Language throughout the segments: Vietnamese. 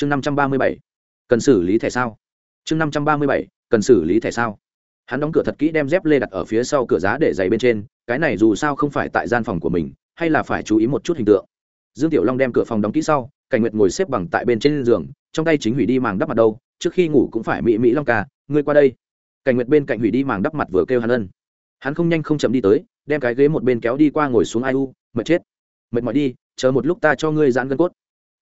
chương năm trăm ba mươi bảy, cần xử lý thẻ sao? Chương năm trăm ba mươi bảy, cần xử lý thẻ sao? Hắn đóng cửa thật kỹ đem dép lê đặt ở phía sau cửa giá để giày bên trên, cái này dù sao không phải tại gian phòng của mình, hay là phải chú ý một chút hình tượng. Dương tiểu long đem cửa phòng đóng kỹ sau, cảnh nguyệt ngồi xếp bằng tại bên trên giường, trong tay chính hủy đi màng đắp mặt đâu, trước khi ngủ cũng phải mỹ mỹ long ca, ngươi qua đây. Cảnh nguyệt bên cạnh hủy đi màng đắp mặt vừa kêu hắn ân. Hắn không nhanh không chậm đi tới, đem cái ghế một bên kéo đi qua ngồi xuống ai u, mệt chết. Mệt mỏi đi, chờ một lúc ta cho ngươi giãn gân cốt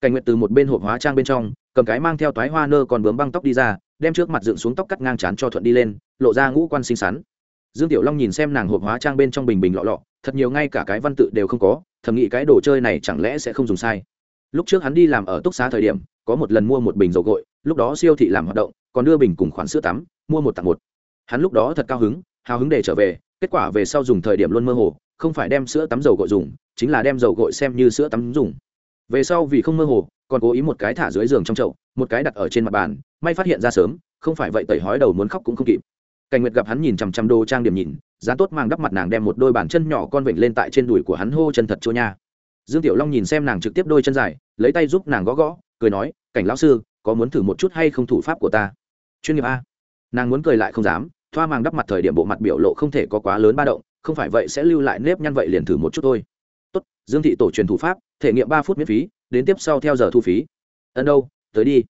cảnh nguyện từ một bên hộp hóa trang bên trong, cầm cái mang theo toái hoa nơ còn bướm băng tóc đi ra, đem trước mặt dựng xuống tóc cắt ngang chán cho thuận đi lên, lộ ra ngũ quan xinh xắn. Dương tiểu long nhìn xem nàng hộp hóa trang bên trong bình bình lọ lọ, thật nhiều ngay cả cái văn tự đều không có, thầm nghĩ cái đồ chơi này chẳng lẽ sẽ không dùng sai. Lúc trước hắn đi làm ở túc xá thời điểm, có một lần mua một bình dầu gội, lúc đó siêu thị làm hoạt động, còn đưa bình cùng khoản sữa tắm, mua một tặng một. Hắn lúc đó thật cao hứng, hào hứng để trở về, kết quả về sau dùng thời điểm luôn mơ hồ, không phải đem sữa tắm dầu gội dùng, chính là đem dầu gội xem như sữa tắm dùng về sau vì không mơ hồ, còn cố ý một cái thả dưới giường trong chậu, một cái đặt ở trên mặt bàn, may phát hiện ra sớm, không phải vậy tẩy hói đầu muốn khóc cũng không kịp. Cảnh nguyệt gặp hắn nhìn chằm chằm đồ trang điểm nhìn dán tốt mang đắp mặt nàng đem một đôi bàn chân nhỏ con vịnh lên tại trên đùi của hắn hô chân thật chỗ nha. Dương tiểu long nhìn xem nàng trực tiếp đôi chân dài, lấy tay giúp nàng gõ gõ, cười nói, cảnh lão sư, có muốn thử một chút hay không thủ pháp của ta? Chuyên nghiệp a. Nàng muốn cười lại không dám, thoa mang đắp mặt thời điểm bộ mặt biểu lộ không thể có quá lớn ba động, không phải vậy sẽ lưu lại nếp nhăn vậy liền thử một chút thôi dương thị tổ truyền thủ pháp, thể nghiệm ba phút miễn phí, đến tiếp sau theo giờ thu phí. Ân đâu? Tới đi.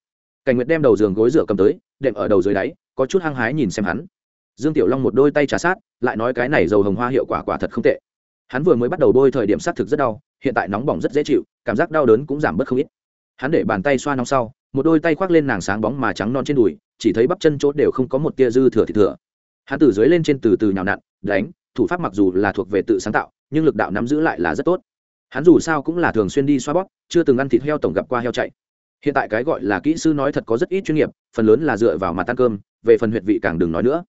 Cảnh nguyệt đem đầu giường gối rửa cầm tới, đệm ở đầu dưới đáy, có chút hăng hái nhìn xem hắn. Dương tiểu long một đôi tay trà sát, lại nói cái này dầu hồng hoa hiệu quả quả thật không tệ. Hắn vừa mới bắt đầu bôi thời điểm sát thực rất đau, hiện tại nóng bỏng rất dễ chịu, cảm giác đau đớn cũng giảm bớt không ít. Hắn để bàn tay xoa nóng sau, một đôi tay khoác lên nàng sáng bóng mà trắng non trên đùi, chỉ thấy bắp chân chốt đều không có một tia dư thừa thì thừa. Hắn từ dưới lên trên từ từ nhào nặn, đánh, thủ pháp mặc dù là thuộc về tự sáng tạo, nhưng lực đạo nắm giữ lại là rất tốt hắn dù sao cũng là thường xuyên đi xoa bóp, chưa từng ăn thịt heo tổng gặp qua heo chạy. Hiện tại cái gọi là kỹ sư nói thật có rất ít chuyên nghiệp, phần lớn là dựa vào mặt ăn cơm, về phần huyệt vị càng đừng nói nữa.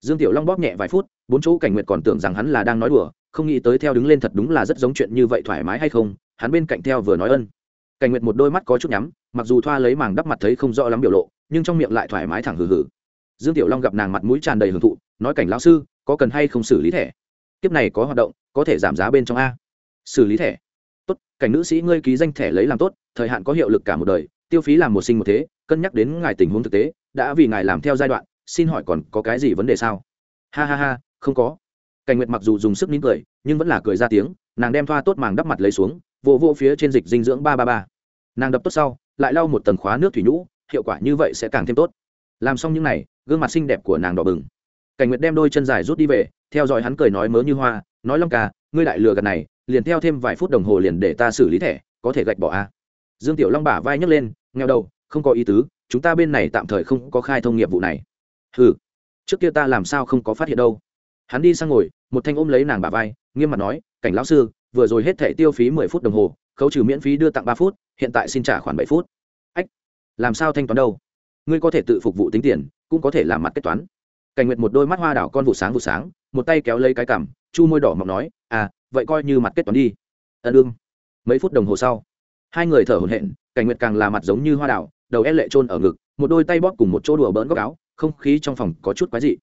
Dương tiểu long bóp nhẹ vài phút, bốn chỗ cảnh nguyệt còn tưởng rằng hắn là đang nói đùa, không nghĩ tới theo đứng lên thật đúng là rất giống chuyện như vậy thoải mái hay không, hắn bên cạnh theo vừa nói ân. Cảnh nguyệt một đôi mắt có chút nhắm, mặc dù thoa lấy màng đắp mặt thấy không rõ lắm biểu lộ, nhưng trong miệng lại thoải mái thẳng hừ hừ. Dương tiểu long gặp nàng mặt mũi tràn đầy hưởng thụ, nói cảnh lão sư, có cần hay không xử lý thẻ? Kiếp này có hoạt động, có thể giảm giá bên trong a. Xử lý thẻ cảnh nữ sĩ ngươi ký danh thẻ lấy làm tốt, thời hạn có hiệu lực cả một đời, tiêu phí làm một sinh một thế, cân nhắc đến ngài tình huống thực tế, đã vì ngài làm theo giai đoạn, xin hỏi còn có cái gì vấn đề sao? Ha ha ha, không có. Cảnh nguyệt mặc dù dùng sức nín cười, nhưng vẫn là cười ra tiếng, nàng đem thoa tốt màng đắp mặt lấy xuống vô vô phía trên dịch dinh dưỡng ba ba ba. Nàng đập tốt sau, lại lau một tầng khóa nước thủy nhũ, hiệu quả như vậy sẽ càng thêm tốt. Làm xong những n à y gương mặt xinh đẹp của nàng đỏ bừng. Cảnh nguyệt đem đôi chân dài rút đi về, theo dõi hắn cười nói mớ như hoa, nói long ca ngươi đại lừa gạt này, liền theo thêm vài phút đồng hồ liền để ta xử lý thẻ, có thể gạch bỏ a. Dương tiểu long bả vai nhấc lên, nghèo đầu, không có ý tứ, chúng ta bên này tạm thời không có khai thông nghiệp vụ này. Ừ trước kia ta làm sao không có phát hiện đâu. Hắn đi sang ngồi, một thanh ôm lấy nàng bả vai, nghiêm mặt nói, cảnh lão sư, vừa rồi hết thẻ tiêu phí mười phút đồng hồ, khấu trừ miễn phí đưa tặng ba phút, hiện tại xin trả khoản bảy phút. Ách, làm sao thanh toán đâu? Ngươi có thể tự phục vụ tính tiền, cũng có thể làm mặt kết toán. Cảnh nguyệt một đôi mắt hoa đảo con vụ sáng vụ sáng, một tay kéo lấy cái cằm chu môi đỏ mọc nói à vậy coi như mặt kết toán đi. Ân ương mấy phút đồng hồ sau, hai người thở hổn hển, cảnh nguyệt càng là mặt giống như hoa đảo đầu e lệ trôn ở ngực, một đôi tay bóp cùng một chỗ đùa bỡn góc áo, không khí trong phòng có chút quái dị.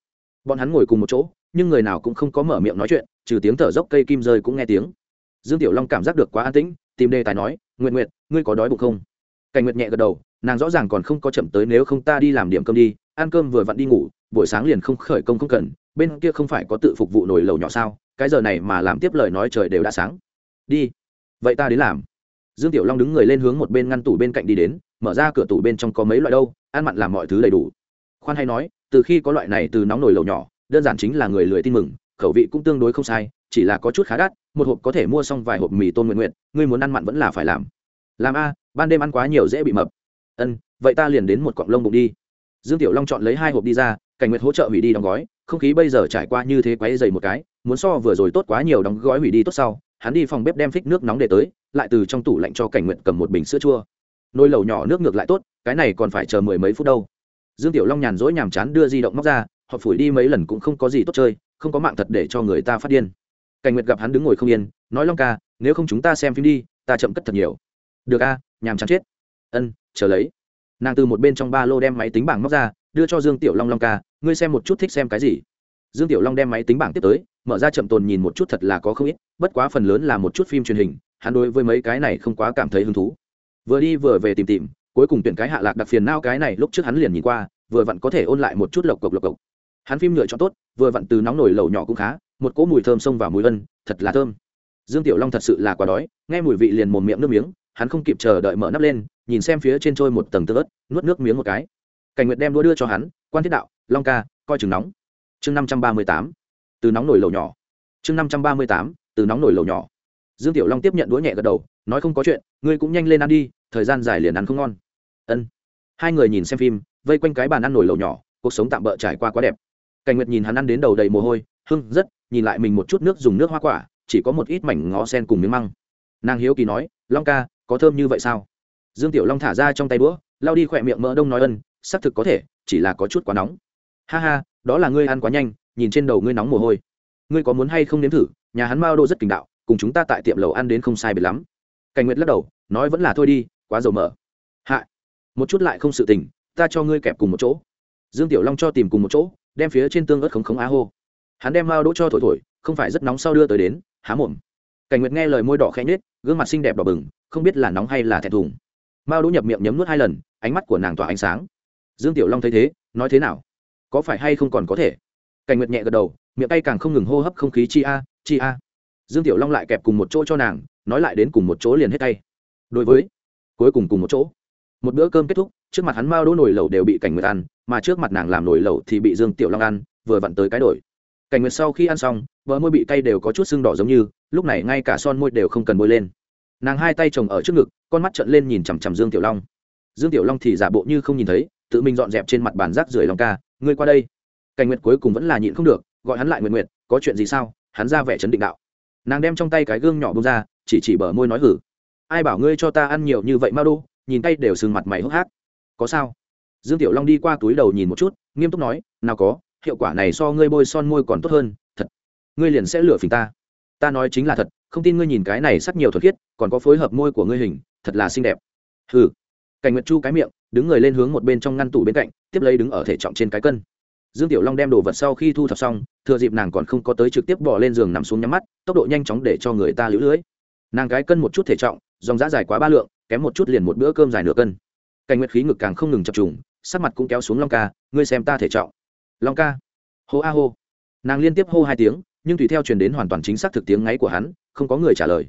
Bọn hắn ngồi cùng một chỗ, nhưng người nào cũng không có mở miệng nói chuyện, trừ tiếng thở dốc cây kim rơi cũng nghe tiếng. Dương tiểu long cảm giác được quá an tĩnh, tìm đề tài nói nguyện nguyện ngươi có đói bụng không? Cảnh nguyệt nhẹ gật đầu, nàng rõ ràng còn không có chậm tới, nếu không ta đi làm điểm cơm đi, ăn cơm vừa vặn đi ngủ, buổi sáng liền không khởi công không cần bên kia không phải có tự phục vụ nồi lầu nhỏ sao? Cái giờ này mà làm tiếp lời nói trời đều đã sáng. Đi. Vậy ta đến làm. Dương tiểu long đứng người lên hướng một bên ngăn tủ bên cạnh đi đến, mở ra cửa tủ bên trong có mấy loại đâu, ăn mặn làm mọi thứ đầy đủ. Khoan hay nói, từ khi có loại này từ nóng nồi lầu nhỏ, đơn giản chính là người lười tin mừng, khẩu vị cũng tương đối không sai, chỉ là có chút khá đắt, một hộp có thể mua xong vài hộp mì tôn nguyện nguyện, ngươi muốn ăn mặn vẫn là phải làm. Làm a, ban đêm ăn quá nhiều dễ bị mập. Ân, vậy ta liền đến một cọng lông bụng đi. Dương tiểu long chọn lấy hai hộp đi ra, cảnh nguyệt hỗ trợ hủy đi đóng gói không khí bây giờ trải qua như thế quấy dày một cái, muốn so vừa rồi tốt quá nhiều đóng gói hủy đi tốt sau, hắn đi phòng bếp đem phích nước nóng để tới, lại từ trong tủ lạnh cho cảnh nguyện cầm một bình sữa chua. Nồi lẩu nhỏ nước ngược lại tốt, cái này còn phải chờ mười mấy phút đâu. Dương tiểu long nhàn rỗi nhàm chán đưa di động móc ra, họ phủi đi mấy lần cũng không có gì tốt chơi, không có mạng thật để cho người ta phát điên. Cảnh nguyệt gặp hắn đứng ngồi không yên, nói long ca, nếu không chúng ta xem phim đi, ta chậm cất thật nhiều. Được a, nhàm chán chết. Ân, chờ lấy. Nàng từ một bên trong ba lô đem máy tính bảng móc ra, đưa cho dương tiểu long long ca ngươi xem một chút thích xem cái gì? Dương tiểu long đem máy tính bảng tiếp tới, mở ra chậm tồn nhìn một chút thật là có không ít, bất quá phần lớn là một chút phim truyền hình, hắn đối với mấy cái này không quá cảm thấy hứng thú. Vừa đi vừa về tìm tìm, cuối cùng tuyển cái hạ lạc đặc phiền nao cái này lúc trước hắn liền nhìn qua, vừa vặn có thể ôn lại một chút lộc cộc lộc cộc. Hắn phim nhựa cho tốt, vừa vặn từ nóng nổi lẩu nhỏ cũng khá, một cỗ mùi thơm xông vào mùi ân, thật là thơm. Dương tiểu long thật sự là quá đói, nghe mùi vị liền mồm miệng nước miếng, hắn không kịp chờ đợi mở nắp lên, nhìn xem phía trên trôi một tầng tơ ớt, nuốt nước miếng một cái. Cảnh nguyệt đem đũa đưa cho hắn, quan thiết đạo long ca, coi chừng nóng. Chương năm trăm ba mươi tám, từ nóng nổi lẩu nhỏ. Chương năm trăm ba mươi tám, từ nóng nổi lẩu nhỏ. Dương tiểu long tiếp nhận đũa nhẹ gật đầu, nói không có chuyện, ngươi cũng nhanh lên ăn đi, thời gian dài liền ăn không ngon. Ân. Hai người nhìn xem phim, vây quanh cái bàn ăn nổi lẩu nhỏ, cuộc sống tạm bỡ trải qua quá đẹp. Cảnh nguyệt nhìn hắn ăn đến đầu đầy mồ hôi, hưng rất, nhìn lại mình một chút nước dùng nước hoa quả, chỉ có một ít mảnh ngó sen cùng miếng măng. Nàng hiếu kỳ nói, long ca, có thơm như vậy sao? Dương tiểu long thả ra trong tay đũa lao đi khỏe miệng mỡ đông nói ân, xác thực có thể, chỉ là có chút quá nóng ha ha, đó là ngươi ăn quá nhanh, nhìn trên đầu ngươi nóng mồ hôi. Ngươi có muốn hay không nếm thử? Nhà hắn mao đô rất kình đạo, cùng chúng ta tại tiệm lầu ăn đến không sai biệt lắm. Cảnh nguyệt lắc đầu, nói vẫn là thôi đi, quá dầu mỡ. Hạ, một chút lại không sự tình, ta cho ngươi kẹp cùng một chỗ. Dương tiểu long cho tìm cùng một chỗ, đem phía trên tương ớt khống khống á hô. Hắn đem mao đỗ cho thổi thổi, không phải rất nóng sau đưa tới đến, há mồm. Cảnh nguyệt nghe lời môi đỏ khẽ nhết gương mặt xinh đẹp đỏ bừng, không biết là nóng hay là thẹn thùng. Mao đỗ nhập miệng nhấm nuốt hai lần, ánh mắt của nàng tỏa ánh sáng. Dương tiểu long thấy thế, nói thế nào? Có phải hay không còn có thể? Cảnh nguyệt nhẹ gật đầu, miệng tay càng không ngừng hô hấp không khí chi a chi a. Dương tiểu long lại kẹp cùng một chỗ cho nàng, nói lại đến cùng một chỗ liền hết tay. Đối với, cuối cùng cùng một chỗ. Một bữa cơm kết thúc, trước mặt hắn mao đỗ nồi lẩu đều bị cảnh nguyệt ăn, mà trước mặt nàng làm nồi lẩu thì bị dương tiểu long ăn, vừa vặn tới cái đổi. Cảnh nguyệt sau khi ăn xong, bờ môi bị cay đều có chút sưng đỏ giống như, lúc này ngay cả son môi đều không cần bôi lên. Nàng hai tay chồng ở trước ngực, con mắt trợn lên nhìn chằm chằm dương tiểu long. Dương tiểu long thì giả bộ như không nhìn thấy, tự mình dọn dẹp trên mặt bàn rác rưởi long ca ngươi qua đây. Cảnh nguyệt cuối cùng vẫn là nhịn không được, gọi hắn lại nguyện nguyệt, có chuyện gì sao? Hắn ra vẻ chấn định đạo. Nàng đem trong tay cái gương nhỏ bông ra, chỉ chỉ bờ môi nói hử. Ai bảo ngươi cho ta ăn nhiều như vậy ma đô, nhìn tay đều sừng mặt mày hốc hác. Có sao? Dương tiểu long đi qua túi đầu nhìn một chút, nghiêm túc nói, nào có, hiệu quả này so ngươi bôi son môi còn tốt hơn, thật. Ngươi liền sẽ lừa phình ta. Ta nói chính là thật, không tin ngươi nhìn cái này sắc nhiều thuật khiết, còn có phối hợp môi của ngươi hình, thật là xinh đẹp. Hừ. Cảnh nguyệt chu cái miệng đứng người lên hướng một bên trong ngăn tủ bên cạnh, tiếp lấy đứng ở thể trọng trên cái cân. Dương tiểu long đem đồ vật sau khi thu thập xong, thừa dịp nàng còn không có tới trực tiếp bỏ lên giường nằm xuống nhắm mắt, tốc độ nhanh chóng để cho người ta lưỡi lưới. Nàng cái cân một chút thể trọng, dòng giá dài quá ba lượng, kém một chút liền một bữa cơm dài nửa cân. Cảnh nguyệt khí ngực càng không ngừng chập trùng, sắc mặt cũng kéo xuống long ca, ngươi xem ta thể trọng. Long ca? Hô a hô. Nàng liên tiếp hô hai tiếng, nhưng tùy theo truyền đến hoàn toàn chính xác thực tiếng ngáy của hắn, không có người trả lời.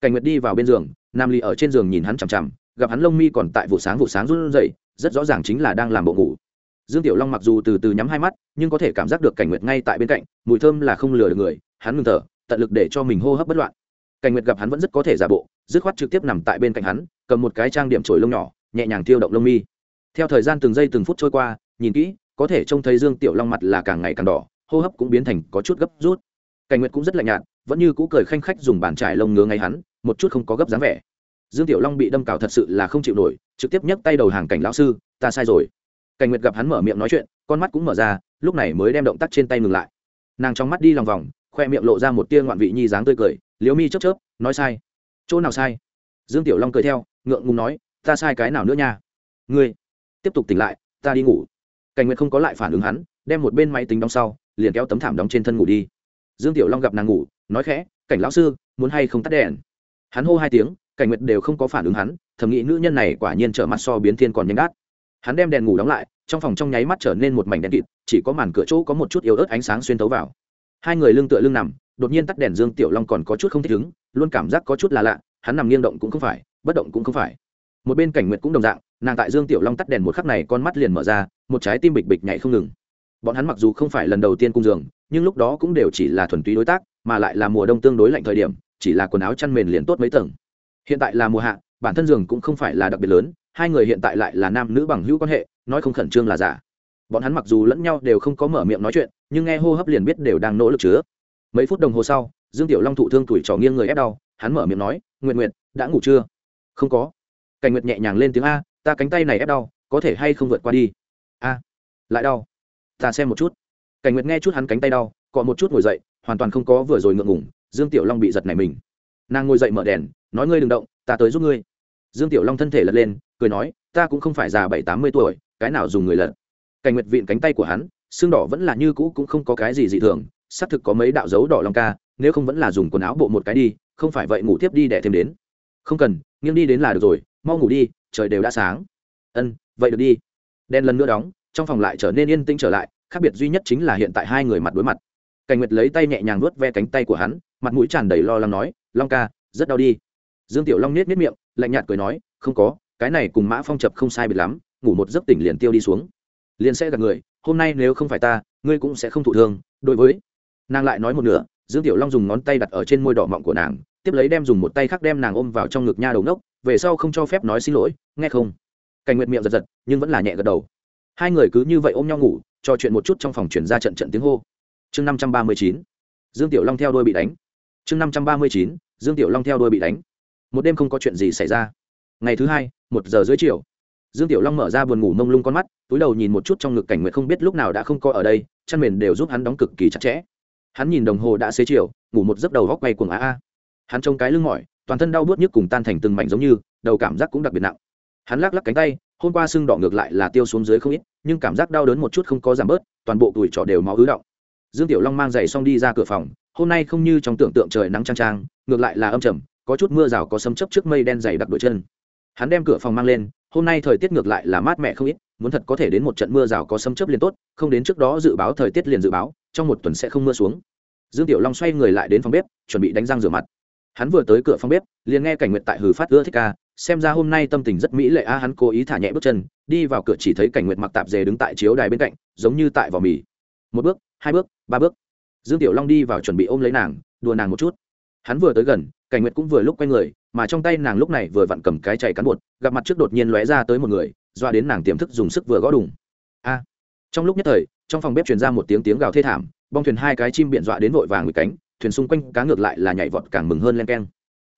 Cảnh nguyệt đi vào bên giường, nam ly ở trên giường nhìn hắn chằm chằm gặp hắn lông mi còn tại vụ sáng vụ sáng run rẩy, rất rõ ràng chính là đang làm bộ ngủ. Dương tiểu long mặc dù từ từ nhắm hai mắt, nhưng có thể cảm giác được cảnh nguyệt ngay tại bên cạnh, mùi thơm là không lừa được người, hắn ngừng thở, tận lực để cho mình hô hấp bất loạn. Cảnh nguyệt gặp hắn vẫn rất có thể giả bộ, dứt khoát trực tiếp nằm tại bên cạnh hắn, cầm một cái trang điểm trổi lông nhỏ, nhẹ nhàng thiêu động lông mi. Theo thời gian từng giây từng phút trôi qua, nhìn kỹ, có thể trông thấy dương tiểu long mặt là càng ngày càng đỏ, hô hấp cũng biến thành có chút gấp rút. Cảnh nguyệt cũng rất lạnh nhạt, vẫn như cũ cười khanh khách dùng bàn trải lông ngứa ngay hắn, một chút không có gấp dáng vẻ dương tiểu long bị đâm cào thật sự là không chịu nổi, trực tiếp nhấc tay đầu hàng cảnh lão sư, ta sai rồi. Cảnh nguyệt gặp hắn mở miệng nói chuyện, con mắt cũng mở ra, lúc này mới đem động tác trên tay ngừng lại. Nàng trong mắt đi lòng vòng, khoe miệng lộ ra một tia ngoạn vị nhi dáng tươi cười liếu mi chớp chớp, nói sai. Chỗ nào sai? Dương tiểu long cười theo, ngượng ngùng nói, ta sai cái nào nữa nha? Ngươi, tiếp tục tỉnh lại, ta đi ngủ. Cảnh nguyệt không có lại phản ứng hắn, đem một bên máy tính đóng sau, liền kéo tấm thảm đóng trên thân ngủ đi. Dương tiểu long gặp nàng ngủ, nói khẽ, cảnh lão sư, muốn hay không tắt đèn? Hắn hô hai tiếng cảnh nguyệt đều không có phản ứng hắn, thầm nghĩ nữ nhân này quả nhiên trở mặt so biến thiên còn nhanh đát hắn đem đèn ngủ đóng lại, trong phòng trong nháy mắt trở nên một mảnh đèn kịt, chỉ có màn cửa chỗ có một chút yếu ớt ánh sáng xuyên tấu vào. Hai người lưng tựa lưng nằm, đột nhiên tắt đèn dương tiểu long còn có chút không thích ứng, luôn cảm giác có chút là lạ, hắn nằm nghiêng động cũng không phải, bất động cũng không phải. Một bên cảnh nguyệt cũng đồng dạng, nàng tại dương tiểu long tắt đèn một khắc này con mắt liền mở ra, một trái tim bịch bịch nhảy không ngừng. Bọn hắn mặc dù không phải lần đầu tiên cung giường, nhưng lúc đó cũng đều chỉ là thuần túy đối tác, mà lại là mùa đông tương đối lạnh thời điểm, chỉ là quần áo chăn mền liền tốt mấy tầng hiện tại là mùa hạ, bản thân giường cũng không phải là đặc biệt lớn, hai người hiện tại lại là nam nữ bằng hữu quan hệ, nói không khẩn trương là giả. Bọn hắn mặc dù lẫn nhau đều không có mở miệng nói chuyện, nhưng nghe hô hấp liền biết đều đang nỗ lực chứa. Mấy phút đồng hồ sau, dương tiểu long thụ thương tuổi trò nghiêng người ép đau, hắn mở miệng nói nguyện nguyện đã ngủ chưa? Không có. Cảnh nguyệt nhẹ nhàng lên tiếng a, ta cánh tay này ép đau, có thể hay không vượt qua đi? A, lại đau. Ta xem một chút. Cảnh nguyệt nghe chút hắn cánh tay đau, cọ một chút ngồi dậy, hoàn toàn không có vừa rồi ngượng ngủng dương tiểu long bị giật này mình. Nàng ngồi dậy mở đèn nói ngươi đừng động, ta tới giúp ngươi. Dương tiểu long thân thể lật lên, cười nói, ta cũng không phải già bảy, tám mươi tuổi, cái nào dùng người lật. Cảnh nguyệt vịn cánh tay của hắn, xương đỏ vẫn là như cũ cũng không có cái gì dị thường, xác thực có mấy đạo dấu đỏ long ca, nếu không vẫn là dùng quần áo bộ một cái đi, không phải vậy ngủ tiếp đi để thêm đến. Không cần, nghiêng đi đến là được rồi, mau ngủ đi, trời đều đã sáng. Ân, vậy được đi. Đen lần nữa đóng, trong phòng lại trở nên yên tĩnh trở lại, khác biệt duy nhất chính là hiện tại hai người mặt đối mặt. Cảnh nguyệt lấy tay nhẹ nhàng nuốt ve cánh tay của hắn, mặt mũi tràn đầy lo lắng nói, long ca, rất đau đi dương tiểu long nết nết miệng, lạnh nhạt cười nói, không có, cái này cùng mã phong chập không sai biệt lắm, ngủ một giấc tỉnh liền tiêu đi xuống. Liền sẽ gặp người, hôm nay nếu không phải ta, ngươi cũng sẽ không thụ thương. Đối với, nàng lại nói một nửa, dương tiểu long dùng ngón tay đặt ở trên môi đỏ mọng của nàng, tiếp lấy đem dùng một tay khác đem nàng ôm vào trong ngực nha đầu nốc về sau không cho phép nói xin lỗi, nghe không. Cảnh nguyệt miệng giật giật, nhưng vẫn là nhẹ gật đầu. Hai người cứ như vậy ôm nhau ngủ, trò chuyện một chút trong phòng chuyển ra trận trận tiếng hô. Chương năm trăm ba mươi chín, dương tiểu long theo đôi bị đánh. Chương năm trăm ba mươi chín, dương tiểu long theo đôi bị đánh một đêm không có chuyện gì xảy ra. Ngày thứ hai, một giờ dưới chiều, dương tiểu long mở ra buồn ngủ mông lung con mắt, túi đầu nhìn một chút trong ngực cảnh nguyệt không biết lúc nào đã không có ở đây, chăn mền đều giúp hắn đóng cực kỳ chặt chẽ. Hắn nhìn đồng hồ đã xế chiều, ngủ một giấc đầu góc quay cuồng á a hắn trông cái lưng mỏi, toàn thân đau bớt nhức cùng tan thành từng mảnh giống như, đầu cảm giác cũng đặc biệt nặng. Hắn lắc lắc cánh tay, hôm qua sưng đỏ ngược lại là tiêu xuống dưới không ít, nhưng cảm giác đau đớn một chút không có giảm bớt, toàn bộ tuổi trọ đều máu ứ động. Dương tiểu long mang giày xong đi ra cửa phòng, hôm nay không như trong tưởng tượng trời nắng trang trang ngược lại là âm trầm có chút mưa rào có sấm chấp trước mây đen dày đặc đội chân. Hắn đem cửa phòng mang lên, hôm nay thời tiết ngược lại là mát mẻ không ít, muốn thật có thể đến một trận mưa rào có sấm chấp liền tốt, không đến trước đó dự báo thời tiết liền dự báo, trong một tuần sẽ không mưa xuống. Dương tiểu long xoay người lại đến phòng bếp, chuẩn bị đánh răng rửa mặt. Hắn vừa tới cửa phòng bếp, liền nghe cảnh nguyệt tại hừ phát ưa thích ca, xem ra hôm nay tâm tình rất mỹ lệ a, hắn cố ý thả nhẹ bước chân, đi vào cửa chỉ thấy cảnh nguyệt mặc tạp dề đứng tại chiếu đài bên cạnh, giống như tại vỏ mì. Một bước, hai bước, ba bước. Dương tiểu long đi vào chuẩn bị ôm lấy nàng, đùa nàng một chút. Hắn vừa tới gần cảnh nguyệt cũng vừa lúc quay người, mà trong tay nàng lúc này vừa vặn cầm cái chày cán bột, gặp mặt trước đột nhiên lóe ra tới một người, doa đến nàng tiềm thức dùng sức vừa gõ đùng. A! Trong lúc nhất thời, trong phòng bếp truyền ra một tiếng tiếng gào thê thảm, bong thuyền hai cái chim biện dọa đến vội vàng ngồi cánh, thuyền xung quanh cá ngược lại là nhảy vọt càng mừng hơn len keng.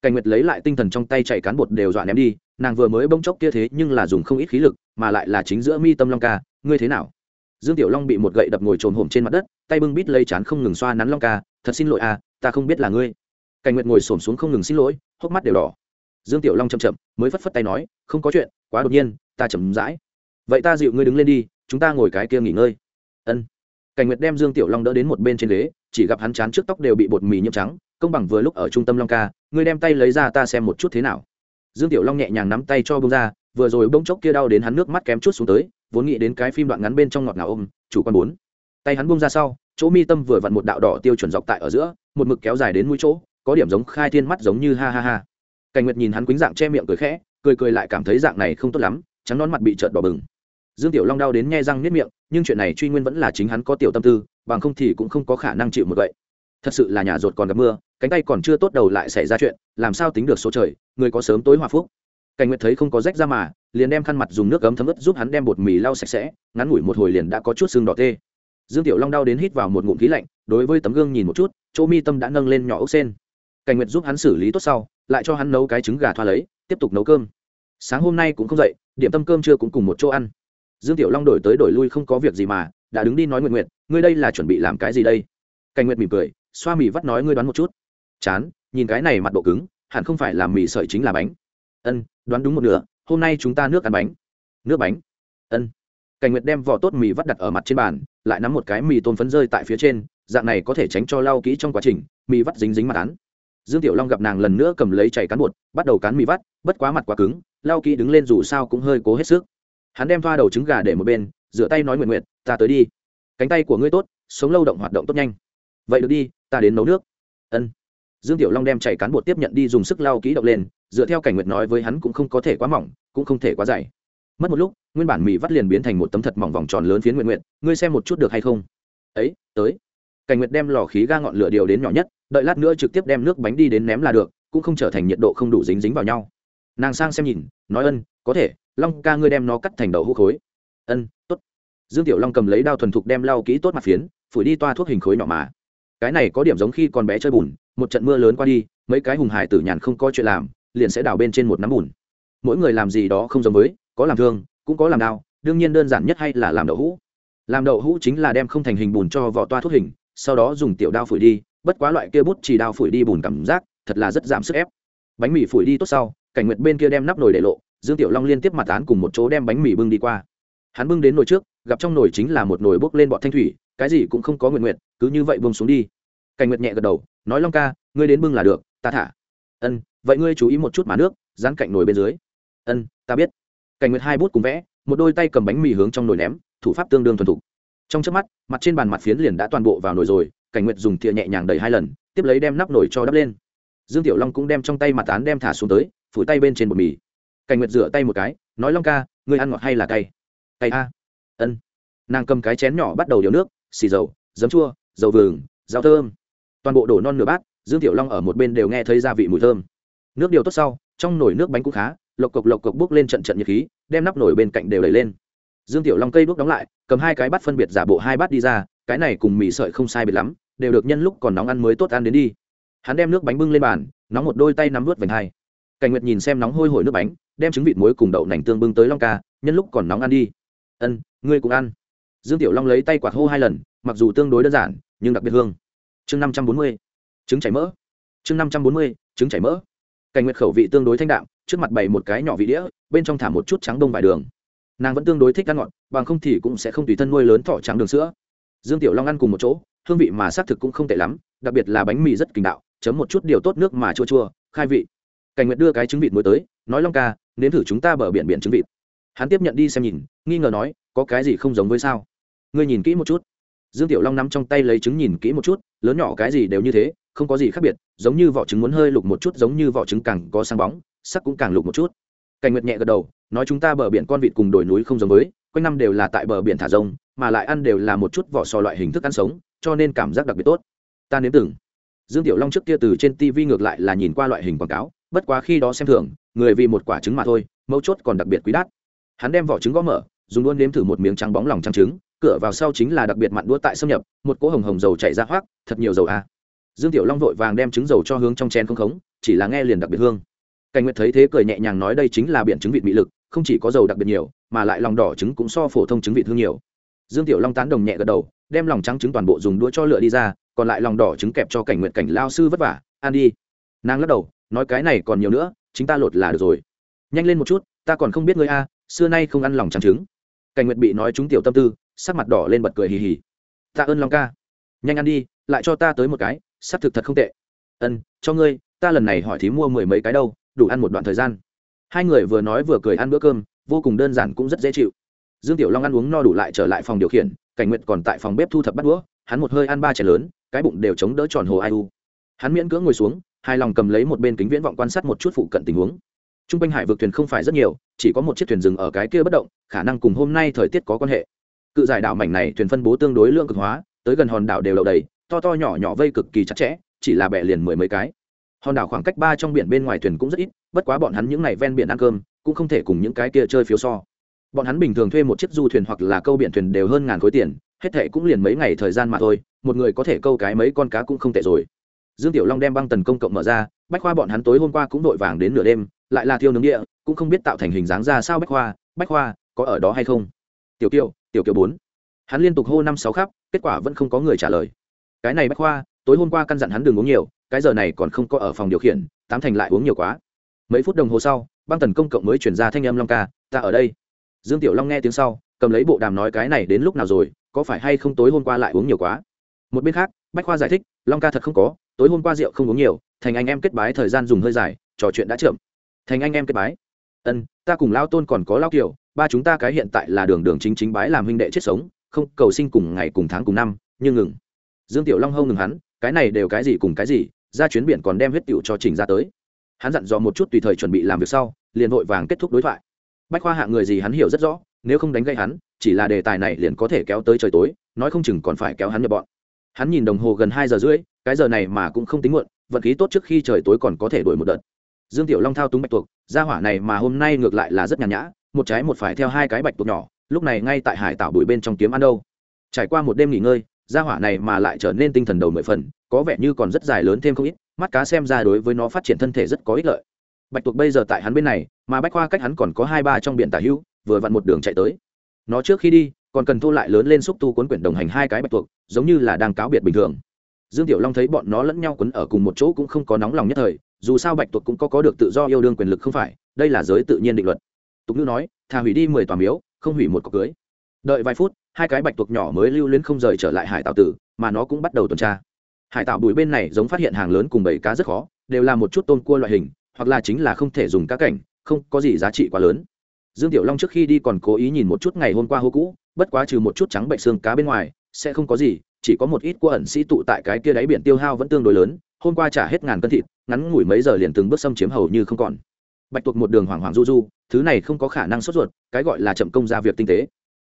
Cảnh nguyệt lấy lại tinh thần trong tay chạy cán bột đều dọa ném đi, nàng vừa mới bông chốc kia thế nhưng là dùng không ít khí lực, mà lại là chính giữa mi tâm long ca, ngươi thế nào? Dương tiểu long bị một gậy đập ngồi trồm hổm trên mặt đất, tay bưng bít lây chán không ngừng xoa nắn long ca, thật xin lỗi à ta không biết là ngươi cảnh nguyệt ngồi xổm xuống không ngừng xin lỗi, hốc mắt đều đỏ. Dương tiểu long chậm chậm, mới phất phất tay nói, không có chuyện, quá đột nhiên, ta chậm rãi. Vậy ta dịu ngươi đứng lên đi, chúng ta ngồi cái kia nghỉ ngơi. Ân. Cảnh nguyệt đem dương tiểu long đỡ đến một bên trên ghế, chỉ gặp hắn chán trước tóc đều bị bột mì nhiễm trắng, công bằng vừa lúc ở trung tâm long ca, ngươi đem tay lấy ra ta xem một chút thế nào. Dương tiểu long nhẹ nhàng nắm tay cho bông ra, vừa rồi bông chốc kia đau đến hắn nước mắt kém chút xuống tới, vốn nghĩ đến cái phim đoạn ngắn bên trong ngọt ngào ôm, chủ quan bốn. Tay hắn bông ra sau, chỗ mi tâm vừa vặn một đạo đỏ tiêu chuẩn dọc tại ở giữa, một mực kéo dài đến mũi chỗ có điểm giống khai thiên mắt giống như ha ha ha. Cảnh nguyệt nhìn hắn quýnh dạng che miệng cười khẽ, cười cười lại cảm thấy dạng này không tốt lắm, trắng nón mặt bị trợt đỏ bừng. Dương tiểu long đau đến nghe răng nếp miệng, nhưng chuyện này truy nguyên vẫn là chính hắn có tiểu tâm tư, bằng không thì cũng không có khả năng chịu một vậy thật sự là nhà rột còn gặp mưa, cánh tay còn chưa tốt đầu lại xảy ra chuyện, làm sao tính được số trời, người có sớm tối hòa phúc. Cảnh nguyệt thấy không có rách ra mà, liền đem khăn mặt dùng nước ấm thấm ướt giúp hắn đem bột mì lau sạch sẽ, ngắn ngủi một hồi liền đã có chút xương đỏ tê. Dương tiểu long đau đến hít vào một ngụm khí lạnh, đối với tấm gương nhìn một chút, chỗ mi tâm đã nâng lên nhỏ ốc sen cảnh nguyệt giúp hắn xử lý tốt sau, lại cho hắn nấu cái trứng gà thoa lấy, tiếp tục nấu cơm. Sáng hôm nay cũng không dậy, điểm tâm cơm chưa cũng cùng một chỗ ăn. Dương tiểu long đổi tới đổi lui không có việc gì mà, đã đứng đi nói nguyện nguyện ngươi đây là chuẩn bị làm cái gì đây? Cảnh nguyệt mỉm cười, xoa mì vắt nói, ngươi đoán một chút. Chán, nhìn cái này mặt độ cứng, hẳn không phải là mì sợi chính là bánh. Ân, đoán đúng một nửa, hôm nay chúng ta nước ăn bánh. Nước bánh? Ân. Cảnh nguyệt đem vỏ tốt mì vắt đặt ở mặt trên bàn, lại nắm một cái mì tôm phấn rơi tại phía trên, dạng này có thể tránh cho lau kỹ trong quá trình, mì vắt dính dính mặt án dương tiểu long gặp nàng lần nữa cầm lấy chảy cán bột, bắt đầu cán mì vắt, bất quá mặt quá cứng lau kỹ đứng lên dù sao cũng hơi cố hết sức. Hắn đem thoa đầu trứng gà để một bên, rửa tay nói nguyện nguyện ta tới đi. Cánh tay của ngươi tốt, sống lâu động hoạt động tốt nhanh. Vậy được đi, ta đến nấu nước. Ân. Dương tiểu long đem chảy cán bột tiếp nhận đi dùng sức lau kỹ động lên, dựa theo cảnh nguyệt nói với hắn cũng không có thể quá mỏng, cũng không thể quá dày. Mất một lúc, nguyên bản mì vắt liền biến thành một tấm thật mỏng vòng tròn lớn phiến nguyện nguyện ngươi xem một chút được hay không? Ấy, tới. Cảnh nguyệt đem lò khí ga ngọn lửa điều đến nhỏ nhất đợi lát nữa trực tiếp đem nước bánh đi đến ném là được, cũng không trở thành nhiệt độ không đủ dính dính vào nhau. Nàng sang xem nhìn, nói ân, có thể, long ca ngươi đem nó cắt thành đầu hũ khối. Ân, tốt. Dương tiểu long cầm lấy đao thuần thục đem lau kỹ tốt mặt phiến, phủi đi toa thuốc hình khối nhỏ mà. Cái này có điểm giống khi con bé chơi bùn, một trận mưa lớn qua đi, mấy cái hùng hải tử nhàn không có chuyện làm, liền sẽ đào bên trên một nắm bùn. Mỗi người làm gì đó không giống với, có làm thương, cũng có làm đao đương nhiên đơn giản nhất hay là làm đậu hũ. Làm đậu hũ chính là đem không thành hình bùn cho vỏ toa thuốc hình, sau đó dùng tiểu đao phủi đi bất quá loại kia bút chỉ đao phủi đi bùn cảm giác, thật là rất giảm sức ép. Bánh mì phủi đi tốt sau, cảnh nguyệt bên kia đem nắp nồi để lộ, dương tiểu long liên tiếp mặt tán cùng một chỗ đem bánh mì bưng đi qua. Hắn bưng đến nồi trước, gặp trong nồi chính là một nồi bốc lên bọt thanh thủy, cái gì cũng không có nguyện nguyện, cứ như vậy bưng xuống đi. Cảnh nguyệt nhẹ gật đầu, nói long ca, ngươi đến bưng là được, ta thả. Ân, vậy ngươi chú ý một chút mà nước, dán cạnh nồi bên dưới. Ân, ta biết. Cảnh nguyệt hai bút cùng vẽ, một đôi tay cầm bánh mì hướng trong nồi ném, thủ pháp tương đương thuần thục. Trong chớp mắt, mặt trên bàn mặt phiến liền đã toàn bộ vào nồi rồi cảnh nguyệt dùng thìa nhẹ nhàng đẩy hai lần, tiếp lấy đem nắp nồi cho đắp lên. Dương tiểu long cũng đem trong tay mặt tán đem thả xuống tới, phủi tay bên trên bột mì. Cảnh nguyệt rửa tay một cái, nói long ca, ngươi ăn ngọt hay là cay? Cay a. Ân. Nàng cầm cái chén nhỏ bắt đầu điều nước, xì dầu, giấm chua, dầu vừng, rau thơm. Toàn bộ đổ non nửa bát, dương tiểu long ở một bên đều nghe thấy gia vị mùi thơm. Nước điều tốt sau, trong nồi nước bánh cũng khá, lộc cộc lộc cộc bước lên trận trận nhiệt khí, đem nắp nồi bên cạnh đều đẩy lên. Dương tiểu long cây đuốc đóng lại, cầm hai cái bát phân biệt giả bộ hai bát đi ra, cái này cùng mì sợi không sai biệt lắm đều được nhân lúc còn nóng ăn mới tốt ăn đến đi. Hắn đem nước bánh bưng lên bàn, nóng một đôi tay nắm vớt vành hai. Cảnh nguyệt nhìn xem nóng hôi hổi nước bánh, đem trứng vịt muối cùng đậu nành tương bưng tới long ca, nhân lúc còn nóng ăn đi. Ân, ngươi cũng ăn. Dương tiểu long lấy tay quạt hô hai lần, mặc dù tương đối đơn giản, nhưng đặc biệt hương. Chương năm trăm bốn mươi, trứng chảy mỡ. Chương năm trăm bốn mươi, trứng chảy mỡ. Cảnh nguyệt khẩu vị tương đối thanh đạm, trước mặt bày một cái nhỏ vị đĩa, bên trong thả một chút trắng đông vải đường. Nàng vẫn tương đối thích ăn ngọt, bằng không thì cũng sẽ không tùy thân nuôi lớn thỏ trắng đường sữa. Dương tiểu long ăn cùng một chỗ hương vị mà xác thực cũng không tệ lắm, đặc biệt là bánh mì rất kinh đạo, chấm một chút điều tốt nước mà chua chua, khai vị. Cảnh nguyệt đưa cái trứng vịt muối tới, nói long ca, nếm thử chúng ta bờ biển biển trứng vịt. Hắn tiếp nhận đi xem nhìn, nghi ngờ nói, có cái gì không giống với sao? Ngươi nhìn kỹ một chút. Dương tiểu long nắm trong tay lấy trứng nhìn kỹ một chút, lớn nhỏ cái gì đều như thế, không có gì khác biệt, giống như vỏ trứng muốn hơi lục một chút, giống như vỏ trứng càng có sáng bóng, sắc cũng càng lục một chút. Cảnh nguyệt nhẹ gật đầu, nói chúng ta bờ biển con vịt cùng đồi núi không giống với, quanh năm đều là tại bờ biển thả rông, mà lại ăn đều là một chút vỏ sò loại hình thức ăn sống cho nên cảm giác đặc biệt tốt. Ta nếm từng. Dương tiểu long trước kia từ trên tv ngược lại là nhìn qua loại hình quảng cáo, bất quá khi đó xem thường, người vì một quả trứng mà thôi, mấu chốt còn đặc biệt quý đắt. Hắn đem vỏ trứng gõ mở, dùng luôn nếm thử một miếng trắng bóng lòng trắng trứng, cửa vào sau chính là đặc biệt mặn đũa tại xâm nhập, một cỗ hồng hồng dầu chảy ra hoác, thật nhiều dầu a. À. dương tiểu long vội vàng đem trứng dầu cho hướng trong chén không khống, chỉ là nghe liền đặc biệt hương. Cảnh nguyệt thấy thế cười nhẹ nhàng nói đây chính là biển trứng vịt mỹ lực, không chỉ có dầu đặc biệt nhiều, mà lại lòng đỏ trứng cũng so phổ thông trứng vịt hương nhiều. Dương tiểu long tán đồng nhẹ gật đầu đem lòng trắng trứng toàn bộ dùng đũa cho lựa đi ra, còn lại lòng đỏ trứng kẹp cho cảnh nguyện cảnh lao sư vất vả, ăn đi. Nàng lắc đầu, nói cái này còn nhiều nữa, chính ta lột là được rồi. Nhanh lên một chút, ta còn không biết ngươi a, xưa nay không ăn lòng trắng trứng. Cảnh nguyệt bị nói chúng tiểu tâm tư, sắc mặt đỏ lên bật cười hì hì. Tạ ơn long ca. Nhanh ăn đi, lại cho ta tới một cái sắp thực thật không tệ. Ân, cho ngươi, ta lần này hỏi thí mua mười mấy cái đâu, đủ ăn một đoạn thời gian. Hai người vừa nói vừa cười ăn bữa cơm, vô cùng đơn giản cũng rất dễ chịu dương tiểu long ăn uống no đủ lại trở lại phòng điều khiển, cảnh nguyệt còn tại phòng bếp thu thập bắt đũa, hắn một hơi ăn ba chén lớn, cái bụng đều chống đỡ tròn hồ ai u. Hắn miễn cưỡng ngồi xuống hai lòng cầm lấy một bên kính viễn vọng quan sát một chút phụ cận tình huống. T r u n g quanh hải vực thuyền không phải rất nhiều, chỉ có một chiếc thuyền dừng ở cái kia bất động, khả năng cùng hôm nay thời tiết có quan hệ. Cự giải đảo mảnh này thuyền phân bố tương đối lượng cực hóa, tới gần hòn đảo đều đậu đầy, to to nhỏ nhỏ vây cực kỳ chặt chẽ, chỉ là bẹ liền mười mấy cái. Hòn đảo khoảng cách ba trong biển bên ngoài thuyền cũng rất ít, bất quá bọn hắn những ngày ven biển ăn cơm, cũng không thể cùng những cái kia chơi phiếu so bọn hắn bình thường thuê một chiếc du thuyền hoặc là câu biển thuyền đều hơn ngàn khối tiền, hết thệ cũng liền mấy ngày thời gian mà thôi, một người có thể câu cái mấy con cá cũng không tệ rồi. Dương tiểu long đem băng tần công cộng mở ra, bách khoa bọn hắn tối hôm qua cũng vội vàng đến nửa đêm, lại là thiêu nướng địa, cũng không biết tạo thành hình dáng ra sao bách khoa bách khoa, có ở đó hay không? Tiểu kiều tiểu kiều bốn. Hắn liên tục hô năm sáu khắp, kết quả vẫn không có người trả lời. Cái này bách khoa, tối hôm qua căn dặn hắn đừng uống nhiều, cái giờ này còn không có ở phòng điều khiển, tám thành lại uống nhiều quá. Mấy phút đồng hồ sau, băng tần công cộng mới chuyển ra thanh âm long ca, ta ở đây dương tiểu long nghe tiếng sau, cầm lấy bộ đàm nói cái này đến lúc nào rồi, có phải hay không tối hôm qua lại uống nhiều quá? Một bên khác, bách khoa giải thích, long ca thật không có, tối hôm qua rượu không uống nhiều, thành anh em kết bái thời gian dùng hơi dài, trò chuyện đã chậm. Thành anh em kết bái. Ân, ta cùng lao tôn còn có lao kiều, ba chúng ta cái hiện tại là đường đường chính chính bái làm huynh đệ chết sống, không, cầu sinh cùng ngày cùng tháng cùng năm, nhưng ngừng. Dương tiểu long hâu ngừng hắn, cái này đều cái gì cùng cái gì, ra chuyến biển còn đem huyết tiểu cho trình ra tới. Hắn dặn dò một chút tùy thời chuẩn bị làm việc sau, liền vội vàng kết thúc đối thoại bách khoa hạng người gì hắn hiểu rất rõ, nếu không đánh gây hắn, chỉ là đề tài này liền có thể kéo tới trời tối, nói không chừng còn phải kéo hắn nhập bọn. Hắn nhìn đồng hồ gần hai giờ rưỡi, cái giờ này mà cũng không tính muộn, vận khí tốt trước khi trời tối còn có thể đổi một đợt. Dương tiểu long thao túng bạch tuộc ra hỏa này mà hôm nay ngược lại là rất nhàn nhã, một trái một phải theo hai cái bạch tuộc nhỏ, lúc này ngay tại hải tạo bụi bên trong kiếm ăn đâu. Trải qua một đêm nghỉ ngơi ra hỏa này mà lại trở nên tinh thần đầu mười phần, có vẻ như còn rất dài lớn thêm không ít, mắt cá xem ra đối với nó phát triển thân thể rất có ích lợi bạch tuộc bây giờ tại hắn bên này, mà bách khoa cách hắn còn có hai ba trong biển tả hữu, vừa vặn một đường chạy tới. Nó trước khi đi, còn cần thu lại lớn lên xúc tu cuốn quyển đồng hành hai cái bạch tuộc, giống như là đang cáo biệt bình thường. Dương tiểu long thấy bọn nó lẫn nhau quấn ở cùng một chỗ cũng không có nóng lòng nhất thời, dù sao bạch tuộc cũng có có được tự do yêu đương quyền lực không phải, đây là giới tự nhiên định luật. Tục ngữ nói, thà hủy đi mười tòa miếu, không hủy một cọc cưới. Đợi vài phút, hai cái bạch tuộc nhỏ mới lưu luyến không rời trở lại hải tạo tử, mà nó cũng bắt đầu tuần tra. Hải tạo bùi bên này giống phát hiện hàng lớn cùng bảy cá rất khó, đều là một chút tôm cua loại hình hoặc là chính là không thể dùng cá cảnh, không có gì giá trị quá lớn. Dương tiểu long trước khi đi còn cố ý nhìn một chút ngày hôm qua hô cũ, bất quá trừ một chút trắng bệnh xương cá bên ngoài, sẽ không có gì, chỉ có một ít cua ẩn sĩ tụ tại cái kia đáy biển tiêu hao vẫn tương đối lớn, hôm qua trả hết ngàn cân thịt, ngắn ngủi mấy giờ liền từng bước xâm chiếm hầu như không còn. Bạch tuộc một đường hoảng hoảng du du, thứ này không có khả năng sốt ruột, cái gọi là chậm công ra việc tinh tế.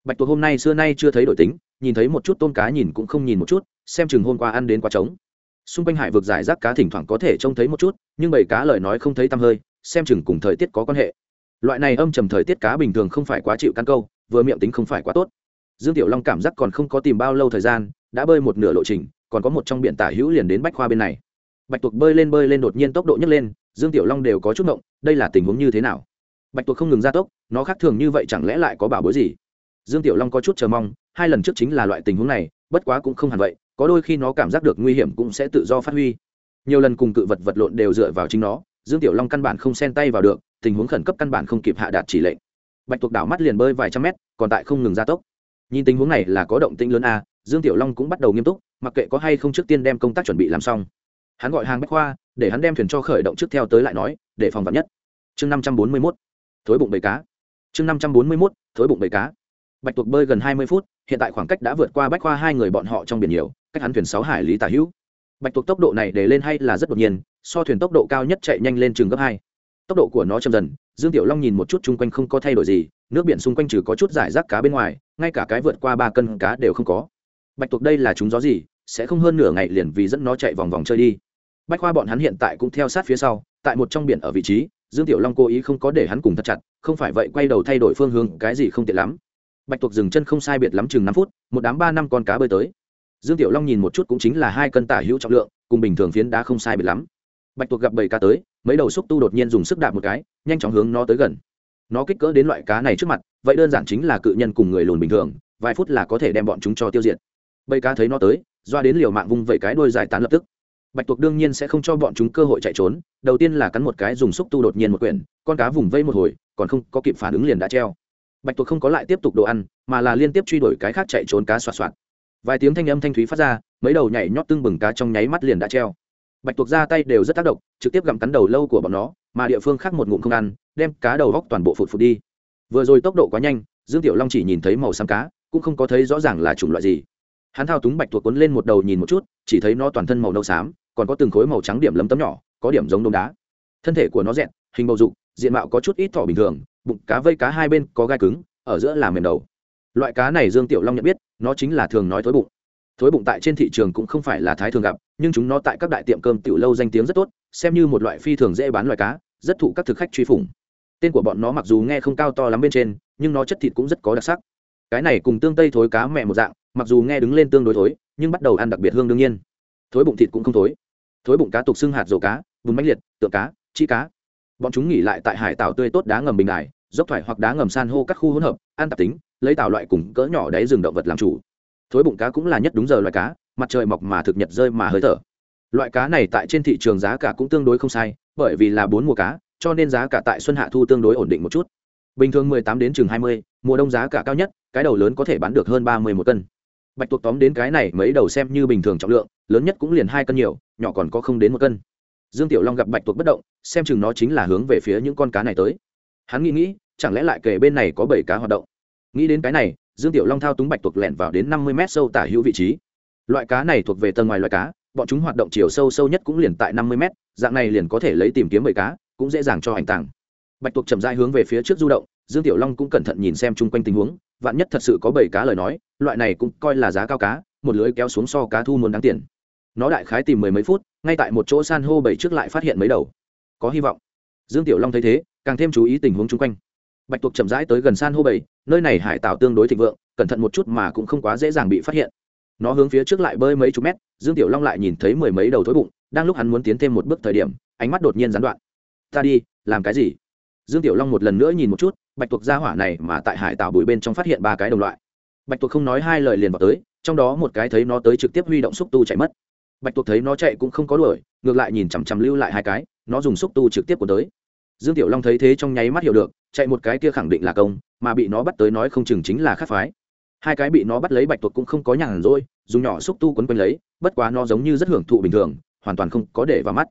Bạch tuộc hôm nay xưa nay chưa thấy đổi tính, nhìn thấy một chút tôm cá nhìn cũng không nhìn một chút, xem chừng hôm qua ăn đến quá trống xung quanh hải vực giải rác cá thỉnh thoảng có thể trông thấy một chút, nhưng bầy cá lời nói không thấy tăm hơi, xem chừng cùng thời tiết có quan hệ. Loại này âm trầm thời tiết cá bình thường không phải quá chịu căn câu, vừa miệng tính không phải quá tốt. Dương tiểu long cảm giác còn không có tìm bao lâu thời gian, đã bơi một nửa lộ trình, còn có một trong biển tả hữu liền đến bách khoa bên này. Bạch tuộc bơi lên bơi lên đột nhiên tốc độ nhấc lên, dương tiểu long đều có chút động đây là tình huống như thế nào? Bạch tuộc không ngừng gia tốc, nó khác thường như vậy chẳng lẽ lại có bảo bối gì? Dương tiểu long có chút chờ mong, hai lần trước chính là loại tình huống này, bất quá cũng không hẳn vậy có đôi khi nó cảm giác được nguy hiểm cũng sẽ tự do phát huy. Nhiều lần cùng cự vật vật lộn đều dựa vào chính nó, dương tiểu long căn bản không xen tay vào được, tình huống khẩn cấp căn bản không kịp hạ đạt chỉ lệnh. Bạch tuộc đảo mắt liền bơi vài trăm mét, còn tại không ngừng gia tốc. Nhìn tình huống này là có động tĩnh lớn a, dương tiểu long cũng bắt đầu nghiêm túc, mặc kệ có hay không trước tiên đem công tác chuẩn bị làm xong. Hắn gọi hàng bách khoa, để hắn đem thuyền cho khởi động trước theo tới lại nói, để phòng vật nhất. Chương năm trăm bốn mươi mốt, thối bụng bầy cá. Chương năm trăm bốn mươi mốt, thối bụng bầy cá. Bạch tuộc bơi gần hai mươi phút, hiện tại khoảng cách đã vượt qua bách khoa hai người bọn họ trong biển nhiều cách hắn thuyền sáu hải lý tả hữu. Bạch tuộc tốc độ này để lên hay là rất đột nhiên, so thuyền tốc độ cao nhất chạy nhanh lên chừng gấp hai. Tốc độ của nó chậm dần, dương tiểu long nhìn một chút chung quanh không có thay đổi gì, nước biển xung quanh trừ có chút giải rác cá bên ngoài, ngay cả cái vượt qua ba cân cá đều không có. Bạch tuộc đây là chúng gió gì, sẽ không hơn nửa ngày liền vì dẫn nó chạy vòng vòng chơi đi. Bách khoa bọn hắn hiện tại cũng theo sát phía sau, tại một trong biển ở vị trí, dương tiểu long cố ý không có để hắn cùng thật chặt, không phải vậy quay đầu thay đổi phương hướng, cái gì không tiện lắm. Bạch tuộc dừng chân không sai biệt lắm chừng năm phút, một đám ba năm con cá bơi tới dương tiểu long nhìn một chút cũng chính là hai cân tả hữu trọng lượng, cùng bình thường phiến đá không sai biệt lắm. Bạch tuộc gặp bầy cá tới, mấy đầu xúc tu đột nhiên dùng sức đạp một cái, nhanh chóng hướng nó tới gần. Nó kích cỡ đến loại cá này trước mặt, vậy đơn giản chính là cự nhân cùng người lùn bình thường, vài phút là có thể đem bọn chúng cho tiêu diệt. Bầy cá thấy nó tới, doa đến liều mạng vung vẩy cái đuôi giải tán lập tức. Bạch tuộc đương nhiên sẽ không cho bọn chúng cơ hội chạy trốn, đầu tiên là cắn một cái dùng xúc tu đột nhiên một quyển, con cá vùng vây một hồi, còn không có kịp phản ứng liền đã treo. Bạch tuộc không có lại tiếp tục đồ ăn, mà là liên tiếp truy đuổi cái khác chạy trốn cá xoạt xoạt vài tiếng thanh âm thanh thúy phát ra, mấy đầu nhảy nhót tưng bừng cá trong nháy mắt liền đã treo. Bạch tuộc ra tay đều rất tác động, trực tiếp gặm cắn đầu lâu của bọn nó, mà địa phương khác một ngụm không ăn, đem cá đầu góc toàn bộ phụt phụt đi. Vừa rồi tốc độ quá nhanh, dương tiểu long chỉ nhìn thấy màu xám cá, cũng không có thấy rõ ràng là chủng loại gì. Hắn thao túng bạch tuộc cuốn lên một đầu nhìn một chút, chỉ thấy nó toàn thân màu nâu xám, còn có từng khối màu trắng điểm lấm tấm nhỏ, có điểm giống đông đá. Thân thể của nó dẹn hình bầu dục, diện mạo có chút ít thỏ bình thường, bụng cá vây cá hai bên có gai cứng, ở giữa là mềm đầu loại cá này dương tiểu long nhận biết, nó chính là thường nói thối bụng. Thối bụng tại trên thị trường cũng không phải là thái thường gặp, nhưng chúng nó tại các đại tiệm cơm tiểu lâu danh tiếng rất tốt, xem như một loại phi thường dễ bán loại cá, rất thụ các thực khách truy phủng. Tên của bọn nó mặc dù nghe không cao to lắm bên trên, nhưng nó chất thịt cũng rất có đặc sắc. Cái này cùng tương tây thối cá mẹ một dạng, mặc dù nghe đứng lên tương đối thối, nhưng bắt đầu ăn đặc biệt hương đương nhiên. Thối bụng thịt cũng không thối. Thối bụng cá tục xưng hạt dầu cá vùng bánh liệt, tượng cá, chi cá. Bọn chúng nghỉ lại tại hải tảo tươi tốt đá ngầm bình đài, dốc thoải hoặc đá ngầm san hô các khu hỗn hợp, ăn tạp tính lấy tạo loại cùng cỡ nhỏ đáy rừng động vật làm chủ. Thối bụng cá cũng là nhất đúng giờ loại cá, mặt trời mọc mà thực nhật rơi mà hơi thở. Loại cá này tại trên thị trường giá cả cũng tương đối không sai, bởi vì là bốn mùa cá, cho nên giá cả tại xuân hạ thu tương đối ổn định một chút. Bình thường mười tám đến chừng hai mươi, mùa đông giá cả cao nhất, cái đầu lớn có thể bán được hơn ba mươi một cân. Bạch tuộc tóm đến cái này mấy đầu xem như bình thường trọng lượng, lớn nhất cũng liền hai cân nhiều, nhỏ còn có không đến một cân. Dương tiểu long gặp bạch tuộc bất động, xem chừng nó chính là hướng về phía những con cá này tới. Hắn nghĩ nghĩ, chẳng lẽ lại kể bên này có bảy cá hoạt động? Nghĩ đến cái này, dương tiểu long thao túng bạch tuộc lẻn vào đến năm mươi mét sâu tả hữu vị trí. Loại cá này thuộc về tầng ngoài loại cá, bọn chúng hoạt động chiều sâu sâu nhất cũng liền tại năm mươi mét, dạng này liền có thể lấy tìm kiếm bầy cá, cũng dễ dàng cho hành tàng. Bạch tuộc chậm rãi hướng về phía trước du động, dương tiểu long cũng cẩn thận nhìn xem chung quanh tình huống, vạn nhất thật sự có bầy cá lời nói, loại này cũng coi là giá cao cá, một lưới kéo xuống so cá thu muốn đáng tiền. Nó đại khái tìm mười mấy phút, ngay tại một chỗ san hô bầy trước lại phát hiện mấy đầu. Có hy vọng. Dương tiểu long thấy thế, càng thêm chú ý tình huống chung quanh bạch tuộc chậm rãi tới gần san hô bảy, nơi này hải tạo tương đối thịnh vượng cẩn thận một chút mà cũng không quá dễ dàng bị phát hiện. Nó hướng phía trước lại bơi mấy chục mét dương tiểu long lại nhìn thấy mười mấy đầu thối bụng đang lúc hắn muốn tiến thêm một bước thời điểm ánh mắt đột nhiên gián đoạn. Ta đi làm cái gì? Dương tiểu long một lần nữa nhìn một chút bạch tuộc gia hỏa này mà tại hải tảo bụi bên trong phát hiện ba cái đồng loại. Bạch tuộc không nói hai lời liền vào tới trong đó một cái thấy nó tới trực tiếp huy động xúc tu chạy mất. Bạch tuộc thấy nó chạy cũng không có đuổi ngược lại nhìn chằm chằm lưu lại hai cái nó dùng xúc tu trực tiếp của tới dương tiểu long thấy thế trong nháy mắt hiểu được, chạy một cái kia khẳng định là công, mà bị nó bắt tới nói không chừng chính là khắc phái. Hai cái bị nó bắt lấy bạch tuộc cũng không có nhàn rỗi, dùng nhỏ xúc tu quấn quanh lấy, bất quá nó giống như rất hưởng thụ bình thường, hoàn toàn không có để vào mắt.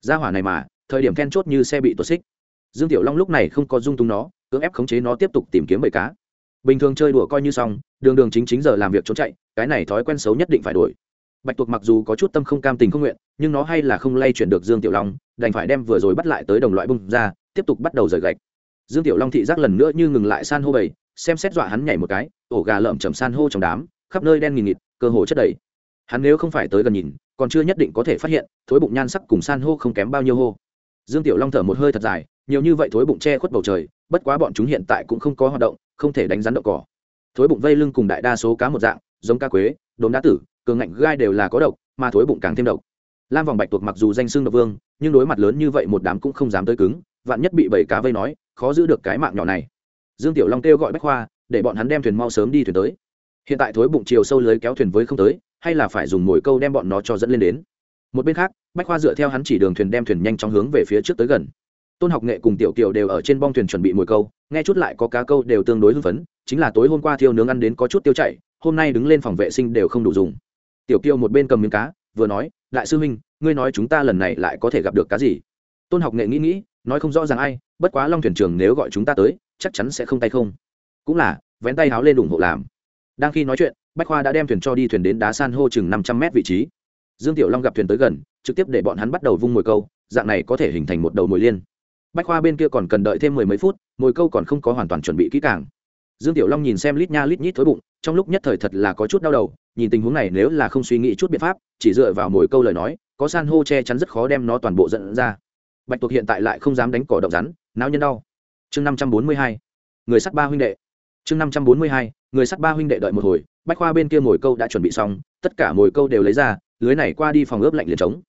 Ra hỏa này mà, thời điểm then chốt như xe bị tuột xích. Dương tiểu long lúc này không có dung túng nó, cưỡng ép khống chế nó tiếp tục tìm kiếm bầy cá. Bình thường chơi đùa coi như xong, đường đường chính chính giờ làm việc trốn chạy, cái này thói quen xấu nhất định phải đổi. Bạch tuộc mặc dù có chút tâm không cam tình không nguyện nhưng nó hay là không lay chuyển được dương tiểu long, đành phải đem vừa rồi bắt lại tới đồng loại bung ra, tiếp tục bắt đầu rời gạch. Dương tiểu long thị giác lần nữa như ngừng lại san hô bầy, xem xét dọa hắn nhảy một cái, ổ gà lợm chầm san hô trong đám, khắp nơi đen nghìn nghịt, cơ hồ chất đầy. Hắn nếu không phải tới gần nhìn, còn chưa nhất định có thể phát hiện, thối bụng nhan sắc cùng san hô không kém bao nhiêu hô. Dương tiểu long thở một hơi thật dài, nhiều như vậy thối bụng che khuất bầu trời, bất quá bọn chúng hiện tại cũng không có hoạt động, không thể đánh rắn đậu cỏ. Thối bụng vây lưng cùng đại đa số cá một dạng, giống cá quế, đốm đá tử, cường ngạnh gai đều là có độc, mà thối bụng càng thêm độc lam vòng bạch tuộc mặc dù danh xưng độc vương, nhưng đối mặt lớn như vậy một đám cũng không dám tới cứng, vạn nhất bị bảy cá vây nói, khó giữ được cái mạng nhỏ này. Dương tiểu long kêu gọi bách khoa, để bọn hắn đem thuyền mau sớm đi thuyền tới. Hiện tại thối bụng chiều sâu lưới kéo thuyền với không tới, hay là phải dùng mồi câu đem bọn nó cho dẫn lên đến. Một bên khác, bách khoa dựa theo hắn chỉ đường thuyền đem thuyền nhanh chóng hướng về phía trước tới gần. Tôn học nghệ cùng tiểu kiều đều ở trên bong thuyền chuẩn bị mồi câu, nghe chút lại có cá câu đều tương đối hưng phấn, chính là tối hôm qua thiêu nướng ăn đến có chút tiêu chảy, hôm nay đứng lên phòng vệ sinh đều không đủ dùng. Tiểu kiều một bên cầm miếng cá vừa nói, đại sư huynh, ngươi nói chúng ta lần này lại có thể gặp được cá gì? Tôn học nghệ nghĩ nghĩ, nói không rõ ràng ai, bất quá long thuyền trưởng nếu gọi chúng ta tới, chắc chắn sẽ không tay không. Cũng là, vén tay háo lên ủng hộ làm. Đang khi nói chuyện, bách khoa đã đem thuyền cho đi thuyền đến đá san hô chừng năm trăm mét vị trí. Dương tiểu long gặp thuyền tới gần, trực tiếp để bọn hắn bắt đầu vung mồi câu, dạng này có thể hình thành một đầu mồi liên. Bách khoa bên kia còn cần đợi thêm mười mấy phút, mồi câu còn không có hoàn toàn chuẩn bị kỹ càng dương tiểu long nhìn xem lít nha lít nhít thối bụng, trong lúc nhất thời thật là có chút đau đầu, nhìn tình huống này nếu là không suy nghĩ chút biện pháp, chỉ dựa vào mỗi câu lời nói, có san hô che chắn rất khó đem nó toàn bộ dẫn ra. Bạch tuộc hiện tại lại không dám đánh cỏ động rắn náo nhân đau. Chương năm trăm bốn mươi hai, người sắt ba huynh đệ. Chương năm trăm bốn mươi hai, người sắt ba huynh đệ đợi một hồi, bách khoa bên kia mồi câu đã chuẩn bị xong, tất cả mồi câu đều lấy ra, lưới này qua đi phòng ướp lạnh liền trống.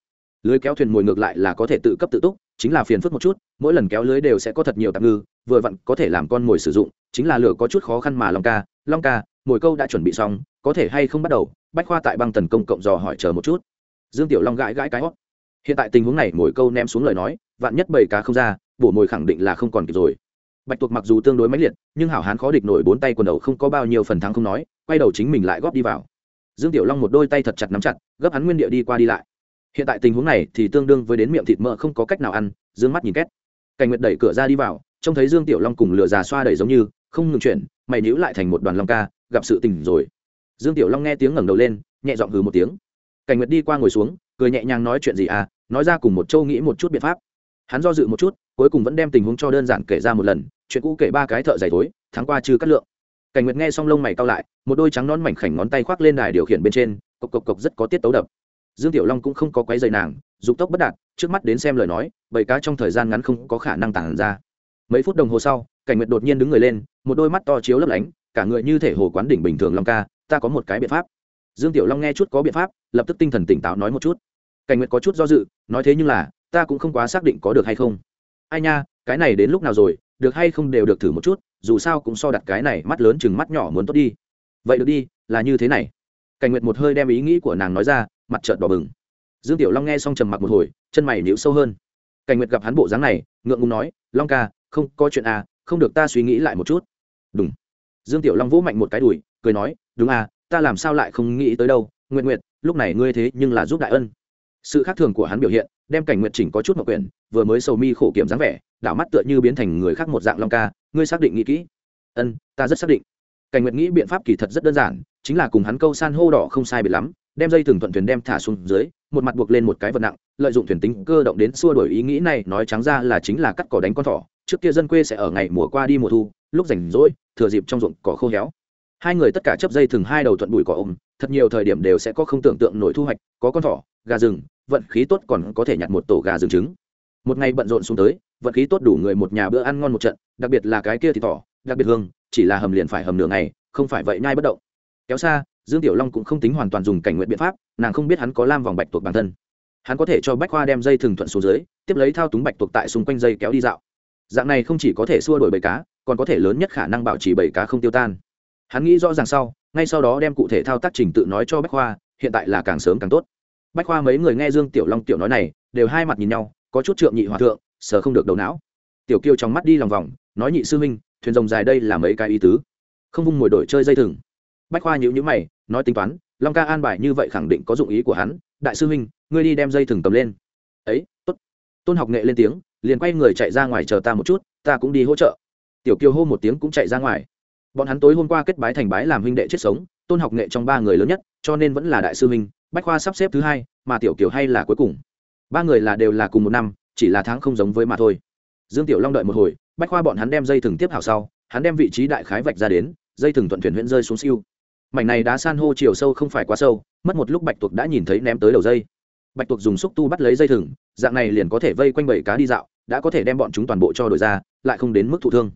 Lưới kéo thuyền mồi ngược lại là có thể tự cấp tự túc, chính là phiền phức một chút, mỗi lần kéo lưới đều sẽ có thật nhiều tạm ngư vừa vặn có thể làm con mồi sử dụng, chính là lửa có chút khó khăn mà long ca long ca, mồi câu đã chuẩn bị xong, có thể hay không bắt đầu? Bách khoa tại băng tần công cộng dò hỏi chờ một chút. Dương tiểu long gãi gãi cái hót. Hiện tại tình huống này mồi câu ném xuống lời nói, vạn nhất bầy cá không ra, bổ mồi khẳng định là không còn kịp rồi. Bạch tuộc mặc dù tương đối mãnh liệt, nhưng hảo hán khó địch nổi bốn tay quần đầu không có bao nhiêu phần thắng không nói, quay đầu chính mình lại góp đi vào. Dương tiểu long một đôi tay thật chặt nắm chặt, gấp hắn nguyên địa đi qua đi lại. Hiện tại tình huống này thì tương đương với đến miệng thịt mỡ không có cách nào ăn, dương mắt nhìn két. Cảnh nguyệt đẩy cửa ra đi vào trông thấy dương tiểu long cùng lửa già xoa đẩy giống như, không ngừng chuyển, mày níu lại thành một đoàn long ca, gặp sự tình rồi. Dương tiểu long nghe tiếng ngẩng đầu lên, nhẹ giọng hừ một tiếng. Cảnh nguyệt đi qua ngồi xuống, cười nhẹ nhàng nói chuyện gì à nói ra cùng một châu nghĩ một chút biện pháp. Hắn do dự một chút, cuối cùng vẫn đem tình huống cho đơn giản kể ra một lần, chuyện cũ kể ba cái thợ giày tối tháng qua chưa cắt lượng. Cảnh nguyệt nghe xong lông mày cao lại, một đôi trắng non mảnh khảnh ngón tay khoác lên đài điều khiển bên trên, cộc cộc cộc rất có tiết tấu đập. Dương tiểu long cũng không có quấy dày nàng, dục tốc bất đạt, trước mắt đến xem lời nói, bầy cá trong thời gian ngắn không có khả năng tản ra mấy phút đồng hồ sau, cảnh nguyệt đột nhiên đứng người lên, một đôi mắt to chiếu lấp lánh, cả người như thể hồ quán đỉnh bình thường long ca, ta có một cái biện pháp. Dương tiểu long nghe chút có biện pháp, lập tức tinh thần tỉnh táo nói một chút. Cảnh nguyệt có chút do dự, nói thế nhưng là, ta cũng không quá xác định có được hay không. Ai nha, cái này đến lúc nào rồi, được hay không đều được thử một chút, dù sao cũng so đặt cái này mắt lớn chừng mắt nhỏ muốn tốt đi. Vậy được đi, là như thế này. Cảnh nguyệt một hơi đem ý nghĩ của nàng nói ra, mặt trợn đỏ bừng. Dương tiểu long nghe xong trầm mặc một hồi, chân mày nhíu sâu hơn. Cảnh nguyệt gặp hắn bộ dáng này, ngượng ngùng nói, long ca không, có chuyện à không được ta suy nghĩ lại một chút. Đúng. Dương tiểu long vỗ mạnh một cái đùi, cười nói, đúng à ta làm sao lại không nghĩ tới đâu nguyện nguyện lúc này ngươi thế nhưng là giúp đại ân. Sự khác thường của hắn biểu hiện, đem cảnh nguyện chỉnh có chút mậu quyển, vừa mới sầu mi khổ kiểm dáng vẻ, đảo mắt tựa như biến thành người khác một dạng long ca, ngươi xác định nghĩ kỹ. Ân, ta rất xác định. Cảnh nguyện nghĩ biện pháp kỳ thật rất đơn giản, chính là cùng hắn câu san hô đỏ không sai bị lắm, đem dây thừng thuận thuyền đem thả xuống dưới, một mặt buộc lên một cái vật nặng, lợi dụng thuyền tính cơ động đến xua đổi ý nghĩ này, nói trắng ra là chính là cắt cỏ đánh con thỏ trước kia dân quê sẽ ở ngày mùa qua đi mùa thu, lúc rảnh rỗi, thừa dịp trong ruộng cỏ khô héo. Hai người tất cả chấp dây thừng hai đầu thuận bụi cỏ ôm, thật nhiều thời điểm đều sẽ có không tưởng tượng nổi thu hoạch, có con thỏ, gà rừng, vận khí tốt còn có thể nhặt một tổ gà rừng trứng. Một ngày bận rộn xuống tới, vận khí tốt đủ người một nhà bữa ăn ngon một trận, đặc biệt là cái kia thì thỏ, đặc biệt hương, chỉ là hầm liền phải hầm nửa ngày, không phải vậy nhai bất động. Kéo xa, dương tiểu long cũng không tính hoàn toàn dùng cảnh nguyện biện pháp, nàng không biết hắn có lam vòng bạch tuộc bản thân. Hắn có thể cho bách khoa đem dây thừng thuận xuống dưới, tiếp lấy thao túng bạch tuộc tại xung quanh dây kéo đi dạo dạng này không chỉ có thể xua đổi bầy cá, còn có thể lớn nhất khả năng bảo trì bầy cá không tiêu tan. Hắn nghĩ rõ ràng sau, ngay sau đó đem cụ thể thao tác trình tự nói cho bách khoa, hiện tại là càng sớm càng tốt. Bách khoa mấy người nghe dương tiểu long tiểu nói này, đều hai mặt nhìn nhau, có chút trượng nhị hòa thượng sờ không được đầu não. Tiểu kiêu trong mắt đi lòng vòng, nói nhị sư huynh, thuyền rồng dài đây là mấy cái ý tứ. Không vung mồi đổi chơi dây thừng. Bách khoa nhữ nhữ mày, nói tính toán, long ca an bài như vậy khẳng định có dụng ý của hắn. Đại sư huynh, ngươi đi đem dây thừng cầm lên. Ấy, tốt. Tôn học nghệ lên tiếng liền quay người chạy ra ngoài chờ ta một chút, ta cũng đi hỗ trợ. Tiểu kiều hô một tiếng cũng chạy ra ngoài. Bọn hắn tối hôm qua kết bái thành bái làm huynh đệ chết sống, tôn học nghệ trong ba người lớn nhất, cho nên vẫn là đại sư huynh, bách khoa sắp xếp thứ hai, mà tiểu kiều hay là cuối cùng. Ba người là đều là cùng một năm, chỉ là tháng không giống với mà thôi. Dương tiểu long đợi một hồi, bách khoa bọn hắn đem dây thừng tiếp hảo sau, hắn đem vị trí đại khái vạch ra đến, dây thừng thuận thuyền huyện rơi xuống siêu. Mảnh này đá san hô chiều sâu không phải quá sâu, mất một lúc bạch tuộc đã nhìn thấy ném tới đầu dây. Bạch tuộc dùng xúc tu bắt lấy dây thừng, dạng này liền có thể vây quanh bảy cá đi dạo đã có thể đem bọn chúng toàn bộ cho đổi ra, lại không đến mức thụ thương.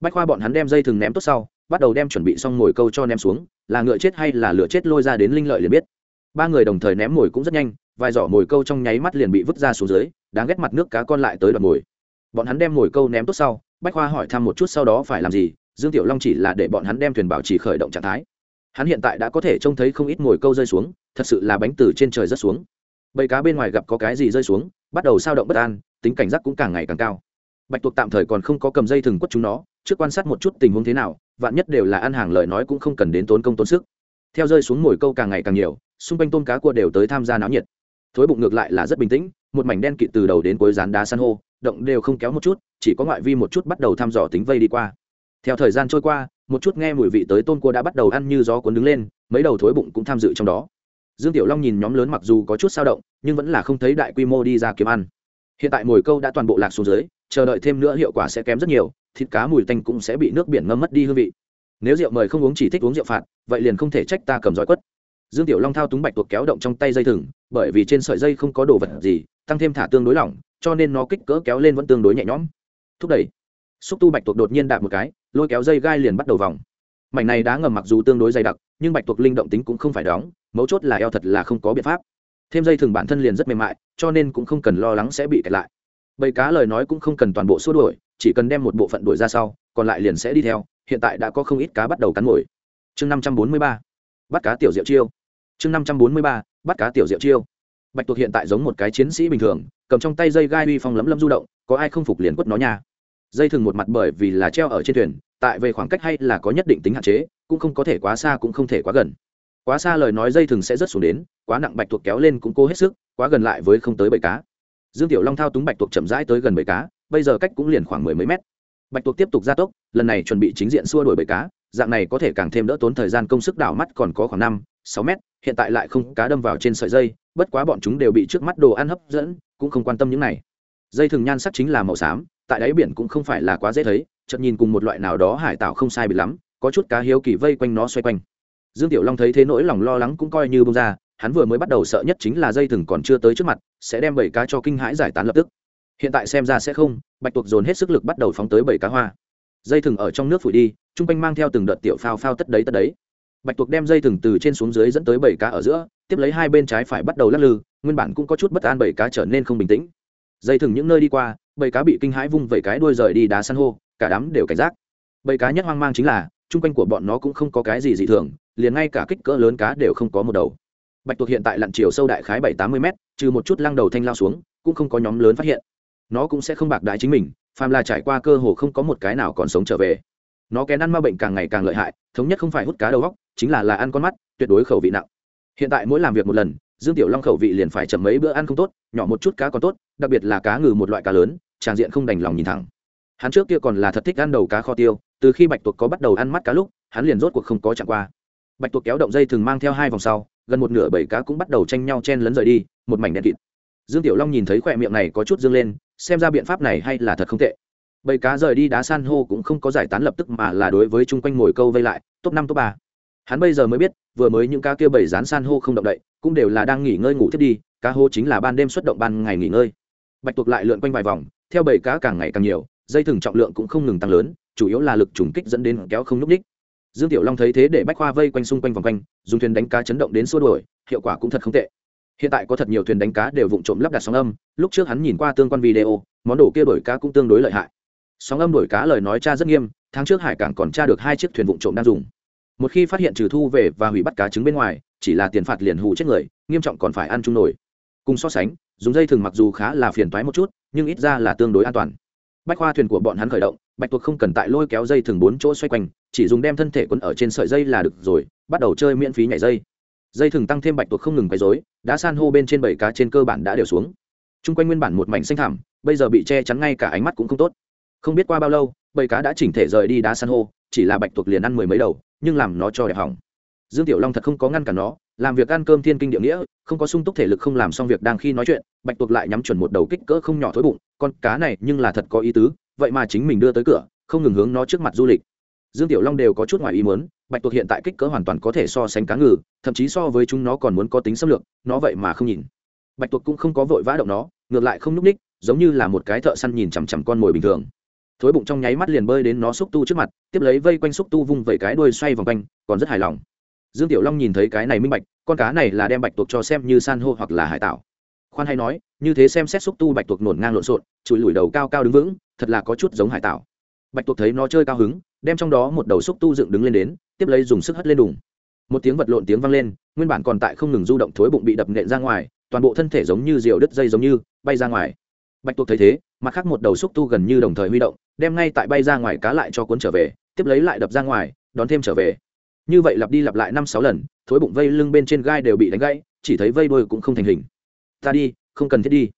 Bách khoa bọn hắn đem dây thừng ném tốt sau, bắt đầu đem chuẩn bị xong mồi câu cho ném xuống, là ngựa chết hay là lửa chết lôi ra đến linh lợi liền biết. Ba người đồng thời ném mồi cũng rất nhanh, vài giỏ mồi câu trong nháy mắt liền bị vứt ra xuống dưới, đáng ghét mặt nước cá con lại tới đoạn mồi. Bọn hắn đem mồi câu ném tốt sau, bách khoa hỏi thăm một chút sau đó phải làm gì, dương tiểu long chỉ là để bọn hắn đem thuyền bảo trì khởi động trạng thái. Hắn hiện tại đã có thể trông thấy không ít mồi câu rơi xuống, thật sự là bánh từ trên trời rất xuống. Bầy cá bên ngoài gặp có cái gì rơi xuống, bắt đầu sao động bất an tính cảnh giác cũng càng ngày càng cao. Bạch tuộc tạm thời còn không có cầm dây thừng quất chúng nó, trước quan sát một chút tình huống thế nào, vạn nhất đều là ăn hàng lời nói cũng không cần đến tốn công tốn sức. Theo rơi xuống mồi câu càng ngày càng nhiều, xung quanh tôm cá cua đều tới tham gia náo nhiệt. Thối bụng ngược lại là rất bình tĩnh, một mảnh đen kịt từ đầu đến cuối rán đá san hô, động đều không kéo một chút, chỉ có ngoại vi một chút bắt đầu thăm dò tính vây đi qua. Theo thời gian trôi qua, một chút nghe mùi vị tới tôm cua đã bắt đầu ăn như gió cuốn đứng lên, mấy đầu thối bụng cũng tham dự trong đó. Dương tiểu long nhìn nhóm lớn mặc dù có chút sao động, nhưng vẫn là không thấy đại quy mô đi ra kiếm ăn hiện tại mồi câu đã toàn bộ lạc xuống dưới, chờ đợi thêm nữa hiệu quả sẽ kém rất nhiều, thịt cá mùi tanh cũng sẽ bị nước biển ngâm mất đi hương vị. Nếu rượu mời không uống chỉ thích uống rượu phạt, vậy liền không thể trách ta cầm giỏi quất. Dương tiểu long thao túng bạch tuộc kéo động trong tay dây thừng, bởi vì trên sợi dây không có đồ vật gì, tăng thêm thả tương đối lỏng, cho nên nó kích cỡ kéo lên vẫn tương đối nhẹ nhõm. Thúc đẩy. Xúc tu bạch tuộc đột nhiên đạp một cái, lôi kéo dây gai liền bắt đầu vòng. Mảnh này đá ngầm mặc dù tương đối dày đặc, nhưng bạch tuộc linh động tính cũng không phải đóng, mấu chốt là eo thật là không có biện pháp thêm dây thừng bản thân liền rất mềm mại, cho nên cũng không cần lo lắng sẽ bị kẹt lại. Bầy cá lời nói cũng không cần toàn bộ xua đuổi, chỉ cần đem một bộ phận đuổi ra sau, còn lại liền sẽ đi theo. Hiện tại đã có không ít cá bắt đầu cắn mồi. Chương năm trăm bốn mươi ba. Bắt cá tiểu diệu chiêu. Chương năm trăm bốn mươi ba. Bắt cá tiểu diệu chiêu. Bạch tuộc hiện tại giống một cái chiến sĩ bình thường, cầm trong tay dây gai uy phong lấm lấm du động, có ai không phục liền quất nó nha. Dây thừng một mặt bởi vì là treo ở trên thuyền, tại về khoảng cách hay là có nhất định tính hạn chế, cũng không có thể quá xa cũng không thể quá gần. Quá xa lời nói dây thừng sẽ rất xuống đến quá nặng bạch tuộc kéo lên cũng cố hết sức, quá gần lại với không tới bầy cá. Dương tiểu long thao túng bạch tuộc chậm rãi tới gần bầy cá, bây giờ cách cũng liền khoảng mười mấy mét. Bạch tuộc tiếp tục gia tốc, lần này chuẩn bị chính diện xua đuổi bầy cá, dạng này có thể càng thêm đỡ tốn thời gian công sức đảo mắt còn có khoảng năm, sáu mét, hiện tại lại không cá đâm vào trên sợi dây, bất quá bọn chúng đều bị trước mắt đồ ăn hấp dẫn, cũng không quan tâm những này. Dây thường nhan sắc chính là màu xám, tại đáy biển cũng không phải là quá dễ thấy, chợt nhìn cùng một loại nào đó hải tạo không sai bị lắm, có chút cá hiếu kỳ vây quanh nó xoay quanh. Dương tiểu long thấy thế nỗi lòng lo lắng cũng coi như bông ra hắn vừa mới bắt đầu sợ nhất chính là dây thừng còn chưa tới trước mặt, sẽ đem bảy cá cho kinh hãi giải tán lập tức. Hiện tại xem ra sẽ không, bạch tuộc dồn hết sức lực bắt đầu phóng tới bảy cá hoa. Dây thừng ở trong nước phủi đi chung quanh mang theo từng đợt tiểu phao phao tất đấy tất đấy. Bạch tuộc đem dây thừng từ trên xuống dưới dẫn tới bảy cá ở giữa, tiếp lấy hai bên trái phải bắt đầu lắc lư, nguyên bản cũng có chút bất an bảy cá trở nên không bình tĩnh. Dây thừng những nơi đi qua, bảy cá bị kinh hãi vung vẩy cái đuôi rời đi đá san hô, cả đám đều cảnh giác. Bảy cá nhất hoang mang chính là chung quanh của bọn nó cũng không có cái gì dị thường, liền ngay cả kích cỡ lớn cá đều không có một đầu bạch tuộc hiện tại lặn chiều sâu đại khái bảy tám mươi m trừ một chút lăng đầu thanh lao xuống, cũng không có nhóm lớn phát hiện. Nó cũng sẽ không bạc đái chính mình, phàm là trải qua cơ hồ không có một cái nào còn sống trở về. Nó kén ăn ma bệnh càng ngày càng lợi hại, thống nhất không phải hút cá đầu góc chính là là ăn con mắt, tuyệt đối khẩu vị nặng. Hiện tại mỗi làm việc một lần, dương tiểu long khẩu vị liền phải chậm mấy bữa ăn không tốt, nhỏ một chút cá còn tốt, đặc biệt là cá ngừ một loại cá lớn tràng diện không đành lòng nhìn thẳng. Hắn trước kia còn là thật thích ăn đầu cá kho tiêu, từ khi bạch tuộc có bắt đầu ăn mắt cá lúc, hắn liền rốt cuộc không có chạm qua. Bạch tuộc kéo động dây thường mang theo hai vòng sau gần một nửa bảy cá cũng bắt đầu tranh nhau chen lấn rời đi, một mảnh đen kịt. Dương tiểu long nhìn thấy khỏe miệng này có chút dương lên, xem ra biện pháp này hay là thật không tệ. Bầy cá rời đi đá san hô cũng không có giải tán lập tức mà là đối với chung quanh mồi câu vây lại, top năm, top ba. Hắn bây giờ mới biết, vừa mới những cá kia bầy rán san hô không động đậy, cũng đều là đang nghỉ ngơi ngủ thiết đi, cá hô chính là ban đêm xuất động ban ngày nghỉ ngơi. Bạch tuộc lại lượn quanh vài vòng, theo bầy cá càng ngày càng nhiều, dây thừng trọng lượng cũng không ngừng tăng lớn, chủ yếu là lực trùng kích dẫn đến kéo không n ú c ních dương tiểu long thấy thế để bách khoa vây quanh xung quanh vòng quanh, dùng thuyền đánh cá chấn động đến xua đuổi, hiệu quả cũng thật không tệ. Hiện tại có thật nhiều thuyền đánh cá đều vụng trộm lắp đặt sóng âm, lúc trước hắn nhìn qua tương quan video, món đồ kia đổi cá cũng tương đối lợi hại. Sóng âm đổi cá lời nói cha rất nghiêm, tháng trước hải cảng còn tra được hai chiếc thuyền vụng trộm đang dùng. Một khi phát hiện trừ thu về và hủy bắt cá trứng bên ngoài, chỉ là tiền phạt liền hù chết người, nghiêm trọng còn phải ăn chung nổi cùng so sánh, dùng dây thừng mặc dù khá là phiền toái một chút, nhưng ít ra là tương đối an toàn. Bách khoa thuyền của bọn hắn khởi động bạch tuộc không cần tại lôi kéo dây thừng bốn chỗ xoay quanh, chỉ dùng đem thân thể quấn ở trên sợi dây là được rồi, bắt đầu chơi miễn phí nhảy dây. Dây thừng tăng thêm bạch tuộc không ngừng quấy dối đã san hô bên trên bảy cá trên cơ bản đã đều xuống. Chung quanh nguyên bản một mảnh xanh thảm bây giờ bị che chắn ngay cả ánh mắt cũng không tốt. Không biết qua bao lâu bầy cá đã chỉnh thể rời đi đá san hô, chỉ là bạch tuộc liền ăn mười mấy đầu, nhưng làm nó cho đẹp hỏng. Dương tiểu long thật không có ngăn cản nó, làm việc ăn cơm thiên kinh địa nghĩa, không có sung túc thể lực không làm xong việc đang khi nói chuyện, bạch tuộc lại nhắm chuẩn một đầu kích cỡ không nhỏ thối bụng, con cá này nhưng là thật có ý tứ vậy mà chính mình đưa tới cửa, không ngừng hướng nó trước mặt du lịch. Dương tiểu long đều có chút ngoài ý muốn, bạch tuộc hiện tại kích cỡ hoàn toàn có thể so sánh cá ngừ, thậm chí so với chúng nó còn muốn có tính xâm lược, nó vậy mà không nhìn. Bạch tuộc cũng không có vội vã động nó, ngược lại không n ú c ních, giống như là một cái thợ săn nhìn chằm chằm con mồi bình thường. Thối bụng trong nháy mắt liền bơi đến nó xúc tu trước mặt, tiếp lấy vây quanh xúc tu vung vẩy cái đuôi xoay vòng quanh, còn rất hài lòng. Dương tiểu long nhìn thấy cái này minh bạch, con cá này là đem bạch tuộc cho xem như san hô hoặc là hải tạo khoan hay nói, như thế xem xét xúc tu bạch tuộc nổn ngang lộn xộn, chùi lùi đầu cao cao đứng vững, thật là có chút giống hải tạo bạch tuộc thấy nó chơi cao hứng, đem trong đó một đầu xúc tu dựng đứng lên đến, tiếp lấy dùng sức hất lên đùng. Một tiếng vật lộn tiếng vang lên, nguyên bản còn tại không ngừng du động thối bụng bị đập nện ra ngoài, toàn bộ thân thể giống như diều đứt dây giống như, bay ra ngoài. Bạch tuộc thấy thế, mặt khác một đầu xúc tu gần như đồng thời huy động, đem ngay tại bay ra ngoài cá lại cho cuốn trở về, tiếp lấy lại đập ra ngoài, đón thêm trở về. Như vậy lặp đi lặp lại năm sáu lần, thối bụng vây lưng bên trên gai đều bị đánh gãy, chỉ thấy vây đôi cũng không thành hình ta đi, không cần thiết đi.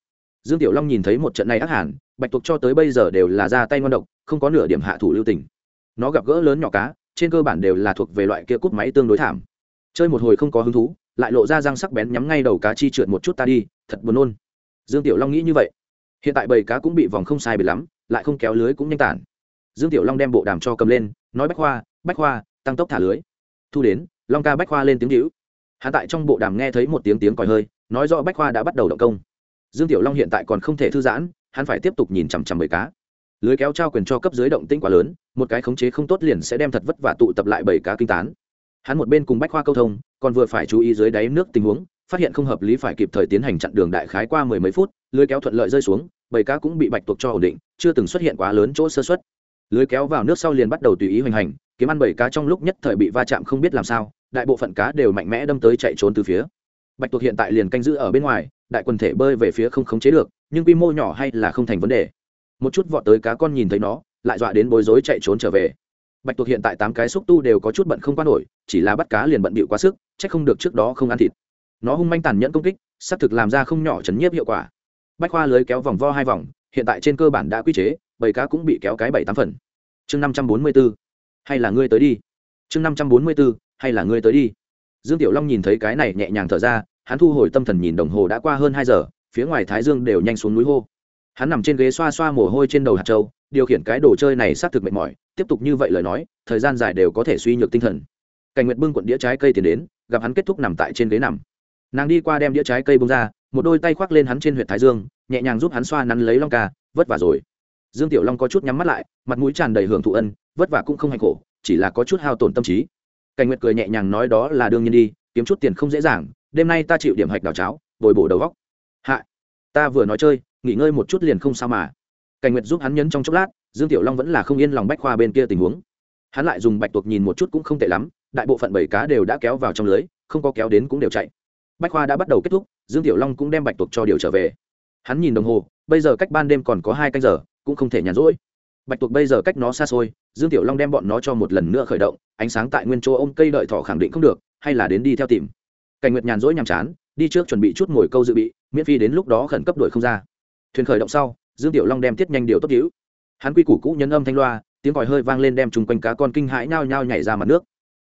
Dương tiểu long nhìn thấy một trận này ác hẳn bạch tuộc cho tới bây giờ đều là ra tay ngon độc, không có nửa điểm hạ thủ lưu tình. Nó gặp gỡ lớn nhỏ cá, trên cơ bản đều là thuộc về loại kia cút máy tương đối thảm. Chơi một hồi không có hứng thú, lại lộ ra răng sắc bén nhắm ngay đầu cá chi trượt một chút ta đi, thật buồn nôn. Dương tiểu long nghĩ như vậy. Hiện tại bầy cá cũng bị vòng không sai biệt lắm, lại không kéo lưới cũng nhanh tản. Dương tiểu long đem bộ đàm cho cầm lên, nói bách khoa bách khoa, tăng tốc thả lưới. Thu đến, long ca bách khoa lên tiếng hữu hạ tại trong bộ đàm nghe thấy một tiếng tiếng còi hơi, nói rõ bách khoa đã bắt đầu động công. Dương tiểu long hiện tại còn không thể thư giãn, hắn phải tiếp tục nhìn chằm chằm bầy cá. Lưới kéo trao quyền cho cấp dưới động tĩnh quá lớn, một cái khống chế không tốt liền sẽ đem thật vất vả tụ tập lại bầy cá kinh tán. Hắn một bên cùng bách khoa câu thông, còn vừa phải chú ý dưới đáy nước tình huống, phát hiện không hợp lý phải kịp thời tiến hành chặn đường đại khái qua mười mấy phút, lưới kéo thuận lợi rơi xuống, bầy cá cũng bị bạch tuộc cho ổn định, chưa từng xuất hiện quá lớn chỗ sơ xuất lưới kéo vào nước sau liền bắt đầu tùy ý hoành hành, kiếm ăn bầy cá trong lúc nhất thời bị va chạm không biết làm sao đại bộ phận cá đều mạnh mẽ đâm tới chạy trốn từ phía. Bạch tuộc hiện tại liền canh giữ ở bên ngoài, đại quần thể bơi về phía không khống chế được, nhưng quy mô nhỏ hay là không thành vấn đề. Một chút vọt tới cá con nhìn thấy nó, lại dọa đến bối rối chạy trốn trở về. Bạch tuộc hiện tại tám cái xúc tu đều có chút bận không qua nổi, chỉ là bắt cá liền bận bịu quá sức c h ắ c không được trước đó không ăn thịt. Nó hung manh tàn nhẫn công kích, xác thực làm ra không nhỏ chấn nhiếp hiệu quả. Bách khoa lưới kéo vòng vo hai vòng, hiện tại trên cơ bản đã quy chế bảy cá cũng bị kéo cái bảy tám phần. Chương năm trăm bốn mươi b ố hay là ngươi tới đi. Chương năm trăm bốn mươi b ố hay là ngươi tới đi? Dương tiểu long nhìn thấy cái này nhẹ nhàng thở ra, hắn thu hồi tâm thần nhìn đồng hồ đã qua hơn hai giờ, phía ngoài thái dương đều nhanh xuống núi hô. Hắn nằm trên ghế xoa xoa mồ hôi trên đầu hạt trâu điều khiển cái đồ chơi này xác thực mệt mỏi, tiếp tục như vậy lời nói, thời gian dài đều có thể suy nhược tinh thần. Cảnh nguyệt bưng cuộn đĩa trái cây tiến đến, gặp hắn kết thúc nằm tại trên ghế nằm. Nàng đi qua đem đĩa trái cây bông ra, một đôi tay khoác lên hắn trên huyện thái dương, nhẹ nhàng giúp hắn xoa nắn lấy long ca, vất vả rồi. Dương tiểu long có chút nhắm mắt lại, mặt mũi tràn đầy hưởng thụ ân, vất vả cũng không hành khổ, chỉ là có chút hao tổn tâm trí cảnh nguyệt cười nhẹ nhàng nói đó là đương nhiên đi, kiếm chút tiền không dễ dàng, đêm nay ta chịu điểm hạch đào cháo, bồi bổ đầu góc hạ, ta vừa nói chơi, nghỉ ngơi một chút liền không sao mà. Cảnh nguyệt giúp hắn nhấn trong chốc lát, dương tiểu long vẫn là không yên lòng bách khoa bên kia tình huống. Hắn lại dùng bạch tuộc nhìn một chút cũng không tệ lắm, đại bộ phận bảy cá đều đã kéo vào trong lưới, không có kéo đến cũng đều chạy. Bách khoa đã bắt đầu kết thúc, dương tiểu long cũng đem bạch tuộc cho điều trở về. Hắn nhìn đồng hồ, bây giờ cách ban đêm còn có hai canh giờ, cũng không thể nhàn rỗi bạch tuộc bây giờ cách nó xa xôi, dương tiểu long đem bọn nó cho một lần nữa khởi động, ánh sáng tại nguyên chỗ ôm cây đợi thỏ khẳng định không được, hay là đến đi theo tìm. Cảnh nguyệt nhàn rỗi nhàm chán, đi trước chuẩn bị chút ngồi câu dự bị, miễn phi đến lúc đó khẩn cấp đuổi không ra. Thuyền khởi động sau, dương tiểu long đem tiết nhanh điều tốt hữu. Hắn quy củ cũ nhấn âm thanh loa, tiếng còi hơi vang lên đem chung quanh cá con kinh hãi nhao nhao nhảy ra mặt nước.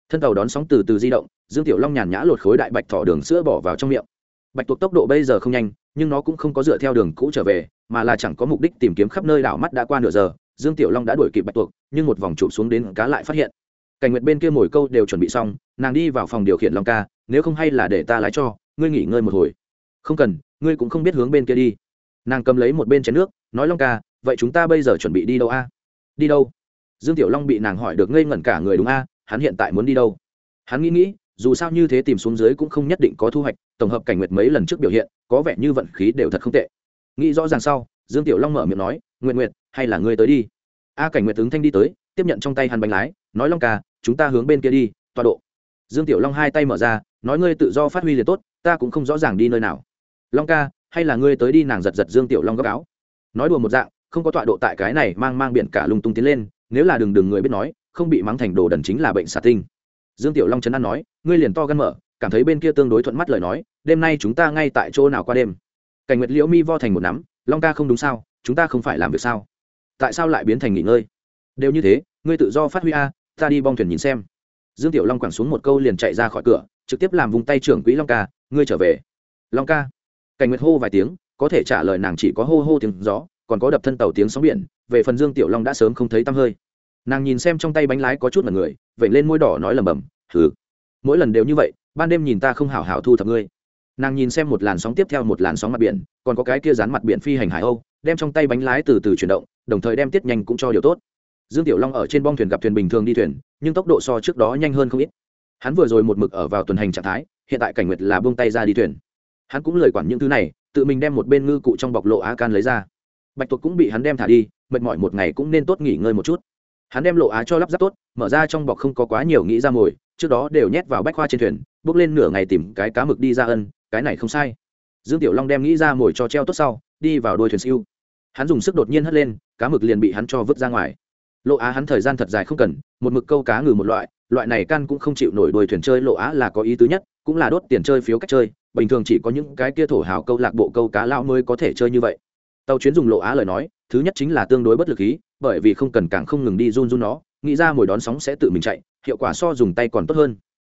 Thân tàu đón sóng từ từ di động, dương tiểu long nhàn nhã lột khối đại bạch thỏ đường sữa bỏ vào trong miệng. Bạch tuộc tốc độ bây giờ không nhanh, nhưng nó cũng không có dựa theo đường cũ trở về, mà là chẳng có mục đích tìm kiếm khắp nơi đảo mắt đã qua nửa giờ dương tiểu long đã đuổi kịp bạch tuộc, nhưng một vòng chụp xuống đến cá lại phát hiện. Cảnh nguyệt bên kia mồi câu đều chuẩn bị xong, nàng đi vào phòng điều khiển long ca, nếu không hay là để ta lái cho, ngươi nghỉ ngơi một hồi. Không cần, ngươi cũng không biết hướng bên kia đi. Nàng cầm lấy một bên chén nước, nói long ca, vậy chúng ta bây giờ chuẩn bị đi đâu a? Đi đâu? Dương tiểu long bị nàng hỏi được ngây ngẩn cả người đúng a, hắn hiện tại muốn đi đâu? Hắn nghĩ nghĩ, dù sao như thế tìm xuống dưới cũng không nhất định có thu hoạch, tổng hợp cảnh nguyệt mấy lần trước biểu hiện, có vẻ như vận khí đều thật không tệ. Nghĩ rõ ràng sau, dương tiểu long mở miệng nói nguyện nguyện, hay là ngươi tới đi. A cảnh nguyệt ứng thanh đi tới, tiếp nhận trong tay hắn bánh lái, nói, long ca, chúng ta hướng bên kia đi, tọa độ. Dương tiểu long hai tay mở ra, nói, ngươi tự do phát huy liền tốt, ta cũng không rõ ràng đi nơi nào. Long ca, hay là ngươi tới đi? Nàng giật giật dương tiểu long gấp áo. Nói đùa một dạng, không có tọa độ tại cái này mang mang biển cả lung tung tiến lên, nếu là đừng đừng người biết nói, không bị mắng thành đồ đần chính là bệnh xà tinh. Dương tiểu long chấn an nói, ngươi liền to gan mở, cảm thấy bên kia tương đối thuận mắt lời nói, đêm nay chúng ta ngay tại chỗ nào qua đêm? Cảnh nguyệt liễu mi vo thành một nắm, long ca không đúng sao? Chúng ta không phải làm việc sao? Tại sao lại biến thành nghỉ ngơi? Đều như thế, ngươi tự do phát huy a, ta đi bong thuyền nhìn xem. Dương tiểu long quẳng xuống một câu liền chạy ra khỏi cửa, trực tiếp làm vùng tay trưởng quỹ long ca, ngươi trở về. Long ca. Cảnh nguyệt hô vài tiếng, có thể trả lời nàng chỉ có hô hô tiếng gió, còn có đập thân tàu tiếng sóng biển, về phần dương tiểu long đã sớm không thấy tăm hơi. Nàng nhìn xem trong tay bánh lái có chút là người vậy lên môi đỏ nói lầm bầm thử mỗi lần đều như vậy, ban đêm nhìn ta không hảo hảo thu thập ngươi. Nàng nhìn xem một làn sóng tiếp theo một làn sóng mặt biển, còn có cái kia dán mặt biển phi hành hải âu đem trong tay bánh lái từ từ chuyển động, đồng thời đem tiết nhanh cũng cho điều tốt. Dương tiểu long ở trên bong thuyền gặp thuyền bình thường đi thuyền, nhưng tốc độ so trước đó nhanh hơn không ít. Hắn vừa rồi một mực ở vào tuần hành trạng thái, hiện tại cảnh nguyệt là buông tay ra đi thuyền. Hắn cũng lời quản những thứ này, tự mình đem một bên ngư cụ trong bọc lộ á can lấy ra. Bạch tuộc cũng bị hắn đem thả đi, mệt mỏi một ngày cũng nên tốt nghỉ ngơi một chút. Hắn đem lộ á cho lắp ráp tốt, mở ra trong bọc không có quá nhiều nghĩ ra mồi, trước đó đều nhét vào bách khoa trên thuyền, bước lên nửa ngày tìm cái cá mực đi ra ân, cái này không sai dương tiểu long đem nghĩ ra mồi cho treo tốt sau, đi vào đôi thuyền siêu. Hắn dùng sức đột nhiên hất lên, cá mực liền bị hắn cho vứt ra ngoài. Lộ á hắn thời gian thật dài không cần, một mực câu cá ngừ một loại loại này căn cũng không chịu nổi đuôi thuyền chơi, lộ á là có ý tứ nhất, cũng là đốt tiền chơi phiếu cách chơi, bình thường chỉ có những cái kia thổ hào câu lạc bộ câu cá lao mới có thể chơi như vậy. Tàu chuyến dùng lộ á lời nói, thứ nhất chính là tương đối bất lực ý bởi vì không cần càng không ngừng đi run run nó, nghĩ ra mồi đón sóng sẽ tự mình chạy, hiệu quả so dùng tay còn tốt hơn.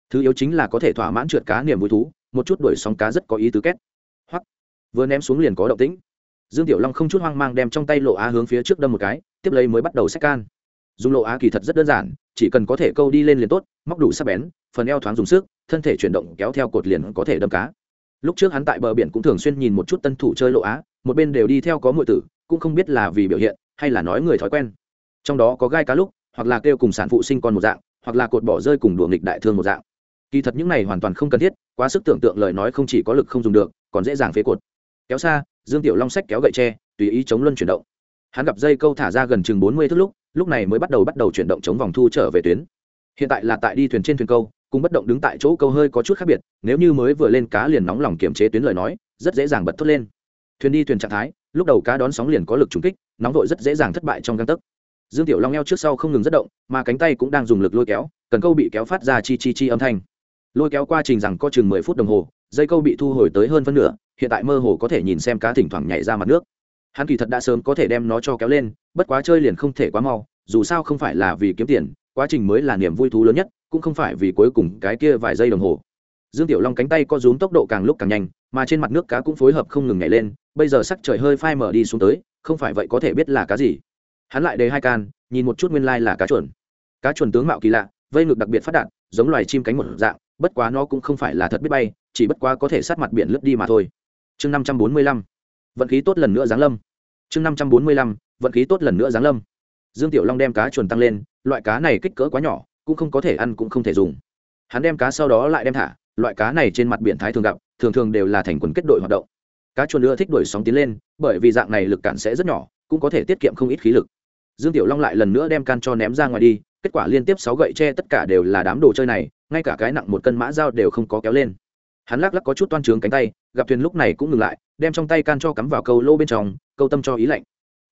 Thứ yếu chính là có thể thỏa mãn trượt cá niềm vui thú, một chút đuổi sóng cá rất có ý tứ két vừa ném xuống liền có động tĩnh. Dương tiểu long không chút hoang mang đem trong tay lộ á hướng phía trước đâm một cái, tiếp lấy mới bắt đầu xách can. Dùng lộ á kỳ thật rất đơn giản, chỉ cần có thể câu đi lên liền tốt, móc đủ sắc bén, phần eo thoáng dùng sức, thân thể chuyển động kéo theo cột liền có thể đâm cá. Lúc trước hắn tại bờ biển cũng thường xuyên nhìn một chút tân thủ chơi lộ á, một bên đều đi theo có mọi tử, cũng không biết là vì biểu hiện, hay là nói người thói quen. Trong đó có gai cá lúc, hoặc là kêu cùng sản phụ sinh con một dạng, hoặc là cột bỏ rơi cùng đùa nghịch đại thương một dạng. Kỳ thật những này hoàn toàn không cần thiết, quá sức tưởng tượng lời nói không chỉ có lực không dùng được, còn dễ dàng phế cột kéo xa, dương tiểu long sách kéo gậy tre, tùy ý chống luân chuyển động. Hắn gặp dây câu thả ra gần chừng bốn mươi thước lúc lúc này mới bắt đầu bắt đầu chuyển động chống vòng thu trở về tuyến. Hiện tại là tại đi thuyền trên thuyền câu, cùng bất động đứng tại chỗ câu hơi có chút khác biệt, nếu như mới vừa lên cá liền nóng lòng kiểm chế tuyến lời nói, rất dễ dàng bật thốt lên. Thuyền đi thuyền trạng thái, lúc đầu cá đón sóng liền có lực trúng kích, nóng vội rất dễ dàng thất bại trong găng tấc. Dương tiểu long eo trước sau không ngừng rất động, mà cánh tay cũng đang dùng lực lôi kéo, cần câu bị kéo phát ra chi chi chi âm thanh. Lôi kéo qua trình rằng có chừng mười phút đồng hồ dây câu bị thu hồi tới hơn phân nửa, hiện tại mơ hồ có thể nhìn xem cá thỉnh thoảng nhảy ra mặt nước. Hắn kỳ thật đã sớm có thể đem nó cho kéo lên, bất quá chơi liền không thể quá mau, dù sao không phải là vì kiếm tiền, quá trình mới là niềm vui thú lớn nhất, cũng không phải vì cuối cùng cái kia vài giây đồng hồ. Dương tiểu long cánh tay co rúm tốc độ càng lúc càng nhanh, mà trên mặt nước cá cũng phối hợp không ngừng nhảy lên, bây giờ sắc trời hơi phai mở đi xuống tới, không phải vậy có thể biết là cá gì. Hắn lại đề hai can, nhìn một chút nguyên lai là cá chuẩn cá chuẩn tướng mạo kỳ lạ, vây ngực đặc biệt phát đạt, giống loài chim cánh một dạng bất quá nó cũng không phải là thật biết bay, chỉ bất quá có thể sát mặt biển lướt đi mà thôi. Chương năm trăm bốn mươi lăm, vận khí tốt lần nữa giáng lâm. Chương năm trăm bốn mươi lăm, vận khí tốt lần nữa giáng lâm. Dương tiểu long đem cá chuồn tăng lên, loại cá này kích cỡ quá nhỏ, cũng không có thể ăn cũng không thể dùng. Hắn đem cá sau đó lại đem thả, loại cá này trên mặt biển thái thường gặp, thường thường đều là thành quần kết đội hoạt động. Cá chuồn nữa thích đuổi sóng tiến lên, bởi vì dạng này lực cản sẽ rất nhỏ, cũng có thể tiết kiệm không ít khí lực. Dương tiểu long lại lần nữa đem can cho ném ra ngoài đi kết quả liên tiếp sáu gậy tre tất cả đều là đám đồ chơi này, ngay cả cái nặng một cân mã dao đều không có kéo lên. Hắn lắc lắc có chút toan trướng cánh tay, gặp thuyền lúc này cũng ngừng lại, đem trong tay can cho cắm vào câu lô bên trong, câu tâm cho ý lạnh.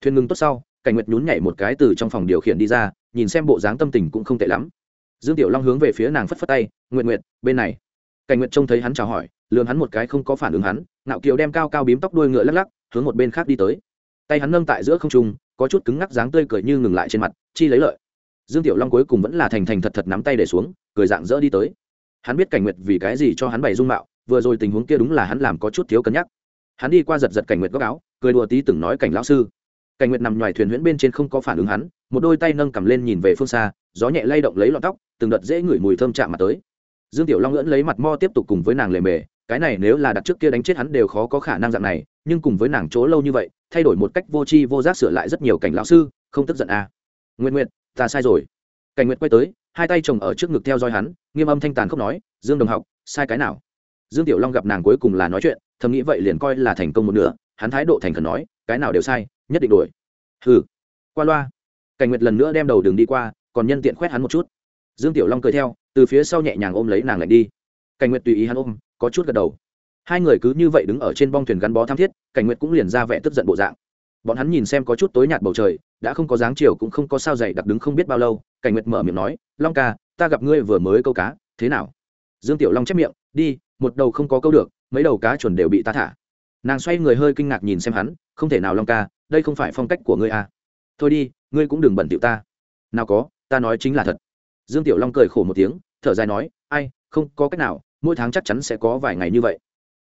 Thuyền ngừng tốt sau, cảnh nguyệt nhún nhảy một cái từ trong phòng điều khiển đi ra, nhìn xem bộ dáng tâm tình cũng không tệ lắm. Dương tiểu long hướng về phía nàng phất phất tay nguyện nguyện bên này. Cảnh nguyệt trông thấy hắn chào hỏi lường hắn một cái không có phản ứng hắn nạo kiều đem cao cao bím tóc đuôi ngựa lắc lắc, hướng một bên khác đi tới. Tay hắn nâng tại giữa không trung, có chút cứng ngắc dáng tươi cười như ngừng lại trên mặt, chi lấy lợi dương tiểu long cuối cùng vẫn là thành thành thật thật nắm tay để xuống, cười dạng dỡ đi tới. Hắn biết cảnh nguyệt vì cái gì cho hắn bày dung mạo, vừa rồi tình huống kia đúng là hắn làm có chút thiếu cân nhắc. Hắn đi qua giật giật cảnh nguyệt góc áo, cười đùa tí từng nói cảnh lão sư. Cảnh nguyệt nằm ngoài thuyền huyễn bên trên không có phản ứng hắn, một đôi tay nâng cầm lên nhìn về phương xa, gió nhẹ lay động lấy lọn tóc, từng đợt dễ ngửi mùi thơm chạm mặt tới. Dương tiểu long ngưỡng lấy mặt mo tiếp tục cùng với nàng lề mề, cái này nếu là đặt trước kia đánh chết hắn đều khó có khả năng dạng này, nhưng cùng với nàng chỗ lâu như vậy, thay đổi một cách vô tri vô giác sửa lại rất nhiều cảnh lão sư, không tức giận à. nguyện nguyện ta sai rồi. Cảnh Nguyệt quay tới, hai tay chồng ở trước ngực theo dõi hắn, nghiêm âm thanh tàn không nói, dương đồng học, sai cái nào? Dương tiểu long gặp nàng cuối cùng là nói chuyện, thầm nghĩ vậy liền coi là thành công một nửa, hắn thái độ thành khẩn nói, cái nào đều sai, nhất định đổi. Hừ. Qua loa, cảnh nguyệt lần nữa đem đầu đường đi qua, còn nhân tiện khoét hắn một chút. Dương tiểu long cười theo, từ phía sau nhẹ nhàng ôm lấy nàng lạnh đi. Cảnh nguyệt tùy ý hắn ôm, có chút gật đầu. Hai người cứ như vậy đứng ở trên bong thuyền gắn bó tham thiết, cảnh nguyệt cũng liền ra vẻ tức giận bộ dạng bọn hắn nhìn xem có chút tối nhạt bầu trời, đã không có dáng chiều cũng không có sao dày đặc đứng không biết bao lâu, cảnh nguyệt mở miệng nói, long ca, ta gặp ngươi vừa mới câu cá, thế nào? Dương tiểu long chép miệng, đi, một đầu không có câu được, mấy đầu cá chuẩn đều bị ta thả. Nàng xoay người hơi kinh ngạc nhìn xem hắn, không thể nào long ca, đây không phải phong cách của ngươi à. thôi đi, ngươi cũng đừng bẩn tiểu ta. Nào có, ta nói chính là thật. Dương tiểu long cười khổ một tiếng, thở dài nói, ai, không có cách nào, mỗi tháng chắc chắn sẽ có vài ngày như vậy.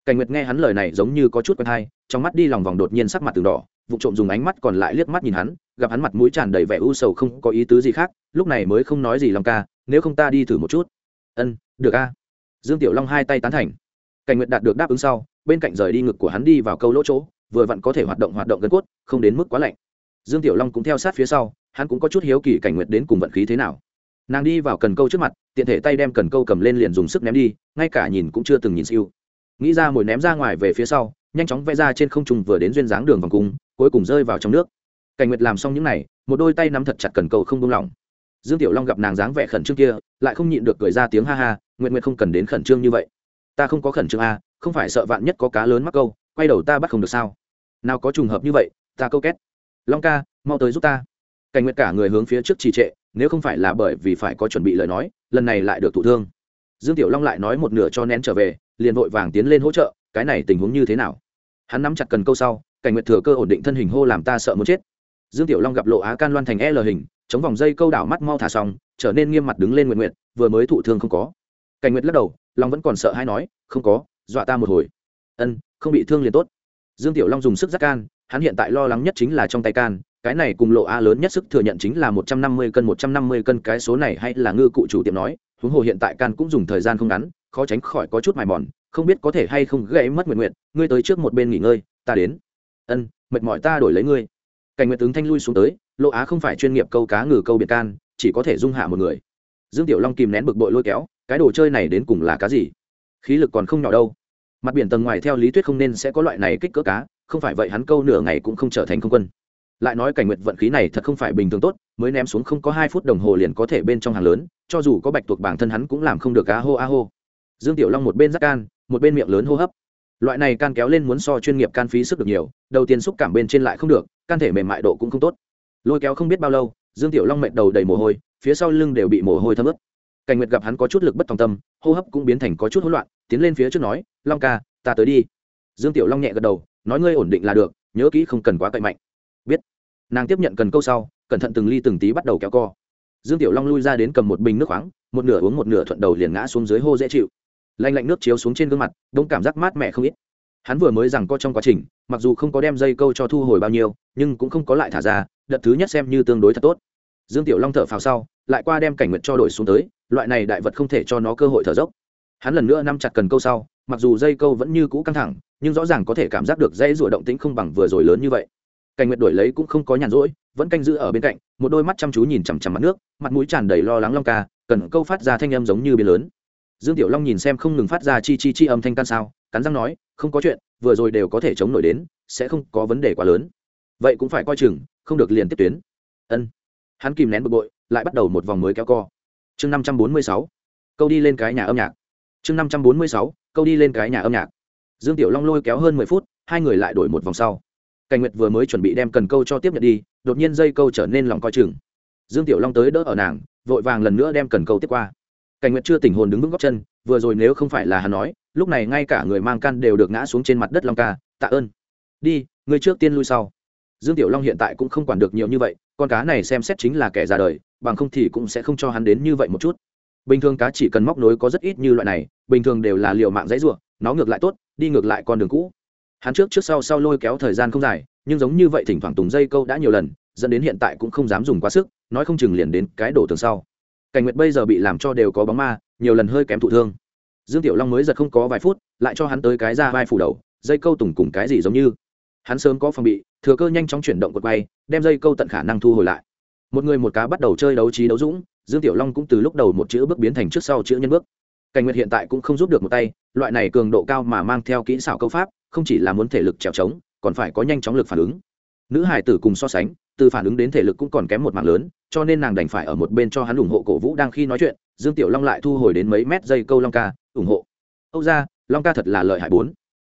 Cảnh nguyệt nghe hắn lời này giống như có chút quen hay, trong mắt đi lòng vòng đột nhiên sắc mặt từng đỏ vụ trộm dùng ánh mắt còn lại liếc mắt nhìn hắn, gặp hắn mặt mũi tràn đầy vẻ u sầu không có ý tứ gì khác, lúc này mới không nói gì long ca, nếu không ta đi thử một chút. Ân, được a. Dương tiểu long hai tay tán thành. Cảnh nguyệt đạt được đáp ứng sau, bên cạnh rời đi ngực của hắn đi vào câu lỗ chỗ, vừa vặn có thể hoạt động hoạt động gân cốt, không đến mức quá lạnh. Dương tiểu long cũng theo sát phía sau, hắn cũng có chút hiếu kỳ cảnh nguyệt đến cùng vận khí thế nào. Nàng đi vào cần câu trước mặt, tiện thể tay đem cần câu cầm lên liền dùng sức ném đi, ngay cả nhìn cũng chưa từng nhìn siêu. Nghĩ ra mồi ném ra ngoài về phía sau, nhanh chóng vẽ ra trên không trung vừa đến duyên dáng đường vòng cung cuối cùng rơi vào trong nước. Cảnh nguyệt làm xong những này một đôi tay nắm thật chặt cần câu không buông lỏng. Dương tiểu long gặp nàng dáng vẻ khẩn trương kia lại không nhịn được cười ra tiếng ha ha nguyện nguyện không cần đến khẩn trương như vậy. Ta không có khẩn trương a à, không phải sợ vạn nhất có cá lớn mắc câu quay đầu ta bắt không được sao? Nào có trùng hợp như vậy ta câu két. Long ca mau tới giúp ta. Cảnh nguyệt cả người hướng phía trước trì trệ nếu không phải là bởi vì phải có chuẩn bị lời nói lần này lại được thụ thương. Dương tiểu long lại nói một nửa cho nén trở về liền vội vàng tiến lên hỗ trợ cái này tình huống như thế nào? Hắn nắm chặt cần câu sau cảnh nguyệt thừa cơ ổn định thân hình hô làm ta sợ muốn chết. Dương tiểu long gặp lộ á can loan thành l hình, chống vòng dây câu đảo mắt mau thả xong, trở nên nghiêm mặt đứng lên nguyện nguyện vừa mới thụ thương không có. Cảnh nguyệt lắc đầu, long vẫn còn sợ hay nói, không có, dọa ta một hồi. Ân, không bị thương liền tốt. Dương tiểu long dùng sức giác can, hắn hiện tại lo lắng nhất chính là trong tay can, cái này cùng lộ a lớn nhất sức thừa nhận chính là một trăm năm mươi cân, một trăm năm mươi cân, cái số này hay là ngư cụ chủ tiệm nói, huống hồ hiện tại can cũng dùng thời gian không ngắn, khó tránh khỏi có chút mài mòn, không biết có thể hay không gây mất nguyện nguyện ngươi tới trước một bên nghỉ ngơi, ta đến ân, mệt mỏi ta đổi lấy ngươi. Cảnh Nguyệt tướng thanh lui xuống tới lộ á không phải chuyên nghiệp câu cá ngừ câu biệt can, chỉ có thể dung hạ một người. Dương tiểu long kìm nén bực bội lôi kéo, cái đồ chơi này đến cùng là cá gì? Khí lực còn không nhỏ đâu. Mặt biển tầng ngoài theo lý thuyết không nên sẽ có loại này kích cỡ cá, không phải vậy hắn câu nửa ngày cũng không trở thành không quân. Lại nói cảnh nguyệt vận khí này thật không phải bình thường tốt, mới ném xuống không có hai phút đồng hồ liền có thể bên trong hàng lớn, cho dù có bạch tuộc bản thân hắn cũng làm không được cá hô a hô. Dương tiểu long một bên rắc can, một bên miệng lớn hô hấp loại này can kéo lên muốn so chuyên nghiệp can phí sức được nhiều, đầu tiên xúc cảm bên trên lại không được, can thể mềm mại độ cũng không tốt. Lôi kéo không biết bao lâu, dương tiểu long mệt đầu đầy mồ hôi, phía sau lưng đều bị mồ hôi thấm ướt. Cảnh nguyệt gặp hắn có chút lực bất tòng tâm, hô hấp cũng biến thành có chút hỗn loạn, tiến lên phía trước nói, long ca, ta tới đi. Dương tiểu long nhẹ gật đầu, nói, ngươi ổn định là được, nhớ kỹ không cần quá cậy mạnh. Biết. Nàng tiếp nhận cần câu sau, cẩn thận từng ly từng tí bắt đầu kéo co. Dương tiểu long lui ra đến cầm một bình nước khoáng, một nửa uống một nửa thuận đầu liền ngã xuống dưới hô dễ chịu lạnh lạnh nước chiếu xuống trên gương mặt đông cảm giác mát mẻ không ít. Hắn vừa mới rằng co trong quá trình, mặc dù không có đem dây câu cho thu hồi bao nhiêu, nhưng cũng không có lại thả ra, đợt thứ nhất xem như tương đối thật tốt. Dương tiểu long thở phào sau, lại qua đem cảnh nguyệt cho đổi xuống tới, loại này đại vật không thể cho nó cơ hội thở dốc. Hắn lần nữa nắm chặt cần câu sau, mặc dù dây câu vẫn như cũ căng thẳng, nhưng rõ ràng có thể cảm giác được dây rủa động tĩnh không bằng vừa rồi lớn như vậy. Cảnh nguyệt đổi lấy cũng không có nhàn rỗi, vẫn canh giữ ở bên cạnh, một đôi mắt chăm chú nhìn chằm chằm mặt nước, mặt mũi tràn đầy lo lắng long ca, cần câu phát ra thanh âm giống như biển lớn dương tiểu long nhìn xem không ngừng phát ra chi chi chi âm thanh can sao, cắn răng nói, không có chuyện, vừa rồi đều có thể chống nổi đến, sẽ không có vấn đề quá lớn. Vậy cũng phải coi chừng, không được liền tiếp tuyến. Ân. Hắn kìm nén bực bội, lại bắt đầu một vòng mới kéo co. Chương năm trăm bốn mươi sáu, câu đi lên cái nhà âm nhạc. Chương năm trăm bốn mươi sáu, câu đi lên cái nhà âm nhạc. Dương tiểu long lôi kéo hơn mười phút, hai người lại đổi một vòng sau. Cảnh nguyệt vừa mới chuẩn bị đem cần câu cho tiếp nhận đi, đột nhiên dây câu trở nên lòng coi chừng. Dương tiểu long tới đỡ ở nàng, vội vàng lần nữa đem cần câu tiếp qua cảnh nguyệt chưa tỉnh hồn đứng vững góc chân, vừa rồi nếu không phải là hắn nói, lúc này ngay cả người mang can đều được ngã xuống trên mặt đất long ca, tạ ơn. Đi, người trước tiên lui sau. Dương tiểu long hiện tại cũng không quản được nhiều như vậy, con cá này xem xét chính là kẻ ra đời, bằng không thì cũng sẽ không cho hắn đến như vậy một chút. Bình thường cá chỉ cần móc nối có rất ít như loại này, bình thường đều là liều mạng dãy ruộng nó ngược lại tốt, đi ngược lại con đường cũ. Hắn trước trước sau sau lôi kéo thời gian không dài, nhưng giống như vậy thỉnh thoảng tùng dây câu đã nhiều lần, dẫn đến hiện tại cũng không dám dùng quá sức, nói không chừng liền đến cái đổ tường sau cảnh nguyệt bây giờ bị làm cho đều có bóng ma, nhiều lần hơi kém thụ thương. Dương tiểu long mới giật không có vài phút, lại cho hắn tới cái ra vai phủ đầu, dây câu tùng cùng cái gì giống như. Hắn sớm có phòng bị, thừa cơ nhanh chóng chuyển động cột bay đem dây câu tận khả năng thu hồi lại. Một người một cá bắt đầu chơi đấu trí đấu dũng, dương tiểu long cũng từ lúc đầu một chữ bước biến thành trước sau chữ nhân bước. Cảnh nguyệt hiện tại cũng không giúp được một tay, loại này cường độ cao mà mang theo kỹ xảo câu pháp, không chỉ là muốn thể lực trèo trống còn phải có nhanh chóng lực phản ứng. Nữ hải tử cùng so sánh từ phản ứng đến thể lực cũng còn kém một mạng lớn, cho nên nàng đành phải ở một bên cho hắn ủng hộ cổ vũ đang khi nói chuyện, dương tiểu long lại thu hồi đến mấy mét dây câu long ca, ủng hộ. Âu ra, long ca thật là lợi hại bốn.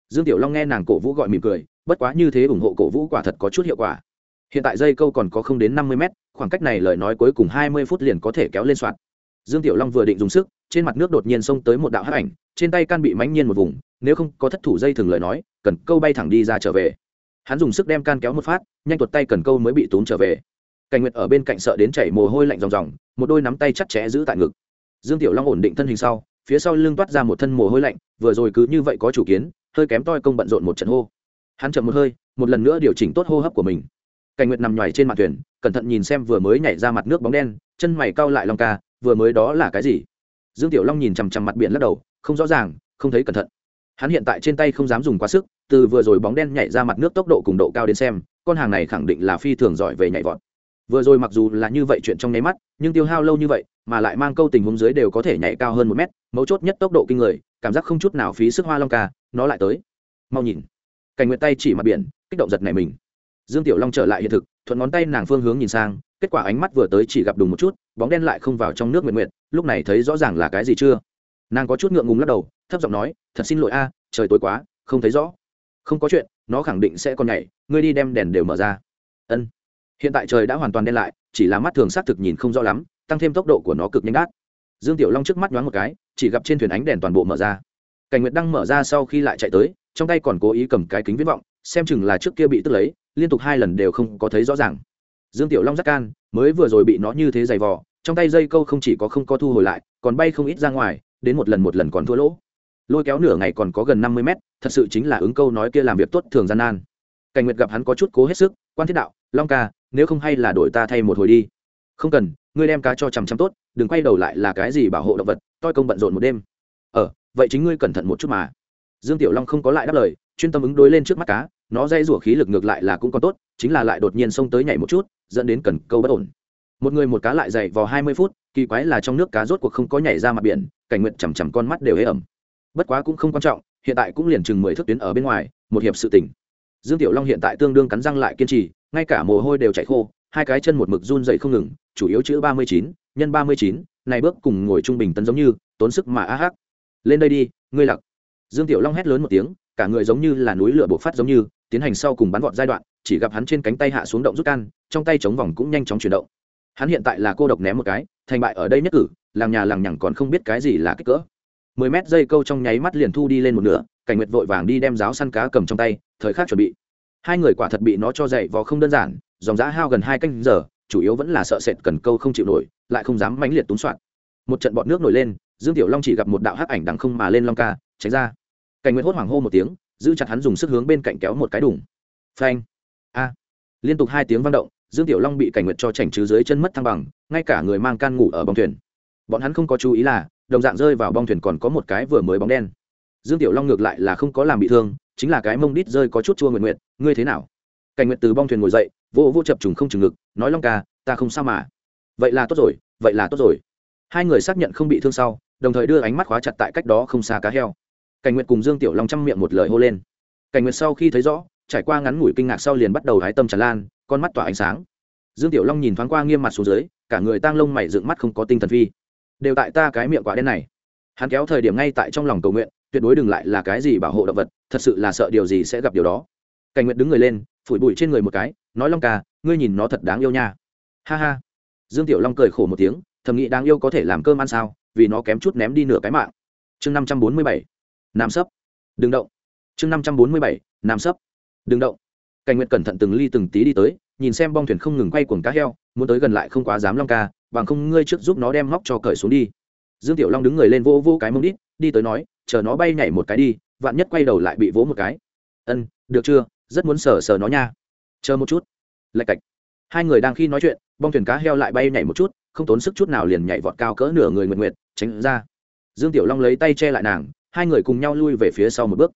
Dương tiểu long nghe nàng cổ vũ gọi mỉm cười, bất quá như thế ủng hộ cổ vũ quả thật có chút hiệu quả. Hiện tại dây câu còn có không đến năm mươi mét, khoảng cách này lời nói cuối cùng hai mươi phút liền có thể kéo lên soạt dương tiểu long vừa định dùng sức, trên mặt nước đột nhiên xông tới một đạo hắc ảnh, trên tay can bị mãnh nhiên một vùng, nếu không có thất thủ dây thường lời nói, cần câu bay thẳng đi ra trở về hắn dùng sức đem can kéo một phát, nhanh tuột tay cần câu mới bị tốn trở về. Cảnh nguyệt ở bên cạnh sợ đến chảy mồ hôi lạnh ròng ròng, một đôi nắm tay chặt chẽ giữ tại ngực. Dương tiểu long ổn định thân hình sau, phía sau lưng toát ra một thân mồ hôi lạnh, vừa rồi cứ như vậy có chủ kiến, hơi kém toi công bận rộn một trận hô. Hắn chậm một hơi, một lần nữa điều chỉnh tốt hô hấp của mình. Cảnh nguyệt nằm nhoài trên mặt thuyền, cẩn thận nhìn xem vừa mới nhảy ra mặt nước bóng đen, chân mày cau lại long ca, vừa mới đó là cái gì? Dương tiểu long nhìn chằm chằm mặt biển lắc đầu, không rõ ràng, không thấy cẩn thận hắn hiện tại trên tay không dám dùng quá sức, từ vừa rồi bóng đen nhảy ra mặt nước tốc độ cùng độ cao đến xem, con hàng này khẳng định là phi thường giỏi về nhảy vọt. Vừa rồi mặc dù là như vậy chuyện trong nháy mắt, nhưng tiêu hao lâu như vậy, mà lại mang câu tình huống dưới đều có thể nhảy cao hơn một mét, mấu chốt nhất tốc độ kinh người, cảm giác không chút nào phí sức hoa long ca, nó lại tới. Mau nhìn. Cảnh nguyện tay chỉ mặt biển, kích động giật này mình. Dương tiểu long trở lại hiện thực, thuận ngón tay nàng phương hướng nhìn sang, kết quả ánh mắt vừa tới chỉ gặp đùng một chút, bóng đen lại không vào trong nước nguyện nguyện lúc này thấy rõ ràng là cái gì chưa? Nàng có chút ngượng ngùng lắc đầu, thấp giọng nói, thật xin lỗi a, trời tối quá, không thấy rõ. Không có chuyện, nó khẳng định sẽ còn nhảy, ngươi đi đem đèn đều mở ra. Ân. Hiện tại trời đã hoàn toàn đen lại, chỉ là mắt thường xác thực nhìn không rõ lắm, tăng thêm tốc độ của nó cực nhanh đát. Dương tiểu long trước mắt nhoáng một cái, chỉ gặp trên thuyền ánh đèn toàn bộ mở ra. Cảnh nguyệt đăng mở ra sau khi lại chạy tới, trong tay còn cố ý cầm cái kính viễn vọng, xem chừng là trước kia bị tức lấy, liên tục hai lần đều không có thấy rõ ràng. Dương tiểu long giác can, mới vừa rồi bị nó như thế giày vò, trong tay dây câu không chỉ có không có thu hồi lại, còn bay không ít ra ngoài đến một lần một lần còn thua lỗ. Lôi kéo nửa ngày còn có gần năm mươi mét, thật sự chính là ứng câu nói kia làm việc tốt thường gian nan. Cảnh nguyệt gặp hắn có chút cố hết sức, quan thiết đạo, long ca, nếu không hay là đổi ta thay một hồi đi. Không cần, ngươi đem cá cho chằm chằm tốt, đừng quay đầu lại là cái gì bảo hộ động vật, toi công bận rộn một đêm. Ờ vậy chính ngươi cẩn thận một chút mà. Dương tiểu long không có lại đáp lời, chuyên tâm ứng đối lên trước mắt cá, nó dây rủa khí lực ngược lại là cũng còn tốt, chính là lại đột nhiên xông tới nhảy một chút, dẫn đến cần câu bất ổn một người một cá lại dày vào hai mươi phút, kỳ quái là trong nước cá rốt cuộc không có nhảy ra mặt biển, cảnh nguyện chằm chằm con mắt đều hế ẩm. Bất quá cũng không quan trọng, hiện tại cũng liền chừng mười thước tuyến ở bên ngoài, một hiệp sự tỉnh. Dương tiểu long hiện tại tương đương cắn răng lại kiên trì, ngay cả mồ hôi đều chảy khô, hai cái chân một mực run dậy không ngừng, chủ yếu chữ ba mươi chín, nhân ba mươi chín, này bước cùng ngồi trung bình tấn giống như, tốn sức mà a hắc. Lên đây đi, ngươi lặc. Dương tiểu long hét lớn một tiếng, cả người giống như là núi lửa bộc phát giống như, tiến hành sau cùng bắn vọt giai đoạn, chỉ gặp hắn trên cánh tay hạ xuống động rút can, trong tay chống vòng cũng nhanh chóng chuyển động hắn hiện tại là cô độc ném một cái, thành bại ở đây nhất cử, làng nhà làng nhằng còn không biết cái gì là kích cỡ. Mười mét dây câu trong nháy mắt liền thu đi lên một nửa, cảnh nguyệt vội vàng đi đem giáo săn cá cầm trong tay, thời khắc chuẩn bị. Hai người quả thật bị nó cho dậy vò không đơn giản, dòng giá hao gần hai canh giờ, chủ yếu vẫn là sợ sệt cần câu không chịu nổi, lại không dám mãnh liệt túng soạn. Một trận bọt nước nổi lên, dương tiểu long chỉ gặp một đạo hắc ảnh đằng không mà lên long ca, tránh ra. Cảnh nguyệt hốt hoảng hô một tiếng, giữ chặt hắn dùng sức hướng bên cạnh kéo một cái đủng phanh. A. Liên tục hai tiếng vang động dương tiểu long bị cảnh nguyệt cho chảnh chứ dưới chân mất thăng bằng, ngay cả người mang can ngủ ở bong thuyền. Bọn hắn không có chú ý là, đồng dạng rơi vào bong thuyền còn có một cái vừa mới bóng đen. Dương tiểu long ngược lại là không có làm bị thương, chính là cái mông đít rơi có chút chua nguyện nguyện ngươi thế nào? Cảnh nguyện từ bong thuyền ngồi dậy, vô vô chập trùng không chừng ngực, nói, long ca, ta không sao mà. Vậy là tốt rồi, vậy là tốt rồi. Hai người xác nhận không bị thương sau, đồng thời đưa ánh mắt khóa chặt tại cách đó không xa cá heo. Cảnh nguyện cùng dương tiểu long chăm miệng một lời hô lên. Cảnh nguyện sau khi thấy rõ, trải qua ngắn ngủi kinh ngạc sau liền bắt đầu hái tâm tràn lan con mắt tỏa ánh sáng. Dương tiểu long nhìn thoáng qua nghiêm mặt xuống dưới, cả người tang lông mày dựng mắt không có tinh thần phi. Đều tại ta cái miệng quả đen này. Hắn kéo thời điểm ngay tại trong lòng cầu nguyện, tuyệt đối đừng lại là cái gì bảo hộ động vật, thật sự là sợ điều gì sẽ gặp điều đó. Cảnh nguyện đứng người lên, phủi bụi trên người một cái, nói long ca, ngươi nhìn nó thật đáng yêu nha. Ha ha. Dương tiểu long cười khổ một tiếng, thầm nghĩ đáng yêu có thể làm cơm ăn sao, vì nó kém chút ném đi nửa cái mạng. Chương năm trăm bốn mươi bảy, nam sấp. Đừng động. Chương năm trăm bốn mươi bảy, nam sấp. Đừng động cảnh nguyện cẩn thận từng ly từng tí đi tới, nhìn xem bong thuyền không ngừng quay cuồng cá heo, muốn tới gần lại không quá dám long ca, bằng không ngươi trước giúp nó đem móc cho cởi xuống đi. Dương tiểu long đứng người lên vô vô cái mông đít, đi tới nói, chờ nó bay nhảy một cái đi, vạn nhất quay đầu lại bị vỗ một cái. Ân, được chưa? Rất muốn sờ sờ nó nha. Chờ một chút. Lạch cạch. Hai người đang khi nói chuyện, bong thuyền cá heo lại bay nhảy một chút, không tốn sức chút nào liền nhảy vọt cao cỡ nửa người nguyện nguyện tránh ra. Dương tiểu long lấy tay che lại nàng, hai người cùng nhau lui về phía sau một bước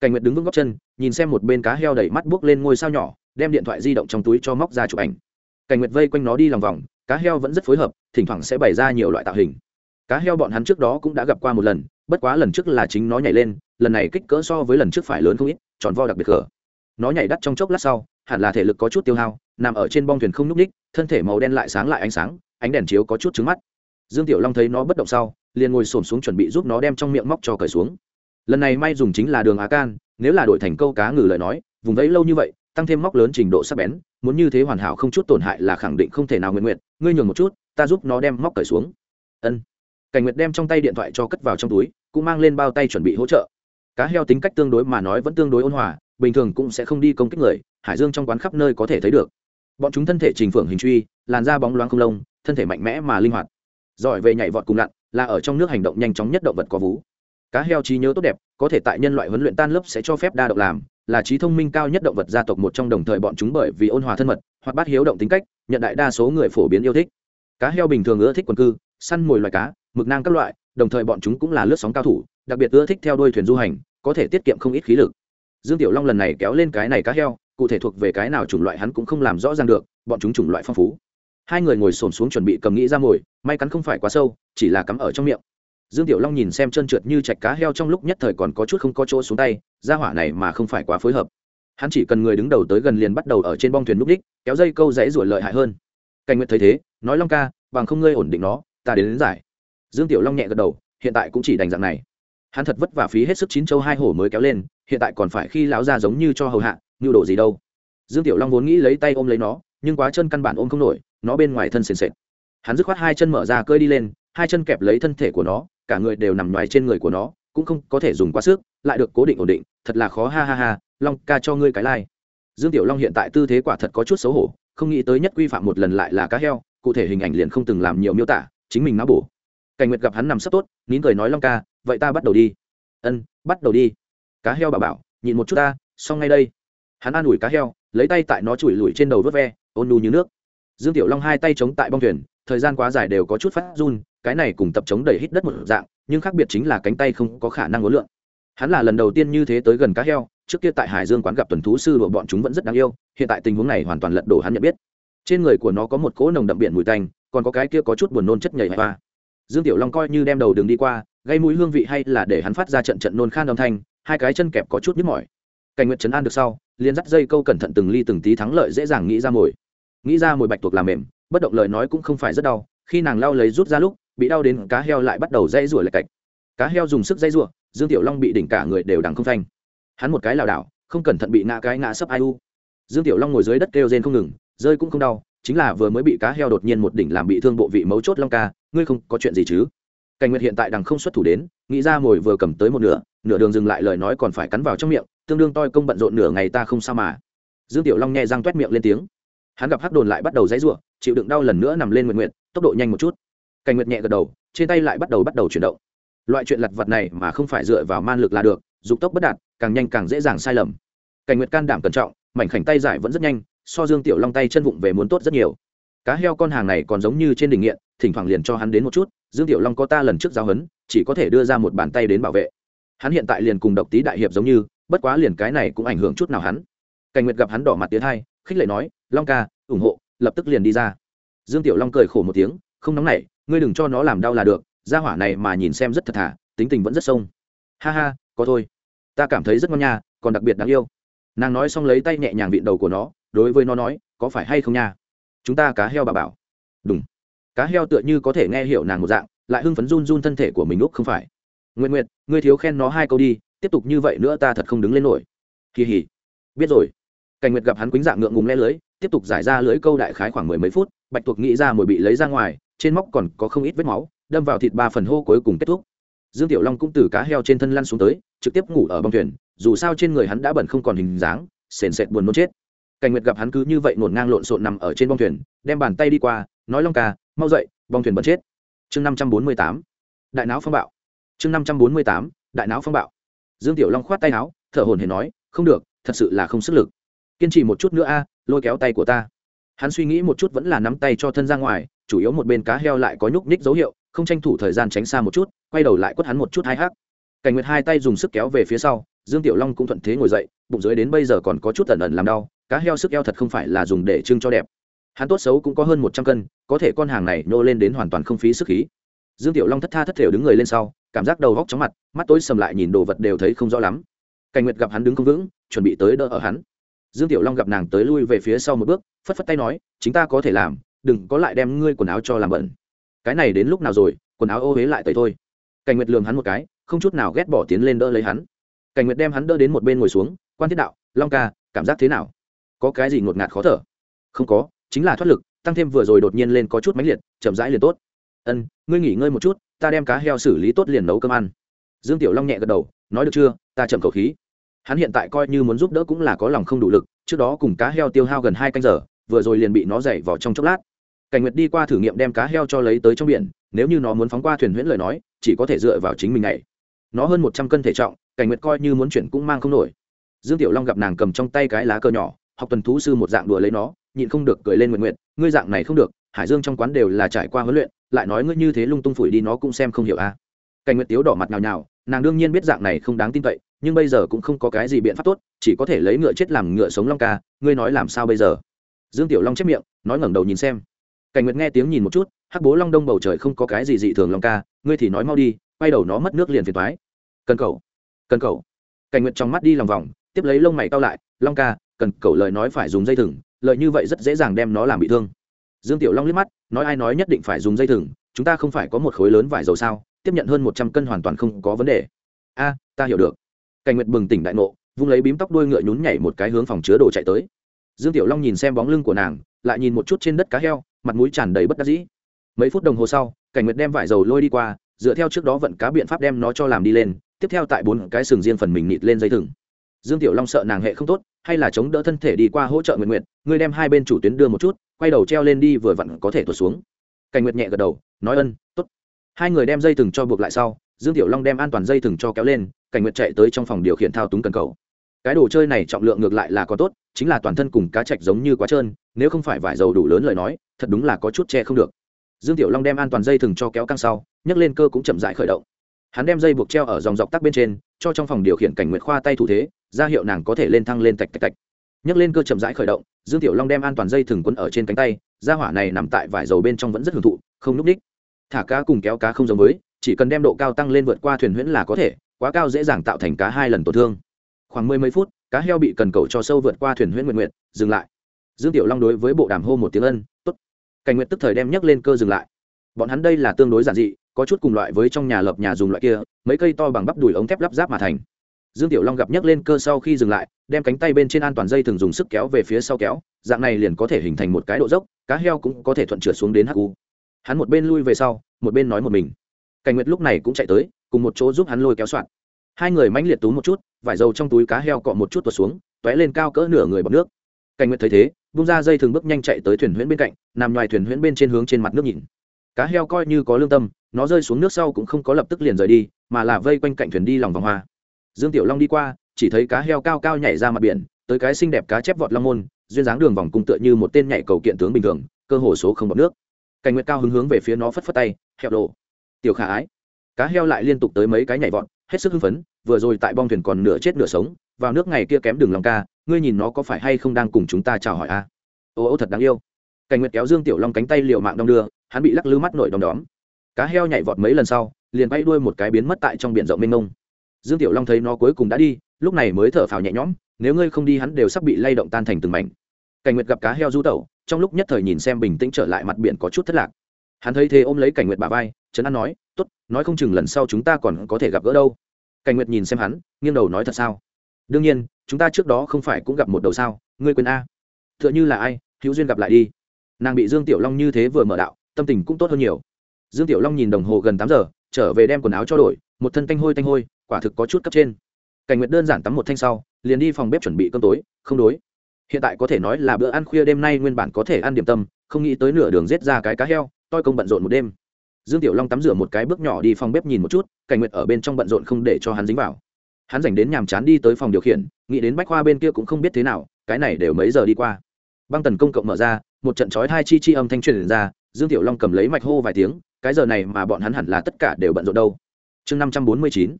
cảnh nguyệt đứng vững góc chân, nhìn xem một bên cá heo đẩy mắt buốc lên ngôi sao nhỏ, đem điện thoại di động trong túi cho móc ra chụp ảnh. Cảnh nguyệt vây quanh nó đi lòng vòng, cá heo vẫn rất phối hợp, thỉnh thoảng sẽ bày ra nhiều loại tạo hình. Cá heo bọn hắn trước đó cũng đã gặp qua một lần, bất quá lần trước là chính nó nhảy lên, lần này kích cỡ so với lần trước phải lớn không ít, tròn vo đặc biệt cỡ nó nhảy đắt trong chốc lát sau, hẳn là thể lực có chút tiêu hao, nằm ở trên bong thuyền không n ú c ních, thân thể màu đen lại sáng lại ánh sáng, ánh đèn chiếu có chút trứng mắt. Dương tiểu long thấy nó bất động sau, liền ngồi xổm xuống chuẩn bị giúp nó đem trong miệng móc cho cởi xuống lần này may dùng chính là đường á can nếu là đổi thành câu cá ngừ lời nói, vùng vẫy lâu như vậy, tăng thêm móc lớn trình độ sắc bén, muốn như thế hoàn hảo không chút tổn hại là khẳng định không thể nào nguyện nguyện, ngươi nhường một chút, ta giúp nó đem móc cởi xuống. Ân. Cảnh nguyệt đem trong tay điện thoại cho cất vào trong túi, cũng mang lên bao tay chuẩn bị hỗ trợ. Cá heo tính cách tương đối mà nói vẫn tương đối ôn hòa, bình thường cũng sẽ không đi công kích người, hải dương trong quán khắp nơi có thể thấy được. Bọn chúng thân thể trình phượng hình truy, làn da bóng loáng không lông, thân thể mạnh mẽ mà linh hoạt. Giỏi về nhảy vọt cùng lặn, là ở trong nước hành động nhanh chóng nhất động vật có vú cá heo trí nhớ tốt đẹp, có thể tại nhân loại huấn luyện tan lớp sẽ cho phép đa động làm, là trí thông minh cao nhất động vật gia tộc một trong đồng thời bọn chúng bởi vì ôn hòa thân mật hoặc bát hiếu động tính cách, nhận đại đa số người phổ biến yêu thích. Cá heo bình thường ưa thích quần cư, săn mồi loài cá, mực nang các loại, đồng thời bọn chúng cũng là lướt sóng cao thủ, đặc biệt ưa thích theo đuôi thuyền du hành, có thể tiết kiệm không ít khí lực. Dương tiểu long lần này kéo lên cái này cá heo, cụ thể thuộc về cái nào chủng loại hắn cũng không làm rõ ràng được, bọn chúng chủng loại phong phú. Hai người ngồi xổm xuống chuẩn bị cầm nghĩ ra mồi, may cắn không phải quá sâu, chỉ là cắm ở trong miệng dương tiểu long nhìn xem chân trượt như chạch cá heo trong lúc nhất thời còn có chút không có chỗ xuống tay ra hỏa này mà không phải quá phối hợp. Hắn chỉ cần người đứng đầu tới gần liền bắt đầu ở trên bong thuyền núp đích kéo dây câu dãy ruổi lợi hại hơn. Cảnh Nguyệt thấy thế nói long ca bằng không ngươi ổn định nó ta đến, đến giải. Dương tiểu long nhẹ gật đầu hiện tại cũng chỉ đành dạng này. Hắn thật vất vả phí hết sức chín châu hai hổ mới kéo lên hiện tại còn phải khi lão ra giống như cho hầu hạ nhu độ gì đâu. Dương tiểu long vốn nghĩ lấy tay ôm lấy nó nhưng quá chân căn bản ôm không nổi nó bên ngoài thân sền sệt. Hắn dứt khoát hai chân mở ra cơi đi lên hai chân kẹp lấy thân thể của nó cả người đều nằm ngoài trên người của nó, cũng không có thể dùng quá sức, lại được cố định ổn định, thật là khó, ha ha ha, long ca cho ngươi cái lai、like. dương tiểu long hiện tại tư thế quả thật có chút xấu hổ, không nghĩ tới nhất quy phạm một lần lại là cá heo, cụ thể hình ảnh liền không từng làm nhiều miêu tả, chính mình não bổ. Cảnh nguyệt gặp hắn nằm sấp tốt, nín cười nói long ca, vậy ta bắt đầu đi. Ân, bắt đầu đi. Cá heo bà bảo, nhịn một chút ta, xong ngay đây. Hắn an ủi cá heo, lấy tay tại nó chùi lùi trên đầu vớt ve, ôn nu như nước. Dương tiểu long hai tay chống tại bong thuyền thời gian quá dài đều có chút phát run, cái này cùng tập chống đẩy hít đất một dạng, nhưng khác biệt chính là cánh tay không có khả năng ngốn lượn. Hắn là lần đầu tiên như thế tới gần cá heo, trước kia tại hải dương quán gặp tuần thú sư của bọn chúng vẫn rất đáng yêu, hiện tại tình huống này hoàn toàn lật đổ hắn nhận biết. Trên người của nó có một cỗ nồng đậm biển mùi tanh, còn có cái kia có chút buồn nôn chất nhảy hoa. Dương tiểu long coi như đem đầu đường đi qua, gây mũi hương vị hay là để hắn phát ra trận trận nôn khan âm thanh, hai cái chân kẹp có chút nhức mỏi. Cảnh nguyện trấn an được sau, liền dắt dây câu cẩn thận từng ly từng tí thắng lợi dễ dàng nghĩ ra mồi. Nghĩ ra mồi bạch tuộc làm mềm bất động lời nói cũng không phải rất đau, khi nàng lao lấy rút ra lúc, bị đau đến cá heo lại bắt đầu dây rủa lạch cạch. Cá heo dùng sức dây rủa, dương tiểu long bị đỉnh cả người đều đằng không phanh hắn một cái lảo đảo, không cẩn thận bị ngã cái ngã sấp ai u. Dương tiểu long ngồi dưới đất kêu rên không ngừng, rơi cũng không đau, chính là vừa mới bị cá heo đột nhiên một đỉnh làm bị thương bộ vị mấu chốt long ca, ngươi không có chuyện gì chứ? Cảnh nguyệt hiện tại đằng không xuất thủ đến, nghĩ ra mồi vừa cầm tới một nửa nửa đường dừng lại lời nói còn phải cắn vào trong miệng, tương đương toi công bận rộn nửa ngày ta không sao mà. Dương tiểu long nghe răng toét miệng lên tiếng hắn gặp hắc đồn lại bắt đầu dãy rủa, chịu đựng đau lần nữa nằm lên nguyện nguyện tốc độ nhanh một chút. Cảnh nguyệt nhẹ gật đầu, trên tay lại bắt đầu bắt đầu chuyển động. Loại chuyện lặt vặt này mà không phải dựa vào man lực là được, dục tốc bất đạt, càng nhanh càng dễ dàng sai lầm. Cảnh nguyệt can đảm cẩn trọng, mảnh khảnh tay giải vẫn rất nhanh, so dương tiểu long tay chân vụng về muốn tốt rất nhiều. Cá heo con hàng này còn giống như trên đỉnh nghiện, thỉnh thoảng liền cho hắn đến một chút, dương tiểu long có ta lần trước giáo hấn, chỉ có thể đưa ra một bàn tay đến bảo vệ. Hắn hiện tại liền cùng độc tý đại hiệp giống như, bất quá liền cái này cũng ảnh hưởng chút nào hắn. Cảnh nguyệt gặp hắn đỏ mặt tiến hai khích lệ nói, long ca, ủng hộ, lập tức liền đi ra. Dương tiểu long cười khổ một tiếng, không nóng nảy, ngươi đừng cho nó làm đau là được, gia hỏa này mà nhìn xem rất thật thà, tính tình vẫn rất sông. Ha ha, có thôi. Ta cảm thấy rất ngon nha, còn đặc biệt đáng yêu. Nàng nói xong lấy tay nhẹ nhàng vịn đầu của nó, đối với nó nói, có phải hay không nha? Chúng ta cá heo bà bảo. Đúng cá heo tựa như có thể nghe hiểu nàng một dạng, lại hưng phấn run run thân thể của mình úc không phải. Nguyện nguyện ngươi thiếu khen nó hai câu đi, tiếp tục như vậy nữa ta thật không đứng lên nổi. Kỳ hỉ. Biết rồi cảnh nguyệt gặp hắn quýnh dạng ngượng ngùng le lưới, tiếp tục giải ra lưới câu đại khái khoảng mười mấy phút, bạch tuộc nghĩ ra mồi bị lấy ra ngoài, trên móc còn có không ít vết máu, đâm vào thịt ba phần hô cuối cùng kết thúc. Dương tiểu long cũng từ cá heo trên thân lăn xuống tới, trực tiếp ngủ ở bông thuyền, dù sao trên người hắn đã bẩn không còn hình dáng, sền sệt buồn nôn chết. Cảnh nguyệt gặp hắn cứ như vậy ngổn ngang lộn xộn nằm ở trên bông thuyền, đem bàn tay đi qua, nói long ca, mau dậy bông thuyền bẩn chết. Chương năm trăm bốn mươi tám, đại não phong bạo. Chương năm trăm bốn mươi tám, đại não phong bạo. Dương tiểu long khoát tay áo, thở hồn hển nói, không được, thật sự là không sức lực kiên trì một chút nữa a, lôi kéo tay của ta. Hắn suy nghĩ một chút vẫn là nắm tay cho thân ra ngoài, chủ yếu một bên cá heo lại có nhúc nhích dấu hiệu, không tranh thủ thời gian tránh xa một chút, quay đầu lại quất hắn một chút hai hắc. Cảnh nguyệt hai tay dùng sức kéo về phía sau, dương tiểu long cũng thuận thế ngồi dậy, bụng dưới đến bây giờ còn có chút ẩn ẩn làm đau, cá heo sức eo thật không phải là dùng để trưng cho đẹp. Hắn tốt xấu cũng có hơn một trăm cân, có thể con hàng này nhô lên đến hoàn toàn không phí sức khí. Dương tiểu long thất tha thất thểu đứng người lên sau, cảm giác đầu góc chóng mặt, mắt tối sầm lại nhìn đồ vật đều thấy không rõ lắm. Cảnh nguyệt gặp hắn đứng không vững, chuẩn bị tới đỡ ở hắn dương tiểu long gặp nàng tới lui về phía sau một bước, phất phất tay nói, chính ta có thể làm, đừng có lại đem ngươi quần áo cho làm bẩn. Cái này đến lúc nào rồi, quần áo ô huế lại tẩy thôi. Cảnh nguyệt lường hắn một cái, không chút nào ghét bỏ tiến lên đỡ lấy hắn. Cảnh nguyệt đem hắn đỡ đến một bên ngồi xuống, quan thiết đạo, long ca, cảm giác thế nào? Có cái gì ngột ngạt khó thở? Không có, chính là thoát lực, tăng thêm vừa rồi đột nhiên lên có chút mánh liệt, chậm rãi liền tốt. Ân, ngươi nghỉ ngơi một chút, ta đem cá heo xử lý tốt liền nấu cơm ăn. Dương tiểu long nhẹ gật đầu, nói được chưa, ta chậm cầu khí hắn hiện tại coi như muốn giúp đỡ cũng là có lòng không đủ lực, trước đó cùng cá heo tiêu hao gần hai canh giờ, vừa rồi liền bị nó dày vào trong chốc lát. Cảnh nguyệt đi qua thử nghiệm đem cá heo cho lấy tới trong biển, nếu như nó muốn phóng qua thuyền huyễn lời nói, chỉ có thể dựa vào chính mình này nó hơn một trăm cân thể trọng, cảnh nguyệt coi như muốn chuyển cũng mang không nổi. Dương tiểu long gặp nàng cầm trong tay cái lá cờ nhỏ, học tuần thú sư một dạng đùa lấy nó, nhịn không được cười lên nguyện nguyện ngươi dạng này không được, hải dương trong quán đều là trải qua huấn luyện, lại nói ngươi như thế lung tung phủi đi nó cũng xem không hiểu a à. cảnh nguyệt tiếu đỏ mặt nào nào nàng đương nhiên biết dạng này không đáng tin cậy nhưng bây giờ cũng không có cái gì biện pháp tốt, chỉ có thể lấy ngựa chết làm ngựa sống long ca. Ngươi nói làm sao bây giờ? Dương tiểu long chép miệng, nói ngẩng đầu nhìn xem. Cảnh nguyệt nghe tiếng nhìn một chút, hắc bố long đông bầu trời không có cái gì dị thường long ca, ngươi thì nói mau đi, quay đầu nó mất nước liền phiền thoái cần cầu cần cầu cảnh nguyệt trong mắt đi lòng vòng, tiếp lấy lông mày cao lại, long ca, cần cầu lời nói phải dùng dây thừng lợi như vậy rất dễ dàng đem nó làm bị thương. Dương tiểu long liếc mắt, nói ai nói nhất định phải dùng dây thừng, chúng ta không phải có một khối lớn vải dầu sao, tiếp nhận hơn một trăm cân hoàn toàn không có vấn đề. A, ta hiểu được cảnh nguyệt bừng tỉnh đại ngộ, vung lấy bím tóc đuôi ngựa nhún nhảy một cái hướng phòng chứa đồ chạy tới. Dương tiểu long nhìn xem bóng lưng của nàng, lại nhìn một chút trên đất cá heo, mặt mũi tràn đầy bất đắc dĩ. Mấy phút đồng hồ sau, cảnh nguyệt đem vải dầu lôi đi qua, dựa theo trước đó vận cá biện pháp đem nó cho làm đi lên, tiếp theo tại bốn cái sừng riêng phần mình nịt lên dây thừng. Dương tiểu long sợ nàng hệ không tốt, hay là chống đỡ thân thể đi qua hỗ trợ nguyện nguyện ngươi đem hai bên chủ tuyến đưa một chút, quay đầu treo lên đi vừa vặn có thể tuột xuống. Cảnh nguyệt nhẹ gật đầu, nói ân, tốt. Hai người đem dây thừng cho buộc lại sau dương tiểu long đem an toàn dây thừng cho kéo lên, cảnh nguyệt chạy tới trong phòng điều khiển thao túng cần cầu. Cái đồ chơi này trọng lượng ngược lại là có tốt, chính là toàn thân cùng cá chạch giống như quá trơn, nếu không phải vải dầu đủ lớn lời nói, thật đúng là có chút che không được. Dương tiểu long đem an toàn dây thừng cho kéo căng sau, nhấc lên cơ cũng chậm rãi khởi động. Hắn đem dây buộc treo ở dòng dọc tắc bên trên, cho trong phòng điều khiển cảnh nguyệt khoa tay thủ thế, ra hiệu nàng có thể lên thăng lên tạch tạch tạch. Nhấc lên cơ chậm rãi khởi động, dương tiểu long đem an toàn dây thừng quấn ở trên cánh tay ra hỏa này nằm tại vải dầu bên trong vẫn rất hưởng thụ, không núp đích. Thả cá cùng kéo cá không giống với chỉ cần đem độ cao tăng lên vượt qua thuyền huyễn là có thể, quá cao dễ dàng tạo thành cá hai lần tổn thương. Khoảng mười mấy phút, cá heo bị cần cầu cho sâu vượt qua thuyền huyễn nguyện nguyện, dừng lại. Dương tiểu long đối với bộ đàm hô một tiếng ân, tốt. Cảnh nguyện tức thời đem nhấc lên cơ dừng lại. Bọn hắn đây là tương đối giản dị, có chút cùng loại với trong nhà lập nhà dùng loại kia, mấy cây to bằng bắp đùi ống thép lắp ráp mà thành. Dương tiểu long gặp nhấc lên cơ sau khi dừng lại, đem cánh tay bên trên an toàn dây thường dùng sức kéo về phía sau kéo, dạng này liền có thể hình thành một cái độ dốc, cá heo cũng có thể thuận trượt xuống đến hắc u. Hắn một bên lui về sau, một bên nói một mình cảnh nguyệt lúc này cũng chạy tới, cùng một chỗ giúp hắn lôi kéo soạn. Hai người mãnh liệt tú một chút, vải dầu trong túi cá heo cọ một chút tuột xuống t ó é lên cao cỡ nửa người bọc nước. Cảnh nguyệt thấy thế bung ra dây thường bước nhanh chạy tới thuyền huyễn bên cạnh, nằm ngoài thuyền huyễn bên trên hướng trên mặt nước nhìn. Cá heo coi như có lương tâm, nó rơi xuống nước sau cũng không có lập tức liền rời đi, mà là vây quanh cạnh thuyền đi lòng vòng hoa. Dương tiểu long đi qua, chỉ thấy cá heo cao cao nhảy ra mặt biển, tới cái xinh đẹp cá chép vọt long môn, duyên dáng đường vòng cung tựa như một tên nhảy cầu kiện tướng bình thường, cơ hồ số không bọc nước. Cảnh nguyệt cao hứng hướng về phía nó phất phất tay heo đồ tiểu khả ái. Cá heo lại liên tục tới mấy cái nhảy vọt, hết sức hưng phấn, vừa rồi tại bong thuyền còn nửa chết nửa sống, vào nước ngày kia kém đường lòng ca, ngươi nhìn nó có phải hay không đang cùng chúng ta chào hỏi a ô ô thật đáng yêu. Cảnh nguyệt kéo dương tiểu long cánh tay liều mạng đong đưa, hắn bị lắc lư mắt nổi đom đóm. Cá heo nhảy vọt mấy lần sau, liền bay đuôi một cái biến mất tại trong biển rộng mênh mông. Dương tiểu long thấy nó cuối cùng đã đi, lúc này mới thở phào nhẹ nhõm, nếu ngươi không đi hắn đều sắp bị lay động tan thành từng mảnh. Cảnh nguyệt gặp cá heo du tẩu, trong lúc nhất thời nhìn xem bình tĩnh trở lại mặt biển có chút thất lạc. Hắn thấy thế ôm lấy cảnh nguyệt bà vai trấn an nói t ố t nói không chừng lần sau chúng ta còn có thể gặp gỡ đâu. Cảnh nguyệt nhìn xem hắn, nghiêng đầu nói thật sao? Đương nhiên, chúng ta trước đó không phải cũng gặp một đầu sao? Ngươi quên a? T h ư ợ n h ư là ai? Hữu duyên gặp lại đi. Nàng bị dương tiểu long như thế vừa mở đạo, tâm tình cũng tốt hơn nhiều. Dương tiểu long nhìn đồng hồ gần tám giờ, trở về đem quần áo cho đổi, một thân tanh hôi tanh hôi, quả thực có chút cấp trên. Cảnh nguyệt đơn giản tắm một thanh sau, liền đi phòng bếp chuẩn bị cơm tối, không đối. Hiện tại có thể nói là bữa ăn khuya đêm nay nguyên bản có thể ăn điểm tâm, không nghĩ tới nửa đường giết ra cái cá heo, toi công bận rộn một đêm dương tiểu long tắm rửa một cái bước nhỏ đi phòng bếp nhìn một chút, cảnh nguyệt ở bên trong bận rộn không để cho hắn dính vào. Hắn dành đến nhàm chán đi tới phòng điều khiển, nghĩ đến bách khoa bên kia cũng không biết thế nào, cái này đều mấy giờ đi qua. Băng tần công cộng mở ra, một trận chói hai chi chi âm thanh truyền ra, dương tiểu long cầm lấy mạch hô vài tiếng, cái giờ này mà bọn hắn hẳn là tất cả đều bận rộn đâu. Chương năm trăm bốn mươi chín,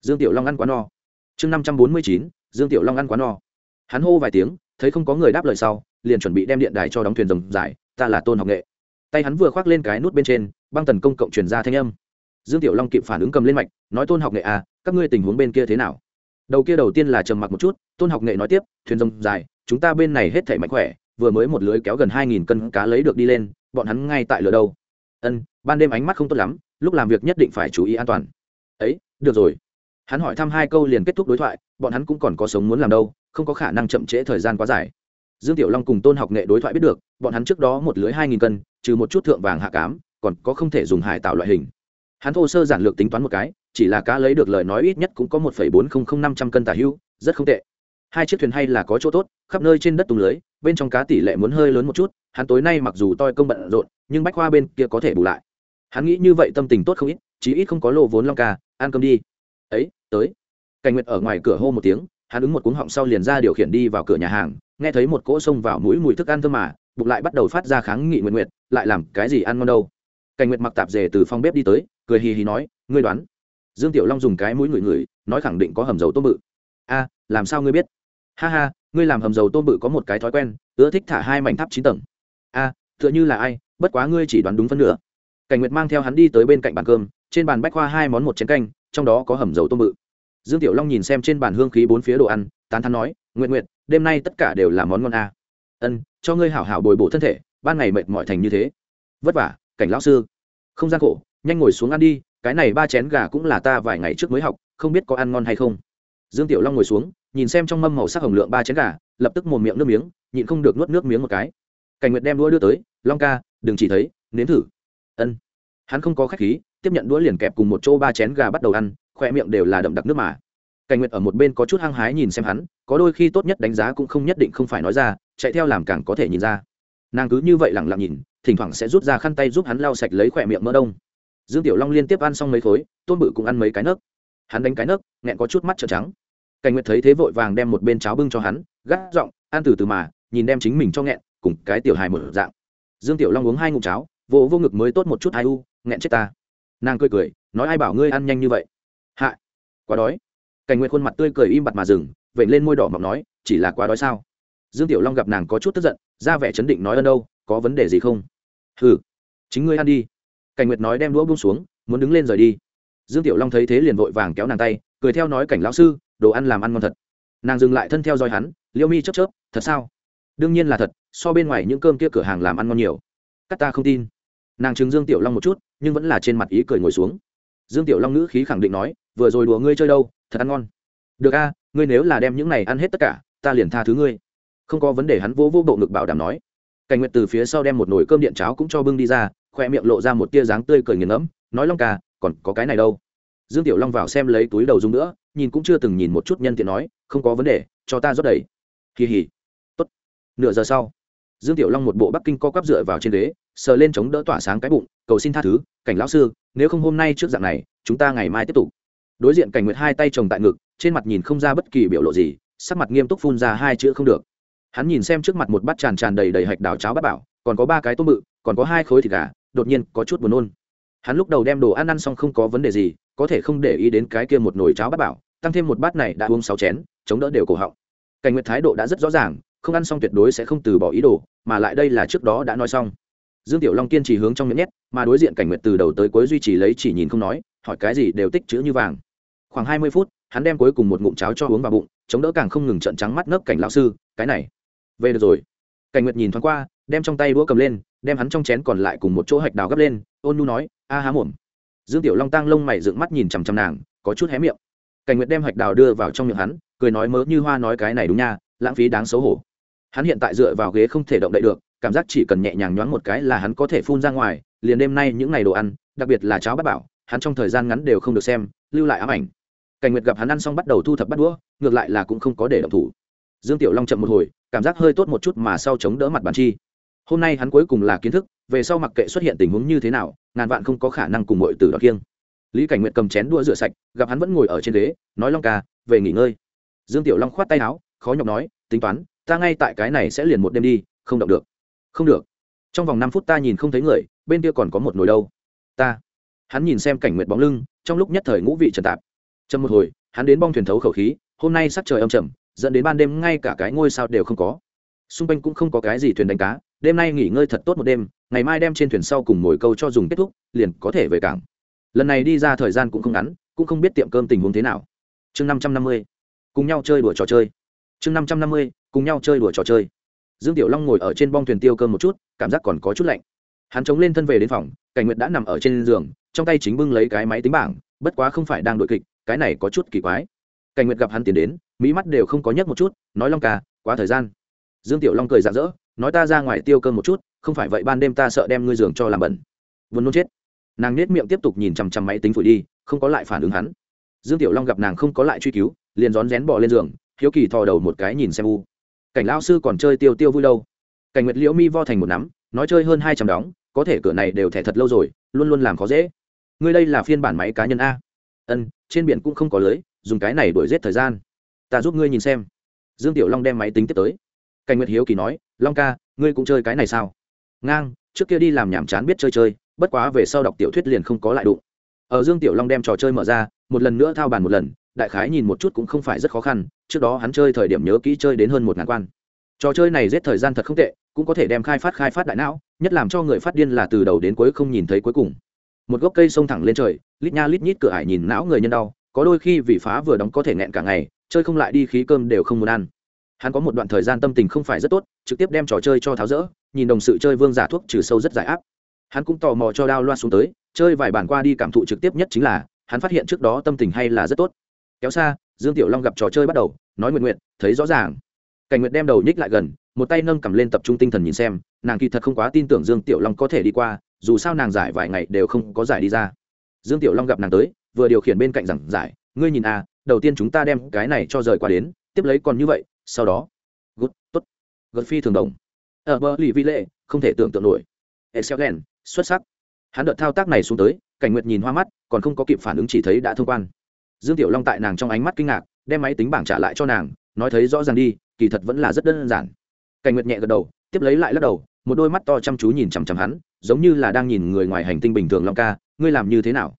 dương tiểu long ăn quá no. Chương năm trăm bốn mươi chín, dương tiểu long ăn quá no. Hắn hô vài tiếng, thấy không có người đáp lời sau, liền chuẩn bị đem điện đài cho đóng thuyền rồng dài, ta là tôn học nghệ. Tay hắn vừa khoác lên cái nút bên trên băng tần công cộng truyền ra thanh âm. Dương tiểu long kịp phản ứng cầm lên mạch, nói, tôn học nghệ à các ngươi tình huống bên kia thế nào? Đầu kia đầu tiên là trầm mặc một chút, tôn học nghệ nói tiếp, thuyền rồng dài, chúng ta bên này hết thể mạnh khỏe, vừa mới một lưới kéo gần hai nghìn cân cá lấy được đi lên, bọn hắn ngay tại lửa đâu. Ân, ban đêm ánh mắt không tốt lắm, lúc làm việc nhất định phải chú ý an toàn. Ấy, được rồi. Hắn hỏi thăm hai câu liền kết thúc đối thoại, bọn hắn cũng còn có sống muốn làm đâu, không có khả năng chậm trễ thời gian quá dài. Dương tiểu long cùng tôn học nghệ đối thoại biết được, bọn hắn trước đó một lưới hai nghìn cân, trừ một chút thượng vàng hạ cám còn có không thể dùng hải tạo loại hình. Hắn thô sơ giản lược tính toán một cái, chỉ là cá lấy được lời nói ít nhất cũng có một bốn không không năm trăm cân tả hưu, rất không tệ. Hai chiếc thuyền hay là có chỗ tốt, khắp nơi trên đất tung lưới, bên trong cá tỷ lệ muốn hơi lớn một chút, hắn tối nay mặc dù toi công bận rộn, nhưng bách khoa bên kia có thể bù lại. Hắn nghĩ như vậy tâm tình tốt không ít, chí ít không có lô vốn long ca, ăn cơm đi. Ấy, tới. Cảnh nguyệt ở ngoài cửa hô một tiếng, hắn ứng một cuống họng sau liền ra điều khiển đi vào cửa nhà hàng, nghe thấy một cỗ xông vào mũi mùi thức ăn thơm mà, bụng lại bắt đầu phát ra kháng nghị nguyện nguyệt lại làm cái gì ăn ngon đâu cảnh nguyệt mặc tạp dề từ phòng bếp đi tới, cười hì hì nói, ngươi đoán. Dương tiểu long dùng cái mũi ngửi ngửi, nói khẳng định có hầm dầu tôm bự. A, làm sao ngươi biết? Ha ha, ngươi làm hầm dầu tôm bự có một cái thói quen, ưa thích thả hai mảnh tháp chín tầng. A, tựa như là ai, bất quá ngươi chỉ đoán đúng phân nửa. Cảnh nguyệt mang theo hắn đi tới bên cạnh bàn cơm, trên bàn bách khoa hai món một chén canh, trong đó có hầm dầu tôm bự. Dương tiểu long nhìn xem trên bàn hương khí bốn phía đồ ăn, tán thắn nói nguyện nguyện đêm nay tất cả đều là món ngon a. Ân, cho ngươi hảo hảo bồi bổ thân thể, ban ngày mệt mỏi thành như thế. Vất vả cảnh lão sư, không gian khổ, nhanh ngồi xuống ăn đi, cái này ba chén gà cũng là ta vài ngày trước mới học, không biết có ăn ngon hay không. Dương tiểu long ngồi xuống, nhìn xem trong mâm màu sắc hồng lượng ba chén gà, lập tức mồm miệng nước miếng, nhịn không được nuốt nước miếng một cái. Cảnh nguyệt đem đũa đưa tới, long ca, đừng chỉ thấy, nếm thử. Ân. Hắn không có khách khí, tiếp nhận đũa liền kẹp cùng một chỗ ba chén gà bắt đầu ăn, khoe miệng đều là đậm đặc nước mà. Cảnh nguyệt ở một bên có chút hăng hái nhìn xem hắn, có đôi khi tốt nhất đánh giá cũng không nhất định không phải nói ra, chạy theo làm càng có thể nhìn ra. Nàng cứ như vậy lẳng lặng nhìn thỉnh thoảng sẽ rút ra khăn tay giúp hắn lau sạch lấy khỏe miệng mỡ đông. Dương tiểu long liên tiếp ăn xong mấy khối, tôn bự cũng ăn mấy cái nấc. Hắn đánh cái nấc, nghẹn có chút mắt trợn trắng. Cảnh nguyệt thấy thế vội vàng đem một bên cháo bưng cho hắn, gắt giọng ăn từ từ mà, nhìn đem chính mình cho nghẹn, cùng cái tiểu hài một dạng. Dương tiểu long uống hai ngụm cháo, vỗ vô ngực mới tốt một chút, ai u, nghẹn chết ta. Nàng cười cười, nói ai bảo ngươi ăn nhanh như vậy? Hạ, quá đói. Cảnh nguyệt khuôn mặt tươi cười im bặt mà dừng vậy lên môi đỏ mọc nói, chỉ là quá đói sao? Dương tiểu long gặp nàng có chút tức giận, ra vẻ chấn định nói ơn đâu, có vấn đề gì không? Hừ, chính ngươi ăn đi. Cảnh nguyệt nói đem đũa buông xuống, muốn đứng lên rời đi. Dương tiểu long thấy thế liền vội vàng kéo nàng tay, cười theo nói cảnh lão sư, đồ ăn làm ăn ngon thật. Nàng dừng lại thân theo dõi hắn liêu mi chớp chớp, thật sao? Đương nhiên là thật, so bên ngoài những cơm kia cửa hàng làm ăn ngon nhiều. Cắt ta không tin. Nàng chứng dương tiểu long một chút, nhưng vẫn là trên mặt ý cười ngồi xuống. Dương tiểu long ngữ khí khẳng định nói, vừa rồi đùa ngươi chơi đâu, thật ăn ngon. Được a, ngươi nếu là đem những này ăn hết tất cả, ta liền tha thứ ngươi. Không có vấn đề hắn vô vô bộ ngực bảo đảm nói cảnh nguyệt từ phía sau đem một nồi cơm điện cháo cũng cho bưng đi ra, khoe miệng lộ ra một tia dáng tươi cười nghiền ngẫm, nói long ca, còn có cái này đâu? Dương tiểu long vào xem lấy túi đầu dung nữa, nhìn cũng chưa từng nhìn một chút nhân tiện nói, không có vấn đề, cho ta rót đầy. Kỳ hỉ. Tốt. Nửa giờ sau, dương tiểu long một bộ bắc kinh co quắp dựa vào trên ghế, sờ lên chống đỡ tỏa sáng cái bụng, cầu xin tha thứ, cảnh lão sư, nếu không hôm nay trước dạng này, chúng ta ngày mai tiếp tục. Đối diện cảnh nguyệt hai tay chồng tại ngực, trên mặt nhìn không ra bất kỳ biểu lộ gì, sắc mặt nghiêm túc phun ra hai chữ không được hắn nhìn xem trước mặt một bát tràn tràn đầy đầy hạch đào cháo bát bảo, còn có ba cái tôm bự, còn có hai khối thịt gà, đột nhiên có chút buồn nôn. Hắn lúc đầu đem đồ ăn ăn xong không có vấn đề gì, có thể không để ý đến cái kia một nồi cháo bát bảo, tăng thêm một bát này đã uống sáu chén, chống đỡ đều cổ họng. Cảnh nguyệt thái độ đã rất rõ ràng, không ăn xong tuyệt đối sẽ không từ bỏ ý đồ, mà lại đây là trước đó đã nói xong. Dương tiểu long kiên trì hướng trong miệng nhét, mà đối diện cảnh nguyệt từ đầu tới cuối duy trì lấy chỉ nhìn không nói, hỏi cái gì đều tích chữ như vàng. Khoảng hai mươi phút, hắn đem cuối cùng một ngụm cháo cho uống vào bụng, chống đỡ càng không ngừng trận trắng mắt nấc cảnh lão sư, cái này về được rồi. Cảnh nguyệt nhìn thoáng qua, đem trong tay đũa cầm lên, đem hắn trong chén còn lại cùng một chỗ hạch đào gấp lên, ôn nu nói, a há mồm dương tiểu long tăng lông mày dựng mắt nhìn chằm chằm nàng, có chút hé miệng. Cảnh nguyệt đem hạch đào đưa vào trong miệng hắn, cười nói mớ như hoa nói cái này đúng nha, lãng phí đáng xấu hổ. Hắn hiện tại dựa vào ghế không thể động đậy được, cảm giác chỉ cần nhẹ nhàng nhoáng một cái là hắn có thể phun ra ngoài, liền đêm nay những ngày đồ ăn, đặc biệt là cháo bát bảo, hắn trong thời gian ngắn đều không được xem, lưu lại ám ảnh. Cảnh nguyệt gặp hắn ăn xong bắt đầu thu thập bắt đũa, ngược lại là cũng không có để động thủ. Dương tiểu long chậm một hồi cảm giác hơi tốt một chút mà sau chống đỡ mặt bàn chi. Hôm nay hắn cuối cùng là kiến thức, về sau mặc kệ xuất hiện tình huống như thế nào, ngàn vạn không có khả năng cùng mọi từ đó kiêng. Lý cảnh nguyện cầm chén đua rửa sạch, gặp hắn vẫn ngồi ở trên ghế, nói long ca, về nghỉ ngơi. Dương tiểu long khoát tay áo, khó nhọc nói, tính toán, ta ngay tại cái này sẽ liền một đêm đi, không động được. Không được. Trong vòng năm phút ta nhìn không thấy người, bên kia còn có một nồi đâu. Ta. Hắn nhìn xem cảnh nguyệt bóng lưng, trong lúc nhất thời ngũ vị trần tạp. Trong một hồi, hắn đến bong thuyền thấu khẩu khí, hôm nay sắc trời âm trầm dẫn đến ban đêm ngay cả cái ngôi sao đều không có. Xung quanh cũng không có cái gì thuyền đánh cá, đêm nay nghỉ ngơi thật tốt một đêm, ngày mai đem trên thuyền sau cùng mồi câu cho dùng kết thúc, liền có thể về cảng. Lần này đi ra thời gian cũng không ngắn, cũng không biết tiệm cơm tình huống thế nào. Chương năm trăm năm mươi, cùng nhau chơi đùa trò chơi. Chương năm trăm năm mươi, cùng nhau chơi đùa trò chơi. Dương tiểu long ngồi ở trên bong thuyền tiêu cơm một chút, cảm giác còn có chút lạnh. Hắn chống lên thân về đến phòng, cảnh nguyệt đã nằm ở trên giường, trong tay chính bưng lấy cái máy tính bảng, bất quá không phải đang đội kịch, cái này có chút kỳ quái cảnh nguyệt gặp hắn tiến đến mỹ mắt đều không có nhấc một chút, nói long ca, quá thời gian. Dương tiểu long cười rạng rỡ, nói ta ra ngoài tiêu cơm một chút, không phải vậy ban đêm ta sợ đem ngươi giường cho làm bẩn. Vốn nôn chết. Nàng nết miệng tiếp tục nhìn chằm chằm máy tính phủi đi, không có lại phản ứng hắn. Dương tiểu long gặp nàng không có lại truy cứu, liền rón rén bỏ lên giường, hiếu kỳ thò đầu một cái nhìn xem u. Cảnh lao sư còn chơi tiêu tiêu vui đâu? Cảnh nguyệt liễu mi vo thành một nắm, nói chơi hơn hai trăm đóng, có thể cửa này đều thẻ thật lâu rồi, luôn luôn làm khó dễ. Ngươi đây là phiên bản máy cá nhân a? Ân, trên biển cũng không có lưới dùng cái này đuổi giết thời gian. Ta giúp ngươi nhìn xem. Dương tiểu long đem máy tính tiếp tới. Cảnh nguyệt hiếu kỳ nói, long ca, ngươi cũng chơi cái này sao? Ngang, trước kia đi làm nhảm chán biết chơi chơi, bất quá về sau đọc tiểu thuyết liền không có lại đụng. Ở dương tiểu long đem trò chơi mở ra, một lần nữa thao bàn một lần, đại khái nhìn một chút cũng không phải rất khó khăn, trước đó hắn chơi thời điểm nhớ kỹ chơi đến hơn một ngàn quan. Trò chơi này giết thời gian thật không tệ, cũng có thể đem khai phát khai phát đại não, nhất làm cho người phát điên là từ đầu đến cuối không nhìn thấy cuối cùng. Một gốc cây xông thẳng lên trời, lít nha lít nhít cửa ải nhìn não người nhân đau có đôi khi vì phá vừa đóng có thể nghẹn cả ngày, chơi không lại đi khí cơm đều không muốn ăn. Hắn có một đoạn thời gian tâm tình không phải rất tốt, trực tiếp đem trò chơi cho tháo rỡ, nhìn đồng sự chơi vương giả thuốc trừ sâu rất giải áp. Hắn cũng tò mò cho đao loa xuống tới, chơi vài bản qua đi cảm thụ trực tiếp nhất chính là, hắn phát hiện trước đó tâm tình hay là rất tốt. Kéo xa, dương tiểu long gặp trò chơi bắt đầu, nói nguyện nguyện, thấy rõ ràng. Cảnh nguyện đem đầu nhích lại gần, một tay nâng cầm lên tập trung tinh thần nhìn xem, nàng kỳ thật không quá tin tưởng dương tiểu long có thể đi qua, dù sao nàng giải vài ngày đều không có giải đi ra. Dương tiểu long gặp nàng tới vừa điều khiển bên cạnh giảng giải, ngươi nhìn à đầu tiên chúng ta đem cái này cho rời qua đến, tiếp lấy còn như vậy, sau đó. Gút tốt. Gật phi thường đồng. Ở bờ lì vi lệ, không thể tưởng tượng nổi. Excellent, xuất sắc. Hắn đợt thao tác này xuống tới, cảnh nguyệt nhìn hoa mắt, còn không có kịp phản ứng chỉ thấy đã thông quan. Dương tiểu long tại nàng trong ánh mắt kinh ngạc, đem máy tính bảng trả lại cho nàng, nói thấy rõ ràng đi, kỳ thật vẫn là rất đơn giản. Cảnh nguyệt nhẹ gật đầu, tiếp lấy lại lắc đầu, một đôi mắt to chăm chú nhìn chằm chằm hắn, giống như là đang nhìn người ngoài hành tinh bình thường long ca, ngươi làm như thế nào?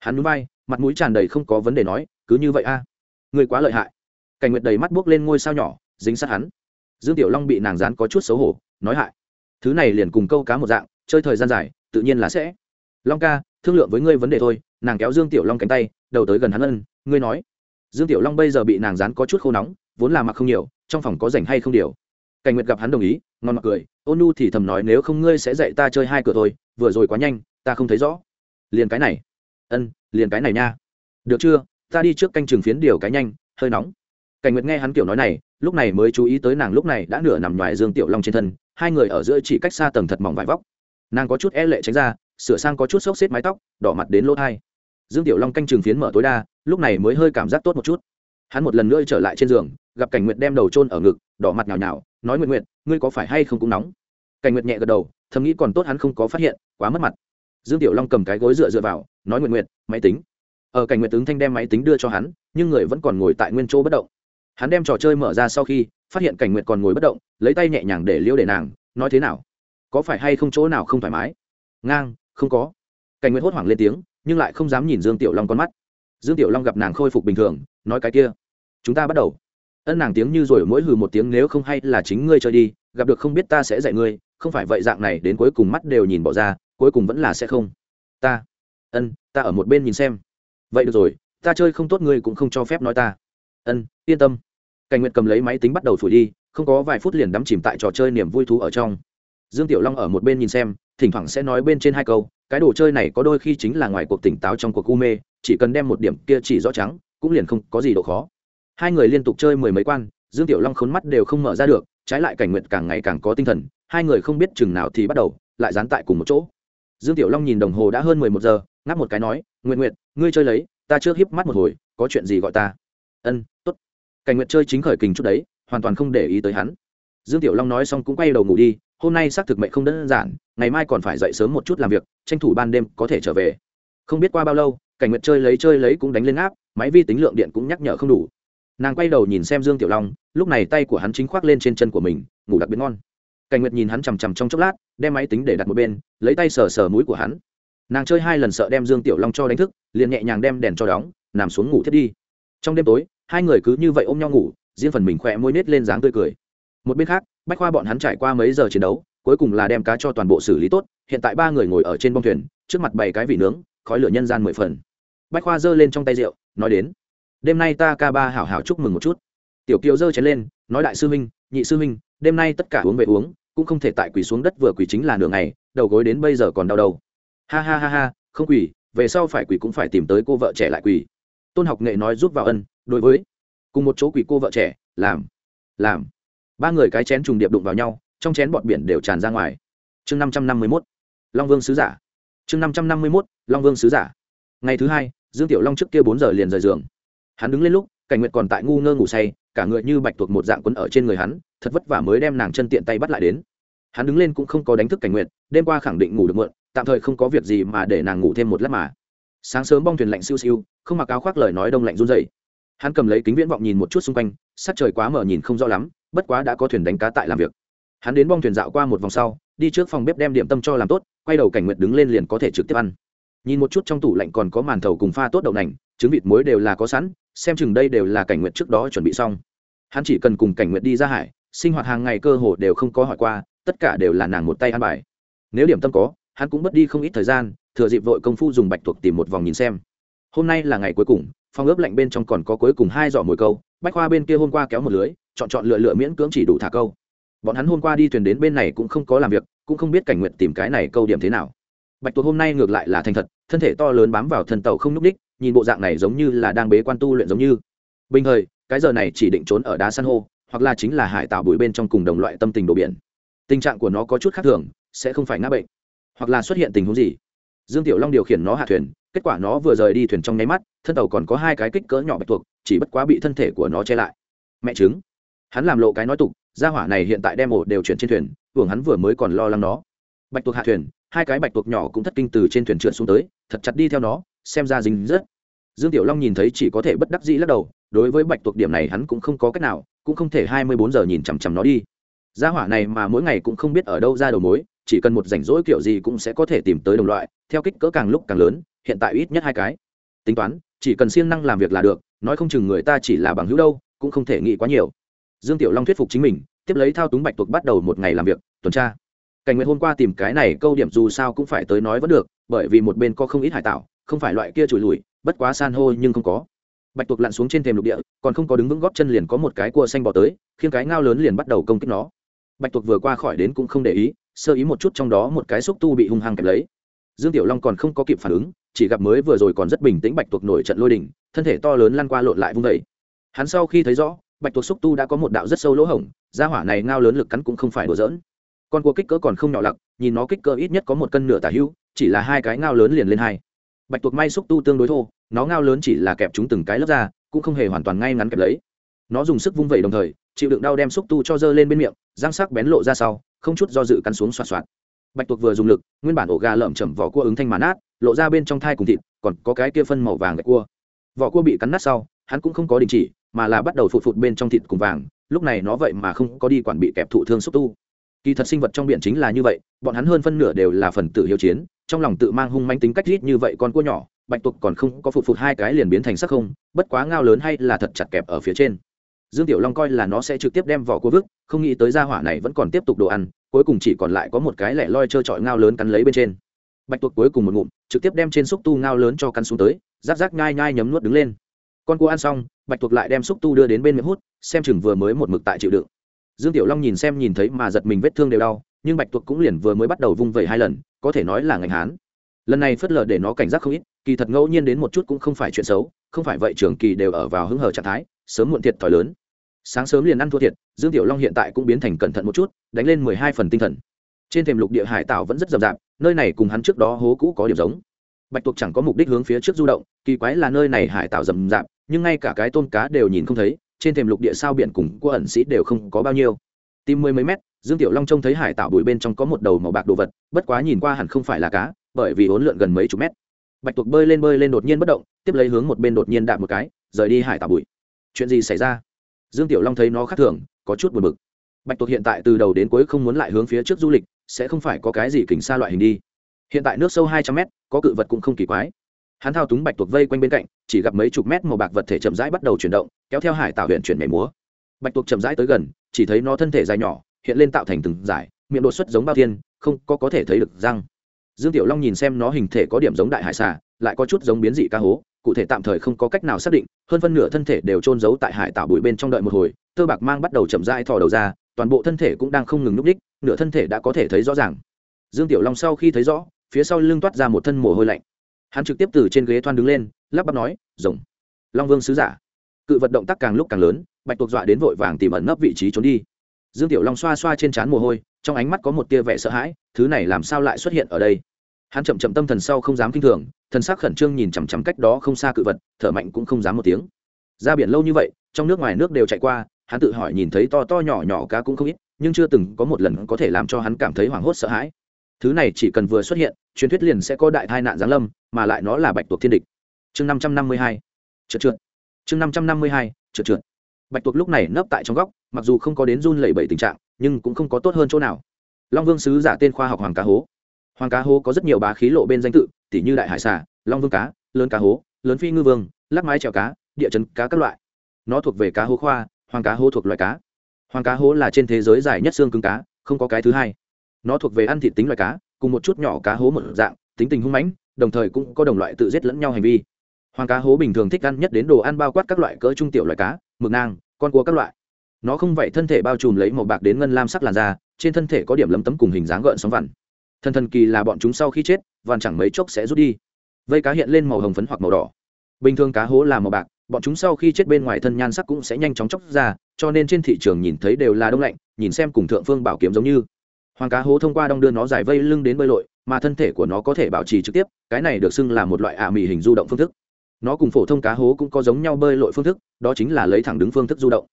Hắn núi bay mặt mũi tràn đầy không có vấn đề nói, cứ như vậy a người quá lợi hại. Cảnh nguyệt đầy mắt buốc lên ngôi sao nhỏ, dính sát hắn. Dương tiểu long bị nàng dán có chút xấu hổ, nói hại. Thứ này liền cùng câu cá một dạng, chơi thời gian dài, tự nhiên là sẽ. Long ca, thương lượng với ngươi vấn đề thôi. Nàng kéo dương tiểu long cánh tay, đầu tới gần hắn ân, ngươi nói. Dương tiểu long bây giờ bị nàng dán có chút khô nóng, vốn là mặc không nhiều, trong phòng có rảnh hay không điều. Cảnh nguyệt gặp hắn đồng ý, ngon mặc cười ôn nu thì thầm nói nếu không ngươi sẽ dạy ta chơi hai cửa thôi, vừa rồi quá nhanh, ta không thấy rõ. Liền cái này. Ân liền cái này nha. Được chưa? Ta đi trước canh trường phiến điều cái nhanh, hơi nóng. Cảnh nguyệt nghe hắn kiểu nói này, lúc này mới chú ý tới nàng lúc này đã nửa nằm ngoài dương tiểu long trên thân, hai người ở giữa chỉ cách xa tầng thật mỏng vải vóc. Nàng có chút e lệ tránh ra, sửa sang có chút xốc xếp mái tóc, đỏ mặt đến lỗ thai dương tiểu long canh trường phiến mở tối đa, lúc này mới hơi cảm giác tốt một chút. Hắn một lần nữa trở lại trên giường, gặp cảnh nguyệt đem đầu trôn ở ngực, đỏ mặt nhào nhào, nói nguyện nguyện ngươi có phải hay không cũng nóng? Cảnh nguyệt nhẹ gật đầu, thầm nghĩ còn tốt hắn không có phát hiện, quá mất mặt dương tiểu long cầm cái gối dựa dựa vào, nói nguyện nguyện máy tính. Ở cảnh nguyệt tướng thanh đem máy tính đưa cho hắn, nhưng người vẫn còn ngồi tại nguyên chỗ bất động. Hắn đem trò chơi mở ra sau khi, phát hiện cảnh nguyệt còn ngồi bất động, lấy tay nhẹ nhàng để liêu để nàng, nói thế nào? Có phải hay không chỗ nào không thoải mái? Ngang, không có. Cảnh nguyệt hốt hoảng lên tiếng, nhưng lại không dám nhìn dương tiểu long con mắt. Dương tiểu long gặp nàng khôi phục bình thường, nói cái kia, chúng ta bắt đầu. Ân nàng tiếng như rồi mỗi hừ một tiếng, nếu không hay là chính ngươi chơi đi, gặp được không biết ta sẽ dạy ngươi, không phải vậy, dạng này đến cuối cùng mắt đều nhìn bỏ ra cuối cùng vẫn là sẽ không. Ta, ân, ta ở một bên nhìn xem. Vậy được rồi, ta chơi không tốt ngươi cũng không cho phép nói ta. Ân, yên tâm. Cảnh nguyện cầm lấy máy tính bắt đầu phủi đi, không có vài phút liền đắm chìm tại trò chơi niềm vui thú ở trong. Dương tiểu long ở một bên nhìn xem, thỉnh thoảng sẽ nói bên trên hai câu, cái đồ chơi này có đôi khi chính là ngoài cuộc tỉnh táo trong cuộc u mê, chỉ cần đem một điểm kia chỉ rõ trắng, cũng liền không có gì độ khó. Hai người liên tục chơi mười mấy quan, dương tiểu long khốn mắt đều không mở ra được, trái lại cảnh nguyện càng ngày càng có tinh thần, hai người không biết chừng nào thì bắt đầu, lại dán tại cùng một chỗ dương tiểu long nhìn đồng hồ đã hơn mười một giờ, ngáp một cái nói nguyện nguyện ngươi chơi lấy, ta trước hiếp mắt một hồi, có chuyện gì gọi ta? Ân t ố t cảnh nguyện chơi chính khởi kình chút đấy, hoàn toàn không để ý tới hắn. Dương tiểu long nói xong cũng quay đầu ngủ đi, hôm nay xác thực mệnh không đơn giản, ngày mai còn phải dậy sớm một chút làm việc, tranh thủ ban đêm có thể trở về. Không biết qua bao lâu, cảnh nguyện chơi lấy chơi lấy cũng đánh lên áp, máy vi tính lượng điện cũng nhắc nhở không đủ. Nàng quay đầu nhìn xem dương tiểu long, lúc này tay của hắn chính khoác lên trên chân của mình, ngủ đặc biệt ngon cảnh nguyệt nhìn hắn chằm chằm trong chốc lát, đem máy tính để đặt một bên, lấy tay sờ sờ mũi của hắn. Nàng chơi hai lần sợ đem dương tiểu long cho đánh thức, liền nhẹ nhàng đem đèn cho đóng, nằm xuống ngủ thiết đi. Trong đêm tối, hai người cứ như vậy ôm nhau ngủ, riêng phần mình khỏe môi nết lên dáng tươi cười. Một bên khác, bách khoa bọn hắn trải qua mấy giờ chiến đấu, cuối cùng là đem cá cho toàn bộ xử lý tốt, hiện tại ba người ngồi ở trên bông thuyền, trước mặt bày cái vị nướng, khói lửa nhân gian mười phần. Bách khoa giơ lên trong tay rượu, nói đến, đêm nay ta ca ba hảo hảo chúc mừng một chút. Tiểu kiều giơ chén lên, nói, đại sư huynh, nhị sư huynh đêm nay tất cả uống về uống, cũng không thể tại quỳ xuống đất vừa quỳ chính là nửa ngày, đầu gối đến bây giờ còn đau đầu. Ha ha ha ha, không quỳ, về sau phải quỳ cũng phải tìm tới cô vợ trẻ lại quỳ. Tôn học nghệ nói giúp vào ân, đối với. Cùng một chỗ quỳ cô vợ trẻ, làm làm. Ba người cái chén trùng điệp đụng vào nhau, trong chén bọt biển đều tràn ra ngoài. Chương năm trăm năm mươi mốt, long vương sứ giả. Chương năm trăm năm mươi mốt, long vương sứ giả. Ngày thứ hai, dương tiểu long trước kia bốn giờ liền rời giường. Hắn đứng lên lúc cảnh nguyệt còn tại ngu ngơ ngủ say cả người như bạch tuộc một dạng quấn ở trên người hắn thật vất vả mới đem nàng chân tiện tay bắt lại đến. Hắn đứng lên cũng không có đánh thức cảnh Nguyệt, đêm qua khẳng định ngủ được muộn tạm thời không có việc gì mà để nàng ngủ thêm một lát mà. Sáng sớm bong thuyền lạnh siêu siêu không mặc áo khoác lời nói đông lạnh run dày hắn cầm lấy kính viễn vọng nhìn một chút xung quanh sắc trời quá mở nhìn không rõ lắm bất quá đã có thuyền đánh cá tại làm việc. Hắn đến bong thuyền dạo qua một vòng sau đi trước phòng bếp đem điểm tâm cho làm tốt quay đầu cảnh Nguyệt đứng lên liền có thể trực tiếp ăn nhìn một chút trong tủ lạnh còn có màn thầu cùng pha tốt đậu nành, trứng vịt muối đều là có sẵn, xem chừng đây đều là cảnh nguyện trước đó chuẩn bị xong. Hắn chỉ cần cùng cảnh nguyện đi ra hải, sinh hoạt hàng ngày cơ hồ đều không có hỏi qua, tất cả đều là nàng một tay ăn bài. Nếu điểm tâm có, hắn cũng mất đi không ít thời gian, thừa dịp vội công phu dùng bạch thuộc tìm một vòng nhìn xem. Hôm nay là ngày cuối cùng, phòng ướp lạnh bên trong còn có cuối cùng hai giỏ mồi câu, bách khoa bên kia hôm qua kéo một lưới, chọn chọn lựa lựa miễn cưỡng chỉ đủ thả câu. Bọn hắn hôm qua đi thuyền đến bên này cũng không có làm việc, cũng không biết cảnh nguyện tìm cái này câu điểm thế nào. Bạch tuộc hôm nay ngược lại là thành thật thân thể to lớn bám vào thân tàu không n ú c đích, nhìn bộ dạng này giống như là đang bế quan tu luyện giống như. Bình thời, cái giờ này chỉ định trốn ở đá san hô, hoặc là chính là hải tạo bụi bên trong cùng đồng loại tâm tình đồ biển. Tình trạng của nó có chút khác thường, sẽ không phải ngã bệnh, hoặc là xuất hiện tình huống gì. Dương tiểu long điều khiển nó hạ thuyền, kết quả nó vừa rời đi thuyền trong nháy mắt, thân tàu còn có hai cái kích cỡ nhỏ bạch tuộc, chỉ bất quá bị thân thể của nó che lại. Mẹ chứng hắn làm lộ cái nói tục, gia hỏa này hiện tại đem ổ đều chuyển trên thuyền hưởng hắn vừa mới còn lo lắng nó. Bạch tuộc hạ thuyền hai cái bạch tuộc nhỏ cũng thất kinh từ trên thuyền trượt xuống tới, thật chặt đi theo nó, xem ra dính rất. Dương tiểu long nhìn thấy chỉ có thể bất đắc dĩ lắc đầu, đối với bạch tuộc điểm này hắn cũng không có cách nào, cũng không thể hai mươi bốn giờ nhìn chằm chằm nó đi. Gia hỏa này mà mỗi ngày cũng không biết ở đâu ra đầu mối, chỉ cần một rảnh rỗi kiểu gì cũng sẽ có thể tìm tới đồng loại, theo kích cỡ càng lúc càng lớn, hiện tại ít nhất hai cái. Tính toán, chỉ cần siêng năng làm việc là được, nói không chừng người ta chỉ là bằng hữu đâu, cũng không thể nghĩ quá nhiều. Dương tiểu long thuyết phục chính mình, tiếp lấy thao túng bạch tuộc bắt đầu một ngày làm việc, tuần tra cảnh nguyện hôm qua tìm cái này câu điểm dù sao cũng phải tới nói vẫn được, bởi vì một bên có không ít hải tạo không phải loại kia trùi lùi, bất quá san hô nhưng không có. Bạch tuộc lặn xuống trên thềm lục địa, còn không có đứng vững góp chân liền có một cái cua xanh bỏ tới, khiến cái ngao lớn liền bắt đầu công kích nó. Bạch tuộc vừa qua khỏi đến cũng không để ý, sơ ý một chút trong đó một cái xúc tu bị hung hăng kẹp lấy. Dương tiểu long còn không có kịp phản ứng, chỉ gặp mới vừa rồi còn rất bình tĩnh bạch tuộc nổi trận lôi đỉnh thân thể to lớn lăn qua lộn lại vung vẩy hắn sau khi thấy rõ, bạch tuộc xúc tu đã có một đạo rất sâu lỗ hổng ra hỏa này ngao lớn lực cắn cũng không phải đùa dỡn con cua kích cỡ còn không nhỏ lặc, nhìn nó kích cỡ ít nhất có một cân nửa tả hữu, chỉ là hai cái ngao lớn liền lên hai. Bạch tuộc may xúc tu tương đối thô, nó ngao lớn chỉ là kẹp chúng từng cái lớp ra, cũng không hề hoàn toàn ngay ngắn kẹp lấy. Nó dùng sức vung vẩy đồng thời, chịu đựng đau đem xúc tu cho dơ lên bên miệng, răng sắc bén lộ ra sau, không chút do dự cắn xuống xoạt xoạt. Bạch tuộc vừa dùng lực, nguyên bản ổ gà lợm chầm vỏ cua ứng thanh màn át lộ ra bên trong thai cùng thịt, còn có cái kia phân màu vàng gạch cua. Vỏ cua bị cắn nát sau, hắn cũng không có đình chỉ, mà là bắt đầu phụt phụt bên trong thịt cùng vàng, lúc này nó vậy mà không có đi quản bị kẹp thụ thương xúc tu kỳ thật sinh vật trong biển chính là như vậy, bọn hắn hơn phân nửa đều là phần tử hiếu chiến, trong lòng tự mang hung manh tính cách rít như vậy con cua nhỏ, bạch tuộc còn không có phụ phục hai cái liền biến thành sắc không, bất quá ngao lớn hay là thật chặt kẹp ở phía trên. Dương tiểu long coi là nó sẽ trực tiếp đem vỏ cua vứt, không nghĩ tới gia hỏa này vẫn còn tiếp tục đồ ăn, cuối cùng chỉ còn lại có một cái lẻ loi trơ trọi ngao lớn cắn lấy bên trên. Bạch tuộc cuối cùng một ngụm, trực tiếp đem trên xúc tu ngao lớn cho cắn xuống tới rác rác nhai nhai nhấm nuốt đứng lên. Con cua ăn xong, bạch tuộc lại đem xúc tu đưa đến bên miệng hút, xem chừng vừa mới một mực tại chịu đựng dương tiểu long nhìn xem nhìn thấy mà giật mình vết thương đều đau, nhưng bạch tuộc cũng liền vừa mới bắt đầu vung vẩy hai lần, có thể nói là ngành hán. Lần này phớt lờ để nó cảnh giác không ít, kỳ thật ngẫu nhiên đến một chút cũng không phải chuyện xấu, không phải vậy trường kỳ đều ở vào hứng hờ trạng thái, sớm muộn thiệt thòi lớn. Sáng sớm liền ăn thua thiệt, dương tiểu long hiện tại cũng biến thành cẩn thận một chút, đánh lên mười hai phần tinh thần. Trên thềm lục địa hải tạo vẫn rất rậm rạp, nơi này cùng hắn trước đó hố cũ có điểm giống. Bạch tuộc chẳng có mục đích hướng phía trước du động, kỳ quái là nơi này hải tạo rậm rạp, nhưng ngay cả cái tôm cá đều nhìn không thấy trên thềm lục địa sao biển cùng của ẩn sĩ đều không có bao nhiêu. Tìm mười mấy mét, dương tiểu long trông thấy hải tạo bụi bên trong có một đầu màu bạc đồ vật, bất quá nhìn qua hẳn không phải là cá, bởi vì hỗn lượn gần mấy chục mét. Bạch tuộc bơi lên bơi lên đột nhiên bất động, tiếp lấy hướng một bên đột nhiên đạp một cái, rời đi hải tạo bụi. Chuyện gì xảy ra? Dương tiểu long thấy nó khác thường, có chút buồn bực. Bạch tuộc hiện tại từ đầu đến cuối không muốn lại hướng phía trước du lịch, sẽ không phải có cái gì kỉnh xa loại hình đi. Hiện tại nước sâu hai trăm mét, có cự vật cũng không kỳ quái hắn thao túng bạch tuộc vây quanh bên cạnh chỉ gặp mấy chục mét màu bạc vật thể chậm rãi bắt đầu chuyển động kéo theo hải tạo huyện chuyển nhảy múa. Bạch tuộc chậm rãi tới gần chỉ thấy nó thân thể dài nhỏ hiện lên tạo thành từng dải, miệng đột xuất giống bao thiên không có có thể thấy được răng. Dương tiểu long nhìn xem nó hình thể có điểm giống đại hải xà lại có chút giống biến dị ca hố cụ thể tạm thời không có cách nào xác định hơn phân nửa thân thể đều trôn giấu tại hải tạo bụi bên trong đợi một hồi tơ bạc mang bắt đầu chậm rãi thò đầu ra toàn bộ thân thể cũng đang không ngừng núp đích nửa thân thể đã có thể thấy rõ ràng. Dương tiểu long sau khi thấy rõ phía sau lưng toát ra một thân mồ hôi lạnh hắn trực tiếp từ trên ghế thoan đứng lên, lắp bắp nói, rồng, long vương sứ giả. Cự vật động tác càng lúc càng lớn, bạch tuộc dọa đến vội vàng tìm ẩn nấp vị trí trốn đi. Dương tiểu long xoa xoa trên trán mồ hôi, trong ánh mắt có một tia vẻ sợ hãi, thứ này làm sao lại xuất hiện ở đây? Hắn chậm chậm tâm thần sau không dám kinh thường, thần sắc khẩn trương nhìn chằm chằm cách đó không xa cự vật, thở mạnh cũng không dám một tiếng. Ra biển lâu như vậy, trong nước ngoài nước đều chạy qua, hắn tự hỏi nhìn thấy to to nhỏ nhỏ cá cũng không ít, nhưng chưa từng có một lần có thể làm cho hắn cảm thấy hoảng hốt sợ hãi thứ này chỉ cần vừa xuất hiện, truyền thuyết liền sẽ có đại tai nạn giáng lâm, mà lại nó là bạch tuộc thiên địch. Chương năm trăm năm mươi hai, trượt trượt. Chương năm trăm năm mươi hai, trượt trượt. Bạch tuộc lúc này nấp tại trong góc, mặc dù không có đến run lẩy bẩy tình trạng, nhưng cũng không có tốt hơn chỗ nào. Long vương sứ giả tên khoa học hoàng cá hố. Hoàng cá hố có rất nhiều bá khí lộ bên danh tự tỷ như đại hải xà, long vương cá, lớn cá hố, lớn phi ngư vương, lắc mái trèo cá, địa chấn cá các loại. Nó thuộc về cá hố khoa, hoàng cá hố thuộc loài cá. Hoàng cá hố là trên thế giới dài nhất xương cứng cá, không có cái thứ hai nó thuộc về ăn thịt tính loài cá, cùng một chút nhỏ cá hố một dạng, tính tình hung mãnh, đồng thời cũng có đồng loại tự giết lẫn nhau hành vi. Hoàng cá hố bình thường thích ăn nhất đến đồ ăn bao quát các loại cỡ trung tiểu loài cá, mực nang, con cua các loại. Nó không vậy thân thể bao trùm lấy màu bạc đến ngân lam sắc làn da, trên thân thể có điểm lấm tấm cùng hình dáng gợn sóng vằn. Thần thần kỳ là bọn chúng sau khi chết, vằn chẳng mấy chốc sẽ rút đi. Vây cá hiện lên màu hồng phấn hoặc màu đỏ. Bình thường cá hố là màu bạc, bọn chúng sau khi chết bên ngoài thân nhan sắc cũng sẽ nhanh chóng chóc ra, cho nên trên thị trường nhìn thấy đều là đông lạnh, nhìn xem cùng thượng phương bảo kiếm giống như hoàng cá hố thông qua đong đưa nó giải vây lưng đến bơi lội, mà thân thể của nó có thể bảo trì trực tiếp, cái này được xưng là một loại ả mì hình du động phương thức. Nó cùng phổ thông cá hố cũng có giống nhau bơi lội phương thức, đó chính là lấy thẳng đứng phương thức du động.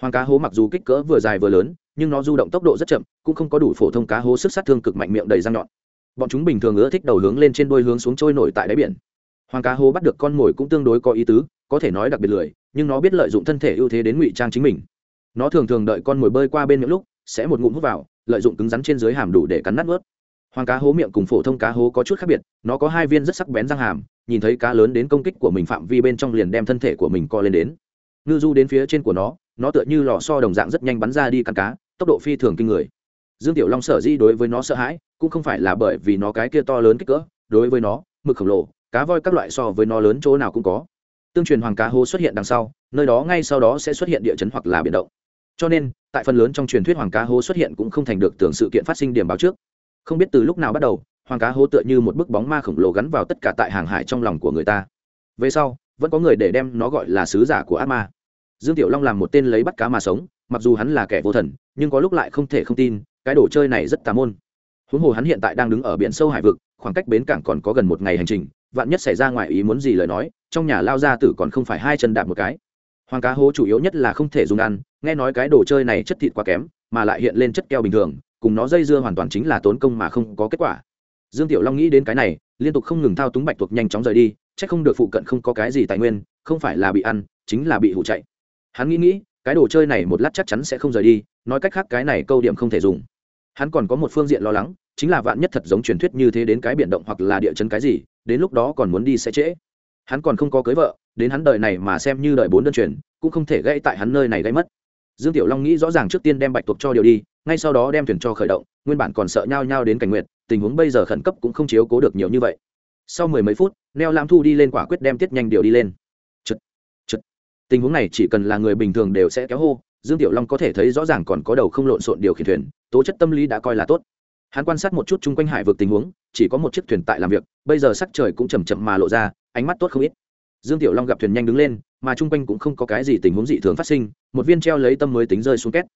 Hoàng cá hố mặc dù kích cỡ vừa dài vừa lớn, nhưng nó du động tốc độ rất chậm, cũng không có đủ phổ thông cá hố sức sát thương cực mạnh miệng đầy răng nhọn. Bọn chúng bình thường ưa thích đầu hướng lên trên đuôi hướng xuống trôi nổi tại đáy biển. Hoàng cá hố bắt được con mồi cũng tương đối có ý tứ, có thể nói đặc biệt lười, nhưng nó biết lợi dụng thân thể ưu thế đến ngụy trang chính mình. Nó thường thường đợi con mồi bơi qua bên những lúc, sẽ một ngụm hút vào lợi dụng cứng rắn trên dưới hàm đủ để cắn nát ướt. Hoàng cá hố miệng cùng phổ thông cá hố có chút khác biệt, nó có hai viên rất sắc bén răng hàm, nhìn thấy cá lớn đến công kích của mình phạm vi bên trong liền đem thân thể của mình co lên đến. Ngư du đến phía trên của nó nó tựa như lò so đồng dạng rất nhanh bắn ra đi cắn cá, tốc độ phi thường kinh người. Dương tiểu long sở di đối với nó sợ hãi, cũng không phải là bởi vì nó cái kia to lớn kích cỡ, đối với nó, mực khổng lồ, cá voi các loại so với nó lớn chỗ nào cũng có. Tương truyền hoàng cá hố xuất hiện đằng sau, nơi đó ngay sau đó sẽ xuất hiện địa chấn hoặc là biển động cho nên, tại phần lớn trong truyền thuyết hoàng cá hố xuất hiện cũng không thành được tưởng sự kiện phát sinh điểm báo trước. Không biết từ lúc nào bắt đầu, hoàng cá hố tựa như một bức bóng ma khổng lồ gắn vào tất cả tại hàng hải trong lòng của người ta. Về sau, vẫn có người để đem nó gọi là sứ giả của ác ma. Dương tiểu long làm một tên lấy bắt cá mà sống, mặc dù hắn là kẻ vô thần, nhưng có lúc lại không thể không tin, cái đồ chơi này rất tà môn. Huống hồ hắn hiện tại đang đứng ở biển sâu hải vực, khoảng cách bến cảng còn có gần một ngày hành trình, vạn nhất xảy ra ngoài ý muốn gì lời nói, trong nhà lao ra tử còn không phải hai chân đạp một cái hoàng cá hố chủ yếu nhất là không thể dùng ăn, nghe nói cái đồ chơi này chất thịt quá kém, mà lại hiện lên chất keo bình thường, cùng nó dây dưa hoàn toàn chính là tốn công mà không có kết quả. Dương tiểu long nghĩ đến cái này, liên tục không ngừng thao túng bạch tuộc nhanh chóng rời đi c h ắ c không được phụ cận không có cái gì tài nguyên, không phải là bị ăn, chính là bị hụ chạy. Hắn nghĩ nghĩ, cái đồ chơi này một lát chắc chắn sẽ không rời đi, nói cách khác cái này câu điểm không thể dùng. Hắn còn có một phương diện lo lắng, chính là vạn nhất thật giống truyền thuyết như thế đến cái biển động hoặc là địa chấn cái gì, đến lúc đó còn muốn đi sẽ trễ. Hắn còn không có cưới vợ đến hắn đời này mà xem như đời bốn đơn truyền cũng không thể gây tại hắn nơi này gãy mất. Dương tiểu long nghĩ rõ ràng trước tiên đem bạch tuộc cho điều đi ngay sau đó đem thuyền cho khởi động nguyên bản còn sợ nhau nhau đến cảnh nguyện tình huống bây giờ khẩn cấp cũng không chiếu cố được nhiều như vậy. Sau mười mấy phút neo lam thu đi lên quả quyết đem tiết nhanh điều đi lên. Chật, chật. tình huống này chỉ cần là người bình thường đều sẽ kéo hô dương tiểu long có thể thấy rõ ràng còn có đầu không lộn xộn điều khiển thuyền tố chất tâm lý đã coi là tốt. Hắn quan sát một chút chung quanh hải vực tình huống chỉ có một chiếc thuyền tại làm việc bây giờ sắc trời cũng chầm chậm mà lộ ra ánh mắt tốt không ít dương tiểu long gặp thuyền nhanh đứng lên, mà chung quanh cũng không có cái gì tình huống dị thường phát sinh, một viên treo lấy tâm mới tính rơi xuống két.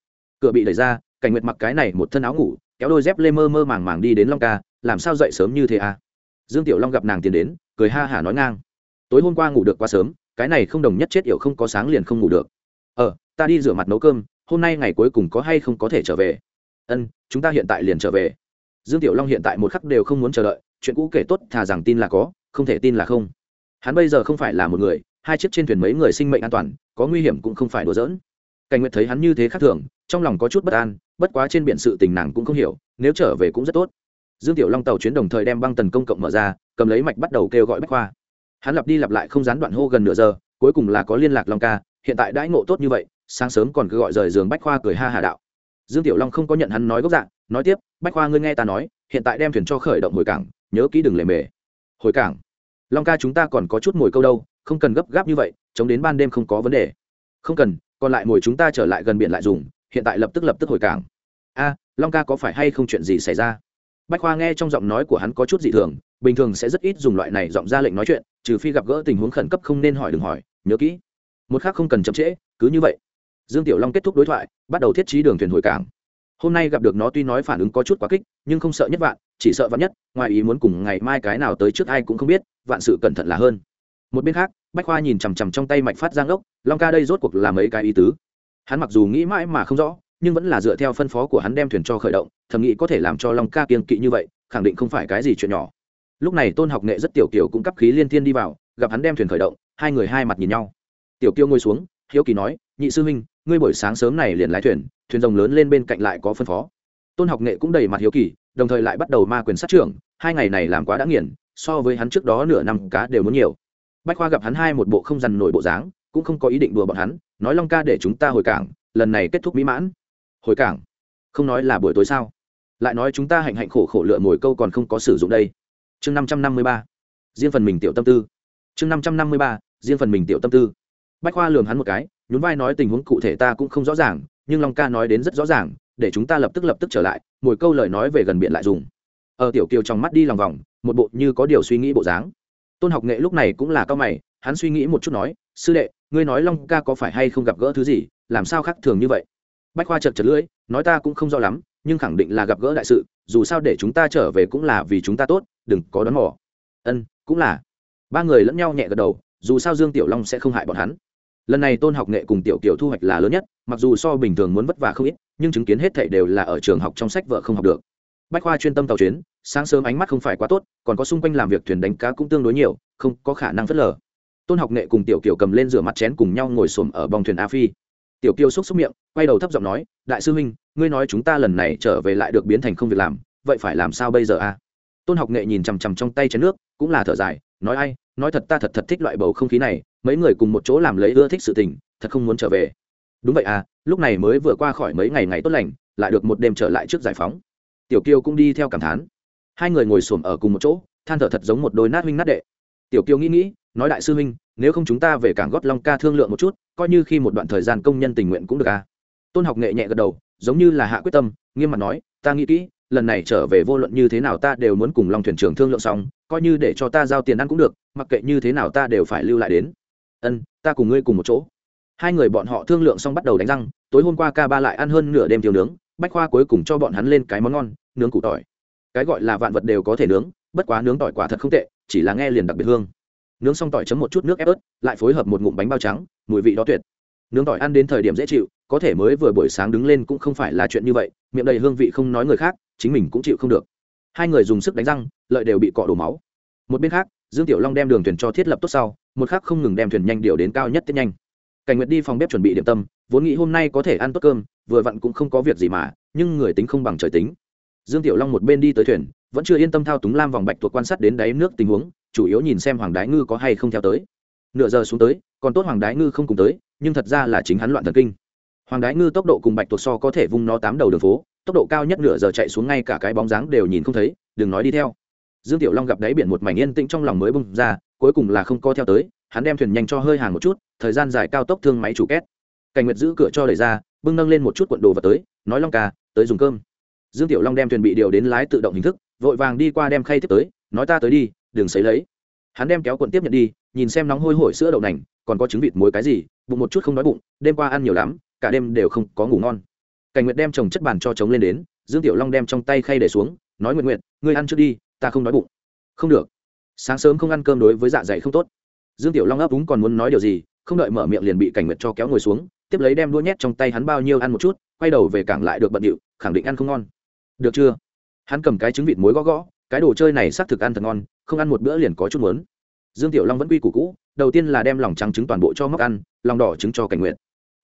Cửa bị đẩy ra, cảnh nguyệt mặc cái này một thân áo ngủ, kéo đôi dép lê mơ mơ màng màng đi đến long ca, làm sao dậy sớm như thế à? Dương tiểu long gặp nàng tiến đến, cười ha hả nói ngang. Tối hôm qua ngủ được quá sớm, cái này không đồng nhất chết yểu không có sáng liền không ngủ được. Ờ ta đi rửa mặt nấu cơm, hôm nay ngày cuối cùng có hay không có thể trở về? Ân, chúng ta hiện tại liền trở về. Dương tiểu long hiện tại một khắc đều không muốn chờ đợi, chuyện cũ kể tốt thà rằng tin là có, không thể tin là không hắn bây giờ không phải là một người, hai chiếc trên thuyền mấy người sinh mệnh an toàn, có nguy hiểm cũng không phải đùa giỡn. Cảnh nguyệt thấy hắn như thế khác thường, trong lòng có chút bất an, bất quá trên biển sự tình nàng cũng không hiểu, nếu trở về cũng rất tốt. Dương tiểu long tàu chuyến đồng thời đem băng tần công cộng mở ra, cầm lấy mạch bắt đầu kêu gọi bách khoa. Hắn lặp đi lặp lại không gián đoạn hô gần nửa giờ, cuối cùng là có liên lạc long ca, hiện tại đãi ngộ tốt như vậy, sáng sớm còn cứ gọi rời giường bách khoa cười ha hà đạo. Dương tiểu long không có nhận hắn nói gốc dạng, nói tiếp, bách khoa ngươi nghe ta nói, hiện tại đem thuyền cho khởi động hồi cảng, nhớ kỹ đừng lề mề. Hồi cảng? Long ca chúng ta còn có chút mồi câu đâu, không cần gấp gáp như vậy, chống đến ban đêm không có vấn đề. Không cần, còn lại mồi chúng ta trở lại gần biển lại dùng, hiện tại lập tức lập tức hồi cảng. A, long ca có phải hay không chuyện gì xảy ra? Bách khoa nghe trong giọng nói của hắn có chút dị thường, bình thường sẽ rất ít dùng loại này giọng ra lệnh nói chuyện, trừ phi gặp gỡ tình huống khẩn cấp không nên hỏi đừng hỏi, nhớ kỹ. Một khác không cần chậm trễ, cứ như vậy. Dương tiểu long kết thúc đối thoại, bắt đầu thiết trí đường thuyền hồi cảng. Hôm nay gặp được nó tuy nói phản ứng có chút quá kích, nhưng không sợ nhất vạn, chỉ sợ vạn nhất, ngoài ý muốn cùng ngày mai cái nào tới trước ai cũng không biết vạn sự cẩn thận là hơn. Một bên khác, bách khoa nhìn chằm chằm trong tay mạch phát giang ốc, long ca đây rốt cuộc là mấy cái ý tứ? Hắn mặc dù nghĩ mãi mà không rõ, nhưng vẫn là dựa theo phân phó của hắn đem thuyền cho khởi động, thầm nghĩ có thể làm cho long ca kiên kỵ như vậy, khẳng định không phải cái gì chuyện nhỏ. Lúc này tôn học nghệ rất tiểu kiều cũng cấp khí liên thiên đi vào, gặp hắn đem thuyền khởi động, hai người hai mặt nhìn nhau. Tiểu kiều ngồi xuống, hiếu kỳ nói, nhị sư huynh, ngươi buổi sáng sớm này liền lái thuyền thuyền rồng lớn lên bên cạnh lại có phân phó. Tôn học nghệ cũng đầy mặt hiếu kỳ, đồng thời lại bắt đầu ma quyền sát trưởng, hai ngày này làm quá đã nghiền so với hắn trước đó nửa năm cá đều muốn nhiều. Bách khoa gặp hắn hai một bộ không dằn nổi bộ dáng, cũng không có ý định đùa bọn hắn, nói long ca để chúng ta hồi cảng, lần này kết thúc mỹ mãn. Hồi cảng? Không nói là buổi tối sao? Lại nói chúng ta hạnh hạnh khổ khổ lựa mồi câu còn không có sử dụng đây. Chương năm trăm năm mươi ba. Riêng phần mình tiểu tâm tư. Chương năm trăm năm mươi ba, riêng phần mình tiểu tâm tư. Bách khoa lường hắn một cái, nhún vai nói tình huống cụ thể ta cũng không rõ ràng, nhưng long ca nói đến rất rõ ràng, để chúng ta lập tức lập tức trở lại, mồi câu lời nói về gần biển lại dùng. Ở tiểu kiều trong mắt đi lòng vòng một bộ như có điều suy nghĩ bộ dáng. Tôn học nghệ lúc này cũng là cao mày, hắn suy nghĩ một chút nói, sư đệ, ngươi nói long ca có phải hay không gặp gỡ thứ gì, làm sao khác thường như vậy? Bách khoa chật chật lưỡi, nói ta cũng không rõ lắm, nhưng khẳng định là gặp gỡ đại sự, dù sao để chúng ta trở về cũng là vì chúng ta tốt, đừng có đón mỏ ân, cũng là. Ba người lẫn nhau nhẹ gật đầu, dù sao dương tiểu long sẽ không hại bọn hắn. Lần này tôn học nghệ cùng tiểu kiểu thu hoạch là lớn nhất, mặc dù so bình thường muốn vất vả không ít, nhưng chứng kiến hết thảy đều là ở trường học trong sách vợ không học được bách khoa chuyên tâm tàu chuyến, sáng sớm ánh mắt không phải quá tốt, còn có xung quanh làm việc thuyền đánh cá cũng tương đối nhiều, không có khả năng phớt lờ. Tôn học nghệ cùng tiểu kiều cầm lên rửa mặt chén cùng nhau ngồi xổm ở bong thuyền a phi. Tiểu kiều xúc xúc miệng, quay đầu thấp giọng nói, đại sư huynh, ngươi nói chúng ta lần này trở về lại được biến thành không việc làm, vậy phải làm sao bây giờ a? Tôn học nghệ nhìn chằm chằm trong tay chén nước, cũng là thở dài, nói ai, nói thật ta thật thật thích loại bầu không khí này, mấy người cùng một chỗ làm lấy ưa thích sự tình, thật không muốn trở về. Đúng vậy à lúc này mới vừa qua khỏi mấy ngày ngày tốt lành, lại được một đêm trở lại trước giải phóng tiểu kiều cũng đi theo cảm thán. Hai người ngồi xổm ở cùng một chỗ, than thở thật giống một đôi nát huynh nát đệ. Tiểu kiều nghĩ nghĩ, nói đại sư huynh, nếu không chúng ta về cảng gót long ca thương lượng một chút, coi như khi một đoạn thời gian công nhân tình nguyện cũng được à? Tôn học nghệ nhẹ gật đầu, giống như là hạ quyết tâm, nghiêm mặt nói, ta nghĩ kỹ, lần này trở về vô luận như thế nào ta đều muốn cùng long thuyền trưởng thương lượng xong, coi như để cho ta giao tiền ăn cũng được, mặc kệ như thế nào ta đều phải lưu lại đến. Ân, ta cùng ngươi cùng một chỗ. Hai người bọn họ thương lượng xong bắt đầu đánh răng, tối hôm qua ca ba lại ăn hơn nửa đêm thiếu nướng bách khoa cuối cùng cho bọn hắn lên cái món ngon, nướng củ tỏi. Cái gọi là vạn vật đều có thể nướng, bất quá nướng tỏi quả thật không tệ, chỉ là nghe liền đặc biệt hương. Nướng xong tỏi chấm một chút nước ép ớt, lại phối hợp một ngụm bánh bao trắng, mùi vị đó tuyệt. Nướng tỏi ăn đến thời điểm dễ chịu, có thể mới vừa buổi sáng đứng lên cũng không phải là chuyện như vậy, miệng đầy hương vị không nói người khác, chính mình cũng chịu không được. Hai người dùng sức đánh răng, lợi đều bị cọ đổ máu. Một bên khác, dương tiểu long đem đường thuyền cho thiết lập tốt sau, một khác không ngừng đem thuyền nhanh điều đến cao nhất tiết nhanh. Cảnh nguyệt đi phòng bếp chuẩn bị điểm tâm, vốn nghĩ hôm nay có thể ăn tốt cơm vừa vặn cũng không có việc gì mà, nhưng người tính không bằng trời tính. Dương tiểu long một bên đi tới thuyền, vẫn chưa yên tâm thao túng lam vòng bạch thuộc quan sát đến đáy nước tình huống, chủ yếu nhìn xem hoàng đái ngư có hay không theo tới. Nửa giờ xuống tới, còn tốt hoàng đái ngư không cùng tới, nhưng thật ra là chính hắn loạn thần kinh. Hoàng đái ngư tốc độ cùng bạch tuộc so có thể vung nó tám đầu đường phố, tốc độ cao nhất nửa giờ chạy xuống ngay cả cái bóng dáng đều nhìn không thấy, đừng nói đi theo. Dương tiểu long gặp đáy biển một mảnh yên tĩnh trong lòng mới bung ra, cuối cùng là không co theo tới, hắn đem thuyền nhanh cho hơi hàng một chút, thời gian dài cao tốc thương máy chủ két. Cảnh nguyệt giữ cửa cho đẩy ra bưng nâng lên một chút cuộn đồ và tới, nói, long ca, tới dùng cơm. Dương tiểu long đem thuyền bị điều đến lái tự động hình thức, vội vàng đi qua đem khay tiếp tới, nói, ta tới đi, đừng xấy lấy. Hắn đem kéo cuộn tiếp nhận đi, nhìn xem nóng hôi hổi sữa đậu nành, còn có trứng vịt muối cái gì, bụng một chút không đói bụng, đêm qua ăn nhiều lắm, cả đêm đều không có ngủ ngon. Cảnh nguyệt đem chồng chất bàn cho trống lên đến, dương tiểu long đem trong tay khay để xuống, nói nguyện nguyện ngươi ăn trước đi, ta không đói bụng. Không được. Sáng sớm không ăn cơm đối với dạ dày không tốt. Dương tiểu long ấp úng còn muốn nói điều gì, không đợi mở miệng liền bị cảnh nguyệt cho kéo ngồi xuống tiếp lấy đem đũa nhét trong tay hắn bao nhiêu ăn một chút, quay đầu về cảng lại được bận điệu, khẳng định ăn không ngon. Được chưa? Hắn cầm cái trứng vịt muối gõ gõ, cái đồ chơi này xác thực ăn thật ngon, không ăn một bữa liền có chút muốn. Dương tiểu long vẫn quy củ cũ, đầu tiên là đem lòng trắng trứng toàn bộ cho móc ăn, lòng đỏ trứng cho cảnh nguyệt.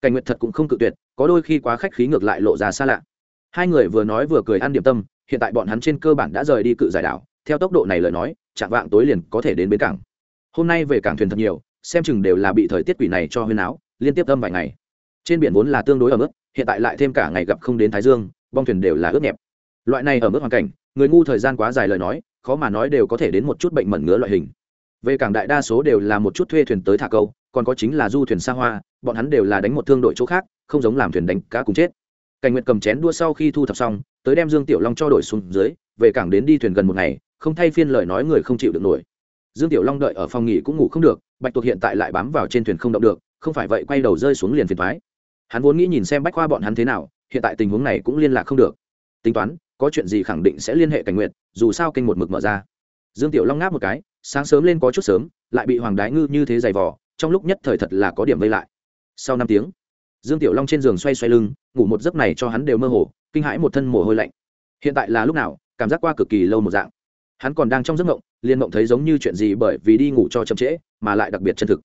Cảnh nguyệt thật cũng không cự tuyệt, có đôi khi quá khách khí ngược lại lộ ra xa lạ. Hai người vừa nói vừa cười ăn điểm tâm, hiện tại bọn hắn trên cơ bản đã rời đi cự giải đảo, theo tốc độ này lời nói, chạm vạng tối liền có thể đến bến cảng. Hôm nay về cảng thuyền thật nhiều, xem chừng đều là bị thời tiết quỷ này cho huyên áo, liên tiếp âm vài ngày trên biển vốn là tương đối ở mức hiện tại lại thêm cả ngày gặp không đến thái dương, bong thuyền đều là ướt nhẹp. Loại này ở mức hoàn cảnh, người ngu thời gian quá dài lời nói, khó mà nói đều có thể đến một chút bệnh mẩn ngứa loại hình. Về cảng đại đa số đều là một chút thuê thuyền tới thả câu, còn có chính là du thuyền xa hoa, bọn hắn đều là đánh một thương đội chỗ khác, không giống làm thuyền đánh cá cùng chết. Cảnh nguyệt cầm chén đua sau khi thu thập xong, tới đem dương tiểu long cho đổi xuống dưới, về cảng đến đi thuyền gần một ngày, không thay phiên lời nói người không chịu được nổi. Dương tiểu long đợi ở phòng nghỉ cũng ngủ không được, bạch tuộc hiện tại lại bám vào trên thuyền không động được, không phải vậy quay đầu rơi xuống liền phiền thoái hắn vốn nghĩ nhìn xem bách khoa bọn hắn thế nào, hiện tại tình huống này cũng liên lạc không được. Tính toán, có chuyện gì khẳng định sẽ liên hệ cảnh nguyện dù sao kênh một mực mở ra. Dương tiểu long ngáp một cái, sáng sớm lên có chút sớm, lại bị hoàng đái ngư như thế giày vò, trong lúc nhất thời thật là có điểm vây lại. Sau năm tiếng, dương tiểu long trên giường xoay xoay lưng, ngủ một giấc này cho hắn đều mơ hồ, kinh hãi một thân mồ hôi lạnh. Hiện tại là lúc nào, cảm giác qua cực kỳ lâu một dạng. Hắn còn đang trong giấc mộng, liền mộng thấy giống như chuyện gì bởi vì đi ngủ cho chậm trễ, mà lại đặc biệt chân thực.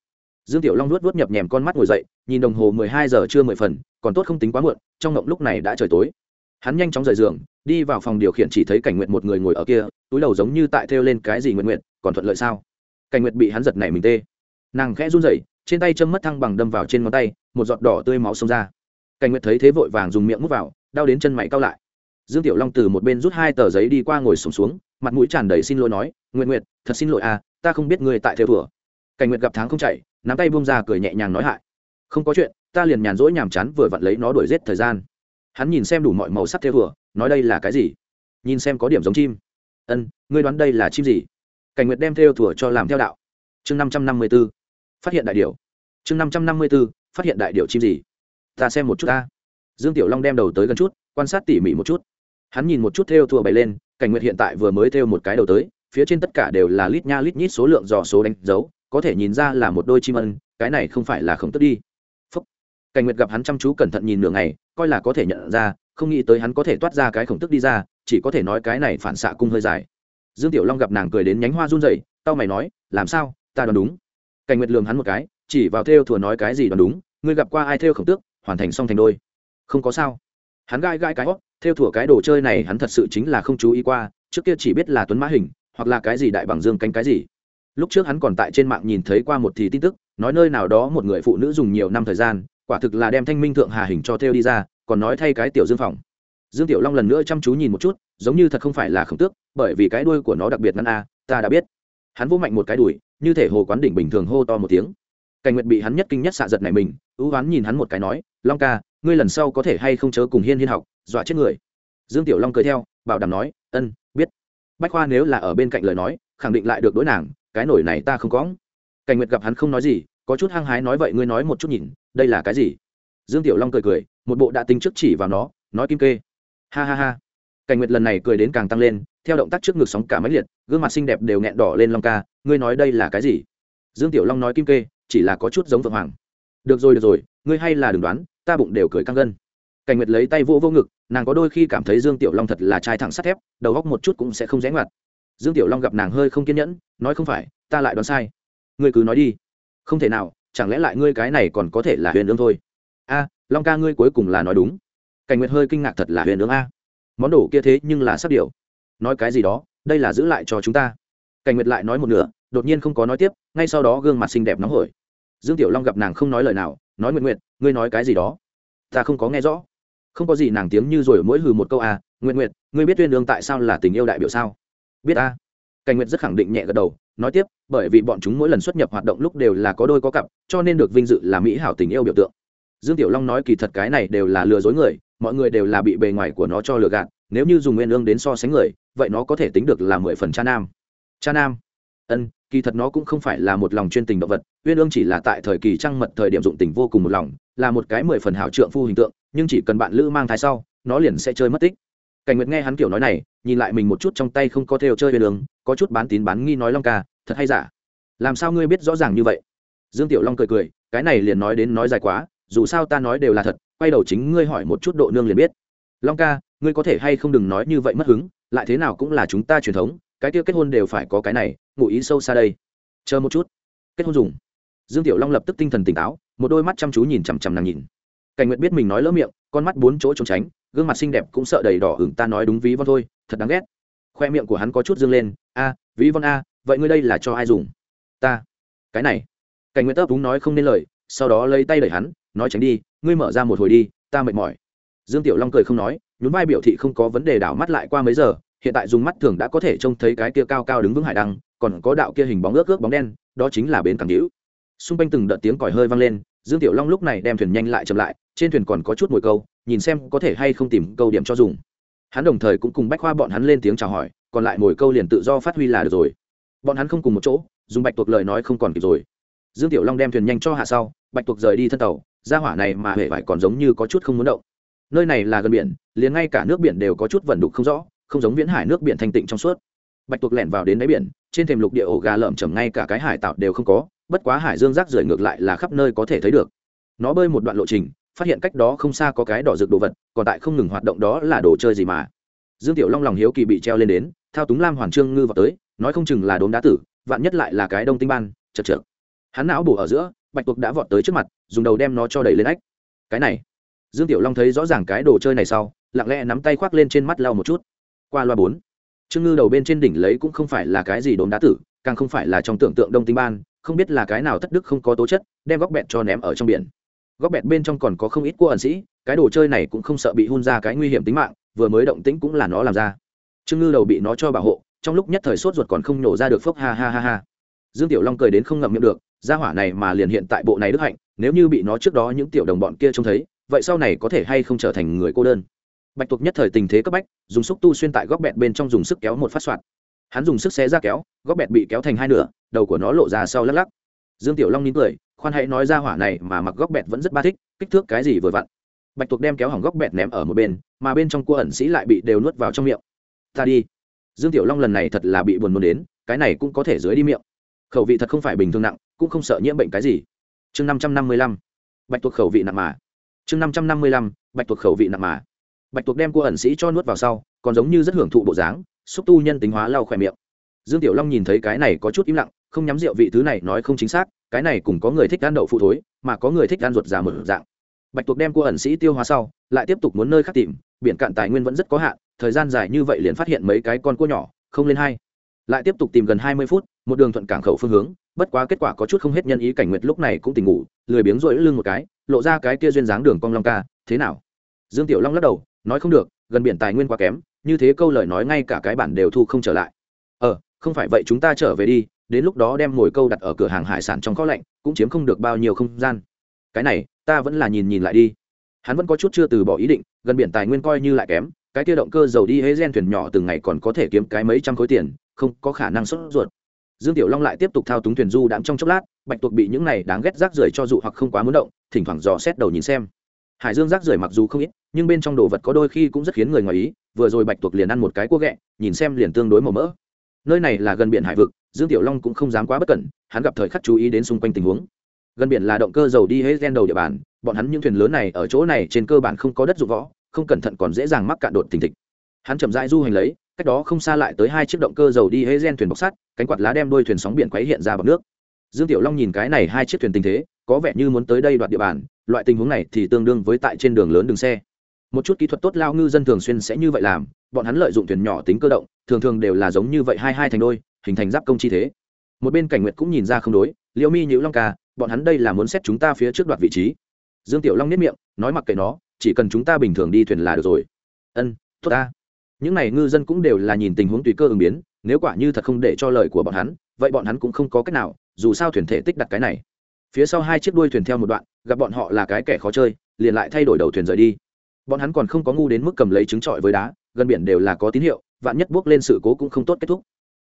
Dương tiểu long nuốt nuốt nhập nhèm con mắt ngồi dậy nhìn đồng hồ mười hai giờ chưa mười phần còn tốt không tính quá muộn trong mộng lúc này đã trời tối. Hắn nhanh chóng rời giường đi vào phòng điều khiển chỉ thấy cảnh nguyện một người ngồi ở kia túi đầu giống như tại thêu lên cái gì nguyện nguyện còn thuận lợi sao? Cảnh nguyện bị hắn giật nảy mình tê. Nàng khẽ run rẩy trên tay châm mất thăng bằng đâm vào trên ngón tay một giọt đỏ tươi máu xông ra. Cảnh nguyệt thấy thế vội vàng dùng miệng mút vào đau đến chân mày cao lại. Dương tiểu long từ một bên rút hai tờ giấy đi qua ngồi sùng xuống, xuống mặt mũi tràn đầy xin lỗi nói nguyện nguyệt thật xin lỗi à ta không biết người tại theo thùa cảnh nguyệt gặp tháng không chạy nắm tay buông ra cười nhẹ nhàng nói hại không có chuyện, ta liền nhàn rỗi nhàm chán vừa vặn lấy nó đuổi giết thời gian. Hắn nhìn xem đủ mọi màu sắc theo vừa nói đây là cái gì? Nhìn xem có điểm giống chim. Ân, ngươi đoán đây là chim gì? Cảnh nguyệt đem theo thùa cho làm theo đạo. Chương năm trăm năm mươi b ố phát hiện đại điệu chương năm trăm năm mươi b ố phát hiện đại điệu chim gì? Ta xem một chút ta. Dương tiểu long đem đầu tới gần chút, quan sát tỉ mỉ một chút. Hắn nhìn một chút theo thùa bày lên, cảnh nguyệt hiện tại vừa mới theo một cái đầu tới, phía trên tất cả đều là lít nha lít nhít số lượng dò số đánh dấu, có thể nhìn ra là một đôi chim ân, cái này không phải là không tức đi cảnh nguyệt gặp hắn chăm chú cẩn thận nhìn nửa ngày, coi là có thể nhận ra, không nghĩ tới hắn có thể toát ra cái khổng tức đi ra, chỉ có thể nói cái này phản xạ cung hơi dài. Dương tiểu long gặp nàng cười đến nhánh hoa run rẩy tao mày nói, làm sao? Ta đoán đúng. Cảnh nguyệt lường hắn một cái, chỉ vào theo thừa nói cái gì đoán đúng, ngươi gặp qua ai theo khổng tước, hoàn thành xong thành đôi. Không có sao. Hắn gai gai cái hót, theo thừa cái đồ chơi này hắn thật sự chính là không chú ý qua, trước kia chỉ biết là tuấn mã hình, hoặc là cái gì đại bằng dương cánh cái gì. Lúc trước hắn còn tại trên mạng nhìn thấy qua một thì tin tức, nói nơi nào đó một người phụ nữ dùng nhiều năm thời gian quả thực là đem thanh minh thượng hà hình cho theo đi ra, còn nói thay cái tiểu dương phòng. Dương tiểu long lần nữa chăm chú nhìn một chút, giống như thật không phải là khổng tước, bởi vì cái đuôi của nó đặc biệt ngắn a, ta đã biết. Hắn vỗ mạnh một cái đùi, như thể hồ quán đỉnh bình thường hô to một tiếng. Cảnh nguyệt bị hắn nhất kinh nhất xạ giật này mình, ưu oán nhìn hắn một cái nói, long ca, ngươi lần sau có thể hay không chớ cùng hiên hiên học, dọa chết người. Dương tiểu long cười theo, bảo đảm nói, ân, biết. Bách khoa nếu là ở bên cạnh lời nói, khẳng định lại được đối nàng, cái nổi này ta không có. Cảnh nguyệt gặp hắn không nói gì, có chút hăng hái nói, vậy ngươi nói một chút nhìn đây là cái gì? Dương tiểu long cười cười, một bộ đã tính trước chỉ vào nó, nói kim kê. Ha ha ha. Cảnh nguyệt lần này cười đến càng tăng lên, theo động tác trước ngực sóng cả máy liệt, gương mặt xinh đẹp đều nghẹn đỏ lên long ca, ngươi nói đây là cái gì? Dương tiểu long nói kim kê, chỉ là có chút giống vượng hoàng. Được rồi được rồi, ngươi hay là đừng đoán, ta bụng đều cười căng gân. Cảnh nguyệt lấy tay vô vô ngực, nàng có đôi khi cảm thấy dương tiểu long thật là trai thẳng sắt thép, đầu góc một chút cũng sẽ không rẽ ngoặt. Dương tiểu long gặp nàng hơi không kiên nhẫn, nói không phải, ta lại đoán sai. Ngươi cứ nói đi. Không thể nào chẳng lẽ lại ngươi cái này còn có thể là huyền ương thôi? A, long ca ngươi cuối cùng là nói đúng. Cảnh nguyệt hơi kinh ngạc thật là huyền ương a. Món đồ kia thế nhưng là sắp điều nói cái gì đó, đây là giữ lại cho chúng ta. Cảnh nguyệt lại nói một nửa, đột nhiên không có nói tiếp, ngay sau đó gương mặt xinh đẹp nóng hổi. Dương tiểu long gặp nàng không nói lời nào, nói nguyện nguyện ngươi nói cái gì đó? Ta không có nghe rõ. Không có gì nàng tiếng như rồi mỗi hừ một câu à nguyện nguyện ngươi biết tuyên đương tại sao là tình yêu đại biểu sao? Biết a cảnh Nguyệt rất khẳng định nhẹ gật đầu, nói tiếp, bởi vì bọn chúng mỗi lần xuất nhập hoạt động lúc đều là có đôi có cặp, cho nên được vinh dự là mỹ hảo tình yêu biểu tượng. Dương tiểu long nói kỳ thật cái này đều là lừa dối người, mọi người đều là bị bề ngoài của nó cho lừa gạt, nếu như dùng nguyên ương đến so sánh người, vậy nó có thể tính được là mười phần cha nam. Cha nam? Ân, kỳ thật nó cũng không phải là một lòng chuyên tình động vật uyên ương chỉ là tại thời kỳ trăng mật thời điểm dụng tình vô cùng một lòng, là một cái mười phần hảo trượng phu hình tượng, nhưng chỉ cần bạn lữ mang thai sau, nó liền sẽ chơi mất tích. Cảnh nguyệt nghe hắn kiểu nói này, nhìn lại mình một chút trong tay không có theo chơi uyên ương có chút bán tín bán nghi nói long ca, thật hay giả? Làm sao ngươi biết rõ ràng như vậy? Dương tiểu long cười cười, cái này liền nói đến nói dài quá, dù sao ta nói đều là thật, quay đầu chính ngươi hỏi một chút độ nương liền biết. Long ca, ngươi có thể hay không đừng nói như vậy mất hứng, lại thế nào cũng là chúng ta truyền thống, cái kia kết hôn đều phải có cái này, ngụ ý sâu xa đây. Chờ một chút. Kết hôn dùng. Dương tiểu long lập tức tinh thần tỉnh táo, một đôi mắt chăm chú nhìn chằm chằm nàng nhìn. Cảnh nguyệt biết mình nói lỡ miệng, con mắt bốn chỗ trốn tránh, gương mặt xinh đẹp cũng sợ đầy đỏ hửng, ta nói đúng ví von thôi, thật đáng ghét khoe miệng của hắn có chút dương lên, a, vĩ von a, vậy ngươi đây là cho ai dùng? Ta. Cái này. Cảnh nguyệt tấp đúng nói không nên lời, sau đó lấy tay đẩy hắn, nói tránh đi, ngươi mở ra một hồi đi, ta mệt mỏi. Dương tiểu long cười không nói, nhún vai biểu thị không có vấn đề đảo mắt lại qua mấy giờ, hiện tại dùng mắt thường đã có thể trông thấy cái kia cao cao đứng vững hải đăng, còn có đạo kia hình bóng ướt ướt bóng đen, đó chính là bến cảng hữu. Xung quanh từng đợt tiếng còi hơi vang lên, dương tiểu long lúc này đem thuyền nhanh lại chậm lại, trên thuyền còn có chút mùi câu, nhìn xem có thể hay không tìm câu điểm cho dùng hắn đồng thời cũng cùng bách khoa bọn hắn lên tiếng chào hỏi, còn lại mồi câu liền tự do phát huy là được rồi. Bọn hắn không cùng một chỗ, dùng bạch tuộc lời nói không còn kịp rồi. Dương tiểu long đem thuyền nhanh cho hạ sau, bạch tuộc rời đi thân tàu, ra hỏa này mà hễ vải còn giống như có chút không muốn động. Nơi này là gần biển, liền ngay cả nước biển đều có chút vẩn đục không rõ, không giống viễn hải nước biển thanh tịnh trong suốt. Bạch tuộc lẻn vào đến đáy biển, trên thềm lục địa ổ gà lởm chầm ngay cả cái hải tạo đều không có, bất quá hải dương rác rưởi ngược lại là khắp nơi có thể thấy được. Nó bơi một đoạn lộ trình phát hiện cách đó không xa có cái đỏ rực đồ vật, còn tại không ngừng hoạt động đó là đồ chơi gì mà. Dương tiểu long lòng hiếu kỳ bị treo lên đến, thao túng lam hoàn trương ngư vào tới, nói không chừng là đốm đá tử, vạn nhất lại là cái đông tinh ban, chật chật hắn não bổ ở giữa, bạch tuộc đã vọt tới trước mặt, dùng đầu đem nó cho đẩy lên ách. Cái này. Dương tiểu long thấy rõ ràng cái đồ chơi này sau, lặng lẽ nắm tay khoác lên trên mắt lau một chút. Qua loa bốn. Trương ngư đầu bên trên đỉnh lấy cũng không phải là cái gì đốm đá tử, càng không phải là trong tưởng tượng đông tinh ban, không biết là cái nào thất đức không có tố chất, đem góc bẹt cho ném ở trong biển góc bẹt bên trong còn có không ít cua ẩn sĩ, cái đồ chơi này cũng không sợ bị hun ra cái nguy hiểm tính mạng, vừa mới động tĩnh cũng là nó làm ra. Trương ngư đầu bị nó cho bảo hộ, trong lúc nhất thời sốt ruột còn không nổ ra được phốc ha ha ha ha. Dương tiểu long cười đến không ngậm miệng được, gia hỏa này mà liền hiện tại bộ này đức hạnh, nếu như bị nó trước đó những tiểu đồng bọn kia trông thấy, vậy sau này có thể hay không trở thành người cô đơn? Bạch tuộc nhất thời tình thế cấp bách, dùng xúc tu xuyên tại góc bẹt bên trong dùng sức kéo một phát soạt hắn dùng sức xé ra kéo, góc bẹt bị kéo thành hai nửa, đầu của nó lộ ra sau lắc lắc. Dương tiểu long nín cười khoan hãy nói ra hỏa này mà mặc góc bẹt vẫn rất ba thích, kích thước cái gì vừa vặn. Bạch tuộc đem kéo hỏng góc bẹt ném ở một bên, mà bên trong cua ẩn sĩ lại bị đều nuốt vào trong miệng. Ta đi. Dương tiểu long lần này thật là bị buồn nôn đến, cái này cũng có thể dưới đi miệng. Khẩu vị thật không phải bình thường nặng, cũng không sợ nhiễm bệnh cái gì. Chương năm trăm năm mươi lăm. Bạch tuộc khẩu vị nặng mà. Chương năm trăm năm mươi lăm. Bạch tuộc khẩu vị nặng mà. Bạch tuộc đem cua ẩn sĩ cho nuốt vào sau, còn giống như rất hưởng thụ bộ dáng, xúc tu nhân tính hóa lau khỏe miệng. Dương tiểu long nhìn thấy cái này có chút im lặng không nhắm rượu vị thứ này nói không chính xác, cái này cũng có người thích ăn đậu phụ thối, mà có người thích ăn ruột già một dạng. Bạch tuộc đem cua ẩn sĩ tiêu hóa sau, lại tiếp tục muốn nơi khác tìm, biển cạn tài nguyên vẫn rất có hạn, thời gian dài như vậy liền phát hiện mấy cái con cua nhỏ, không lên hai. Lại tiếp tục tìm gần hai mươi phút, một đường thuận cảng khẩu phương hướng, bất quá kết quả có chút không hết nhân ý cảnh nguyệt lúc này cũng tỉnh ngủ, lười biếng rỗi lưng một cái, lộ ra cái kia duyên dáng đường cong long ca, thế nào? Dương tiểu long lắc đầu, nói không được, gần biển tài nguyên quá kém, như thế câu lời nói ngay cả cái bản đều thu không trở lại. Ờ không phải vậy chúng ta trở về đi đến lúc đó đem ngồi câu đặt ở cửa hàng hải sản trong kho lạnh, cũng chiếm không được bao nhiêu không gian. Cái này, ta vẫn là nhìn nhìn lại đi. Hắn vẫn có chút chưa từ bỏ ý định, gần biển tài nguyên coi như lại kém, cái kia động cơ dầu đi hễ gen thuyền nhỏ từng ngày còn có thể kiếm cái mấy trăm khối tiền, không có khả năng xuất ruột. Dương tiểu long lại tiếp tục thao túng thuyền du đạm trong chốc lát, bạch tuộc bị những này đáng ghét rác rưởi cho dụ hoặc không quá muốn động, thỉnh thoảng dò xét đầu nhìn xem. Hải dương rác rưởi mặc dù không ít, nhưng bên trong đồ vật có đôi khi cũng rất khiến người ngoài ý, vừa rồi bạch tuộc liền ăn một cái cua ghẹ, nhìn xem liền tương đối màu mỡ nơi này là gần biển hải vực, dương tiểu long cũng không dám quá bất cẩn, hắn gặp thời khắc chú ý đến xung quanh tình huống. Gần biển là động cơ dầu đi hết gen đầu địa bàn, bọn hắn những thuyền lớn này ở chỗ này trên cơ bản không có đất dụng võ, không cẩn thận còn dễ dàng mắc cạn đột thình thịch. Hắn chậm rãi du hành lấy, cách đó không xa lại tới hai chiếc động cơ dầu đi hết gen thuyền bọc sắt, cánh quạt lá đem đôi thuyền sóng biển quấy hiện ra bọc nước. Dương tiểu long nhìn cái này hai chiếc thuyền tình thế, có vẻ như muốn tới đây đoạt địa bàn, loại tình huống này thì tương đương với tại trên đường lớn đường xe. Một chút kỹ thuật tốt lao ngư dân thường xuyên sẽ như vậy làm bọn hắn lợi dụng thuyền nhỏ tính cơ động, thường thường đều là giống như vậy hai hai thành đôi, hình thành giáp công chi thế. Một bên cảnh nguyệt cũng nhìn ra không đối, liễu mi nhữ long ca, bọn hắn đây là muốn xét chúng ta phía trước đoạt vị trí. Dương tiểu long nếp miệng, nói mặc kệ nó, chỉ cần chúng ta bình thường đi thuyền là được rồi. Ân, tốt ta. Những n à y ngư dân cũng đều là nhìn tình huống tùy cơ ứng biến, nếu quả như thật không để cho lời của bọn hắn, vậy bọn hắn cũng không có cách nào, dù sao thuyền thể tích đặt cái này. Phía sau hai chiếc đuôi thuyền theo một đoạn, gặp bọn họ là cái kẻ khó chơi, liền lại thay đổi đầu thuyền rời đi. Bọn hắn còn không có ngu đến mức cầm lấy trứng trọi với đá gần biển đều là có tín hiệu, vạn nhất bước lên sự cố cũng không tốt kết thúc.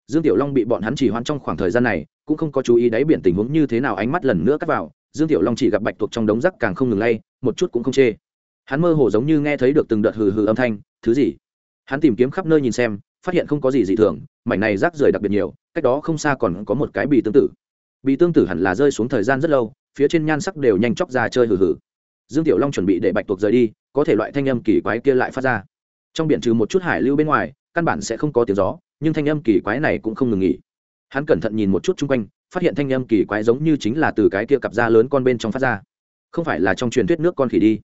Dương tiểu long bị bọn hắn chỉ hoãn trong khoảng thời gian này, cũng không có chú ý đáy biển tình huống như thế nào ánh mắt lần nữa cắt vào, dương tiểu long chỉ gặp bạch tuộc trong đống rác càng không ngừng lay, một chút cũng không chê. Hắn mơ hồ giống như nghe thấy được từng đợt hừ hừ âm thanh, thứ gì? Hắn tìm kiếm khắp nơi nhìn xem, phát hiện không có gì dị thường, mảnh này rác rưởi đặc biệt nhiều, cách đó không xa còn có một cái bì tương tự bì tương tự hẳn là rơi xuống thời gian rất lâu, phía trên nhan sắc đều nhanh chóc ra chơi hừ hừ. Dương tiểu long chuẩn bị để bạch tuộc rời đi, có thể loại thanh âm kỳ quái kia lại phát ra trong biển trừ một chút hải lưu bên ngoài, căn bản sẽ không có tiếng gió, nhưng thanh âm kỳ quái này cũng không ngừng nghỉ. Hắn cẩn thận nhìn một chút chung quanh, phát hiện thanh âm kỳ quái giống như chính là từ cái kia cặp da lớn con bên trong phát ra. Không phải là trong truyền thuyết nước con khỉ đi.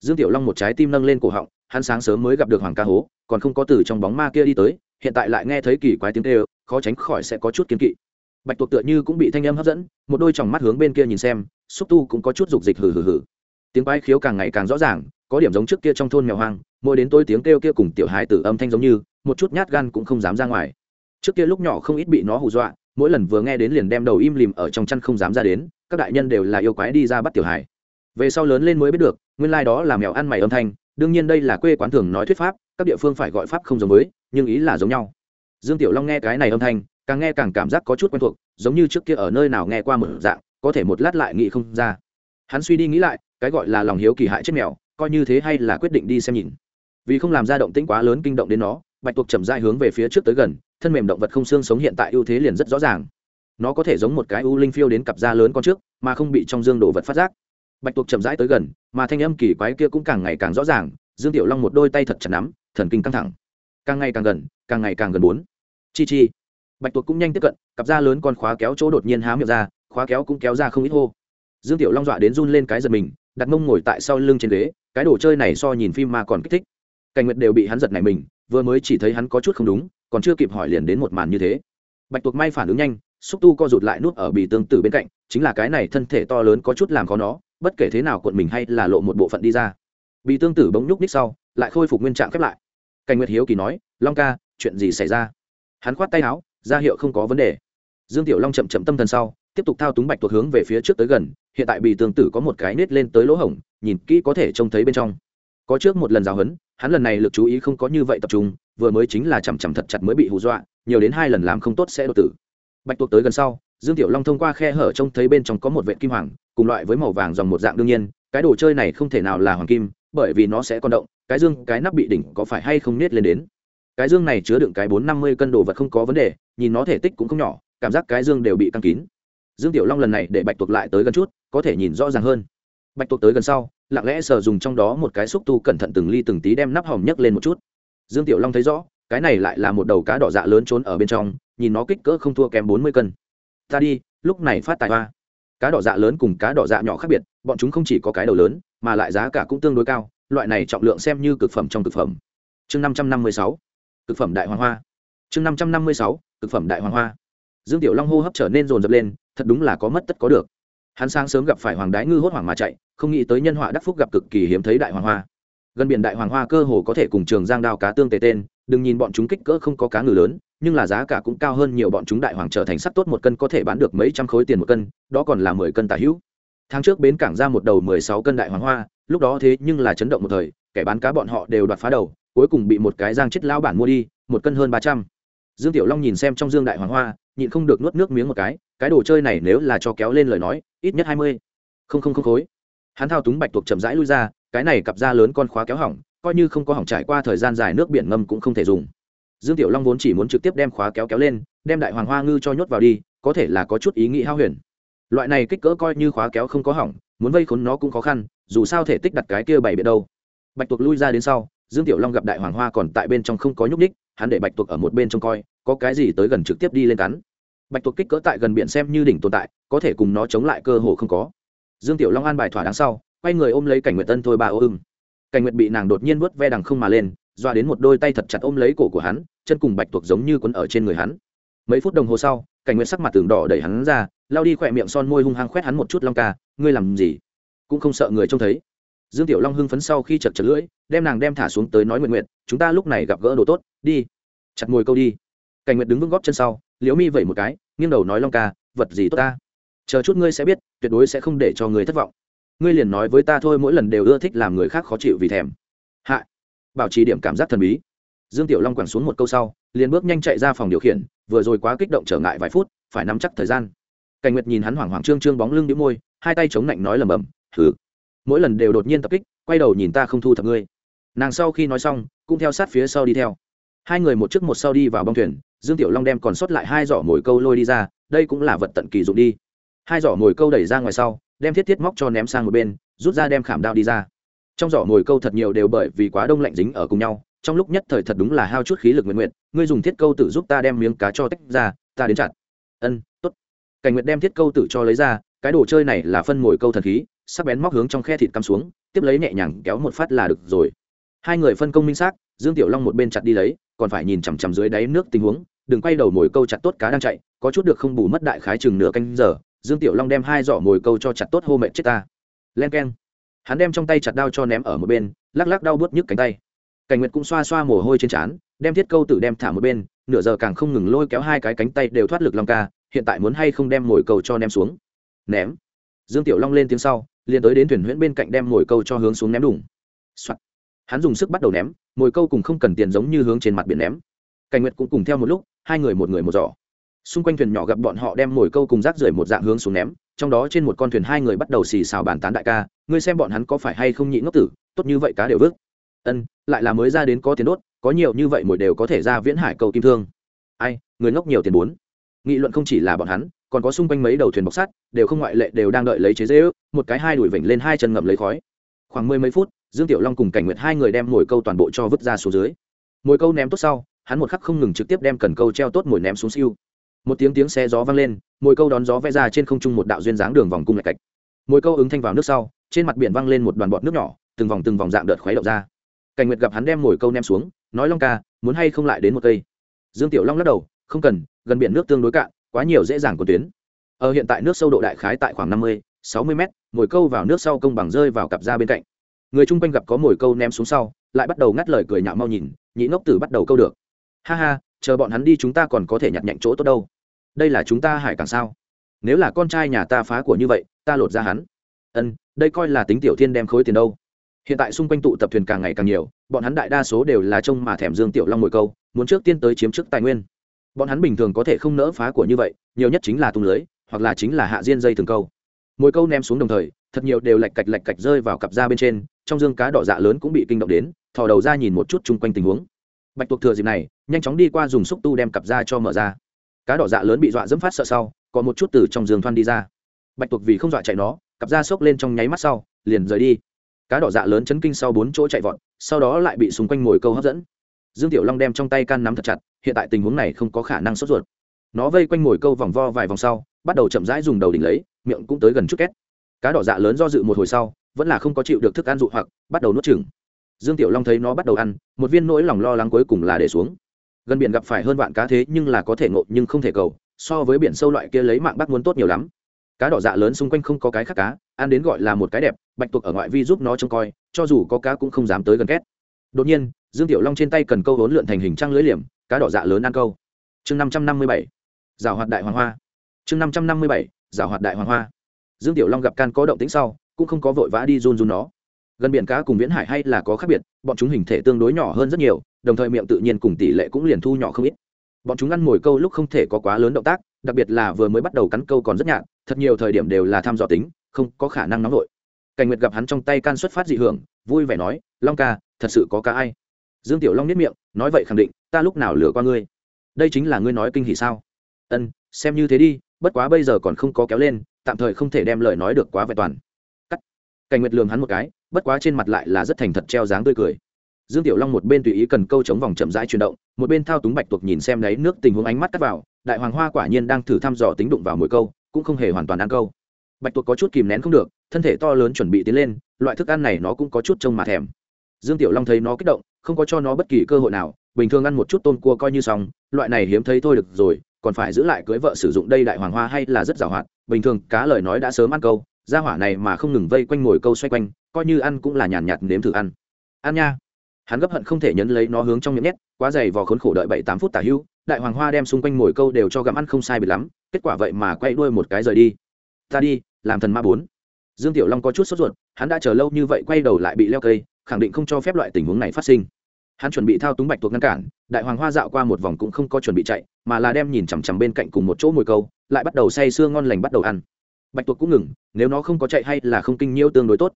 Dương tiểu long một trái tim nâng lên cổ họng, hắn sáng sớm mới gặp được hoàng ca hố, còn không có từ trong bóng ma kia đi tới, hiện tại lại nghe thấy kỳ quái tiếng kêu, khó tránh khỏi sẽ có chút kiến kỵ. Bạch tuộc tựa như cũng bị thanh âm hấp dẫn, một đôi tròng mắt hướng bên kia nhìn xem, xúc tu cũng có chút dục dịch hừ hừ hừ. Tiếng quái khiếu càng ngày càng rõ ràng, có điểm giống trước kia trong thôn mèo hoang mỗi đến tôi tiếng kêu kia cùng tiểu hài tử âm thanh giống như, một chút nhát gan cũng không dám ra ngoài. Trước kia lúc nhỏ không ít bị nó hù dọa, mỗi lần vừa nghe đến liền đem đầu im lìm ở trong chăn không dám ra đến, các đại nhân đều là yêu quái đi ra bắt tiểu hài. Về sau lớn lên mới biết được, nguyên lai、like、đó là mèo ăn mày âm thanh, đương nhiên đây là quê quán thường nói thuyết pháp, các địa phương phải gọi pháp không giống với, nhưng ý là giống nhau. Dương tiểu long nghe cái này âm thanh, càng nghe càng cảm giác có chút quen thuộc, giống như trước kia ở nơi nào nghe qua một dạng, có thể một lát lại nghĩ không ra. Hắn suy đi nghĩ lại, cái gọi là lòng hiếu kỳ hại chết mèo, coi như thế hay là quyết định đi xem nhìn vì không làm ra động tĩnh quá lớn kinh động đến nó, bạch tuộc chậm dại hướng về phía trước tới gần, thân mềm động vật không xương sống hiện tại ưu thế liền rất rõ ràng. Nó có thể giống một cái u linh phiêu đến cặp da lớn con trước, mà không bị trong dương đồ vật phát giác. Bạch tuộc chậm rãi tới gần, mà thanh âm kỳ quái kia cũng càng ngày càng rõ ràng, dương tiểu long một đôi tay thật chặt nắm, thần kinh căng thẳng. Càng ngày càng gần, càng ngày càng gần bốn. Chi chi. Bạch tuộc cũng nhanh tiếp cận, cặp da lớn con khóa kéo chỗ đột nhiên há miệng ra, khóa kéo cũng kéo ra không ít hô. Dương tiểu long dọa đến run lên cái giật mình, đặt mông ngồi tại sau lưng trên ghế, cái đồ chơi này so nhìn phim mà còn kích thích cảnh nguyệt đều bị hắn giật này mình, vừa mới chỉ thấy hắn có chút không đúng, còn chưa kịp hỏi liền đến một màn như thế. Bạch tuộc may phản ứng nhanh, xúc tu co rụt lại nút ở bì tương tử bên cạnh, chính là cái này thân thể to lớn có chút làm khó nó, bất kể thế nào cuộn mình hay là lộ một bộ phận đi ra. Bì tương tử bỗng nhúc ních sau, lại khôi phục nguyên trạng khép lại. Cảnh nguyệt hiếu kỳ nói, long ca, chuyện gì xảy ra? Hắn khoát tay áo, ra hiệu không có vấn đề. Dương tiểu long chậm chậm tâm thần sau, tiếp tục thao túng bạch tuộc hướng về phía trước tới gần, hiện tại bì tương tử có một cái nết lên tới lỗ hổng, nhìn kỹ có thể trông thấy bên trong. Có trước một lần giáo hấn hắn lần này lực chú ý không có như vậy tập trung, vừa mới chính là chằm chằm thật chặt mới bị hù dọa, nhiều đến hai lần làm không tốt sẽ đột tử. Bạch tuộc tới gần sau, dương tiểu long thông qua khe hở trông thấy bên trong có một vệ kim hoàng, cùng loại với màu vàng dòng một dạng đương nhiên, cái đồ chơi này không thể nào là hoàng kim, bởi vì nó sẽ còn động, cái dương, cái nắp bị đỉnh có phải hay không nết lên đến. Cái dương này chứa đựng cái bốn năm mươi cân đồ vật không có vấn đề, nhìn nó thể tích cũng không nhỏ, cảm giác cái dương đều bị căng kín. Dương tiểu long lần này để bạch tuộc lại tới gần chút, có thể nhìn rõ ràng hơn. Bạch tuộc tới gần sau lặng lẽ sờ dùng trong đó một cái xúc tu cẩn thận từng ly từng tí đem nắp hòm nhấc lên một chút. Dương tiểu long thấy rõ, cái này lại là một đầu cá đỏ dạ lớn trốn ở bên trong, nhìn nó kích cỡ không thua kém bốn mươi cân. Ta đi, lúc này phát tài hoa. Cá đỏ dạ lớn cùng cá đỏ dạ nhỏ khác biệt, bọn chúng không chỉ có cái đầu lớn, mà lại giá cả cũng tương đối cao, loại này trọng lượng xem như cực phẩm trong cực phẩm. Chương năm trăm năm mươi sáu, cực phẩm đại hoàng hoa. Chương năm trăm năm mươi sáu, cực phẩm đại hoàng hoa. Dương tiểu long hô hấp trở nên rồn rập lên, thật đúng là có mất tất có được. Hắn sáng sớm gặp phải hoàng đái ngư hốt hoàng mà chạy không nghĩ tới nhân họa đắc phúc gặp cực kỳ hiếm thấy đại hoàng hoa. Gần biển đại hoàng hoa cơ hồ có thể cùng trường giang đao cá tương tề tên, đừng nhìn bọn chúng kích cỡ không có cá ngừ lớn, nhưng là giá cả cũng cao hơn nhiều bọn chúng đại hoàng trở thành sắt tốt một cân có thể bán được mấy trăm khối tiền một cân, đó còn là mười cân tả hữu. Tháng trước bến cảng ra một đầu mười sáu cân đại hoàng hoa, lúc đó thế nhưng là chấn động một thời, kẻ bán cá bọn họ đều đoạt phá đầu, cuối cùng bị một cái giang chết lao bản mua đi, một cân hơn ba trăm. Dương tiểu long nhìn xem trong dương đại hoàng hoa, nhịn không được nuốt nước miếng một cái cái đồ chơi này nếu là cho kéo lên lời nói, ít nhất hai mươi. Không không không khối hắn thao túng bạch tuộc chậm rãi lui ra, cái này cặp da lớn con khóa kéo hỏng, coi như không có hỏng trải qua thời gian dài nước biển ngâm cũng không thể dùng. Dương tiểu long vốn chỉ muốn trực tiếp đem khóa kéo kéo lên, đem đại hoàng hoa ngư cho nhốt vào đi, có thể là có chút ý nghĩ hao huyền. Loại này kích cỡ coi như khóa kéo không có hỏng, muốn vây khốn nó cũng khó khăn, dù sao thể tích đặt cái kia bảy biệt đâu. Bạch tuộc lui ra đến sau, dương tiểu long gặp đại hoàng hoa còn tại bên trong không có nhúc ních hắn để bạch tuộc ở một bên trông coi, có cái gì tới gần trực tiếp đi lên cắn. Bạch tuộc kích cỡ tại gần biển xem như đỉnh tồn tại, có thể cùng nó chống lại cơ hồ không có dương tiểu long an bài thỏa đáng sau, quay người ôm lấy cảnh nguyệt tân thôi ba ô ưng. Cảnh nguyệt bị nàng đột nhiên vớt ve đằng không mà lên, doa đến một đôi tay thật chặt ôm lấy cổ của hắn, chân cùng bạch tuộc giống như quấn ở trên người hắn. Mấy phút đồng hồ sau, cảnh nguyệt sắc mặt tường đỏ đẩy hắn ra lao đi khỏe miệng son môi hung hăng khoét hắn một chút long ca, ngươi làm gì? Cũng không sợ người trông thấy. Dương tiểu long hưng phấn sau khi chật chật lưỡi, đem nàng đem thả xuống tới nói nguyện nguyện, chúng ta lúc này gặp gỡ đồ tốt, đi. Chặt ngồi câu đi. Cảnh nguyệt đứng vững góp chân sau, liễu mi vẩy một cái, nghiêng đầu nói, long ca, vật gì tốt ta? Chờ chút ngươi sẽ biết tuyệt đối sẽ không để cho người thất vọng. Ngươi liền nói với ta thôi, mỗi lần đều ưa thích làm người khác khó chịu vì thèm. Hạ. Bảo trì điểm cảm giác thần bí. Dương tiểu long quẳng xuống một câu sau, liền bước nhanh chạy ra phòng điều khiển, vừa rồi quá kích động trở ngại vài phút, phải nắm chắc thời gian. Cảnh nguyệt nhìn hắn hoảng hoảng trương trương bóng lưng đĩu môi, hai tay chống lạnh nói lầm bầm thử mỗi lần đều đột nhiên tập kích, quay đầu nhìn ta không thu thập ngươi. Nàng sau khi nói xong, cũng theo sát phía sau đi theo. Hai người một trước một sau đi vào bong thuyền, dương tiểu long đem còn sót lại hai giỏ mồi câu lôi đi ra, đây cũng là vật tận kỳ dụng đi hai giỏ mồi câu đẩy ra ngoài sau, đem thiết thiết móc cho ném sang một bên, rút ra đem khảm đao đi ra. Trong giỏ mồi câu thật nhiều đều bởi vì quá đông lạnh dính ở cùng nhau, trong lúc nhất thời thật đúng là hao chút khí lực nguyện nguyện, ngươi dùng thiết câu tự giúp ta đem miếng cá cho tách ra, ta đến chặt. Ân t ố t cảnh nguyện đem thiết câu tự cho lấy ra, cái đồ chơi này là phân mồi câu thần khí, sắc bén móc hướng trong khe thịt cắm xuống, tiếp lấy nhẹ nhàng kéo một phát là được rồi. Hai người phân công minh xác, dương tiểu long một bên chặt đi lấy, còn phải nhìn chằm chằm dưới đáy nước tình huống, đừng quay đầu mồi câu chặt tốt cá đang chạy, có chút được không bù mất đại khái chừng nửa canh giờ dương tiểu long đem hai giỏ mồi câu cho chặt tốt hô mệt chết ta. Len k e n hắn đem trong tay chặt đao cho ném ở một bên, lắc lắc đau bớt nhức cánh tay. Cảnh nguyệt cũng xoa xoa mồ hôi trên trán, đem thiết câu tử đem thả một bên, nửa giờ càng không ngừng lôi kéo hai cái cánh tay đều thoát lực long ca, hiện tại muốn hay không đem mồi câu cho ném xuống. Ném. Dương tiểu long lên tiếng sau, liền tới đến thuyền huyễn bên cạnh đem mồi câu cho hướng xuống ném đủng、Soạn. hắn dùng sức bắt đầu ném, mồi câu cùng không cần tiền giống như hướng trên mặt biển ném. Cảnh nguyệt cũng cùng theo một lúc, hai người một người một giỏ xung quanh thuyền nhỏ gặp bọn họ đem mồi câu cùng rác rưởi một dạng hướng xuống ném, trong đó trên một con thuyền hai người bắt đầu xì xào bàn tán đại ca, ngươi xem bọn hắn có phải hay không nhị ngốc tử, tốt như vậy cá đều vứt. Ân, lại là mới ra đến có tiền đốt, có nhiều như vậy mồi đều có thể ra viễn hải cầu kim thương. Ai, người ngốc nhiều tiền bốn. Nghị luận không chỉ là bọn hắn, còn có xung quanh mấy đầu thuyền bọc sắt, đều không ngoại lệ đều đang đợi lấy chế dễ ước, một cái hai đuổi vểnh lên hai chân ngậm lấy khói. Khoảng mười mấy phút, dương tiểu long cùng cảnh nguyệt hai người đem mồi câu toàn bộ cho vứt ra xuống dưới. Mồi câu ném tốt sau, hắn một khắc không ngừng trực tiếp đem cần câu treo tốt mồi ném xuống siêu một tiếng tiếng xe gió vang lên mồi câu đón gió vẽ ra trên không trung một đạo duyên dáng đường vòng cung lạch cạch. Mồi câu ứng thanh vào nước sau, trên mặt biển vang lên một đoàn bọt nước nhỏ, từng vòng từng vòng dạng đợt khuấy động ra. Cảnh nguyệt gặp hắn đem mồi câu ném xuống, nói, long ca, muốn hay không lại đến một cây? Dương tiểu long lắc đầu, không cần, gần biển nước tương đối cạn, quá nhiều dễ dàng của tuyến. Ở hiện tại nước sâu độ đại khái tại khoảng năm mươi, sáu mươi mét mồi câu vào nước sau công bằng rơi vào cặp ra bên cạnh. Người chung quanh gặp có mồi câu ném xuống sau, lại bắt đầu ngắt lời cười nhạo mau nhìn, nhị ngốc tử bắt đầu câu được. Ha ha chờ bọn hắn đi chúng ta còn có thể nhặt nhạnh chỗ tốt đâu. Đây là chúng ta hải càng sao? Nếu là con trai nhà ta phá của như vậy, ta lột ra hắn. Ân, đây coi là tính tiểu thiên đem khối tiền đâu. Hiện tại xung quanh tụ tập thuyền càng ngày càng nhiều, bọn hắn đại đa số đều là trông mà thèm dương tiểu long ngồi câu, muốn trước tiên tới chiếm trước tài nguyên. Bọn hắn bình thường có thể không nỡ phá của như vậy, nhiều nhất chính là tung lưới, hoặc là chính là hạ diên dây thường câu. Mỗi câu ném xuống đồng thời, thật nhiều đều lạch cạch lạch cạch rơi vào cặp da bên trên, trong dương cá đỏ dạ lớn cũng bị kinh động đến, thò đầu ra nhìn một chút chung quanh tình huống bạch tuộc thừa dịp này, nhanh chóng đi qua dùng xúc tu đem cặp da cho mở ra. Cá đỏ dạ lớn bị dọa dẫm phát sợ sau, có một chút từ trong giường thoăn đi ra. Bạch tuộc vì không dọa chạy nó, cặp da xốc lên trong nháy mắt sau, liền rời đi. Cá đỏ dạ lớn chấn kinh sau bốn chỗ chạy vọt, sau đó lại bị xung quanh ngồi câu hấp dẫn. Dương tiểu long đem trong tay can nắm thật chặt, hiện tại tình huống này không có khả năng sốt ruột. Nó vây quanh ngồi câu vòng vo vài vòng sau, bắt đầu chậm rãi dùng đầu đỉnh lấy, miệng cũng tới gần chút két. Cá đỏ dạ lớn do dự một hồi sau, vẫn là không có chịu được thức ăn dụ hoặc, bắt đầu nuốt chừng dương tiểu long thấy nó bắt đầu ăn, một viên nỗi lòng lo lắng cuối cùng là để xuống. Gần biển gặp phải hơn vạn cá thế nhưng là có thể ngộ nhưng không thể cầu, so với biển sâu loại kia lấy mạng bắt muốn tốt nhiều lắm. Cá đỏ dạ lớn xung quanh không có cái khác cá, ăn đến gọi là một cái đẹp, bạch tuộc ở ngoại vi giúp nó trông coi, cho dù có cá cũng không dám tới gần két. Đột nhiên, dương tiểu long trên tay cần câu hốn lượn thành hình trăng lưới liềm, cá đỏ dạ lớn ăn câu. Chương năm trăm năm mươi bảy, rào hoạt đại hoàng hoa. Chương năm trăm năm mươi bảy, rào hoạt đại hoàng hoa. Dương tiểu long gặp can có động tính sau, cũng không có vội vã đi run run nó gần biển cá cùng viễn hải hay là có khác biệt, bọn chúng hình thể tương đối nhỏ hơn rất nhiều, đồng thời miệng tự nhiên cùng tỷ lệ cũng liền thu nhỏ không ít. Bọn chúng ăn mồi câu lúc không thể có quá lớn động tác, đặc biệt là vừa mới bắt đầu cắn câu còn rất nhạt, thật nhiều thời điểm đều là tham dò tính, không có khả năng nóng vội. Cảnh nguyệt gặp hắn trong tay can xuất phát dị hưởng, vui vẻ nói, long ca, thật sự có cá ai? Dương tiểu long nếp miệng, nói vậy khẳng định, ta lúc nào lừa qua ngươi? Đây chính là ngươi nói kinh hỷ sao? Ân, xem như thế đi, bất quá bây giờ còn không có kéo lên, tạm thời không thể đem lời nói được quá vẹn toàn cảnh nguyệt lường hắn một cái, bất quá trên mặt lại là rất thành thật treo dáng tươi cười. Dương tiểu long một bên tùy ý cần câu chống vòng chậm rãi chuyển động, một bên thao túng bạch tuộc nhìn xem lấy nước tình huống ánh mắt cắt vào, đại hoàng hoa quả nhiên đang thử thăm dò tính đụng vào mỗi câu, cũng không hề hoàn toàn ăn câu. Bạch tuộc có chút kìm nén không được, thân thể to lớn chuẩn bị tiến lên, loại thức ăn này nó cũng có chút trông mà thèm. Dương tiểu long thấy nó kích động, không có cho nó bất kỳ cơ hội nào, bình thường ăn một chút tôm cua coi như xong, loại này hiếm thấy thôi được rồi, còn phải giữ lại cưới vợ sử dụng đây đại hoàng hoa hay là rất giàu hạn, bình thường cá lời nói đã sớm ăn câu ra hỏa này mà không ngừng vây quanh ngồi câu xoay quanh coi như ăn cũng là nhàn nhạt, nhạt nếm thử ăn. Ăn nha. Hắn gấp hận không thể nhấn lấy nó hướng trong miệng nhét quá dày vò khốn khổ đợi bảy tám phút tả hưu đại hoàng hoa đem xung quanh ngồi câu đều cho gặm ăn không sai bị lắm kết quả vậy mà quay đuôi một cái rời đi. Ta đi làm thần ma bốn. Dương tiểu long có chút sốt ruột hắn đã chờ lâu như vậy quay đầu lại bị leo cây khẳng định không cho phép loại tình huống này phát sinh. Hắn chuẩn bị thao túng bạch tuộc ngăn cản đại hoàng hoa dạo qua một vòng cũng không có chuẩn bị chạy mà là đem nhìn chằm chằm bên cạnh cùng một chỗ mồi câu lại bắt đầu say sưa ngon lành bắt đầu ăn bạch tuộc cũng ngừng, nếu nó không có chạy hay là không kinh nhiễu tương đối tốt.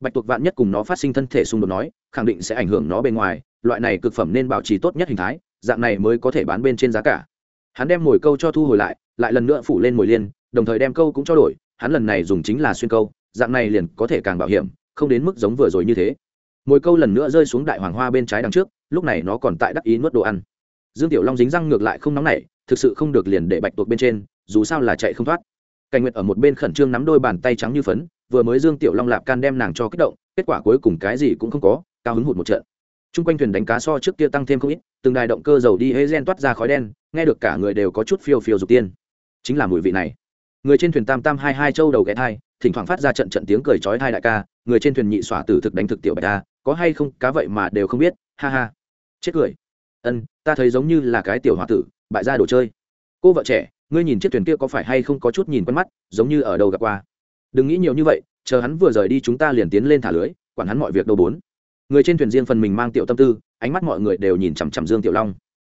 Bạch tuộc vạn nhất cùng nó phát sinh thân thể xung đột nói, khẳng định sẽ ảnh hưởng nó bên ngoài, loại này cực phẩm nên bảo trì tốt nhất hình thái, dạng này mới có thể bán bên trên giá cả. Hắn đem mồi câu cho thu hồi lại lại lần nữa phủ lên mồi liên, đồng thời đem câu cũng cho đổi, hắn lần này dùng chính là xuyên câu, dạng này liền có thể càng bảo hiểm, không đến mức giống vừa rồi như thế. Mồi câu lần nữa rơi xuống đại hoàng hoa bên trái đằng trước, lúc này nó còn tại đắc ý nuốt đồ ăn. Dương tiểu long dính răng ngược lại không nóng nảy, thực sự không được liền để bạch tuộc bên trên, dù sao là chạy không thoát cảnh nguyệt ở một bên khẩn trương nắm đôi bàn tay trắng như phấn, vừa mới dương tiểu long lạp can đem nàng cho kích động, kết quả cuối cùng cái gì cũng không có, cao hứng hụt một trận. T r u n g quanh thuyền đánh cá so trước kia tăng thêm không ít, từng đài động cơ dầu đi hễ gen toát ra khói đen, nghe được cả người đều có chút phiêu phiêu dục tiên. Chính là mùi vị này. Người trên thuyền tam tam hai hai châu đầu ghé thai, thỉnh thoảng phát ra trận trận tiếng cười chói hai đại ca, người trên thuyền nhị xỏa tử thực đánh thực tiểu bạch ta, có hay không, cá vậy mà đều không biết, ha ha. Chết cười. Ân, ta thấy giống như là cái tiểu h o a tử, bại ra đồ chơi. Cô vợ trẻ ngươi nhìn chiếc thuyền kia có phải hay không có chút nhìn quen mắt, giống như ở đâu gặp qua. Đừng nghĩ nhiều như vậy, chờ hắn vừa rời đi chúng ta liền tiến lên thả lưới, quản hắn mọi việc đâu bốn. Người trên thuyền riêng phần mình mang tiểu tâm tư, ánh mắt mọi người đều nhìn chằm chằm dương tiểu long.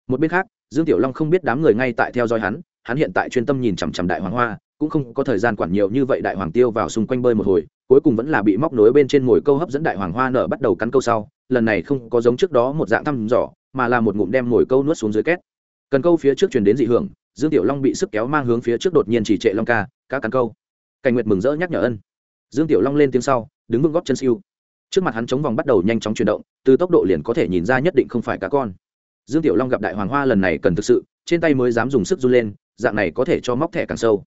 Một bên khác, dương tiểu long không biết đám người ngay tại theo dõi hắn hắn hiện tại chuyên tâm nhìn chằm chằm đại hoàng hoa, cũng không có thời gian quản nhiều như vậy đại hoàng tiêu vào xung quanh bơi một hồi, cuối cùng vẫn là bị móc nối bên trên mồi câu hấp dẫn đại hoàng hoa nở bắt đầu cắn câu sau, lần này không có giống trước đó một dạng thăm dò, mà là một ngụm đem mồi câu nuốt xuống dưới két. Cần câu phía trước truyền đến dị hưởng dương tiểu long bị sức kéo mang hướng phía trước đột nhiên chỉ trệ long ca, cá cắn câu. Cảnh nguyệt mừng rỡ nhắc nhở ân. Dương tiểu long lên tiếng sau, đứng vững góp chân siêu. Trước mặt hắn chống vòng bắt đầu nhanh chóng chuyển động, từ tốc độ liền có thể nhìn ra nhất định không phải cá con. Dương tiểu long gặp đại hoàng hoa lần này cần thực sự, trên tay mới dám dùng sức run lên, dạng này có thể cho móc thẻ càng sâu.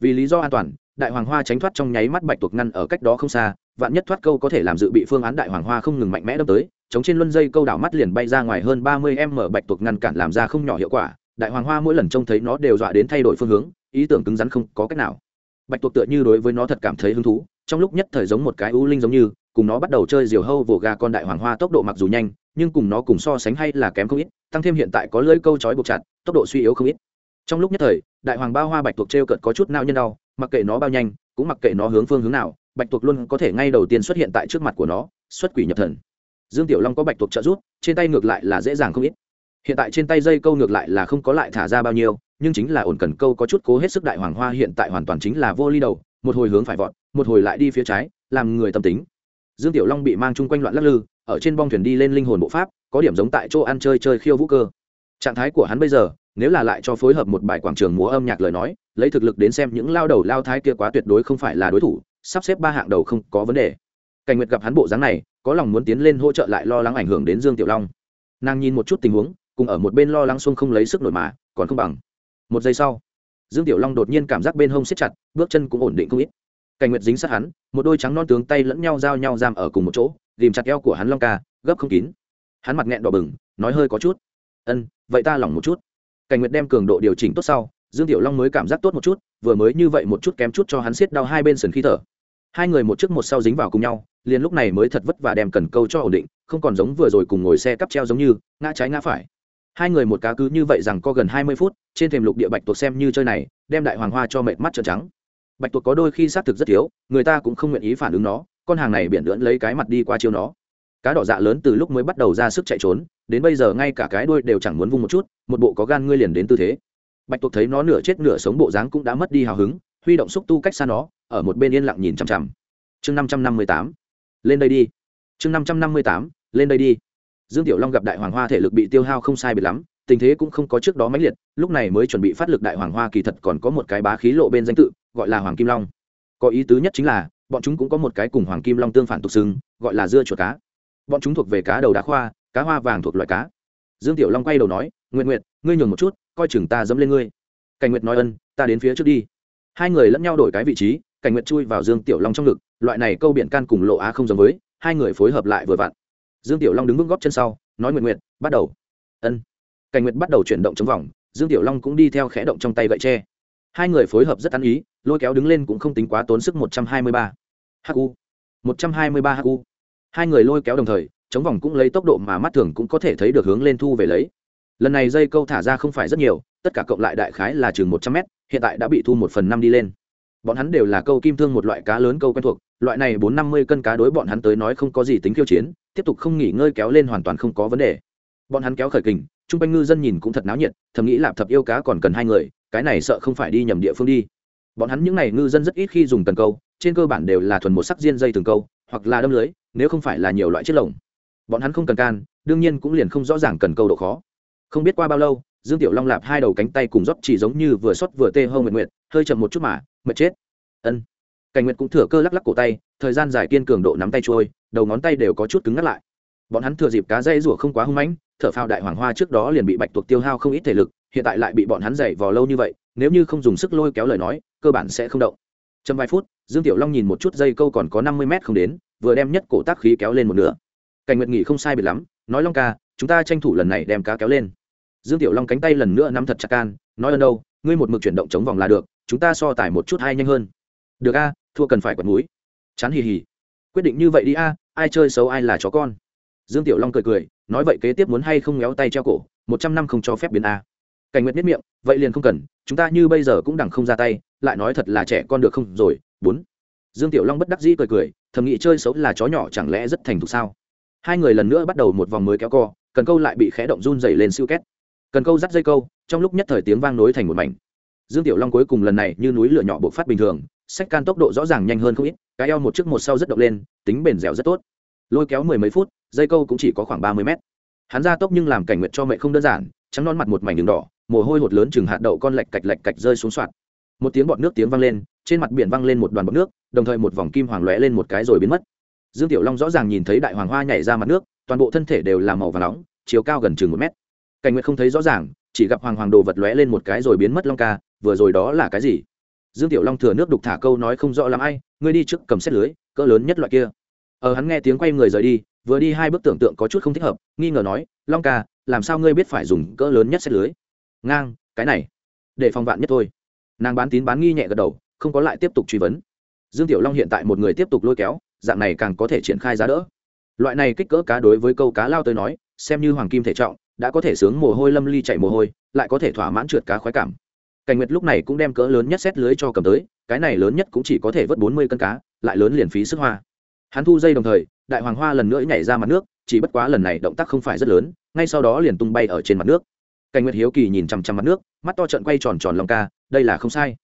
Vì lý do an toàn, đại hoàng hoa tránh thoát trong nháy mắt bạch tuộc ngăn ở cách đó không xa, vạn nhất thoát câu có thể làm dự bị phương án đại hoàng hoa không ngừng mạnh mẽ đâm tới, chống trên luân dây câu đảo mắt liền bay ra ngoài hơn ba mươi m bạch tuộc ngăn cản làm ra không nhỏ hiệu quả đại hoàng hoa mỗi lần trông thấy nó đều dọa đến thay đổi phương hướng, ý tưởng cứng rắn không có cách nào. Bạch tuộc tựa như đối với nó thật cảm thấy hứng thú, trong lúc nhất thời giống một cái ưu linh giống như, cùng nó bắt đầu chơi diều hâu vồ gà con đại hoàng hoa tốc độ mặc dù nhanh, nhưng cùng nó cùng so sánh hay là kém không ít, tăng thêm hiện tại có lưỡi câu trói buộc chặt, tốc độ suy yếu không ít. Trong lúc nhất thời, đại hoàng bao hoa bạch tuộc t r e o cợt có chút nao nhân đau, mặc kệ nó bao nhanh, cũng mặc kệ nó hướng phương hướng nào, bạch tuộc luôn có thể ngay đầu tiên xuất hiện tại trước mặt của nó, xuất quỷ nhập thần. Dương tiểu long có bạch tuộc trợ rút trên tay ngược lại là dễ dàng không ít hiện tại trên tay dây câu ngược lại là không có lại thả ra bao nhiêu, nhưng chính là ổn cần câu có chút cố hết sức đại hoàng hoa hiện tại hoàn toàn chính là vô ly đầu, một hồi hướng phải vọt, một hồi lại đi phía trái, làm người tâm tính. Dương tiểu long bị mang chung quanh loạn lắc lư, ở trên bong thuyền đi lên linh hồn bộ pháp, có điểm giống tại chỗ ăn chơi chơi khiêu vũ cơ. Trạng thái của hắn bây giờ, nếu là lại cho phối hợp một bài quảng trường múa âm nhạc lời nói, lấy thực lực đến xem những lao đầu lao thái kia quá tuyệt đối không phải là đối thủ, sắp xếp ba hạng đầu không có vấn đề. Cảnh nguyệt gặp hắn bộ dáng này, có lòng muốn tiến lên hỗ trợ lại lo lắng ảnh hưởng đến dương tiểu long. Nàng nhìn một chút tình huống cùng ở một bên lo lắng xuông không lấy sức nổi mà, còn không bằng. Một giây sau, dương tiểu long đột nhiên cảm giác bên hông siết chặt, bước chân cũng ổn định không ít. Cảnh nguyệt dính sát hắn, một đôi trắng non tướng tay lẫn nhau giao nhau giam ở cùng một chỗ ghìm chặt eo của hắn long ca, gấp không kín. Hắn mặt nghẹn đỏ bừng, nói hơi có chút. Ân, vậy ta lỏng một chút. Cảnh nguyệt đem cường độ điều chỉnh tốt sau, dương tiểu long mới cảm giác tốt một chút, vừa mới như vậy một chút kém chút cho hắn siết đau hai bên sườn khi thở. Hai người một trước một sau dính vào cùng nhau, liền lúc này mới thật vất vả đem cần câu cho ổn định, không còn giống vừa rồi cùng ngồi xe cắp treo giống như, ngã trái ngã phải hai người một cá cứ như vậy rằng có gần hai mươi phút, trên thềm lục địa bạch tuộc xem như chơi này, đem đại hoàng hoa cho mệt mắt trợn trắng. Bạch tuộc có đôi khi xác thực rất thiếu, người ta cũng không nguyện ý phản ứng nó, con hàng này biển lưỡn lấy cái mặt đi qua chiêu nó. Cá đỏ dạ lớn từ lúc mới bắt đầu ra sức chạy trốn, đến bây giờ ngay cả cái đuôi đều chẳng muốn vung một chút, một bộ có gan ngươi liền đến tư thế. Bạch tuộc thấy nó nửa chết nửa sống bộ dáng cũng đã mất đi hào hứng, huy động xúc tu cách xa nó, ở một bên yên lặng nhìn chằm chằm. Chương năm trăm năm mươi tám. Lên đây đi. Chương năm trăm năm mươi tám. Lên đây đi dương tiểu long gặp đại hoàng hoa thể lực bị tiêu hao không sai biệt lắm, tình thế cũng không có trước đó mãnh liệt, lúc này mới chuẩn bị phát lực đại hoàng hoa kỳ thật còn có một cái bá khí lộ bên danh tự, gọi là hoàng kim long. Có ý tứ nhất chính là, bọn chúng cũng có một cái cùng hoàng kim long tương phản tục xưng, gọi là dưa chuột cá. Bọn chúng thuộc về cá đầu đá khoa, cá hoa vàng thuộc loại cá. Dương tiểu long quay đầu nói nguyện nguyện ngươi nhường một chút, coi chừng ta dẫm lên ngươi. Cảnh nguyệt nói ân, ta đến phía trước đi. Hai người lẫn nhau đổi cái vị trí, cảnh nguyệt chui vào dương tiểu long trong ngực, loại này câu biển can cùng lộ á không giống với, hai người phối hợp lại vừa vặn dương tiểu long đứng vững góp chân sau, nói nguyện nguyện, bắt đầu. Ân. Cảnh nguyệt bắt đầu chuyển động trong vòng, dương tiểu long cũng đi theo khẽ động trong tay gậy tre. Hai người phối hợp rất ăn ý, lôi kéo đứng lên cũng không tính quá tốn sức một trăm hai mươi ba. Hu một trăm hai mươi ba hu hai người lôi kéo đồng thời, chống vòng cũng lấy tốc độ mà mắt thường cũng có thể thấy được hướng lên thu về lấy. Lần này dây câu thả ra không phải rất nhiều, tất cả cộng lại đại khái là chừng một trăm mét, hiện tại đã bị thu một phần năm đi lên. Bọn hắn đều là câu kim thương một loại cá lớn câu quen thuộc, loại này bốn năm mươi cân cá đối bọn hắn tới nói không có gì tính khiêu chiến tiếp tục không nghỉ ngơi kéo lên hoàn toàn không có vấn đề. Bọn hắn kéo khởi kình, chung quanh ngư dân nhìn cũng thật náo nhiệt, thầm nghĩ lạp thập yêu cá còn cần hai người, cái này sợ không phải đi nhầm địa phương đi. Bọn hắn những n à y ngư dân rất ít khi dùng cần câu, trên cơ bản đều là thuần một sắc diên dây từng câu, hoặc là đâm lưới, nếu không phải là nhiều loại chiếc lồng. Bọn hắn không cần can, đương nhiên cũng liền không rõ ràng cần câu độ khó. Không biết qua bao lâu, dương tiểu long lạp hai đầu cánh tay cùng rót chỉ giống như vừa xót vừa tê hơ nguyện nguyệt, hơi chậm một chút mà, mệt chết. Ân. Cảnh nguyệt cũng thừa cơ lắc lắc cổ tay, thời gian dài kiên cường độ nắm tay trôi đầu ngón tay đều có chút cứng ngắt lại. Bọn hắn thừa dịp cá dây rủa không quá hung mãnh, thở phao đại hoàng hoa trước đó liền bị bạch tuộc tiêu hao không ít thể lực, hiện tại lại bị bọn hắn dày vò lâu như vậy, nếu như không dùng sức lôi kéo lời nói, cơ bản sẽ không động. Trong vài phút, dương tiểu long nhìn một chút dây câu còn có năm mươi mét không đến, vừa đem nhất cổ tác khí kéo lên một nửa. Cảnh nguyệt nghỉ không sai biệt lắm, nói long ca, chúng ta tranh thủ lần này đem cá kéo lên. Dương tiểu long cánh tay lần nữa nắm thật chặt can, nói ơn đâu, ngươi một mực chuyển động chống vòng là được, chúng ta so tải một chút hay nhanh hơn. Được a, thua cần phải quật mũi. Chán hì hì quyết định như vậy đi a, ai chơi xấu ai là chó con. Dương tiểu long cười cười, nói vậy kế tiếp muốn hay không ngéo tay treo cổ, một trăm năm không cho phép biến a. Cảnh nguyệt biết miệng, vậy liền không cần, chúng ta như bây giờ cũng đẳng không ra tay, lại nói thật là trẻ con được không rồi, bốn. Dương tiểu long bất đắc dĩ cười cười, thầm nghĩ chơi xấu là chó nhỏ chẳng lẽ rất thành thục sao? Hai người lần nữa bắt đầu một vòng mới kéo co, cần câu lại bị khẽ động run dày lên siêu két. Cần câu dắt dây câu, trong lúc nhất thời tiếng vang nối thành một mảnh. Dương tiểu long cuối cùng lần này như núi lửa nhỏ bộc phát bình thường sách can tốc độ rõ ràng nhanh hơn không ít, cái eo một trước một sau rất động lên, tính bền dẻo rất tốt. Lôi kéo mười mấy phút, dây câu cũng chỉ có khoảng ba mươi mét. Hắn ra tốc nhưng làm cảnh nguyện cho mẹ không đơn giản, trắng non mặt một mảnh đường đỏ, mồ hôi hột lớn chừng hạt đậu con lạch cạch lạch cạch rơi xuống soạt. Một tiếng bọt nước tiếng vang lên, trên mặt biển vang lên một đoàn bọt nước, đồng thời một vòng kim hoàng lóe lên một cái rồi biến mất. Dương tiểu long rõ ràng nhìn thấy đại hoàng hoa nhảy ra mặt nước, toàn bộ thân thể đều là màu và nóng, chiều cao gần chừng một mét. Cảnh nguyện không thấy rõ ràng, chỉ gặp hoàng hoàng đồ vật lóe lên một cái rồi biến mất long ca, vừa rồi đó là cái gì? Dương tiểu long thừa nước đục thả câu nói không rõ làm ai, ngươi đi trước cầm xét lưới, cỡ lớn nhất loại kia. Ở hắn nghe tiếng quay người rời đi, vừa đi hai bước tưởng tượng có chút không thích hợp, nghi ngờ nói, long ca, làm sao ngươi biết phải dùng cỡ lớn nhất xét lưới? Ngang, cái này, để phòng vạn nhất thôi. Nàng bán tín bán nghi nhẹ gật đầu, không có lại tiếp tục truy vấn. Dương tiểu long hiện tại một người tiếp tục lôi kéo, dạng này càng có thể triển khai giá đỡ. Loại này kích cỡ cá đối với câu cá lao tới nói, xem như hoàng kim thể trọng, đã có thể sướng mồ hôi, lâm ly chạy mồ hôi, lại có thể thỏa mãn trượt cá khoái cảm cảnh nguyệt lúc này cũng đem cỡ lớn nhất xét lưới cho cầm tới, cái này lớn nhất cũng chỉ có thể vớt bốn mươi cân cá, lại lớn liền phí sức hoa. Hắn thu dây đồng thời, đại hoàng hoa lần nữa nhảy ra mặt nước, chỉ bất quá lần này động tác không phải rất lớn, ngay sau đó liền tung bay ở trên mặt nước. Cảnh nguyệt hiếu kỳ nhìn chằm chằm mặt nước, mắt to trận quay tròn tròn lòng ca, đây là không sai.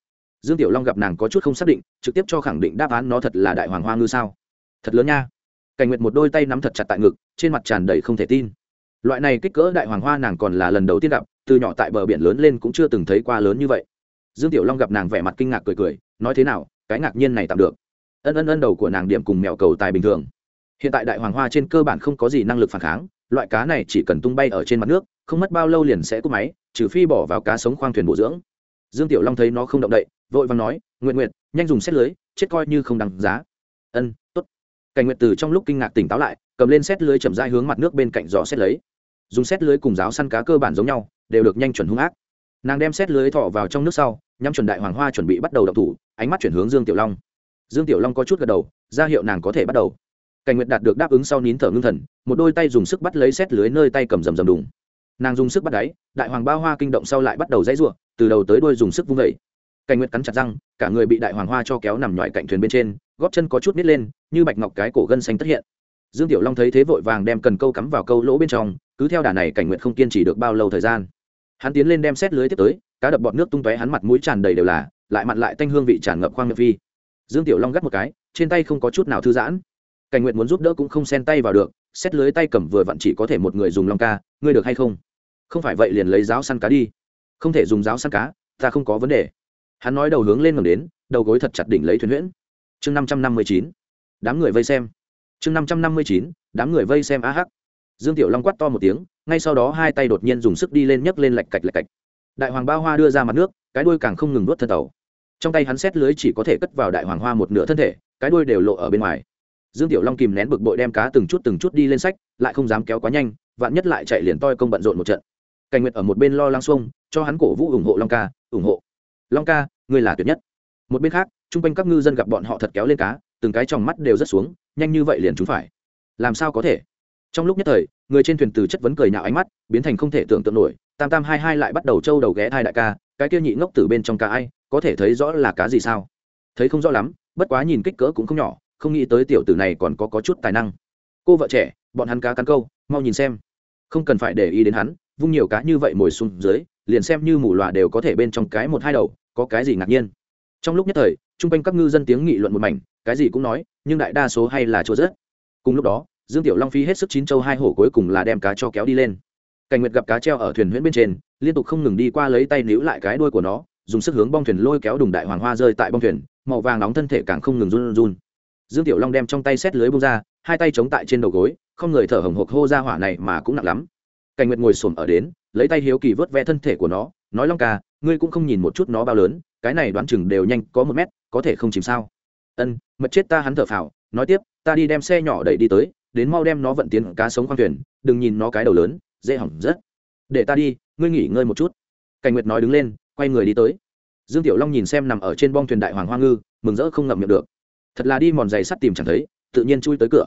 Dương tiểu long gặp nàng có chút không xác định, trực tiếp cho khẳng định đáp án nó thật là đại hoàng hoa ngư sao. Thật lớn nha. Cảnh nguyệt một đôi tay nắm thật chặt tại ngực, trên mặt tràn đầy không thể tin loại này kích cỡ đại hoàng hoa nàng còn là lần đầu tiên gặp, từ nhỏ tại bờ biển lớn lên cũng chưa từng thấy qua lớn như vậy. Dương tiểu long gặp nàng vẻ mặt kinh ngạc cười cười, nói thế nào, cái ngạc nhiên này tạm được. Ân ân ân đầu của nàng điểm cùng mèo cầu tài bình thường. Hiện tại đại hoàng hoa trên cơ bản không có gì năng lực phản kháng, loại cá này chỉ cần tung bay ở trên mặt nước, không mất bao lâu liền sẽ cúp máy, trừ phi bỏ vào cá sống khoang thuyền bổ dưỡng. Dương tiểu long thấy nó không động đậy, vội vàng nói nguyện nguyện nhanh dùng xét lưới, chết coi như không đằng giá. Ân t ố t cảnh nguyện từ trong lúc kinh ngạc tỉnh táo lại, cầm lên xét lưới chậm rãi hướng mặt nước bên cạnh giò xét lấy dùng xét lưới cùng giáo săn cá cơ bản giống nhau, đều được nhanh chuẩn hung ác. Nàng đem xét lưới thọ vào trong nước sau, nhắm chuẩn đại hoàng hoa chuẩn bị bắt đầu đập thủ, ánh mắt chuyển hướng dương tiểu long. Dương tiểu long có chút gật đầu, ra hiệu nàng có thể bắt đầu. Cảnh nguyệt đạt được đáp ứng sau nín thở ngưng thần, một đôi tay dùng sức bắt lấy xét lưới nơi tay cầm rầm rầm đùng. Nàng dùng sức bắt đáy, đại hoàng bao hoa kinh động sau lại bắt đầu dãy ruộng, từ đầu tới đuôi dùng sức vung vẩy cảnh nguyệt cắn chặt răng, cả người bị đại hoàng hoa cho kéo nằm ngoài cạnh thuyền bên trên góp chân có chút nít lên, như bạch ngọc cái cổ gân xanh tất hiện. Dương tiểu long thấy thế vội vàng đem cần câu cắm vào câu lỗ bên trong cứ theo đà này cảnh nguyện không kiên trì được bao lâu thời gian. Hắn tiến lên đem xét lưới tiếp tới, cá đập bọt nước tung tóe hắn mặt mũi tràn đầy đều là, lại mặn lại tanh hương vị tràn ngập khoang miệng phi. Dương tiểu long gắt một cái, trên tay không có chút nào thư giãn. Cảnh nguyện muốn giúp đỡ cũng không xen tay vào được, xét lưới tay cầm vừa vặn chỉ có thể một người dùng long ca, ngươi được hay không? Không phải vậy liền lấy giáo săn cá đi. Không thể dùng giáo săn cá, ta không có vấn đề. Hắn nói đầu hướng lên ngầm đến, đầu gối thật chặt đỉnh lấy thuyền huyễn. Chương năm trăm năm mươi chín, đám người vây xem. Chương năm trăm năm mươi chín, đám người vây xem a hắc dương tiểu long quát to một tiếng, ngay sau đó hai tay đột nhiên dùng sức đi lên nhấc lên lạch cạch lạch cạch. Đại hoàng Ba hoa đưa ra mặt nước, cái đuôi càng không ngừng nuốt thân tàu. Trong tay hắn xét lưới chỉ có thể cất vào đại hoàng hoa một nửa thân thể, cái đuôi đều lộ ở bên ngoài. Dương tiểu long kìm nén bực bội đem cá từng chút từng chút đi lên sách, lại không dám kéo quá nhanh, vạn nhất lại chạy liền toi công bận rộn một trận. Cảnh nguyệt ở một bên lo lăng xuông, cho hắn cổ vũ ủng hộ long ca, ủng hộ. Long ca, ngươi là tuyệt nhất. Một bên khác, chung quanh các ngư dân gặp bọn họ thật kéo lên cá, từng cái trong mắt đều rất xuống, nhanh như vậy liền chúng phải. Làm sao có thể? Trong lúc nhất thời người trên thuyền từ chất vấn cười nhạo ánh mắt biến thành không thể tưởng tượng nổi tam tam hai hai lại bắt đầu trâu đầu ghé hai đại ca cái kia nhị ngốc từ bên trong cá ai có thể thấy rõ là cá gì sao? Thấy không rõ lắm bất quá nhìn kích cỡ cũng không nhỏ không nghĩ tới tiểu tử này còn có, có chút tài năng. Cô vợ trẻ bọn hắn cá cắn câu mau nhìn xem. Không cần phải để ý đến hắn vung nhiều cá như vậy mồi xuống dưới liền xem như mù loà đều có thể bên trong cái một hai đầu có cái gì ngạc nhiên. Trong lúc nhất thời chung quanh các ngư dân tiếng nghị luận một mảnh cái gì cũng nói nhưng đại đa số hay là chỗ rớt cùng lúc đó dương tiểu long phi hết sức chín châu hai hổ cuối cùng là đem cá cho kéo đi lên. Cảnh nguyệt gặp cá treo ở thuyền huyễn bên trên, liên tục không ngừng đi qua lấy tay níu lại cái đuôi của nó, dùng sức hướng bong thuyền lôi kéo đùng đại hoàng hoa rơi tại bong thuyền, màu vàng nóng thân thể càng không ngừng run run. Dương tiểu long đem trong tay xét lưới bông ra, hai tay chống tại trên đầu gối, không người thở hồng hộc hô ra hỏa này mà cũng nặng lắm. Cảnh nguyệt ngồi xổm ở đến, lấy tay hiếu kỳ vớt ve thân thể của nó, nói long ca, ngươi cũng không nhìn một chút nó bao lớn, cái này đoán chừng đều nhanh có một mét, có thể không chìm sao? Ân, mật chết ta hắn thở phào, nói tiếp, ta đi đem xe nhỏ đẩy đi tới đến mau đem nó vận tiến cá sống khoang thuyền, đừng nhìn nó cái đầu lớn, dễ hỏng rất. Để ta đi, ngươi nghỉ ngơi một chút. Cảnh nguyệt nói đứng lên, quay người đi tới. Dương tiểu long nhìn xem nằm ở trên bong thuyền đại hoàng hoa ngư, mừng rỡ không ngậm miệng được. Thật là đi mòn giày sắt tìm chẳng thấy, tự nhiên chui tới cửa.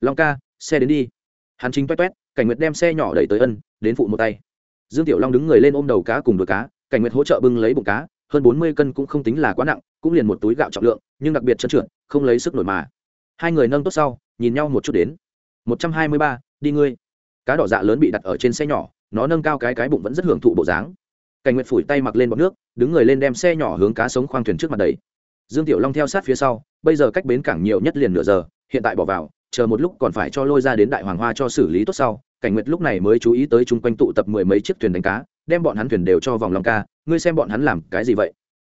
Long ca, xe đến đi. Hắn chính toét toét, cảnh nguyệt đem xe nhỏ đẩy tới ân, đến phụ một tay. Dương tiểu long đứng người lên ôm đầu cá cùng đuôi cá, cảnh nguyệt hỗ trợ bưng lấy bụng cá, hơn bốn mươi cân cũng không tính là quá nặng, cũng liền một túi gạo trọng lượng, nhưng đặc biệt trơn trượt, không lấy sức nổi mà. Hai người nâng tốt sau nhìn nhau một chút đến. Một trăm hai mươi ba, đi ngươi. Cá đỏ dạ lớn bị đặt ở trên xe nhỏ, nó nâng cao cái cái bụng vẫn rất hưởng thụ bộ dáng. Cảnh nguyệt phủi tay mặc lên bọc nước, đứng người lên đem xe nhỏ hướng cá sống khoang thuyền trước mặt đầy dương tiểu long theo sát phía sau, bây giờ cách bến cảng nhiều nhất liền nửa giờ, hiện tại bỏ vào, chờ một lúc còn phải cho lôi ra đến đại hoàng hoa cho xử lý tốt sau. Cảnh nguyệt lúc này mới chú ý tới chung quanh tụ tập mười mấy chiếc thuyền đánh cá, đem bọn hắn thuyền đều cho vòng long ca, ngươi xem bọn hắn làm cái gì vậy?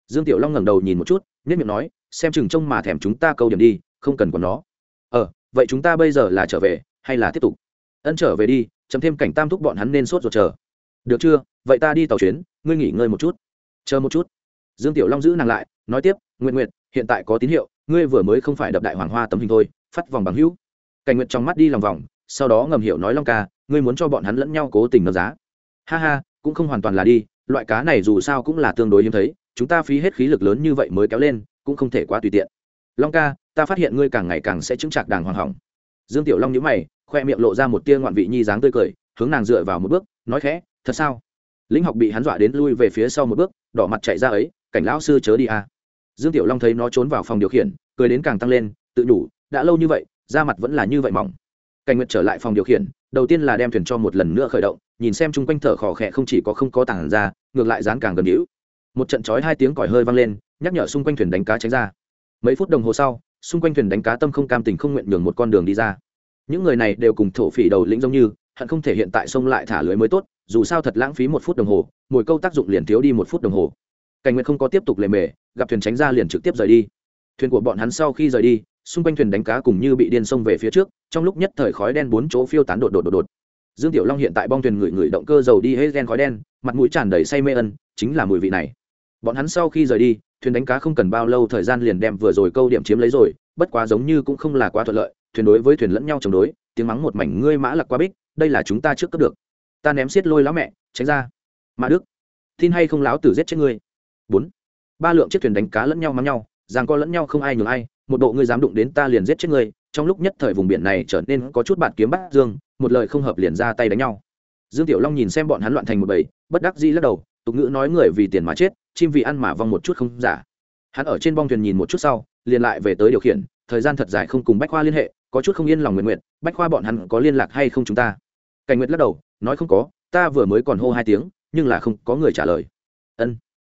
Dương tiểu long ngẩng đầu nhìn một chút nhất miệng nói, xem chừng trông mà thèm chúng ta câu điểm đi, không cần còn nó vậy chúng ta bây giờ là trở về hay là tiếp tục? Ân trở về đi, chấm thêm cảnh tam thúc bọn hắn nên sốt ruột chờ. Được chưa? Vậy ta đi tàu chuyến, ngươi nghỉ ngơi một chút. Chờ một chút. Dương tiểu long giữ nàng lại, nói tiếp nguyện nguyện hiện tại có tín hiệu, ngươi vừa mới không phải đập đại hoàng hoa tấm hình thôi, phát vòng bằng hữu. Cảnh nguyện trong mắt đi lòng vòng, sau đó ngầm hiểu nói long ca, ngươi muốn cho bọn hắn lẫn nhau cố tình nâng giá. Ha ha, cũng không hoàn toàn là đi, loại cá này dù sao cũng là tương đối hiếm thấy, chúng ta phí hết khí lực lớn như vậy mới kéo lên, cũng không thể quá tùy tiện. Long ca ta phát hiện ngươi càng ngày càng sẽ chứng chạc đàng hoàng hỏng. Dương tiểu long nhíu mày, khoe miệng lộ ra một tia ngoạn vị nhi dáng tươi cười, hướng nàng dựa vào một bước, nói khẽ, thật sao? Lĩnh học bị hắn dọa đến lui về phía sau một bước, đỏ mặt chạy ra ấy, cảnh lão sư chớ đi à. dương tiểu long thấy nó trốn vào phòng điều khiển, cười đến càng tăng lên, tự đủ, đã lâu như vậy, da mặt vẫn là như vậy mỏng. Cảnh nguyệt trở lại phòng điều khiển, đầu tiên là đem thuyền cho một lần nữa khởi động, nhìn xem chung quanh thở khò khẽ không chỉ có không có tảng ra, ngược lại dán càng gần hữu. Một trận chói hai tiếng còi hơi vang lên, nhắc nhở xung quanh thuyền đánh cá tránh ra. Mấy phút đồng hồ sau xung quanh thuyền đánh cá tâm không cam tình không nguyện nhường một con đường đi ra. Những người này đều cùng thổ phỉ đầu lĩnh giống như, hận không thể hiện tại sông lại thả lưới mới tốt, dù sao thật lãng phí một phút đồng hồ mỗi câu tác dụng liền thiếu đi một phút đồng hồ. Cảnh nguyện không có tiếp tục lề mề, gặp thuyền tránh ra liền trực tiếp rời đi. Thuyền của bọn hắn sau khi rời đi, xung quanh thuyền đánh cá cùng như bị điên sông về phía trước, trong lúc nhất thời khói đen bốn chỗ phiêu tán đột đột đột đột. Dương tiểu long hiện tại bong thuyền ngửi ngửi động cơ dầu đi hết gen khói đen, mặt mũi tràn đầy say mê ân, chính là mùi vị này bọn hắn sau khi rời đi, thuyền đánh cá không cần bao lâu thời gian liền đem vừa rồi câu điểm chiếm lấy rồi, bất quá giống như cũng không là quá thuận lợi, thuyền đối với thuyền lẫn nhau chống đối, tiếng mắng một mảnh ngươi mã lạc quá bích, đây là chúng ta trước cấp được. Ta ném xiết lôi lão mẹ, tránh ra. Mã đức, tin hay không láo tử giết chết ngươi? Bốn. Ba lượng chiếc thuyền đánh cá lẫn nhau mắng nhau rằng co lẫn nhau không ai nhường ai, một bộ ngươi dám đụng đến ta liền giết chết ngươi, trong lúc nhất thời vùng biển này trở nên có chút bạn kiếm bắt dương, một lời không hợp liền ra tay đánh nhau. Dương tiểu long nhìn xem bọn hắn loạn thành một bầy, bất đắc dĩ lắc đầu tục ngữ nói người vì tiền mà chết, chim vì ăn mà vong một chút không giả. Hắn ở trên bong thuyền nhìn một chút sau, liền lại về tới điều khiển, thời gian thật dài không cùng bách khoa liên hệ, có chút không yên lòng nguyện nguyện bách khoa bọn hắn có liên lạc hay không chúng ta? Cảnh nguyệt lắc đầu, nói không có, ta vừa mới còn hô hai tiếng, nhưng là không có người trả lời. Ân.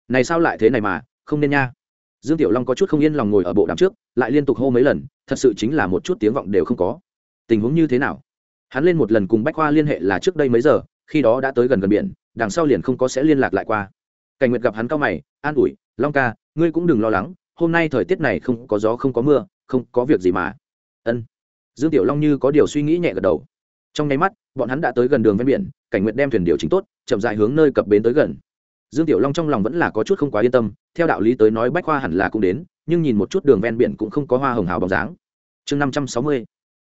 Này sao lại thế này mà, không nên nha. Dương tiểu long có chút không yên lòng ngồi ở bộ đàm trước, lại liên tục hô mấy lần, thật sự chính là một chút tiếng vọng đều không có. Tình huống như thế nào? Hắn lên một lần cùng bách khoa liên hệ là trước đây mấy giờ, khi đó đã tới gần gần biển đằng sau liền không có sẽ liên lạc lại qua. Cảnh nguyệt gặp hắn cao mày, an ủi, long ca, ngươi cũng đừng lo lắng, hôm nay thời tiết này không có gió, không có mưa, không có việc gì mà. Ân. Dương tiểu long như có điều suy nghĩ nhẹ gật đầu. Trong nháy mắt, bọn hắn đã tới gần đường ven biển, cảnh nguyệt đem thuyền điều chỉnh tốt, chậm dài hướng nơi cập bến tới gần. Dương tiểu long trong lòng vẫn là có chút không quá yên tâm, theo đạo lý tới nói bách khoa hẳn là cũng đến, nhưng nhìn một chút đường ven biển cũng không có hoa hồng hào bóng dáng. Chương năm trăm sáu mươi,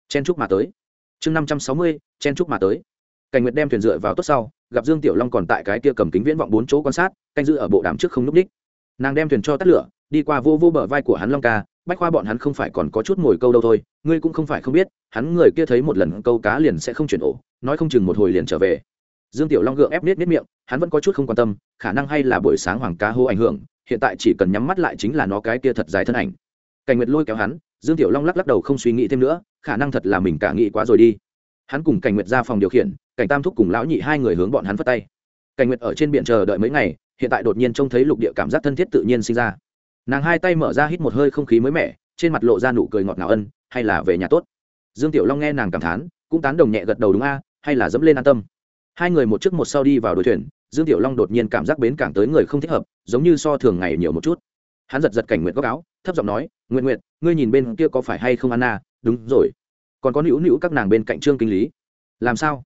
chen trúc mà tới. Chương năm trăm sáu mươi, chen trúc mà tới. Cảnh nguyệt đem thuyền dựa vào tốt sau gặp dương tiểu long còn tại cái kia cầm kính viễn vọng bốn chỗ quan sát, canh giữ ở bộ đàm trước không núp đích. Nàng đem thuyền cho tắt lửa, đi qua vô vô bờ vai của hắn long ca, bách khoa bọn hắn không phải còn có chút ngồi câu đâu thôi, ngươi cũng không phải không biết, hắn người kia thấy một lần câu cá liền sẽ không chuyển ổ, nói không chừng một hồi liền trở về. Dương tiểu long gượng ép nết nết miệng, hắn vẫn có chút không quan tâm, khả năng hay là buổi sáng hoàng cá hô ảnh hưởng, hiện tại chỉ cần nhắm mắt lại chính là nó cái kia thật dài thân ảnh. Cảnh nguyệt lôi kéo hắn, dương tiểu long lắc lắc đầu không suy nghĩ thêm nữa, khả năng thật là mình cả nghĩ quá rồi đi hắn cùng cảnh nguyệt ra phòng điều khiển, cảnh tam thúc cùng lão nhị hai người hướng bọn hắn phất tay. Cảnh nguyệt ở trên biển chờ đợi mấy ngày, hiện tại đột nhiên trông thấy lục địa cảm giác thân thiết tự nhiên sinh ra. Nàng hai tay mở ra hít một hơi không khí mới mẻ, trên mặt lộ ra nụ cười ngọt ngào ân, hay là về nhà tốt. Dương tiểu long nghe nàng cảm thán, cũng tán đồng nhẹ gật đầu đúng a, hay là dẫm lên an tâm. Hai người một trước một sau đi vào đội thuyền, dương tiểu long đột nhiên cảm giác bến cảng tới người không thích hợp, giống như so thường ngày nhiều một chút. Hắn giật giật cảnh nguyện góc áo, thấp giọng nói nguyện nguyện ngươi nhìn bên kia có phải hay không anna? Đúng rồi còn có nữu nữu các nàng bên cạnh trương kinh lý. Làm sao?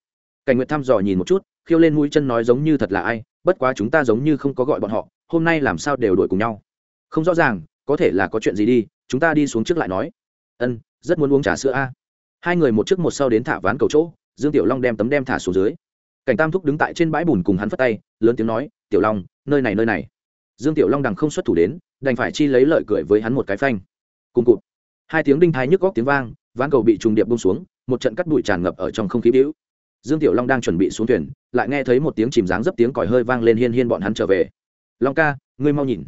Cảnh nguyệt thăm dò nhìn một chút, khiêu lên mũi chân nói giống như thật là ai, bất quá chúng ta giống như không có gọi bọn họ, hôm nay làm sao đều đuổi cùng nhau. Không rõ ràng, có thể là có chuyện gì đi, chúng ta đi xuống trước lại nói. Ân, rất muốn uống trà sữa a. Hai người một trước một sau đến thả ván cầu chỗ, dương tiểu long đem tấm đem thả xuống dưới. Cảnh tam thúc đứng tại trên bãi bùn cùng hắn phất tay, lớn tiếng nói, tiểu long, nơi này nơi này. Dương tiểu long đằng không xuất thủ đến, đành phải chi lấy lợi cười với hắn một cái phanh. Cùng cụt. Hai tiếng đinh thái nhức góc tiếng vang ván cầu bị trùng điệp bông xuống, một trận cắt bụi tràn ngập ở trong không khí bĩu. Dương tiểu long đang chuẩn bị xuống thuyền, lại nghe thấy một tiếng chìm dáng dấp tiếng còi hơi vang lên hiên hiên bọn hắn trở về. Long ca, ngươi mau nhìn.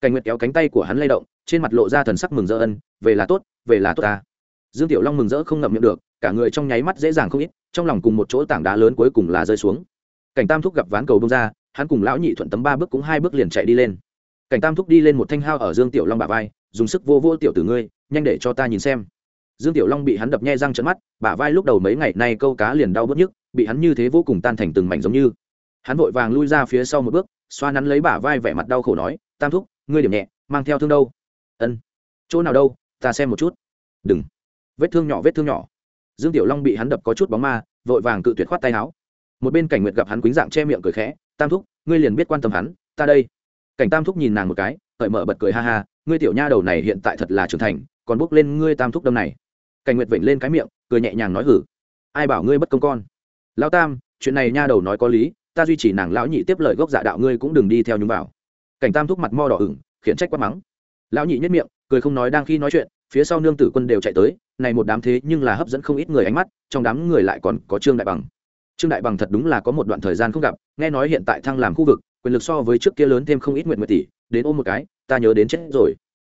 Cảnh nguyệt kéo cánh tay của hắn lay động, trên mặt lộ ra thần sắc mừng rỡ ân, về là tốt, về là tốt ta. Dương tiểu long mừng rỡ không ngậm miệng được, cả người trong nháy mắt dễ dàng không ít, trong lòng cùng một chỗ tảng đá lớn cuối cùng là rơi xuống. Cảnh tam thúc gặp ván cầu bông ra, hắn cùng lão nhị thuận tấm ba bước cũng hai bước liền chạy đi lên. Cảnh tam thúc đi lên một thanh hao ở dương tiểu long bả vai, dùng sức vô vô tiểu tử ngươi, nhanh để cho ta nhìn xem dương tiểu long bị hắn đập nhe răng trận mắt, bả vai lúc đầu mấy ngày nay câu cá liền đau bớt nhức, bị hắn như thế vô cùng tan thành từng mảnh giống như. Hắn vội vàng lui ra phía sau một bước, xoa nắn lấy bả vai vẻ mặt đau khổ nói, tam thúc, ngươi điểm nhẹ, mang theo thương đâu? Ân. Chỗ nào đâu, ta xem một chút. Đừng. Vết thương nhỏ, vết thương nhỏ. Dương tiểu long bị hắn đập có chút bóng ma, vội vàng cự tuyệt khoát tay áo. Một bên cảnh nguyệt gặp hắn quýnh dạng che miệng cười khẽ, tam thúc, ngươi liền biết quan tâm hắn, ta đây. Cảnh tam thúc nhìn nàng một cái, cởi mở bật cười ha ha, ngươi tiểu nha đầu này hiện tại thật là trưởng thành, còn bước lên ngươi tam thúc đâm này cảnh nguyệt vểnh lên cái miệng, cười nhẹ nhàng nói, hử? Ai bảo ngươi bất công con? Lão tam, chuyện này nha đầu nói có lý, ta duy trì nàng lão nhị tiếp lời gốc dạ đạo ngươi cũng đừng đi theo nhúng vào. Cảnh tam thúc mặt mo đỏ ửng, khiển trách quát mắng. Lão nhị nhất miệng, cười không nói đang khi nói chuyện, phía sau nương tử quân đều chạy tới, này một đám thế nhưng là hấp dẫn không ít người ánh mắt, trong đám người lại còn có trương đại bằng. Trương đại bằng thật đúng là có một đoạn thời gian không gặp, nghe nói hiện tại thăng làm khu vực, quyền lực so với trước kia lớn thêm không ít nguyện nguyện tỷ, đến ôm một cái, ta nhớ đến chết rồi.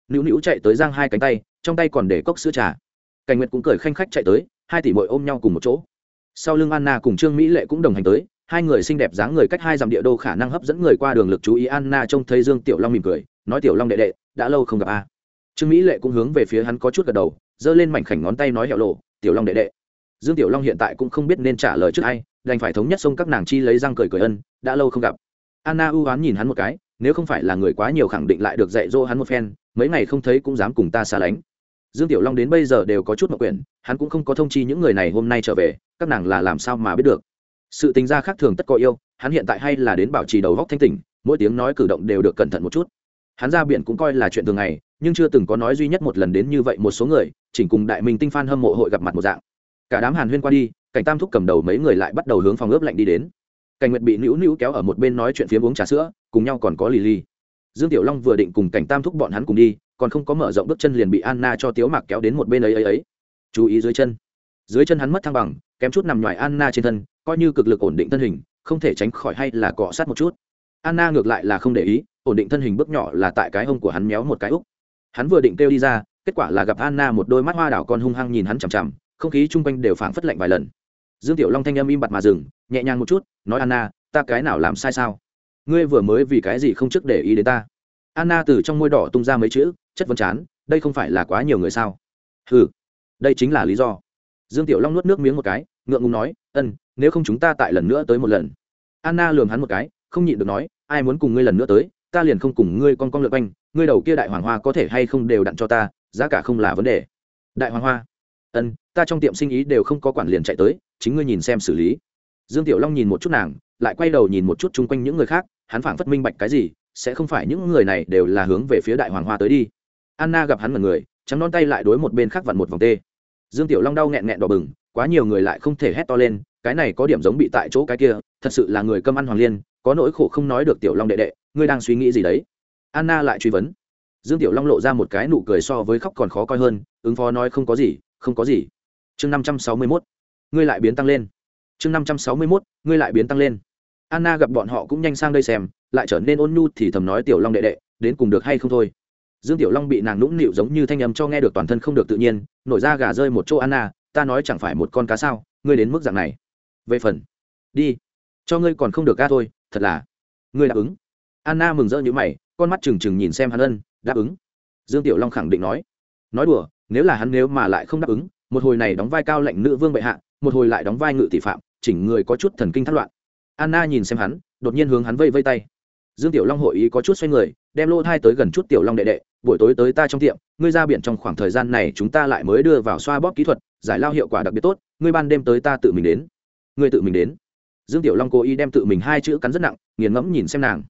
Nữu nữu chạy tới giang hai cánh tay, trong tay còn để cốc sữa trà cảnh nguyệt cũng cười khanh khách chạy tới, hai tỷ mội ôm nhau cùng một chỗ. Sau lưng anna cùng trương mỹ lệ cũng đồng hành tới, hai người xinh đẹp dáng người cách hai dặm địa đô khả năng hấp dẫn người qua đường lực chú ý. Anna trông thấy dương tiểu long mỉm cười, nói, tiểu long đệ đệ, đã lâu không gặp a. Trương mỹ lệ cũng hướng về phía hắn có chút gật đầu, giơ lên mảnh khảnh ngón tay nói, hẹo lộ, tiểu long đệ đệ. Dương tiểu long hiện tại cũng không biết nên trả lời trước ai, đành phải thống nhất xông các nàng chi lấy răng cười cười ân, đã lâu không gặp. Anna ưu oán nhìn hắn một cái, nếu không phải là người quá nhiều khẳng định lại được dạy dỗ hắn một phen, mấy ngày không thấy cũng dám cùng ta xa lánh dương tiểu long đến bây giờ đều có chút mặc quyền hắn cũng không có thông chi những người này hôm nay trở về, các nàng là làm sao mà biết được. Sự tình gia khác thường tất có yêu, hắn hiện tại hay là đến bảo trì đầu góc thanh tỉnh, mỗi tiếng nói cử động đều được cẩn thận một chút. Hắn ra biển cũng coi là chuyện thường ngày, nhưng chưa từng có nói duy nhất một lần đến như vậy một số người, chỉnh cùng đại minh tinh phan hâm mộ hội gặp mặt một dạng. Cả đám hàn huyên qua đi, cảnh tam thúc cầm đầu mấy người lại bắt đầu hướng phòng ướp lạnh đi đến. Cảnh nguyệt bị nữu nữu kéo ở một bên nói chuyện phía uống trà sữa, cùng nhau còn có lì lì. Dương tiểu long vừa định cùng cảnh tam thúc bọn hắn cùng đi còn không có mở rộng bước chân liền bị anna cho tiếu mạc kéo đến một bên ấy ấy ấy. Chú ý dưới chân. Dưới chân hắn mất thăng bằng, kém chút nằm ngoài anna trên thân, coi như cực lực ổn định thân hình, không thể tránh khỏi hay là cọ sát một chút. Anna ngược lại là không để ý, ổn định thân hình bước nhỏ là tại cái hông của hắn méo một cái úc hắn vừa định kêu đi ra, kết quả là gặp anna một đôi mắt hoa đảo con hung hăng nhìn hắn chằm chằm, không khí chung quanh đều phảng phất lạnh vài lần. Dương tiểu long thanh âm im bặt mà dừng, nhẹ nhàng một chút, nói anna, ta cái nào làm sai sao? Ngươi vừa mới vì cái gì không trước để ý đến ta? Anna từ trong môi đỏ tung ra mấy chữ chất vấn chán, đây không phải là quá nhiều người sao? Ừ đây chính là lý do. Dương tiểu long nuốt nước miếng một cái, ngượng ngùng nói, ân, nếu không chúng ta tại lần nữa tới một lần. Anna lườm hắn một cái, không nhịn được nói, ai muốn cùng ngươi lần nữa tới, ta liền không cùng ngươi con con lượt quanh, ngươi đầu kia đại hoàng hoa có thể hay không đều đặn cho ta, giá cả không là vấn đề. Đại hoàng hoa? Ân, ta trong tiệm sinh ý đều không có quản liền chạy tới, chính ngươi nhìn xem xử lý. Dương tiểu long nhìn một chút nàng, lại quay đầu nhìn một chút chung quanh những người khác, hắn phảng phất minh bạch cái gì, sẽ không phải những người này đều là hướng về phía đại hoàng hoa tới đi anna gặp hắn mật người, trắng non tay lại đối một bên khác vặn một vòng tê. Dương tiểu long đau nghẹn nghẹn đỏ bừng, quá nhiều người lại không thể hét to lên, cái này có điểm giống bị tại chỗ cái kia, thật sự là người câm ăn hoàng liên, có nỗi khổ không nói được tiểu long đệ đệ, ngươi đang suy nghĩ gì đấy? Anna lại truy vấn. Dương tiểu long lộ ra một cái nụ cười so với khóc còn khó coi hơn, ứng phó nói không có gì, không có gì. Chương năm trăm sáu mươi mốt, ngươi lại biến tăng lên. Chương năm trăm sáu mươi mốt, ngươi lại biến tăng lên. Anna gặp bọn họ cũng nhanh sang đây xem, lại trở nên ôn nhu thì thầm nói tiểu long đệ đệ, đến cùng được hay không thôi dương tiểu long bị nàng nũng nịu giống như thanh âm cho nghe được toàn thân không được tự nhiên, nổi ra gà rơi một chỗ anna, ta nói chẳng phải một con cá sao, ngươi đến mức dạng này. Về phần, đi, cho ngươi còn không được ca thôi, thật là, ngươi đáp ứng. Anna mừng rỡ như mày, con mắt trừng trừng nhìn xem hắn ân, đáp ứng. Dương tiểu long khẳng định nói. Nói đùa, nếu là hắn nếu mà lại không đáp ứng, một hồi này đóng vai cao lệnh nữ vương bệ hạ, một hồi lại đóng vai ngự tỷ phạm, chỉnh người có chút thần kinh thất loạn. Anna nhìn xem hắn, đột nhiên hướng hắn vây vây tay. Dương tiểu long hội ý có chút xoay người, đem lô thai tới gần chút tiểu long đệ đệ buổi tối tới ta trong tiệm, ngươi ra biển trong khoảng thời gian này chúng ta lại mới đưa vào xoa bóp kỹ thuật, giải lao hiệu quả đặc biệt tốt, ngươi ban đêm tới ta tự mình đến. Ngươi tự mình đến. Dương tiểu long cố ý đem tự mình hai chữ cắn rất nặng, nghiền ngẫm nhìn xem nàng.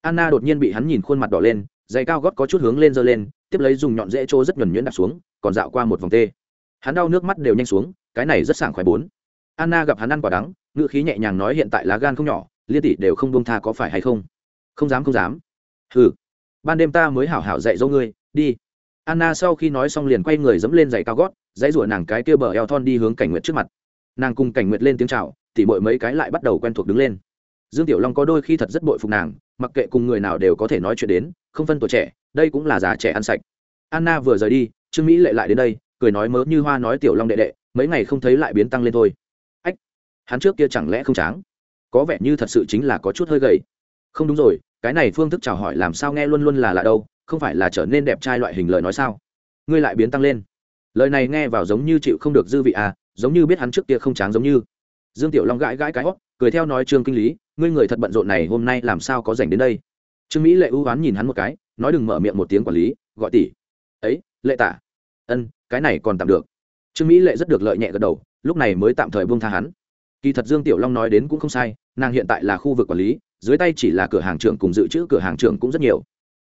Anna đột nhiên bị hắn nhìn khuôn mặt đỏ lên, giày cao gót có chút hướng lên giơ lên, tiếp lấy dùng nhọn rễ trô rất nhuẩn nhuyễn đặt xuống, còn dạo qua một vòng tê. Hắn đau nước mắt đều nhanh xuống, cái này rất sảng khoái bốn. Anna gặp hắn ăn quả đắng, ngữ khí nhẹ nhàng nói hiện tại lá gan không nhỏ, liên tỷ đều không bông tha có phải hay không? Không dám không dám. Hừ ban đêm ta mới hảo hảo dạy dỗ ngươi, đi. Anna sau khi nói xong liền quay người dẫm lên giày cao gót, dãy rủa nàng cái kia bờ eo thon đi hướng cảnh nguyệt trước mặt. Nàng cùng cảnh nguyệt lên tiếng chào thì mọi mấy cái lại bắt đầu quen thuộc đứng lên. Dương tiểu long có đôi khi thật rất bội phục nàng, mặc kệ cùng người nào đều có thể nói chuyện đến, không phân tuổi trẻ, đây cũng là già trẻ ăn sạch. Anna vừa rời đi, trương mỹ lệ lại đến đây, cười nói mớ như hoa nói tiểu long đệ đệ, mấy ngày không thấy lại biến tăng lên thôi. Ách, hắn trước kia chẳng lẽ không tráng? Có vẻ như thật sự chính là có chút hơi gầy. Không đúng rồi cái này phương thức chào hỏi làm sao nghe luôn luôn là lạ đâu, không phải là trở nên đẹp trai loại hình lời nói sao? Ngươi lại biến tăng lên. Lời này nghe vào giống như chịu không được dư vị à giống như biết hắn trước kia không tráng giống như. Dương tiểu long gãi gãi cái hót cười theo nói trương kinh lý, ngươi người thật bận rộn này hôm nay làm sao có dành đến đây? Trương mỹ lệ ưu oán nhìn hắn một cái, nói đừng mở miệng một tiếng quản lý, gọi tỷ. Ấy, lệ tả. Ân, cái này còn tạm được. Trương mỹ lệ rất được lợi nhẹ gật đầu, lúc này mới tạm thời buông tha hắn. Kỳ thật dương tiểu long nói đến cũng không sai, nàng hiện tại là khu vực quản lý dưới tay chỉ là cửa hàng trưởng cùng dự trữ cửa hàng trưởng cũng rất nhiều.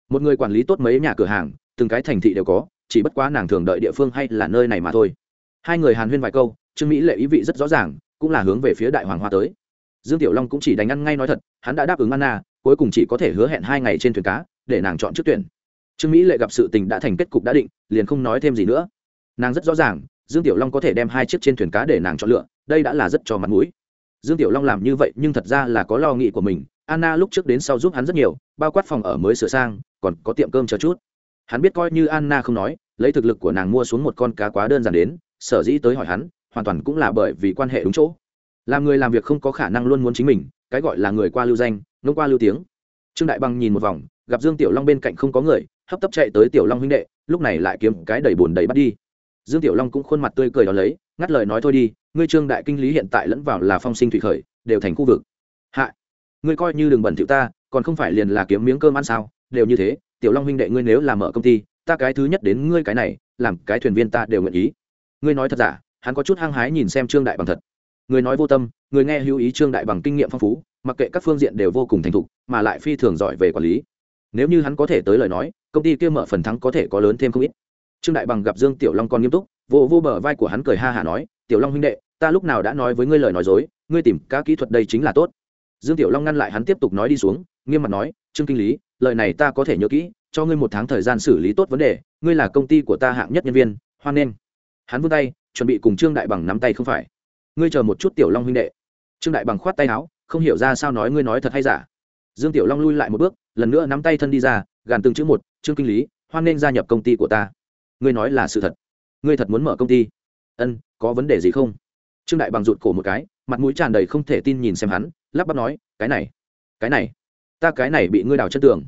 Một người quản lý tốt mấy nhà cửa hàng, từng cái thành thị đều có, chỉ bất quá nàng thường đợi địa phương hay là nơi này mà thôi. Hai người hàn huyên vài câu, trương mỹ lệ ý vị rất rõ ràng, cũng là hướng về phía đại hoàng hoa tới. Dương tiểu long cũng chỉ đánh ăn ngay nói thật, hắn đã đáp ứng anna, cuối cùng chỉ có thể hứa hẹn hai ngày trên thuyền cá, để nàng chọn trước tuyển. Trương mỹ lệ gặp sự tình đã thành kết cục đã định, liền không nói thêm gì nữa. Nàng rất rõ ràng, dương tiểu long có thể đem hai chiếc trên thuyền cá để nàng chọn lựa, đây đã là rất cho mặt mũi. Dương tiểu long làm như vậy nhưng thật ra là có lo nghĩ của mình anna lúc trước đến sau giúp hắn rất nhiều, bao quát phòng ở mới sửa sang, còn có tiệm cơm chờ chút. Hắn biết coi như anna không nói, lấy thực lực của nàng mua xuống một con cá quá đơn giản đến, sở dĩ tới hỏi hắn, hoàn toàn cũng là bởi vì quan hệ đúng chỗ. Làm người làm việc không có khả năng luôn muốn chính mình, cái gọi là người qua lưu danh ngông qua lưu tiếng. Trương đại bằng nhìn một vòng, gặp dương tiểu long bên cạnh không có người, hấp tấp chạy tới tiểu long huynh đệ, lúc này lại kiếm cái đầy bùn đầy bắt đi. Dương tiểu long cũng khuôn mặt tươi cười đó lấy, ngắt lời nói thôi đi, ngươi trương đại kinh lý hiện tại lẫn vào là phong sinh thủy khởi, đều thành khu vực. Hạ ngươi coi như đừng bẩn thỉu ta, còn không phải liền là kiếm miếng cơm ăn sao? Đều như thế, tiểu long huynh đệ ngươi nếu làm mở công ty, ta cái thứ nhất đến ngươi cái này, làm cái thuyền viên ta đều nguyện ý. Ngươi nói thật giả, hắn có chút hăng hái nhìn xem trương đại bằng thật. Người nói vô tâm người nghe hữu ý trương đại bằng kinh nghiệm phong phú, mặc kệ các phương diện đều vô cùng thành thục, mà lại phi thường giỏi về quản lý. Nếu như hắn có thể tới lời nói, công ty kia mở phần thắng có thể có lớn thêm không ít. Trương đại bằng gặp dương tiểu long còn nghiêm túc, vô vô bờ vai của hắn cười ha hả nói, tiểu long huynh đệ, ta lúc nào đã nói với ngươi lời nói dối, ngươi tìm các kỹ thuật đây chính là tốt dương tiểu long ngăn lại hắn tiếp tục nói đi xuống, nghiêm mặt nói, trương kinh lý, lời này ta có thể nhớ kỹ, cho ngươi một tháng thời gian xử lý tốt vấn đề, ngươi là công ty của ta hạng nhất nhân viên, hoan nghênh. Hắn vươn tay, chuẩn bị cùng trương đại bằng nắm tay không phải. Ngươi chờ một chút tiểu long huynh đệ. Trương đại bằng khoát tay áo, không hiểu ra sao nói ngươi nói thật hay giả. Dương tiểu long lui lại một bước, lần nữa nắm tay thân đi ra, gàn từng chữ một, trương kinh lý, hoan nghênh gia nhập công ty của ta. Ngươi nói là sự thật. Ngươi thật muốn mở công ty? Ân, có vấn đề gì không? Trương đại bằng rụt cổ một cái mặt mũi tràn đầy không thể tin nhìn xem hắn, lắp bắp nói, cái này cái này, ta cái này bị ngươi đào chân tường.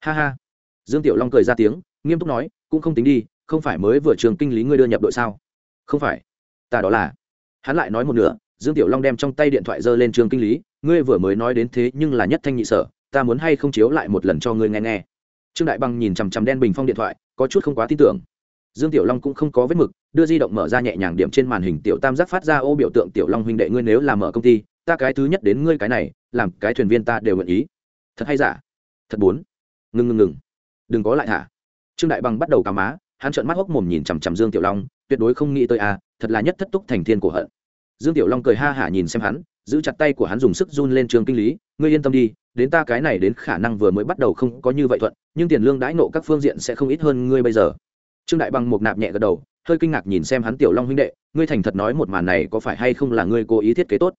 Ha ha. Dương tiểu long cười ra tiếng, nghiêm túc nói, cũng không tính đi, không phải mới vừa trường kinh lý ngươi đưa nhập đội sao? Không phải. Ta đó là. Hắn lại nói một nửa, dương tiểu long đem trong tay điện thoại giơ lên trường kinh lý, ngươi vừa mới nói đến thế nhưng là nhất thanh nhị sở, ta muốn hay không chiếu lại một lần cho ngươi nghe nghe? Trương đại bằng nhìn chằm chằm đen bình phong điện thoại, có chút không quá tin tưởng dương tiểu long cũng không có vết mực, đưa di động mở ra nhẹ nhàng điểm trên màn hình tiểu tam giác phát ra ô biểu tượng tiểu long huynh đệ ngươi nếu làm mở công ty, ta cái thứ nhất đến ngươi cái này, làm cái thuyền viên ta đều nguyện ý. Thật hay giả? Thật bốn ngừng ngừng ngừng. Đừng có lại thả. Trương đại bằng bắt đầu cà má, hắn trợn mắt hốc mồm nhìn chằm chằm dương tiểu long, tuyệt đối không nghĩ tới à thật là nhất thất túc thành thiên của hận. Dương tiểu long cười ha hả nhìn xem hắn, giữ chặt tay của hắn dùng sức run lên trường kinh lý, ngươi yên tâm đi, đến ta cái này đến khả năng vừa mới bắt đầu không có như vậy thuận, nhưng tiền lương đãi nộ các phương diện sẽ không ít hơn ngươi bây giờ trương đại bằng một nạp nhẹ gật đầu, hơi kinh ngạc nhìn xem hắn tiểu long huynh đệ, ngươi thành thật nói một màn này có phải hay không là ngươi cố ý thiết kế tốt?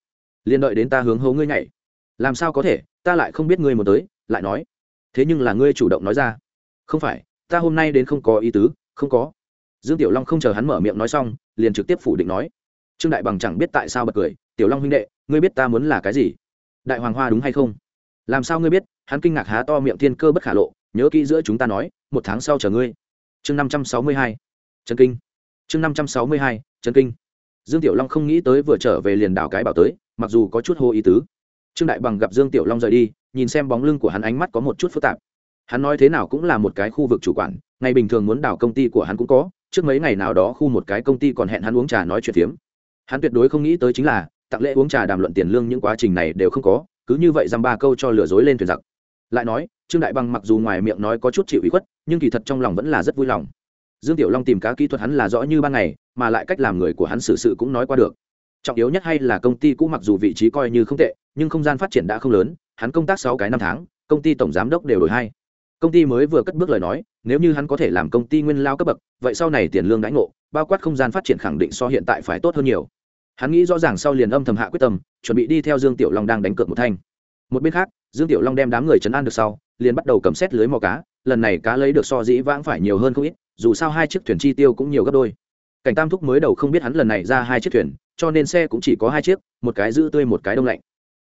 Liên đợi đến ta hướng hố ngươi nhảy. Làm sao có thể, ta lại không biết ngươi một tới, lại nói. Thế nhưng là ngươi chủ động nói ra. Không phải, ta hôm nay đến không có ý tứ, không có. Dương tiểu long không chờ hắn mở miệng nói xong, liền trực tiếp phủ định nói. Trương đại bằng chẳng biết tại sao bật cười, tiểu long huynh đệ, ngươi biết ta muốn là cái gì? Đại hoàng hoa đúng hay không? Làm sao ngươi biết? Hắn kinh ngạc há to miệng thiên cơ bất khả lộ, nhớ kỹ giữa chúng ta nói, một tháng sau chờ ngươi chương năm trăm sáu mươi hai trần kinh. Chương năm trăm sáu mươi hai trần kinh. Dương tiểu long không nghĩ tới vừa trở về liền đảo cái bảo tới, mặc dù có chút hô ý tứ. Trương đại bằng gặp dương tiểu long rời đi, nhìn xem bóng lưng của hắn ánh mắt có một chút phức tạp. Hắn nói thế nào cũng là một cái khu vực chủ quản, ngày bình thường muốn đảo công ty của hắn cũng có, trước mấy ngày nào đó khu một cái công ty còn hẹn hắn uống trà nói chuyện phiếm. Hắn tuyệt đối không nghĩ tới chính là, tặng lễ uống trà đàm luận tiền lương những quá trình này đều không có, cứ như vậy dăm ba câu cho lừa dối lên thuyền giặc. Lại nói, trương đại bằng mặc dù ngoài miệng nói có chút chịu ý khuất nhưng kỳ thật trong lòng vẫn là rất vui lòng. Dương tiểu long tìm cá kỹ thuật hắn là rõ như ban ngày, mà lại cách làm người của hắn xử sự cũng nói qua được. Trọng yếu nhất hay là công ty cũ mặc dù vị trí coi như không tệ, nhưng không gian phát triển đã không lớn, hắn công tác sáu cái năm tháng, công ty tổng giám đốc đều đổi hai. Công ty mới vừa cất bước lời nói, nếu như hắn có thể làm công ty nguyên lao cấp bậc, vậy sau này tiền lương đãi ngộ, bao quát không gian phát triển khẳng định so hiện tại phải tốt hơn nhiều. Hắn nghĩ rõ ràng sau liền âm thầm hạ quyết tâm, chuẩn bị đi theo dương tiểu long đang đánh cược một thanh. Một bên khác, dương tiểu long đem đám người chấn an được sau, liền bắt đầu cầm xét lưới mò cá lần này cá lấy được so dĩ vãng phải nhiều hơn không ít, dù sao hai chiếc thuyền chi tiêu cũng nhiều gấp đôi. Cảnh tam thúc mới đầu không biết hắn lần này ra hai chiếc thuyền, cho nên xe cũng chỉ có hai chiếc, một cái giữ tươi một cái đông lạnh.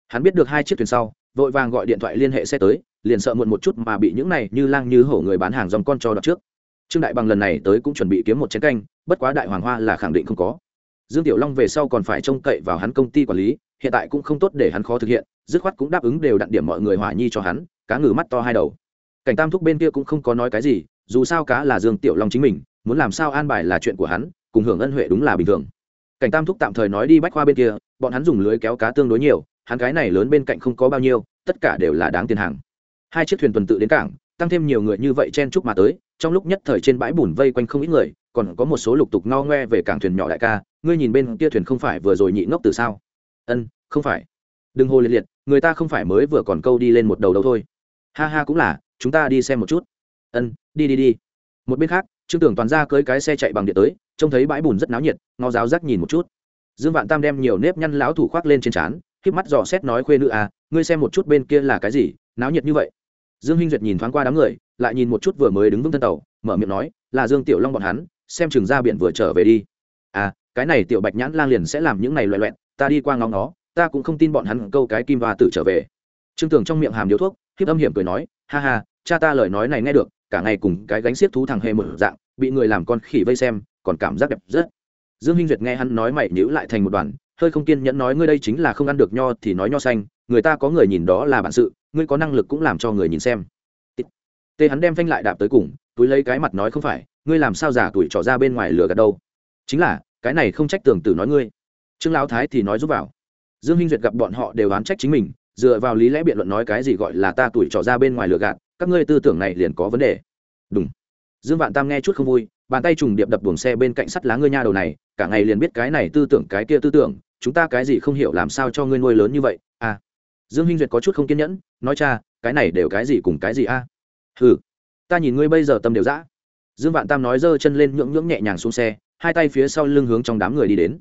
Hắn biết được hai chiếc thuyền sau, vội vàng gọi điện thoại liên hệ xe tới, liền sợ muộn một chút mà bị những này như lang như hổ người bán hàng dòng con cho đọc trước. Trương đại bằng lần này tới cũng chuẩn bị kiếm một chén canh, bất quá đại hoàng hoa là khẳng định không có. Dương tiểu long về sau còn phải trông cậy vào hắn công ty quản lý, hiện tại cũng không tốt để hắn khó thực hiện, dứt khoát cũng đáp ứng đều đặn điểm mọi người hỏa nhi cho hắn, cá ngừ mắt to hai đầu cảnh tam thúc bên kia cũng không có nói cái gì, dù sao cá là dương tiểu long chính mình, muốn làm sao an bài là chuyện của hắn, cùng hưởng ân huệ đúng là bình thường. Cảnh tam thúc tạm thời nói đi bách khoa bên kia, bọn hắn dùng lưới kéo cá tương đối nhiều, hắn cái này lớn bên cạnh không có bao nhiêu, tất cả đều là đáng tiền hàng. Hai chiếc thuyền tuần tự đến cảng, tăng thêm nhiều người như vậy chen chúc mà tới, trong lúc nhất thời trên bãi bùn vây quanh không ít người, còn có một số lục tục ngao ngoe về cảng thuyền nhỏ đại ca, ngươi nhìn bên kia thuyền không phải vừa rồi nhị ngốc từ sao? Ân, không phải. Đừng hồ liệt liệt, người ta không phải mới vừa còn câu đi lên một đầu đâu thôi. Ha ha cũng là chúng ta đi xem một chút. Ân, đi đi đi. Một bên khác, trương tưởng toàn ra cưới cái xe chạy bằng điện tới, trông thấy bãi bùn rất náo nhiệt, ngó giáo rắc nhìn một chút. Dương vạn tam đem nhiều nếp nhăn láo thủ khoác lên trên trán k mắt dò xét nói khuê nữ à ngươi xem một chút bên kia là cái gì, náo nhiệt như vậy. Dương hinh duyệt nhìn thoáng qua đám người, lại nhìn một chút vừa mới đứng vững thân tàu, mở miệng nói, là dương tiểu long bọn hắn, xem chừng ra biển vừa trở về đi. À cái này tiểu bạch nhãn lang liền sẽ làm những này loẹ loẹn, ta đi qua ngóng nó, ta cũng không tin bọn hắn câu cái kim và tử trở về. Trương tưởng trong miệng hàm điếu thuốc khiếp âm hiểm cười nói, ha ha cha ta lời nói này nghe được, cả ngày cùng cái gánh xiết thú thằng hề một dạng, bị người làm con khỉ vây xem, còn cảm giác đẹp rất. Dương hinh duyệt nghe hắn nói mày nhữ lại thành một đoàn, hơi không kiên nhẫn nói, ngươi đây chính là không ăn được nho thì nói nho xanh, người ta có người nhìn đó là bản sự, ngươi có năng lực cũng làm cho người nhìn xem. Tê hắn đem phanh lại đạp tới cùng, túi lấy cái mặt nói, không phải, ngươi làm sao giả tuổi trỏ ra bên ngoài lửa gạt đâu? Chính là, cái này không trách tưởng tử nói ngươi. Trương lão thái thì nói giúp vào. Dương hinh duyệt gặp bọn họ đều oán trách chính mình, dựa vào lý lẽ biện luận nói cái gì gọi là ta tuổi trỏ ra bên ngoài lửa gạt các ngươi tư tưởng này liền có vấn đề. Đúng. Dương vạn tam nghe chút không vui, bàn tay trùng điệp đập buồng xe bên cạnh sắt lá ngươi nha đầu này, cả ngày liền biết cái này tư tưởng, cái kia tư tưởng, chúng ta cái gì không hiểu làm sao cho ngươi nuôi lớn như vậy à. Dương hinh duyệt có chút không kiên nhẫn, nói cha, cái này đều cái gì cùng cái gì a? À? ừ ta nhìn ngươi bây giờ tâm đều dã. Dương vạn tam nói giơ chân lên nhưỡng nhưỡng nhẹ nhàng xuống xe, hai tay phía sau lưng hướng trong đám người đi đến.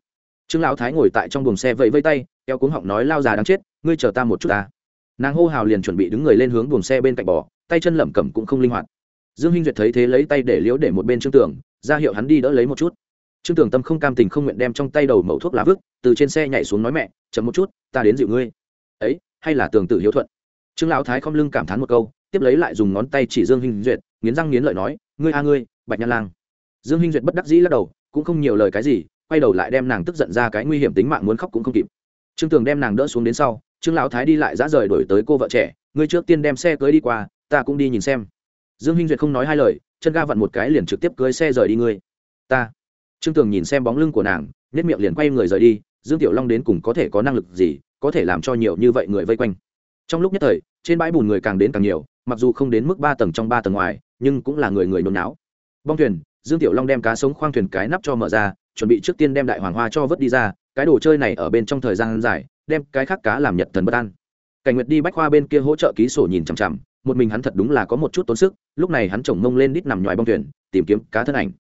Trương lão thái ngồi tại trong buồng xe vẫy vây tay eo cuống họng nói, lao già đáng chết, ngươi chờ ta một chút ta nàng hô hào liền chuẩn bị đứng người lên hướng buồng xe bên cạnh bò, tay chân lẩm cẩm cũng không linh hoạt. Dương hinh duyệt thấy thế lấy tay để liếu để một bên trương tưởng ra hiệu hắn đi đỡ lấy một chút. Trương tưởng tâm không cam tình không nguyện đem trong tay đầu mẩu thuốc lá vứt, từ trên xe nhảy xuống nói mẹ chấm một chút, ta đến dịu ngươi. Ấy, hay là tường tử hiếu thuận. Trương lão thái không lưng cảm thán một câu, tiếp lấy lại dùng ngón tay chỉ dương hinh duyệt, nghiến răng nghiến lợi nói, ngươi a ngươi, bạch nhan lang. Dương hinh duyệt bất đắc dĩ lắc đầu, cũng không nhiều lời cái gì, quay đầu lại đem nàng tức giận ra cái nguy hiểm tính mạng muốn khóc cũng không kịp. Trương tường đem nàng đỡ xuống đến sau trương lão thái đi lại dã rời đổi tới cô vợ trẻ, ngươi trước tiên đem xe cưới đi qua, ta cũng đi nhìn xem. Dương hinh duyệt không nói hai lời, chân ga vặn một cái liền trực tiếp cưới xe rời đi ngươi. Ta. Trương tường nhìn xem bóng lưng của nàng nhất miệng liền quay người rời đi, dương tiểu long đến cùng có thể có năng lực gì, có thể làm cho nhiều như vậy người vây quanh. Trong lúc nhất thời, trên bãi bùn người càng đến càng nhiều, mặc dù không đến mức ba tầng trong ba tầng ngoài, nhưng cũng là người người nôn não bong thuyền, dương tiểu long đem cá sống khoang thuyền cái nắp cho mở ra, chuẩn bị trước tiên đem đại hoàng hoa cho vớt đi ra, cái đồ chơi này ở bên trong thời gian dài đem cái khác cá làm nhật thần bất an. Cảnh nguyệt đi bách khoa bên kia hỗ trợ ký sổ nhìn chằm chằm, một mình hắn thật đúng là có một chút tốn sức, lúc này hắn chồng mông lên đít nằm ngoài bong thuyền, tìm kiếm cá thân ảnh.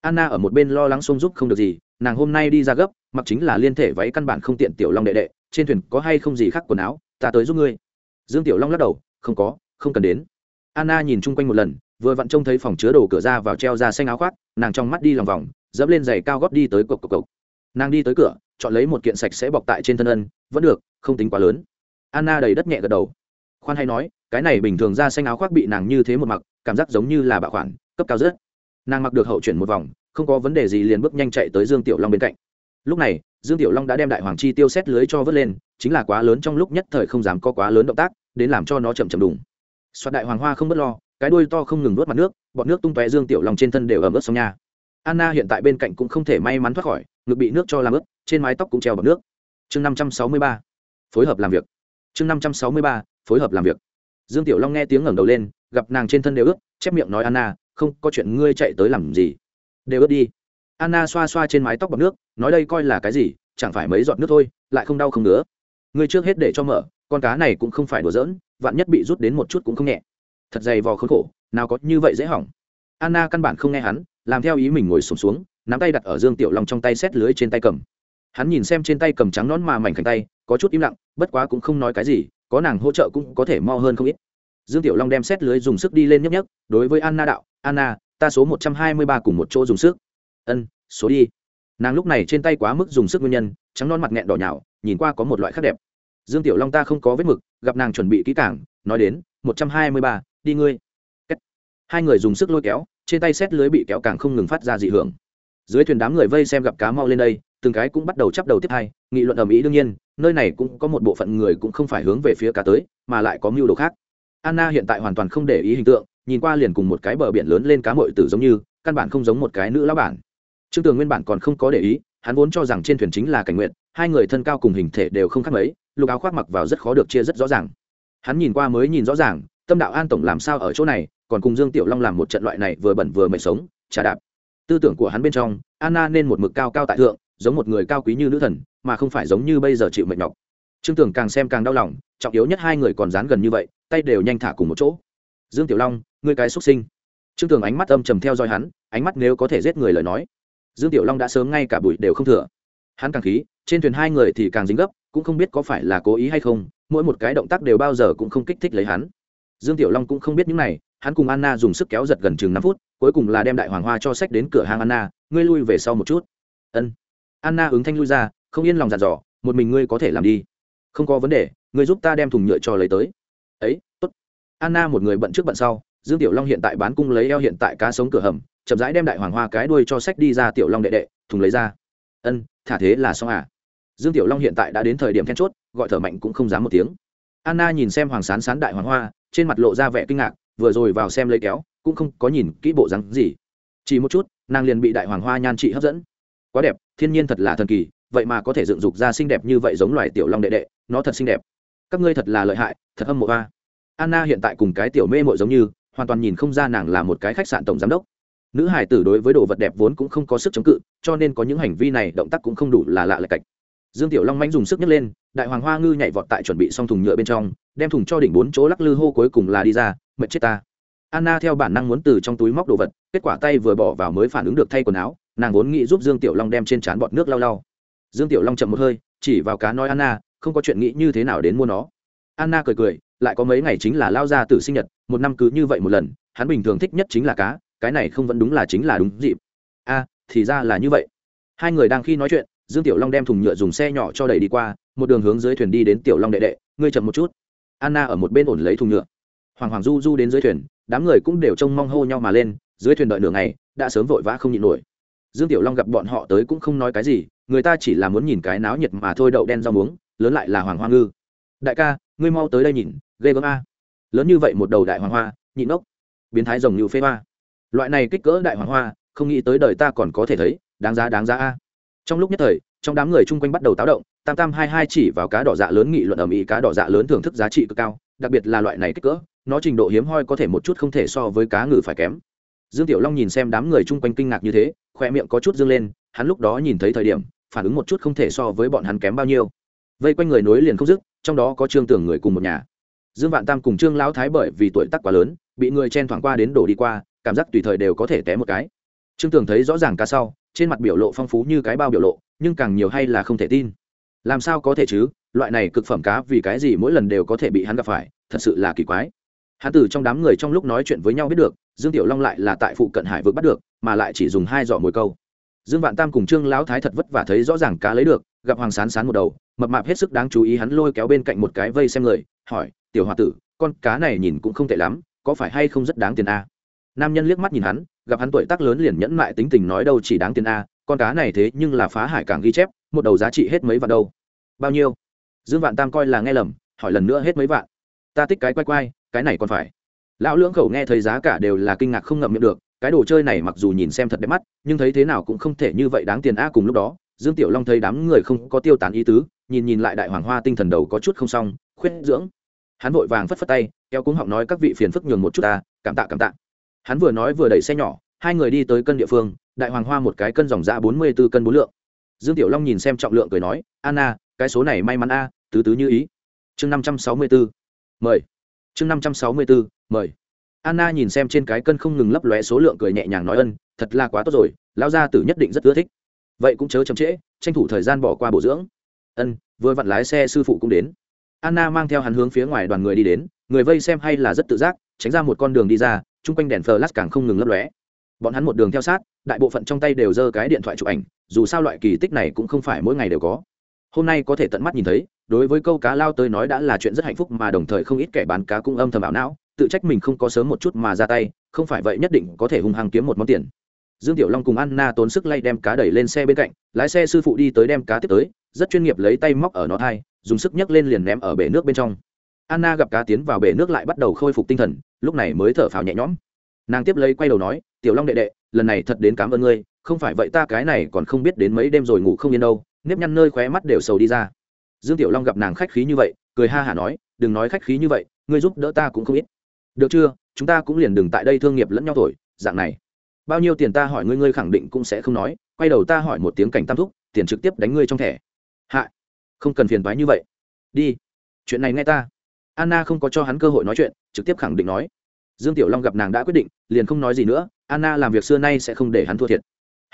Anna ở một bên lo lắng xông giúp không được gì, nàng hôm nay đi ra gấp, mặc chính là liên thể váy căn bản không tiện tiểu long đệ đệ, trên thuyền có hay không gì khác quần áo, ta tới giúp ngươi. Dương tiểu long lắc đầu, không có, không cần đến. Anna nhìn chung quanh một lần, vừa vặn trông thấy phòng chứa đồ cửa ra vào treo ra xanh áo khoác, nàng trong mắt đi lòng vòng, dẫm lên giày cao gót đi tới cộc cộc cộc. Nàng đi tới cửa, chọn lấy một kiện sạch sẽ bọc tại trên thân ân vẫn được, không tính quá lớn. Anna đầy đất nhẹ gật đầu. Khoan hay nói, cái này bình thường ra xanh áo khoác bị nàng như thế một mặc, cảm giác giống như là bạo khoản, cấp cao rất nàng mặc được hậu chuyển một vòng, không có vấn đề gì liền bước nhanh chạy tới dương tiểu long bên cạnh. Lúc này, dương tiểu long đã đem đại hoàng chi tiêu xét lưới cho vớt lên, chính là quá lớn trong lúc nhất thời không dám có quá lớn động tác, đến làm cho nó chậm chậm đùng. Soạt đại hoàng hoa không bớt lo, cái đuôi to không ngừng nuốt mặt nước, bọn nước tung tóe dương tiểu long trên thân đều ẩm ướt xong nha. Anna hiện tại bên cạnh cũng không thể may mắn thoát khỏi, ngực bị nước cho làm ướt, trên mái tóc cũng treo bọc nước chương năm trăm sáu mươi ba phối hợp làm việc. Chương năm trăm sáu mươi ba phối hợp làm việc. Dương tiểu long nghe tiếng ngẩng đầu lên gặp nàng trên thân đều ướt chép miệng nói anna không có chuyện ngươi chạy tới làm gì? Đều ướt đi. Anna xoa xoa trên mái tóc bọc nước nói đây coi là cái gì? Chẳng phải mấy giọt nước thôi lại không đau không nữa ngươi trước hết để cho mở con cá này cũng không phải đùa giỡn vạn nhất bị rút đến một chút cũng không nhẹ. Thật dày vò khốn khổ nào có như vậy dễ hỏng. Anna căn bản không nghe hắn làm theo ý mình ngồi sụp xuống, xuống nắm tay đặt ở dương tiểu long trong tay xét lưới trên tay cầm hắn nhìn xem trên tay cầm trắng nón mà mảnh khảnh tay, có chút im lặng, bất quá cũng không nói cái gì, có nàng hỗ trợ cũng có thể mo hơn không ít. Dương tiểu long đem xét lưới dùng sức đi lên nhấp nhấp đối với anna đạo, anna, ta số một trăm hai mươi ba cùng một chỗ dùng sức. Ân, số đi. Nàng lúc này trên tay quá mức dùng sức nguyên nhân, trắng non mặt nghẹn đỏ nhạo, nhìn qua có một loại khác đẹp. Dương tiểu long ta không có vết mực, gặp nàng chuẩn bị kỹ cảng nói đến, một trăm hai mươi ba, đi ngươi. Hai người dùng sức lôi kéo, trên tay xét lưới bị kéo càng không ngừng phát ra dị hưởng. Dưới thuyền đám người vây xem gặp cá mau lên đây từng cái cũng bắt đầu chấp đầu tiếp hai, nghị luận ầm ĩ đương nhiên, nơi này cũng có một bộ phận người cũng không phải hướng về phía cá tới, mà lại có mưu đồ khác. Anna hiện tại hoàn toàn không để ý hình tượng, nhìn qua liền cùng một cái bờ biển lớn lên cá mội tử giống như, căn bản không giống một cái nữ lão bản. Trương tường nguyên bản còn không có để ý, hắn vốn cho rằng trên thuyền chính là cảnh nguyện, hai người thân cao cùng hình thể đều không khác mấy, lục áo khoác mặc vào rất khó được chia rất rõ ràng. Hắn nhìn qua mới nhìn rõ ràng, tâm đạo an tổng làm sao ở chỗ này, còn cùng dương tiểu long làm một trận loại này vừa bẩn vừa mệt sống trà đạp. Tư tưởng của hắn bên trong, anna nên một mực cao cao tại thượng giống một người cao quý như nữ thần, mà không phải giống như bây giờ chịu mệt nhọc. Trương tưởng càng xem càng đau lòng, trọng yếu nhất hai người còn dán gần như vậy, tay đều nhanh thả cùng một chỗ. Dương tiểu long, ngươi cái xuất sinh. Trương tưởng ánh mắt âm trầm theo dõi hắn, ánh mắt nếu có thể giết người lời nói. Dương tiểu long đã sớm ngay cả bụi đều không thừa. Hắn càng khí, trên thuyền hai người thì càng dính gấp, cũng không biết có phải là cố ý hay không, mỗi một cái động tác đều bao giờ cũng không kích thích lấy hắn. Dương tiểu long cũng không biết những này, hắn cùng anna dùng sức kéo giật gần chừng năm phút, cuối cùng là đem đại hoàng hoa cho sách đến cửa hàng anna, ngươi lui về sau một chút. Ân anna ứng thanh lui ra, không yên lòng dặn dò, một mình ngươi có thể làm đi. Không có vấn đề, ngươi giúp ta đem thùng nhựa cho lấy tới. Ấy, tốt. Anna một người bận trước bận sau, dương tiểu long hiện tại bán cung lấy eo hiện tại cá sống cửa hầm, chậm rãi đem đại hoàng hoa cái đuôi cho sách đi ra tiểu long đệ đệ, thùng lấy ra. Ân, thả thế là xong à? Dương tiểu long hiện tại đã đến thời điểm then chốt, gọi thở mạnh cũng không dám một tiếng. Anna nhìn xem hoàng sán sán đại hoàng hoa, trên mặt lộ ra vẻ kinh ngạc, vừa rồi vào xem lấy kéo, cũng không có nhìn kỹ bộ rắn gì. Chỉ một chút, nàng liền bị đại hoàng hoa nhan trị hấp dẫn. Quá đẹp thiên nhiên thật là thần kỳ, vậy mà có thể dựng dục ra xinh đẹp như vậy giống loài tiểu long đệ đệ, nó thật xinh đẹp. Các ngươi thật là lợi hại, thật âm mộ a! anna hiện tại cùng cái tiểu mê mội giống như, hoàn toàn nhìn không ra nàng là một cái khách sạn tổng giám đốc. Nữ hải tử đối với đồ vật đẹp vốn cũng không có sức chống cự, cho nên có những hành vi này động tác cũng không đủ là lạ lệch cạch. Dương tiểu long manh dùng sức nhấc lên, đại hoàng hoa ngư nhảy vọt tại chuẩn bị xong thùng nhựa bên trong, đem thùng cho đỉnh bốn chỗ lắc lư hô cuối cùng là đi ra, mệt chết ta. Anna theo bản năng muốn từ trong túi móc đồ vật, kết quả tay vừa bỏ vào mới phản ứng được thay quần áo nàng vốn nghĩ giúp dương tiểu long đem trên trán bọt nước lau lau. Dương tiểu long chậm một hơi, chỉ vào cá nói anna, không có chuyện nghĩ như thế nào đến mua nó. Anna cười cười, lại có mấy ngày chính là lao ra từ sinh nhật, một năm cứ như vậy một lần, hắn bình thường thích nhất chính là cá, cái này không vẫn đúng là chính là đúng dịp. A, thì ra là như vậy. Hai người đang khi nói chuyện, dương tiểu long đem thùng nhựa dùng xe nhỏ cho đẩy đi qua, một đường hướng dưới thuyền đi đến tiểu long đệ đệ, ngươi chậm một chút. Anna ở một bên ổn lấy thùng nhựa. Hoàng hoàng du du đến dưới thuyền, đám người cũng đều trông mong hô nhau mà lên, dưới thuyền đợi nửa ngày, đã sớm vội vã không nhịn nổi dương tiểu long gặp bọn họ tới cũng không nói cái gì, người ta chỉ là muốn nhìn cái náo nhiệt mà thôi, đậu đen rau muống, lớn lại là hoàng hoa ngư. Đại ca, ngươi mau tới đây nhìn, ghê gớm a. Lớn như vậy một đầu đại hoàng hoa, nhịn ốc. Biến thái rồng như phê hoa. Loại này kích cỡ đại hoàng hoa, không nghĩ tới đời ta còn có thể thấy, đáng giá đáng giá a. Trong lúc nhất thời, trong đám người chung quanh bắt đầu táo động, tam tam hai hai chỉ vào cá đỏ dạ lớn nghị luận ở mỹ cá đỏ dạ lớn thưởng thức giá trị cực cao, đặc biệt là loại này kích cỡ, nó trình độ hiếm hoi có thể một chút không thể so với cá ngừ phải kém dương tiểu long nhìn xem đám người chung quanh kinh ngạc như thế, khoe miệng có chút dương lên, hắn lúc đó nhìn thấy thời điểm, phản ứng một chút không thể so với bọn hắn kém bao nhiêu. Vây quanh người nối liền không dứt, trong đó có trương tưởng người cùng một nhà. Dương vạn tam cùng trương lão thái bởi vì tuổi tác quá lớn, bị người chen thoảng qua đến đổ đi qua, cảm giác tùy thời đều có thể té một cái. Trương tưởng thấy rõ ràng cá sau, trên mặt biểu lộ phong phú như cái bao biểu lộ, nhưng càng nhiều hay là không thể tin. Làm sao có thể chứ, loại này cực phẩm cá vì cái gì mỗi lần đều có thể bị hắn gặp phải, thật sự là kỳ quái hắn từ trong đám người trong lúc nói chuyện với nhau biết được, dương tiểu long lại là tại phụ cận hải vực bắt được, mà lại chỉ dùng hai giỏ mồi câu. Dương vạn tam cùng trương lão thái thật vất vả thấy rõ ràng cá lấy được, gặp hoàng sán sán một đầu, mập mạp hết sức đáng chú ý hắn lôi kéo bên cạnh một cái vây xem người, hỏi, tiểu h tử, con cá này nhìn cũng không tệ lắm, có phải hay không rất đáng tiền a? Nam nhân liếc mắt nhìn hắn, gặp hắn tuổi tác lớn liền nhẫn mại tính tình nói đâu chỉ đáng tiền a, con cá này thế nhưng là phá hải cảng ghi chép, một đầu giá trị hết mấy vạn đâu. Bao nhiêu? Dương vạn tam coi là nghe lầm, hỏi lần nữa hết mấy vạn. Ta thích cái quay quay cái này còn phải. Lão lưỡng khẩu nghe thấy giá cả đều là kinh ngạc không ngậm miệng được, cái đồ chơi này mặc dù nhìn xem thật đẹp mắt, nhưng thấy thế nào cũng không thể như vậy đáng tiền a cùng lúc đó, dương tiểu long thấy đám người không có tiêu tán ý tứ, nhìn nhìn lại đại hoàng hoa tinh thần đầu có chút không xong, khuyết dưỡng. Hắn vội vàng phất phất tay, kéo cuống họng nói các vị phiền phức nhường một chút ta, cảm tạ cảm tạ. Hắn vừa nói vừa đẩy xe nhỏ, hai người đi tới cân địa phương, đại hoàng hoa một cái cân dòng ra bốn mươi b ố cân bốn lượng. Dương tiểu long nhìn xem trọng lượng cười nói, anna, cái số này may mắn a tứ tứ như ý. Chương năm trăm sáu mươi bốn mời chương năm trăm sáu mươi bốn mời. Anna nhìn xem trên cái cân không ngừng lấp lóe số lượng cười nhẹ nhàng nói ân, thật là quá tốt rồi, lão gia tử nhất định rất ưa thích. Vậy cũng chớ chậm trễ, tranh thủ thời gian bỏ qua bổ dưỡng. Ân, vừa vặn lái xe sư phụ cũng đến. Anna mang theo hắn hướng phía ngoài đoàn người đi đến, người vây xem hay là rất tự giác, tránh ra một con đường đi ra, chung quanh đèn flash càng không ngừng lấp lóe. Bọn hắn một đường theo sát, đại bộ phận trong tay đều giơ cái điện thoại chụp ảnh, dù sao loại kỳ tích này cũng không phải mỗi ngày đều có. Hôm nay có thể tận mắt nhìn thấy đối với câu cá lao tới nói đã là chuyện rất hạnh phúc mà đồng thời không ít kẻ bán cá cũng âm thầm ảo não, tự trách mình không có sớm một chút mà ra tay, không phải vậy nhất định có thể hung hăng kiếm một món tiền. Dương tiểu long cùng anna tốn sức lay đem cá đẩy lên xe bên cạnh, lái xe sư phụ đi tới đem cá tiếp tới, rất chuyên nghiệp lấy tay móc ở nó thai, dùng sức nhấc lên liền ném ở bể nước bên trong. Anna gặp cá tiến vào bể nước lại bắt đầu khôi phục tinh thần, lúc này mới thở phào nhẹ nhõm. Nàng tiếp lấy quay đầu nói, tiểu long đệ đệ, lần này thật đến cảm ơn ngươi, không phải vậy ta cái này còn không biết đến mấy đêm rồi ngủ không yên đâu, nếp nhăn nơi khóe mắt đều sầu đi ra dương tiểu long gặp nàng khách khí như vậy, cười ha hả nói, đừng nói khách khí như vậy, ngươi giúp đỡ ta cũng không ít. Được chưa? Chúng ta cũng liền đừng tại đây thương nghiệp lẫn nhau thổi dạng này. Bao nhiêu tiền ta hỏi ngươi ngươi khẳng định cũng sẽ không nói, quay đầu ta hỏi một tiếng cảnh tam thúc, tiền trực tiếp đánh ngươi trong thẻ. Hạ, không cần phiền thoái như vậy. Đi, chuyện này nghe ta. Anna không có cho hắn cơ hội nói chuyện, trực tiếp khẳng định nói. Dương tiểu long gặp nàng đã quyết định, liền không nói gì nữa, anna làm việc xưa nay sẽ không để hắn thua thiệt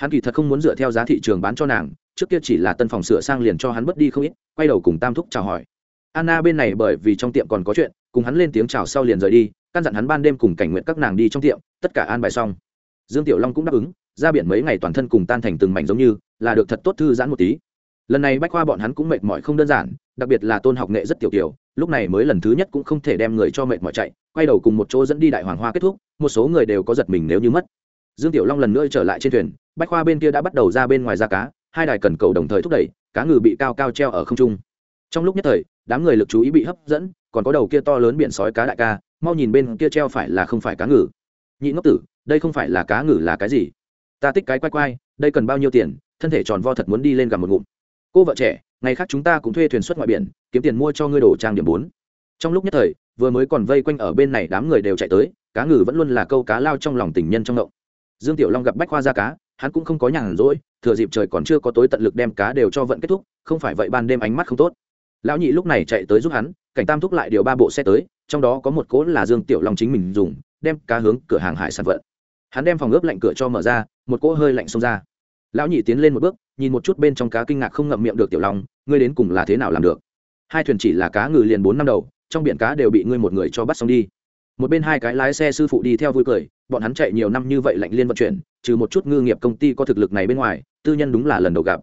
hắn kỳ thật không muốn dựa theo giá thị trường bán cho nàng trước kia chỉ là tân phòng sửa sang liền cho hắn mất đi không ít quay đầu cùng tam thúc chào hỏi. Anna bên này bởi vì trong tiệm còn có chuyện cùng hắn lên tiếng chào sau liền rời đi căn dặn hắn ban đêm cùng cảnh nguyện các nàng đi trong tiệm tất cả an bài xong. Dương tiểu long cũng đáp ứng ra biển mấy ngày toàn thân cùng tan thành từng mảnh giống như là được thật tốt thư giãn một tí. Lần này bách khoa bọn hắn cũng mệt mỏi không đơn giản đặc biệt là tôn học nghệ rất tiểu tiểu, lúc này mới lần thứ nhất cũng không thể đem người cho mệt mỏi chạy quay đầu cùng một chỗ dẫn đi đại hoàng hoa kết thúc một số người đều có giật mình nếu như mất. Dương tiểu long lần nữa trở lại trên thuyền bách khoa bên kia đã bắt đầu ra bên ngoài ra cá, hai đài cần cầu đồng thời thúc đẩy, cá ngừ bị cao cao treo ở không trung. Trong lúc nhất thời, đám người lực chú ý bị hấp dẫn, còn có đầu kia to lớn biển sói cá đại ca, mau nhìn bên kia treo phải là không phải cá ngừ. Nhị ngốc tử, đây không phải là cá ngừ là cái gì? Ta tích cái quay quay, đây cần bao nhiêu tiền? Thân thể tròn vo thật muốn đi lên gặp một ngụm. Cô vợ trẻ, ngày khác chúng ta cũng thuê thuyền xuất ngoại biển, kiếm tiền mua cho ngươi đồ trang điểm bốn. Trong lúc nhất thời, vừa mới còn vây quanh ở bên này đám người đều chạy tới, cá ngừ vẫn luôn là câu cá lao trong lòng tình nhân trong động. Dương tiểu long gặp bách khoa ra cá hắn cũng không có nhàn rỗi, thừa dịp trời còn chưa có tối tận lực đem cá đều cho vận kết thúc, không phải vậy ban đêm ánh mắt không tốt. Lão nhị lúc này chạy tới giúp hắn, cảnh tam thúc lại điều ba bộ xe tới, trong đó có một cỗ là dương tiểu long chính mình dùng, đem cá hướng cửa hàng hải sản vận. Hắn đem phòng ướp lạnh cửa cho mở ra, một cỗ hơi lạnh xông ra. Lão nhị tiến lên một bước, nhìn một chút bên trong cá kinh ngạc không ngậm miệng được tiểu long, ngươi đến cùng là thế nào làm được? Hai thuyền chỉ là cá ngừ liền bốn năm đầu, trong biển cá đều bị ngươi một người cho bắt xong đi. Một bên hai cái lái xe sư phụ đi theo vui cười bọn hắn chạy nhiều năm như vậy lạnh liên vận chuyển, trừ một chút ngư nghiệp công ty có thực lực này bên ngoài, tư nhân đúng là lần đầu gặp.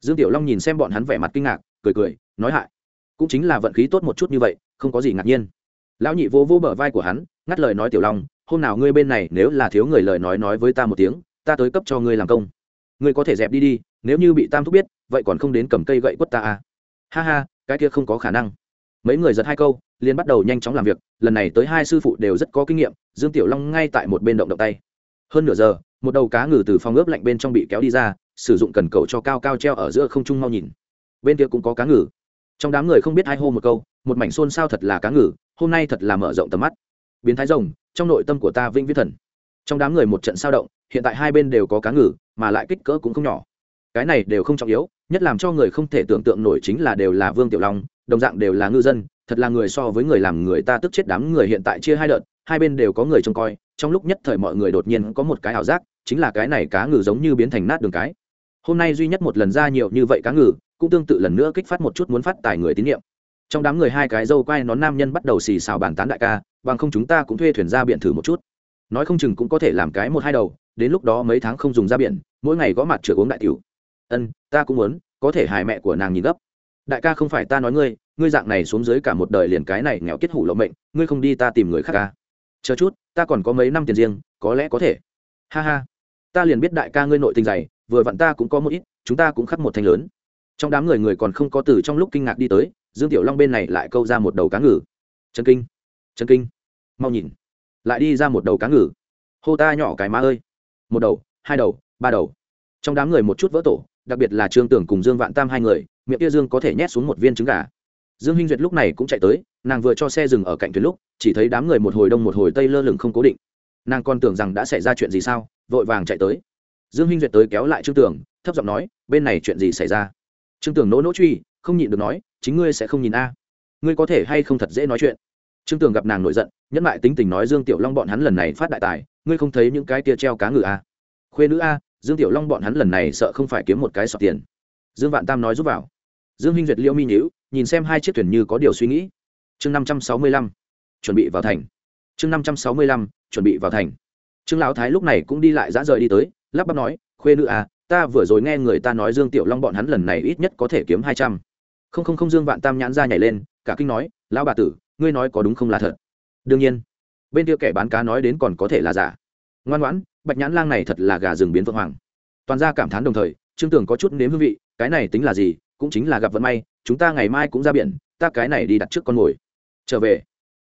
Dương tiểu long nhìn xem bọn hắn vẻ mặt kinh ngạc, cười cười, nói hại. Cũng chính là vận khí tốt một chút như vậy, không có gì ngạc nhiên. Lão nhị vô vô bờ vai của hắn, ngắt lời nói tiểu long, hôm nào ngươi bên này, nếu là thiếu người lời nói nói với ta một tiếng, ta tới cấp cho ngươi làm công. Ngươi có thể dẹp đi đi, nếu như bị tam thúc biết, vậy còn không đến cầm cây gậy quất ta à. Ha ha, cái kia không có khả năng mấy người giật hai câu, liền bắt đầu nhanh chóng làm việc, lần này tới hai sư phụ đều rất có kinh nghiệm, dương tiểu long ngay tại một bên động động tay. Hơn nửa giờ, một đầu cá ngừ từ phòng ướp lạnh bên trong bị kéo đi ra, sử dụng cần cầu cho cao cao treo ở giữa không trung mau nhìn. Bên kia cũng có cá ngừ. Trong đám người không biết hai hô một câu, một mảnh xôn xao thật là cá ngừ, hôm nay thật là mở rộng tầm mắt. Biến thái rồng, trong nội tâm của ta vĩnh viễn thần. Trong đám người một trận sao động, hiện tại hai bên đều có cá ngừ, mà lại kích cỡ cũng không nhỏ. Cái này đều không trọng yếu, nhất làm cho người không thể tưởng tượng nổi chính là đều là vương tiểu long đồng dạng đều là ngư dân, thật là người so với người làm người ta tức chết đám người hiện tại chia hai đợt, hai bên đều có người trông coi, trong lúc nhất thời mọi người đột nhiên có một cái ảo giác, chính là cái này cá ngừ giống như biến thành nát đường cái. Hôm nay duy nhất một lần ra nhiều như vậy cá ngừ, cũng tương tự lần nữa kích phát một chút muốn phát tài người tín nhiệm. Trong đám người hai cái dâu quay nón nam nhân bắt đầu xì xào bàn tán đại ca, bằng không chúng ta cũng thuê thuyền ra biển thử một chút. Nói không chừng cũng có thể làm cái một hai đầu, đến lúc đó mấy tháng không dùng ra biển, mỗi ngày gõ mặt chửa uống đại tiểu. Ân, ta cũng muốn, có thể hài mẹ của nàng nhìn gấp đại ca không phải ta nói ngươi ngươi dạng này xuống dưới cả một đời liền cái này nghèo kết hủ lộ mệnh, ngươi không đi ta tìm người khác ca chờ chút, ta còn có mấy năm tiền riêng, có lẽ có thể. Ha ha. Ta liền biết đại ca ngươi nội tình dày, vừa vặn ta cũng có một ít, chúng ta cũng khắc một thanh lớn. Trong đám người người còn không có từ trong lúc kinh ngạc đi tới, dương tiểu long bên này lại câu ra một đầu cá ngừ. Chân kinh chân kinh. Mau nhìn. Lại đi ra một đầu cá ngừ. Hô ta nhỏ cái má ơi. Một đầu, hai đầu, ba đầu. Trong đám người một chút vỡ tổ, đặc biệt là trương tưởng cùng dương vạn tam hai người miệng kia dương có thể nhét xuống một viên trứng gà. Dương hinh duyệt lúc này cũng chạy tới, nàng vừa cho xe dừng ở cạnh thuyền lúc, chỉ thấy đám người một hồi đông một hồi tây lơ lửng không cố định. Nàng còn tưởng rằng đã xảy ra chuyện gì sao, vội vàng chạy tới. Dương hinh duyệt tới kéo lại trương tưởng thấp giọng nói, bên này chuyện gì xảy ra? Trương tưởng nỗ nỗ truy, không nhịn được nói, chính ngươi sẽ không nhìn a. Ngươi có thể hay không thật dễ nói chuyện? Trương tưởng gặp nàng nổi giận, nhẫn lại tính tình nói, dương tiểu long bọn hắn lần này phát đại tài, ngươi không thấy những cái tia treo cá ngừ a? Khuê nữ a, dương tiểu long bọn hắn lần này sợ không phải kiếm một cái sọt tiền. Dương vạn tam nói giúp vào dương hinh duyệt liễu mi nhữ nhìn xem hai chiếc thuyền như có điều suy nghĩ. Chương năm trăm sáu mươi lăm, chuẩn bị vào thành. Chương năm trăm sáu mươi lăm, chuẩn bị vào thành. Trương lão thái lúc này cũng đi lại dã rời đi tới, lắp bắp nói, khuê nữ à ta vừa rồi nghe người ta nói dương tiểu long bọn hắn lần này ít nhất có thể kiếm hai trăm. Không không không dương vạn tam nhãn ra nhảy lên, cả kinh nói, lão bà tử, ngươi nói có đúng không là thật? Đương nhiên. Bên kia kẻ bán cá nói đến còn có thể là giả. Ngoan ngoãn, bạch nhãn lang này thật là gà rừng biến vượng hoàng. Toàn ra cảm thán đồng thời, trương tưởng có chút nếm hương vị, cái này tính là gì? Cũng chính là gặp vận may, chúng ta ngày mai cũng ra biển, ta cái này đi đặt trước con mồi. Trở về.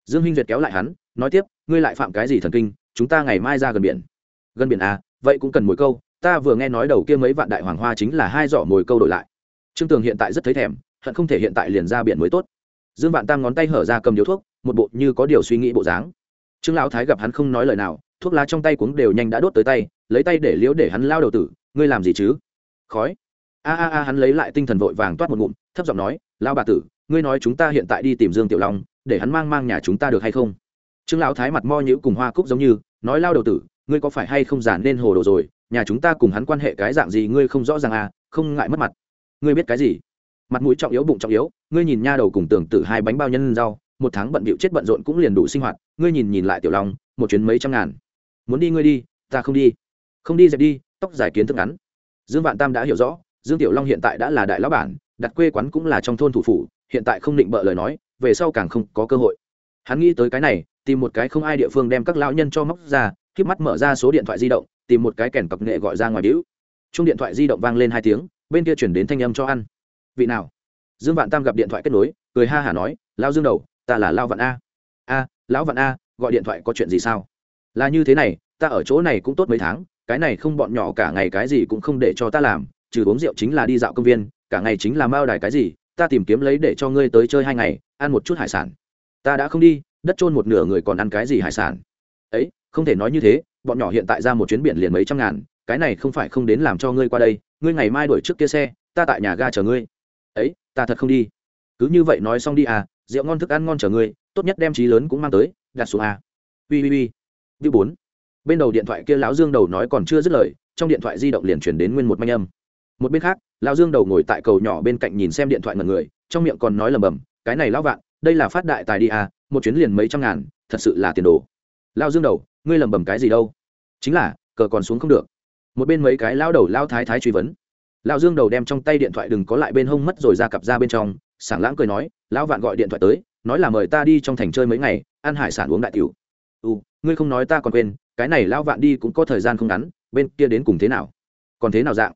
Dương hinh duyệt kéo lại hắn, nói tiếp, ngươi lại phạm cái gì thần kinh, chúng ta ngày mai ra gần biển. Gần biển à vậy cũng cần mồi câu, ta vừa nghe nói đầu kia mấy vạn đại hoàng hoa chính là hai giỏ mồi câu đổi lại. Trương tường hiện tại rất thấy thèm, hận không thể hiện tại liền ra biển mới tốt. Dương vạn tam ngón tay hở ra cầm điếu thuốc, một bộ như có điều suy nghĩ bộ dáng. Trương lão thái gặp hắn không nói lời nào, thuốc lá trong tay cuống đều nhanh đã đốt tới tay, lấy tay để liễu để hắn lao đầu tử, ngươi làm gì chứ? Khói a a a, hắn lấy lại tinh thần vội vàng toát một ngụm, thấp giọng nói lao bà tử, ngươi nói chúng ta hiện tại đi tìm dương tiểu long, để hắn mang mang nhà chúng ta được hay không? Trương lão thái mặt mo nhữ cùng hoa cúc giống như, nói lao đầu tử, ngươi có phải hay không giản nên hồ đồ rồi? Nhà chúng ta cùng hắn quan hệ cái dạng gì ngươi không rõ ràng à không ngại mất mặt. Ngươi biết cái gì? Mặt mũi trọng yếu bụng trọng yếu, ngươi nhìn nha đầu cùng tưởng tử hai bánh bao nhân rau, một tháng bận bịu chết bận rộn cũng liền đủ sinh hoạt, ngươi nhìn nhìn lại tiểu long, một chuyến mấy trăm ngàn. Muốn đi ngươi đi, ta không đi. Không đi dẹp đi, tóc dài kiến thức ngắn. Dương vạn tam đã hiểu rõ dương tiểu long hiện tại đã là đại lão bản, đặt quê quán cũng là trong thôn thủ phủ, hiện tại không định bợ lời nói, về sau càng không có cơ hội. Hắn nghĩ tới cái này, tìm một cái không ai địa phương đem các lão nhân cho móc ra k mắt mở ra số điện thoại di động, tìm một cái kèn cọc nghệ gọi ra ngoài đĩu chung điện thoại di động vang lên hai tiếng, bên kia chuyển đến thanh âm cho ăn. Vị nào? Dương vạn tam gặp điện thoại kết nối, cười ha hả nói lao dương đầu, ta là lao vạn a. A, lão vạn a, gọi điện thoại có chuyện gì sao? Là như thế này, ta ở chỗ này cũng tốt mấy tháng, cái này không bọn nhỏ cả ngày cái gì cũng không để cho ta làm trừ uống rượu chính là đi dạo công viên, cả ngày chính là mao đài cái gì, ta tìm kiếm lấy để cho ngươi tới chơi hai ngày, ăn một chút hải sản. Ta đã không đi, đất trôn một nửa người còn ăn cái gì hải sản. Ấy, không thể nói như thế, bọn nhỏ hiện tại ra một chuyến biển liền mấy trăm ngàn, cái này không phải không đến làm cho ngươi qua đây, ngươi ngày mai đuổi trước kia xe, ta tại nhà ga chờ ngươi. Ấy, ta thật không đi. Cứ như vậy nói xong đi à rượu ngon thức ăn ngon chờ ngươi, tốt nhất đem trí lớn cũng mang tới, đặt xuống à. Ui ui ui. View bốn. Bên đầu điện thoại kia láo dương đầu nói còn chưa dứt lời, trong điện thoại di động liền chuyển đến nguyên một manh âm một bên khác, lão dương đầu ngồi tại cầu nhỏ bên cạnh nhìn xem điện thoại ngần người, trong miệng còn nói lầm bầm, cái này lão vạn, đây là phát đại tài đi à một chuyến liền mấy trăm ngàn, thật sự là tiền đồ. Lão dương đầu, ngươi lầm bầm cái gì đâu? Chính là, cờ còn xuống không được. Một bên mấy cái lao đầu lao thái thái truy vấn. Lão dương đầu đem trong tay điện thoại đừng có lại bên hông mất rồi ra cặp ra bên trong, sảng lãng cười nói, lão vạn gọi điện thoại tới, nói là mời ta đi trong thành chơi mấy ngày, ăn hải sản uống đại tiểu. Ừ ngươi không nói ta còn quên, cái này lão vạn đi cũng có thời gian không ngắn, bên kia đến cùng thế nào? Còn thế nào dạng?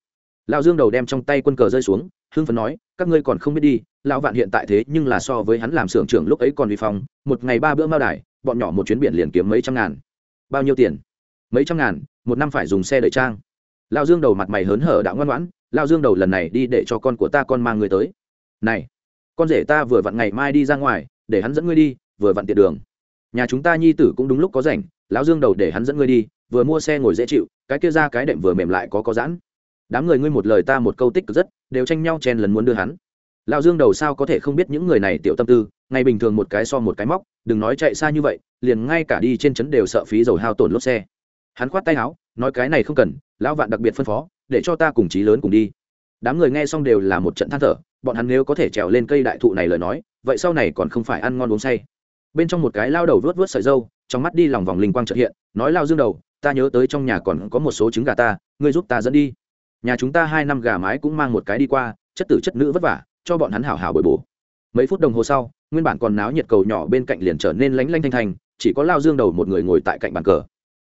Lão dương đầu đem trong tay quân cờ rơi xuống, hưng phấn nói, các ngươi còn không biết đi, lão vạn hiện tại thế nhưng là so với hắn làm xưởng trưởng lúc ấy còn vi phong, một ngày ba bữa mao đài, bọn nhỏ một chuyến biển liền kiếm mấy trăm ngàn. Bao nhiêu tiền? Mấy trăm ngàn, một năm phải dùng xe đợi trang. Lão dương đầu mặt mày hớn hở đã ngoan ngoãn, lão dương đầu lần này đi để cho con của ta con mang người tới. Này, con rể ta vừa vặn ngày mai đi ra ngoài, để hắn dẫn ngươi đi, vừa vặn tiện đường. Nhà chúng ta nhi tử cũng đúng lúc có rảnh, lão dương đầu để hắn dẫn ngươi đi, vừa mua xe ngồi dễ chịu, cái kia ra cái đệm vừa mềm lại có có giãn đám người ngươi một lời ta một câu tích cực rất, đều tranh nhau chen lần muốn đưa hắn. Lão dương đầu sao có thể không biết những người này tiểu tâm tư, ngày bình thường một cái so một cái móc, đừng nói chạy xa như vậy, liền ngay cả đi trên trấn đều sợ phí dầu hao tổn lốp xe. Hắn khoát tay áo, nói cái này không cần, lão vạn đặc biệt phân phó, để cho ta cùng chí lớn cùng đi. Đám người nghe xong đều là một trận than thở, bọn hắn nếu có thể trèo lên cây đại thụ này lời nói, vậy sau này còn không phải ăn ngon uống say. Bên trong một cái lao đầu vớt vớt sợi dâu, trong mắt đi lòng vòng linh quang trợ hiện, nói lao dương đầu, ta nhớ tới trong nhà còn có một số trứng gà ta, ngươi giúp ta dẫn đi nhà chúng ta hai năm gà mái cũng mang một cái đi qua, chất tử chất nữ vất vả, cho bọn hắn hảo hảo bồi bổ. Mấy phút đồng hồ sau, nguyên bản còn náo nhiệt cầu nhỏ bên cạnh liền trở nên lánh lanh thanh thanh, chỉ có lao dương đầu một người ngồi tại cạnh bàn cờ.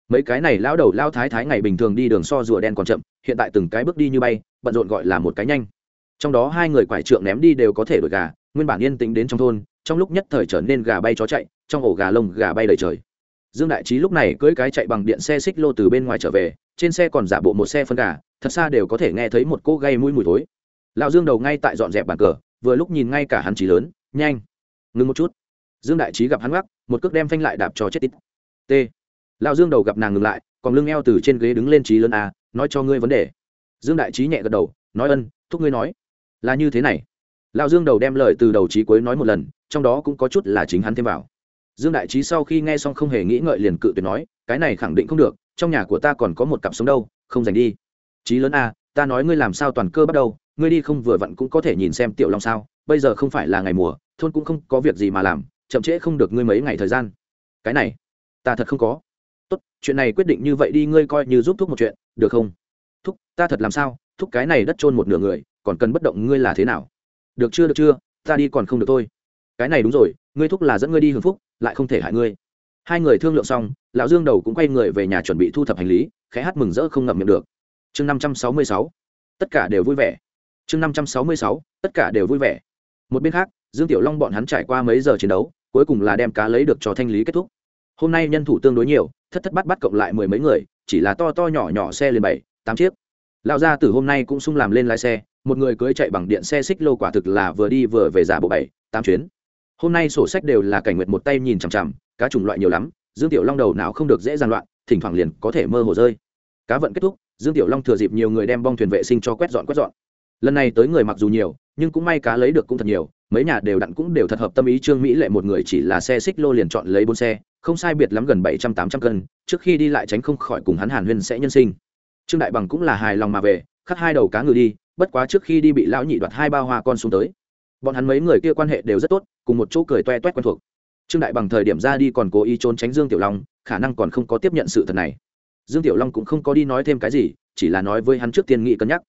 Mấy cái này lao đầu lao thái thái ngày bình thường đi đường so rùa đen còn chậm, hiện tại từng cái bước đi như bay, bận rộn gọi là một cái nhanh. Trong đó hai người quải trượng ném đi đều có thể đổi gà, nguyên bản yên tĩnh đến trong thôn, trong lúc nhất thời trở nên gà bay chó chạy, trong ổ gà lông gà bay đầy trời. Dương đại trí lúc này cưỡi cái chạy bằng điện xe xích lô từ bên ngoài trở về trên xe còn giả bộ một xe phân gà, thật xa đều có thể nghe thấy một cỗ gây mũi mùi thối. Lão dương đầu ngay tại dọn dẹp bàn cờ vừa lúc nhìn ngay cả hắn trí lớn, nhanh, ngừng một chút. Dương đại trí gặp hắn gác một cước đem phanh lại đạp cho chết tít. T. Lão dương đầu gặp nàng ngừng lại, còn lưng eo từ trên ghế đứng lên trí lớn à nói cho ngươi vấn đề. Dương đại trí nhẹ gật đầu, nói ân, thúc ngươi nói. Là như thế này. Lão dương đầu đem lời từ đầu trí cuối nói một lần, trong đó cũng có chút là chính hắn thêm vào. Dương đại trí sau khi nghe xong không hề nghĩ ngợi liền cự tuyệt nói, cái này khẳng định không được trong nhà của ta còn có một cặp sống đâu, không dành đi. Chí lớn a, ta nói ngươi làm sao toàn cơ bắt đầu, ngươi đi không vừa vặn cũng có thể nhìn xem tiểu long sao, bây giờ không phải là ngày mùa, thôn cũng không có việc gì mà làm, chậm trễ không được ngươi mấy ngày thời gian. Cái này, ta thật không có. Tốt, chuyện này quyết định như vậy đi, ngươi coi như giúp thúc một chuyện, được không? Thúc, ta thật làm sao? Thúc cái này đất trôn một nửa người, còn cần bất động ngươi là thế nào? Được chưa được chưa, ta đi còn không được thôi. Cái này đúng rồi, ngươi thúc là dẫn ngươi đi hưởng phúc, lại không thể hại ngươi hai người thương lượng xong, lão dương đầu cũng quay người về nhà chuẩn bị thu thập hành lý, khẽ hát mừng rỡ không ngậm miệng được. Chương năm trăm sáu mươi sáu. Tất cả đều vui vẻ. Chương năm trăm sáu mươi sáu. Tất cả đều vui vẻ. Một bên khác, dương tiểu long bọn hắn trải qua mấy giờ chiến đấu, cuối cùng là đem cá lấy được cho thanh lý kết thúc. Hôm nay nhân thủ tương đối nhiều, thất thất bắt bắt cộng lại mười mấy người, chỉ là to to nhỏ nhỏ xe liền bảy, tám chiếc. Lão gia tử hôm nay cũng sung làm lên lái xe, một người cưới chạy bằng điện xe xích lô quả thực là vừa đi vừa về giả bộ bảy, tám chuyến. Hôm nay sổ sách đều là cảnh nguyệt một tay nhìn chằm chằm cá chủng loại nhiều lắm, dương tiểu long đầu não không được dễ dàng loạn, thỉnh thoảng liền có thể mơ hồ rơi. Cá vận kết thúc, dương tiểu long thừa dịp nhiều người đem bong thuyền vệ sinh cho quét dọn quét dọn. Lần này tới người mặc dù nhiều, nhưng cũng may cá lấy được cũng thật nhiều, mấy nhà đều đặn cũng đều thật hợp tâm ý trương mỹ lệ một người chỉ là xe xích lô liền chọn lấy bốn xe, không sai biệt lắm gần bảy trăm tám trăm cân, trước khi đi lại tránh không khỏi cùng hắn hàn huyên sẽ nhân sinh. Trương đại bằng cũng là hài lòng mà về, khắc hai đầu cá ngừ đi, bất quá trước khi đi bị lão nhị đoạt hai ba hoa con xuống tới. Bọn hắn mấy người kia quan hệ đều rất tốt, cùng một chỗ cười toe toét quen thuộc trương đại bằng thời điểm ra đi còn cố ý trốn tránh dương tiểu long, khả năng còn không có tiếp nhận sự thật này. Dương tiểu long cũng không có đi nói thêm cái gì, chỉ là nói với hắn trước tiên nghị cân nhắc.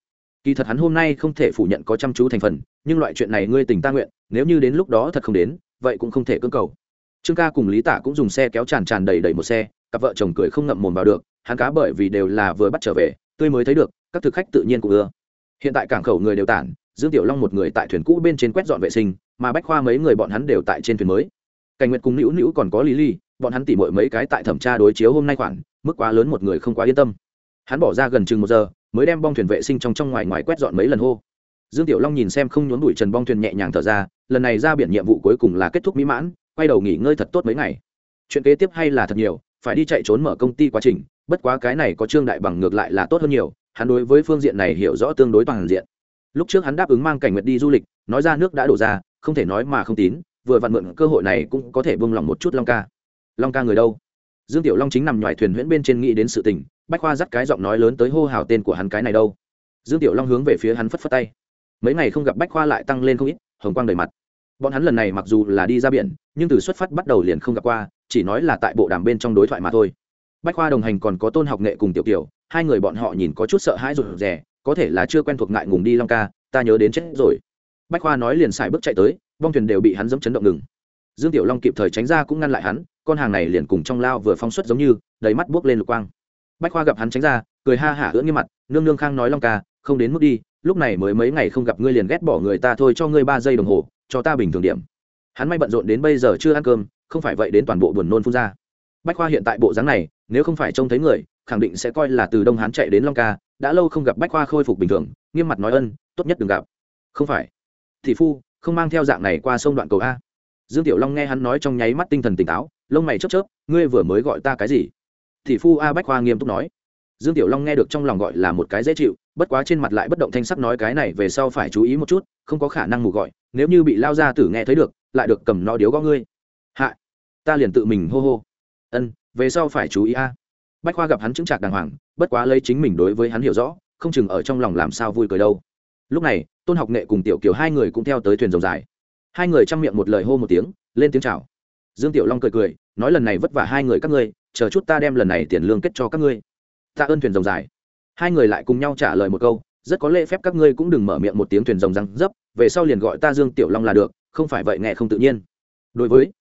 Kỳ thật hắn hôm nay không thể phủ nhận có chăm chú thành phần, nhưng loại chuyện này ngươi tình ta nguyện, nếu như đến lúc đó thật không đến, vậy cũng không thể cưỡng cầu. Trương ca cùng lý tả cũng dùng xe kéo tràn tràn đầy đầy một xe, cặp vợ chồng cười không ngậm mồm vào được, hắn cá bởi vì đều là vừa bắt trở về, tươi mới thấy được, các thực khách tự nhiên cũng ưa. Hiện tại cảng khẩu người đều tản, dương tiểu long một người tại thuyền cũ bên trên quét dọn vệ sinh, mà bách khoa mấy người bọn hắn đều tại trên thuyền mới cảnh nguyệt cùng nữu nữu còn có lý ly bọn hắn tỉ mọi mấy cái tại thẩm tra đối chiếu hôm nay khoản, mức quá lớn một người không quá yên tâm. Hắn bỏ ra gần chừng một giờ, mới đem bong thuyền vệ sinh trong trong ngoài ngoài quét dọn mấy lần hô. Dương tiểu long nhìn xem không nhốn bụi trần bong thuyền nhẹ nhàng thở ra, lần này ra biển nhiệm vụ cuối cùng là kết thúc mỹ mãn, quay đầu nghỉ ngơi thật tốt mấy ngày. Chuyện kế tiếp hay là thật nhiều, phải đi chạy trốn mở công ty quá trình, bất quá cái này có trương đại bằng ngược lại là tốt hơn nhiều, hắn đối với phương diện này hiểu rõ tương đối toàn diện. Lúc trước hắn đáp ứng mang cảnh nguyệt đi du lịch, nói ra nước đã đổ ra, không thể nói mà không tín vừa vặn mượn cơ hội này cũng có thể buông lỏng một chút long ca. Long ca người đâu? Dương tiểu long chính nằm ngoài thuyền huyễn bên trên nghĩ đến sự tình, bách khoa dắt cái giọng nói lớn tới hô hào tên của hắn cái này đâu. Dương tiểu long hướng về phía hắn phất phất tay. Mấy ngày không gặp bách khoa lại tăng lên không ít, hồng quang đầy mặt. Bọn hắn lần này mặc dù là đi ra biển, nhưng từ xuất phát bắt đầu liền không gặp qua, chỉ nói là tại bộ đàm bên trong đối thoại mà thôi. Bách khoa đồng hành còn có tôn học nghệ cùng tiểu tiểu hai người bọn họ nhìn có chút sợ hãi rụt rè, có thể là chưa quen thuộc ngại ngùng đi long ca, ta nhớ đến chết rồi bách khoa nói liền xài bước chạy tới bong thuyền đều bị hắn dẫm chấn động ngừng. Dương tiểu long kịp thời tránh ra cũng ngăn lại hắn, con hàng này liền cùng trong lao vừa phóng xuất giống như, đầy mắt buốc lên lục quang. Bách khoa gặp hắn tránh ra, cười ha hả ưỡn nghiêm mặt, nương nương khang nói long ca, không đến mức đi, lúc này mới mấy ngày không gặp ngươi liền ghét bỏ người ta thôi cho ngươi ba giây đồng hồ, cho ta bình thường điểm. Hắn may bận rộn đến bây giờ chưa ăn cơm, không phải vậy đến toàn bộ buồn nôn phun ra. Bách khoa hiện tại bộ dáng này, nếu không phải trông thấy người, khẳng định sẽ coi là từ đông hán chạy đến long ca, đã lâu không gặp bách khoa khôi phục bình thường, nghiêm mặt nói ân, tốt nhất đừng gặp. Không phải thị phu, không mang theo dạng này qua sông đoạn cầu a. Dương tiểu long nghe hắn nói trong nháy mắt tinh thần tỉnh táo, lông mày chớp chớp, ngươi vừa mới gọi ta cái gì? Thị phu a bách khoa nghiêm túc nói. Dương tiểu long nghe được trong lòng gọi là một cái dễ chịu, bất quá trên mặt lại bất động thanh sắc nói cái này về sau phải chú ý một chút, không có khả năng mù gọi, nếu như bị lao ra tử nghe thấy được, lại được cầm no điếu gõ ngươi. Hạ, ta liền tự mình hô hô. Ân, về sau phải chú ý a. Bách khoa gặp hắn chứng trạc đàng hoàng, bất quá lấy chính mình đối với hắn hiểu rõ, không chừng ở trong lòng làm sao vui cười đâu lúc này, tôn học nghệ cùng tiểu kiều hai người cũng theo tới thuyền rồng dài. Hai người chăm miệng một lời hô một tiếng, lên tiếng chào. Dương tiểu long cười cười, nói lần này vất vả hai người các ngươi, chờ chút ta đem lần này tiền lương kết cho các ngươi. Ta ơn thuyền rồng dài. Hai người lại cùng nhau trả lời một câu, rất có lễ phép các ngươi cũng đừng mở miệng một tiếng thuyền rồng răng dấp, về sau liền gọi ta dương tiểu long là được, không phải vậy nghe không tự nhiên. Đối với,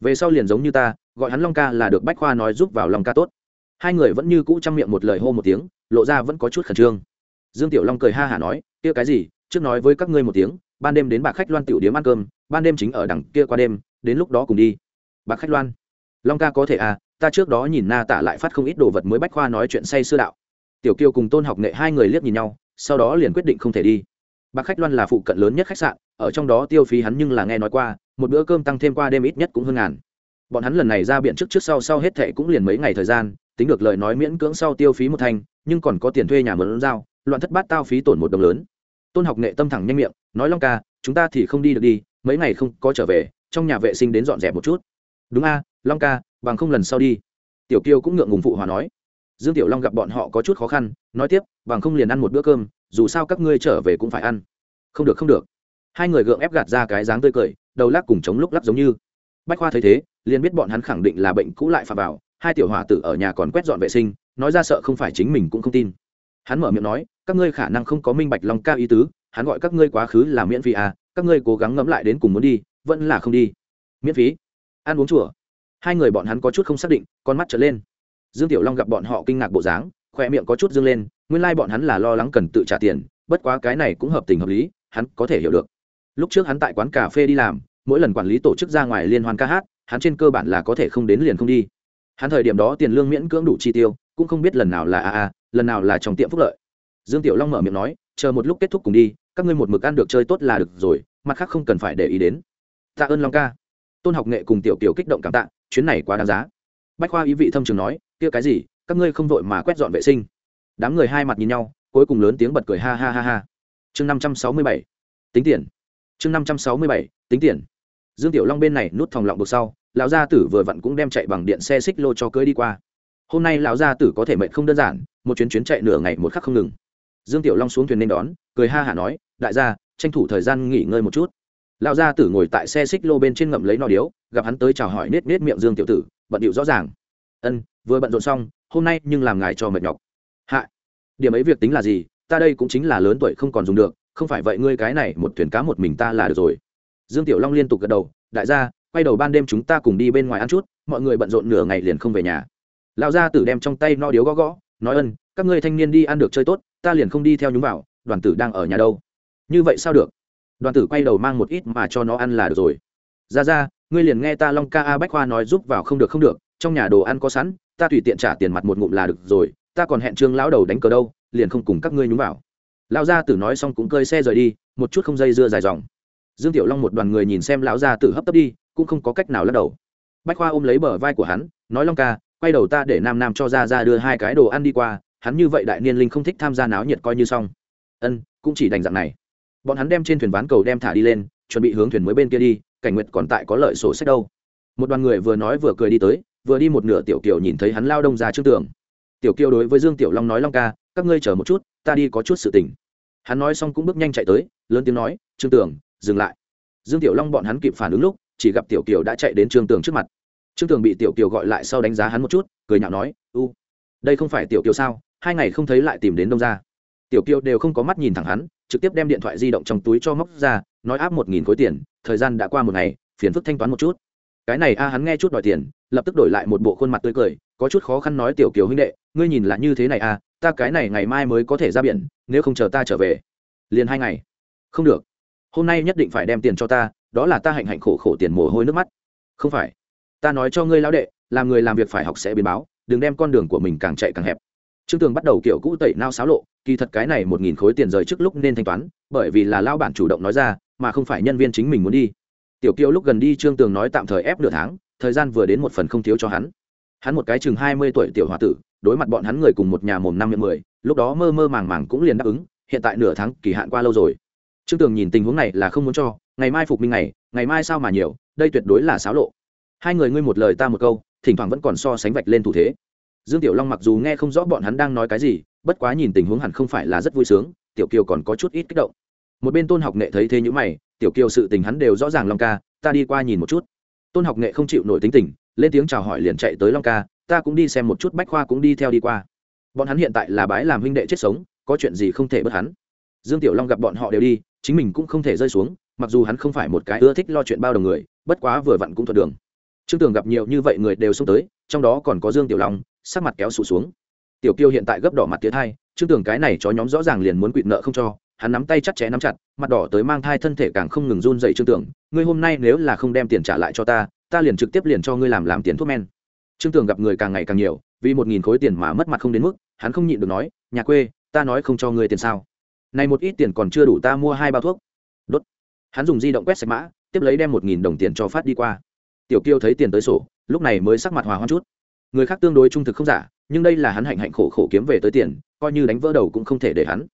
về sau liền giống như ta, gọi hắn long ca là được bách khoa nói giúp vào long ca tốt. Hai người vẫn như cũ chăm miệng một lời hô một tiếng, lộ ra vẫn có chút khẩn trương dương tiểu long cười ha hả nói, kia cái gì? Trước nói với các ngươi một tiếng, ban đêm đến bạc khách loan tiểu điếm ăn cơm, ban đêm chính ở đằng kia qua đêm, đến lúc đó cùng đi. Bạc khách loan? Long ca có thể à ta trước đó nhìn na tả lại phát không ít đồ vật mới bách khoa nói chuyện say sư đạo. Tiểu kiều cùng tôn học nghệ hai người liếc nhìn nhau, sau đó liền quyết định không thể đi. Bạc khách loan là phụ cận lớn nhất khách sạn, ở trong đó tiêu phí hắn nhưng là nghe nói qua, một bữa cơm tăng thêm qua đêm ít nhất cũng hơn ngàn. Bọn hắn lần này ra biện trước trước sau sau hết thệ cũng liền mấy ngày thời gian, tính được lời nói miễn cưỡng sau tiêu phí một thành, nhưng còn có tiền thuê nhà mướn giao loạn thất bát tao phí tổn một đồng lớn. Tôn học nghệ tâm thẳng nhanh miệng, nói long ca, chúng ta thì không đi được đi, mấy ngày không có trở về, trong nhà vệ sinh đến dọn dẹp một chút. Đúng a, long ca, bằng không lần sau đi. Tiểu kiêu cũng ngượng ngùng phụ hòa nói. Dương tiểu long gặp bọn họ có chút khó khăn, nói tiếp, bằng không liền ăn một bữa cơm, dù sao các ngươi trở về cũng phải ăn. Không được không được. Hai người gượng ép gạt ra cái dáng tươi cười, đầu lắc cùng chống lúc lắc giống như. Bách khoa thấy thế, liền biết bọn hắn khẳng định là bệnh cũ lại phà vào, hai tiểu hòa tử ở nhà còn quét dọn vệ sinh, nói ra sợ không phải chính mình cũng không tin hắn mở miệng nói, các ngươi khả năng không có minh bạch long ca ý tứ, hắn gọi các ngươi quá khứ là miễn phí à các ngươi cố gắng ngẫm lại đến cùng muốn đi, vẫn là không đi. Miễn phí? Ăn uống chùa? Hai người bọn hắn có chút không xác định, con mắt trở lên. Dương tiểu long gặp bọn họ kinh ngạc bộ dáng khoe miệng có chút dương lên, nguyên lai、like、bọn hắn là lo lắng cần tự trả tiền, bất quá cái này cũng hợp tình hợp lý, hắn có thể hiểu được. Lúc trước hắn tại quán cà phê đi làm, mỗi lần quản lý tổ chức ra ngoài liên hoan ca hát, hắn trên cơ bản là có thể không đến liền không đi. Hắn thời điểm đó tiền lương miễn cưỡng đủ chi tiêu, cũng không biết lần nào là a a lần nào là trong tiệm phúc lợi. Dương tiểu long mở miệng nói, chờ một lúc kết thúc cùng đi, các ngươi một mực ăn được chơi tốt là được rồi, mặt khác không cần phải để ý đến. Tạ ơn long ca. Tôn học nghệ cùng tiểu tiểu kích động cảm tạ, chuyến này quá đáng giá. Bách khoa ý vị thâm trường nói, kia cái gì, các ngươi không vội mà quét dọn vệ sinh. Đám người hai mặt nhìn nhau, cuối cùng lớn tiếng bật cười ha ha ha ha. Chương năm trăm sáu mươi bảy, tính tiền. Chương năm trăm sáu mươi bảy, tính tiền. Dương tiểu long bên này nút thòng lọng buộc sau, lão gia tử vừa vặn cũng đem chạy bằng điện xe xích lô cho cưới đi qua. Hôm nay lão gia tử có thể mệnh không đơn giản một chuyến chuyến chạy nửa ngày một khắc không ngừng. Dương tiểu long xuống thuyền nên đón, cười ha hả nói, đại gia, tranh thủ thời gian nghỉ ngơi một chút. Lão gia tử ngồi tại xe xích lô bên trên ngậm lấy no điếu, gặp hắn tới chào hỏi nết nết miệng dương tiểu tử, bận điệu rõ ràng. Ân, vừa bận rộn xong, hôm nay nhưng làm ngài cho mệt nhọc. Hạ, điểm ấy việc tính là gì? Ta đây cũng chính là lớn tuổi không còn dùng được, không phải vậy ngươi cái này một thuyền cá một mình ta là được rồi. Dương tiểu long liên tục gật đầu, đại gia, quay đầu ban đêm chúng ta cùng đi bên ngoài ăn chút, mọi người bận rộn nửa ngày liền không về nhà. Lão gia tử đem trong tay no điếu gõ gõ nói ân, các ngươi thanh niên đi ăn được chơi tốt, ta liền không đi theo nhúng vào, đoàn tử đang ở nhà đâu. Như vậy sao được? Đoàn tử quay đầu mang một ít mà cho nó ăn là được rồi. Ra ra, ngươi liền nghe ta long ca a bách khoa nói giúp vào không được không được, trong nhà đồ ăn có sẵn, ta tùy tiện trả tiền mặt một ngụm là được rồi, ta còn hẹn trương lão đầu đánh cờ đâu, liền không cùng các ngươi nhúng vào. Lão gia tử nói xong cũng cơi xe rời đi, một chút không dây dưa dài dòng. Dương tiểu long một đoàn người nhìn xem lão gia tử hấp tấp đi, cũng không có cách nào lắc đầu. Bách khoa ôm lấy bờ vai của hắn, nói long ca quay đầu ta để nam nam cho ra ra đưa hai cái đồ ăn đi qua, hắn như vậy đại niên linh không thích tham gia náo nhiệt coi như xong. Ân, cũng chỉ đành dạng này. Bọn hắn đem trên thuyền ván cầu đem thả đi lên, chuẩn bị hướng thuyền mới bên kia đi, cảnh nguyệt còn tại có lợi sổ sách đâu. Một đoàn người vừa nói vừa cười đi tới, vừa đi một nửa tiểu kiều nhìn thấy hắn lao đông ra trước tường. Tiểu kiều đối với dương tiểu long nói, long ca, các ngươi chờ một chút, ta đi có chút sự tình. Hắn nói xong cũng bước nhanh chạy tới, lớn tiếng nói, trương tường, dừng lại. Dương tiểu long bọn hắn kịp phản ứng lúc, chỉ gặp tiểu kiều đã chạy đến trương tường trước mặt trương tường bị tiểu kiều gọi lại sau đánh giá hắn một chút, cười nhạo nói, u, đây không phải tiểu kiều sao? Hai ngày không thấy lại tìm đến đông ra tiểu kiều đều không có mắt nhìn thẳng hắn, trực tiếp đem điện thoại di động trong túi cho móc ra, nói áp một nghìn khối tiền, thời gian đã qua một ngày, phiền phức thanh toán một chút. Cái này a, hắn nghe chút đòi tiền, lập tức đổi lại một bộ khuôn mặt tươi cười, có chút khó khăn nói, tiểu kiều huynh đệ, ngươi nhìn là như thế này a ta cái này ngày mai mới có thể ra biển, nếu không chờ ta trở về, liền hai ngày. Không được, hôm nay nhất định phải đem tiền cho ta, đó là ta hạnh hạnh khổ khổ tiền mồ hôi nước mắt. Không phải ta nói cho ngươi lão đệ, làm người làm việc phải học sẽ biến báo, đừng đem con đường của mình càng chạy càng hẹp. Trương tường bắt đầu kiểu cũ tẩy nao xáo lộ, kỳ thật cái này một nghìn khối tiền rời trước lúc nên thanh toán, bởi vì là lao bản chủ động nói ra, mà không phải nhân viên chính mình muốn đi. Tiểu kiều lúc gần đi trương tường nói tạm thời ép nửa tháng, thời gian vừa đến một phần không thiếu cho hắn. Hắn một cái chừng hai mươi tuổi tiểu h o a tử, đối mặt bọn hắn người cùng một nhà mồm năm miệng mười, lúc đó mơ mơ màng màng cũng liền đáp ứng, hiện tại nửa tháng kỳ hạn qua lâu rồi. Trương tường nhìn tình huống này là không muốn cho, ngày mai phục minh ngày ngày mai sao mà nhiều, đây tuyệt đối là xáo lộ hai người ngươi một lời ta một câu, thỉnh thoảng vẫn còn so sánh vạch lên thủ thế. Dương tiểu long mặc dù nghe không rõ bọn hắn đang nói cái gì, bất quá nhìn tình huống hẳn không phải là rất vui sướng, tiểu kiều còn có chút ít kích động. Một bên tôn học nghệ thấy thế như mày, tiểu kiều sự tình hắn đều rõ ràng long ca, ta đi qua nhìn một chút. Tôn học nghệ không chịu nổi tính tình, lên tiếng chào hỏi liền chạy tới long ca, ta cũng đi xem một chút bách khoa cũng đi theo đi qua. Bọn hắn hiện tại là bái làm huynh đệ chết sống, có chuyện gì không thể bất hắn. Dương tiểu long gặp bọn họ đều đi, chính mình cũng không thể rơi xuống, mặc dù hắn không phải một cái ưa thích lo chuyện bao đồng người, bất quá vừa vặn cũng thuận đường trương tường gặp nhiều như vậy người đều xông tới, trong đó còn có dương tiểu long, sắc mặt kéo sụt xuống. Tiểu kiêu hiện tại gấp đỏ mặt tiết hai trương tường cái này cho nhóm rõ ràng liền muốn quỵt nợ không cho, hắn nắm tay chặt chẽ nắm chặt, mặt đỏ tới mang thai thân thể càng không ngừng run dậy trương tường, ngươi hôm nay nếu là không đem tiền trả lại cho ta ta liền trực tiếp liền cho ngươi làm làm tiền thuốc men. Trương tường gặp người càng ngày càng nhiều, vì một nghìn khối tiền mà mất mặt không đến mức, hắn không nhịn được nói, nhà quê, ta nói không cho ngươi tiền sao? Này một ít tiền còn chưa đủ ta mua hai bao thuốc. Đốt. Hắn dùng di động quét sạch mã, tiếp lấy đem một nghìn đồng tiền cho phát đi qua tiểu kiêu thấy tiền tới sổ, lúc này mới sắc mặt hòa hoa chút. Người khác tương đối trung thực không giả, nhưng đây là hắn hạnh hạnh khổ khổ kiếm về tới tiền, coi như đánh vỡ đầu cũng không thể để hắn.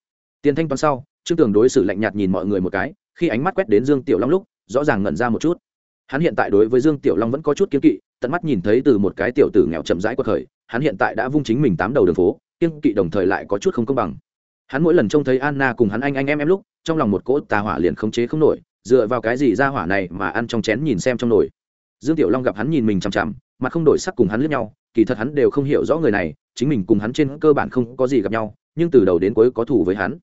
Tiền thanh toán sau, trương tường đối xử lạnh nhạt nhìn mọi người một cái, khi ánh mắt quét đến dương tiểu long lúc, rõ ràng ngẩn ra một chút. Hắn hiện tại đối với dương tiểu long vẫn có chút kiếm kỵ, tận mắt nhìn thấy từ một cái tiểu tử nghèo chậm rãi qua khởi, hắn hiện tại đã vung chính mình tám đầu đường phố kiên kỵ đồng thời lại có chút không công bằng. Hắn mỗi lần trông thấy anna cùng hắn anh anh em em lúc, trong lòng một cỗ tà hỏa liền không chế không nổi, dựa vào cái gì ra hỏa này mà ăn trong chén nhìn xem trong nồi dương tiểu long gặp hắn nhìn mình chằm chằm, mặt không đổi sắc cùng hắn lướt nhau, kỳ thật hắn đều không hiểu rõ người này, chính mình cùng hắn trên cơ bản không có gì gặp nhau, nhưng từ đầu đến cuối có thủ với hắn.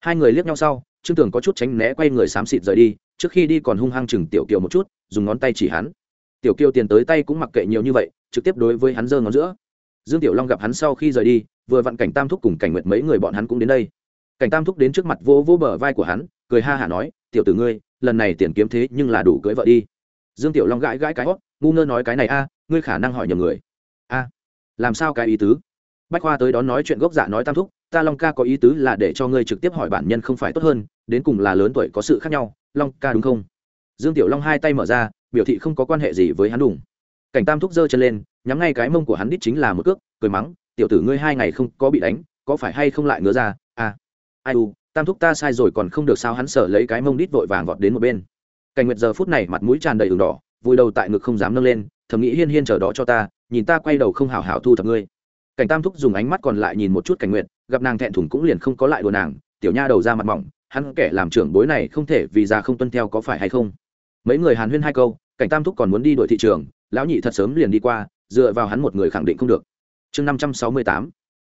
Hai người liếc nhau sau, trương tường có chút tránh né quay người xám xịt rời đi, trước khi đi còn hung hăng chừng tiểu kiều một chút, dùng ngón tay chỉ hắn. Tiểu kiều tiền tới tay cũng mặc kệ nhiều như vậy, trực tiếp đối với hắn giơ ngón giữa. Dương tiểu long gặp hắn sau khi rời đi, vừa vặn cảnh tam thúc cùng cảnh nguyệt mấy người bọn hắn cũng đến đây. Cảnh tam thúc đến trước mặt vỗ vỗ bờ vai của hắn, cười ha hả nói, tiểu tử ngươi, lần này tiền kiếm thế nhưng là đủ cưới vợ đi dương tiểu long gãi gãi cái hót, ngu ngơ nói cái này a, ngươi khả năng hỏi nhầm người. A, làm sao cái ý tứ? Bách khoa tới đón nói chuyện gốc dạ nói tam thúc, ta long ca có ý tứ là để cho ngươi trực tiếp hỏi bản nhân không phải tốt hơn, đến cùng là lớn tuổi có sự khác nhau, long ca đúng không? Dương tiểu long hai tay mở ra, biểu thị không có quan hệ gì với hắn đủng cảnh tam thúc giơ chân lên, nhắm ngay cái mông của hắn đít chính là một cước, cười mắng, tiểu tử ngươi hai ngày không có bị đánh, có phải hay không lại ngứa ra? À ai u, tam thúc ta sai rồi còn không được sao hắn sợ lấy cái mông đít vội vàng vọt đến một bên cảnh nguyệt giờ phút này mặt mũi tràn đầy đường đỏ, vùi đầu tại ngực không dám nâng lên, thầm nghĩ hiên hiên chờ đó cho ta, nhìn ta quay đầu không hào hào thu thập ngươi. Cảnh tam thúc dùng ánh mắt còn lại nhìn một chút cảnh nguyệt, gặp nàng thẹn thùng cũng liền không có lại đồ nàng, tiểu nha đầu ra mặt mỏng, hắn kẻ làm trưởng bối này không thể vì ra không tuân theo có phải hay không? Mấy người hàn huyên hai câu, cảnh tam thúc còn muốn đi đội thị trường, lão nhị thật sớm liền đi qua, dựa vào hắn một người khẳng định không được. Chương năm trăm sáu mươi tám,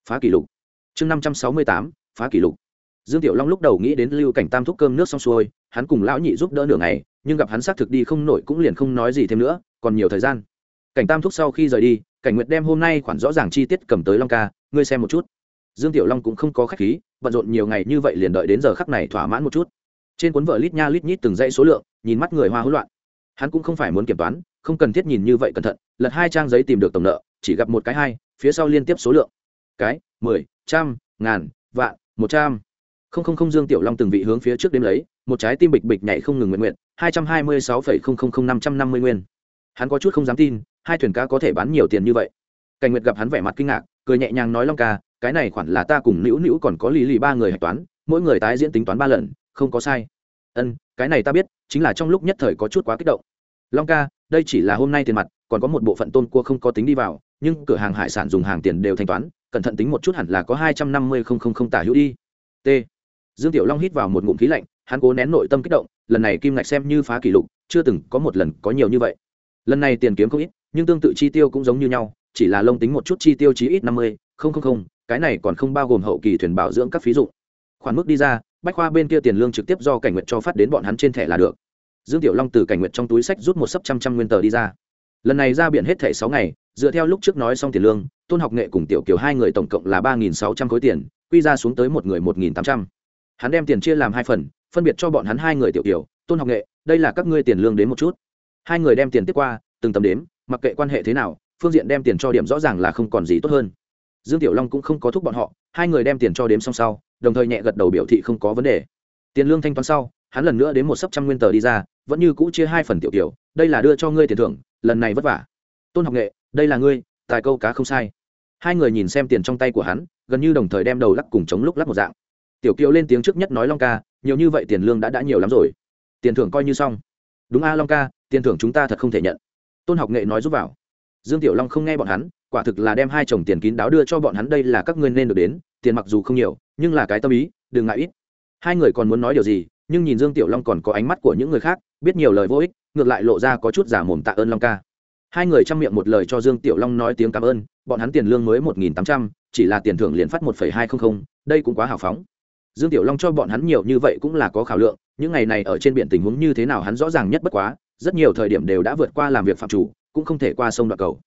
phá kỷ lục. Chương năm trăm sáu mươi tám, phá kỷ lục. Dương tiểu long lúc đầu nghĩ đến lưu cảnh tam thúc cơm nước xong xuôi, hắn cùng lão nhị giúp đỡ nửa ngày nhưng gặp hắn xác thực đi không nổi cũng liền không nói gì thêm nữa, còn nhiều thời gian. Cảnh tam thúc sau khi rời đi, cảnh nguyệt đem hôm nay khoản rõ ràng chi tiết cầm tới long ca, ngươi xem một chút. Dương tiểu long cũng không có khách khí, bận rộn nhiều ngày như vậy liền đợi đến giờ khắc này thỏa mãn một chút. Trên cuốn vở lít nha lít nhít từng dãy số lượng, nhìn mắt người hoa hỗn loạn. Hắn cũng không phải muốn kiểm toán, không cần thiết nhìn như vậy cẩn thận, lật hai trang giấy tìm được tổng nợ, chỉ gặp một cái hai, phía sau liên tiếp số lượng. Cái, mười, trăm, ngàn, vạn, một trăm. Không không không, dương tiểu long từng vị hướng phía trước đêm lấy một trái tim bịch bịch nhảy không ngừng nguyện nguyện, hai trăm hai mươi sáu phẩy không không không năm trăm năm mươi nguyên. Hắn có chút không dám tin, hai thuyền cá có thể bán nhiều tiền như vậy. Cảnh nguyệt gặp hắn vẻ mặt kinh ngạc, cười nhẹ nhàng nói long ca, cái này khoản là ta cùng nữu nữu còn có lý lì ba người hạch toán, mỗi người tái diễn tính toán ba lần, không có sai. Ân, cái này ta biết, chính là trong lúc nhất thời có chút quá kích động. Long ca, đây chỉ là hôm nay tiền mặt, còn có một bộ phận tôm cua không có tính đi vào, nhưng cửa hàng hải sản dùng hàng tiền đều thanh toán, cẩn thận tính một chút hẳn là có hai trăm năm mươi không không không tả hữu đi. T. Dương tiểu long hít vào một ngụm khí lạnh hắn cố nén nội tâm kích động, lần này kim ngạch xem như phá kỷ lục, chưa từng có một lần có nhiều như vậy. Lần này tiền kiếm không ít, nhưng tương tự chi tiêu cũng giống như nhau, chỉ là lông tính một chút chi tiêu chí ít năm mươi, không không không, cái này còn không bao gồm hậu kỳ thuyền bảo dưỡng các phí dụ khoản mức đi ra, bách khoa bên kia tiền lương trực tiếp do cảnh nguyện cho phát đến bọn hắn trên thẻ là được. Dương tiểu long từ cảnh nguyện trong túi sách rút một sấp trăm trăm nguyên tờ đi ra. Lần này ra biển hết thẻ sáu ngày, dựa theo lúc trước nói xong tiền lương, tôn học nghệ cùng tiểu kiều hai người tổng cộng là ba nghìn sáu trăm khối tiền, quy ra xuống tới một người một nghìn tám trăm. Hắn đem tiền chia làm hai phần phân biệt cho bọn hắn hai người tiểu tiểu tôn học nghệ, đây là các ngươi tiền lương đến một chút. Hai người đem tiền tiếp qua, từng tầm đếm, mặc kệ quan hệ thế nào, phương diện đem tiền cho điểm rõ ràng là không còn gì tốt hơn. Dương tiểu long cũng không có thúc bọn họ, hai người đem tiền cho đếm xong sau, đồng thời nhẹ gật đầu biểu thị không có vấn đề. Tiền lương thanh toán sau, hắn lần nữa đến một sấp trăm nguyên tờ đi ra, vẫn như cũ chia hai phần tiểu tiểu đây là đưa cho ngươi tiền thưởng, lần này vất vả. Tôn học nghệ, đây là ngươi, tài câu cá không sai. Hai người nhìn xem tiền trong tay của hắn, gần như đồng thời đem đầu lắc cùng chống lúc lắc một dạng. Tiểu kiều lên tiếng trước nhất nói long ca nhiều như vậy tiền lương đã đã nhiều lắm rồi. Tiền thưởng coi như xong. Đúng a long ca, tiền thưởng chúng ta thật không thể nhận. Tôn học nghệ nói giúp vào. Dương tiểu long không nghe bọn hắn, quả thực là đem hai chồng tiền kín đáo đưa cho bọn hắn đây là các ngươi nên được đến, tiền mặc dù không nhiều, nhưng là cái tâm ý, đừng ngại ít. Hai người còn muốn nói điều gì, nhưng nhìn dương tiểu long còn có ánh mắt của những người khác, biết nhiều lời vô ích, ngược lại lộ ra có chút giả mồm tạ ơn long ca. Hai người chăm miệng một lời cho dương tiểu long nói tiếng cảm ơn, bọn hắn tiền lương mới một nghìn tám trăm, chỉ là tiền thưởng liền phát một phẩy hai không không, đây cũng quá hào phóng dương tiểu long cho bọn hắn nhiều như vậy cũng là có khảo lượng, những ngày này ở trên biển tình huống như thế nào hắn rõ ràng nhất bất quá, rất nhiều thời điểm đều đã vượt qua làm việc phạm chủ, cũng không thể qua sông đoạn cầu.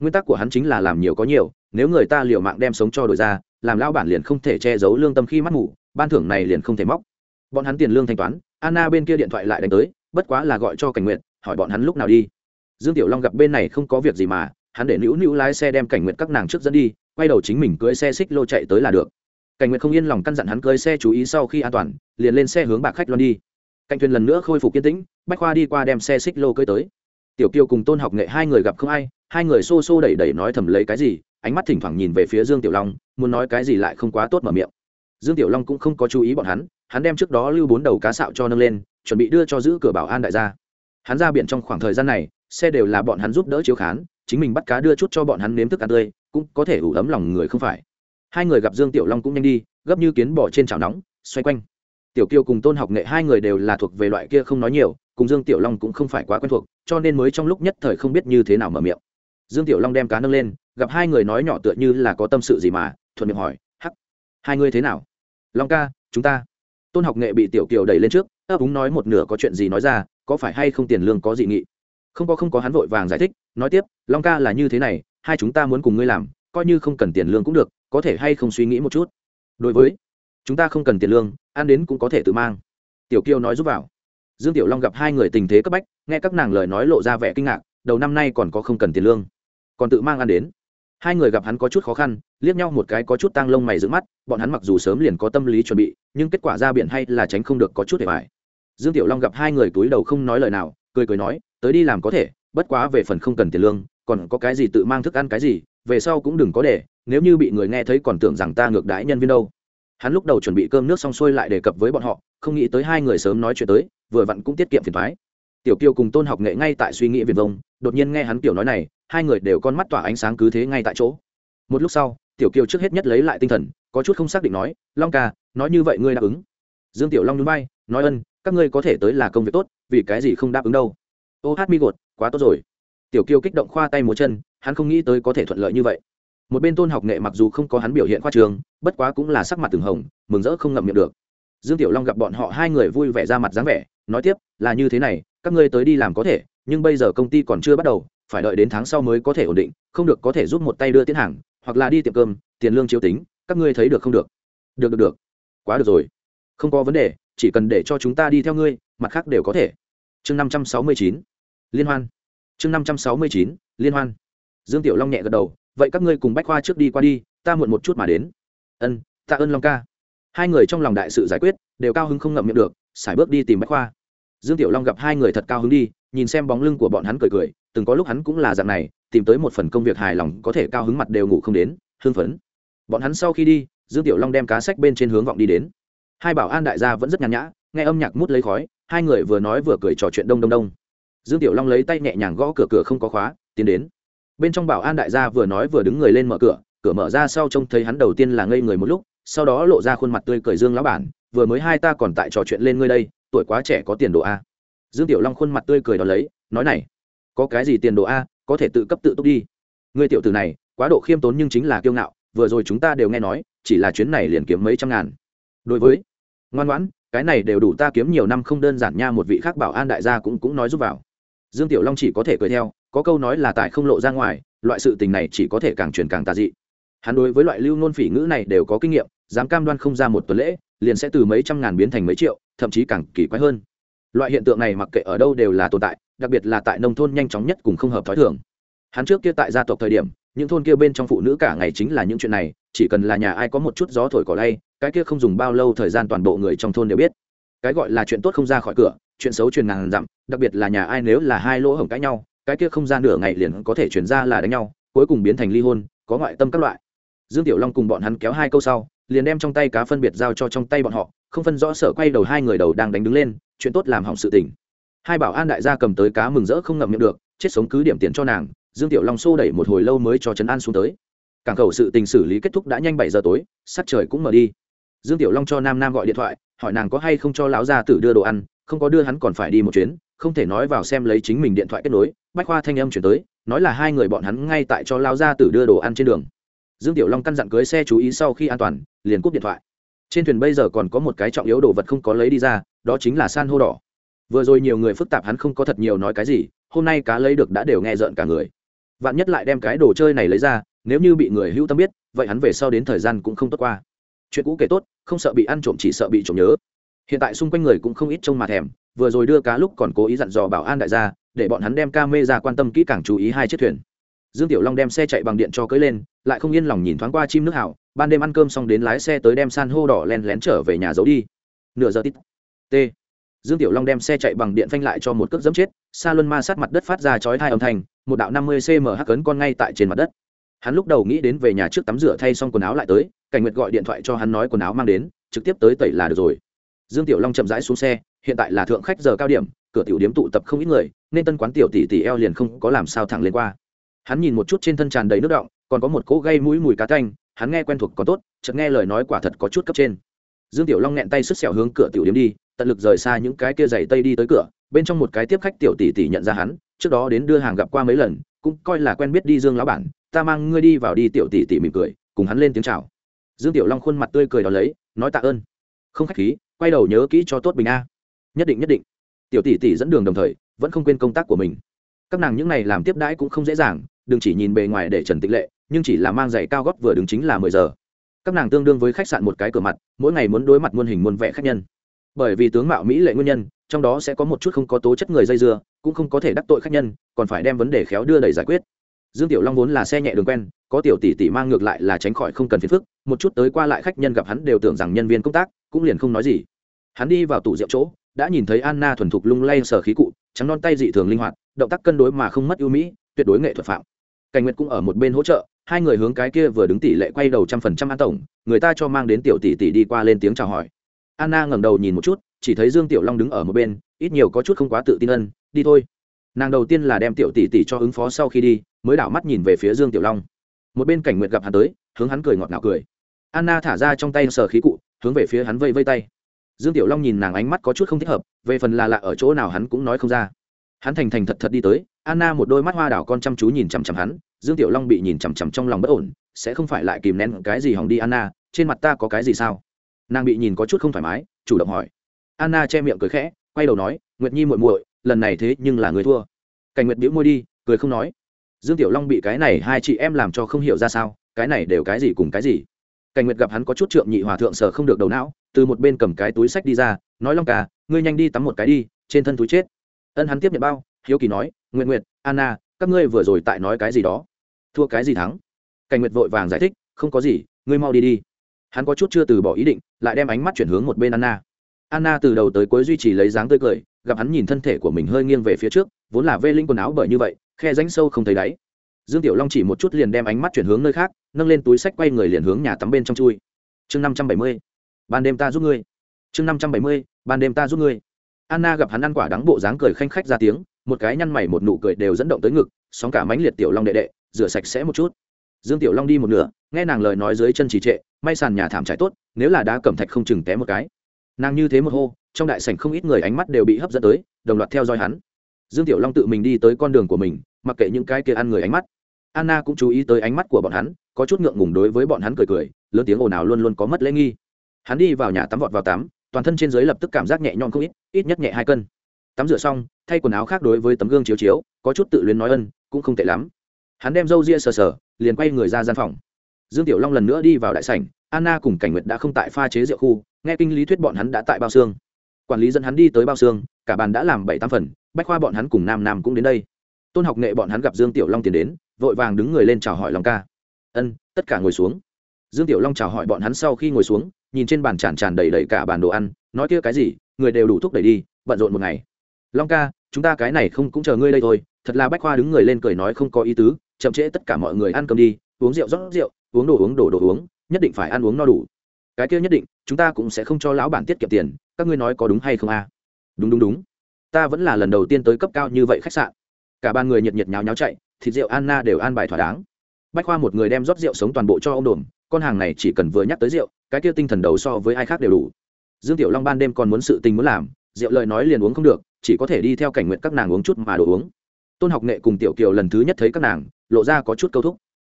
Nguyên tắc của hắn chính là làm nhiều có nhiều, nếu người ta liều mạng đem sống cho đổi ra, làm lao bản liền không thể che giấu lương tâm khi mắt ngủ, ban thưởng này liền không thể móc. Bọn hắn tiền lương thanh toán, anna bên kia điện thoại lại đánh tới, bất quá là gọi cho cảnh nguyện hỏi bọn hắn lúc nào đi. Dương tiểu long gặp bên này không có việc gì mà, hắn để nữu nữu lái xe đem cảnh nguyện các nàng trước dẫn đi, quay đầu chính mình cưỡi xe xích lô chạy tới là được cảnh nguyện không yên lòng căn dặn hắn cưới xe chú ý sau khi an toàn, liền lên xe hướng bạc khách loan đi. Cạnh thuyền lần nữa khôi phục kiên tĩnh, bách khoa đi qua đem xe xích lô cưới tới. Tiểu kiều cùng tôn học nghệ hai người gặp không ai, hai người xô xô đẩy đẩy nói thầm lấy cái gì, ánh mắt thỉnh thoảng nhìn về phía dương tiểu long, muốn nói cái gì lại không quá tốt mở miệng. Dương tiểu long cũng không có chú ý bọn hắn hắn đem trước đó lưu bốn đầu cá sạo cho nâng lên, chuẩn bị đưa cho giữ cửa bảo an đại gia. Hắn ra biển trong khoảng thời gian này, xe đều là bọn hắn giúp đỡ chiếu khán, chính mình bắt cá đưa chút cho bọn hắn nếm thức ăn tươi, cũng có thể ủ ấm lòng người không phải hai người gặp dương tiểu long cũng nhanh đi, gấp như kiến bỏ trên chảo nóng, xoay quanh. Tiểu kiều cùng tôn học nghệ hai người đều là thuộc về loại kia không nói nhiều, cùng dương tiểu long cũng không phải quá quen thuộc, cho nên mới trong lúc nhất thời không biết như thế nào mở miệng. Dương tiểu long đem cá nâng lên, gặp hai người nói nhỏ tựa như là có tâm sự gì mà, thuận miệng hỏi, hắc, hai người thế nào? Long ca, chúng ta. Tôn học nghệ bị tiểu kiều đẩy lên trước, ấp úng nói một nửa có chuyện gì nói ra, có phải hay không tiền lương có dị nghị? Không có không có hắn vội vàng giải thích, nói tiếp, long ca là như thế này, hai chúng ta muốn cùng ngươi làm, coi như không cần tiền lương cũng được có thể hay không suy nghĩ một chút? Đối với, chúng ta không cần tiền lương, ăn đến cũng có thể tự mang. Tiểu kiêu nói giúp vào. Dương tiểu long gặp hai người tình thế cấp bách, nghe các nàng lời nói lộ ra vẻ kinh ngạc, đầu năm nay còn có không cần tiền lương, còn tự mang ăn đến. Hai người gặp hắn có chút khó khăn, liếc nhau một cái có chút tăng lông mày giữ mắt, bọn hắn mặc dù sớm liền có tâm lý chuẩn bị, nhưng kết quả ra biển hay là tránh không được có chút để bài dương tiểu long gặp hai người túi đầu không nói lời nào, cười cười nói, tới đi làm có thể, bất quá về phần không cần tiền lương, còn có cái gì tự mang thức ăn cái gì, về sau cũng đừng có để nếu như bị người nghe thấy còn tưởng rằng ta ngược đãi nhân viên đâu. Hắn lúc đầu chuẩn bị cơm nước xong xuôi lại đề cập với bọn họ, không nghĩ tới hai người sớm nói chuyện tới, vừa vặn cũng tiết kiệm phiền thoái tiểu kiều cùng tôn học nghệ ngay tại suy nghĩ viền vông, đột nhiên nghe hắn kiểu nói này, hai người đều con mắt tỏa ánh sáng cứ thế ngay tại chỗ. Một lúc sau, tiểu kiều trước hết nhất lấy lại tinh thần, có chút không xác định nói, long ca, nói như vậy ngươi đáp ứng. Dương tiểu long núi bay nói ân, các ngươi có thể tới là công việc tốt, vì cái gì không đáp ứng đâu? Ô hát mi gột, quá tốt rồi. Tiểu kiều kích động khoa tay múa chân, hắn không nghĩ tới có thể thuận lợi như vậy một bên tôn học nghệ mặc dù không có hắn biểu hiện khoa trường, bất quá cũng là sắc mặt từng hồng, mừng rỡ không ngậm miệng được. Dương tiểu long gặp bọn họ hai người vui vẻ ra mặt dáng vẻ, nói tiếp, là như thế này, các ngươi tới đi làm có thể, nhưng bây giờ công ty còn chưa bắt đầu, phải đợi đến tháng sau mới có thể ổn định, không được có thể giúp một tay đưa tiến hàng, hoặc là đi tiệm cơm, tiền lương chiếu tính, các ngươi thấy được không được? Được được được. Quá được rồi. Không có vấn đề, chỉ cần để cho chúng ta đi theo ngươi, mặt khác đều có thể. Chương năm trăm sáu mươi chín. Liên hoan. Chương năm trăm sáu mươi chín, liên hoan. Dương tiểu long nhẹ gật đầu vậy các ngươi cùng bách khoa trước đi qua đi, ta muộn một chút mà đến. Ân, tạ ơn long ca. Hai người trong lòng đại sự giải quyết, đều cao hứng không ngậm miệng được, sải bước đi tìm bách khoa. Dương tiểu long gặp hai người thật cao hứng đi, nhìn xem bóng lưng của bọn hắn cười cười, từng có lúc hắn cũng là dạng này, tìm tới một phần công việc hài lòng, có thể cao hứng mặt đều ngủ không đến hương phấn. Bọn hắn sau khi đi, dương tiểu long đem cá sách bên trên hướng vọng đi đến. Hai bảo an đại gia vẫn rất nhàn nhã, nghe âm nhạc mút lấy khói, hai người vừa nói vừa cười trò chuyện đông đông đông. Dương tiểu long lấy tay nhẹ nhàng gõ cửa cửa không có khóa, tiến đến bên trong bảo an đại gia vừa nói vừa đứng người lên mở cửa cửa mở ra sau trông thấy hắn đầu tiên là ngây người một lúc, sau đó lộ ra khuôn mặt tươi cười dương lão bản, vừa mới hai ta còn tại trò chuyện lên ngươi đây, tuổi quá trẻ có tiền đồ a. Dương tiểu long khuôn mặt tươi cười đó lấy, nói này, có cái gì tiền đồ a, có thể tự cấp tự túc đi. Ngươi tiểu tử này, quá độ khiêm tốn nhưng chính là kiêu ngạo, vừa rồi chúng ta đều nghe nói, chỉ là chuyến này liền kiếm mấy trăm ngàn. Đối với, ngoan ngoãn, cái này đều đủ ta kiếm nhiều năm không đơn giản nha, một vị khác bảo an đại gia cũng cũng nói giúp vào. Dương tiểu long chỉ có thể cười theo có câu nói là tại không lộ ra ngoài, loại sự tình này chỉ có thể càng truyền càng tà dị. Hắn đối với loại lưu nôn phỉ ngữ này đều có kinh nghiệm, dám cam đoan không ra một tuần lễ, liền sẽ từ mấy trăm ngàn biến thành mấy triệu, thậm chí càng kỳ quái hơn. Loại hiện tượng này mặc kệ ở đâu đều là tồn tại, đặc biệt là tại nông thôn nhanh chóng nhất cùng không hợp t h ó i thường. Hắn trước kia tại gia tộc thời điểm, những thôn kia bên trong phụ nữ cả ngày chính là những chuyện này, chỉ cần là nhà ai có một chút gió thổi cỏ lay, cái kia không dùng bao lâu thời gian toàn bộ người trong thôn đều biết. Cái gọi là chuyện tốt không ra khỏi cửa, chuyện xấu truyền ngàn dặm, đặc biệt là nhà ai nếu là hai lỗ hổng cãi nhau cái kia không ra nửa ngày liền có thể chuyển ra là đánh nhau, cuối cùng biến thành ly hôn, có ngoại tâm các loại. Dương tiểu long cùng bọn hắn kéo hai câu sau, liền đem trong tay cá phân biệt giao cho trong tay bọn họ, không phân rõ sợ quay đầu hai người đầu đang đánh đứng lên, chuyện tốt làm hỏng sự tình. Hai bảo an đại gia cầm tới cá mừng rỡ không ngậm miệng được, chết sống cứ điểm tiền cho nàng, dương tiểu long xô đẩy một hồi lâu mới cho trấn an xuống tới. Cảng khẩu sự tình xử lý kết thúc đã nhanh bảy giờ tối, sắc trời cũng mở đi. Dương tiểu long cho nam nam gọi điện thoại, hỏi nàng có hay không cho lão gia tử đưa đồ ăn, không có đưa hắn còn phải đi một chuyến, không thể nói vào xem lấy chính mình điện thoại kết nối bách khoa thanh âm chuyển tới, nói là hai người bọn hắn ngay tại cho lão gia tử đưa đồ ăn trên đường. Dương tiểu long căn dặn cưới xe chú ý sau khi an toàn, liền cúp điện thoại. Trên thuyền bây giờ còn có một cái trọng yếu đồ vật không có lấy đi ra, đó chính là san hô đỏ. Vừa rồi nhiều người phức tạp hắn không có thật nhiều nói cái gì, hôm nay cá lấy được đã đều nghe rợn cả người. Vạn nhất lại đem cái đồ chơi này lấy ra, nếu như bị người hữu tâm biết, vậy hắn về sau đến thời gian cũng không tốt qua. Chuyện cũ kể tốt, không sợ bị ăn trộm chỉ sợ bị trộm nhớ. Hiện tại xung quanh người cũng không ít trông mà thèm, vừa rồi đưa cá lúc còn cố ý dặn dò bảo an đại gia để bọn hắn đem ca mê ra quan tâm kỹ càng chú ý hai chiếc thuyền. Dương tiểu long đem xe chạy bằng điện cho cưới lên, lại không yên lòng nhìn thoáng qua chim nước hảo ban đêm ăn cơm xong đến lái xe tới đem san hô đỏ len lén trở về nhà giấu đi. Nửa giờ tít. T. Dương tiểu long đem xe chạy bằng điện phanh lại cho một cước dẫm chết xa luân ma sát mặt đất phát ra chói thai âm thanh, một đạo năm mươi cm hắc cấn con ngay tại trên mặt đất. Hắn lúc đầu nghĩ đến về nhà trước tắm rửa thay xong quần áo lại tới, cảnh nguyệt gọi điện thoại cho hắn nói quần áo mang đến, trực tiếp tới tẩy là được rồi. Dương tiểu long chậm rãi xuống xe, hiện tại là thượng khách giờ cao điểm cửa tiểu điếm tụ tập không ít người, nên tân quán tiểu tỷ tỷ eo liền không có làm sao thẳng lên qua. Hắn nhìn một chút trên thân tràn đầy nước động còn có một cỗ gây mũi mùi cá canh hắn nghe quen thuộc có tốt, chợt nghe lời nói quả thật có chút cấp trên. Dương tiểu long nghẹn tay sứt xẻo hướng cửa tiểu điếm đi, tận lực rời xa những cái kia giày tây đi tới cửa, bên trong một cái tiếp khách tiểu tỷ tỷ nhận ra hắn, trước đó đến đưa hàng gặp qua mấy lần, cũng coi là quen biết đi dương lão bản, ta mang ngươi đi vào đi, tiểu tỷ tỷ mỉm cười, cùng hắn lên tiếng chào. Dương tiểu long khuôn mặt tươi cười đón lấy, nói tạ ơn. Không khách khí, quay đầu nhớ kỹ cho tốt bình a. Nhất định nhất định tiểu tỷ tỷ dẫn đường đồng thời, vẫn không quên công tác của mình. Các nàng những này làm tiếp đãi cũng không dễ dàng, đừng chỉ nhìn bề ngoài để trần tịch lệ, nhưng chỉ là mang giày cao gót vừa đứng chính là mười giờ. Các nàng tương đương với khách sạn một cái cửa mặt, mỗi ngày muốn đối mặt muôn hình muôn vẻ khách nhân. Bởi vì tướng mạo mỹ lệ nguyên nhân, trong đó sẽ có một chút không có tố chất người dây dưa, cũng không có thể đắc tội khách nhân, còn phải đem vấn đề khéo đưa đẩy giải quyết. Dương tiểu long vốn là xe nhẹ đường quen, có tiểu tỷ tỷ mang ngược lại là tránh khỏi không cần phiền phức, một chút tới qua lại khách nhân gặp hắn đều tưởng rằng nhân viên công tác, cũng liền không nói gì. Hắn đi vào tủ rượu chỗ đã nhìn thấy anna thuần thục lung lay sở khí cụ, trắng non tay dị thường linh hoạt, động tác cân đối mà không mất ưu mỹ, tuyệt đối nghệ thuật phạm. Cảnh nguyệt cũng ở một bên hỗ trợ, hai người hướng cái kia vừa đứng tỷ lệ quay đầu trăm phần trăm an tổng, người ta cho mang đến tiểu tỷ tỷ đi qua lên tiếng chào hỏi. Anna ngẩng đầu nhìn một chút, chỉ thấy dương tiểu long đứng ở một bên, ít nhiều có chút không quá tự tin ân, đi thôi. Nàng đầu tiên là đem tiểu tỷ tỷ cho ứng phó sau khi đi, mới đảo mắt nhìn về phía dương tiểu long. Một bên cảnh nguyệt gặp hắn tới, hướng hắn cười ngọt ngào cười. Anna thả ra trong tay sở khí cụ, hướng về phía hắn vây vây tay dương tiểu long nhìn nàng ánh mắt có chút không thích hợp, về phần là lạ ở chỗ nào hắn cũng nói không ra. Hắn thành thành thật thật đi tới, anna một đôi mắt hoa đảo con chăm chú nhìn chằm chằm hắn, dương tiểu long bị nhìn chằm chằm trong lòng bất ổn, sẽ không phải lại kìm nén cái gì hỏng đi anna, trên mặt ta có cái gì sao? Nàng bị nhìn có chút không thoải mái, chủ động hỏi. Anna che miệng cười khẽ, quay đầu nói, nguyệt nhi muội muội, lần này thế nhưng là người thua. Cảnh nguyệt biễu môi đi, cười không nói. Dương tiểu long bị cái này hai chị em làm cho không hiểu ra sao, cái này đều cái gì cùng cái gì. Cảnh nguyệt gặp hắn có chút trượng nhị hòa thượng sở không được đầu não từ một bên cầm cái túi sách đi ra, nói, long ca, ngươi nhanh đi tắm một cái đi, trên thân túi chết. Ân hắn tiếp nhận bao, hiếu kỳ nói nguyện nguyện anna, các ngươi vừa rồi tại nói cái gì đó? Thua cái gì thắng? Cảnh nguyệt vội vàng giải thích, không có gì, ngươi mau đi đi. Hắn có chút chưa từ bỏ ý định, lại đem ánh mắt chuyển hướng một bên anna. Anna từ đầu tới cuối duy trì lấy dáng tươi cười, gặp hắn nhìn thân thể của mình hơi nghiêng về phía trước, vốn là vê linh quần áo bởi như vậy, khe ránh sâu không thấy đáy. Dương tiểu long chỉ một chút liền đem ánh mắt chuyển hướng nơi khác, nâng lên túi sách quay người liền hướng nhà tắm bên trong chui. Chương năm trăm bảy mươi ban đêm ta giúp ngươi. Chương năm trăm bảy mươi, ban đêm ta giúp ngươi. Anna gặp hắn ăn quả đắng bộ dáng cười khanh khách ra tiếng, một cái nhăn mày một nụ cười đều dẫn động tới ngực, sóng cả mánh liệt tiểu long đệ đệ, rửa sạch sẽ một chút. Dương tiểu long đi một nửa, nghe nàng lời nói dưới chân trì trệ, may sàn nhà thảm trải tốt, nếu là đá cẩm thạch không chừng té một cái. Nàng như thế một hô, trong đại sảnh không ít người ánh mắt đều bị hấp dẫn tới, đồng loạt theo dõi hắn. Dương tiểu long tự mình đi tới con đường của mình, mặc kệ những cái kia ăn người ánh mắt. Anna cũng chú ý tới ánh mắt của bọn hắn, có chút ngượng ngùng đối với bọn hắn cười cười, lớn tiếng ồn ào luôn luôn có mất lễ nghi hắn đi vào nhà tắm vọt vào tắm, toàn thân trên dưới lập tức cảm giác nhẹ nhõm không ít ít nhất nhẹ hai cân. Tắm rửa xong, thay quần áo khác đối với tấm gương chiếu chiếu, có chút tự luyến nói ân, cũng không tệ lắm. Hắn đem râu ria sờ sờ, liền quay người ra gian phòng. Dương tiểu long lần nữa đi vào đại sảnh, anna cùng cảnh nguyệt đã không tại pha chế rượu khu, nghe kinh lý thuyết bọn hắn đã tại bao xương. Quản lý dẫn hắn đi tới bao xương, cả bàn đã làm bảy tám phần, bách khoa bọn hắn cùng nam nam cũng đến đây. Tôn học nghệ bọn hắn gặp dương tiểu long tiến đến, vội vàng đứng người lên chào hỏi long ca. Ân, tất cả ngồi xuống. Dương tiểu long chào hỏi bọn hắn sau khi ngồi xuống nhìn trên bàn tràn tràn đầy đầy cả bàn đồ ăn, nói kia cái gì, người đều đủ thuốc đẩy đi, bận rộn một ngày. Long ca, chúng ta cái này không cũng chờ ngươi đây thôi, thật là bách khoa đứng người lên cười nói không có ý tứ, chậm trễ tất cả mọi người ăn cơm đi, uống rượu rót rượu, uống đồ uống đồ đồ uống, nhất định phải ăn uống no đủ. Cái kia nhất định, chúng ta cũng sẽ không cho lão bản tiết kiệm tiền, các ngươi nói có đúng hay không a? Đúng đúng đúng. Ta vẫn là lần đầu tiên tới cấp cao như vậy khách sạn. Cả ba người nhiệt nhiệt nháo nháo chạy, thịt rượu anna đều an bài thỏa đáng. Bách khoa một người đem rót rượu sống toàn bộ cho ông đồn, con hàng này chỉ cần vừa nhắc tới rượu cái kia tinh thần đầu so với ai khác đều đủ. Dương tiểu long ban đêm còn muốn sự tình muốn làm, rượu lời nói liền uống không được, chỉ có thể đi theo cảnh nguyện các nàng uống chút mà đồ uống. Tôn học nghệ cùng tiểu kiều lần thứ nhất thấy các nàng, lộ ra có chút câu thúc.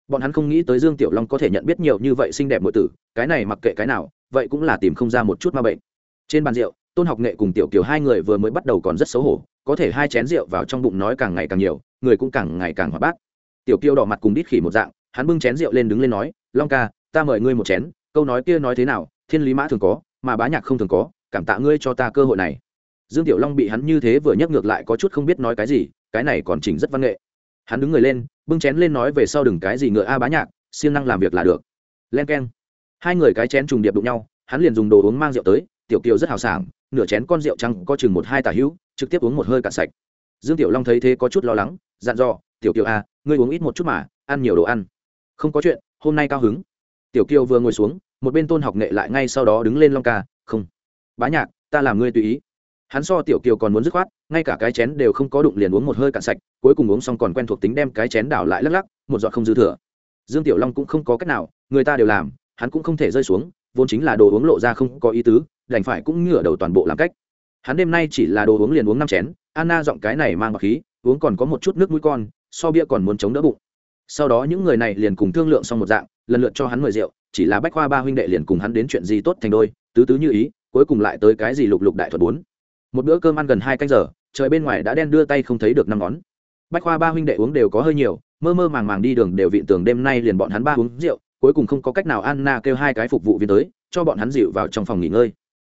Bọn hắn không nghĩ tới dương tiểu long có thể nhận biết nhiều như vậy xinh đẹp mọi tử, cái này mặc kệ cái nào, vậy cũng là tìm không ra một chút ma bệnh. Trên bàn rượu, tôn học nghệ cùng tiểu kiều hai người vừa mới bắt đầu còn rất xấu hổ, có thể hai chén rượu vào trong bụng nói càng ngày càng nhiều, người cũng càng ngày càng hoạt bát. Tiểu kiều đỏ mặt cùng đít khỉ một dạng, hắn bưng chén rượu lên đứng lên nói, long ca, ta mời ngươi một chén câu nói kia nói thế nào, thiên lý mã thường có, mà bá nhạc không thường có, cảm tạ ngươi cho ta cơ hội này. Dương tiểu long bị hắn như thế vừa nhắc ngược lại có chút không biết nói cái gì, cái này còn chỉnh rất văn nghệ. Hắn đứng người lên, bưng chén lên nói về sau đừng cái gì ngựa a à bá nhạc, siêng năng làm việc là được. Len k e n hai người cái chén trùng điệp đụng nhau, hắn liền dùng đồ uống mang rượu tới, tiểu kiều rất hào sảng, nửa chén con rượu trắng có chừng một hai tà hữu, trực tiếp uống một hơi cạn sạch. Dương tiểu long thấy thế có chút lo lắng, dặn dò, tiểu kiều a ngươi uống ít một chút mà, ăn nhiều đồ ăn. Không có chuyện, hôm nay cao hứng tiểu kiều vừa ngồi xuống, một bên tôn học nghệ lại ngay sau đó đứng lên long ca, không, bá nhạc, ta làm ngươi tùy ý. Hắn so tiểu kiều còn muốn dứt khoát, ngay cả cái chén đều không có đụng liền uống một hơi cạn sạch, cuối cùng uống xong còn quen thuộc tính đem cái chén đảo lại lắc lắc, một giọt không dư thừa. Dương tiểu long cũng không có cách nào, người ta đều làm, hắn cũng không thể rơi xuống, vốn chính là đồ uống lộ ra không có ý tứ, đành phải cũng ngửa đầu toàn bộ làm cách. Hắn đêm nay chỉ là đồ uống liền uống năm chén, anna giọng cái này mang bọc khí, uống còn có một chút nước mũi con, so bia còn muốn chống đỡ bụng. Sau đó những người này liền cùng thương lượng xong một dạng lần lượt cho hắn mời rượu, chỉ là bách khoa ba huynh đệ liền cùng hắn đến chuyện gì tốt thành đôi, tứ tứ như ý, cuối cùng lại tới cái gì lục lục đại thuật bốn. Một bữa cơm ăn gần hai canh giờ, trời bên ngoài đã đen đưa tay không thấy được năm ngón. Bách khoa ba huynh đệ uống đều có hơi nhiều, mơ mơ màng màng đi đường đều vịn tường đêm nay liền bọn hắn ba uống rượu, cuối cùng không có cách nào anna kêu hai cái phục vụ viên tới, cho bọn hắn dịu vào trong phòng nghỉ ngơi.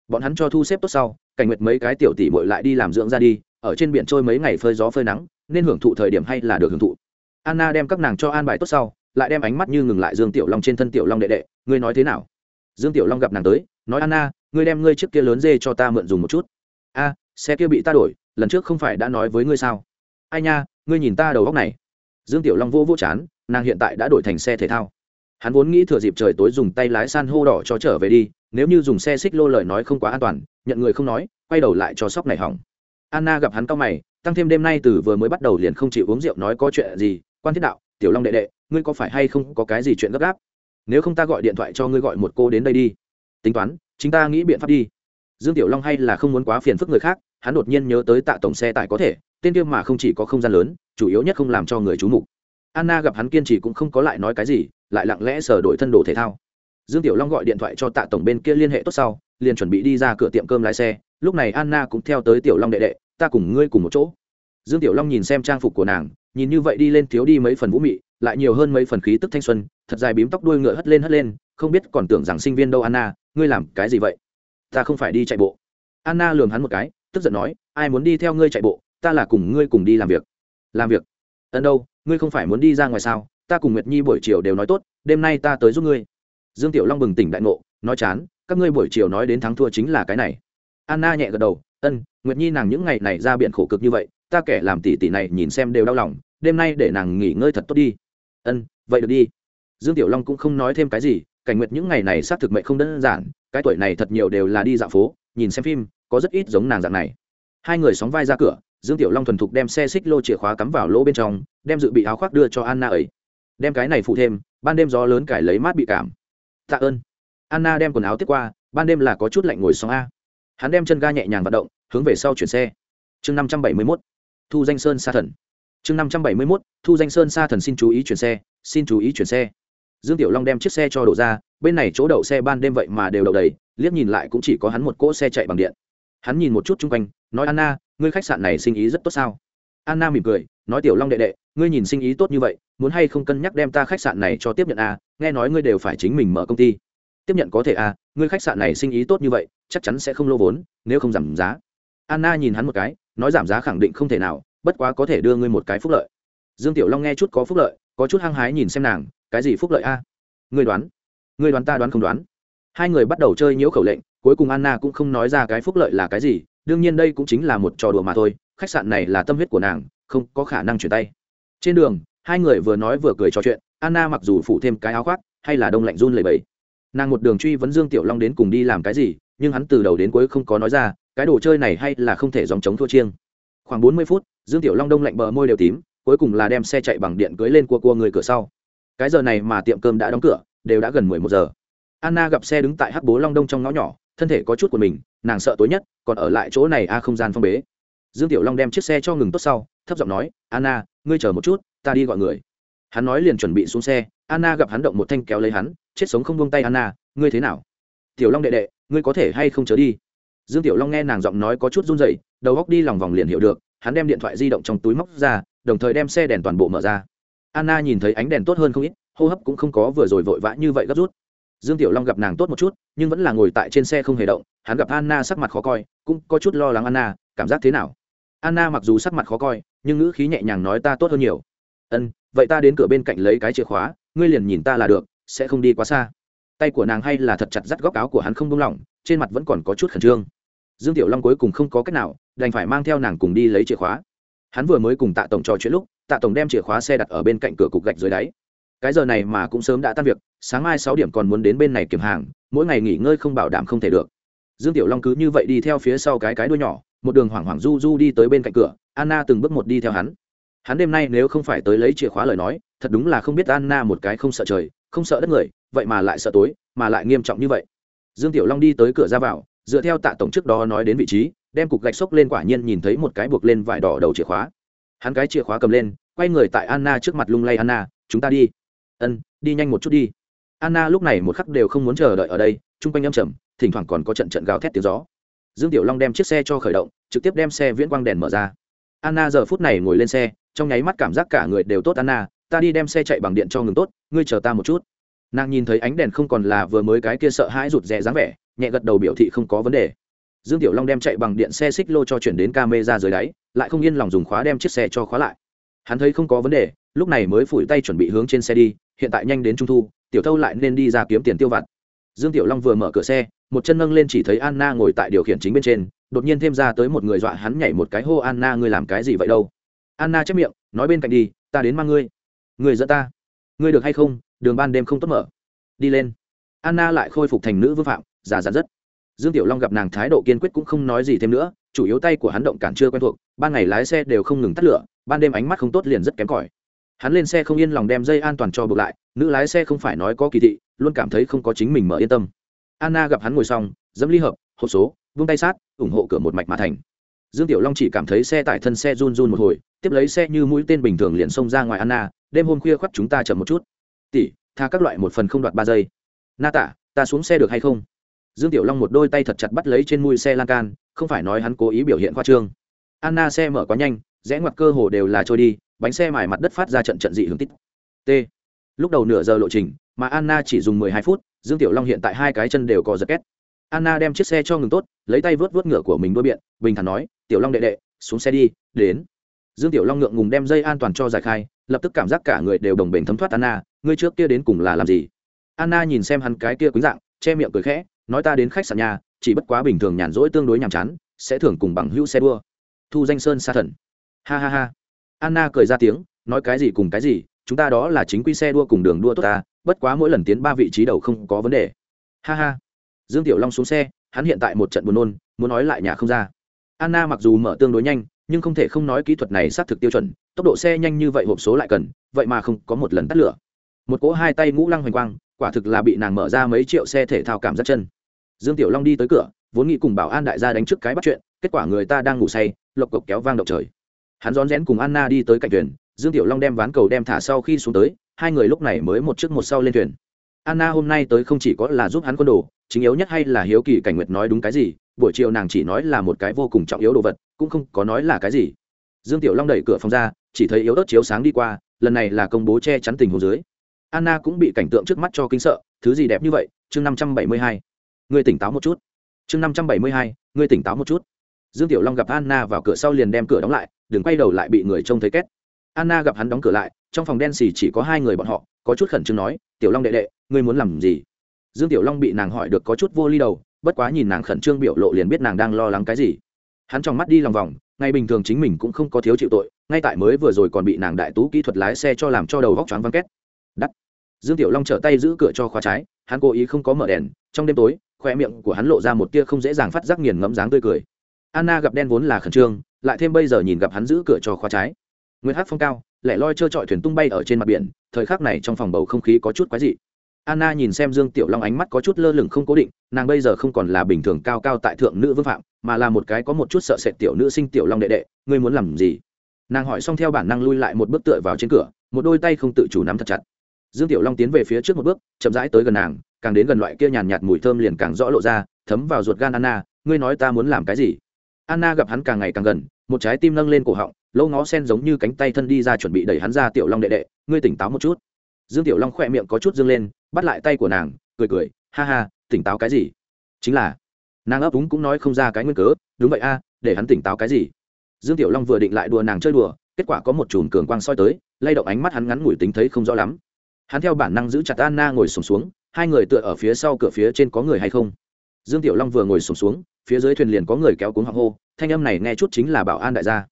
Bọn hắn cho thu xếp tốt sau, cảnh nguyệt mấy cái tiểu tỷ bội lại đi làm dưỡng ra đi, ở trên biển trôi mấy ngày phơi gió phơi nắng, nên hưởng thụ thời điểm hay là được hưởng thụ. Anna đem các nàng cho an bài tốt sau lại đem ánh mắt như ngừng lại dương tiểu long trên thân tiểu long đệ đệ, ngươi nói thế nào? Dương tiểu long gặp nàng tới, nói, anna, ngươi đem ngươi chiếc kia lớn dê cho ta mượn dùng một chút. A, xe kia bị ta đổi, lần trước không phải đã nói với ngươi sao? Ai nha, ngươi nhìn ta đầu góc này. Dương tiểu long vô vô chán, nàng hiện tại đã đổi thành xe thể thao. Hắn vốn nghĩ thừa dịp trời tối dùng tay lái san hô đỏ cho trở về đi, nếu như dùng xe xích lô lời nói không quá an toàn, nhận người không nói, quay đầu lại cho sóc này hỏng. Anna gặp hắn cao mày, tăng thêm đêm nay từ vừa mới bắt đầu liền không chịu uống rượu nói có chuyện gì, quan thiết đạo, tiểu long đệ đệ ngươi có phải hay không có cái gì chuyện gấp gáp? Nếu không ta gọi điện thoại cho ngươi gọi một cô đến đây đi. Tính toán, chính ta nghĩ biện pháp đi. Dương tiểu long hay là không muốn quá phiền phức người khác, hắn đột nhiên nhớ tới tạ tổng xe tải có thể, tên kia mà không chỉ có không gian lớn, chủ yếu nhất không làm cho người chú mục. Anna gặp hắn kiên trì cũng không có lại nói cái gì, lại lặng lẽ sờ đổi thân đồ thể thao. Dương tiểu long gọi điện thoại cho tạ tổng bên kia liên hệ tốt sau, liền chuẩn bị đi ra cửa tiệm cơm lái xe, lúc này anna cũng theo tới tiểu long đệ đệ, ta cùng ngươi cùng một chỗ. Dương tiểu long nhìn xem trang phục của nàng, nhìn như vậy đi lên thiếu đi mấy phần vũ mị lại nhiều hơn mấy phần khí tức thanh xuân, thật dài bím tóc đuôi ngựa hất lên hất lên, không biết còn tưởng rằng sinh viên đâu anna, ngươi làm cái gì vậy? Ta không phải đi chạy bộ. Anna lường hắn một cái, tức giận nói, ai muốn đi theo ngươi chạy bộ, ta là cùng ngươi cùng đi làm việc. Làm việc? Ân đâu, ngươi không phải muốn đi ra ngoài sao? Ta cùng nguyệt nhi buổi chiều đều nói tốt, đêm nay ta tới giúp ngươi. Dương tiểu long bừng tỉnh đại ngộ, nói chán, các ngươi buổi chiều nói đến thắng thua chính là cái này. Anna nhẹ gật đầu, ân, nguyệt nhi nàng những ngày này ra biển khổ cực như vậy, ta kẻ làm tỷ tỷ này nhìn xem đều đau lòng, đêm nay để nàng nghỉ ngơi thật tốt đi ân, vậy được đi. Dương tiểu long cũng không nói thêm cái gì, cảnh nguyệt những ngày này xác thực mệnh không đơn giản, cái tuổi này thật nhiều đều là đi dạo phố, nhìn xem phim, có rất ít giống nàng dạng này. Hai người sóng vai ra cửa, dương tiểu long thuần thục đem xe xích lô chìa khóa cắm vào lỗ bên trong, đem dự bị áo khoác đưa cho anna ấy. Đem cái này phụ thêm, ban đêm gió lớn cải lấy mát bị cảm. Tạ ơn. Anna đem quần áo tiếp qua, ban đêm là có chút lạnh ngồi xong a. Hắn đem chân ga nhẹ nhàng vận động, hướng về sau chuyển xe. Chương năm trăm bảy mươi mốt. Thu danh sơn sa thần chương năm trăm bảy mươi mốt thu danh sơn sa thần xin chú ý chuyển xe xin chú ý chuyển xe. Dương tiểu long đem chiếc xe cho đổ ra bên này chỗ đậu xe ban đêm vậy mà đều đậu đầy liếc nhìn lại cũng chỉ có hắn một cỗ xe chạy bằng điện. Hắn nhìn một chút chung quanh nói anna ngươi khách sạn này sinh ý rất tốt sao? Anna mỉm cười nói tiểu long đệ đệ ngươi nhìn sinh ý tốt như vậy muốn hay không cân nhắc đem ta khách sạn này cho tiếp nhận a à? nghe nói ngươi đều phải chính mình mở công ty. Tiếp nhận có thể a à, ngươi khách sạn này sinh ý tốt như vậy chắc chắn sẽ không lô vốn nếu không giảm giá. Anna nhìn hắn một cái nói giảm giá khẳng định không thể nào bất quá có thể đưa ngươi một cái phúc lợi. Dương tiểu long nghe chút có phúc lợi, có chút hăng hái nhìn xem nàng, cái gì phúc lợi a? Ngươi đoán ngươi đoán ta đoán không đoán? Hai người bắt đầu chơi nhiễu khẩu lệnh, cuối cùng anna cũng không nói ra cái phúc lợi là cái gì, đương nhiên đây cũng chính là một trò đùa mà thôi, khách sạn này là tâm huyết của nàng, không có khả năng chuyển tay. Trên đường, hai người vừa nói vừa cười trò chuyện, anna mặc dù phủ thêm cái áo khoác, hay là đông lạnh run lầy bẫy nàng một đường truy vấn dương tiểu long đến cùng đi làm cái gì, nhưng hắn từ đầu đến cuối không có nói ra, cái đồ chơi này hay là không thể dòng chống thua chiêng khoảng bốn mươi phút, dương tiểu long đông lạnh bờ môi đều tím, cuối cùng là đem xe chạy bằng điện cưới lên cua cua người cửa sau. Cái giờ này mà tiệm cơm đã đóng cửa, đều đã gần mười một giờ. Anna gặp xe đứng tại hắc bố long đông trong ngõ nhỏ, thân thể có chút của mình, nàng sợ tối nhất, còn ở lại chỗ này a không gian phong bế. Dương tiểu long đem chiếc xe cho ngừng tốt sau, thấp giọng nói, anna, ngươi chờ một chút, ta đi gọi người. Hắn nói liền chuẩn bị xuống xe, anna gặp hắn động một thanh kéo lấy hắn, chết sống không buông tay anna, ngươi thế nào? Tiểu long đệ đệ, ngươi có thể hay không chớ đi? Dương tiểu long nghe nàng giọng nói có chút run rẩy, đầu góc đi lòng vòng liền hiểu được, hắn đem điện thoại di động trong túi móc ra, đồng thời đem xe đèn toàn bộ mở ra. Anna nhìn thấy ánh đèn tốt hơn không ít, hô hấp cũng không có vừa rồi vội vã như vậy gấp rút. Dương tiểu long gặp nàng tốt một chút, nhưng vẫn là ngồi tại trên xe không hề động, hắn gặp anna sắc mặt khó coi, cũng có chút lo lắng anna, cảm giác thế nào? Anna mặc dù sắc mặt khó coi, nhưng ngữ khí nhẹ nhàng nói ta tốt hơn nhiều. Ân, vậy ta đến cửa bên cạnh lấy cái chìa khóa, ngươi liền nhìn ta là được, sẽ không đi quá xa. Tay của nàng hay là thật chặt dắt góc áo của hắn không buông lỏng, trên mặt vẫn còn có chút khẩn trương dương tiểu long cuối cùng không có cách nào, đành phải mang theo nàng cùng đi lấy chìa khóa. Hắn vừa mới cùng tạ tổng trò chuyện lúc, tạ tổng đem chìa khóa xe đặt ở bên cạnh cửa cục gạch dưới đáy. Cái giờ này mà cũng sớm đã tan việc, sáng mai sáu điểm còn muốn đến bên này kiểm hàng, mỗi ngày nghỉ ngơi không bảo đảm không thể được. Dương tiểu long cứ như vậy đi theo phía sau cái cái đuôi nhỏ, một đường hoảng hoảng du du đi tới bên cạnh cửa, anna từng bước một đi theo hắn. Hắn đêm nay nếu không phải tới lấy chìa khóa lời nói, thật đúng là không biết anna một cái không sợ trời, không sợ đất người, vậy mà lại sợ tối, mà lại nghiêm trọng như vậy. Dương tiểu long đi tới cửa ra vào dựa theo tạ tổng trước đó nói đến vị trí, đem cục gạch xốc lên quả nhiên nhìn thấy một cái buộc lên vải đỏ đầu chìa khóa. Hắn cái chìa khóa cầm lên, quay người tại anna trước mặt lung lay, anna, chúng ta đi. Ân, đi nhanh một chút đi. Anna lúc này một khắc đều không muốn chờ đợi ở đây, chung quanh âm chầm thỉnh thoảng còn có trận trận gào thét tiếng gió. Dương tiểu long đem chiếc xe cho khởi động, trực tiếp đem xe viễn quang đèn mở ra. Anna giờ phút này ngồi lên xe, trong nháy mắt cảm giác cả người đều tốt, anna, ta đi đem xe chạy bằng điện cho ngừng tốt, ngươi chờ ta một chút. Nàng nhìn thấy ánh đèn không còn là vừa mới cái kia sợ hãi rụt rè dáng vẻ nhẹ gật đầu biểu thị không có vấn đề. Dương tiểu long đem chạy bằng điện xe xích lô cho chuyển đến ca mê ra dưới đáy, lại không yên lòng dùng khóa đem chiếc xe cho khóa lại. Hắn thấy không có vấn đề, lúc này mới phủi tay chuẩn bị hướng trên xe đi, hiện tại nhanh đến trung thu, tiểu thâu lại nên đi ra kiếm tiền tiêu vặt. Dương tiểu long vừa mở cửa xe, một chân nâng lên chỉ thấy anna ngồi tại điều khiển chính bên trên, đột nhiên thêm ra tới một người dọa hắn nhảy một cái, hô anna, ngươi làm cái gì vậy đâu? Anna chép miệng, nói bên cạnh đi, ta đến mang ngươi. Người dẫn ta. Ngươi được hay không? Đường ban đêm không tốt mở. Đi lên. Anna lại khôi phục thành nữ vương phạm già dặn rất. Dương tiểu long gặp nàng thái độ kiên quyết cũng không nói gì thêm nữa, chủ yếu tay của hắn động cản chưa quen thuộc, ban ngày lái xe đều không ngừng tắt lửa, ban đêm ánh mắt không tốt liền rất kém cỏi. Hắn lên xe không yên lòng đem dây an toàn cho buộc lại, nữ lái xe không phải nói có kỳ thị, luôn cảm thấy không có chính mình mở yên tâm. Anna gặp hắn ngồi xong, dẫm ly hợp, hộp số, vung tay sát, ủng hộ cửa một mạch mà thành. Dương tiểu long chỉ cảm thấy xe tải thân xe run run một hồi, tiếp lấy xe như mũi tên bình thường liền xông ra ngoài anna, đêm hôm khuya khoắt chúng ta chậm một chút. Tỷ, tha các loại một phần không đoạt ba giây. Na Tả, ta xuống xe được hay không? Dương tiểu long một đôi tay thật chặt bắt lấy trên mui xe lan can, không phải nói hắn cố ý biểu hiện khoa trương. Anna xe mở quá nhanh, rẽ ngoặt cơ hồ đều là trôi đi, bánh xe mài mặt đất phát ra trận trận dị hướng tít. T. Lúc đầu nửa giờ lộ trình, mà anna chỉ dùng mười hai phút, dương tiểu long hiện tại hai cái chân đều có giật két. Anna đem chiếc xe cho ngừng tốt, lấy tay vớt vớt ngựa của mình đôi biện, bình thản nói, tiểu long đệ đệ, xuống xe đi, đến. Dương tiểu long ngượng ngùng đem dây an toàn cho giải khai, lập tức cảm giác cả người đều đồng bền thấm thoát anna, ngươi trước kia đến cùng là làm gì? Anna nhìn xem hắn cái kia quýnh dạng, che miệng cười khẽ nói ta đến khách sạn nhà, chỉ bất quá bình thường nhàn rỗi tương đối nhàm chán, sẽ thường cùng bằng hữu xe đua. Thu danh sơn xa thần. Ha ha ha. Anna cười ra tiếng, nói cái gì cùng cái gì, chúng ta đó là chính quy xe đua cùng đường đua tốt ta, bất quá mỗi lần tiến ba vị trí đầu không có vấn đề. Ha ha. Dương tiểu long xuống xe, hắn hiện tại một trận buồn nôn, muốn nói lại nhà không ra. Anna mặc dù mở tương đối nhanh, nhưng không thể không nói kỹ thuật này xác thực tiêu chuẩn, tốc độ xe nhanh như vậy hộp số lại cần, vậy mà không có một lần tắt lửa. Một cỗ hai tay ngũ lăng hoành quang, quả thực là bị nàng mở ra mấy triệu xe thể thao cảm giác chân dương tiểu long đi tới cửa, vốn nghĩ cùng bảo an đại gia đánh trước cái bắt chuyện, kết quả người ta đang ngủ say, lộc cộc kéo vang động trời. Hắn rón rén cùng anna đi tới cạnh thuyền, dương tiểu long đem ván cầu đem thả sau khi xuống tới, hai người lúc này mới một trước một sau lên thuyền. Anna hôm nay tới không chỉ có là giúp hắn quân đồ, chính yếu nhất hay là hiếu kỳ cảnh nguyệt nói đúng cái gì, buổi chiều nàng chỉ nói là một cái vô cùng trọng yếu đồ vật, cũng không có nói là cái gì. Dương tiểu long đẩy cửa phòng ra, chỉ thấy yếu ớt chiếu sáng đi qua, lần này là công bố che chắn tình hồ dưới. Anna cũng bị cảnh tượng trước mắt cho kinh sợ, thứ gì đẹp như vậy, chương năm trăm bảy mươi hai. Ngươi tỉnh táo một chút. Chương năm trăm bảy mươi hai, ngươi tỉnh táo một chút. Dương tiểu long gặp anna vào cửa sau liền đem cửa đóng lại, đừng quay đầu lại bị người trông thấy két. Anna gặp hắn đóng cửa lại, trong phòng đen xì chỉ có hai người bọn họ, có chút khẩn trương nói, tiểu long đệ đệ, ngươi muốn làm gì? Dương tiểu long bị nàng hỏi được có chút vô ly đầu, bất quá nhìn nàng khẩn trương biểu lộ liền biết nàng đang lo lắng cái gì. Hắn trong mắt đi lòng vòng, ngay bình thường chính mình cũng không có thiếu chịu tội, ngay tại mới vừa rồi còn bị nàng đại tú kỹ thuật lái xe cho làm cho đầu vóc choáng văng két. Đắt dương tiểu long trở tay giữ cửa cho khóa trái, hắn cố ý không có mở đèn, trong đêm tối khoe miệng của hắn lộ ra một tia không dễ dàng phát giác nghiền ngẫm dáng tươi cười. Anna gặp đen vốn là khẩn trương, lại thêm bây giờ nhìn gặp hắn giữ cửa cho khóa trái. Nguyên hát phong cao, lẻ loi trơ trọi thuyền tung bay ở trên mặt biển, thời khắc này trong phòng bầu không khí có chút quái dị. Anna nhìn xem dương tiểu long ánh mắt có chút lơ lửng không cố định, nàng bây giờ không còn là bình thường cao cao tại thượng nữ vương phạm, mà là một cái có một chút sợ sệt tiểu nữ sinh tiểu long đệ đệ, ngươi muốn làm gì? Nàng hỏi xong theo bản năng lui lại một bước tựa vào trên cửa, một đôi tay không tự chủ nắm thật chặt. Dương tiểu long tiến về phía trước một bước, chậm rãi tới gần nàng càng đến gần loại kia nhàn nhạt mùi thơm liền càng rõ lộ ra thấm vào ruột gan anna ngươi nói ta muốn làm cái gì? Anna gặp hắn càng ngày càng gần một trái tim nâng lên cổ họng lâu ngó sen giống như cánh tay thân đi ra chuẩn bị đẩy hắn ra tiểu long đệ đệ ngươi tỉnh táo một chút. Dương tiểu long khỏe miệng có chút dương lên bắt lại tay của nàng cười cười ha ha tỉnh táo cái gì? Chính là nàng ấp úng cũng nói không ra cái nguyên cớ đúng vậy a để hắn tỉnh táo cái gì? Dương tiểu long vừa định lại đùa nàng chơi đùa kết quả có một chùm cường quang soi tới lay động ánh mắt hắn ngắn ngủi tính thấy không rõ lắm. Hắn theo bản năng giữ chặt anna ngồi sùng xuống, xuống hai người tựa ở phía sau cửa phía trên có người hay không? Dương tiểu long vừa ngồi sùng xuống, xuống phía dưới thuyền liền có người kéo cuống hoặc hô thanh âm này nghe chút chính là bảo an đại gia.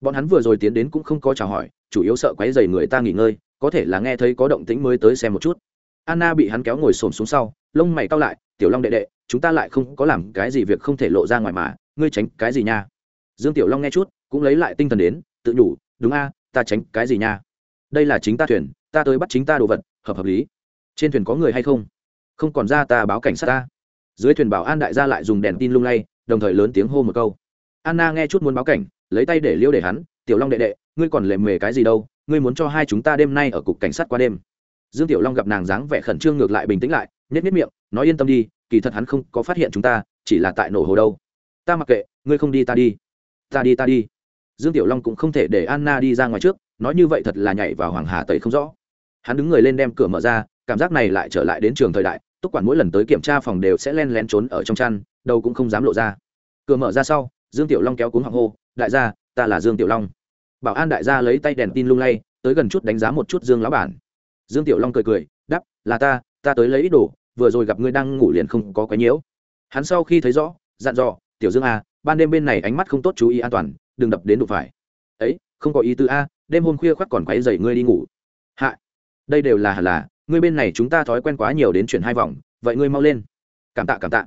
Bọn hắn vừa rồi tiến đến cũng không có chào hỏi chủ yếu sợ quấy dày người ta nghỉ ngơi có thể là nghe thấy có động tĩnh mới tới xem một chút. Anna bị hắn kéo ngồi sồn xuống sau lông mày cao lại tiểu long đệ đệ chúng ta lại không có làm cái gì việc không thể lộ ra ngoài mà ngươi tránh cái gì nha? Dương tiểu long nghe chút cũng lấy lại tinh thần đến tự nhủ đúng a ta tránh cái gì nha? Đây là chính ta thuyền ta tới bắt chính ta đồ vật hợp hợp lý trên thuyền có người hay không? Không còn ra ta báo cảnh sát ta. Dưới thuyền bảo an đại gia lại dùng đèn tin lung lay, đồng thời lớn tiếng hô một câu. Anna nghe chút muốn báo cảnh, lấy tay để liêu để hắn, tiểu long đệ đệ, ngươi còn lề mề cái gì đâu, ngươi muốn cho hai chúng ta đêm nay ở cục cảnh sát qua đêm. Dương tiểu long gặp nàng dáng vẻ khẩn trương ngược lại bình tĩnh lại nhét nhét miệng, nói yên tâm đi, kỳ thật hắn không có phát hiện chúng ta, chỉ là tại nổ hồ đâu. Ta mặc kệ, ngươi không đi ta đi. Ta đi ta đi. Dương tiểu long cũng không thể để anna đi ra ngoài trước, nói như vậy thật là nhảy vào hoàng hà tẩy không rõ. Hắn đứng người lên đem cửa mở ra cảm giác này lại trở lại đến trường thời đại, túc quản mỗi lần tới kiểm tra phòng đều sẽ len lén trốn ở trong chăn đâu cũng không dám lộ ra. Cửa mở ra sau, dương tiểu long kéo cuốn hoàng hô, đại gia, ta là dương tiểu long. Bảo an đại gia lấy tay đèn tin lung lay, tới gần chút đánh giá một chút dương lão bản. Dương tiểu long cười cười, đắp, là ta ta tới lấy ít đồ, vừa rồi gặp ngươi đang ngủ liền không có quái nhiễu. Hắn sau khi thấy rõ, dặn dò, tiểu dương a ban đêm bên này ánh mắt không tốt chú ý an toàn, đừng đập đến đụng phải. Ấy, không có ý tư a, đêm hôm khuya khoác còn quấy dậy ngươi đi ngủ. Hạ đây đều là hẳn là ngươi bên này chúng ta thói quen quá nhiều đến chuyển hai vòng, vậy ngươi mau lên. Cảm tạ cảm tạ.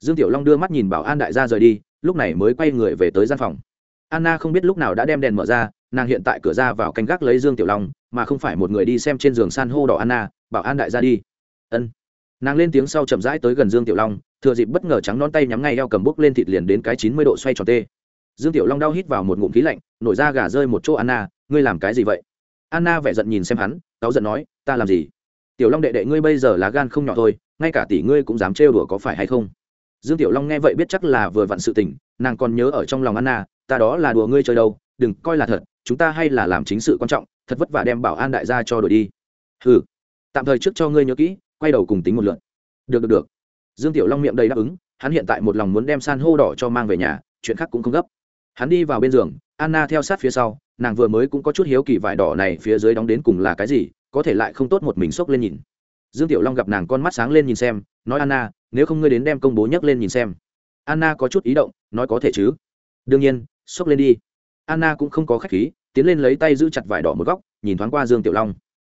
Dương tiểu long đưa mắt nhìn bảo an đại gia rời đi, lúc này mới quay người về tới gian phòng. Anna không biết lúc nào đã đem đèn mở ra, nàng hiện tại cửa ra vào canh gác lấy dương tiểu long, mà không phải một người đi xem trên giường san hô đỏ anna, bảo an đại gia đi. Ân. Nàng lên tiếng sau chậm rãi tới gần dương tiểu long, thừa dịp bất ngờ trắng non tay nhắm ngay eo cầm bốc lên thịt liền đến cái chín mươi độ xoay tròn tê. Dương tiểu long đau hít vào một ngụm khí lạnh, nổi ra gà rơi một chỗ anna, ngươi làm cái gì vậy? Anna vẻ giận nhìn xem hắn, cáu giận nói, ta làm gì? Tiểu long đệ đệ ngươi bây giờ là gan không nhỏ thôi, ngay cả tỷ ngươi cũng dám trêu đùa có phải hay không? Dương tiểu long nghe vậy biết chắc là vừa vặn sự tình, nàng còn nhớ ở trong lòng anna, ta đó là đùa ngươi chơi đâu, đừng coi là thật, chúng ta hay là làm chính sự quan trọng, thật vất vả đem bảo an đại gia cho đổi đi. Ừ tạm thời trước cho ngươi nhớ kỹ, quay đầu cùng tính một lượt. Được được được. Dương tiểu long miệng đầy đáp ứng, hắn hiện tại một lòng muốn đem san hô đỏ cho mang về nhà, chuyện khác cũng không gấp. Hắn đi vào bên giường, anna theo sát phía sau nàng vừa mới cũng có chút hiếu kỳ vải đỏ này phía dưới đóng đến cùng là cái gì, có thể lại không tốt một mình xốc lên nhìn. Dương tiểu long gặp nàng con mắt sáng lên nhìn xem, nói, anna, nếu không ngươi đến đem công bố nhấc lên nhìn xem. Anna có chút ý động, nói, có thể chứ. Đương nhiên, xốc lên đi. Anna cũng không có khách khí, tiến lên lấy tay giữ chặt vải đỏ một góc, nhìn thoáng qua dương tiểu long.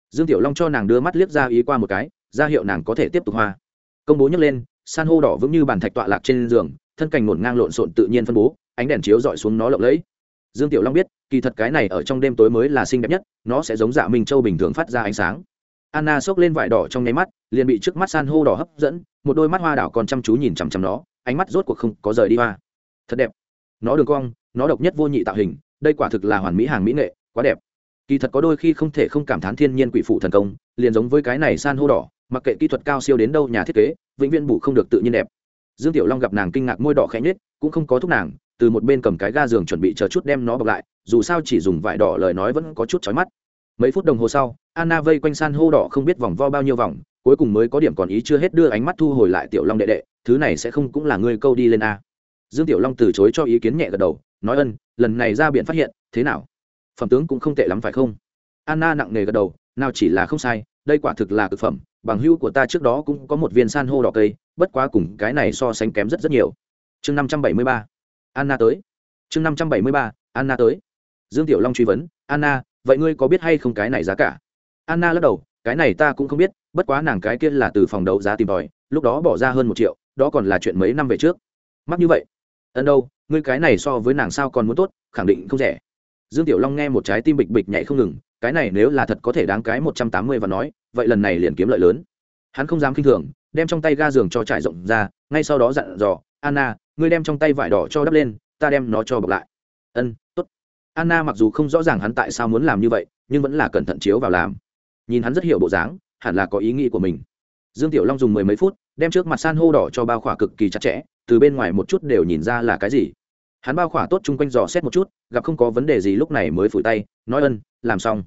Dương tiểu long cho nàng đưa mắt liếc ra ý qua một cái, ra hiệu nàng có thể tiếp tục hoa. Công bố nhấc lên, san hô đỏ vững như bàn thạch tọa lạc trên giường, thân cành ngổn ngang lộn xộn tự nhiên phân bố, ánh đèn chiếu dọi xuống nó lộng lẫy dương tiểu long biết, kỳ thật cái này ở trong đêm tối mới là xinh đẹp nhất, nó sẽ giống dạ minh châu bình thường phát ra ánh sáng. Anna xốc lên vải đỏ trong nháy mắt, liền bị trước mắt san hô đỏ hấp dẫn, một đôi mắt hoa đảo còn chăm chú nhìn chằm chằm nó, ánh mắt rốt cuộc không có rời đi hoa. Thật đẹp. Nó đường cong, nó độc nhất vô nhị tạo hình, đây quả thực là hoàn mỹ hàng mỹ nghệ, quá đẹp. Kỳ thật có đôi khi không thể không cảm thán thiên nhiên quỷ phụ thần công, liền giống với cái này san hô đỏ, mặc kệ kỹ thuật cao siêu đến đâu nhà thiết kế, vĩnh viễn bù không được tự nhiên đẹp. Dương tiểu long gặp nàng kinh ngạc môi đỏ khẽ nhết cũng không có thúc nàng từ một bên cầm cái ga giường chuẩn bị chờ chút đem nó bọc lại, dù sao chỉ dùng vải đỏ lời nói vẫn có chút chói mắt. Mấy phút đồng hồ sau, anna vây quanh san hô đỏ không biết vòng vo bao nhiêu vòng, cuối cùng mới có điểm còn ý chưa hết đưa ánh mắt thu hồi lại tiểu long đệ đệ, thứ này sẽ không cũng là ngươi câu đi lên a. Dương tiểu long từ chối cho ý kiến nhẹ gật đầu, nói ân, lần này ra biển phát hiện, thế nào? Phẩm tướng cũng không tệ lắm phải không? Anna nặng nề gật đầu, nào chỉ là không sai, đây quả thực là thực phẩm, bằng hữu của ta trước đó cũng có một viên san hô đỏ cây, bất quá cùng cái này so sánh kém rất rất nhiều. Chương năm trăm bảy mươi ba anna tới. Chương năm trăm bảy mươi ba, anna tới. Dương tiểu long truy vấn, anna, vậy ngươi có biết hay không cái này giá cả? Anna lắc đầu, cái này ta cũng không biết, bất quá nàng cái kia là từ phòng đấu giá tìm tòi, lúc đó bỏ ra hơn một triệu, đó còn là chuyện mấy năm về trước. Mắc như vậy? Ân đâu, ngươi cái này so với nàng sao còn muốn tốt, khẳng định không rẻ. Dương tiểu long nghe một trái tim bịch bịch nhảy không ngừng, cái này nếu là thật có thể đáng cái một trăm tám mươi và nói, vậy lần này liền kiếm lợi lớn. Hắn không dám k i n h thường, đem trong tay ga giường cho trải rộng ra, ngay sau đó dặn dò, anna ngươi đem trong tay vải đỏ cho đắp lên, ta đem nó cho bọc lại. Ân t ố t anna mặc dù không rõ ràng hắn tại sao muốn làm như vậy, nhưng vẫn là cẩn thận chiếu vào làm. Nhìn hắn rất hiểu bộ dáng, hẳn là có ý nghĩ của mình. Dương tiểu long dùng mười mấy phút, đem trước mặt san hô đỏ cho bao khỏa cực kỳ chặt chẽ, từ bên ngoài một chút đều nhìn ra là cái gì. Hắn bao khỏa tốt chung quanh dò xét một chút, gặp không có vấn đề gì lúc này mới phủi tay, nói ân, làm xong.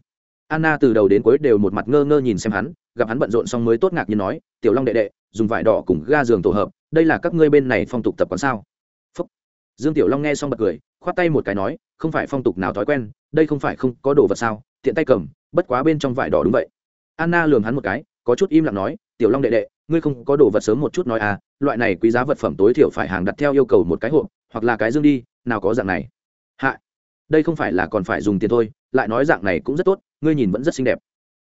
Anna từ đầu đến cuối đều một mặt ngơ ngơ nhìn xem hắn, gặp hắn bận rộn xong mới tốt ngạc như nói, tiểu long đệ đệ dùng vải đỏ cùng ga giường tổ hợp, đây là các ngươi bên này phong tục tập quán sao? Phúc. dương tiểu long nghe xong bật cười, khoát tay một cái nói, không phải phong tục nào thói quen, đây không phải không có đồ vật sao? Tiện tay cầm, bất quá bên trong vải đỏ đúng vậy. Anna lườm hắn một cái, có chút im lặng nói, tiểu long đệ đệ, ngươi không có đồ vật sớm một chút nói à loại này quý giá vật phẩm tối thiểu phải hàng đặt theo yêu cầu một cái hộp, hoặc là cái dương đi, nào có dạng này. Hạ. Đây không phải là còn phải dùng tiền thôi, lại nói dạng này cũng rất tốt, ngươi nhìn vẫn rất xinh đẹp.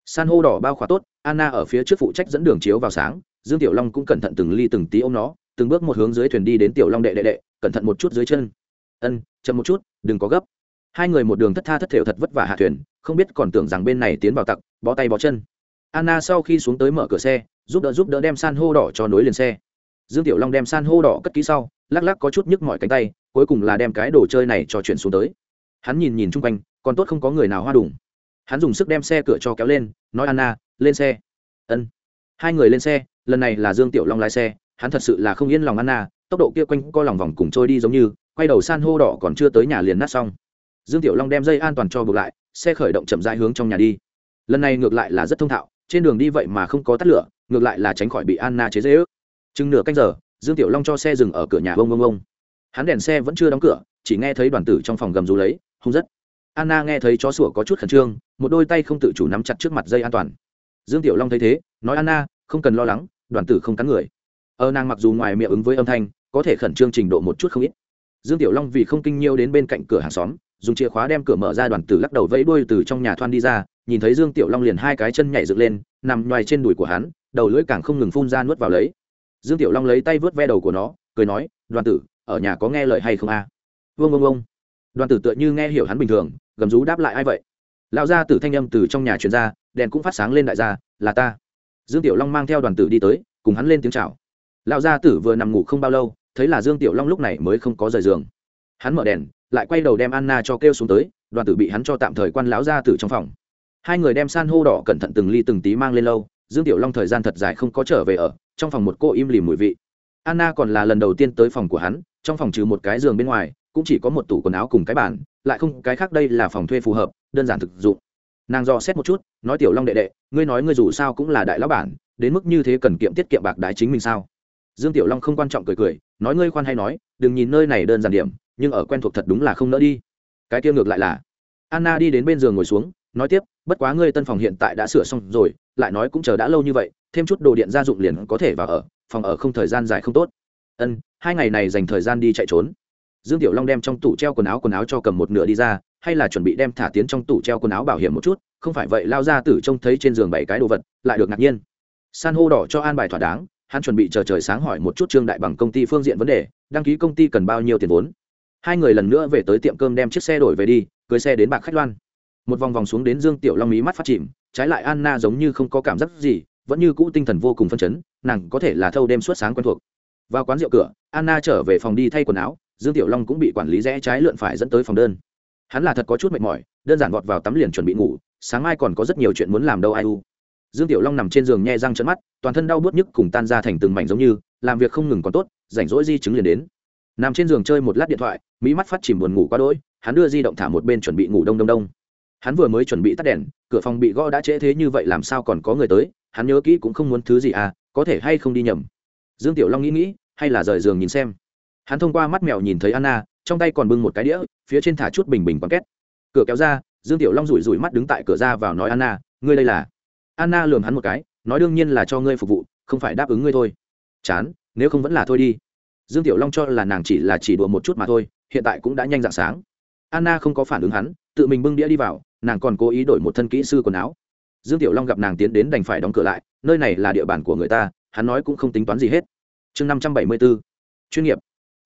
San hô đỏ bao khóa tốt, anna ở phía trước phụ trách dẫn đường chiếu vào sáng dương tiểu long cũng cẩn thận từng ly từng tí ôm nó, từng bước một hướng dưới thuyền đi đến tiểu long đệ đệ đệ, cẩn thận một chút dưới chân. Ân, chậm một chút, đừng có gấp. Hai người một đường thất tha thất thểu thật vất vả hạ thuyền, không biết còn tưởng rằng bên này tiến vào tặc, bó tay bó chân. Anna sau khi xuống tới mở cửa xe, giúp đỡ giúp đỡ đem san hô đỏ cho nối liền xe. Dương tiểu long đem san hô đỏ cất kỹ sau, lắc lắc có chút nhức mỏi cánh tay, cuối cùng là đem cái đồ chơi này cho chuyển xuống tới. Hắn nhìn nhìn chung quanh, còn tốt không có người nào hoa đủng hắn dùng sức đem xe cửa cho kéo lên, nói anna, lên xe. Ân. Hai người lên xe lần này là dương tiểu long lái xe, hắn thật sự là không yên lòng anna, tốc độ kia quanh co lòng vòng cùng trôi đi giống như, quay đầu san hô đỏ còn chưa tới nhà liền nát xong. Dương tiểu long đem dây an toàn cho buộc lại, xe khởi động chậm rãi hướng trong nhà đi. Lần này ngược lại là rất thông thạo, trên đường đi vậy mà không có tắt lửa, ngược lại là tránh khỏi bị anna chế dễ ước chừng nửa canh giờ, dương tiểu long cho xe dừng ở cửa nhà bông bông bông hắn đèn xe vẫn chưa đóng cửa, chỉ nghe thấy đoàn tử trong phòng gầm rú lấy, hung rất anna nghe thấy chó sủa có chút khẩn trương, một đôi tay không tự chủ nắm chặt trước mặt dây an toàn. Dương tiểu long thấy thế, nói, anna, không cần lo lắng đoàn tử không cắn người. Ơ nàng mặc dù ngoài miệng ứng với âm thanh, có thể khẩn trương trình độ một chút không ít. Dương tiểu long vì không kinh nhiêu đến bên cạnh cửa hàng xóm, dùng chìa khóa đem cửa mở ra đoàn tử lắc đầu vẫy đuôi từ trong nhà thoan đi ra, nhìn thấy dương tiểu long liền hai cái chân nhảy dựng lên, nằm ngoài trên đùi của hắn, đầu lưỡi càng không ngừng phun ra nuốt vào lấy. Dương tiểu long lấy tay vớt ve đầu của nó, cười nói, đoàn tử, ở nhà có nghe lời hay không a? À? vương vương vương đoàn tử tựa như nghe hiểu hắn bình thường, gầm rú đáp lại, ai vậy? Lão gia tử thanh âm từ trong nhà truyền ra, đèn cũng phát sáng lên đại gia, là ta dương tiểu long mang theo đoàn tử đi tới, cùng hắn lên tiếng chào. Lão gia tử vừa nằm ngủ không bao lâu, thấy là dương tiểu long lúc này mới không có rời giường. Hắn mở đèn, lại quay đầu đem anna cho kêu xuống tới, đoàn tử bị hắn cho tạm thời quan lão gia tử trong phòng. Hai người đem san hô đỏ cẩn thận từng ly từng tí mang lên lâu, dương tiểu long thời gian thật dài không có trở về ở, trong phòng một cô im lìm mùi vị. Anna còn là lần đầu tiên tới phòng của hắn, trong phòng trừ một cái giường bên ngoài, cũng chỉ có một tủ quần áo cùng cái bàn, lại không, cái khác đây là phòng thuê phù hợp, đơn giản thực dụng nàng dò xét một chút, nói, tiểu long đệ đệ, ngươi nói ngươi dù sao cũng là đại lão bản, đến mức như thế cần kiệm tiết kiệm bạc đái chính mình sao? Dương tiểu long không quan trọng cười cười, nói, ngươi khoan hay nói, đừng nhìn nơi này đơn giản điểm, nhưng ở quen thuộc thật đúng là không nỡ đi. Cái kia ngược lại là, anna đi đến bên giường ngồi xuống, nói tiếp, bất quá ngươi tân phòng hiện tại đã sửa xong rồi, lại nói cũng chờ đã lâu như vậy, thêm chút đồ điện gia dụng liền có thể vào ở, phòng ở không thời gian dài không tốt. Ân, hai ngày này dành thời gian đi chạy trốn. Dương tiểu long đem trong tủ treo quần áo quần áo cho cầm một nửa đi ra hay là chuẩn bị đem thả tiến trong tủ treo quần áo bảo hiểm một chút, không phải vậy lao ra tử trông thấy trên giường bảy cái đồ vật, lại được ngạc nhiên. San hô đỏ cho an bài thỏa đáng, hắn chuẩn bị chờ trời sáng hỏi một chút trương đại bằng công ty phương diện vấn đề, đăng ký công ty cần bao nhiêu tiền vốn. Hai người lần nữa về tới tiệm cơm đem chiếc xe đổi về đi, cưới xe đến bạc khách loan. Một vòng vòng xuống đến dương tiểu long mí mắt phát chìm, trái lại anna giống như không có cảm giác gì, vẫn như cũ tinh thần vô cùng phân chấn, nàng có thể là thâu đêm suốt sáng quen thuộc. Vào quán rượu cửa, anna trở về phòng đi thay quần áo, dương tiểu long cũng bị quản lý rẽ trái lượn phải dẫn tới phòng đơn hắn là thật có chút mệt mỏi, đơn giản vọt vào tắm liền chuẩn bị ngủ, sáng mai còn có rất nhiều chuyện muốn làm đâu ai u. Dương tiểu long nằm trên giường nhẹ răng trận mắt, toàn thân đau bớt nhức cùng tan ra thành từng mảnh giống như, làm việc không ngừng còn tốt, rảnh rỗi di chứng liền đến. Nằm trên giường chơi một lát điện thoại, mỹ mắt phát chìm buồn ngủ quá đỗi, hắn đưa di động thả một bên chuẩn bị ngủ đông đông đông. Hắn vừa mới chuẩn bị tắt đèn, cửa phòng bị gõ đã trễ thế như vậy làm sao còn có người tới, hắn nhớ kỹ cũng không muốn thứ gì à có thể hay không đi nhầm. Dương tiểu long nghĩ nghĩ, hay là rời giường nhìn xem hắn thông qua mắt mèo nhìn thấy anna, trong tay còn bưng một cái đĩa, phía trên thả chút bình bình quán két. Cửa kéo ra, dương tiểu long rủi rủi mắt đứng tại cửa ra vào nói, anna, ngươi đây là? Anna lườm hắn một cái, nói, đương nhiên là cho ngươi phục vụ, không phải đáp ứng ngươi thôi. Chán, nếu không vẫn là thôi đi. Dương tiểu long cho là nàng chỉ là chỉ đùa một chút mà thôi, hiện tại cũng đã nhanh dạng sáng. Anna không có phản ứng hắn, tự mình bưng đĩa đi vào, nàng còn cố ý đổi một thân kỹ sư quần áo. Dương tiểu long gặp nàng tiến đến đành phải đóng cửa lại, nơi này là địa bàn của người ta, hắn nói cũng không tính toán gì hết. Chương năm trăm bảy mươi b ố chuyên nghiệp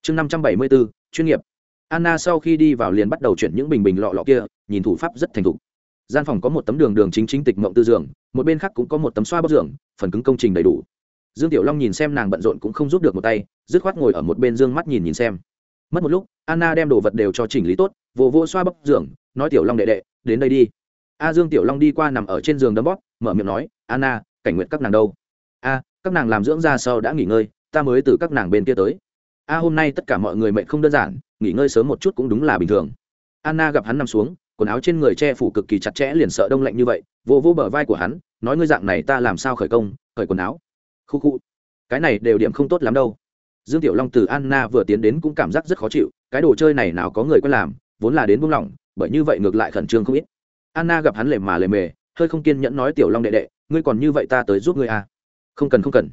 chương năm trăm bảy mươi b ố chuyên nghiệp. Anna sau khi đi vào liền bắt đầu chuyển những bình bình lọ lọ kia, nhìn thủ pháp rất thành thục. Gian phòng có một tấm đường đường chính chính tịch mộng tư giường, một bên khác cũng có một tấm xoa bóc giường, phần cứng công trình đầy đủ. Dương tiểu long nhìn xem nàng bận rộn cũng không giúp được một tay, dứt khoát ngồi ở một bên dương mắt nhìn nhìn xem. Mất một lúc, anna đem đồ vật đều cho chỉnh lý tốt vô vô xoa bóc giường, nói tiểu long đệ đệ, đến đây đi. A dương tiểu long đi qua nằm ở trên giường đấm bóp, mở miệng nói, anna, cảnh nguyện các nàng đâu? A, các nàng làm dưỡng ra sau đã nghỉ ngơi, ta mới từ các nàng bên kia tới a, hôm nay tất cả mọi người mệnh không đơn giản, nghỉ ngơi sớm một chút cũng đúng là bình thường. Anna gặp hắn nằm xuống, quần áo trên người che phủ cực kỳ chặt chẽ liền sợ đông lạnh như vậy, vô vô bờ vai của hắn, nói ngươi dạng này ta làm sao khởi công, khởi quần áo. Khu khu. Cái này đều điểm không tốt lắm đâu. Dương tiểu long từ anna vừa tiến đến cũng cảm giác rất khó chịu, cái đồ chơi này nào có người quen làm, vốn là đến buông lỏng, bởi như vậy ngược lại khẩn trương không ít. Anna gặp hắn lề mà lề mề, hơi không kiên nhẫn nói tiểu long đệ đệ, ngươi còn như vậy ta tới giúp ngươi à. Không cần không cần.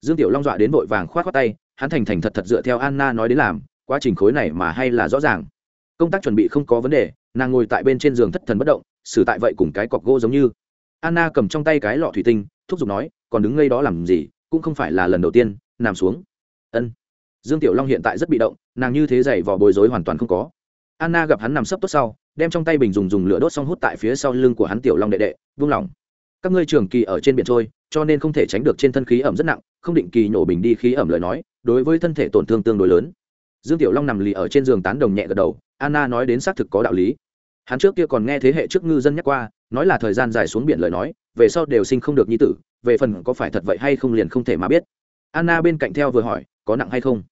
Dương tiểu long dọa đến vội vàng khoát khoát tay hắn thành thành thật thật dựa theo anna nói đến làm, quá trình khối này mà hay là rõ ràng. Công tác chuẩn bị không có vấn đề, nàng ngồi tại bên trên giường thất thần bất động, xử tại vậy cùng cái cọc gỗ giống như. Anna cầm trong tay cái lọ thủy tinh, thúc giục nói, còn đứng ngay đó làm gì, cũng không phải là lần đầu tiên, nằm xuống. Ân. Dương tiểu long hiện tại rất bị động, nàng như thế giày vò bối rối hoàn toàn không có. Anna gặp hắn nằm sấp tốt sau, đem trong tay bình dùng dùng lửa đốt xong hút tại phía sau lưng của hắn tiểu long đệ đệ, vung lòng. Các ngươi trường kỳ ở trên biển trôi, cho nên không thể tránh được trên thân khí ẩm rất nặng, không định kỳ nổ bình đi khí ẩm lời nói đối với thân thể tổn thương tương đối lớn. Dương tiểu long nằm lì ở trên giường tán đồng nhẹ gật đầu, anna nói đến xác thực có đạo lý. Hắn trước kia còn nghe thế hệ trước ngư dân nhắc qua, nói là thời gian dài xuống biển lời nói, về sau đều sinh không được nhi tử, về phần có phải thật vậy hay không liền không thể mà biết. Anna bên cạnh theo vừa hỏi, có nặng hay không?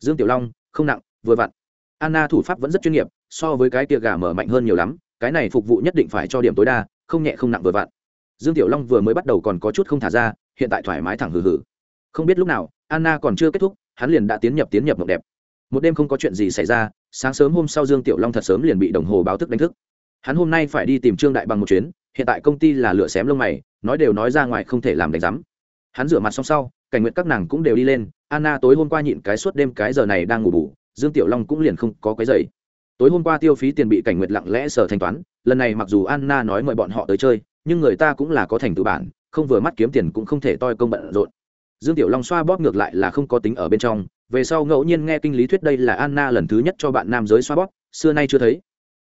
Dương tiểu long, không nặng, vừa vặn. Anna thủ pháp vẫn rất chuyên nghiệp, so với cái kia gà mở mạnh hơn nhiều lắm, cái này phục vụ nhất định phải cho điểm tối đa, không nhẹ không nặng vừa vặn. Dương tiểu long vừa mới bắt đầu còn có chút không thả ra, hiện tại thoải mái thẳng hừ hừ không biết lúc nào, anna còn chưa kết thúc, hắn liền đã tiến nhập tiến nhập mộng đẹp. Một đêm không có chuyện gì xảy ra, sáng sớm hôm sau dương tiểu long thật sớm liền bị đồng hồ báo thức đánh thức. Hắn hôm nay phải đi tìm trương đại bằng một chuyến, hiện tại công ty là lửa xém lông mày, nói đều nói ra ngoài không thể làm đánh rắm hắn rửa mặt xong sau, cảnh nguyện các nàng cũng đều đi lên, anna tối hôm qua nhịn cái suốt đêm cái giờ này đang ngủ bù, dương tiểu long cũng liền không có cái dậy tối hôm qua tiêu phí tiền bị cảnh nguyệt lặng lẽ sở thanh toán, lần này mặc dù anna nói mời bọn họ tới chơi, nhưng người ta cũng là có thành tự bản, không vừa mắt kiếm tiền cũng không thể toi công bận rộn dương tiểu long xoa bóp ngược lại là không có tính ở bên trong, về sau ngẫu nhiên nghe kinh lý thuyết đây là anna lần thứ nhất cho bạn nam giới xoa bóp, xưa nay chưa thấy.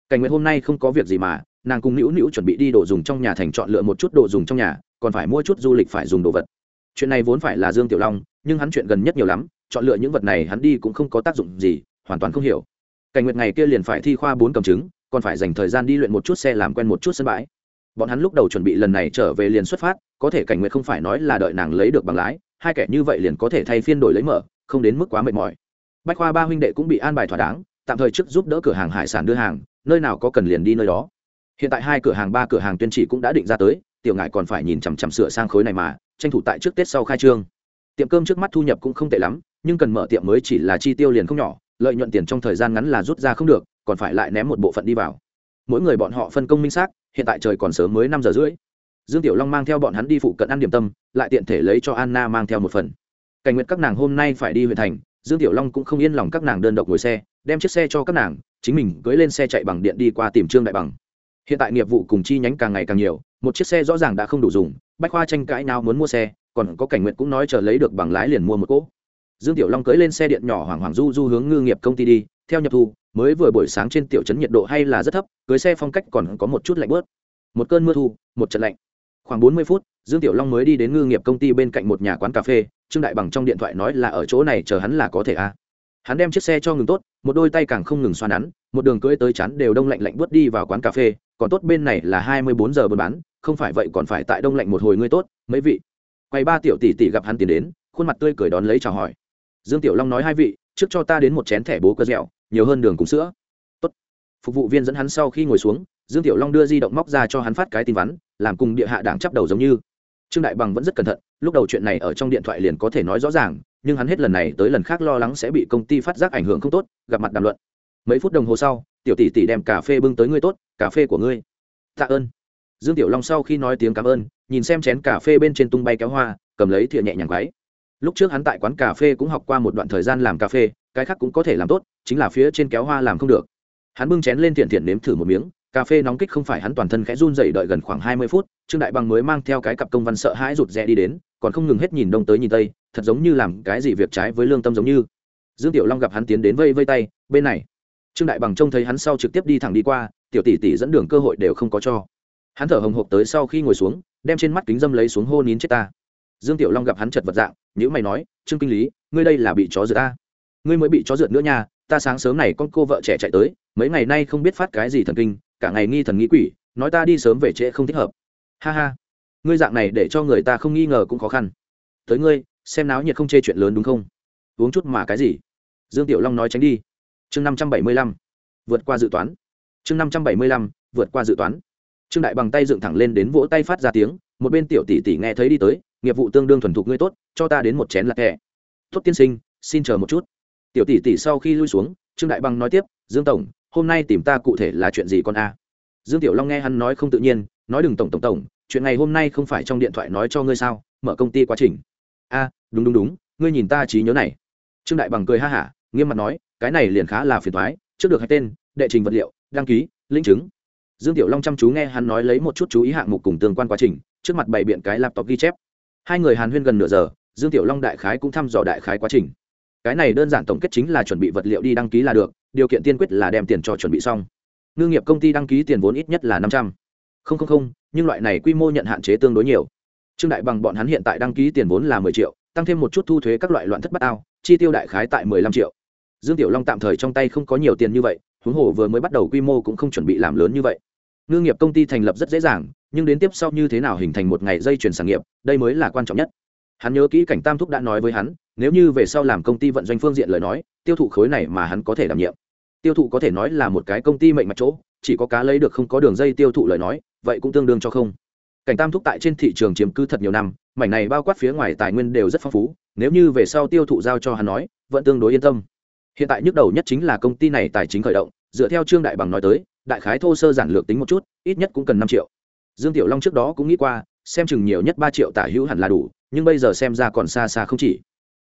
Cảnh nguyệt hôm nay không có việc gì mà, nàng cùng nữu nữu chuẩn bị đi đồ dùng trong nhà thành chọn lựa một chút đồ dùng trong nhà, còn phải mua chút du lịch phải dùng đồ vật. Chuyện này vốn phải là dương tiểu long, nhưng hắn chuyện gần nhất nhiều lắm, chọn lựa những vật này hắn đi cũng không có tác dụng gì, hoàn toàn không hiểu. Cảnh nguyệt ngày kia liền phải thi khoa bốn cầm chứng, còn phải dành thời gian đi luyện một chút xe làm quen một chút sân bãi. Bọn hắn lúc đầu chuẩn bị lần này trở về liền xuất phát, có thể cảnh nguyệt không phải nói là đợi nàng lấy được bằng lái hai kẻ như vậy liền có thể thay phiên đổi lấy mở, không đến mức quá mệt mỏi. Bách khoa ba huynh đệ cũng bị an bài thỏa đáng, tạm thời trước giúp đỡ cửa hàng hải sản đưa hàng, nơi nào có cần liền đi nơi đó. Hiện tại hai cửa hàng, ba cửa hàng tuyên chỉ cũng đã định ra tới, tiểu ngại còn phải nhìn chằm chằm sửa sang khối này mà, tranh thủ tại trước tết sau khai trương. Tiệm cơm trước mắt thu nhập cũng không tệ lắm, nhưng cần mở tiệm mới chỉ là chi tiêu liền không nhỏ, lợi nhuận tiền trong thời gian ngắn là rút ra không được, còn phải lại ném một bộ phận đi vào. Mỗi người bọn họ phân công minh xác, hiện tại trời còn sớm mới năm giờ rưỡi. Dương tiểu long mang theo bọn hắn đi phụ cận ăn điểm tâm lại tiện thể lấy cho anna mang theo một phần. Cảnh nguyện các nàng hôm nay phải đi huyện thành, dương tiểu long cũng không yên lòng các nàng đơn độc ngồi xe, đem chiếc xe cho các nàng, chính mình cưới lên xe chạy bằng điện đi qua tìm trương đại bằng. Hiện tại nghiệp vụ cùng chi nhánh càng ngày càng nhiều, một chiếc xe rõ ràng đã không đủ dùng, bách khoa tranh cãi nào muốn mua xe, còn có cảnh nguyện cũng nói chờ lấy được bằng lái liền mua một cỗ. Dương tiểu long cưới lên xe điện nhỏ hoảng hoảng du du hướng ngư nghiệp công ty đi, theo nhập thu, mới vừa buổi sáng trên tiểu trấn nhiệt độ hay là rất thấp, cưới xe phong cách còn có một chút lạnh bớt. Một cơn mưa thu, một trận lạnh. Khoảng bốn mươi phút dương tiểu long mới đi đến ngư nghiệp công ty bên cạnh một nhà quán cà phê, trương đại bằng trong điện thoại nói là ở chỗ này chờ hắn là có thể a à. hắn đem chiếc xe cho ngừng tốt, một đôi tay càng không ngừng xoa nắn, một đường cưỡi tới chắn đều đông lạnh lạnh bước đi vào quán cà phê, còn tốt bên này là hai mươi bốn giờ buôn bán, không phải vậy còn phải tại đông lạnh một hồi ngươi tốt, mấy vị quay ba tiểu tỷ tỷ gặp hắn tiến đến, khuôn mặt tươi cười đón lấy chào hỏi dương tiểu long nói hai vị, trước cho ta đến một chén thẻ bố cơ dẻo, nhiều hơn đường cùng sữa Tốt. phục vụ viên dẫn hắn sau khi ngồi xuống, dương tiểu long đưa di động móc ra cho hắn phát cái tin vắn, làm cùng địa hạ đảng chấp đầu giống như trương đại bằng vẫn rất cẩn thận, lúc đầu chuyện này ở trong điện thoại liền có thể nói rõ ràng, nhưng hắn hết lần này tới lần khác lo lắng sẽ bị công ty phát giác ảnh hưởng không tốt, gặp mặt đàm luận. Mấy phút đồng hồ sau, tiểu tỷ tỷ đem cà phê bưng tới ngươi tốt, cà phê của ngươi. Tạ ơn. Dương tiểu long sau khi nói tiếng cảm ơn, nhìn xem chén cà phê bên trên tung bay kéo hoa, cầm lấy thìa nhẹ nhàng quáy lúc trước hắn tại quán cà phê cũng học qua một đoạn thời gian làm cà phê, cái khác cũng có thể làm tốt, chính là phía trên kéo hoa làm không được. Hắn bưng chén lên thiện thiện nếm thử một miếng, cà phê nóng kích không phải hắn toàn thân khẽ run dậy đợi gần khoảng hai mươi phút trương đại bằng mới mang theo cái cặp công văn sợ hãi rụt rè đi đến, còn không ngừng hết nhìn đông tới nhìn tây, thật giống như làm cái gì việc trái với lương tâm giống như. Dương tiểu long gặp hắn tiến đến vây vây tay, bên này. Trương đại bằng trông thấy hắn sau trực tiếp đi thẳng đi qua, tiểu tỷ tỷ dẫn đường cơ hội đều không có cho. Hắn thở hồng hộc tới sau khi ngồi xuống, đem trên mắt kính dâm lấy xuống hô nín chết ta. Dương tiểu long gặp hắn chật vật dạng nhữ mày nói, trương kinh lý, ngươi đây là bị chó rượt ta? Ngươi mới bị chó rượt nữa nha, ta sáng sớm này con cô vợ trẻ chạy tới, mấy ngày nay không biết phát cái gì thần kinh, cả ngày nghi thần nghĩ quỷ, nói ta đi sớm về trễ không thích hợp ha ha. Ngươi dạng này để cho người ta không nghi ngờ cũng khó khăn. Tới ngươi, xem náo nhiệt không chê chuyện lớn đúng không? Uống chút mà cái gì? Dương tiểu long nói tránh đi. Chương năm trăm bảy mươi lăm. Vượt qua dự toán. Chương năm trăm bảy mươi lăm. Vượt qua dự toán. Trương đại bằng tay dựng thẳng lên đến vỗ tay phát ra tiếng, một bên tiểu tỷ tỷ nghe thấy đi tới, nghiệp vụ tương đương thuần thục ngươi tốt, cho ta đến một chén lạc kẹ tốt tiên sinh, xin chờ một chút. Tiểu tỷ tỷ sau khi lui xuống, trương đại bằng nói tiếp, dương tổng, hôm nay tìm ta cụ thể là chuyện gì con a? Dương tiểu long nghe hắn nói không tự nhiên, nói đừng tổng tổng tổng chuyện này hôm nay không phải trong điện thoại nói cho ngươi sao, mở công ty quá trình. A, đúng đúng đúng, ngươi nhìn ta trí nhớ này. Trương đại bằng cười ha hả, nghiêm mặt nói, cái này liền khá là phiền thoái trước được hai tên, đệ trình vật liệu, đăng ký linh chứng. Dương tiểu long chăm chú nghe hắn nói lấy một chút chú ý hạng mục cùng tương quan quá trình, trước mặt bày biện cái laptop ghi chép. Hai người hàn huyên gần nửa giờ, dương tiểu long đại khái cũng thăm dò đại khái quá trình. Cái này đơn giản tổng kết chính là chuẩn bị vật liệu đi đăng ký là được, điều kiện tiên quyết là đem tiền cho chuẩn bị xong. Ngư nghiệp công ty đăng ký tiền vốn ít nhất là năm trăm. Không không không nhưng loại này quy mô nhận hạn chế tương đối nhiều. Trương đại bằng bọn hắn hiện tại đăng ký tiền vốn là mười triệu, tăng thêm một chút thu thuế các loại loạn thất bát ao, chi tiêu đại khái tại mười lăm triệu. Dương tiểu long tạm thời trong tay không có nhiều tiền như vậy, huống hồ vừa mới bắt đầu quy mô cũng không chuẩn bị làm lớn như vậy. Ngư nghiệp công ty thành lập rất dễ dàng, nhưng đến tiếp sau như thế nào hình thành một ngày dây chuyển sản nghiệp, đây mới là quan trọng nhất. Hắn nhớ kỹ cảnh tam thúc đã nói với hắn, nếu như về sau làm công ty vận doanh phương diện lời nói, tiêu thụ khối này mà hắn có thể đảm nhiệm. Tiêu thụ có thể nói là một cái công ty mệnh mặt chỗ chỉ có cá lấy được không có đường dây tiêu thụ lời nói, vậy cũng tương đương cho không. Cảnh tam thúc tại trên thị trường chiếm cứ thật nhiều năm, mảnh này bao quát phía ngoài tài nguyên đều rất phong phú, nếu như về sau tiêu thụ giao cho hắn nói, vẫn tương đối yên tâm. Hiện tại nhức đầu nhất chính là công ty này tài chính khởi động, dựa theo trương đại bằng nói tới, đại khái thô sơ giản lược tính một chút, ít nhất cũng cần năm triệu. Dương tiểu long trước đó cũng nghĩ qua, xem chừng nhiều nhất ba triệu tả hữu hẳn là đủ, nhưng bây giờ xem ra còn xa xa không chỉ.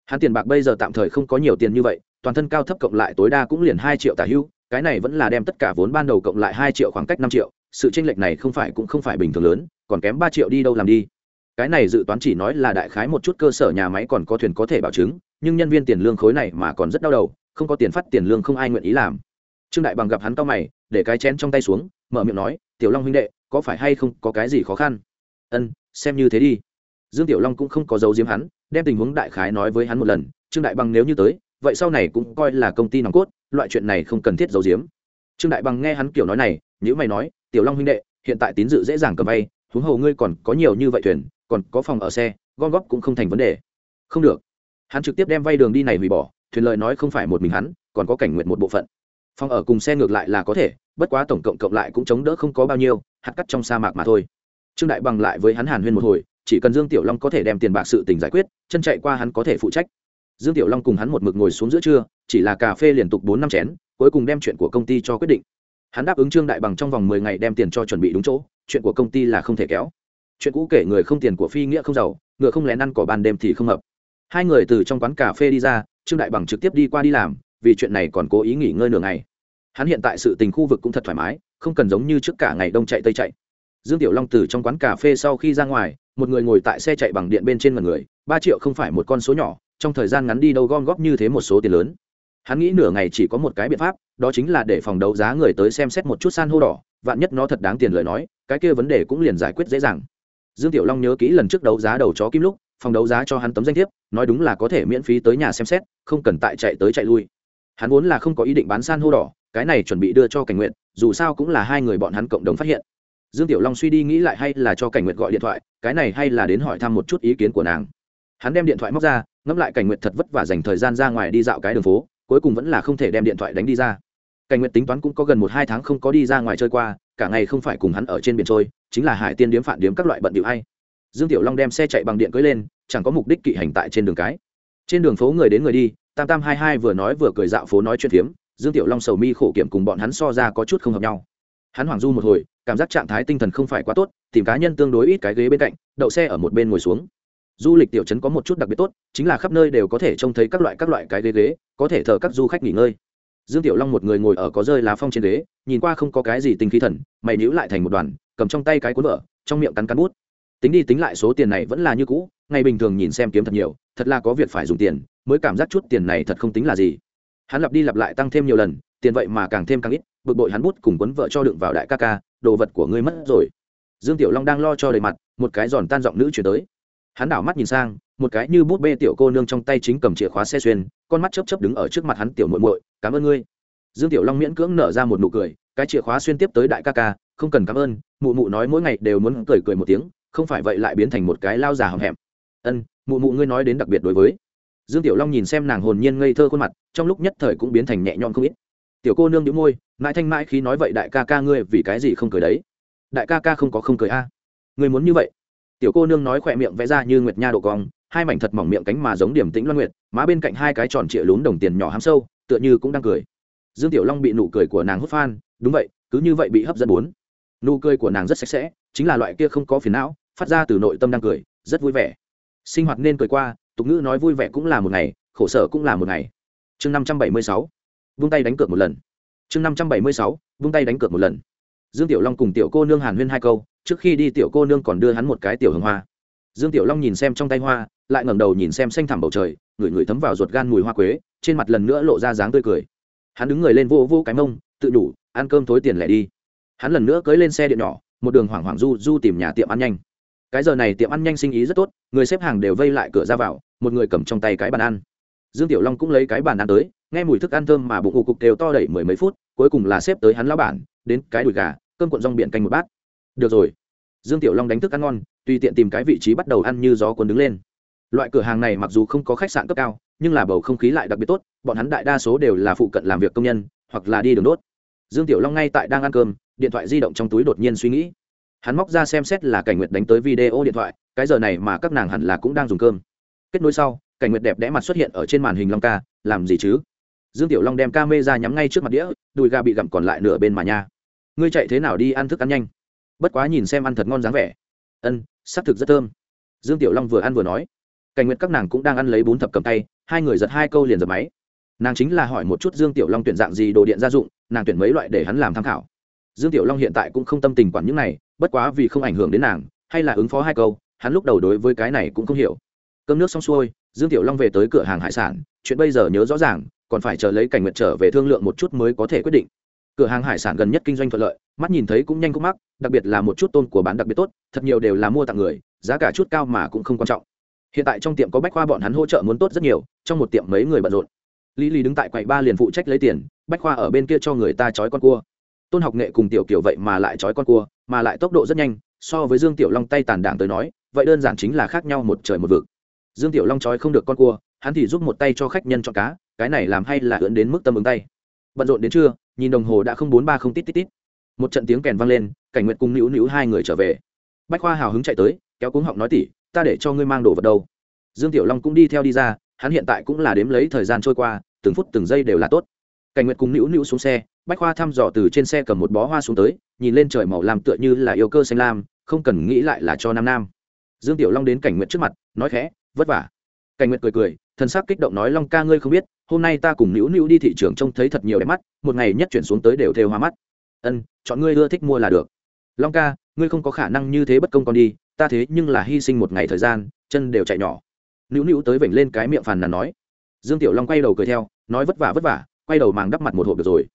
Hắn tiền bạc bây giờ tạm thời không có nhiều tiền như vậy, toàn thân cao thấp cộng lại tối đa cũng liền hai triệu tả hữu cái này vẫn là đem tất cả vốn ban đầu cộng lại hai triệu khoảng cách năm triệu, sự chênh lệch này không phải cũng không phải bình thường lớn, còn kém ba triệu đi đâu làm đi. Cái này dự toán chỉ nói là đại khái một chút cơ sở nhà máy còn có thuyền có thể bảo chứng, nhưng nhân viên tiền lương khối này mà còn rất đau đầu, không có tiền phát tiền lương không ai nguyện ý làm. Trương đại bằng gặp hắn cao mày, để cái chén trong tay xuống, mở miệng nói, tiểu long huynh đệ, có phải hay không có cái gì khó khăn? Ân, xem như thế đi. Dương tiểu long cũng không có dấu diếm hắn, đem tình huống đại khái nói với hắn một lần, trương đại bằng nếu như tới vậy sau này cũng coi là công ty nòng cốt, loại chuyện này không cần thiết giấu diếm trương đại bằng nghe hắn kiểu nói này nhữ mày nói, tiểu long huynh đệ, hiện tại tín dự dễ dàng cầm vay huống hồ ngươi còn có nhiều như vậy thuyền, còn có phòng ở xe, gom góp cũng không thành vấn đề. Không được. Hắn trực tiếp đem vay đường đi này hủy bỏ, thuyền lợi nói không phải một mình hắn, còn có cảnh nguyện một bộ phận. Phòng ở cùng xe ngược lại là có thể, bất quá tổng cộng cộng lại cũng chống đỡ không có bao nhiêu, hạt cắt trong sa mạc mà thôi. Trương đại bằng lại với hắn hàn huyên một hồi, chỉ cần dương tiểu long có thể đem tiền bạc sự tình giải quyết, chân chạy qua hắn có thể phụ trách dương tiểu long cùng hắn một mực ngồi xuống giữa trưa, chỉ là cà phê liên tục bốn năm chén, cuối cùng đem chuyện của công ty cho quyết định. Hắn đáp ứng trương đại bằng trong vòng mười ngày đem tiền cho chuẩn bị đúng chỗ, chuyện của công ty là không thể kéo. Chuyện cũ kể người không tiền của phi nghĩa không giàu, ngựa không lén ăn cỏ ban đêm thì không hợp. Hai người từ trong quán cà phê đi ra, trương đại bằng trực tiếp đi qua đi làm, vì chuyện này còn cố ý nghỉ ngơi nửa ngày. Hắn hiện tại sự tình khu vực cũng thật thoải mái, không cần giống như trước cả ngày đông chạy tây chạy. Dương tiểu long từ trong quán cà phê sau khi ra ngoài, một người ngồi tại xe chạy bằng điện bên trên mặt người, ba triệu không phải một con số nhỏ trong thời gian ngắn đi đâu gom góp như thế một số tiền lớn. Hắn nghĩ nửa ngày chỉ có một cái biện pháp, đó chính là để phòng đấu giá người tới xem xét một chút san hô đỏ, vạn nhất nó thật đáng tiền lời nói, cái kia vấn đề cũng liền giải quyết dễ dàng. Dương tiểu long nhớ kỹ lần trước đấu giá đầu chó kim lúc, phòng đấu giá cho hắn tấm danh thiếp, nói đúng là có thể miễn phí tới nhà xem xét, không cần tại chạy tới chạy lui. Hắn vốn là không có ý định bán san hô đỏ, cái này chuẩn bị đưa cho cảnh nguyện dù sao cũng là hai người bọn hắn cộng đồng phát hiện. Dương tiểu long suy đi nghĩ lại hay là cho cảnh nguyện gọi điện thoại, cái này hay là đến hỏi thăm một chút ý kiến của nàng. Hắn đem điện thoại móc ra ngẫm lại cảnh nguyện thật vất vả dành thời gian ra ngoài đi dạo cái đường phố, cuối cùng vẫn là không thể đem điện thoại đánh đi ra. Cảnh nguyện tính toán cũng có gần một hai tháng không có đi ra ngoài chơi qua, cả ngày không phải cùng hắn ở trên biển trôi chính là hải tiên điếm phản điếm các loại bận điệu hay. Dương tiểu long đem xe chạy bằng điện cưới lên, chẳng có mục đích kỵ hành tại trên đường cái. Trên đường phố người đến người đi, tam tam hai hai vừa nói vừa cười dạo phố nói chuyện phiếm, dương tiểu long sầu mi khổ kiểm cùng bọn hắn so ra có chút không hợp nhau. Hắn hoảng du một hồi, cảm giác trạng thái tinh thần không phải quá tốt, tìm cá nhân tương đối ít cái ghế bên cạnh, đậu xe ở một bên ngồi xuống du lịch tiểu trấn có một chút đặc biệt tốt, chính là khắp nơi đều có thể trông thấy các loại các loại cái ghế ghế, có thể thờ các du khách nghỉ ngơi. Dương tiểu long một người ngồi ở có rơi lá phong trên ghế, nhìn qua không có cái gì tinh khí thần, mày nhíu lại thành một đoàn, cầm trong tay cái cuốn vợ trong miệng cắn cắn bút. Tính đi tính lại số tiền này vẫn là như cũ, ngày bình thường nhìn xem kiếm thật nhiều, thật là có việc phải dùng tiền, mới cảm giác chút tiền này thật không tính là gì. Hắn lặp đi lặp lại tăng thêm nhiều lần, tiền vậy mà càng thêm càng ít, bực bội hắn bút cùng cuốn vợ cho đựng vào đại ca ca, đồ vật của ngươi mất rồi. Dương tiểu long đang lo cho đầy mặt, một cái giòn tan giọng nữ chuyển tới hắn đảo mắt nhìn sang, một cái như bút bê tiểu cô nương trong tay chính cầm chìa khóa xe xuyên, con mắt chấp chấp đứng ở trước mặt hắn tiểu muội muội, cảm ơn ngươi. Dương tiểu long miễn cưỡng nở ra một nụ cười, cái chìa khóa xuyên tiếp tới đại ca ca, không cần cảm ơn, mụ mụ nói mỗi ngày đều muốn cười cười một tiếng, không phải vậy lại biến thành một cái lao già hầm hẹm. Ân, mụ mụ ngươi nói đến đặc biệt đối với. Dương tiểu long nhìn xem nàng hồn nhiên ngây thơ khuôn mặt, trong lúc nhất thời cũng biến thành nhẹ nhõm không ít. Tiểu cô nương đĩu môi, mãi thanh mãi khi nói vậy đại ca ca ngươi vì cái gì không cười đấy? Đại ca ca không có không cười a. À. ngươi muốn như vậy tiểu cô nương nói khỏe miệng vẽ ra như nguyệt nha độ cong, hai mảnh thật mỏng miệng cánh mà giống điểm tĩnh loan nguyệt, má bên cạnh hai cái tròn trịa lún đồng tiền nhỏ hám sâu, tựa như cũng đang cười. Dương tiểu long bị nụ cười của nàng hút phan, đúng vậy, cứ như vậy bị hấp dẫn bốn. Nụ cười của nàng rất sạch sẽ, chính là loại kia không có phiền não, phát ra từ nội tâm đang cười, rất vui vẻ. Sinh hoạt nên cười qua, tục ngữ nói vui vẻ cũng là một ngày, khổ sở cũng là một ngày. Chương năm trăm bảy mươi sáu, vung tay đánh cược một lần. Chương năm trăm bảy mươi sáu, vung tay đánh cược một lần. Dương tiểu long cùng tiểu cô nương hàn huyên hai câu trước khi đi tiểu cô nương còn đưa hắn một cái tiểu hồng hoa. Dương tiểu long nhìn xem trong tay hoa, lại ngẩng đầu nhìn xem xanh thẳm bầu trời, ngửi ngửi thấm vào ruột gan mùi hoa quế, trên mặt lần nữa lộ ra dáng tươi cười. Hắn đứng người lên vô vô cái mông, tự đủ, ăn cơm thối tiền lẻ đi. Hắn lần nữa cưới lên xe điện nhỏ, một đường hoảng hoảng du du tìm nhà tiệm ăn nhanh. Cái giờ này tiệm ăn nhanh sinh ý rất tốt, người xếp hàng đều vây lại cửa ra vào, một người cầm trong tay cái bàn ăn. Dương tiểu long cũng lấy cái bàn ăn tới, nghe mùi thức ăn thơm mà bụng ù cục đều to đẩy mười mấy phút, cuối cùng là xếp tới hắn lão bản, đến cái đùi gà, cơm cuộn rong biển canh một bát được rồi. Dương tiểu long đánh thức ăn ngon, tùy tiện tìm cái vị trí bắt đầu ăn như gió cuốn đứng lên. Loại cửa hàng này mặc dù không có khách sạn cấp cao, nhưng là bầu không khí lại đặc biệt tốt, bọn hắn đại đa số đều là phụ cận làm việc công nhân, hoặc là đi đường đốt. Dương tiểu long ngay tại đang ăn cơm, điện thoại di động trong túi đột nhiên suy nghĩ. Hắn móc ra xem xét là cảnh nguyệt đánh tới video điện thoại, cái giờ này mà các nàng hẳn là cũng đang dùng cơm. Kết nối sau, cảnh nguyệt đẹp đẽ mặt xuất hiện ở trên màn hình long ca, làm gì chứ? Dương tiểu long đem ca mê ra nhắm ngay trước mặt đĩa, đùi gà bị gặm còn lại nửa bên mà nha. Ngươi chạy thế nào đi ăn thức ăn nhanh? Bất quá nhìn xem ăn thật ngon dáng vẻ. Ân xác thực rất thơm. Dương tiểu long vừa ăn vừa nói. Cảnh nguyệt các nàng cũng đang ăn lấy bún thập cầm tay, hai người giật hai câu liền giật máy. Nàng chính là hỏi một chút dương tiểu long tuyển dạng gì đồ điện gia dụng, nàng tuyển mấy loại để hắn làm tham khảo. Dương tiểu long hiện tại cũng không tâm tình quản những này, bất quá vì không ảnh hưởng đến nàng, hay là ứng phó hai câu, hắn lúc đầu đối với cái này cũng không hiểu. Cơm nước xong xuôi, dương tiểu long về tới cửa hàng hải sản, chuyện bây giờ nhớ rõ ràng, còn phải chờ lấy cảnh nguyệt trở về thương lượng một chút mới có thể quyết định cửa hàng hải sản gần nhất kinh doanh thuận lợi, mắt nhìn thấy cũng nhanh cũng mắc, đặc biệt là một chút tôn của bán đặc biệt tốt, thật nhiều đều là mua tặng người, giá cả chút cao mà cũng không quan trọng. Hiện tại trong tiệm có bách khoa bọn hắn hỗ trợ muốn tốt rất nhiều, trong một tiệm mấy người bận rộn. Lý lý đứng tại quầy ba liền phụ trách lấy tiền, bách khoa ở bên kia cho người ta trói con cua. Tôn học nghệ cùng tiểu kiểu vậy mà lại trói con cua, mà lại tốc độ rất nhanh, so với dương tiểu long tay tàn đảng tới nói, vậy đơn giản chính là khác nhau một trời một vực. Dương tiểu long trói không được con cua, hắn thì giúp một tay cho khách nhân chọn cá, cái này làm hay là ưỡn đến mức tâm ứng tay. Bận rộn đến trưa nhìn đồng hồ đã không bốn ba không tít tít tít. Một trận tiếng kèn vang lên, cảnh nguyệt cùng nữu nữu hai người trở về. Bách khoa hào hứng chạy tới, kéo cuống họng nói tỉ, ta để cho ngươi mang đồ vật đâu. Dương tiểu long cũng đi theo đi ra, hắn hiện tại cũng là đếm lấy thời gian trôi qua, từng phút từng giây đều là tốt. Cảnh nguyệt cùng nữu nữu xuống xe, bách khoa thăm dò từ trên xe cầm một bó hoa xuống tới, nhìn lên trời màu làm tựa như là yêu cơ xanh lam, không cần nghĩ lại là cho nam nam. Dương tiểu long đến cảnh nguyệt trước mặt, nói khẽ, vất vả. Cảnh nguyệt cười cười thân xác kích động nói, long ca ngươi không biết hôm nay ta cùng nữu nữu đi thị trường trông thấy thật nhiều đẹp mắt, một ngày nhất chuyển xuống tới đều thêu hoa mắt. Ân, chọn ngươi ưa thích mua là được. Long ca, ngươi không có khả năng như thế bất công con đi, ta thế nhưng là hy sinh một ngày thời gian, chân đều chạy nhỏ. Nữu nữu tới vểnh lên cái miệng phàn nàn nói. Dương tiểu long quay đầu cười theo, nói vất vả vất vả, quay đầu màng đắp mặt một hộp được rồi.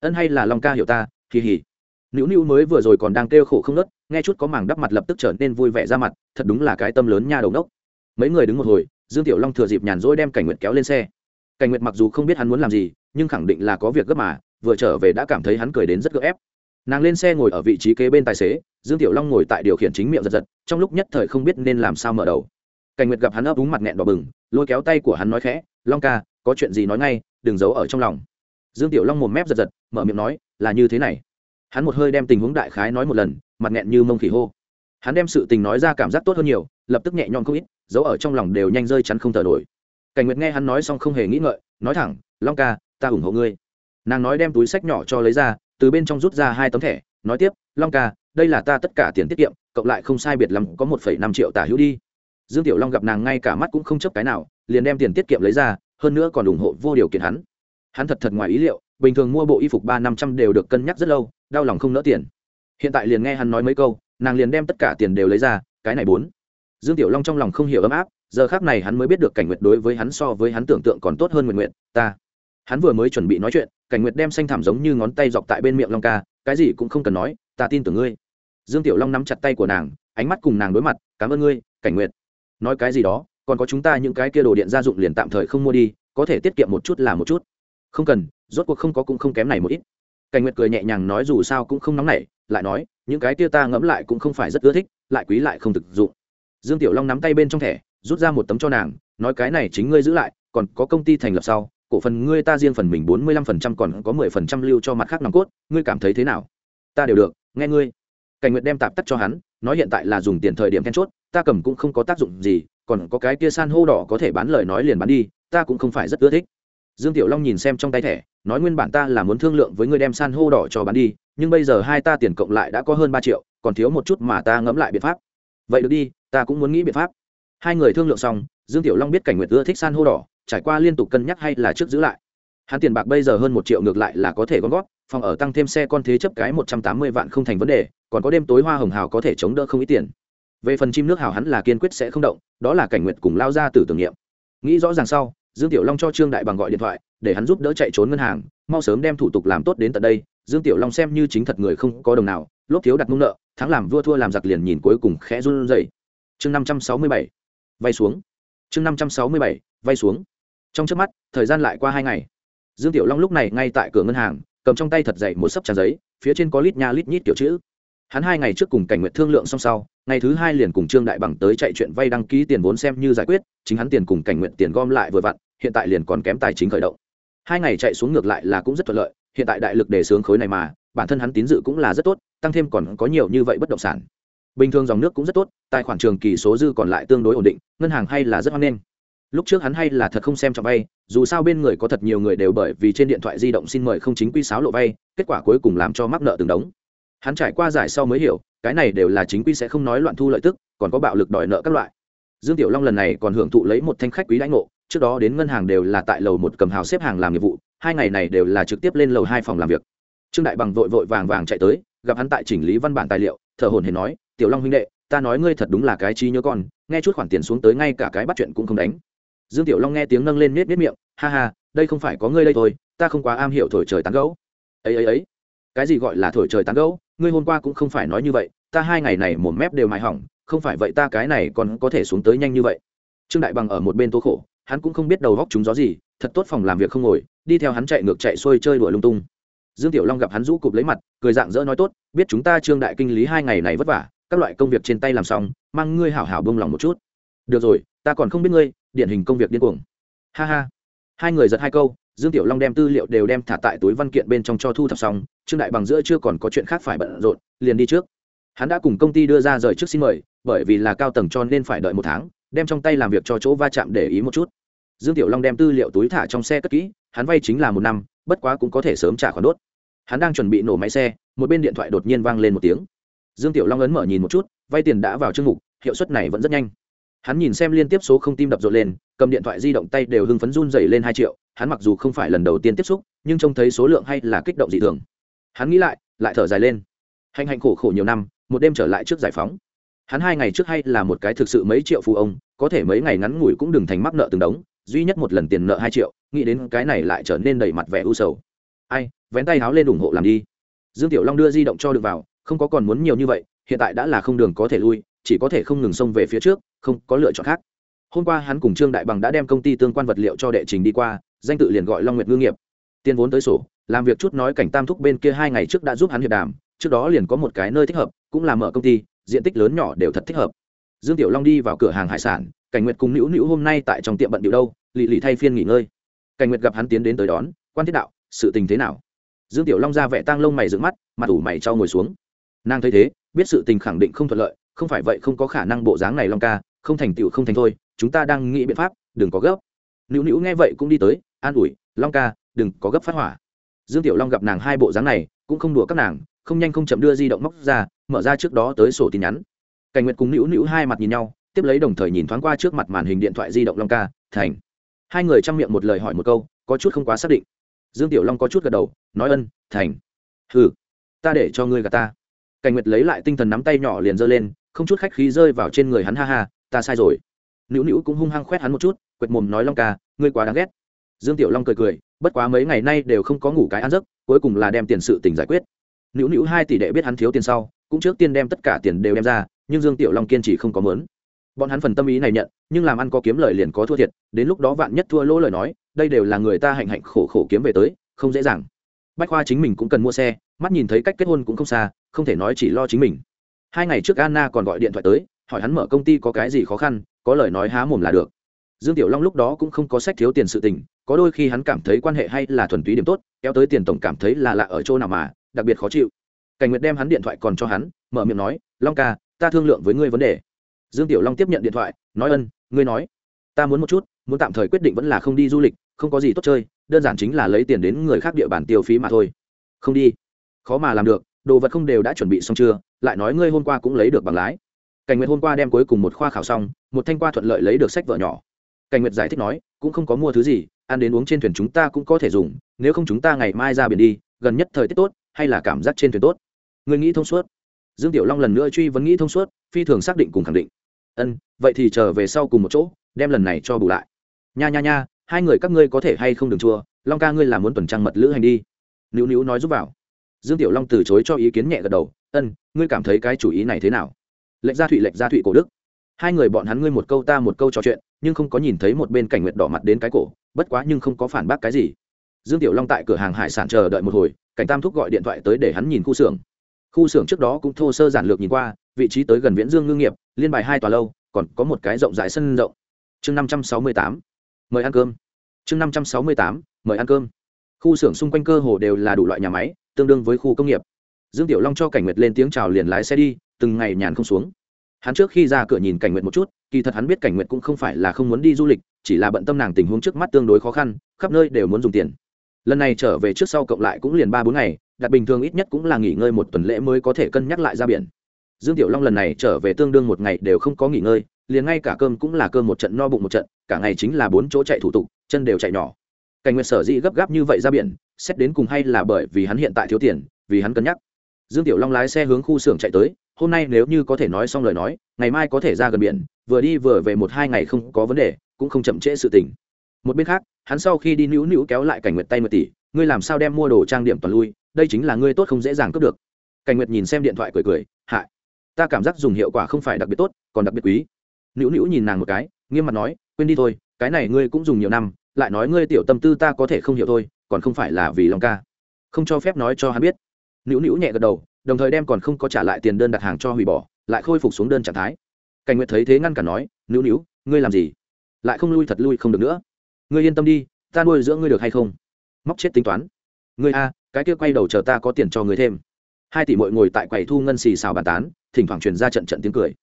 Ân hay là long ca hiểu ta kỳ hỉ nữu nữu mới vừa rồi còn đang kêu khổ không nớt, nghe chút có màng đắp mặt lập tức trở nên vui vẻ ra mặt, thật đúng là cái tâm lớn nha đầu đốc. Mấy người đứng một hồi, dương tiểu long thừa dịp nhàn rỗi đem cảnh nguyện kéo lên xe cảnh nguyệt mặc dù không biết hắn muốn làm gì, nhưng khẳng định là có việc gấp mà, vừa trở về đã cảm thấy hắn cười đến rất gấp ép. Nàng lên xe ngồi ở vị trí kế bên tài xế, dương tiểu long ngồi tại điều khiển chính miệng giật giật, trong lúc nhất thời không biết nên làm sao mở đầu. Cảnh nguyệt gặp hắn ấp úng mặt nghẹn đỏ bừng, lôi kéo tay của hắn nói khẽ, long ca, có chuyện gì nói ngay, đừng giấu ở trong lòng. Dương tiểu long mồm mép giật giật, mở miệng nói, là như thế này. Hắn một hơi đem tình huống đại khái nói một lần, mặt nghẹn như mông khỉ hô. Hắn đem sự tình nói ra cảm giác tốt hơn nhiều, lập tức nhẹ nhõm không ít, giấu ở trong lòng đều nhanh rơi chắn không thở nổi cảnh nguyệt nghe hắn nói xong không hề nghĩ ngợi, nói thẳng, long ca, ta ủng hộ ngươi. Nàng nói đem túi sách nhỏ cho lấy ra, từ bên trong rút ra hai tấm thẻ, nói tiếp, long ca, đây là ta tất cả tiền tiết kiệm, cộng lại không sai biệt lắm có một phẩy năm triệu tả hữu đi. Dương tiểu long gặp nàng ngay cả mắt cũng không chấp cái nào, liền đem tiền tiết kiệm lấy ra, hơn nữa còn ủng hộ vô điều kiện hắn. Hắn thật thật ngoài ý liệu, bình thường mua bộ y phục ba năm trăm đều được cân nhắc rất lâu, đau lòng không nỡ tiền. Hiện tại liền nghe hắn nói mấy câu, nàng liền đem tất cả tiền đều lấy ra, cái này bốn. Dương tiểu long trong lòng không hiểu ấm áp giờ khác này hắn mới biết được cảnh nguyệt đối với hắn so với hắn tưởng tượng còn tốt hơn nguyện nguyện ta. Hắn vừa mới chuẩn bị nói chuyện, cảnh nguyệt đem xanh thảm giống như ngón tay dọc tại bên miệng long ca, cái gì cũng không cần nói, ta tin tưởng ngươi. Dương tiểu long nắm chặt tay của nàng, ánh mắt cùng nàng đối mặt, cảm ơn ngươi, cảnh nguyệt. Nói cái gì đó, còn có chúng ta những cái kia đồ điện gia dụng liền tạm thời không mua đi, có thể tiết kiệm một chút là một chút. Không cần, rốt cuộc không có cũng không kém này một ít. Cảnh nguyệt cười nhẹ nhàng nói dù sao cũng không nóng nảy, lại nói, những cái kia ta ngẫm lại cũng không phải rất ưa thích, lại quý lại không thực dụng. Dương tiểu long nắm tay bên trong thẻ rút ra một tấm cho nàng, nói cái này chính ngươi giữ lại, còn có công ty thành lập sau, cổ phần ngươi ta riêng phần mình bốn mươi lăm phần trăm còn có mười phần trăm lưu cho mặt khác nòng cốt, ngươi cảm thấy thế nào? Ta đều được, nghe ngươi. Cảnh nguyệt đem tạp tắt cho hắn, nói hiện tại là dùng tiền thời điểm then chốt, ta cầm cũng không có tác dụng gì, còn có cái kia san hô đỏ có thể bán lời nói liền bán đi, ta cũng không phải rất ưa thích. Dương tiểu long nhìn xem trong tay thẻ, nói nguyên bản ta là muốn thương lượng với ngươi đem san hô đỏ cho bán đi, nhưng bây giờ hai ta tiền cộng lại đã có hơn ba triệu, còn thiếu một chút mà ta ngẫm lại biện pháp. Vậy được đi, ta cũng muốn nghĩ biện pháp hai người thương lượng xong, dương tiểu long biết cảnh nguyệt ưa thích san hô đỏ, trải qua liên tục cân nhắc hay là trước giữ lại. Hắn tiền bạc bây giờ hơn một triệu ngược lại là có thể gom gót phòng ở tăng thêm xe con thế chấp cái một trăm tám mươi vạn không thành vấn đề, còn có đêm tối hoa hồng hào có thể chống đỡ không ít tiền. Về phần chim nước hào hắn là kiên quyết sẽ không động, đó là cảnh nguyệt cùng lao ra từ tưởng niệm. Nghĩ rõ ràng sau, dương tiểu long cho trương đại bằng gọi điện thoại, để hắn giúp đỡ chạy trốn ngân hàng, mau sớm đem thủ tục làm tốt đến tận đây. Dương tiểu long xem như chính thật người không có đồng nào, lốp thiếu đặt mông nợ, thắng làm vua thua làm giặc liền nhìn cuối cùng khẽ run rẩy. Chương năm trăm sáu mươi bảy vay xuống. Chương năm trăm sáu mươi bảy, vay xuống. Trong trước mắt, thời gian lại qua hai ngày. Dương tiểu long lúc này ngay tại cửa ngân hàng, cầm trong tay thật dày một sấp tràn giấy, phía trên có lít nha lít nhít kiểu chữ. Hắn hai ngày trước cùng cảnh nguyện thương lượng xong sau, ngày thứ hai liền cùng trương đại bằng tới chạy chuyện vay đăng ký tiền vốn xem như giải quyết, chính hắn tiền cùng cảnh nguyện tiền gom lại vừa vặn, hiện tại liền còn kém tài chính khởi động. Hai ngày chạy xuống ngược lại là cũng rất thuận lợi, hiện tại đại lực đề xướng khối này mà, bản thân hắn tín dự cũng là rất tốt, tăng thêm còn có nhiều như vậy bất động sản bình thường dòng nước cũng rất tốt, tài khoản trường kỳ số dư còn lại tương đối ổn định, ngân hàng hay là rất hoan nghênh. Lúc trước hắn hay là thật không xem trọng vay, dù sao bên người có thật nhiều người đều bởi vì trên điện thoại di động xin mời không chính quy sáo lộ vay, kết quả cuối cùng làm cho mắc nợ từng đống. Hắn trải qua giải sau mới hiểu, cái này đều là chính quy sẽ không nói loạn thu lợi tức, còn có bạo lực đòi nợ các loại. Dương tiểu long lần này còn hưởng thụ lấy một thanh khách quý lãnh ngộ, trước đó đến ngân hàng đều là tại lầu một cầm hào xếp hàng làm nghiệp vụ, hai ngày này đều là trực tiếp lên lầu hai phòng làm việc. Trương đại bằng vội vội vàng vàng chạy tới, gặp hắn tại chỉnh lý văn bản tài liệu, thở hồn hển nói tiểu long huynh đệ, ta nói ngươi thật đúng là cái trí nhớ con, nghe chút khoản tiền xuống tới ngay cả cái bắt chuyện cũng không đánh. Dương tiểu long nghe tiếng nâng lên nết nết miệng, ha ha, đây không phải có ngươi đây thôi, ta không quá am hiểu thổi trời tán gấu ấy ấy ấy, cái gì gọi là thổi trời tán gấu ngươi hôm qua cũng không phải nói như vậy, ta hai ngày này một mép đều mài hỏng, không phải vậy ta cái này còn có thể xuống tới nhanh như vậy. Trương đại bằng ở một bên tố khổ, hắn cũng không biết đầu góc chúng gió gì, thật tốt phòng làm việc không ngồi, đi theo hắn chạy ngược chạy xuôi chơi đuổi lung tung. Dương tiểu long gặp hắn rũ cụp lấy mặt, cười dạng dỡ nói tốt, biết chúng ta trương đại kinh lý hai ngày này vất vả các loại công việc trên tay làm xong, mang ngươi hảo hảo bông lòng một chút. Được rồi, ta còn không biết ngươi, điển hình công việc điên cuồng. Ha ha. Hai người giật hai câu, dương tiểu long đem tư liệu đều đem thả tại túi văn kiện bên trong cho thu thập xong, trương đại bằng giữa chưa còn có chuyện khác phải bận rộn, liền đi trước. Hắn đã cùng công ty đưa ra rời trước xin mời, bởi vì là cao tầng cho nên phải đợi một tháng, đem trong tay làm việc cho chỗ va chạm để ý một chút. Dương tiểu long đem tư liệu túi thả trong xe cất kỹ, hắn vay chính là một năm, bất quá cũng có thể sớm trả khoản đốt. Hắn đang chuẩn bị nổ máy xe, một bên điện thoại đột nhiên vang lên một tiếng dương tiểu long ấn mở nhìn một chút, vay tiền đã vào chương mục, hiệu suất này vẫn rất nhanh. Hắn nhìn xem liên tiếp số không tim đập rộn lên, cầm điện thoại di động tay đều hưng phấn run dày lên hai triệu, hắn mặc dù không phải lần đầu tiên tiếp xúc, nhưng trông thấy số lượng hay là kích động dị thường. Hắn nghĩ lại lại thở dài lên. Hành hành khổ khổ nhiều năm, một đêm trở lại trước giải phóng. Hắn hai ngày trước hay là một cái thực sự mấy triệu phụ ông, có thể mấy ngày ngắn ngủi cũng đừng thành mắc nợ từng đống, duy nhất một lần tiền nợ hai triệu, nghĩ đến cái này lại trở nên đầy mặt vẻ u sầu. Ai, vén tay háo lên ủng hộ làm đi. Dương tiểu long đưa di động cho được vào không có còn muốn nhiều như vậy, hiện tại đã là không đường có thể lui, chỉ có thể không ngừng xông về phía trước, không có lựa chọn khác. Hôm qua hắn cùng trương đại bằng đã đem công ty tương quan vật liệu cho đệ trình đi qua, danh tự liền gọi long nguyệt ngư nghiệp. Tiền vốn tới sổ, làm việc chút nói cảnh tam thúc bên kia hai ngày trước đã giúp hắn hiệp đàm, trước đó liền có một cái nơi thích hợp, cũng là mở công ty, diện tích lớn nhỏ đều thật thích hợp. Dương tiểu long đi vào cửa hàng hải sản, cảnh nguyệt cùng nữu nữu hôm nay tại trong tiệm bận điệu đâu, lì lì thay phiên nghỉ ngơi. Cảnh nguyệt gặp hắn tiến đến tới đón, quan thiết đạo, sự tình thế nào? Dương tiểu long ra vẻ tang lông mày dựng mắt, mặt ủ mày trao ngồi xuống nàng thấy thế, biết sự tình khẳng định không thuận lợi, không phải vậy không có khả năng bộ dáng này long ca, không thành tựu không thành thôi, chúng ta đang nghĩ biện pháp, đừng có gấp. Nữu nữu nghe vậy cũng đi tới, an ủi, long ca, đừng có gấp phát hỏa. Dương tiểu long gặp nàng hai bộ dáng này, cũng không đùa các nàng, không nhanh không chậm đưa di động móc ra, mở ra trước đó tới sổ tin nhắn. Cảnh nguyệt cùng nữu nữu hai mặt nhìn nhau, tiếp lấy đồng thời nhìn thoáng qua trước mặt màn hình điện thoại di động long ca, thành. Hai người chăm miệng một lời hỏi một câu, có chút không quá xác định. Dương tiểu long có chút gật đầu, nói ân, thành. Ừ ta để cho ngươi gà ta cảnh nguyệt lấy lại tinh thần nắm tay nhỏ liền giơ lên, không chút khách khí rơi vào trên người hắn, ha ha, ta sai rồi. Nữu nữu cũng hung hăng khoét hắn một chút, quệt mồm nói, long ca, ngươi quá đáng ghét. Dương tiểu long cười cười, bất quá mấy ngày nay đều không có ngủ cái ăn giấc, cuối cùng là đem tiền sự tình giải quyết. Nữu nữu hai tỷ đệ biết hắn thiếu tiền sau, cũng trước tiên đem tất cả tiền đều đem ra, nhưng dương tiểu long kiên trì không có mớn. Bọn hắn phần tâm ý này nhận, nhưng làm ăn có kiếm lời liền có thua thiệt, đến lúc đó vạn nhất thua lỗ lời nói, đây đều là người ta hạnh hạnh khổ khổ kiếm về tới, không dễ dàng bách khoa chính mình cũng cần mua xe, mắt nhìn thấy cách kết hôn cũng không xa, không thể nói chỉ lo chính mình. Hai ngày trước anna còn gọi điện thoại tới, hỏi hắn mở công ty có cái gì khó khăn, có lời nói há mồm là được. Dương tiểu long lúc đó cũng không có sách thiếu tiền sự tình, có đôi khi hắn cảm thấy quan hệ hay là thuần túy điểm tốt, kéo tới tiền tổng cảm thấy là lạ ở chỗ nào mà, đặc biệt khó chịu. Cảnh nguyệt đem hắn điện thoại còn cho hắn, mở miệng nói, long ca, ta thương lượng với ngươi vấn đề. Dương tiểu long tiếp nhận điện thoại, nói, ân, ngươi nói, ta muốn một chút, muốn tạm thời quyết định vẫn là không đi du lịch không có gì tốt chơi, đơn giản chính là lấy tiền đến người khác địa bàn tiêu phí mà thôi. Không đi. Khó mà làm được, đồ vật không đều đã chuẩn bị xong chưa, lại nói ngươi hôm qua cũng lấy được bằng lái. Cảnh nguyệt hôm qua đem cuối cùng một khoa khảo xong, một thanh qua thuận lợi lấy được sách vợ nhỏ. Cảnh nguyệt giải thích nói, cũng không có mua thứ gì, ăn đến uống trên thuyền chúng ta cũng có thể dùng, nếu không chúng ta ngày mai ra biển đi, gần nhất thời tiết tốt, hay là cảm giác trên thuyền tốt. Người nghĩ thông suốt. Dương tiểu long lần nữa truy vấn nghĩ thông suốt, phi thường xác định cùng khẳng định. Ân, vậy thì trở về sau cùng một chỗ, đem lần này cho bù lại. Nha nha nha hai người các ngươi có thể hay không đừng chua, long ca ngươi là muốn tuần trăng mật lữ hành đi. Nữu nữu nói giúp vào. Dương tiểu long từ chối cho ý kiến nhẹ gật đầu, ân, ngươi cảm thấy cái chủ ý này thế nào? Lệnh gia thụy lệnh gia thụy cổ đức. Hai người bọn hắn ngươi một câu ta một câu trò chuyện, nhưng không có nhìn thấy một bên cảnh nguyệt đỏ mặt đến cái cổ, bất quá nhưng không có phản bác cái gì. Dương tiểu long tại cửa hàng hải sản chờ đợi một hồi, cảnh tam thúc gọi điện thoại tới để hắn nhìn khu xưởng. Khu xưởng trước đó cũng thô sơ giản lược nhìn qua, vị trí tới gần viễn dương ngư nghiệp, liên bài hai tòa lâu, còn có một cái rộng rãi sân rộng. Chương năm trăm sáu mươi tám mời ăn cơm. Chương năm trăm sáu mươi tám, mời ăn cơm. Khu xưởng xung quanh cơ hồ đều là đủ loại nhà máy, tương đương với khu công nghiệp. Dương tiểu long cho cảnh nguyệt lên tiếng chào liền lái xe đi, từng ngày nhàn không xuống. Hắn trước khi ra cửa nhìn cảnh nguyệt một chút, kỳ thật hắn biết cảnh nguyệt cũng không phải là không muốn đi du lịch, chỉ là bận tâm nàng tình huống trước mắt tương đối khó khăn, khắp nơi đều muốn dùng tiền. Lần này trở về trước sau cộng lại cũng liền ba bốn ngày, đặt bình thường ít nhất cũng là nghỉ ngơi một tuần lễ mới có thể cân nhắc lại ra biển. Dương tiểu long lần này trở về tương đương một ngày đều không có nghỉ ngơi liền ngay cả cơm cũng là cơm một trận no bụng một trận, cả ngày chính là bốn chỗ chạy thủ tục, chân đều chạy nhỏ. Cảnh nguyệt sở dĩ gấp gáp như vậy ra biển, xét đến cùng hay là bởi vì hắn hiện tại thiếu tiền, vì hắn cân nhắc. Dương tiểu long lái xe hướng khu xưởng chạy tới, hôm nay nếu như có thể nói xong lời nói, ngày mai có thể ra gần biển, vừa đi vừa về một hai ngày không có vấn đề, cũng không chậm trễ sự tình. Một bên khác, hắn sau khi đi nữu nữu kéo lại cảnh nguyệt tay một tỷ, ngươi làm sao đem mua đồ trang điểm toàn lui, đây chính là ngươi tốt không dễ dàng cướp được. Cảnh nguyệt nhìn xem điện thoại cười cười, hại, ta cảm giác dùng hiệu quả không phải đặc biệt tốt, còn đặc biệt quý nữu nữu nhìn nàng một cái, nghiêm mặt nói, quên đi thôi, cái này ngươi cũng dùng nhiều năm, lại nói ngươi tiểu tâm tư ta có thể không hiểu thôi, còn không phải là vì lòng ca. Không cho phép nói cho hắn biết. Nữu nữu nhẹ gật đầu, đồng thời đem còn không có trả lại tiền đơn đặt hàng cho hủy bỏ, lại khôi phục xuống đơn trạng thái. Cảnh nguyệt thấy thế ngăn cả nói, nữu nữu, ngươi làm gì? Lại không lui thật lui không được nữa. Ngươi yên tâm đi, ta nuôi dưỡng ngươi được hay không? Móc chết tính toán. Ngươi a, cái kia quay đầu chờ ta có tiền cho ngươi thêm. Hai tỷ mội ngồi tại quầy thu ngân xì xào bàn tán, thỉnh thoảng truyền ra trận trận tiếng cười.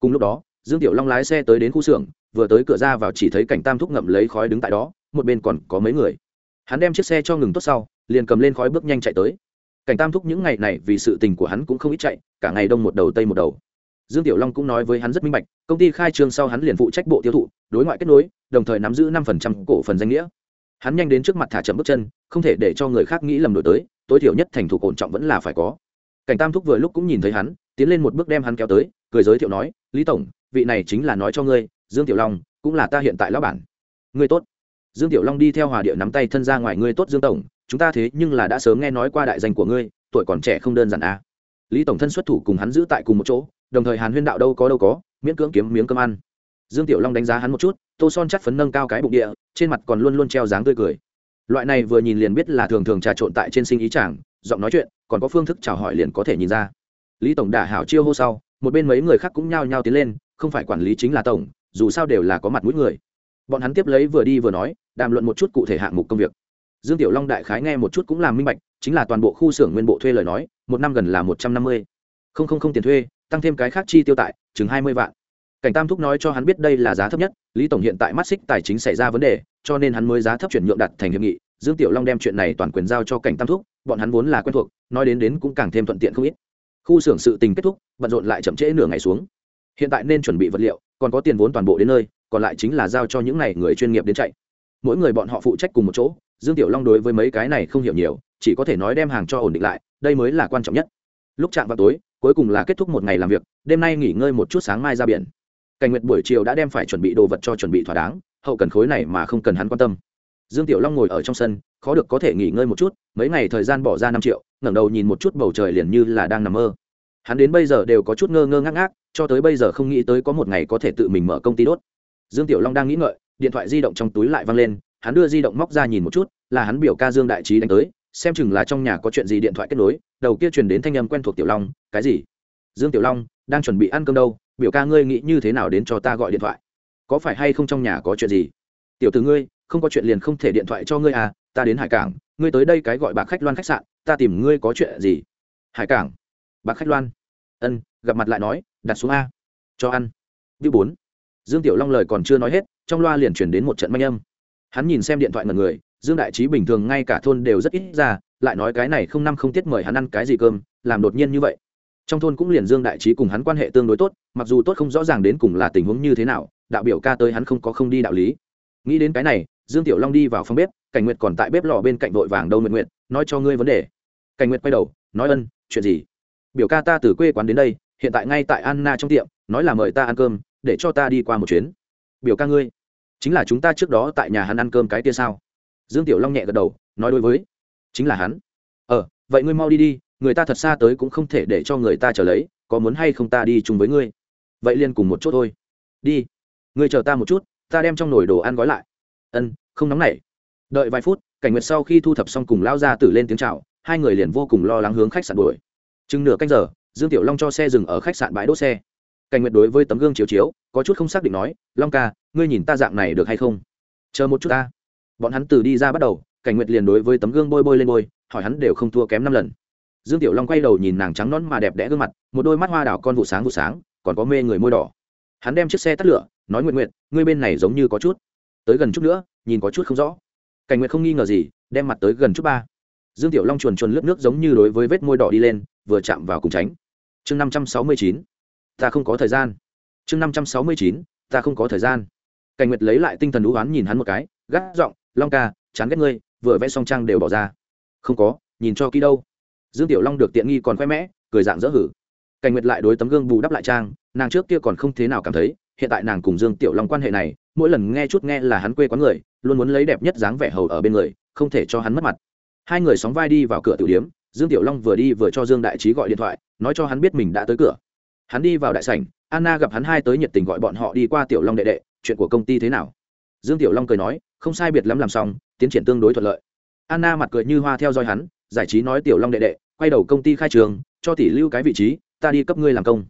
Cùng lúc đó dương tiểu long lái xe tới đến khu xưởng, vừa tới cửa ra vào chỉ thấy cảnh tam thúc ngậm lấy khói đứng tại đó, một bên còn có mấy người. Hắn đem chiếc xe cho ngừng tốt sau, liền cầm lên khói bước nhanh chạy tới. Cảnh tam thúc những ngày này vì sự tình của hắn cũng không ít chạy, cả ngày đông một đầu tây một đầu. Dương tiểu long cũng nói với hắn rất minh bạch, công ty khai trương sau hắn liền phụ trách bộ tiêu thụ, đối ngoại kết nối, đồng thời nắm giữ năm phần trăm cổ phần danh nghĩa. Hắn nhanh đến trước mặt thả chậm bước chân, không thể để cho người khác nghĩ lầm đổi tới, tối thiểu nhất thành thủ ổn trọng vẫn là phải có. Cảnh tam thúc vừa lúc cũng nhìn thấy hắn, tiến lên một bước đem hắn kéo tới, cười giới thiệu nói, lý tổng vị này chính là nói cho ngươi, dương tiểu long, cũng là ta hiện tại lão bản. Ngươi tốt. Dương tiểu long đi theo hòa điệu nắm tay thân ra ngoài, ngươi tốt dương tổng, chúng ta thế nhưng là đã sớm nghe nói qua đại danh của ngươi, tuổi còn trẻ không đơn giản à. lý tổng thân xuất thủ cùng hắn giữ tại cùng một chỗ, đồng thời hàn huyên đạo đâu có đâu có, miễn cưỡng kiếm miếng cơm ăn. Dương tiểu long đánh giá hắn một chút, tô son chắt phấn nâng cao cái bụng địa, trên mặt còn luôn luôn treo dáng tươi cười. Loại này vừa nhìn liền biết là thường thường trà trộn tại trên sinh ý chàng, giọng nói chuyện, còn có phương thức chào hỏi liền có thể nhìn ra. Lý tổng đả hảo chiêu hô sau, một bên mấy người khác cũng nhao nhao tiến lên không phải quản lý chính là tổng, dù sao đều là có mặt mũi người. Bọn hắn tiếp lấy vừa đi vừa nói, đàm luận một chút cụ thể hạng mục công việc. Dương tiểu long đại khái nghe một chút cũng làm minh bạch, chính là toàn bộ khu xưởng nguyên bộ thuê lời nói, một năm gần là một trăm năm mươi. Không không không tiền thuê, tăng thêm cái khác chi tiêu tại, chừng hai mươi vạn. Cảnh tam thúc nói cho hắn biết đây là giá thấp nhất, lý tổng hiện tại mắt xích tài chính xảy ra vấn đề, cho nên hắn mới giá thấp chuyển nhượng đặt thành hiệp nghị. Dương tiểu long đem chuyện này toàn quyền giao cho cảnh tam thúc, bọn hắn vốn là quen thuộc, nói đến đến cũng càng thêm thuận tiện không ít. Khu xưởng sự tình kết thúc, bận rộn lại chậm trễ nửa ngày xuống hiện tại nên chuẩn bị vật liệu, còn có tiền vốn toàn bộ đến nơi, còn lại chính là giao cho những n à y người chuyên nghiệp đến chạy. Mỗi người bọn họ phụ trách cùng một chỗ, dương tiểu long đối với mấy cái này không hiểu nhiều, chỉ có thể nói đem hàng cho ổn định lại, đây mới là quan trọng nhất. Lúc chạm vào tối, cuối cùng là kết thúc một ngày làm việc, đêm nay nghỉ ngơi một chút sáng mai ra biển. Cảnh nguyệt buổi chiều đã đem phải chuẩn bị đồ vật cho chuẩn bị thỏa đáng, hậu cần khối này mà không cần hắn quan tâm. Dương tiểu long ngồi ở trong sân, khó được có thể nghỉ ngơi một chút, mấy ngày thời gian bỏ ra năm triệu, ngẩng đầu nhìn một chút bầu trời liền như là đang nằm mơ. Hắn đến bây giờ đều có chút ngơ ngơ ngác ngác cho tới bây giờ không nghĩ tới có một ngày có thể tự mình mở công ty đốt. Dương tiểu long đang nghĩ ngợi, điện thoại di động trong túi lại văng lên, hắn đưa di động móc ra nhìn một chút, là hắn biểu ca dương đại trí đánh tới, xem chừng là trong nhà có chuyện gì điện thoại kết nối, đầu kia truyền đến thanh âm quen thuộc tiểu long, cái gì? Dương tiểu long, đang chuẩn bị ăn cơm đâu, biểu ca ngươi nghĩ như thế nào đến cho ta gọi điện thoại? Có phải hay không trong nhà có chuyện gì? Tiểu từ ngươi, không có chuyện liền không thể điện thoại cho ngươi à ta đến hải cảng, ngươi tới đây cái gọi bạc khách loan khách sạn, ta tìm ngươi có chuyện gì? Hải cảng? Bạc khách loan. Ân gặp mặt lại nói, đặt xuống a. Cho ăn. View bốn. Dương tiểu long lời còn chưa nói hết, trong loa liền chuyển đến một trận manh âm. Hắn nhìn xem điện thoại ngần người, dương đại trí bình thường ngay cả thôn đều rất ít ra, lại nói cái này không năm không tiết mời hắn ăn cái gì cơm, làm đột nhiên như vậy. Trong thôn cũng liền dương đại trí cùng hắn quan hệ tương đối tốt, mặc dù tốt không rõ ràng đến cùng là tình huống như thế nào, đạo biểu ca tới hắn không có không đi đạo lý. Nghĩ đến cái này, dương tiểu long đi vào phòng bếp, cảnh nguyệt còn tại bếp lò bên cạnh vội vàng đâu nguyện nguyện nói cho ngươi vấn đề. Cảnh nguyệt quay đầu, nói ân, chuyện gì? Biểu ca ta từ quê quán đến đây hiện tại ngay tại anna trong tiệm, nói là mời ta ăn cơm, để cho ta đi qua một chuyến. Biểu ca ngươi, chính là chúng ta trước đó tại nhà hắn ăn cơm cái kia sao? Dương tiểu long nhẹ gật đầu, nói đối với. Chính là hắn. Ờ vậy ngươi mau đi đi, người ta thật xa tới cũng không thể để cho người ta trở lấy, có muốn hay không ta đi chung với ngươi? Vậy liền cùng một chỗ thôi. Đi, ngươi chờ ta một chút, ta đem trong nồi đồ ăn gói lại. Ân, không nóng nảy. Đợi vài phút, cảnh nguyệt sau khi thu thập xong cùng lao ra tử lên tiếng c h à o hai người liền vô cùng lo lắng hướng khách sạn đuổi. Chừng nửa canh giờ dương tiểu long cho xe dừng ở khách sạn bãi đỗ xe. Cảnh nguyệt đối với tấm gương chiếu chiếu, có chút không xác định nói, long ca, ngươi nhìn ta dạng này được hay không? Chờ một chút ta. Bọn hắn từ đi ra bắt đầu, cảnh nguyệt liền đối với tấm gương bôi bôi lên bôi, hỏi hắn đều không thua kém năm lần. Dương tiểu long quay đầu nhìn nàng trắng nón mà đẹp đẽ gương mặt, một đôi mắt hoa đảo con vụ sáng vụ sáng, còn có mê người môi đỏ. Hắn đem chiếc xe tắt lửa, nói nguyện nguyện ngươi bên này giống như có chút. Tới gần chút nữa, nhìn có chút không rõ. Cảnh nguyệt không nghi ngờ gì, đem mặt tới gần chút ba dương tiểu long chuồn chuồn lướt nước giống như đối với vết môi đỏ đi lên, vừa chạm vào cùng tránh. Chương năm trăm sáu mươi chín, ta không có thời gian. Chương năm trăm sáu mươi chín, ta không có thời gian. Cảnh nguyệt lấy lại tinh thần đũ oán nhìn hắn một cái, gắt giọng, long ca, chán ghét ngươi, vừa vẽ xong trang đều bỏ ra. Không có, nhìn cho kỹ đâu. Dương tiểu long được tiện nghi còn khoe mẽ, cười dạng dỡ hử. Cảnh nguyệt lại đối tấm gương bù đắp lại trang, nàng trước kia còn không thế nào cảm thấy, hiện tại nàng cùng dương tiểu long quan hệ này, mỗi lần nghe chút nghe là hắn quê quán người, luôn muốn lấy đẹp nhất dáng vẻ hầu ở bên người, không thể cho hắn mất mặt hai người sóng vai đi vào cửa tử điếm, dương tiểu long vừa đi vừa cho dương đại trí gọi điện thoại, nói cho hắn biết mình đã tới cửa. Hắn đi vào đại sảnh, anna gặp hắn hai tới nhiệt tình gọi bọn họ đi qua tiểu long đệ đệ, chuyện của công ty thế nào? Dương tiểu long cười nói, không sai biệt lắm làm xong, tiến triển tương đối thuận lợi. Anna mặt cười như hoa theo dõi hắn, giải trí nói, tiểu long đệ đệ, quay đầu công ty khai trường, cho tỷ lưu cái vị trí, ta đi cấp ngươi làm công.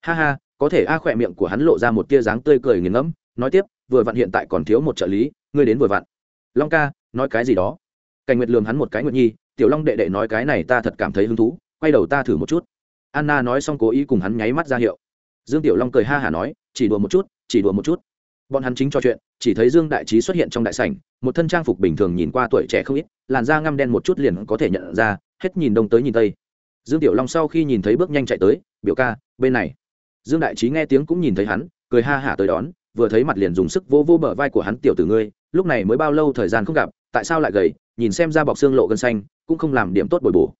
Ha ha, có thể a khỏe miệng của hắn lộ ra một tia dáng tươi cười nghiền ngẫm, nói tiếp, vừa vặn hiện tại còn thiếu một trợ lý, ngươi đến vừa vặn. Long ca, nói cái gì đó? Cảnh nguyệt lường hắn một cái nguyệt nhi, tiểu long đệ đệ nói cái này ta thật cảm thấy hứng thú, quay đầu ta thử một chút. Anna nói xong cố ý cùng hắn nháy mắt ra hiệu. Dương tiểu long cười ha hả nói, chỉ đùa một chút, chỉ đùa một chút. Bọn hắn chính cho chuyện, chỉ thấy dương đại trí xuất hiện trong đại sảnh, một thân trang phục bình thường nhìn qua tuổi trẻ không ít, làn da ngăm đen một chút liền có thể nhận ra, hết nhìn đông tới nhìn tây. Dương tiểu long sau khi nhìn thấy bước nhanh chạy tới, biểu ca, bên này. Dương đại trí nghe tiếng cũng nhìn thấy hắn, cười ha hả tới đón, vừa thấy mặt liền dùng sức vô vô bờ vai của hắn, tiểu tử ngươi, lúc này mới bao lâu thời gian không gặp, tại sao lại gầy nhìn xem ra bọc xương lộ gân xanh, cũng không làm điểm tốt bồi bổ.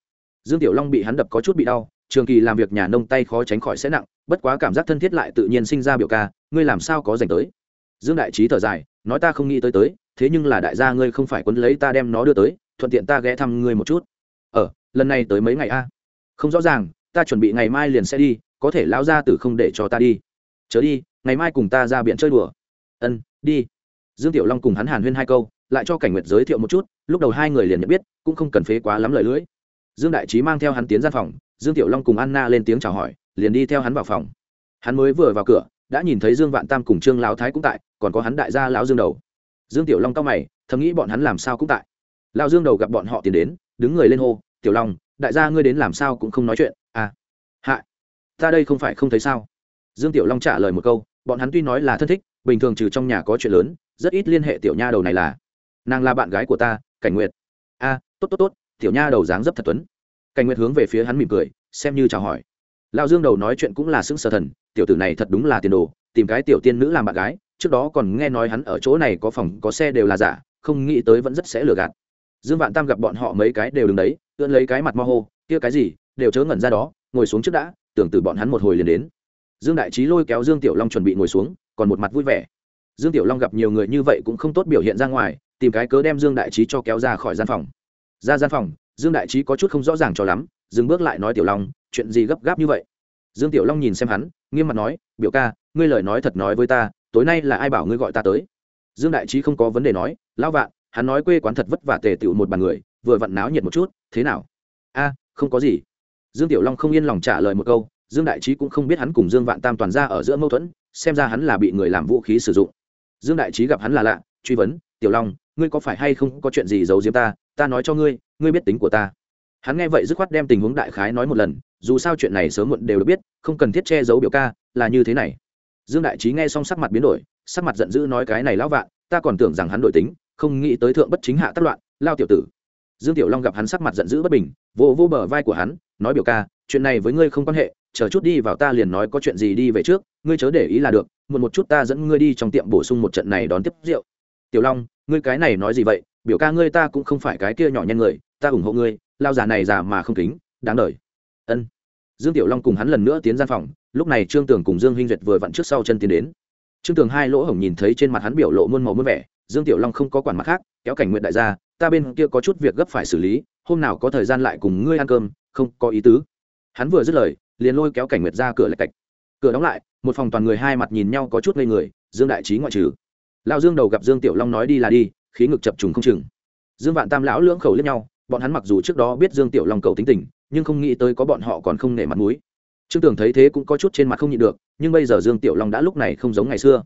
Dương tiểu long bị hắn đập có chút bị đau, trường kỳ làm việc nhà nông tay khó tránh khỏi sẽ nặng, bất quá cảm giác thân thiết lại tự nhiên sinh ra biểu ca, ngươi làm sao có dành tới? Dương đại trí thở dài, nói ta không nghĩ tới tới, thế nhưng là đại gia ngươi không phải quấn lấy ta đem nó đưa tới, thuận tiện ta ghé thăm ngươi một chút. Ờ lần này tới mấy ngày a? Không rõ ràng, ta chuẩn bị ngày mai liền sẽ đi, có thể lão gia tử không để cho ta đi. Chớ đi, ngày mai cùng ta ra biển chơi đùa. Ân, đi. Dương tiểu long cùng hắn hàn huyên hai câu, lại cho cảnh nguyệt giới thiệu một chút lúc đầu hai người liền nhận biết, cũng không cần phế quá lắm lời lưỡi. Dương đại trí mang theo hắn tiến ra phòng, dương tiểu long cùng anna lên tiếng chào hỏi, liền đi theo hắn vào phòng. Hắn mới vừa vào cửa, đã nhìn thấy dương vạn tam cùng trương lão thái cũng tại, còn có hắn đại gia lão dương đầu. Dương tiểu long cao mày, thầm nghĩ bọn hắn làm sao cũng tại. Lão dương đầu gặp bọn họ tiến đến, đứng người lên hô, tiểu long, đại gia ngươi đến làm sao cũng không nói chuyện à hạ, ta đây không phải không thấy sao? Dương tiểu long trả lời một câu, bọn hắn tuy nói là thân thích, bình thường trừ trong nhà có chuyện lớn, rất ít liên hệ tiểu nha đầu này là. Nàng là bạn gái của ta cảnh nguyệt. A, tốt tốt tốt, tiểu nha đầu dáng dấp thật tuấn. Cảnh nguyệt hướng về phía hắn mỉm cười, xem như chào hỏi. Lão dương đầu nói chuyện cũng là xứng sở thần, tiểu tử này thật đúng là tiền đồ, tìm cái tiểu tiên nữ làm bạn gái, trước đó còn nghe nói hắn ở chỗ này có phòng, có xe đều là giả, không nghĩ tới vẫn rất sẽ lừa gạt. Dương vạn tam gặp bọn họ mấy cái đều đứng đấy, ưỡn lấy cái mặt mo hô, kia cái gì, đều chớ ngẩn ra đó, ngồi xuống trước đã, tưởng từ bọn hắn một hồi liền đến. Dương đại trí lôi kéo dương tiểu long chuẩn bị ngồi xuống, còn một mặt vui vẻ. Dương tiểu long gặp nhiều người như vậy cũng không tốt biểu hiện ra ngoài tìm cái cớ đem dương đại trí cho kéo ra khỏi gian phòng. Ra gian phòng, dương đại trí có chút không rõ ràng cho lắm, dừng bước lại nói tiểu long, chuyện gì gấp gáp như vậy? Dương tiểu long nhìn xem hắn, nghiêm mặt nói, biểu ca, ngươi lời nói thật nói với ta, tối nay là ai bảo ngươi gọi ta tới? Dương đại trí không có vấn đề nói, lão vạn, hắn nói quê quán thật vất vả tề tựu một bàn người, vừa vặn náo nhiệt một chút, thế nào? A, không có gì. Dương tiểu long không yên lòng trả lời một câu, dương đại trí cũng không biết hắn cùng dương vạn tam toàn ra ở giữa mâu thuẫn, xem ra hắn là bị người làm vũ khí sử dụng. Dương đại trí gặp hắn là lạ, truy vấn, tiểu long ngươi có phải hay không có chuyện gì giấu diếm ta? Ta nói cho ngươi ngươi biết tính của ta. Hắn nghe vậy dứt khoát đem tình huống đại khái nói một lần, dù sao chuyện này sớm muộn đều được biết, không cần thiết che giấu biểu ca, là như thế này. Dương đại trí nghe xong sắc mặt biến đổi, sắc mặt giận dữ nói cái này lão vạn, ta còn tưởng rằng hắn đổi tính, không nghĩ tới thượng bất chính hạ tác loạn, lao tiểu tử. Dương tiểu long gặp hắn sắc mặt giận dữ bất bình, vô vô bờ vai của hắn, nói biểu ca, chuyện này với ngươi không quan hệ, chờ chút đi vào ta liền nói có chuyện gì đi về trước, ngươi chớ để ý là được một một chút ta dẫn ngươi đi trong tiệm bổ sung một trận này đón tiếp rượu. Tiểu long ngươi cái này nói gì vậy, biểu ca ngươi ta cũng không phải cái kia nhỏ nhen người, ta ủng hộ ngươi, lao già này già mà không kính, đáng đời. Ân. Dương tiểu long cùng hắn lần nữa tiến gian phòng, lúc này trương tường cùng dương hinh duyệt vừa vặn trước sau chân tiến đến. Trương tường hai lỗ hổng nhìn thấy trên mặt hắn biểu lộ muôn màu muôn vẻ, dương tiểu long không có quản mặt khác, kéo cảnh nguyện đại gia, ta bên kia có chút việc gấp phải xử lý, hôm nào có thời gian lại cùng ngươi ăn cơm, không có ý tứ. Hắn vừa dứt lời, liền lôi kéo cảnh nguyệt ra cửa lạch cạch. Cửa đóng lại, một phòng toàn người hai mặt nhìn nhau có chút ngây người, dương đại trí ngoại trừ lão dương đầu gặp dương tiểu long nói đi là đi, khí ngực chập trùng không chừng. Dương vạn tam lão lưỡng khẩu lẫn nhau, bọn hắn mặc dù trước đó biết dương tiểu long cầu tính tình, nhưng không nghĩ tới có bọn họ còn không nể mặt mũi. Trương tưởng thấy thế cũng có chút trên mặt không nhịn được, nhưng bây giờ dương tiểu long đã lúc này không giống ngày xưa.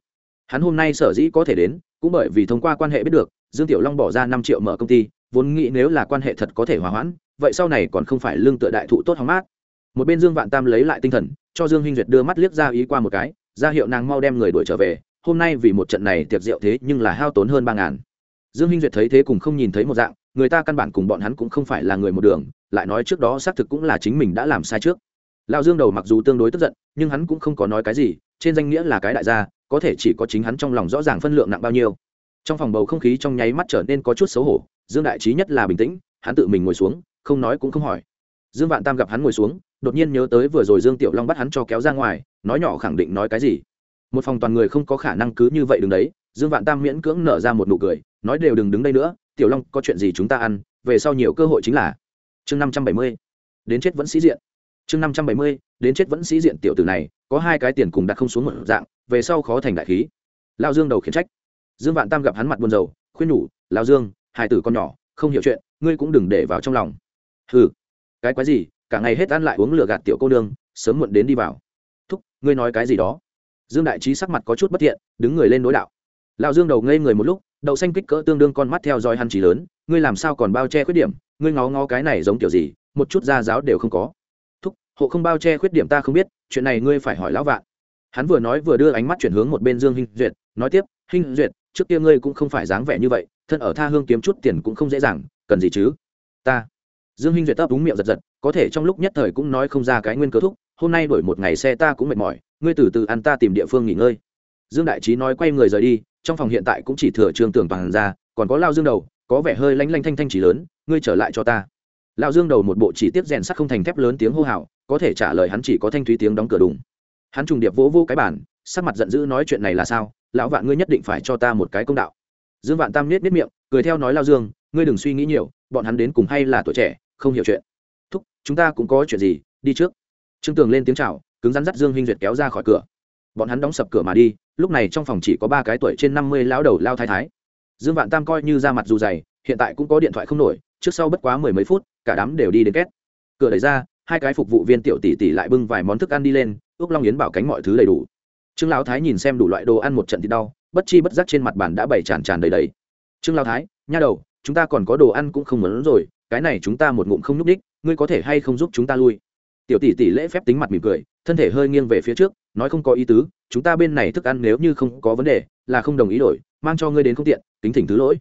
Hắn hôm nay sở dĩ có thể đến, cũng bởi vì thông qua quan hệ biết được, dương tiểu long bỏ ra năm triệu mở công ty, vốn nghĩ nếu là quan hệ thật có thể hòa hoãn, vậy sau này còn không phải lương tựa đại thụ tốt hóng mát. Một bên dương vạn tam lấy lại tinh thần, cho dương hinh duyệt đưa mắt liếc ra ý qua một cái, ra hiệu nàng mau đem người đuổi trở về hôm nay vì một trận này tiệc rượu thế nhưng là hao tốn hơn ba ngàn. Dương hinh duyệt thấy thế cùng không nhìn thấy một dạng, người ta căn bản cùng bọn hắn cũng không phải là người một đường, lại nói trước đó xác thực cũng là chính mình đã làm sai trước. Lão dương đầu mặc dù tương đối tức giận, nhưng hắn cũng không có nói cái gì, trên danh nghĩa là cái đại gia, có thể chỉ có chính hắn trong lòng rõ ràng phân lượng nặng bao nhiêu. Trong phòng bầu không khí trong nháy mắt trở nên có chút xấu hổ, dương đại trí nhất là bình tĩnh, hắn tự mình ngồi xuống, không nói cũng không hỏi. Dương vạn tam gặp hắn ngồi xuống, đột nhiên nhớ tới vừa rồi dương tiểu long bắt hắn cho kéo ra ngoài, nói nhỏ khẳng định nói cái gì một phòng toàn người không có khả năng cứ như vậy đứng đấy, dương vạn tam miễn cưỡng nở ra một nụ cười, nói đều đừng đứng đây nữa, tiểu long, có chuyện gì chúng ta ăn, về sau nhiều cơ hội chính là. Chương năm trăm bảy mươi, đến chết vẫn sĩ diện. Chương năm trăm bảy mươi, đến chết vẫn sĩ diện tiểu tử này, có hai cái tiền cùng đặt không xuống một dạng, về sau khó thành đại khí. Lao dương đầu khiển trách. Dương vạn tam gặp hắn mặt buồn rầu, khuyên nhủ lao dương hai tử con nhỏ, không hiểu chuyện, ngươi cũng đừng để vào trong lòng. Hừ, cái quái gì, cả ngày hết ăn lại uống lửa gạt tiểu cô nương, sớm muộn đến đi vào. Thúc, ngươi nói cái gì đó? Dương đại trí sắc mặt có chút bất thiện, đứng người lên đối đạo. Lão dương đầu ngây người một lúc, đậu xanh kích cỡ tương đương con mắt theo dõi hắn chỉ lớn, ngươi làm sao còn bao che khuyết điểm, ngươi ngó ngó cái này giống kiểu gì, một chút da giáo đều không có. Thúc, hộ không bao che khuyết điểm ta không biết, chuyện này ngươi phải hỏi lão vạn. Hắn vừa nói vừa đưa ánh mắt chuyển hướng một bên dương hinh duyệt, nói tiếp, hinh duyệt, trước kia ngươi cũng không phải dáng vẻ như vậy, thân ở tha hương kiếm chút tiền cũng không dễ dàng, cần gì chứ? Ta. Dương hinh duyệt tấp đúng miệng giật giật, có thể trong lúc nhất thời cũng nói không ra cái nguyên cớ thúc, hôm nay đổi một ngày xe ta cũng mệt mỏi ngươi từ từ ăn ta tìm địa phương nghỉ ngơi. Dương đại trí nói quay người rời đi, trong phòng hiện tại cũng chỉ thừa trương tưởng toàn ra, còn có lao dương đầu, có vẻ hơi lanh lanh thanh thanh chỉ lớn, ngươi trở lại cho ta. Lao dương đầu một bộ chỉ tiếp rèn sắt không thành thép lớn tiếng hô hào, có thể trả lời hắn chỉ có thanh thúy tiếng đóng cửa đùng. Hắn trùng điệp vỗ vô cái bản sắc mặt giận dữ nói chuyện này là sao, lão vạn ngươi nhất định phải cho ta một cái công đạo. Dương vạn tam nết nết miệng, cười theo nói lao dương, ngươi đừng suy nghĩ nhiều, bọn hắn đến cùng hay là tuổi trẻ, không hiểu chuyện. Thúc, chúng ta cũng có chuyện gì, đi trước. Trương tường lên tiếng chào cứng rắn dắt dương huynh duyệt kéo ra khỏi cửa. Bọn hắn đóng sập cửa mà đi, lúc này trong phòng chỉ có ba cái tuổi trên năm mươi lão đầu lao thái thái. Dương vạn tam coi như ra mặt dù dày, hiện tại cũng có điện thoại không nổi, trước sau bất quá mười mấy phút, cả đám đều đi đến két. Cửa đẩy ra, hai cái phục vụ viên tiểu tỷ tỷ lại bưng vài món thức ăn đi lên ước long yến bảo cánh mọi thứ đầy đủ. Trương lão thái nhìn xem đủ loại đồ ăn một trận thì đau, bất chi bất giác trên mặt bàn đã bày tràn tràn đầy đầy. Trương lão thái, nha đầu, chúng ta còn có đồ ăn cũng không muốn rồi, cái này chúng ta một ngụm không nhúc đích ngươi có thể hay không giúp chúng ta lui? Tiểu tỷ tỷ lễ phép tính mặt mỉm cười, thân thể hơi nghiêng về phía trước, nói không có ý tứ, chúng ta bên này thức ăn nếu như không có vấn đề, là không đồng ý đổi, mang cho ngươi đến không tiện tính thỉnh thứ lỗi.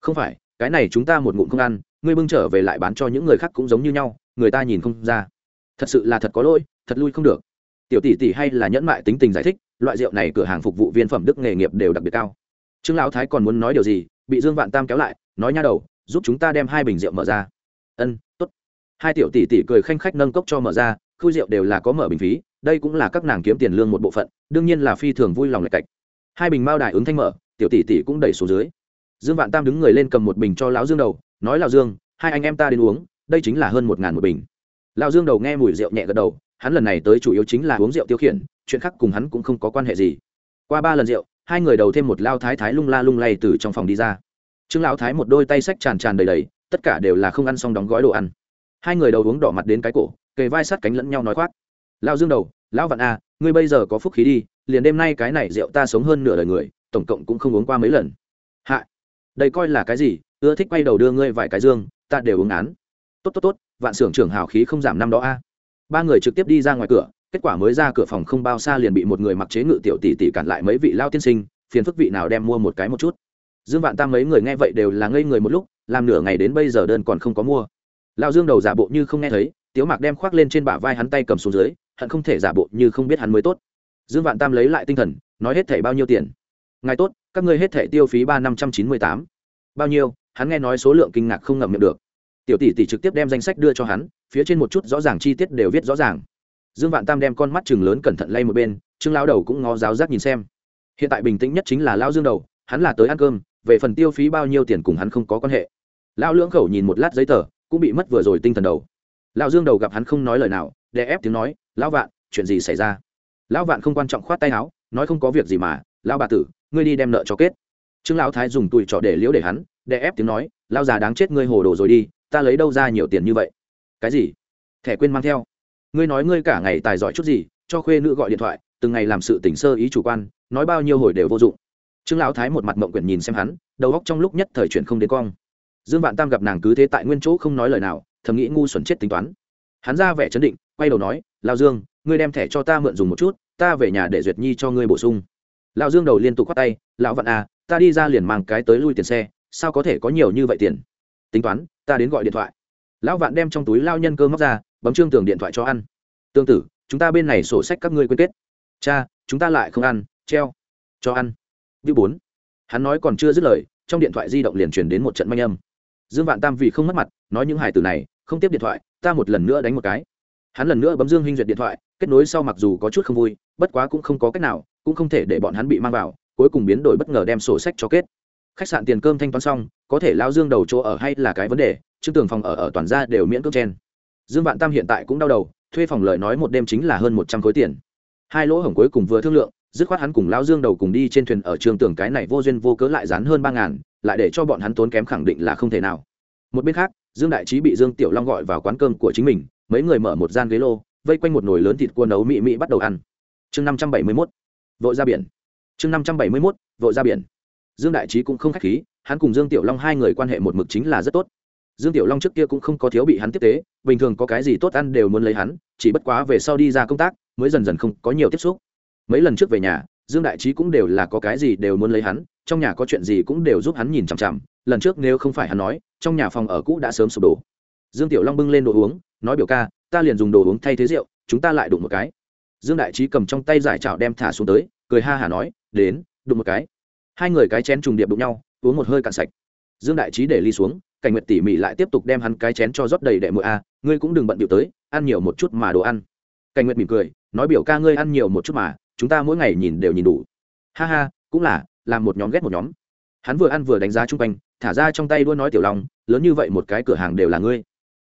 Không phải, cái này chúng ta một ngụm không ăn, ngươi bưng trở về lại bán cho những người khác cũng giống như nhau, người ta nhìn không ra. Thật sự là thật có lỗi, thật lui không được. Tiểu tỷ tỷ hay là nhẫn mại tính tình giải thích, loại rượu này cửa hàng phục vụ viên phẩm đức nghề nghiệp đều đặc biệt cao. Trương lão thái còn muốn nói điều gì, bị dương vạn tam kéo lại, nói nha đầu, giúp chúng ta đem hai bình rượu mở ra. Ân t ố t hai tiểu tỷ tỷ cười khanh khách nâng cốc cho mở ra, khui rượu đều là có mở bình phí, đây cũng là các nàng kiếm tiền lương một bộ phận, đương nhiên là phi thường vui lòng lạch cạch. Hai bình mao đài ứng thanh mở, tiểu tỷ tỷ cũng đẩy xuống dưới. Dương vạn tam đứng người lên cầm một bình cho lão dương đầu, nói lão dương, hai anh em ta đến uống, đây chính là hơn một ngàn một bình. Lão dương đầu nghe mùi rượu nhẹ gật đầu, hắn lần này tới chủ yếu chính là uống rượu tiêu khiển, chuyện khác cùng hắn cũng không có quan hệ gì. Qua ba lần rượu, hai người đầu thêm một lao thái thái lung la lung lay từ trong phòng đi ra. Trương lão thái một đôi tay sách tràn tràn đầy đầy, tất cả đều là không ăn xong đóng gói đồ ăn hai người đầu uống đỏ mặt đến cái cổ, kề vai sát cánh lẫn nhau nói khoác. Lao dương đầu, lão vạn a, ngươi bây giờ có phúc khí đi, liền đêm nay cái này rượu ta sống hơn nửa đời người, tổng cộng cũng không uống qua mấy lần. Hạ. Đây coi là cái gì? Ưa thích quay đầu đưa ngươi vài cái dương, ta đều uống án. Tốt tốt tốt, vạn xưởng trưởng hào khí không giảm năm đó a. Ba người trực tiếp đi ra ngoài cửa, kết quả mới ra cửa phòng không bao xa liền bị một người mặc chế ngự tiểu tỷ tỷ cản lại mấy vị lao tiên sinh, phiền phức vị nào đem mua một cái một chút. Dương vạn tam mấy người nghe vậy đều là ngây người một lúc, làm nửa ngày đến bây giờ đơn còn không có mua lao dương đầu giả bộ như không nghe thấy, tiếu mạc đem khoác lên trên bả vai hắn tay cầm xuống dưới, hận không thể giả bộ như không biết hắn mới tốt. Dương vạn tam lấy lại tinh thần, nói hết thẻ bao nhiêu tiền? Ngài tốt, các ngươi hết thẻ tiêu phí ba năm trăm chín mươi tám. Bao nhiêu? Hắn nghe nói số lượng kinh ngạc không ngậm miệng được. Tiểu tỷ tỷ trực tiếp đem danh sách đưa cho hắn, phía trên một chút rõ ràng chi tiết đều viết rõ ràng. Dương vạn tam đem con mắt chừng lớn cẩn thận lay một bên, trương lao đầu cũng ngó giáo giác nhìn xem. Hiện tại bình tĩnh nhất chính là lao dương đầu, hắn là tới ăn cơm, về phần tiêu phí bao nhiêu tiền cùng hắn không có quan hệ. Lao lưỡng khẩu nhìn một lát giấy tờ cũng bị mất vừa rồi tinh thần đầu. Lão dương đầu gặp hắn không nói lời nào, đè ép tiếng nói, lão vạn, chuyện gì xảy ra? Lão vạn không quan trọng khoát tay áo, nói không có việc gì mà, lão bà tử, ngươi đi đem nợ cho kết. Trương lão thái dùng tùi trọ để liễu để hắn, đè ép tiếng nói, lão già đáng chết ngươi hồ đồ rồi đi, ta lấy đâu ra nhiều tiền như vậy? Cái gì? Thẻ quên mang theo. Ngươi nói ngươi cả ngày tài giỏi chút gì, cho khuê nữ gọi điện thoại, từng ngày làm sự tỉnh sơ ý chủ quan, nói bao nhiêu hồi đều vô dụng. Trương lão thái một mặt mộng quyển nhìn xem hắn, đầu góc trong lúc nhất thời chuyển không đến cong dương vạn tam gặp nàng cứ thế tại nguyên chỗ không nói lời nào, thầm nghĩ ngu xuẩn chết tính toán. Hắn ra vẻ chấn định, quay đầu nói lao dương, ngươi đem thẻ cho ta mượn dùng một chút, ta về nhà để duyệt nhi cho ngươi bổ sung. Lao dương đầu liên tục khoác tay, lão vạn à ta đi ra liền mang cái tới lui tiền xe, sao có thể có nhiều như vậy tiền? Tính toán, ta đến gọi điện thoại. Lão vạn đem trong túi lao nhân cơ móc ra, bấm trương tường điện thoại cho ăn. Tương tự chúng ta bên này sổ sách các ngươi quên kết. Cha, chúng ta lại không ăn, treo, cho ăn. Vĩ bốn, hắn nói còn chưa dứt lời, trong điện thoại di động liền truyền đến một trận manh âm dương vạn tam vì không mất mặt, nói những hải tử này, không tiếp điện thoại, ta một lần nữa đánh một cái. Hắn lần nữa bấm dương hinh duyệt điện thoại, kết nối sau mặc dù có chút không vui, bất quá cũng không có cách nào, cũng không thể để bọn hắn bị mang vào, cuối cùng biến đổi bất ngờ đem sổ sách cho kết. Khách sạn tiền cơm thanh toán xong, có thể lao dương đầu chỗ ở hay là cái vấn đề chứ tường phòng ở ở toàn gia đều miễn cước chen. Dương vạn tam hiện tại cũng đau đầu, thuê phòng lợi nói một đêm chính là hơn một trăm khối tiền. Hai lỗ hổng cuối cùng vừa thương lượng, dứt khoát hắn cùng lao dương đầu cùng đi trên thuyền ở trường tường cái này vô duyên vô cớ lại dán hơn ba ngàn lại để cho bọn hắn tốn kém khẳng định là không thể nào. Một bên khác, dương đại trí bị dương tiểu long gọi vào quán cơm của chính mình, mấy người mở một gian ghế lô, vây quanh một nồi lớn thịt cua nấu mị mị bắt đầu ăn. Chương năm trăm bảy mươi mốt, vội ra biển. Chương năm trăm bảy mươi mốt, vội ra biển. Dương đại trí cũng không k h á c h khí, hắn cùng dương tiểu long hai người quan hệ một mực chính là rất tốt. Dương tiểu long trước kia cũng không có thiếu bị hắn tiếp tế, bình thường có cái gì tốt ăn đều muốn lấy hắn, chỉ bất quá về sau đi ra công tác, mới dần dần không có nhiều tiếp xúc. Mấy lần trước về nhà, dương đại trí cũng đều là có cái gì đều muốn lấy hắn trong nhà có chuyện gì cũng đều giúp hắn nhìn chằm chằm, lần trước nếu không phải hắn nói, trong nhà phòng ở cũ đã sớm sụp đổ. Dương tiểu long bưng lên đồ uống, nói biểu ca, ta liền dùng đồ uống thay thế rượu, chúng ta lại đụng một cái. Dương đại trí cầm trong tay giải chảo đem thả xuống tới, cười ha hả nói, đến, đụng một cái. Hai người cái chén trùng điệp đụng nhau, uống một hơi cạn sạch. Dương đại trí để ly xuống, cảnh nguyệt tỉ mỉ lại tiếp tục đem hắn cái chén cho rót đầy đệ mũi a, ngươi cũng đừng bận điệu tới, ăn nhiều một chút mà đồ ăn. Cảnh nguyệt mỉm cười, nói biểu ca ngươi ăn nhiều một chút mà, chúng ta mỗi ngày nhìn đều nhìn đủ. Ha ha, cũng là làm một nhóm ghét một nhóm. Hắn vừa ăn vừa đánh giá chung quanh, thả ra trong tay đua nói tiểu long, lớn như vậy một cái cửa hàng đều là ngươi.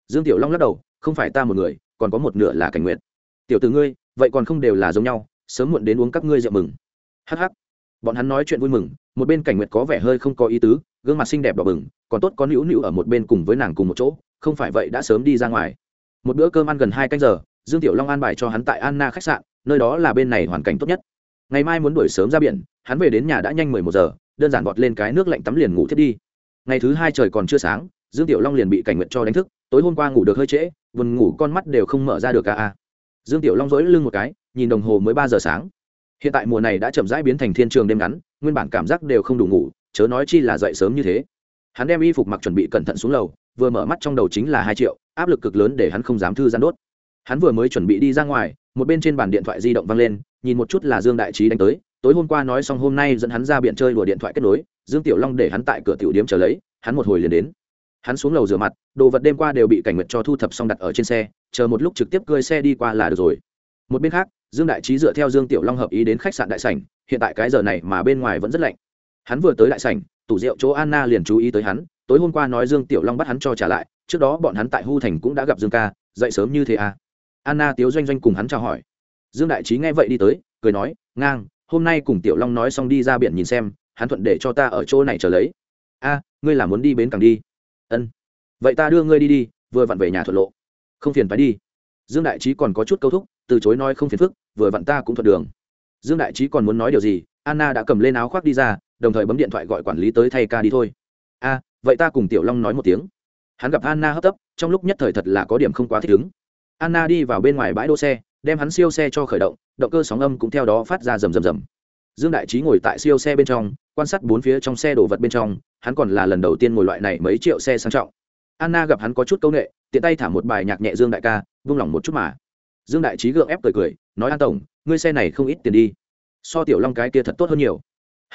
Dương tiểu long lắc đầu, không phải ta một người, còn có một nửa là cảnh nguyện tiểu từ ngươi, vậy còn không đều là giống nhau, sớm muộn đến uống các ngươi rượu mừng. Hh bọn hắn nói chuyện vui mừng, một bên cảnh nguyệt có vẻ hơi không có ý tứ, gương mặt xinh đẹp đỏ bừng, còn tốt có nữu nữu ở một bên cùng với nàng cùng một chỗ, không phải vậy đã sớm đi ra ngoài. Một bữa cơm ăn gần hai canh giờ, dương tiểu long an bài cho hắn tại anna khách sạn, nơi đó là bên này hoàn cảnh tốt nhất ngày mai muốn đuổi sớm ra biển, hắn về đến nhà đã nhanh mười một giờ, đơn giản vọt lên cái nước lạnh tắm liền ngủ thiết đi. Ngày thứ hai trời còn chưa sáng, dương tiểu long liền bị cảnh nguyện cho đánh thức, tối hôm qua ngủ được hơi trễ vườn ngủ con mắt đều không mở ra được cả. a dương tiểu long dỗi lưng một cái, nhìn đồng hồ mới ba giờ sáng. Hiện tại mùa này đã chậm rãi biến thành thiên trường đêm ngắn, nguyên bản cảm giác đều không đủ ngủ, chớ nói chi là dậy sớm như thế. Hắn đem y phục mặc chuẩn bị cẩn thận xuống lầu, vừa mở mắt trong đầu chính là hai triệu, áp lực cực lớn để hắn không dám thư giãn đốt. Hắn vừa mới chuẩn bị đi ra ngoài, một bên trên bàn điện thoại di động văng lên nhìn một chút là dương đại trí đánh tới, tối hôm qua nói xong hôm nay dẫn hắn ra biển chơi đùa điện thoại kết nối, dương tiểu long để hắn tại cửa tiểu điếm chờ lấy, hắn một hồi liền đến. Hắn xuống lầu rửa mặt, đồ vật đêm qua đều bị cảnh nguyệt cho thu thập xong đặt ở trên xe, chờ một lúc trực tiếp cơi xe đi qua là được rồi. Một bên khác, dương đại trí dựa theo dương tiểu long hợp ý đến khách sạn đại sảnh, hiện tại cái giờ này mà bên ngoài vẫn rất lạnh. Hắn vừa tới đại sảnh, tủ rượu chỗ anna liền chú ý tới hắn, tối hôm qua nói dương tiểu long bắt hắn cho trả lại, trước đó bọn hắn tại hu thành cũng đã gặp dương ca, dậy sớm như thế à? Anna tiếu doanh doanh cùng hắn chào hỏi dương đại trí nghe vậy đi tới, cười nói, ngang, hôm nay cùng tiểu long nói xong đi ra biển nhìn xem, hắn thuận để cho ta ở chỗ này chờ lấy. A, ngươi là muốn đi bến cảng đi? Ân. Vậy ta đưa ngươi đi đi, vừa vặn về nhà thuận lộ. Không phiền phải đi. Dương đại trí còn có chút câu thúc, từ chối nói không phiền phức, vừa vặn ta cũng thuận đường. Dương đại trí còn muốn nói điều gì, anna đã cầm lên áo khoác đi ra, đồng thời bấm điện thoại gọi quản lý tới thay ca đi thôi. A, vậy ta cùng tiểu long nói một tiếng. Hắn gặp anna hấp tấp, trong lúc nhất thời thật là có điểm không quá thích ứng. Anna đi vào bên ngoài bãi đỗ xe đem hắn siêu xe cho khởi động động cơ sóng âm cũng theo đó phát ra rầm rầm rầm. Dương đại trí ngồi tại siêu xe bên trong, quan sát bốn phía trong xe đổ vật bên trong, hắn còn là lần đầu tiên ngồi loại này mấy triệu xe sang trọng. Anna gặp hắn có chút c â u n ệ tiện tay thả một bài nhạc nhẹ dương đại ca, vung lòng một chút mà. Dương đại trí gượng ép cười cười, nói an tổng, ngươi xe này không ít tiền đi. So tiểu long cái kia thật tốt hơn nhiều.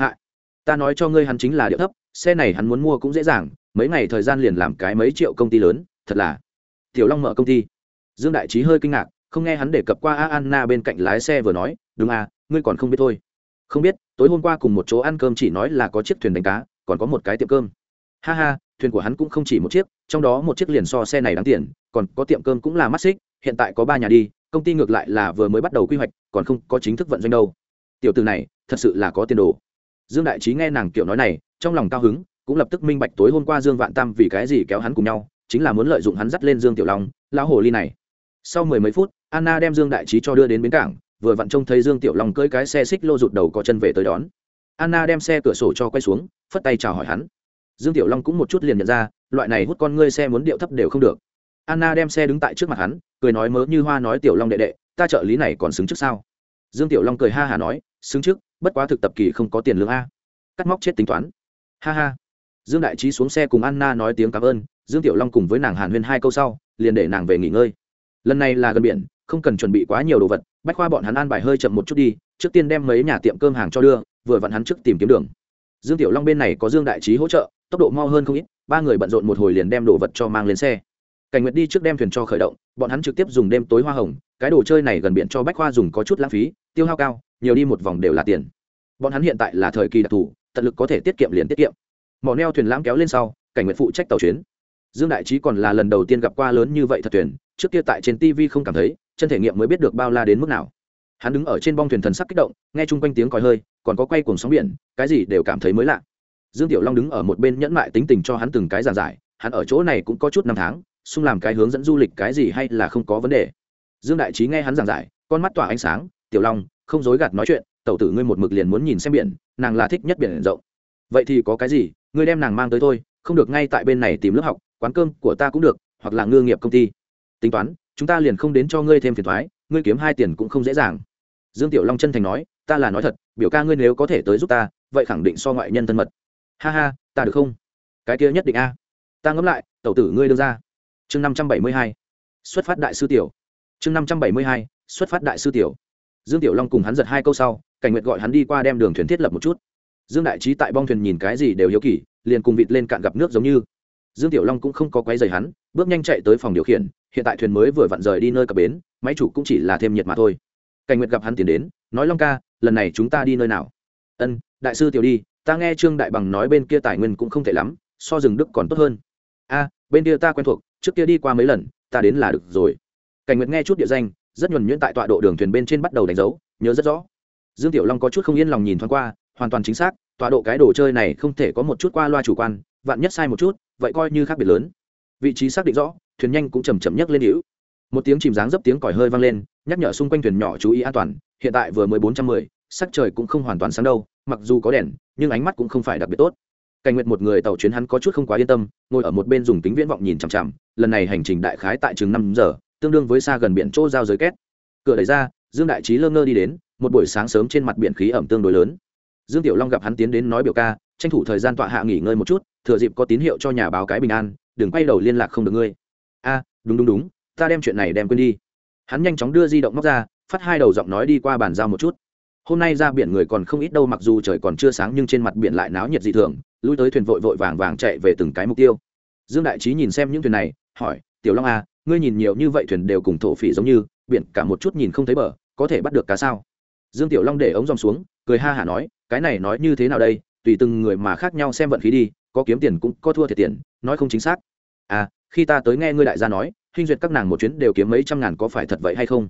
Hạ, ta nói cho ngươi hắn chính là điệu thấp, xe này hắn muốn mua cũng dễ dàng, mấy ngày thời gian liền làm cái mấy triệu công ty lớn, thật là. Tiểu long mở công ty. Dương đại trí hơi kinh ngạc không nghe hắn đề cập qua a anna bên cạnh lái xe vừa nói, đúng à ngươi còn không biết thôi. Không biết, tối hôm qua cùng một chỗ ăn cơm chỉ nói là có chiếc thuyền đánh cá, còn có một cái tiệm cơm. Ha ha, thuyền của hắn cũng không chỉ một chiếc, trong đó một chiếc liền so xe này đáng tiền, còn có tiệm cơm cũng là mắt xích, hiện tại có ba nhà đi, công ty ngược lại là vừa mới bắt đầu quy hoạch, còn không có chính thức vận doanh đâu. Tiểu từ này, thật sự là có tiền đồ. Dương đại trí nghe nàng kiểu nói này, trong lòng cao hứng, cũng lập tức minh bạch tối hôm qua dương vạn tam vì cái gì kéo hắn cùng nhau, chính là muốn lợi dụng hắn dắt lên dương tiểu long, lão hồ ly này. Sau mười mấy phút anna đem dương đại trí cho đưa đến bến cảng, vừa vặn trông thấy dương tiểu long cưỡi cái xe xích lô rụt đầu có chân về tới đón. Anna đem xe cửa sổ cho quay xuống, phất tay chào hỏi hắn. Dương tiểu long cũng một chút liền nhận ra, loại này hút con ngươi xe muốn điệu thấp đều không được. Anna đem xe đứng tại trước mặt hắn, cười nói mớ như hoa nói tiểu long đệ đệ, ta trợ lý này còn xứng trước sao? Dương tiểu long cười ha hà nói, xứng trước, bất quá thực tập kỳ không có tiền lương a. Cắt móc chết tính toán. Ha ha. Dương đại trí xuống xe cùng anna nói tiếng cảm ơn, dương tiểu long cùng với nàng hàn huyên hai câu sau, liền để nàng về nghỉ ngơi. Lần này là gần biển không cần chuẩn bị quá nhiều đồ vật, bách khoa bọn hắn ăn bài hơi chậm một chút đi, trước tiên đem mấy nhà tiệm cơm hàng cho đưa, vừa vặn hắn trước tìm kiếm đường. Dương tiểu long bên này có dương đại trí hỗ trợ, tốc độ mau hơn không ít, ba người bận rộn một hồi liền đem đồ vật cho mang lên xe. Cảnh nguyệt đi trước đem thuyền cho khởi động, bọn hắn trực tiếp dùng đêm tối hoa hồng, cái đồ chơi này gần biển cho bách khoa dùng có chút lãng phí, tiêu hao cao, nhiều đi một vòng đều là tiền. Bọn hắn hiện tại là thời kỳ đặc thù, tận lực có thể tiết kiệm liền tiết kiệm. Mỏ neo thuyền lãng kéo lên sau, cảnh nguyện phụ trách tàu chuyến. Dương đại trí còn là lần đầu tiên gặp qua lớn như vậy thật thuyền, trước kia tại trên tv không cảm thấy chân thể nghiệm mới biết được bao la đến mức nào. Hắn đứng ở trên bong thuyền thần sắc kích động, nghe chung quanh tiếng còi hơi, còn có quay cuồng sóng biển, cái gì đều cảm thấy mới lạ. Dương tiểu long đứng ở một bên nhẫn mại tính tình cho hắn từng cái giàn giải, hắn ở chỗ này cũng có chút năm tháng, xung làm cái hướng dẫn du lịch cái gì hay là không có vấn đề. Dương đại trí nghe hắn giảng giải, con mắt tỏa ánh sáng, tiểu long, không dối gạt nói chuyện, tẩu tử ngươi một mực liền muốn nhìn xem biển, nàng là thích nhất biển rộng. Vậy thì có cái gì, ngươi đem nàng mang tới thôi, không được ngay tại bên này tìm lớp học, quán cơm của ta cũng được, hoặc là ngư nghiệp công ty. Tính toán chúng ta liền không đến cho ngươi thêm phiền thoái, ngươi kiếm hai tiền cũng không dễ dàng. Dương tiểu long chân thành nói, ta là nói thật, biểu ca ngươi nếu có thể tới giúp ta, vậy khẳng định so ngoại nhân thân mật. Ha ha, ta được không? Cái kia nhất định a. Ta ngẫm lại, tẩu tử ngươi đưa ra. Chương năm trăm bảy mươi hai, xuất phát đại sư tiểu. Chương năm trăm bảy mươi hai, xuất phát đại sư tiểu. Dương tiểu long cùng hắn giật hai câu sau, cảnh nguyệt gọi hắn đi qua đem đường thuyền thiết lập một chút. Dương đại trí tại bong thuyền nhìn cái gì đều hiếu kỳ, liền cùng vịt lên cạn gặp nước giống như dương tiểu long cũng không có quấy giày hắn, bước nhanh chạy tới phòng điều khiển, hiện tại thuyền mới vừa vặn rời đi nơi cập bến, máy chủ cũng chỉ là thêm nhiệt mà thôi. Cảnh nguyệt gặp hắn tiến đến, nói long ca, lần này chúng ta đi nơi nào? Ân, đại sư tiểu đi, ta nghe trương đại bằng nói bên kia tài nguyên cũng không tệ lắm, so rừng đức còn tốt hơn. A, bên kia ta quen thuộc, trước kia đi qua mấy lần, ta đến là được rồi. Cảnh nguyệt nghe chút địa danh, rất nhuẩn nhuyễn tại tọa độ đường thuyền bên trên bắt đầu đánh dấu, nhớ rất rõ. Dương tiểu long có chút không yên lòng nhìn thoáng qua, hoàn toàn chính xác, tọa độ cái đồ chơi này không thể có một chút qua loa chủ quan vạn nhất sai một chút, vậy coi như khác biệt lớn. Vị trí xác định rõ, thuyền nhanh cũng chầm chậm nhấc lên hữu. Một tiếng chìm dáng dấp tiếng còi hơi vang lên, nhắc nhở xung quanh thuyền nhỏ chú ý an toàn, hiện tại vừa mới bốn trăm mười, sắc trời cũng không hoàn toàn sáng đâu, mặc dù có đèn, nhưng ánh mắt cũng không phải đặc biệt tốt. Cảnh nguyệt một người tàu chuyến hắn có chút không quá yên tâm, ngồi ở một bên dùng kính viễn vọng nhìn chằm chằm, lần này hành trình đại khái tại chừng năm giờ, tương đương với xa gần biển chỗ giao giới két. Cửa đẩy ra, dương đại trí lơ ngơ đi đến, một buổi sáng sớm trên mặt biển khí ẩm tương đối lớn. Dương tiểu long gặp hắn tiến đến nói biểu ca tranh thủ thời gian tọa hạ nghỉ ngơi một chút, thừa dịp có tín hiệu cho nhà báo cái bình an, đừng quay đầu liên lạc không được ngươi. A, đúng đúng đúng, ta đem chuyện này đem quên đi. Hắn nhanh chóng đưa di động móc ra, phát hai đầu giọng nói đi qua bàn giao một chút. Hôm nay ra biển người còn không ít đâu, mặc dù trời còn chưa sáng nhưng trên mặt biển lại náo nhiệt dị thường, lui tới thuyền vội vội vàng vàng chạy về từng cái mục tiêu. Dương đại trí nhìn xem những thuyền này, hỏi, tiểu long a ngươi nhìn nhiều như vậy thuyền đều cùng thổ phỉ giống như, biển cả một chút nhìn không thấy bờ, có thể bắt được cá sao? Dương tiểu long để ống dòng xuống, cười ha hả nói, cái này nói như thế nào đây tùy từng người mà khác nhau xem vận khí đi, có kiếm tiền cũng có thua thiệt tiền, nói không chính xác. À khi ta tới nghe ngươi đại gia nói hình duyệt các nàng một chuyến đều kiếm mấy trăm ngàn có phải thật vậy hay không?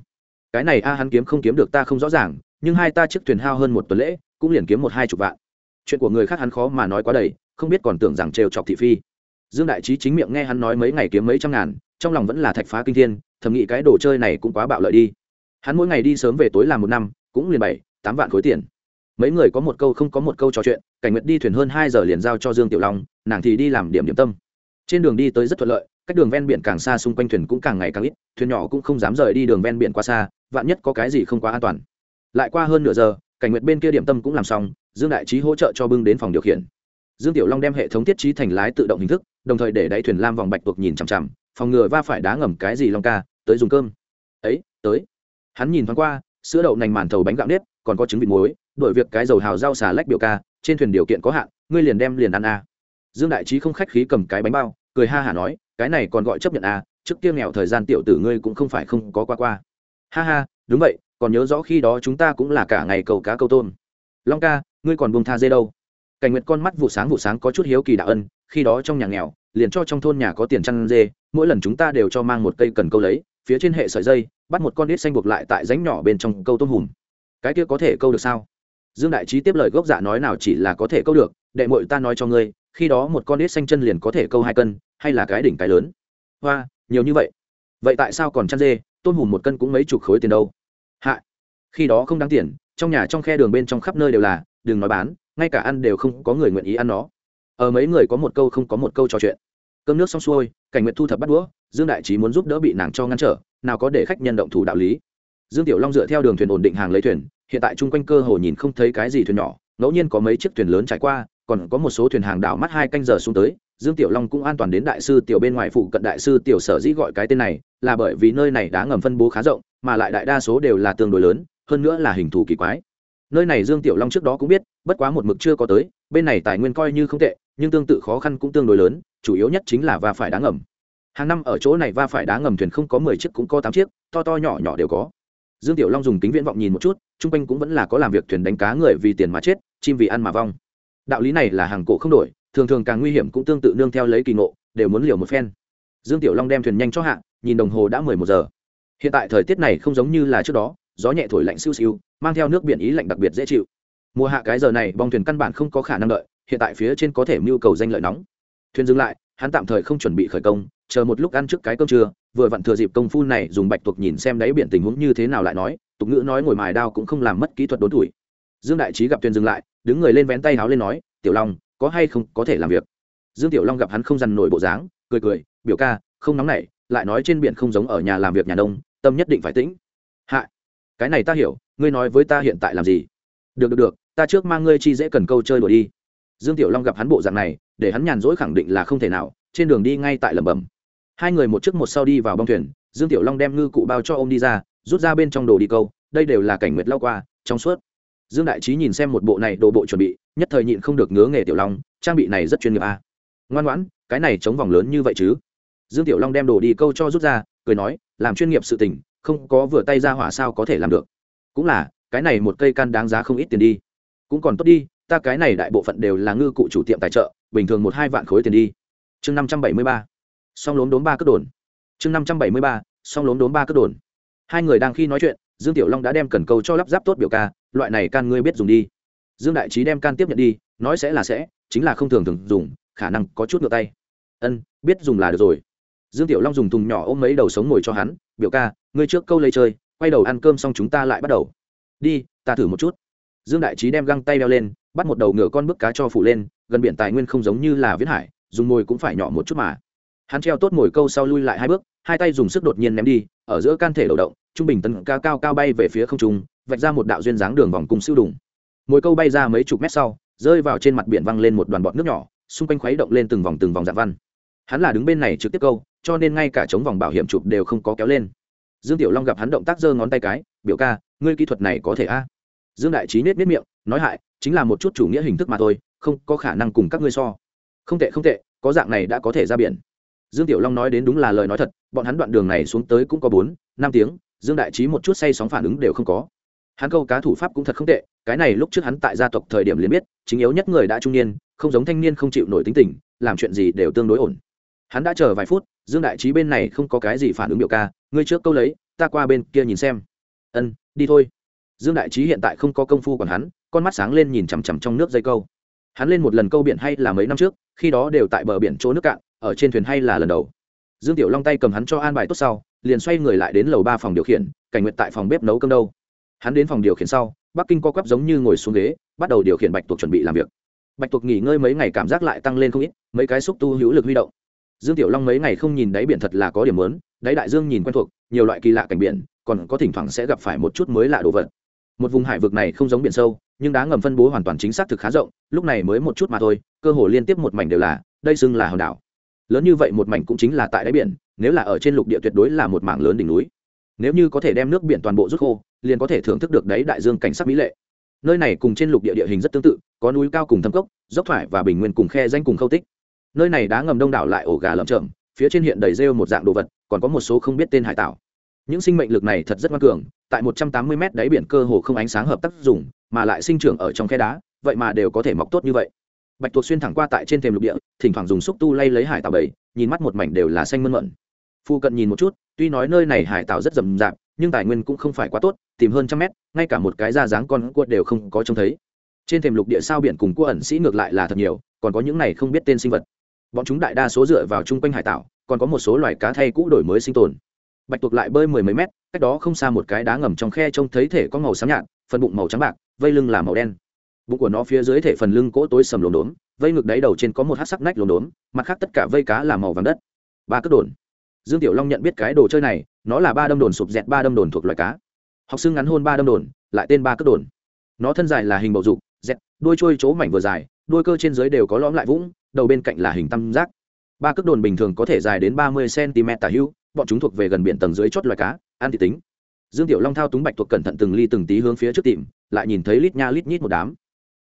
Cái này a, hắn kiếm không kiếm được ta không rõ ràng, nhưng hai ta chiếc thuyền hao hơn một tuần lễ, cũng liền kiếm một hai chục vạn. Chuyện của người khác hắn khó mà nói quá đầy, không biết còn tưởng rằng trêu chọc thị phi. Dương đại trí chính miệng nghe hắn nói mấy ngày kiếm mấy trăm ngàn, trong lòng vẫn là thạch phá kinh thiên, thầm nghĩ cái đồ chơi này cũng quá bạo lợi đi. Hắn mỗi ngày đi sớm về tối làm một năm, cũng liền bảy, tám vạn khối tiền mấy người có một câu không có một câu trò chuyện, cảnh nguyệt đi thuyền hơn hai giờ liền giao cho dương tiểu long, nàng thì đi làm điểm điểm tâm. Trên đường đi tới rất thuận lợi, cách đường ven biển càng xa xung quanh thuyền cũng càng ngày càng ít, thuyền nhỏ cũng không dám rời đi đường ven biển quá xa, vạn nhất có cái gì không quá an toàn. Lại qua hơn nửa giờ, cảnh nguyệt bên kia điểm tâm cũng làm xong, dương đại trí hỗ trợ cho bưng đến phòng điều khiển. Dương tiểu long đem hệ thống thiết trí thành lái tự động hình thức, đồng thời để đáy thuyền lam vòng bạch tuộc nhìn chằm chằm, phòng ngừa va phải đá ngầm cái gì long ca, tới dùng cơm. Ấy, tới. Hắn nhìn thoáng qua, sữa đậu nành màn thầu bánh gạo nếp, còn có trứng vịt muối đổi việc cái dầu hào rau xà lách biểu ca, trên thuyền điều kiện có hạn, ngươi liền đem liền ăn a. Dương đại trí không khách khí cầm cái bánh bao, cười ha hả nói, cái này còn gọi chấp nhận a, trước kia nghèo thời gian tiểu tử ngươi cũng không phải không có qua qua. Ha ha, đúng vậy, còn nhớ rõ khi đó chúng ta cũng là cả ngày cầu cá câu tôm. Long ca, ngươi còn buông tha dê đâu? Cảnh nguyệt con mắt vụ sáng vụ sáng có chút hiếu kỳ đạo ân, khi đó trong nhà nghèo, liền cho trong thôn nhà có tiền chăn dê, mỗi lần chúng ta đều cho mang một cây cần câu lấy, phía trên hệ sợi dây, bắt một con đít xanh buộc lại tại ránh nhỏ bên trong câu tôm hùm. Cái kia có thể câu được sao? Dương đại trí tiếp lời gốc dạ nói nào chỉ là có thể câu được, đệ mội ta nói cho ngươi, khi đó một con đít xanh chân liền có thể câu hai cân, hay là cái đỉnh cái lớn. Hoa, nhiều như vậy. Vậy tại sao còn chăn dê, tôm hùm một cân cũng mấy chục khối tiền đâu? Hạ, khi đó không đáng tiền, trong nhà trong khe đường bên trong khắp nơi đều là, đừng nói bán, ngay cả ăn đều không có người nguyện ý ăn nó. Ở mấy người có một câu không có một câu trò chuyện. Cơm nước xong xuôi, cảnh nguyện thu thập bắt đũa, dương đại trí muốn giúp đỡ bị nàng cho ngăn trở, nào có để khách nhân động thủ đạo lý. Dương tiểu long dựa theo đường thuyền ổn định hàng lấy thuyền hiện tại chung quanh cơ hồ nhìn không thấy cái gì thuyền nhỏ, ngẫu nhiên có mấy chiếc thuyền lớn trải qua, còn có một số thuyền hàng đảo mắt hai canh giờ xuống tới. Dương tiểu long cũng an toàn đến đại sư tiểu bên ngoài phụ cận đại sư tiểu sở dĩ gọi cái tên này, là bởi vì nơi này đá ngầm phân bố khá rộng, mà lại đại đa số đều là tương đối lớn, hơn nữa là hình thù kỳ quái. Nơi này dương tiểu long trước đó cũng biết, bất quá một mực chưa có tới, bên này tài nguyên coi như không tệ, nhưng tương tự khó khăn cũng tương đối lớn, chủ yếu nhất chính là va phải đá ngầm. Hàng năm ở chỗ này va phải đá ngầm thuyền không có mười chiếc cũng có tám chiếc, to to nhỏ nhỏ đều có dương tiểu long dùng kính viễn vọng nhìn một chút, chung quanh cũng vẫn là có làm việc thuyền đánh cá người vì tiền mà chết, chim vì ăn mà vong. Đạo lý này là hàng cổ không đổi, thường thường càng nguy hiểm cũng tương tự nương theo lấy kỳ ngộ, đều muốn liều một phen. Dương tiểu long đem thuyền nhanh cho hạ, nhìn đồng hồ đã mười một giờ. Hiện tại thời tiết này không giống như là trước đó, gió nhẹ thổi lạnh siêu siêu, mang theo nước biển ý lạnh đặc biệt dễ chịu. Mùa hạ cái giờ này, bong thuyền căn bản không có khả năng đợi, hiện tại phía trên có thể mưu cầu danh lợi nóng. Thuyền dừng lại, hắn tạm thời không chuẩn bị khởi công, chờ một lúc ăn trước cái cơm trưa vừa vặn thừa dịp công phu này dùng bạch tuộc nhìn xem đáy biển tình huống như thế nào lại nói, tục ngữ nói ngồi mài đao cũng không làm mất kỹ thuật đốn tuổi. Dương đại trí gặp thuyền dừng lại, đứng người lên vén tay háo lên nói, tiểu long, có hay không có thể làm việc? Dương tiểu long gặp hắn không dằn nổi bộ dáng, cười cười, biểu ca, không nóng nảy, lại nói trên biển không giống ở nhà làm việc nhà nông, tâm nhất định phải tĩnh. Hạ, cái này ta hiểu, ngươi nói với ta hiện tại làm gì? Được được được, ta trước mang ngươi chi dễ cần câu chơi đùa đi. Dương tiểu long gặp hắn bộ dạng này, để hắn nhàn rỗi khẳng định là không thể nào, trên đường đi ngay tại lẩm bẩm hai người một trước một sau đi vào bong thuyền, dương tiểu long đem ngư cụ bao cho ô m đi ra, rút ra bên trong đồ đi câu, đây đều là cảnh nguyệt lao qua, trong suốt. Dương đại trí nhìn xem một bộ này đồ bộ chuẩn bị, nhất thời nhịn không được ngứa nghề tiểu long, trang bị này rất chuyên nghiệp à. ngoan ngoãn, cái này chống vòng lớn như vậy chứ? Dương tiểu long đem đồ đi câu cho rút ra, cười nói, làm chuyên nghiệp sự tình, không có vừa tay ra hỏa sao có thể làm được. Cũng là, cái này một cây can đáng giá không ít tiền đi. Cũng còn tốt đi, ta cái này đại bộ phận đều là ngư cụ chủ tiệm tài trợ, bình thường một hai vạn khối tiền đi. Chương năm trăm bảy mươi ba song lốn đốn ba cất đồn. Chương năm trăm bảy mươi ba, song lốn đốn ba cất đồn. Hai người đang khi nói chuyện, dương tiểu long đã đem cần câu cho lắp ráp tốt biểu ca, loại này can ngươi biết dùng đi. Dương đại trí đem can tiếp nhận đi, nói sẽ là sẽ, chính là không thường thường dùng, khả năng có chút ngược tay. Ân, biết dùng là được rồi. Dương tiểu long dùng thùng nhỏ ôm mấy đầu sống ngồi cho hắn, biểu ca, ngươi trước câu lấy chơi, quay đầu ăn cơm xong chúng ta lại bắt đầu. Đi, ta thử một chút. Dương đại trí đem găng tay đeo lên, bắt một đầu ngựa con bức cá cho phủ lên, gần biển tài nguyên không giống như là viễn hải, dùng mồi cũng phải nhỏ một chút mà hắn treo tốt mồi câu sau lui lại hai bước, hai tay dùng sức đột nhiên ném đi, ở giữa can thể đầu động, trung bình tấn ca cao cao bay về phía không trung, vạch ra một đạo duyên dáng đường vòng cung siêu đùng. Mồi câu bay ra mấy chục mét sau, rơi vào trên mặt biển văng lên một đoàn bọt nước nhỏ, xung quanh khuấy động lên từng vòng từng vòng dạng văn. Hắn là đứng bên này trực tiếp câu, cho nên ngay cả chống vòng bảo hiểm chụp đều không có kéo lên. Dương tiểu long gặp hắn động tác giơ ngón tay cái, biểu ca, ngươi kỹ thuật này có thể a? Dương đại trí nết nết miệng, nói hại, chính là một chút chủ nghĩa hình thức mà thôi, không có khả năng cùng các ngươi so. Không tệ không tệ, có dạng này đã có thể ra biển dương tiểu long nói đến đúng là lời nói thật, bọn hắn đoạn đường này xuống tới cũng có bốn, năm tiếng, dương đại trí một chút say sóng phản ứng đều không có. Hắn câu cá thủ pháp cũng thật không tệ, cái này lúc trước hắn tại gia tộc thời điểm liền biết, chính yếu nhất người đã trung niên, không giống thanh niên không chịu nổi tính tình, làm chuyện gì đều tương đối ổn. Hắn đã chờ vài phút, dương đại trí bên này không có cái gì phản ứng biểu ca, ngươi trước câu lấy, ta qua bên kia nhìn xem. Ân, đi thôi. Dương đại trí hiện tại không có công phu còn hắn, con mắt sáng lên nhìn chằm chằm trong nước dây câu. Hắn lên một lần câu biển hay là mấy năm trước, khi đó đều tại bờ biển chỗ nước cạn ở trên thuyền hay là lần đầu. Dương tiểu long tay cầm hắn cho an bài tốt sau, liền xoay người lại đến lầu ba phòng điều khiển, cảnh nguyện tại phòng bếp nấu cơm đâu. Hắn đến phòng điều khiển sau, bắc kinh co quắp giống như ngồi xuống ghế, bắt đầu điều khiển bạch tuộc chuẩn bị làm việc. Bạch tuộc nghỉ ngơi mấy ngày cảm giác lại tăng lên không ít, mấy cái xúc tu hữu lực huy động. Dương tiểu long mấy ngày không nhìn đáy biển thật là có điểm lớn, đáy đại dương nhìn quen thuộc, nhiều loại kỳ lạ cảnh biển, còn có thỉnh thoảng sẽ gặp phải một chút mới lạ đồ vật. Một vùng hải vực này không giống biển sâu, nhưng đá ngầm phân bố hoàn toàn chính xác thực khá rộng, lúc này mới một chút mà thôi, cơ hồ liên tiếp một mảnh đều là, đây xưng là hòn đảo lớn như vậy một mảnh cũng chính là tại đáy biển, nếu là ở trên lục địa tuyệt đối là một mảng lớn đỉnh núi. Nếu như có thể đem nước biển toàn bộ rút khô, liền có thể thưởng thức được đáy đại dương cảnh sắc mỹ lệ. Nơi này cùng trên lục địa địa hình rất tương tự, có núi cao cùng thâm cốc, dốc thoải và bình nguyên cùng khe danh cùng khâu tích. Nơi này đá ngầm đông đảo lại ổ gà lởm chởm, phía trên hiện đầy rêu một dạng đồ vật, còn có một số không biết tên hải tảo. Những sinh mệnh lực này thật rất ngoan cường, tại một trăm tám mươi mét đáy biển cơ hồ không ánh sáng hợp tác dùng, mà lại sinh trưởng ở trong khe đá, vậy mà đều có thể mọc tốt như vậy bạch tuộc xuyên thẳng qua tại trên thềm lục địa, thỉnh thoảng dùng xúc tu lay lấy hải tảo bầy, nhìn mắt một mảnh đều là xanh mơn mận phu cận nhìn một chút, tuy nói nơi này hải tảo rất rầm rạp, nhưng tài nguyên cũng không phải quá tốt, tìm hơn trăm mét, ngay cả một cái da dáng con cua đều không có trông thấy. Trên thềm lục địa sao biển cùng cua ẩn sĩ ngược lại là thật nhiều, còn có những này không biết tên sinh vật. Bọn chúng đại đa số dựa vào chung quanh hải tảo, còn có một số loài cá thay cũ đổi mới sinh tồn. Bạch tuộc lại bơi mười mấy mét, cách đó không xa một cái đá ngầm trong khe trông thấy thể có màu xám nhạt, phần bụng màu trắng bạc, vây lưng là màu đen bụng của nó phía dưới thể phần lưng cỗ tối sầm lốm đốm, vây ngực đáy đầu trên có một hát sắc nách lốm đốm, mặt khác tất cả vây cá là màu vàng đất. Ba cất đồn. Dương tiểu long nhận biết cái đồ chơi này, nó là ba đâm đồn sụp dẹt ba đâm đồn thuộc loài cá. Học xương ngắn hôn ba đâm đồn, lại tên ba cất đồn. Nó thân dài là hình bầu dục, dẹt, đuôi trôi chỗ mảnh vừa dài đôi cơ trên dưới đều có lõm lại vũng, đầu bên cạnh là hình tam giác. Ba cước đồn bình thường có thể dài đến ba mươi cm tả hữu, bọn chúng thuộc về gần biển tầng dưới chót loài cá, ăn thị tính. Dương tiểu long thao túng bạch thuộc cẩn thận từng ly từng tí hướng phía trước tìm, lại nhìn thấy lít nha lít nhít một đám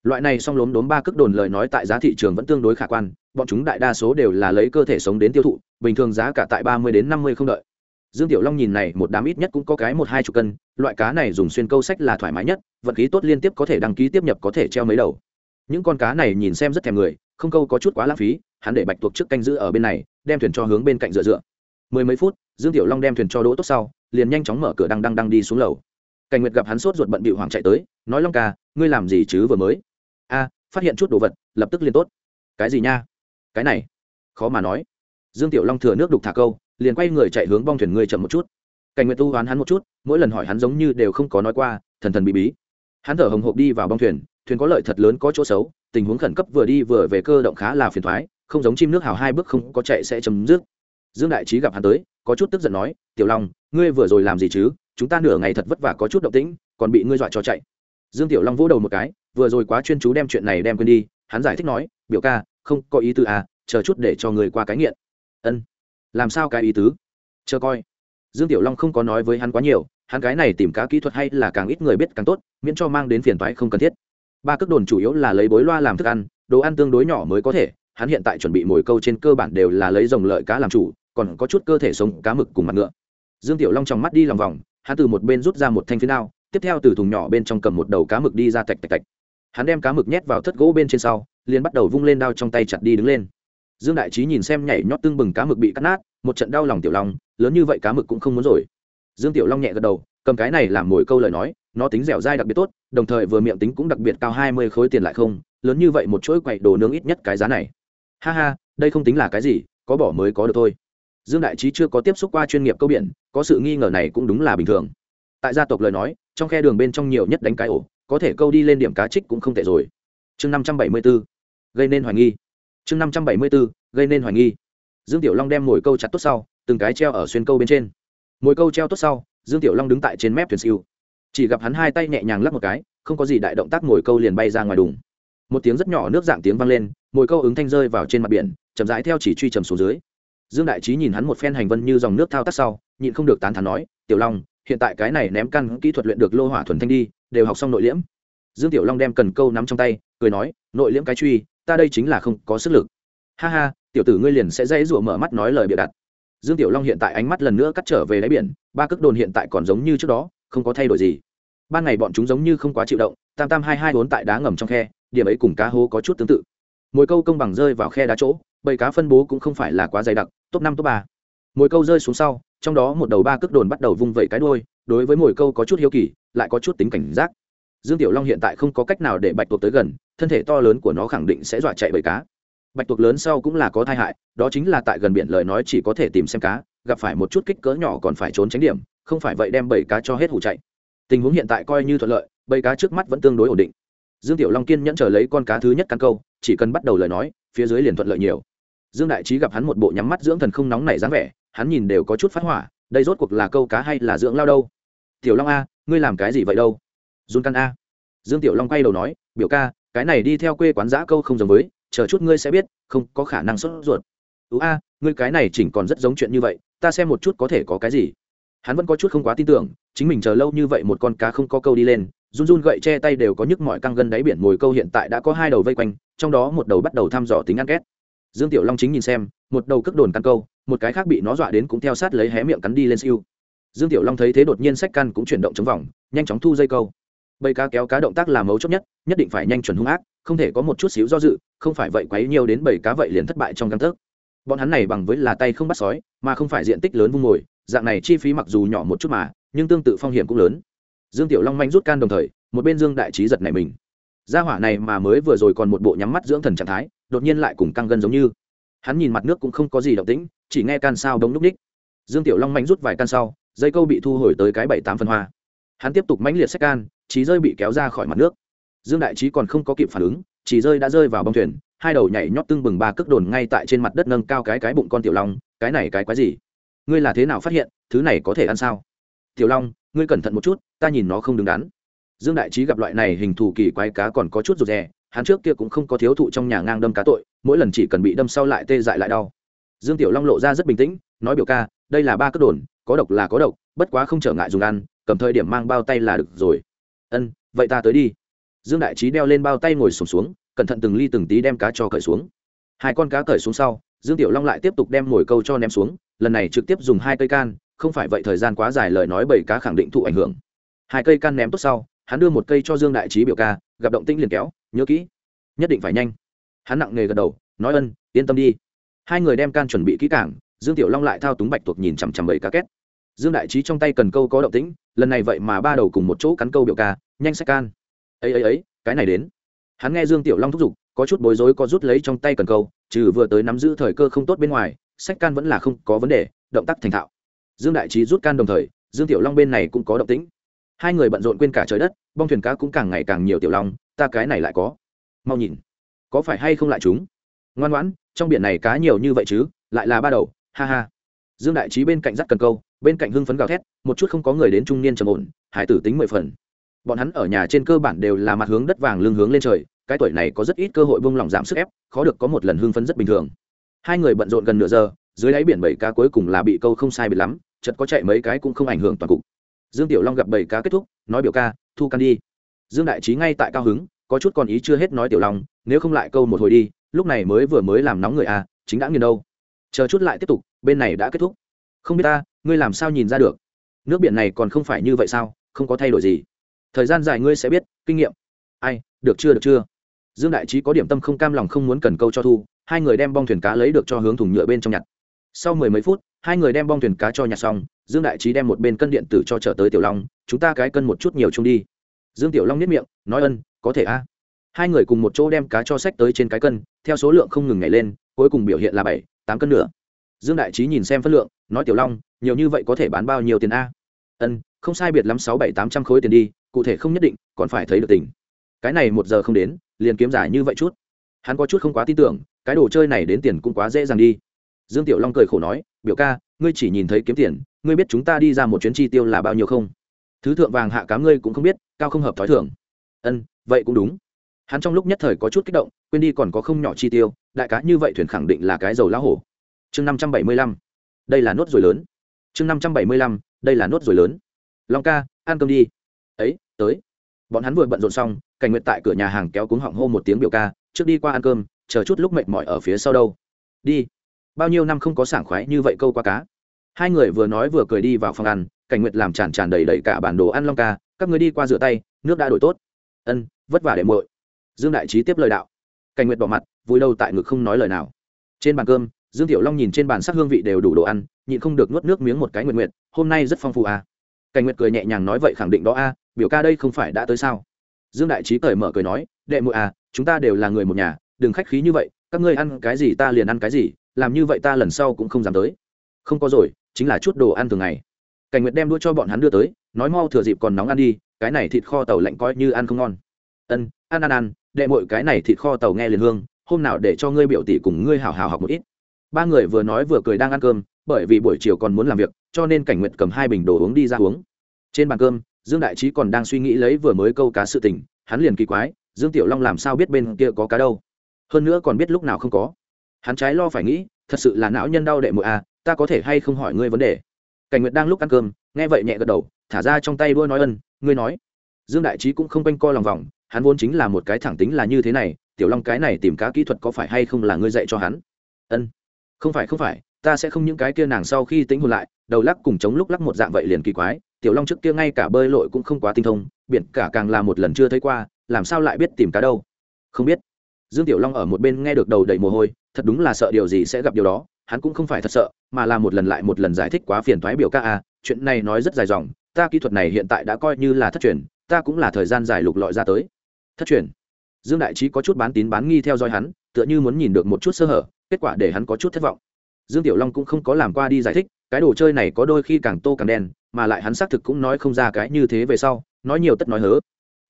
loại này song lốm đốm ba cước đồn lời nói tại giá thị trường vẫn tương đối khả quan, bọn chúng đại đa số đều là lấy cơ thể sống đến tiêu thụ, bình thường giá cả tại ba mươi đến năm mươi không đợi. Dương tiểu long nhìn này, một đám ít nhất cũng có cái một hai chục cân, loại cá này dùng xuyên câu sách là thoải mái nhất vật khí tốt liên tiếp có thể đăng ký tiếp nhập có thể treo mấy đầu. Những con cá này nhìn xem rất thèm người, không câu có chút quá lãng phí, hắn để bạch tuộc trước canh giữ ở bên này, đem thuyền cho hướng bên cạnh dựa dựa. Mười mấy phút, dương tiểu long đem thuyền cho đỗ tốt sau, liền nhanh chóng mở cửa đăng đăng đăng đi xuống lầu. Cảnh nguyệt gặp hắn sốt ruột bận bị hoàng chạy tới, nói long ca, ngươi làm gì chứ vừa mới? Phát hiện chút đồ vật, lập tức liền tốt. Cái gì nha? Cái này? Khó mà nói. Dương tiểu long thừa nước đục thả câu, liền quay người chạy hướng bong thuyền ngươi chậm một chút. Cảnh nguyệt tu oán hắn một chút, mỗi lần hỏi hắn giống như đều không có nói qua, thần thần bị bí. Hắn thở hồng hộc đi vào bong thuyền thuyền có lợi thật lớn có chỗ xấu, tình huống khẩn cấp vừa đi vừa về cơ động khá là phiền thoái không giống chim nước hào hai bước không có chạy sẽ chấm dứt. Dương đại trí gặp hắn tới, có chút tức giận nói, tiểu long, ngươi vừa rồi làm gì chứ? Chúng ta nửa ngày thật vất vả có chút động tĩnh, còn bị ngươi dọa cho chạy. Dương tiểu long vỗ đầu một cái vừa rồi quá chuyên chú đem chuyện này đem quên đi, hắn giải thích nói, biểu ca, không có ý tứ à chờ chút để cho người qua cái nghiện. Ân, làm sao cái ý tứ? Chờ coi. Dương tiểu long không có nói với hắn quá nhiều, hắn cái này tìm cá kỹ thuật hay là càng ít người biết càng tốt, miễn cho mang đến phiền toái không cần thiết. Ba cước đồn chủ yếu là lấy bối loa làm thức ăn, đồ ăn tương đối nhỏ mới có thể, hắn hiện tại chuẩn bị mồi câu trên cơ bản đều là lấy dòng lợi cá làm chủ, còn có chút cơ thể sống, cá mực cùng mặt ngựa. Dương tiểu long trong mắt đi lòng vòng, hắn từ một bên rút ra một thanh phía nào tiếp theo từ thùng nhỏ bên trong cầm một đầu cá mực đi ra tạch tạch tạch hắn đem cá mực nhét vào thất gỗ bên trên sau, liền bắt đầu vung lên đao trong tay chặt đi đứng lên. Dương đại trí nhìn xem nhảy nhót tương bừng cá mực bị cắt nát, một trận đau lòng tiểu long, lớn như vậy cá mực cũng không muốn rồi. Dương tiểu long nhẹ gật đầu, cầm cái này làm mồi câu lời nói, nó tính dẻo dai đặc biệt tốt, đồng thời vừa miệng tính cũng đặc biệt cao hai mươi khối tiền lại không, lớn như vậy một chuỗi quậy đồ nướng ít nhất cái giá này. Ha ha, đây không tính là cái gì, có bỏ mới có được thôi. Dương đại trí chưa có tiếp xúc qua chuyên nghiệp câu biển, có sự nghi ngờ này cũng đúng là bình thường. Tại gia tộc lời nói, trong khe đường bên trong nhiều nhất đánh cái ổ có thể câu đi lên điểm cá trích cũng không tệ rồi. Chương năm trăm bảy mươi b ố gây nên hoài nghi. Chương năm trăm bảy mươi b ố gây nên hoài nghi. Dương tiểu long đem mồi câu chặt tốt sau, từng cái treo ở xuyên câu bên trên. Mồi câu treo tốt sau, dương tiểu long đứng tại trên mép thuyền siêu. Chỉ gặp hắn hai tay nhẹ nhàng lắp một cái, không có gì đại động tác mồi câu liền bay ra ngoài đùng. Một tiếng rất nhỏ nước dạng tiếng vang lên, mồi câu ứng thanh rơi vào trên mặt biển, chậm rãi theo chỉ truy trầm xuống dưới. Dương đại trí nhìn hắn một phen hành vân như dòng nước thao tác sau, nhịn không được tán thán nói, tiểu long hiện tại cái này ném căn kỹ thuật luyện được lô hỏa thuần thanh đi, đều học xong nội liễm. Dương tiểu long đem cần câu nắm trong tay, cười nói, nội liễm cái truy, ta đây chính là không có sức lực. Ha ha, tiểu tử ngươi liền sẽ dễ rủa mở mắt nói lời bịa đặt. Dương tiểu long hiện tại ánh mắt lần nữa cắt trở về đáy biển, ba cước đồn hiện tại còn giống như trước đó, không có thay đổi gì. Ban ngày bọn chúng giống như không quá chịu động, tam tam hai hai vốn tại đá ngầm trong khe, điểm ấy cùng cá hố có chút tương tự. Mỗi câu công bằng rơi vào khe đá chỗ, bầy cá phân bố cũng không phải là quá dày đặc, top năm, top ba. Mỗi câu rơi xuống sau trong đó một đầu ba cước đồn bắt đầu vung vẩy cái đôi đối với mồi câu có chút hiếu kỳ, lại có chút tính cảnh giác. Dương tiểu long hiện tại không có cách nào để bạch tuộc tới gần, thân thể to lớn của nó khẳng định sẽ dọa chạy bầy cá. Bạch tuộc lớn sau cũng là có tai hại, đó chính là tại gần biển lời nói chỉ có thể tìm xem cá, gặp phải một chút kích cỡ nhỏ còn phải trốn tránh điểm, không phải vậy đem bầy cá cho hết hủ chạy. Tình huống hiện tại coi như thuận lợi, bầy cá trước mắt vẫn tương đối ổn định. Dương tiểu long kiên nhẫn chờ lấy con cá thứ nhất căn câu, chỉ cần bắt đầu lời nói, phía dưới liền thuận lợi nhiều. Dương đại trí gặp hắn một bộ nhắm mắt dưỡng thần không nóng này dáng vẻ hắn nhìn đều có chút phát hỏa, đây rốt cuộc là câu cá hay là dưỡng lao đâu? Tiểu long a, ngươi làm cái gì vậy đâu? Run căn a. Dương tiểu long quay đầu nói, biểu ca, cái này đi theo quê quán giã câu không giống với, chờ chút ngươi sẽ biết, không có khả năng sốt ruột. Ú a, ngươi cái này chỉnh còn rất giống chuyện như vậy, ta xem một chút có thể có cái gì. Hắn vẫn có chút không quá tin tưởng, chính mình chờ lâu như vậy một con cá không có câu đi lên, run run gậy che tay đều có nhức mọi căng gân đáy biển mồi câu hiện tại đã có hai đầu vây quanh, trong đó một đầu bắt đầu thăm dò tính ăn két. Dương tiểu long chính nhìn xem, một đầu cước đồn căn câu một cái khác bị nó dọa đến cũng theo sát lấy hé miệng cắn đi lên siêu. Dương tiểu long thấy thế đột nhiên sách căn cũng chuyển động chống vòng, nhanh chóng thu dây câu. Bầy cá kéo cá động tác là mấu chốt nhất nhất định phải nhanh chuẩn hung ác, không thể có một chút xíu do dự, không phải vậy quấy nhiều đến bầy cá vậy liền thất bại trong căng tấc. Bọn hắn này bằng với là tay không bắt sói, mà không phải diện tích lớn vung mồi dạng này chi phí mặc dù nhỏ một chút mà, nhưng tương tự phong hiểm cũng lớn. Dương tiểu long manh rút can đồng thời, một bên dương đại trí giật này mình. Gia hỏa này mà mới vừa rồi còn một bộ nhắm mắt dưỡng thần trạng thái, đột nhiên lại cùng căng gân giống như hắn nhìn mặt nước cũng không có gì động tĩnh, chỉ nghe can sao đống núp ních. Dương tiểu long mạnh rút vài can sau, dây câu bị thu hồi tới cái bảy tám phân hoa. Hắn tiếp tục mãnh liệt sách can trí rơi bị kéo ra khỏi mặt nước. Dương đại trí còn không có kịp phản ứng, chỉ rơi đã rơi vào bông thuyền, hai đầu nhảy nhót tưng bừng ba cước đồn ngay tại trên mặt đất nâng cao cái cái bụng con tiểu long, cái này cái quái gì? Ngươi là thế nào phát hiện, thứ này có thể ăn sao? Tiểu long, ngươi cẩn thận một chút, ta nhìn nó không đứng đắn. Dương đại trí gặp loại này hình thù kỳ quái cá còn có chút rụt rè hắn trước kia cũng không có thiếu thụ trong nhà ngang đâm cá tội mỗi lần chỉ cần bị đâm sau lại tê dại lại đau. Dương tiểu long lộ ra rất bình tĩnh nói biểu ca đây là ba cất đồn có độc là có độc bất quá không trở ngại dùng ăn cầm thời điểm mang bao tay là được rồi. Ân vậy ta tới đi. Dương đại trí đeo lên bao tay ngồi sùng xuống, xuống cẩn thận từng ly từng tí đem cá cho cởi xuống. Hai con cá cởi xuống sau dương tiểu long lại tiếp tục đem ngồi câu cho ném xuống lần này trực tiếp dùng hai cây can không phải vậy thời gian quá dài lời nói bảy cá khẳng định thụ ảnh hưởng. Hai cây can ném tốt sau hắn đưa một cây cho dương đại trí biểu ca gặp động tĩnh liền kéo nhớ kỹ. Nhất định phải nhanh. Hắn nặng nề gật đầu, nói ân, yên tâm đi. Hai người đem can chuẩn bị kỹ cảng dương tiểu long lại thao túng bạch tuộc nhìn chằm chằm bảy cá két. Dương đại trí trong tay cần câu có động tĩnh, lần này vậy mà ba đầu cùng một chỗ cắn câu biểu ca, nhanh sách can. Ấy ấy ấy, cái này đến. Hắn nghe dương tiểu long thúc giục, có chút bối rối có rút lấy trong tay cần câu, trừ vừa tới nắm giữ thời cơ không tốt bên ngoài sách can vẫn là không có vấn đề, động tác thành thạo. Dương đại trí rút can đồng thời, dương tiểu long bên này cũng có động tĩnh. Hai người bận rộn quên cả trời đất, bong thuyền cá cũng càng ngày càng nhiều tiểu long ta cái này lại có. Mau nhìn, có phải hay không lại chúng? Ngoan ngoãn, trong biển này cá nhiều như vậy chứ, lại là ba đầu, ha ha. Dương đại trí bên cạnh dắt cần câu, bên cạnh hưng phấn gào thét, một chút không có người đến trung niên trầm ổn, hải tử tính mười phần. Bọn hắn ở nhà trên cơ bản đều là mặt hướng đất vàng lưng hướng lên trời, cái tuổi này có rất ít cơ hội bông lỏng giảm sức ép, khó được có một lần hưng phấn rất bình thường. Hai người bận rộn gần nửa giờ, dưới đáy biển bảy cá cuối cùng là bị câu không sai bị lắm chật có chạy mấy cái cũng không ảnh hưởng toàn cục. Dương tiểu long gặp bảy cá kết thúc, nói biểu ca, thu can đi dương đại trí ngay tại cao hứng, có chút còn ý chưa hết nói tiểu long, nếu không lại câu một hồi đi, lúc này mới vừa mới làm nóng người à chính đã nghiền đâu. Chờ chút lại tiếp tục, bên này đã kết thúc. Không biết ta, ngươi làm sao nhìn ra được? Nước biển này còn không phải như vậy sao, không có thay đổi gì. Thời gian dài ngươi sẽ biết, kinh nghiệm. Ai, được chưa được chưa? Dương đại trí có điểm tâm không cam lòng không muốn cần câu cho thu, hai người đem bong thuyền cá lấy được cho hướng thùng nhựa bên trong nhặt. Sau mười mấy phút, hai người đem bong thuyền cá cho nhặt xong, dương đại trí đem một bên cân điện tử cho trở tới tiểu long, chúng ta cái cân một chút nhiều chung đi dương tiểu long nếp miệng, nói ân, có thể a. Hai người cùng một chỗ đem cá cho sách tới trên cái cân, theo số lượng không ngừng nhảy lên, cuối cùng biểu hiện là bảy, tám cân nữa dương đại trí nhìn xem phân lượng, nói tiểu long, nhiều như vậy có thể bán bao nhiêu tiền a? Ân, không sai biệt lắm sáu bảy, tám trăm khối tiền đi, cụ thể không nhất định, còn phải thấy được tình. Cái này một giờ không đến, liền kiếm giải như vậy chút. Hắn có chút không quá tin tưởng, cái đồ chơi này đến tiền cũng quá dễ dàng đi. Dương tiểu long cười khổ nói, biểu ca, ngươi chỉ nhìn thấy kiếm tiền, ngươi biết chúng ta đi ra một chuyến chi tiêu là bao nhiêu không? Thứ thượng vàng hạ cám ngươi cũng không biết, cao không hợp thói thường. Ân, vậy cũng đúng. Hắn trong lúc nhất thời có chút kích động, quên đi còn có không nhỏ chi tiêu, đại cá như vậy thuyền khẳng định là cái dầu lá hổ. Chương năm trăm bảy mươi lăm. Đây là nốt rồi lớn. Chương năm trăm bảy mươi lăm. Đây là nốt rồi lớn. Long ca, ăn cơm đi. Ấy, tới. Bọn hắn vừa bận rộn xong, cảnh nguyện tại cửa nhà hàng kéo cuống họng hô một tiếng biểu ca, trước đi qua ăn cơm, chờ chút lúc mệt mỏi ở phía sau đâu. Đi. Bao nhiêu năm không có sảng khoái như vậy câu qua cá. Hai người vừa nói vừa cười đi vào phòng ăn cảnh nguyệt làm tràn tràn đầy đầy cả bản đồ ăn long ca, các người đi qua rửa tay, nước đã đổi tốt. Ân, vất vả để muội. Dương đại trí tiếp lời đạo. Cảnh nguyệt bỏ mặt, vui đâu tại ngực không nói lời nào. Trên bàn cơm, dương tiểu long nhìn trên bàn sắc hương vị đều đủ đồ ăn, nhịn không được nuốt nước miếng một cái nguyện nguyện hôm nay rất phong phú à. cảnh nguyệt cười nhẹ nhàng nói vậy khẳng định đó a biểu ca đây không phải đã tới sao? Dương đại trí cởi mở cười nói, đệ muội à chúng ta đều là người một nhà, đừng khách khí như vậy, các ngươi ăn cái gì ta liền ăn cái gì, làm như vậy ta lần sau cũng không dám tới. Không có rồi, chính là chút đồ ăn thường ngày cảnh nguyệt đem đua cho bọn hắn đưa tới, nói mau thừa dịp còn nóng ăn đi, cái này thịt kho tàu lạnh coi như ăn không ngon. Ân, ăn ăn ăn, đệ muội cái này thịt kho tàu nghe liền hương, hôm nào để cho ngươi biểu tỷ cùng ngươi hào hào học một ít. Ba người vừa nói vừa cười đang ăn cơm, bởi vì buổi chiều còn muốn làm việc, cho nên cảnh nguyệt cầm hai bình đồ uống đi ra uống. Trên bàn cơm, dương đại trí còn đang suy nghĩ lấy vừa mới câu cá sự tình, hắn liền kỳ quái, dương tiểu long làm sao biết bên kia có cá đâu? Hơn nữa còn biết lúc nào không có. Hắn trái lo phải nghĩ, thật sự là não nhân đau đệ mội à ta có thể hay không hỏi ngươi vấn đề? Cảnh nguyệt đang lúc ăn cơm, nghe vậy nhẹ gật đầu, thả ra trong tay đua nói ân, ngươi nói. Dương đại trí cũng không quanh co lòng vòng, hắn vốn chính là một cái thẳng tính là như thế này, tiểu long cái này tìm cá kỹ thuật có phải hay không là ngươi dạy cho hắn? Ân. Không phải không phải, ta sẽ không những cái kia nàng sau khi tính hồn lại, đầu lắc cùng chống lúc lắc một dạng vậy liền kỳ quái, tiểu long trước kia ngay cả bơi lội cũng không quá tinh thông, biển cả càng là một lần chưa thấy qua, làm sao lại biết tìm cá đâu? Không biết. Dương tiểu long ở một bên nghe được đầu đầy mồ hôi, thật đúng là sợ điều gì sẽ gặp điều đó hắn cũng không phải thật sợ, mà là một lần lại một lần giải thích quá phiền thoái biểu ca a, chuyện này nói rất dài dòng, ta kỹ thuật này hiện tại đã coi như là thất truyền, ta cũng là thời gian dài lục lọi ra tới. Thất truyền. Dương đại trí có chút bán tín bán nghi theo dõi hắn, tựa như muốn nhìn được một chút sơ hở, kết quả để hắn có chút thất vọng. Dương tiểu long cũng không có làm qua đi giải thích, cái đồ chơi này có đôi khi càng tô càng đen, mà lại hắn xác thực cũng nói không ra cái như thế về sau, nói nhiều tất nói hớ.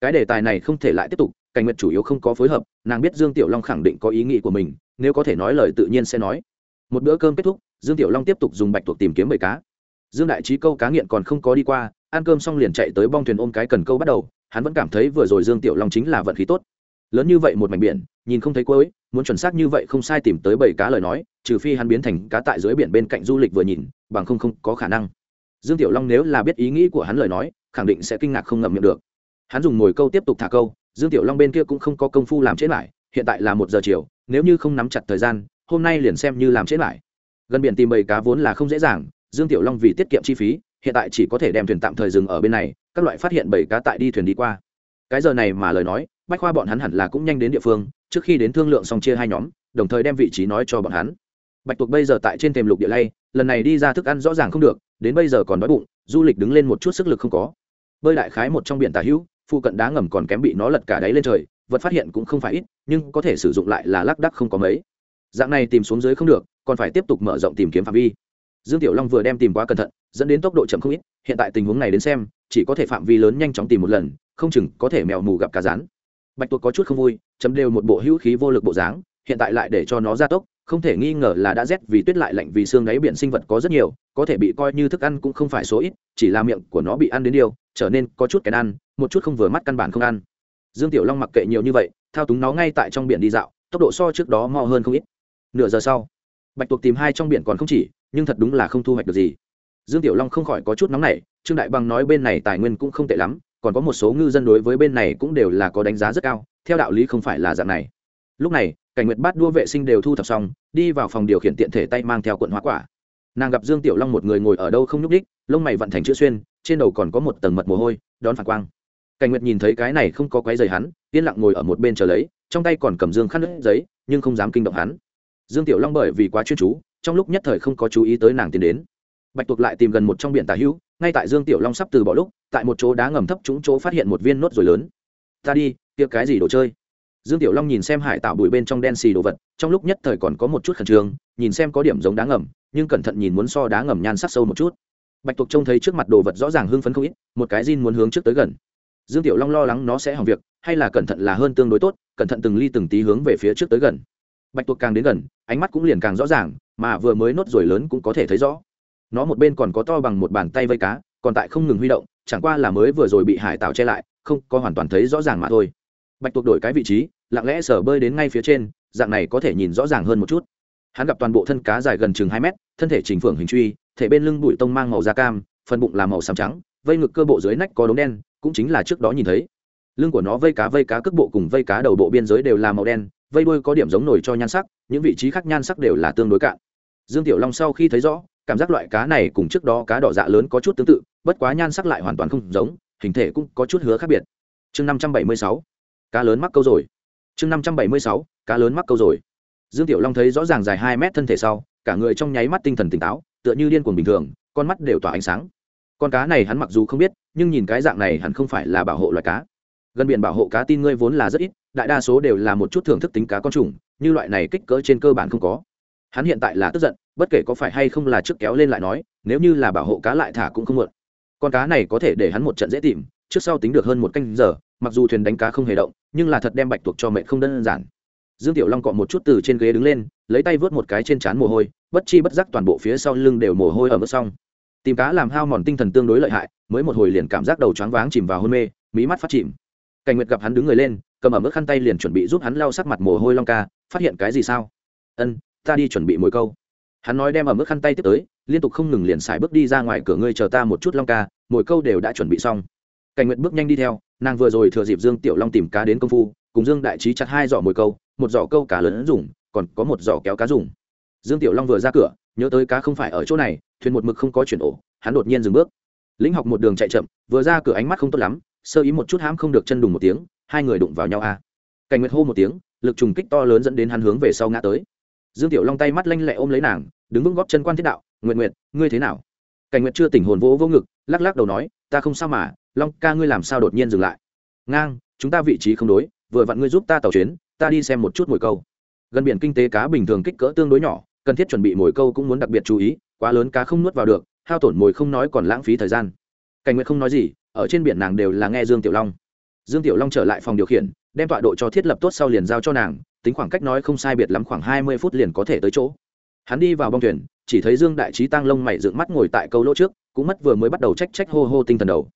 Cái đề tài này không thể lại tiếp tục, cảnh nguyệt chủ yếu không có phối hợp, nàng biết dương tiểu long khẳng định có ý nghĩ của mình, nếu có thể nói lời tự nhiên sẽ nói một bữa cơm kết thúc, dương tiểu long tiếp tục dùng bạch tuộc tìm kiếm bầy cá. Dương đại trí câu cá nghiện còn không có đi qua, ăn cơm xong liền chạy tới bong thuyền ôm cái cần câu bắt đầu, hắn vẫn cảm thấy vừa rồi dương tiểu long chính là vận khí tốt. Lớn như vậy một mảnh biển, nhìn không thấy cuối, muốn chuẩn xác như vậy không sai tìm tới bảy cá lời nói, trừ phi hắn biến thành cá tại dưới biển bên cạnh du lịch vừa nhìn, bằng không không có khả năng. Dương tiểu long nếu là biết ý nghĩ của hắn lời nói, khẳng định sẽ kinh ngạc không ngậm miệng được. Hắn dùng ngồi câu tiếp tục thả câu, dương tiểu long bên kia cũng không có công phu làm chết lại, hiện tại là một giờ chiều, nếu như không nắm chặt thời gian hôm nay liền xem như làm chết lại. Gần biển tìm bầy cá vốn là không dễ dàng, dương tiểu long vì tiết kiệm chi phí, hiện tại chỉ có thể đem thuyền tạm thời dừng ở bên này, các loại phát hiện bầy cá tại đi thuyền đi qua. Cái giờ này mà lời nói, bách khoa bọn hắn hẳn là cũng nhanh đến địa phương, trước khi đến thương lượng xong chia hai nhóm, đồng thời đem vị trí nói cho bọn hắn. Bạch tuộc bây giờ tại trên thềm lục địa lay, lần này đi ra thức ăn rõ ràng không được, đến bây giờ còn đói bụng, du lịch đứng lên một chút sức lực không có. Bơi đại khái một trong biển tà hữu, phụ cận đá ngầm còn kém bị nó lật cả đáy lên trời, vật phát hiện cũng không phải ít, nhưng có thể sử dụng lại là lác đắc không có mấy dạng này tìm xuống dưới không được, còn phải tiếp tục mở rộng tìm kiếm phạm vi. Dương tiểu long vừa đem tìm quá cẩn thận, dẫn đến tốc độ chậm không ít, hiện tại tình huống này đến xem, chỉ có thể phạm vi lớn nhanh chóng tìm một lần, không chừng có thể mèo mù gặp cá rán. Bạch tuộc có chút không vui, chấm đều một bộ hữu khí vô lực bộ dáng, hiện tại lại để cho nó ra tốc, không thể nghi ngờ là đã rét vì tuyết lại lạnh vì xương đáy biển sinh vật có rất nhiều, có thể bị coi như thức ăn cũng không phải số ít, chỉ là miệng của nó bị ăn đến điều trở nên có chút kén ăn, một chút không vừa mắt căn bản không ăn. Dương tiểu long mặc kệ nhiều như vậy, thao túng nó ngay tại trong biển đi dạo, tốc độ so trước đó mo hơn không ít nửa giờ sau, bạch tuộc tìm hai trong biển còn không chỉ, nhưng thật đúng là không thu hoạch được gì. Dương tiểu long không khỏi có chút nóng nảy, trương đại bằng nói bên này tài nguyên cũng không tệ lắm, còn có một số ngư dân đối với bên này cũng đều là có đánh giá rất cao, theo đạo lý không phải là dạng này. Lúc này, cảnh nguyệt bát đua vệ sinh đều thu thập xong, đi vào phòng điều khiển tiện thể tay mang theo quận hoa quả. Nàng gặp dương tiểu long một người ngồi ở đâu không nhúc đích lông mày vận thành chữ xuyên, trên đầu còn có một tầng mật mồ hôi, đón phản quang. Cảnh nguyệt nhìn thấy cái này không có quái dày hắn, yên lặng ngồi ở một bên chờ lấy, trong tay còn cầm dương khăn giấy, nhưng không dám kinh động hắn dương tiểu long bởi vì quá chuyên chú, trong lúc nhất thời không có chú ý tới nàng tiến đến. Bạch tuộc lại tìm gần một trong biển tà hữu, ngay tại dương tiểu long sắp từ bỏ lúc, tại một chỗ đá ngầm thấp trúng chỗ phát hiện một viên nốt rồi lớn. Ta đi, kia cái gì đồ chơi? Dương tiểu long nhìn xem hải tạo bụi bên trong đen xì đồ vật, trong lúc nhất thời còn có một chút khẩn trương, nhìn xem có điểm giống đá ngầm, nhưng cẩn thận nhìn muốn so đá ngầm nhan sắc sâu một chút. Bạch tuộc trông thấy trước mặt đồ vật rõ ràng hưng phấn không ít, một cái gin muốn hướng trước tới gần. Dương tiểu long lo lắng nó sẽ hỏng việc, hay là cẩn thận là hơn tương đối tốt, cẩn thận từng ly từng tí hướng về phía trước tới gần. Bạch tuộc càng đến gần ánh mắt cũng liền càng rõ ràng, mà vừa mới nốt rồi lớn cũng có thể thấy rõ. Nó một bên còn có to bằng một bàn tay vây cá, còn tại không ngừng huy động, chẳng qua là mới vừa rồi bị hải tạo che lại, không có hoàn toàn thấy rõ ràng mà thôi. Bạch tuộc đổi cái vị trí, lặng lẽ sở bơi đến ngay phía trên, dạng này có thể nhìn rõ ràng hơn một chút. Hắn gặp toàn bộ thân cá dài gần chừng hai mét, thân thể chỉnh phượng hình truy, thể bên lưng bụi tông mang màu da cam, phần bụng là màu xám trắng, vây ngực cơ bộ dưới nách có đống đen, cũng chính là trước đó nhìn thấy. Lưng của nó vây cá vây cá cước bộ cùng vây cá đầu bộ biên giới đều là màu đen vây đuôi có điểm giống nổi cho nhan sắc, những vị trí khác nhan sắc đều là tương đối cạn. Dương tiểu long sau khi thấy rõ, cảm giác loại cá này cùng trước đó cá đỏ dạ lớn có chút tương tự, bất quá nhan sắc lại hoàn toàn không giống, hình thể cũng có chút hứa khác biệt. Chương năm trăm bảy mươi sáu, cá lớn mắc câu rồi. Chương năm trăm bảy mươi sáu, cá lớn mắc câu rồi. Dương tiểu long thấy rõ ràng dài hai mét thân thể sau, cả người trong nháy mắt tinh thần tỉnh táo, tựa như điên cuồng bình thường, con mắt đều tỏa ánh sáng. Con cá này hắn mặc dù không biết, nhưng nhìn cái dạng này hẳn không phải là bảo hộ loài cá. Gần biển bảo hộ cá tin ngươi vốn là rất ít đại đa số đều là một chút thưởng thức tính cá con trùng, như loại này kích cỡ trên cơ bản không có. Hắn hiện tại là tức giận, bất kể có phải hay không là trước kéo lên lại nói, nếu như là bảo hộ cá lại thả cũng không muộn. Con cá này có thể để hắn một trận dễ tìm, trước sau tính được hơn một canh giờ, mặc dù thuyền đánh cá không hề động, nhưng là thật đem bạch tuộc cho mẹ không đơn giản. Dương tiểu long cọ một chút từ trên ghế đứng lên, lấy tay vớt một cái trên trán mồ hôi, bất chi bất giác toàn bộ phía sau lưng đều mồ hôi ở mức xong. Tìm cá làm hao mòn tinh thần tương đối lợi hại, mới một hồi liền cảm giác đầu choáng váng chìm vào hôn mê, mí mắt phát chìm. Cảnh nguyệt gặp hắn đứng người lên cầm ở mức khăn tay liền chuẩn bị giúp hắn lau sắc mặt mồ hôi long ca, phát hiện cái gì sao? Ân, ta đi chuẩn bị mồi câu. Hắn nói đem ở mức khăn tay tiếp tới, liên tục không ngừng liền xài bước đi ra ngoài cửa ngươi chờ ta một chút long ca, mồi câu đều đã chuẩn bị xong. Cảnh nguyện bước nhanh đi theo, nàng vừa rồi thừa dịp dương tiểu long tìm cá đến công phu, cùng dương đại trí chặt hai giỏ mồi câu, một giỏ câu cá lớn dùng, còn có một giỏ kéo cá dùng. Dương tiểu long vừa ra cửa, nhớ tới cá không phải ở chỗ này, thuyền một mực không có chuyển ổ, hắn đột nhiên dừng bước. Lĩnh học một đường chạy chậm, vừa ra cửa ánh mắt không tốt lắm, sơ ý một chút hãm không được chân đùng một tiếng hai người đụng vào nhau a cảnh nguyệt hô một tiếng, lực trùng kích to lớn dẫn đến hắn hướng về sau ngã tới. Dương tiểu long tay mắt lanh lẹ ôm lấy nàng, đứng vững góp chân quan thiết đạo nguyện nguyện ngươi thế nào? Cảnh Nguyệt chưa tỉnh hồn vỗ vô ngực, lắc lắc đầu nói, ta không sao mà, long ca ngươi làm sao đột nhiên dừng lại? Ngang, chúng ta vị trí không đối, vừa vặn ngươi giúp ta tàu chuyến, ta đi xem một chút mồi câu. Gần biển kinh tế cá bình thường kích cỡ tương đối nhỏ, cần thiết chuẩn bị mồi câu cũng muốn đặc biệt chú ý, quá lớn cá không nuốt vào được, hao tổn mồi không nói còn lãng phí thời gian. Cảnh nguyện không nói gì, ở trên biển nàng đều là nghe dương tiểu long dương tiểu long trở lại phòng điều khiển, đem tọa độ cho thiết lập tốt sau liền giao cho nàng, tính khoảng cách nói không sai biệt lắm khoảng hai mươi phút liền có thể tới chỗ. Hắn đi vào bong thuyền, chỉ thấy dương đại trí tăng lông mày dựng mắt ngồi tại câu lỗ trước, cũng mất vừa mới bắt đầu trách trách hô hô tinh thần đầu.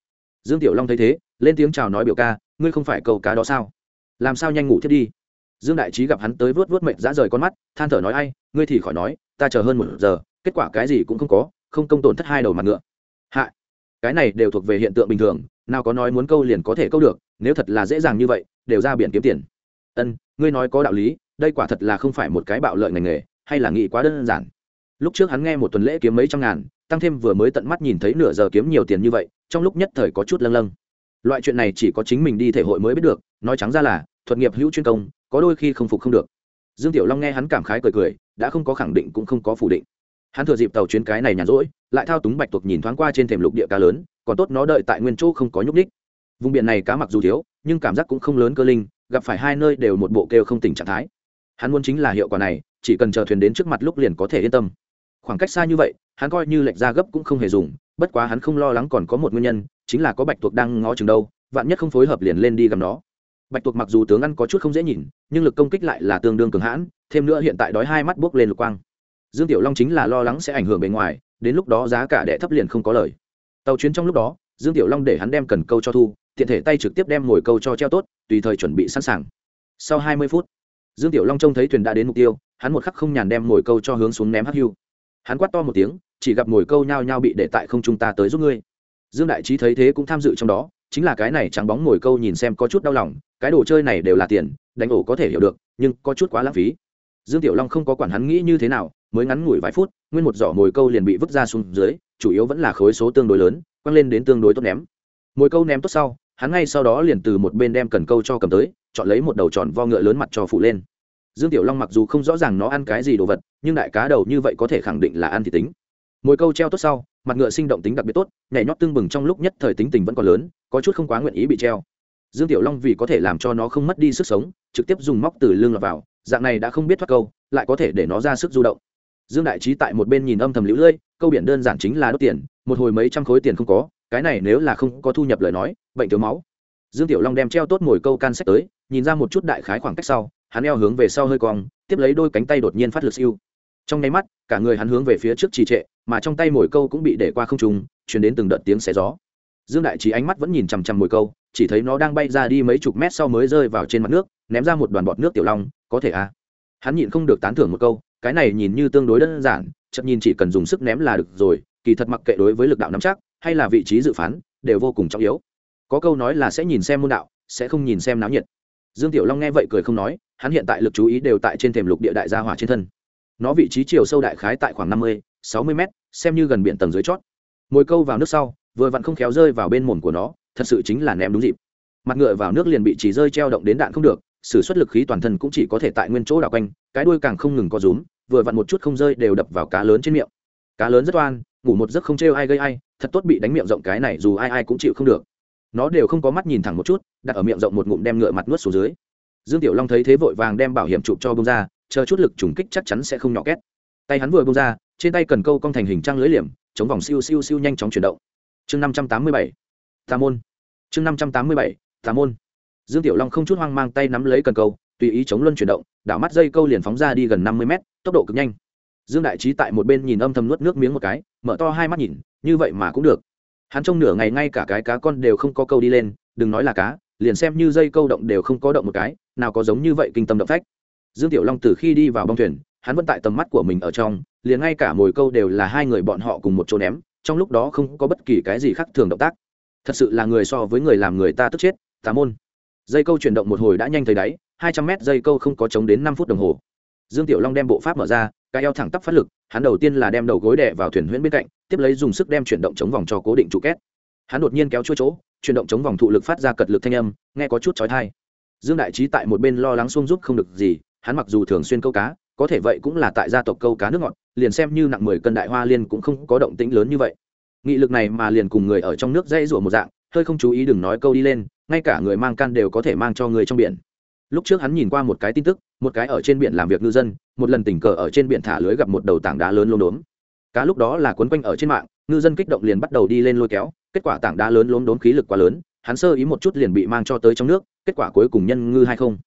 Dương tiểu long thấy thế, lên tiếng chào nói biểu ca, ngươi không phải câu cá đó sao? Làm sao nhanh ngủ thiết đi? Dương đại trí gặp hắn tới vớt vớt mệt dã rời con mắt, than thở nói, ai, ngươi thì khỏi nói, ta chờ hơn một giờ, kết quả cái gì cũng không có, không công tổn thất hai đầu mặt ngựa. Hạ, cái này đều thuộc về hiện tượng bình thường nào có nói muốn câu liền có thể câu được, nếu thật là dễ dàng như vậy, đều ra biển kiếm tiền. Ân, ngươi nói có đạo lý, đây quả thật là không phải một cái bạo lợi ngành nghề, hay là nghĩ quá đơn giản. Lúc trước hắn nghe một tuần lễ kiếm mấy trăm ngàn, tăng thêm vừa mới tận mắt nhìn thấy nửa giờ kiếm nhiều tiền như vậy, trong lúc nhất thời có chút lâng lâng. Loại chuyện này chỉ có chính mình đi thể hội mới biết được, nói trắng ra là, thuật nghiệp hữu chuyên công, có đôi khi không phục không được. Dương tiểu long nghe hắn cảm khái cười cười, đã không có khẳng định cũng không có phủ định hắn thừa dịp tàu chuyến cái này nhàn rỗi, lại thao túng bạch tuộc nhìn thoáng qua trên thềm lục địa cá lớn, còn tốt nó đợi tại nguyên chỗ không có nhúc ních vùng biển này cá mặc dù thiếu, nhưng cảm giác cũng không lớn cơ linh, gặp phải hai nơi đều một bộ kêu không tỉnh trạng thái. Hắn muốn chính là hiệu quả này, chỉ cần chờ thuyền đến trước mặt lúc liền có thể yên tâm. Khoảng cách xa như vậy, hắn coi như lệch ra gấp cũng không hề dùng, bất quá hắn không lo lắng còn có một nguyên nhân, chính là có bạch tuộc đang ngó chừng đâu, vạn nhất không phối hợp liền lên đi gặp nó. Bạch tuộc mặc dù tướng ăn có chút không dễ nhìn, nhưng lực công kích lại là tương đương cường hãn, thêm nữa hiện tại đói hai mắt buốc lên lục quang dương tiểu long chính là lo lắng sẽ ảnh hưởng bề ngoài, đến lúc đó giá cả đẻ thấp liền không có lời. Tàu chuyến trong lúc đó, dương tiểu long để hắn đem cần câu cho thu, tiện thể tay trực tiếp đem ngồi câu cho treo tốt, tùy thời chuẩn bị sẵn sàng. Sau hai mươi phút, dương tiểu long trông thấy thuyền đã đến mục tiêu, hắn một khắc không nhàn đem ngồi câu cho hướng xuống ném hắc hưu. Hắn quát to một tiếng, chỉ gặp ngồi câu nhao nhao bị để tại không trung ta tới giúp ngươi. Dương đại trí thấy thế cũng tham dự trong đó, chính là cái này trắng bóng ngồi câu nhìn xem có chút đau lòng, cái đồ chơi này đều là tiền, đánh ổ có thể hiểu được, nhưng có chút quá lãng phí dương tiểu long không có quản hắn nghĩ như thế nào, mới ngắn ngủi vài phút, nguyên một giỏ mồi câu liền bị vứt ra xuống dưới, chủ yếu vẫn là khối số tương đối lớn, quăng lên đến tương đối tốt ném. Mồi câu ném tốt sau, hắn ngay sau đó liền từ một bên đem cần câu cho cầm tới, chọn lấy một đầu tròn vo ngựa lớn mặt cho phụ lên. Dương tiểu long mặc dù không rõ ràng nó ăn cái gì đồ vật, nhưng đại cá đầu như vậy có thể khẳng định là ăn thì tính. Mồi câu treo tốt sau, mặt ngựa sinh động tính đặc biệt tốt, nhảy nhót tương bừng trong lúc nhất thời tính tình vẫn còn lớn, có chút không quá nguyện ý bị treo. Dương tiểu long vì có thể làm cho nó không mất đi sức sống, trực tiếp dùng móc từ lưng lọt vào dạng này đã không biết thoát câu, lại có thể để nó ra sức du động. Dương đại trí tại một bên nhìn âm thầm lũ lưỡi câu biển đơn giản chính là đốt tiền, một hồi mấy trăm khối tiền không có, cái này nếu là không có thu nhập lời nói, bệnh thiếu máu. Dương tiểu long đem treo tốt mồi câu can sách tới, nhìn ra một chút đại khái khoảng cách sau, hắn eo hướng về sau hơi cong, tiếp lấy đôi cánh tay đột nhiên phát lực siêu. Trong nháy mắt, cả người hắn hướng về phía trước trì trệ, mà trong tay mồi câu cũng bị để qua không trung chuyển đến từng đợt tiếng xé gió. Dương đại trí ánh mắt vẫn nhìn chằm chằm mồi câu, chỉ thấy nó đang bay ra đi mấy chục mét sau mới rơi vào trên mặt nước ném ra một đoàn bọt nước tiểu long, có thể à? Hắn nhịn không được tán thưởng một câu, cái này nhìn như tương đối đơn giản, chậm nhìn chỉ cần dùng sức ném là được rồi, kỳ thật mặc kệ đối với lực đạo nắm chắc, hay là vị trí dự phán, đều vô cùng trọng yếu. Có câu nói là sẽ nhìn xem môn đạo, sẽ không nhìn xem náo nhiệt. Dương tiểu long nghe vậy cười không nói, hắn hiện tại lực chú ý đều tại trên thềm lục địa đại gia hỏa trên thân. Nó vị trí chiều sâu đại khái tại khoảng năm mươi, sáu mươi mét, xem như gần biển tầng dưới chót. Mồi câu vào nước sau, vừa vặn không khéo rơi vào bên mồm của nó, thật sự chính là ném đúng dịp. Mặt ngựa vào nước liền bị chỉ rơi treo động đến đạn không được s ử suất lực khí toàn thân cũng chỉ có thể tại nguyên chỗ đảo quanh, cái đuôi càng không ngừng có rúm, vừa vặn một chút không rơi đều đập vào cá lớn trên miệng. Cá lớn rất oan, ngủ một giấc không trêu ai gây ai, thật tốt bị đánh miệng rộng cái này dù ai ai cũng chịu không được. Nó đều không có mắt nhìn thẳng một chút, đặt ở miệng rộng một ngụm đem ngựa mặt nuốt xuống dưới. Dương tiểu long thấy thế vội vàng đem bảo hiểm chụp cho bông ra, chờ chút lực trùng kích chắc chắn sẽ không nhỏ két. Tay hắn vừa bông ra, trên tay cần câu cong thành hình trang lưới liềm, chống vòng siêu siêu siêu nhanh chóng chuyển động. Chương năm trăm tám mươi bảy, tà môn. Chương năm trăm tám mươi bảy, tà môn dương tiểu long không chút hoang mang tay nắm lấy cần câu, tùy ý chống luân chuyển động, đảo mắt dây câu liền phóng ra đi gần năm mươi mét, tốc độ cực nhanh. Dương đại trí tại một bên nhìn âm thầm nuốt nước miếng một cái, mở to hai mắt nhìn, như vậy mà cũng được. Hắn trong nửa ngày ngay cả cái cá con đều không có câu đi lên, đừng nói là cá, liền xem như dây câu động đều không có động một cái, nào có giống như vậy kinh tâm động phách. Dương tiểu long từ khi đi vào bong thuyền, hắn vẫn tại tầm mắt của mình ở trong, liền ngay cả mồi câu đều là hai người bọn họ cùng một chỗ ném, trong lúc đó không có bất kỳ cái gì khác thường động tác. Thật sự là người so với người làm người ta tức chết, tà môn dây câu chuyển động một hồi đã nhanh thấy đáy, hai trăm mét dây câu không có chống đến năm phút đồng hồ. Dương tiểu long đem bộ pháp mở ra, cái eo thẳng tắp phát lực, hắn đầu tiên là đem đầu gối đè vào thuyền huyễn bên cạnh, tiếp lấy dùng sức đem chuyển động chống vòng cho cố định trụ két. Hắn đột nhiên kéo chuôi chỗ, chuyển động chống vòng thụ lực phát ra cật lực thanh âm, nghe có chút chói tai. Dương đại trí tại một bên lo lắng xuông giúp không được gì, hắn mặc dù thường xuyên câu cá, có thể vậy cũng là tại gia tộc câu cá nước ngọt, liền xem như nặng mười cân đại hoa liên cũng không có động tĩnh lớn như vậy. Nghị lực này mà liền cùng người ở trong nước dây rủa một dạng, hơi không chú ý đừng nói câu đi lên ngay cả người mang can đều có thể mang cho người trong biển. Lúc trước hắn nhìn qua một cái tin tức, một cái ở trên biển làm việc ngư dân, một lần tình cờ ở trên biển thả lưới gặp một đầu tảng đá lớn lốm đốm. Cá lúc đó là quấn quanh ở trên mạng, ngư dân kích động liền bắt đầu đi lên lôi kéo, kết quả tảng đá lớn lốm đốm khí lực quá lớn, hắn sơ ý một chút liền bị mang cho tới trong nước, kết quả cuối cùng nhân ngư hay không.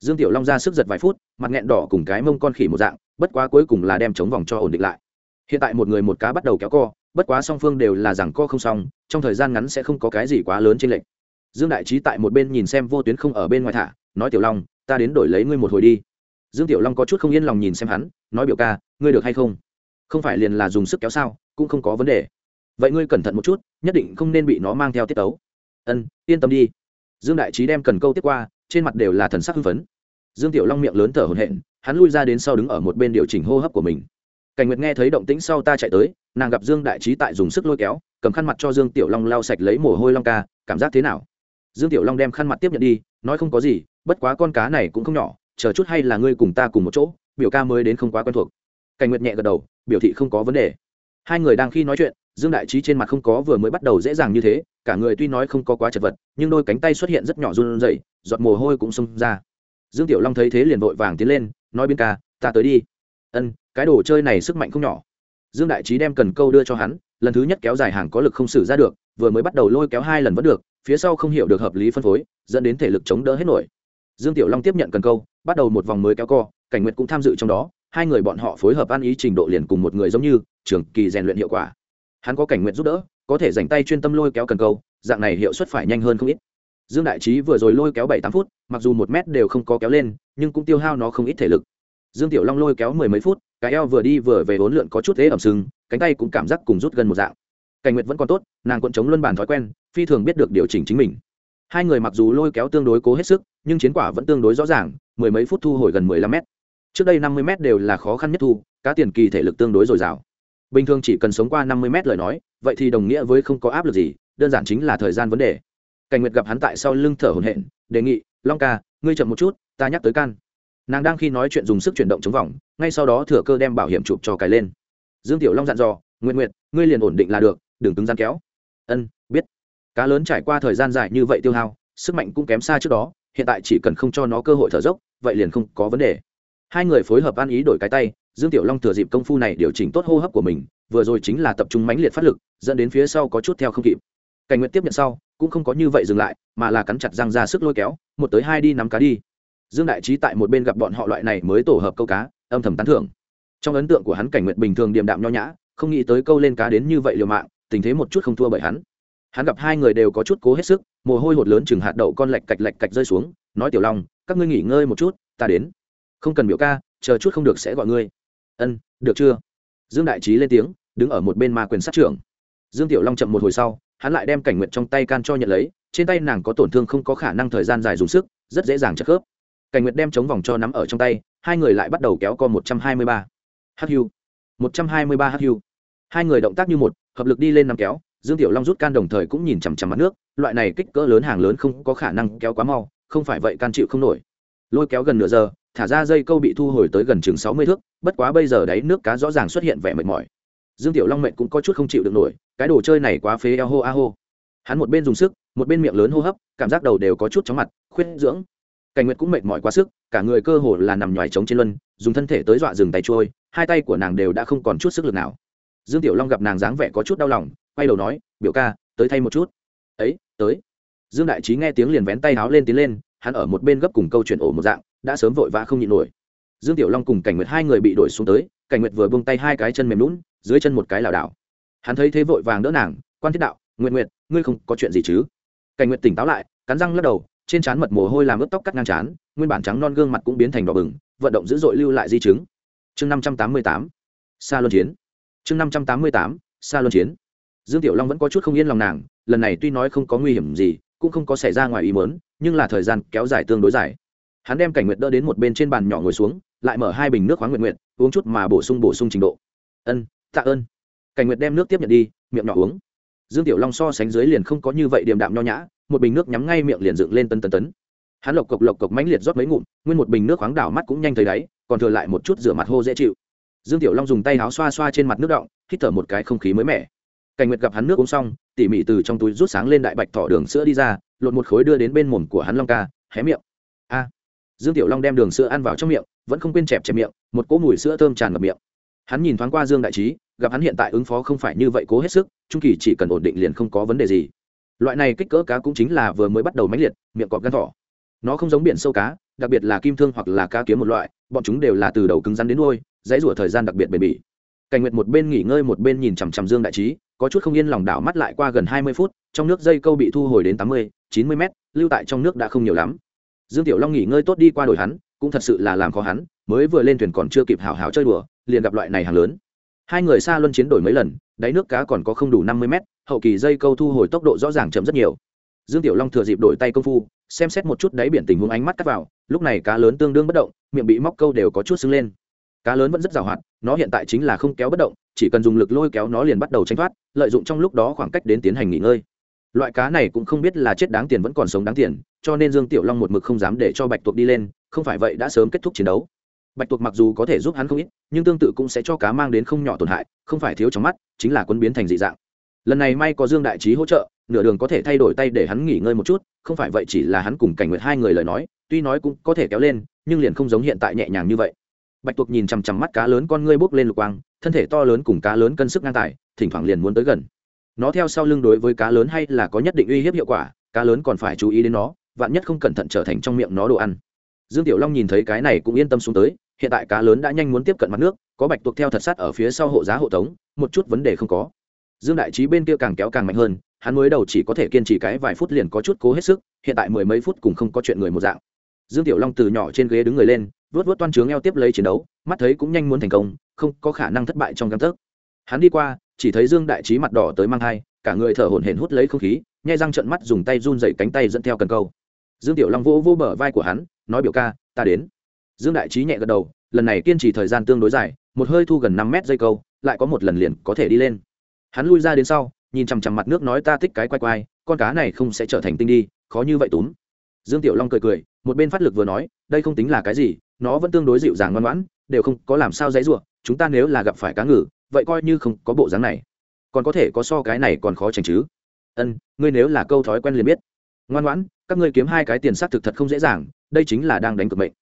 Dương tiểu long ra sức giật vài phút, mặt nghẹn đỏ cùng cái mông con khỉ một dạng, bất quá cuối cùng là đem chống vòng cho ổn định lại. Hiện tại một người một cá bắt đầu kéo co, bất quá song phương đều là rằng co không xong, trong thời gian ngắn sẽ không có cái gì quá lớn trên lệch dương đại trí tại một bên nhìn xem vô tuyến không ở bên ngoài thả, nói, tiểu long, ta đến đổi lấy ngươi một hồi đi. Dương tiểu long có chút không yên lòng nhìn xem hắn, nói, biểu ca, ngươi được hay không? Không phải liền là dùng sức kéo sao, cũng không có vấn đề. Vậy ngươi cẩn thận một chút, nhất định không nên bị nó mang theo tiết tấu. Ân, yên tâm đi. Dương đại trí đem cần câu tiếp qua, trên mặt đều là thần sắc hưng phấn. Dương tiểu long miệng lớn thở hổn hển, hắn lui ra đến sau đứng ở một bên điều chỉnh hô hấp của mình. Cảnh nguyệt nghe thấy động tĩnh sau ta chạy tới, nàng gặp dương đại trí tại dùng sức lôi kéo, cầm khăn mặt cho dương tiểu long lau sạch lấy mồ hôi long ca, cảm giác thế nào? Dương tiểu long đem khăn mặt tiếp nhận đi, nói không có gì, bất quá con cá này cũng không nhỏ, chờ chút hay là ngươi cùng ta cùng một chỗ, biểu ca mới đến không quá quen thuộc. Cảnh nguyệt nhẹ gật đầu, biểu thị không có vấn đề. Hai người đang khi nói chuyện, dương đại trí trên mặt không có vừa mới bắt đầu dễ dàng như thế, cả người tuy nói không có quá chật vật, nhưng đôi cánh tay xuất hiện rất nhỏ run rẩy, giọt mồ hôi cũng xông ra. Dương tiểu long thấy thế liền vội vàng tiến lên, nói biên ca, ta tới đi. Ân, cái đồ chơi này sức mạnh không nhỏ. Dương đại trí đem cần câu đưa cho hắn, lần thứ nhất kéo dài hàng có lực không xử ra được vừa mới bắt đầu lôi kéo hai lần vẫn được, phía sau không hiểu được hợp lý phân phối, dẫn đến thể lực chống đỡ hết nổi. Dương tiểu long tiếp nhận cần câu, bắt đầu một vòng mới kéo co, cảnh nguyệt cũng tham dự trong đó, hai người bọn họ phối hợp ăn ý trình độ liền cùng một người giống như, trường kỳ rèn luyện hiệu quả. Hắn có cảnh nguyện giúp đỡ, có thể dành tay chuyên tâm lôi kéo cần câu, dạng này hiệu suất phải nhanh hơn không ít. Dương đại trí vừa rồi lôi kéo bảy tám phút, mặc dù một mét đều không có kéo lên, nhưng cũng tiêu hao nó không ít thể lực. Dương tiểu long lôi kéo mười mấy phút, cái eo vừa đi vừa về hỗn lượn có chút thế ẩm sưng, cánh tay cũng cảm giác cùng rút gần một dạng cảnh nguyệt vẫn còn tốt, nàng quận chống luân bản thói quen, phi thường biết được điều chỉnh chính mình. Hai người mặc dù lôi kéo tương đối cố hết sức, nhưng chiến quả vẫn tương đối rõ ràng, mười mấy phút thu hồi gần mười lăm mét. Trước đây năm mươi mét đều là khó khăn nhất thu, cá tiền kỳ thể lực tương đối dồi dào. Bình thường chỉ cần sống qua năm mươi mét lời nói, vậy thì đồng nghĩa với không có áp lực gì, đơn giản chính là thời gian vấn đề. Cảnh nguyệt gặp hắn tại sau lưng thở hổn hển, đề nghị, long ca, ngươi chậm một chút, ta nhắc tới can. Nàng đang khi nói chuyện dùng sức chuyển động chống vòng, ngay sau đó thừa cơ đem bảo hiểm chụp cho cái lên. Dương tiểu long dặn dò nguyện nguyện ngươi liền ổn định là được đừng cứng gian kéo. Ân, biết. Cá lớn trải qua thời gian dài như vậy tiêu hao, sức mạnh cũng kém xa trước đó, hiện tại chỉ cần không cho nó cơ hội thở dốc, vậy liền không có vấn đề. Hai người phối hợp ăn ý đổi cái tay, dương tiểu long thừa dịp công phu này điều chỉnh tốt hô hấp của mình, vừa rồi chính là tập trung mãnh liệt phát lực, dẫn đến phía sau có chút theo không kịp. Cảnh nguyện tiếp nhận sau, cũng không có như vậy dừng lại, mà là cắn chặt răng ra sức lôi kéo, một tới hai đi nắm cá đi. Dương đại trí tại một bên gặp bọn họ loại này mới tổ hợp câu cá, âm thầm tán thưởng. Trong ấn tượng của hắn cảnh nguyện bình thường điềm đạm nho nhã, không nghĩ tới câu lên cá đến như vậy liều mạng tình thế một chút không thua bởi hắn. Hắn gặp hai người đều có chút cố hết sức, mồ hôi hột lớn chừng hạt đậu con lạch cạch lạch cạch rơi xuống, nói tiểu long, các ngươi nghỉ ngơi một chút, ta đến. Không cần biểu ca, chờ chút không được sẽ gọi ngươi. Ân, được chưa? Dương đại trí lên tiếng, đứng ở một bên ma quyền sát trưởng. Dương tiểu long chậm một hồi sau, hắn lại đem cảnh nguyện trong tay can cho nhận lấy, trên tay nàng có tổn thương không có khả năng thời gian dài dùng sức, rất dễ dàng chất khớp. Cảnh nguyệt đem chống vòng cho nắm ở trong tay, hai người lại bắt đầu kéo co một trăm hai mươi ba hu một trăm hai mươi ba hu hai người động tác như một hợp lực đi lên nắm kéo, dương tiểu long rút can đồng thời cũng nhìn chằm chằm mặt nước, loại này kích cỡ lớn hàng lớn không có khả năng kéo quá mau, không phải vậy can chịu không nổi. Lôi kéo gần nửa giờ, thả ra dây câu bị thu hồi tới gần chừng sáu mươi thước, bất quá bây giờ đáy nước cá rõ ràng xuất hiện vẻ mệt mỏi. Dương tiểu long mệnh cũng có chút không chịu được nổi, cái đồ chơi này quá phế eo hô a hô. Hắn một bên dùng sức, một bên miệng lớn hô hấp, cảm giác đầu đều có chút chóng mặt, khuyết dưỡng. Cảnh nguyệt cũng mệt mỏi quá sức, cả người cơ hồ là nằm nhoài trống trên luân, dùng thân thể tới dọa rừng tay trôi, hai tay của nàng đều đã không còn chút sức lực nào dương tiểu long gặp nàng dáng vẻ có chút đau lòng, quay đầu nói, biểu ca, tới thay một chút. Ấy, tới. Dương đại trí nghe tiếng liền vén tay háo lên tiến lên, hắn ở một bên gấp cùng câu chuyện ổ một dạng, đã sớm vội vã không nhịn nổi. Dương tiểu long cùng cảnh nguyệt hai người bị đổi xuống tới, cảnh nguyệt vừa buông tay hai cái chân mềm lún dưới chân một cái lảo đảo. Hắn thấy thế vội vàng đỡ nàng, quan thiết đạo nguyện nguyệt, ngươi không có chuyện gì chứ? Cảnh nguyệt tỉnh táo lại, cắn răng lắc đầu, trên trán mật mồ hôi làm ướt tóc cắt ngang trán, nguyên bản trắng non gương mặt cũng biến thành đỏ bừng, vận động dữ dội lưu lại di chứng. Chương năm trăm tám mươi tám xa luân chiến chương năm trăm tám mươi tám xa luân chiến. Dương tiểu long vẫn có chút không yên lòng nàng, lần này tuy nói không có nguy hiểm gì, cũng không có xảy ra ngoài ý mớn nhưng là thời gian kéo dài tương đối dài. Hắn đem cảnh nguyệt đỡ đến một bên trên bàn nhỏ ngồi xuống, lại mở hai bình nước khoáng nguyện nguyện uống chút mà bổ sung bổ sung trình độ. Ân, tạ ơn. Cảnh nguyệt đem nước tiếp nhận đi, miệng nhỏ uống. Dương tiểu long so sánh dưới liền không có như vậy điềm đạm nho nhã, một bình nước nhắm ngay miệng liền dựng lên tân tân tấn. Hắn lộc cộc lộc cộc mãnh liệt rót mấy ngụm, nguyên một bình nước khoáng đảo mắt cũng nhanh thấy đáy, còn thừa lại một chút rửa mặt hô dễ chịu dương tiểu long dùng tay áo xoa xoa trên mặt nước động hít thở một cái không khí mới mẻ. Cảnh nguyệt gặp hắn nước uống xong, tỉ mỉ từ trong túi rút sáng lên đại bạch thỏ đường sữa đi ra, lột một khối đưa đến bên mồm của hắn long ca, hé miệng. A! Dương tiểu long đem đường sữa ăn vào trong miệng, vẫn không quên chẹp chẹp miệng, một cỗ mùi sữa thơm tràn ngập miệng. Hắn nhìn thoáng qua dương đại trí, gặp hắn hiện tại ứng phó không phải như vậy cố hết sức, trung kỳ chỉ cần ổn định liền không có vấn đề gì. Loại này kích cỡ cá cũng chính là vừa mới bắt đầu mãnh liệt, miệng cọp gan thỏ. Nó không giống biển sâu cá đặc biệt là kim thương hoặc là cá kiếm một loại, bọn chúng đều là từ đầu cứng rắn đến đuôi, dãy rủa thời gian đặc biệt bền bỉ. Cảnh nguyệt một bên nghỉ ngơi một bên nhìn chằm chằm dương đại trí, có chút không yên lòng đảo mắt lại qua gần hai mươi phút, trong nước dây câu bị thu hồi đến tám mươi, chín mươi mét, lưu tại trong nước đã không nhiều lắm. Dương tiểu long nghỉ ngơi tốt đi qua đổi hắn, cũng thật sự là làm khó hắn, mới vừa lên thuyền còn chưa kịp hào hào chơi đùa, liền gặp loại này hàng lớn. Hai người xa luân chiến đổi mấy lần, đáy nước cá còn có không đủ năm mươi mét, hậu kỳ dây câu thu hồi tốc độ rõ ràng chậm rất nhiều dương tiểu long thừa dịp đổi tay công phu, xem xét một chút đáy biển tình huống ánh mắt cắt vào, lúc này cá lớn tương đương bất động, miệng bị móc câu đều có chút sưng lên. Cá lớn vẫn rất giàu hoạt, nó hiện tại chính là không kéo bất động, chỉ cần dùng lực lôi kéo nó liền bắt đầu tranh thoát, lợi dụng trong lúc đó khoảng cách đến tiến hành nghỉ ngơi. Loại cá này cũng không biết là chết đáng tiền vẫn còn sống đáng tiền, cho nên dương tiểu long một mực không dám để cho bạch tuộc đi lên, không phải vậy đã sớm kết thúc chiến đấu. Bạch tuộc mặc dù có thể giúp hắn không ít, nhưng tương tự cũng sẽ cho cá mang đến không nhỏ tổn hại, không phải thiếu trong mắt, chính là quân biến thành dị dạng. Lần này may có dương đại trí hỗ trợ nửa đường có thể thay đổi tay để hắn nghỉ ngơi một chút, không phải vậy chỉ là hắn cùng cảnh nguyệt hai người lời nói, tuy nói cũng có thể kéo lên, nhưng liền không giống hiện tại nhẹ nhàng như vậy. Bạch tuộc nhìn chằm chằm mắt cá lớn con ngươi bốc lên lục quang, thân thể to lớn cùng cá lớn cân sức ngang tài, thỉnh thoảng liền muốn tới gần. Nó theo sau lưng đối với cá lớn hay là có nhất định uy hiếp hiệu quả, cá lớn còn phải chú ý đến nó, vạn nhất không cẩn thận trở thành trong miệng nó đồ ăn. Dương tiểu long nhìn thấy cái này cũng yên tâm xuống tới, hiện tại cá lớn đã nhanh muốn tiếp cận mặt nước, có bạch tuộc theo thật sát ở phía sau hộ giá hộ tống, một chút vấn đề không có dương đại trí bên kia càng kéo càng mạnh hơn, hắn mới đầu chỉ có thể kiên trì cái vài phút liền có chút cố hết sức, hiện tại mười mấy phút cũng không có chuyện người một dạng. Dương tiểu long từ nhỏ trên ghế đứng người lên vớt vớt toan trướng eo tiếp lấy chiến đấu, mắt thấy cũng nhanh muốn thành công, không có khả năng thất bại trong găng tấc. Hắn đi qua, chỉ thấy dương đại trí mặt đỏ tới mang thai, cả người thở hổn hển hút lấy không khí, nhai răng trận mắt dùng tay run dậy cánh tay dẫn theo cần câu. Dương tiểu long vỗ vỗ bờ vai của hắn, nói biểu ca, ta đến. Dương đại trí nhẹ gật đầu, lần này kiên trì thời gian tương đối dài, một hơi thu gần năm mét dây câu, lại có một lần liền có thể đi lên hắn lui ra đến sau, nhìn chằm chằm mặt nước nói ta thích cái quay quay con cá này không sẽ trở thành tinh đi, khó như vậy túm. Dương tiểu long cười cười, một bên phát lực vừa nói, đây không tính là cái gì, nó vẫn tương đối dịu dàng ngoan ngoãn, đều không có làm sao dãy ruộng chúng ta nếu là gặp phải cá ngừ, vậy coi như không có bộ dáng này. Còn có thể có so cái này còn khó tránh chứ. Ân, ngươi nếu là câu thói quen liền biết. Ngoan ngoãn, các ngươi kiếm hai cái tiền xác thực thật không dễ dàng, đây chính là đang đánh cực mệnh.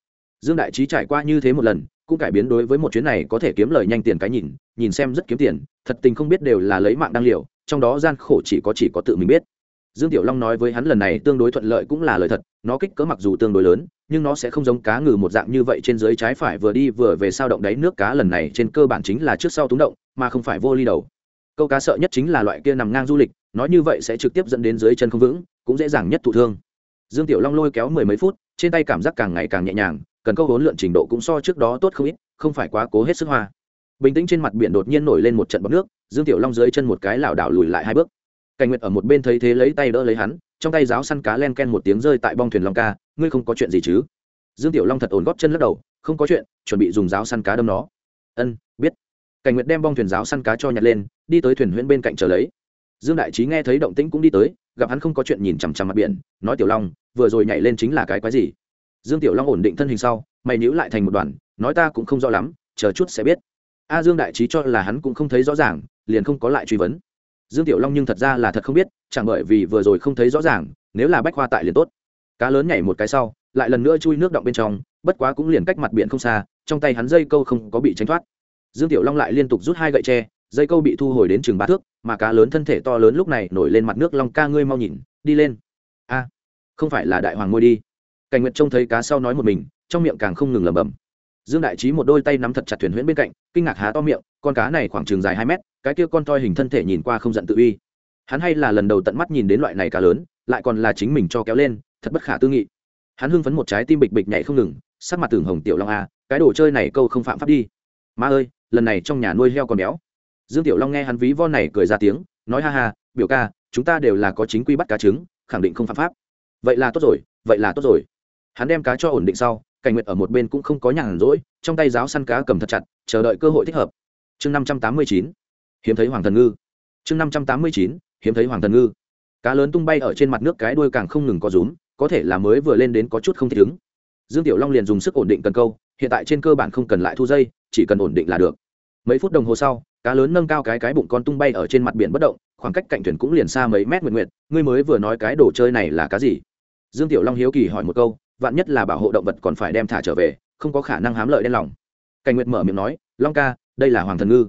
Dương đại trí trải qua như thế một lần cũng cải biến đối với một chuyến này có thể kiếm lời nhanh tiền cái nhìn nhìn xem rất kiếm tiền, thật tình không biết đều là lấy mạng đăng liệu trong đó gian khổ chỉ có chỉ có tự mình biết. Dương tiểu long nói với hắn lần này tương đối thuận lợi cũng là lời thật, nó kích cỡ mặc dù tương đối lớn, nhưng nó sẽ không giống cá ngừ một dạng như vậy trên dưới trái phải vừa đi vừa về sao động đáy nước cá lần này trên cơ bản chính là trước sau túng động, mà không phải vô ly đầu. Câu cá sợ nhất chính là loại kia nằm ngang du lịch, nói như vậy sẽ trực tiếp dẫn đến dưới chân không vững, cũng dễ dàng nhất thụ thương. Dương tiểu long lôi kéo mười mấy phút, trên tay cảm giác càng ngày càng nhẹ nhàng cần câu hốn lượn trình độ cũng so trước đó tốt không ít, không phải quá cố hết sức hoa. Bình tĩnh trên mặt biển đột nhiên nổi lên một trận bọc nước, dương tiểu long dưới chân một cái lảo đảo lùi lại hai bước. Cảnh nguyệt ở một bên thấy thế lấy tay đỡ lấy hắn, trong tay giáo săn cá len ken một tiếng rơi tại bong thuyền long ca, ngươi không có chuyện gì chứ? Dương tiểu long thật ổn góp chân lắc đầu, không có chuyện, chuẩn bị dùng giáo săn cá đâm nó. Ân, biết. Cảnh nguyệt đem bong thuyền giáo săn cá cho nhặt lên, đi tới thuyền huyễn bên cạnh chờ lấy. Dương đại trí nghe thấy động tĩnh cũng đi tới, gặp hắn không có chuyện nhìn chằm chằm mặt biển, nói tiểu long, vừa rồi nhảy lên chính là cái quái gì? Dương tiểu long ổn định thân hình sau, mày níu lại thành một đoàn, nói ta cũng không rõ lắm, chờ chút sẽ biết. A dương đại trí cho là hắn cũng không thấy rõ ràng, liền không có lại truy vấn. Dương tiểu long nhưng thật ra là thật không biết, chẳng bởi vì vừa rồi không thấy rõ ràng, nếu là bách khoa tại liền tốt. Cá lớn nhảy một cái sau, lại lần nữa chui nước động bên trong, bất quá cũng liền cách mặt biển không xa, trong tay hắn dây câu không có bị tránh thoát. Dương tiểu long lại liên tục rút hai gậy tre, dây câu bị thu hồi đến chừng ba thước, mà cá lớn thân thể to lớn lúc này nổi lên mặt nước, long ca ngươi mau nhìn, đi lên. A, không phải là đại hoàng ngôi đi cảnh nguyệt trông thấy cá sau nói một mình, trong miệng càng không ngừng lẩm bẩm. Dương đại trí một đôi tay nắm thật chặt thuyền huyễn bên cạnh, kinh ngạc há to miệng, con cá này khoảng chừng dài hai mét, cái kia con toi hình thân thể nhìn qua không giận tự uy. Hắn hay là lần đầu tận mắt nhìn đến loại này cá lớn, lại còn là chính mình cho kéo lên, thật bất khả tư nghị. Hắn hưng phấn một trái tim bịch bịch nhảy không ngừng, sắc mặt tưởng hồng tiểu long a, cái đồ chơi này câu không phạm pháp đi. Ma ơi, lần này trong nhà nuôi heo còn béo. Dương tiểu long nghe hắn ví von này cười ra tiếng, nói ha ha, biểu ca, chúng ta đều là có chính quy bắt cá trứng, khẳng định không phạm pháp. Vậy là tốt rồi, vậy là tốt rồi hắn đem cá cho ổn định sau, cảnh nguyệt ở một bên cũng không có nhàn rỗi, trong tay giáo săn cá cầm thật chặt, chờ đợi cơ hội thích hợp. Chương năm trăm tám mươi chín, hiếm thấy hoàng thần ngư. Chương năm trăm tám mươi chín, hiếm thấy hoàng thần ngư. Cá lớn tung bay ở trên mặt nước cái đuôi càng không ngừng có rúm, có thể là mới vừa lên đến có chút không thích ứng. Dương tiểu long liền dùng sức ổn định cần câu, hiện tại trên cơ bản không cần lại thu dây, chỉ cần ổn định là được. Mấy phút đồng hồ sau, cá lớn nâng cao cái cái bụng con tung bay ở trên mặt biển bất động, khoảng cách cạnh thuyền cũng liền xa mấy mét nguyện nguyện ngươi mới vừa nói cái đồ chơi này là cá gì? Dương tiểu long hiếu kỳ hỏi một câu vạn nhất là bảo hộ động vật còn phải đem thả trở về, không có khả năng hám lợi đen lòng. Cảnh nguyệt mở miệng nói, long ca, đây là hoàng thần ngư.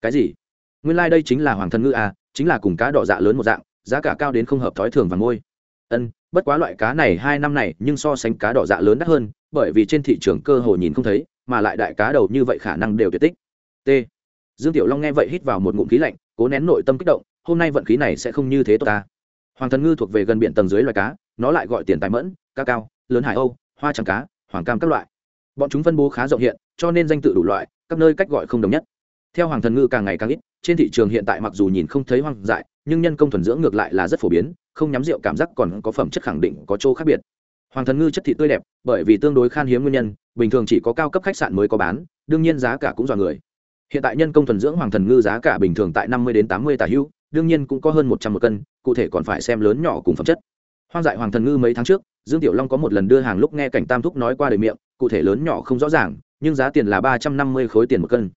Cái gì? Nguyên lai、like、đây chính là hoàng thần ngư à chính là cùng cá đỏ dạ lớn một dạng, giá cả cao đến không hợp thói thường và ngôi. Ân, bất quá loại cá này hai năm này nhưng so sánh cá đỏ dạ lớn đắt hơn, bởi vì trên thị trường cơ hồ nhìn không thấy, mà lại đại cá đầu như vậy khả năng đều tuyệt tích. T. Dương tiểu long nghe vậy hít vào một ngụm khí lạnh, cố nén nội tâm kích động, hôm nay vận khí này sẽ không như thế tốt ta. Hoàng thần ngư thuộc về gần biển tầng dưới loài cá, nó lại gọi tiền tài mẫn, cá cao lớn hải âu, hoa trắng cá, hoàng cam các loại. Bọn chúng phân bố khá rộng hiện, cho nên danh tự đủ loại, các nơi cách gọi không đồng nhất. Theo hoàng thần ngư càng ngày càng ít, trên thị trường hiện tại mặc dù nhìn không thấy hoang dại, nhưng nhân công thuần dưỡng ngược lại là rất phổ biến, không nhắm rượu cảm giác còn có phẩm chất khẳng định có chỗ khác biệt. Hoàng thần ngư chất thị tươi đẹp, bởi vì tương đối khan hiếm nguyên nhân, bình thường chỉ có cao cấp khách sạn mới có bán, đương nhiên giá cả cũng dọa người. Hiện tại nhân công thuần dưỡng hoàng thần ngư giá cả bình thường tại năm mươi đến tám mươi tà hữu đương nhiên cũng có hơn một trăm một cân, cụ thể còn phải xem lớn nhỏ cùng phẩm chất. Hoang dại hoàng thần ngư mấy tháng trước dương tiểu long có một lần đưa hàng lúc nghe cảnh tam thúc nói qua đời miệng, cụ thể lớn nhỏ không rõ ràng, nhưng giá tiền là ba trăm năm mươi khối tiền một cân.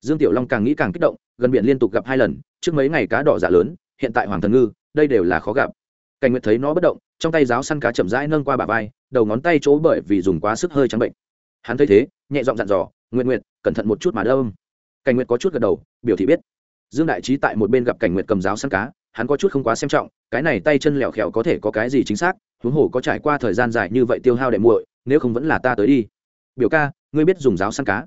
Dương tiểu long càng nghĩ càng kích động, gần biển liên tục gặp hai lần, trước mấy ngày cá đỏ dạ lớn, hiện tại hoàng thần ngư, đây đều là khó gặp. Cảnh nguyệt thấy nó bất động, trong tay giáo săn cá chậm rãi nâng qua bả vai, đầu ngón tay chỗ bởi vì dùng quá sức hơi trắng bệnh. Hắn thấy thế, nhẹ giọng dặn dò nguyện nguyện cẩn thận một chút mà đâm cảnh nguyệt có chút gật đầu, biểu thị biết. Dương đại trí tại một bên gặp cảnh nguyệt cầm giáo săn cá, hắn có chút không quá xem trọng, cái này tay chân lẹo khẹo có thể có cái gì chính xác huống hồ có trải qua thời gian dài như vậy tiêu hao đệ muội, nếu không vẫn là ta tới đi. Biểu ca, ngươi biết dùng giáo săn cá?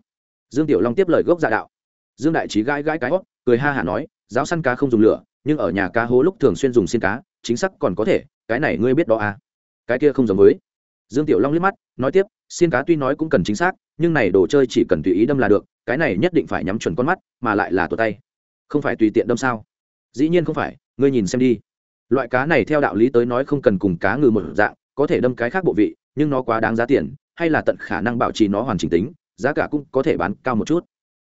Dương tiểu long tiếp lời gốc dạ đạo. Dương đại trí gãi gãi cái hót, cười ha hả nói, giáo săn cá không dùng lửa, nhưng ở nhà cá hố lúc thường xuyên dùng xiên cá, chính xác còn có thể, cái này ngươi biết đó à? Cái kia không giống với. Dương tiểu long liếc mắt, nói tiếp, xiên cá tuy nói cũng cần chính xác, nhưng này đồ chơi chỉ cần tùy ý đâm là được, cái này nhất định phải nhắm chuẩn con mắt, mà lại là tuột tay. Không phải tùy tiện đâm sao? Dĩ nhiên không phải, ngươi nhìn xem đi loại cá này theo đạo lý tới nói không cần cùng cá ngừ một dạng, có thể đâm cái khác bộ vị, nhưng nó quá đáng giá tiền, hay là tận khả năng bảo trì nó hoàn chỉnh tính, giá cả cũng có thể bán cao một chút.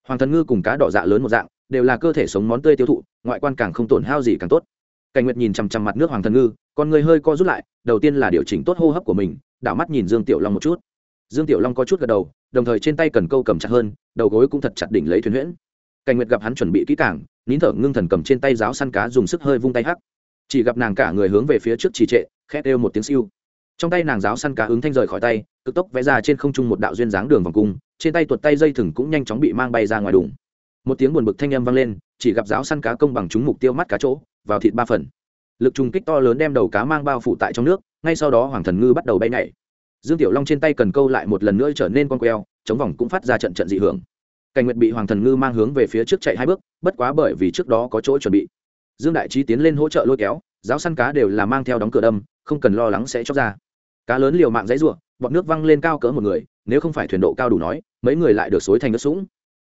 Hoàng thần ngư cùng cá đỏ dạ lớn một dạng, đều là cơ thể sống món tươi tiêu thụ, ngoại quan càng không tổn hao gì càng tốt. Cảnh nguyệt nhìn chằm chằm mặt nước hoàng thần ngư, con người hơi co rút lại, đầu tiên là điều chỉnh tốt hô hấp của mình, đảo mắt nhìn dương tiểu long một chút. Dương tiểu long có chút gật đầu, đồng thời trên tay cần câu cầm chặt hơn, đầu gối cũng thật chặt đỉnh lấy thuyền huyễn. Cảnh nguyệt gặp hắn chuẩn bị kỹ càng, nín thở ngưng thần cầm trên tay giáo săn cá dùng sức hơi vung tay hắc chỉ gặp nàng cả người hướng về phía trước trì trệ khét đều một tiếng siêu. Trong tay nàng giáo săn cá ứng thanh rời khỏi tay, cực tốc vẽ ra trên không trung một đạo duyên dáng đường vòng cung, trên tay tuột tay dây thừng cũng nhanh chóng bị mang bay ra ngoài đủng một tiếng buồn bực thanh âm vang lên, chỉ gặp giáo săn cá công bằng chúng mục tiêu mắt cá chỗ, vào thịt ba phần. Lực trùng kích to lớn đem đầu cá mang bao phủ tại trong nước, ngay sau đó hoàng thần ngư bắt đầu bay nhảy. Dương tiểu long trên tay cần câu lại một lần nữa trở nên con queo, chống vòng cũng phát ra trận trận dị hưởng. Cảnh nguyệt bị hoàng thần ngư mang hướng về phía trước chạy hai bước, bất quá bởi vì trước đó có chỗ chuẩn bị dương đại trí tiến lên hỗ trợ lôi kéo, giáo săn cá đều là mang theo đóng cửa đâm, không cần lo lắng sẽ chóc ra. Cá lớn liều mạng dãy ruộng bọn nước văng lên cao cỡ một người, nếu không phải thuyền độ cao đủ nói, mấy người lại được xối thành đất sũng.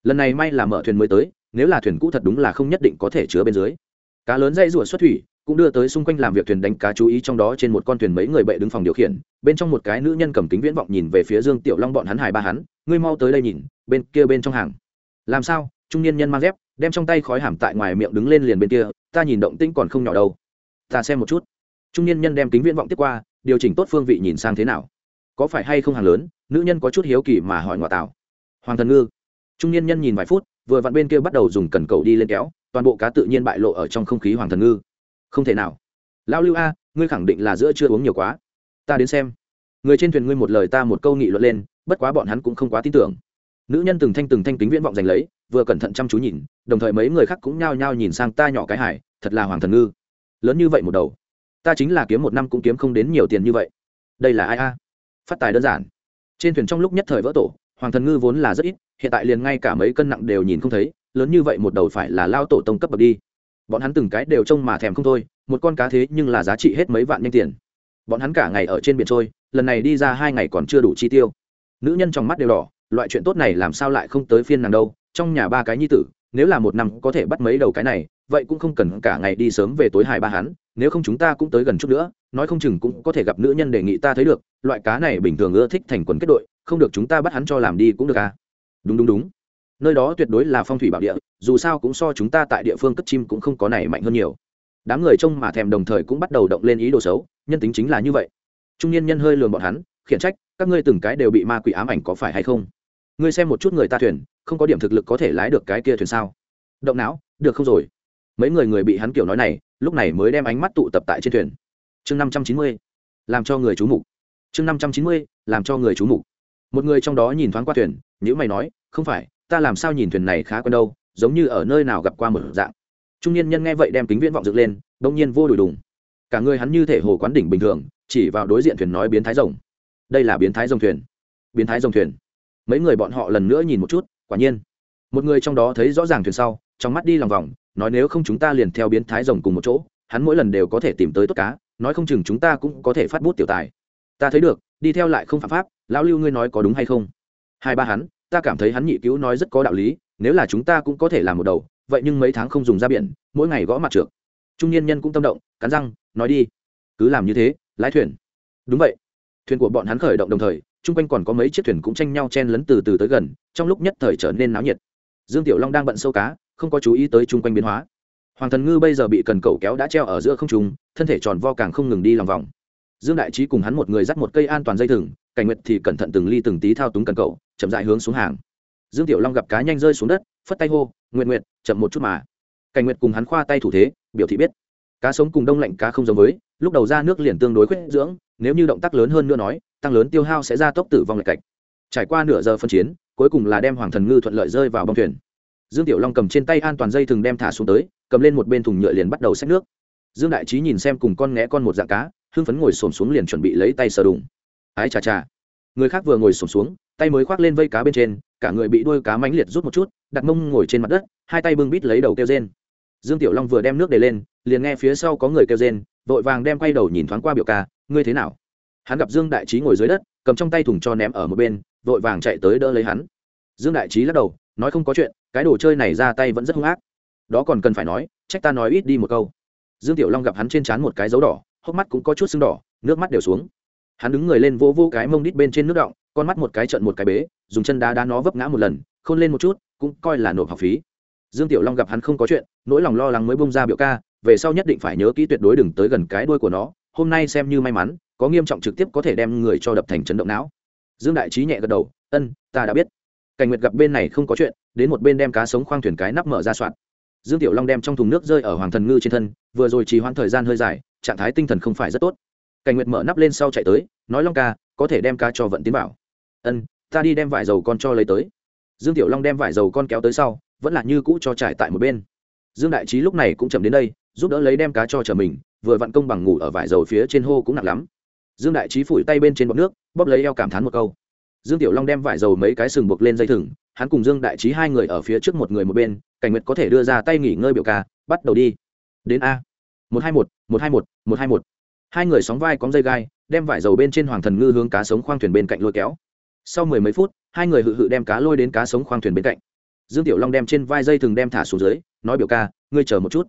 Lần này may là mở thuyền mới tới, nếu là thuyền cũ thật đúng là không nhất định có thể chứa bên dưới. Cá lớn dãy ruộng xuất thủy, cũng đưa tới xung quanh làm việc thuyền đánh cá chú ý trong đó trên một con thuyền mấy người bệ đứng phòng điều khiển, bên trong một cái nữ nhân cầm kính viễn vọng nhìn về phía dương tiểu long bọn hắn hài ba hắn, ngươi mau tới đây nhìn, bên kia bên trong hàng. Làm sao? Trung niên nhân mang dép đem trong tay khói hàm tại ngoài miệng đứng lên liền bên kia, ta nhìn động tĩnh còn không nhỏ đâu. Ta xem một chút. Trung niên nhân đem kính viễn vọng tiếp qua, điều chỉnh tốt phương vị nhìn sang thế nào. Có phải hay không hàng lớn, nữ nhân có chút hiếu kỳ mà hỏi ngoại tảo hoàng thần ngư. Trung niên nhân nhìn vài phút, vừa vặn bên kia bắt đầu dùng cần cầu đi lên kéo, toàn bộ cá tự nhiên bại lộ ở trong không khí hoàng thần ngư. Không thể nào. Lão lưu a, ngươi khẳng định là giữa chưa uống nhiều quá. Ta đến xem. Người trên thuyền ngươi một lời ta một câu nghị luận lên, bất quá bọn hắn cũng không quá tin tưởng nữ nhân từng thanh từng thanh kính viễn vọng giành lấy, vừa cẩn thận chăm chú nhìn, đồng thời mấy người khác cũng nhao nhao nhìn sang ta nhỏ cái hải thật là hoàng thần ngư. Lớn như vậy một đầu. Ta chính là kiếm một năm cũng kiếm không đến nhiều tiền như vậy. Đây là ai a? Phát tài đơn giản. Trên thuyền trong lúc nhất thời vỡ tổ, hoàng thần ngư vốn là rất ít, hiện tại liền ngay cả mấy cân nặng đều nhìn không thấy, lớn như vậy một đầu phải là lao tổ tông cấp bậc đi. Bọn hắn từng cái đều trông mà thèm không thôi, một con cá thế nhưng là giá trị hết mấy vạn nhanh tiền. Bọn hắn cả ngày ở trên biển trôi, lần này đi ra hai ngày còn chưa đủ chi tiêu. Nữ nhân trong mắt đều đỏ loại chuyện tốt này làm sao lại không tới phiên nàng đâu, trong nhà ba cái nhi tử, nếu là một năm có thể bắt mấy đầu cái này, vậy cũng không cần cả ngày đi sớm về tối hài ba hắn, nếu không chúng ta cũng tới gần chút nữa, nói không chừng cũng có thể gặp nữ nhân đề nghị ta thấy được, loại cá này bình thường ưa thích thành quần kết đội, không được chúng ta bắt hắn cho làm đi cũng được à? Đúng đúng đúng. Nơi đó tuyệt đối là phong thủy bảo địa, dù sao cũng so chúng ta tại địa phương cất chim cũng không có này mạnh hơn nhiều. Đám người trông mà thèm đồng thời cũng bắt đầu động lên ý đồ xấu, nhân tính chính là như vậy. Trung niên nhân hơi lường bọn hắn, khiển trách, các ngươi từng cái đều bị ma quỷ ám ảnh có phải hay không? Ngươi xem một chút người ta thuyền, không có điểm thực lực có thể lái được cái kia thuyền sao? Động não, được không rồi? Mấy người người bị hắn kiểu nói này, lúc này mới đem ánh mắt tụ tập tại trên thuyền. Chương năm trăm chín mươi, làm cho người chú mục. Chương năm trăm chín mươi, làm cho người chú mục. Một người trong đó nhìn thoáng qua thuyền nhữ mày nói, không phải, ta làm sao nhìn thuyền này khá quen đâu, giống như ở nơi nào gặp qua một dạng. Trung niên nhân nghe vậy đem kính viễn vọng dựng lên, đông nhiên vô đùi đùng. Cả người hắn như thể hồ quán đỉnh bình thường, chỉ vào đối diện thuyền nói biến thái rồng. Đây là biến thái rồng thuyền. Biến thái rồng thuyền mấy người bọn họ lần nữa nhìn một chút, quả nhiên. Một người trong đó thấy rõ ràng thuyền sau, trong mắt đi lòng vòng, nói nếu không chúng ta liền theo biến thái rồng cùng một chỗ, hắn mỗi lần đều có thể tìm tới tốt cá, nói không chừng chúng ta cũng có thể phát bút tiểu tài. Ta thấy được, đi theo lại không phạm pháp, lão lưu ngươi nói có đúng hay không? Hai ba hắn, ta cảm thấy hắn nhị cứu nói rất có đạo lý, nếu là chúng ta cũng có thể làm một đầu, vậy nhưng mấy tháng không dùng ra biển, mỗi ngày gõ mặt trượt. Trung niên nhân cũng tâm động, cắn răng, nói đi. Cứ làm như thế, lái thuyền. Đúng vậy. Thuyền của bọn hắn khởi động đồng thời chung quanh còn có mấy chiếc thuyền cũng tranh nhau chen lấn từ từ tới gần, trong lúc nhất thời trở nên náo nhiệt. Dương tiểu long đang bận sâu cá, không có chú ý tới chung quanh biến hóa. Hoàng thần ngư bây giờ bị cần cầu kéo đã treo ở giữa không trùng thân thể tròn vo càng không ngừng đi lòng vòng. Dương đại trí cùng hắn một người dắt một cây an toàn dây thừng, cảnh nguyệt thì cẩn thận từng ly từng tí thao túng cần cầu, chậm dại hướng xuống hàng. Dương tiểu long gặp cá nhanh rơi xuống đất, phất tay hô nguyện nguyện chậm một chút mà. Cảnh nguyệt cùng hắn khoa tay thủ thế, biểu thị biết. Cá sống cùng đông lạnh cá không giống với, lúc đầu ra nước liền tương đối khuyết dưỡng, nếu như động tác lớn hơn nữa nói tăng lớn tiêu hao sẽ ra tốc tử vong lệch cạch. Trải qua nửa giờ phân chiến, cuối cùng là đem hoàng thần ngư thuận lợi rơi vào bông thuyền. Dương tiểu long cầm trên tay an toàn dây thừng đem thả xuống tới, cầm lên một bên thùng nhựa liền bắt đầu xách nước. Dương đại trí nhìn xem cùng con nghé con một dạng cá, hưng phấn ngồi xổm xuống liền chuẩn bị lấy tay sờ đùng. Ái chà chà. Người khác vừa ngồi xổm xuống, tay mới khoác lên vây cá bên trên, cả người bị đuôi cá mãnh liệt rút một chút, đặt mông ngồi trên mặt đất, hai tay bưng bít lấy đầu kêu rên. Dương tiểu long vừa đem nước để lên, liền nghe phía sau có người kêu rên, vội vàng đem quay đầu nhìn thoáng qua biểu ca, ngươi thế nào? Hắn gặp dương đại trí ngồi dưới đất, cầm trong tay thùng cho ném ở một bên, vội vàng chạy tới đỡ lấy hắn. Dương đại trí lắc đầu, nói không có chuyện, cái đồ chơi này ra tay vẫn rất hung ác. Đó còn cần phải nói, trách ta nói ít đi một câu. Dương tiểu long gặp hắn trên trán một cái dấu đỏ, hốc mắt cũng có chút sưng đỏ, nước mắt đều xuống. Hắn đứng người lên vô vỗ cái mông đít bên trên nước động con mắt một cái trận một cái bế, dùng chân đá đá nó vấp ngã một lần, khôn lên một chút, cũng coi là nộp học phí. Dương tiểu long gặp hắn không có chuyện, nỗi lòng lo lắng mới bông ra biểu ca, về sau nhất định phải nhớ kỹ tuyệt đối đừng tới gần cái đuôi của nó, hôm nay xem như may mắn có nghiêm trọng trực tiếp có thể đem người cho đập thành chấn động não. Dương đại trí nhẹ gật đầu, ân, ta đã biết. Cảnh nguyệt gặp bên này không có chuyện, đến một bên đem cá sống khoang thuyền cái nắp mở ra soạn. Dương tiểu long đem trong thùng nước rơi ở hoàng thần ngư trên thân, vừa rồi trì hoãn thời gian hơi dài, trạng thái tinh thần không phải rất tốt. Cảnh nguyệt mở nắp lên sau chạy tới, nói, long ca, có thể đem cá cho vận tiến bảo. ân, ta đi đem vải dầu con cho lấy tới. Dương tiểu long đem vải dầu con kéo tới sau, vẫn là như cũ cho trải tại một bên. Dương đại trí lúc này cũng chậm đến đây, giúp đỡ lấy đem cá cho chờ mình, vừa vặn công bằng ngủ ở vải dầu phía trên hô cũng nặng lắm dương đại trí phủi tay bên trên bọc nước, bóp lấy eo cảm thán một câu. Dương tiểu long đem vải dầu mấy cái sừng buộc lên dây thừng, hắn cùng dương đại trí hai người ở phía trước một người một bên, cảnh nguyệt có thể đưa ra tay nghỉ ngơi biểu ca, bắt đầu đi. Đến a. Một hai một một hai một một hai một. Hai người sóng vai cóng dây gai, đem vải dầu bên trên hoàng thần ngư hướng cá sống khoang thuyền bên cạnh lôi kéo. Sau mười mấy phút, hai người hự hự đem cá lôi đến cá sống khoang thuyền bên cạnh. Dương tiểu long đem trên vai dây thừng đem thả xuống dưới, nói biểu ca, ngươi chờ một chút.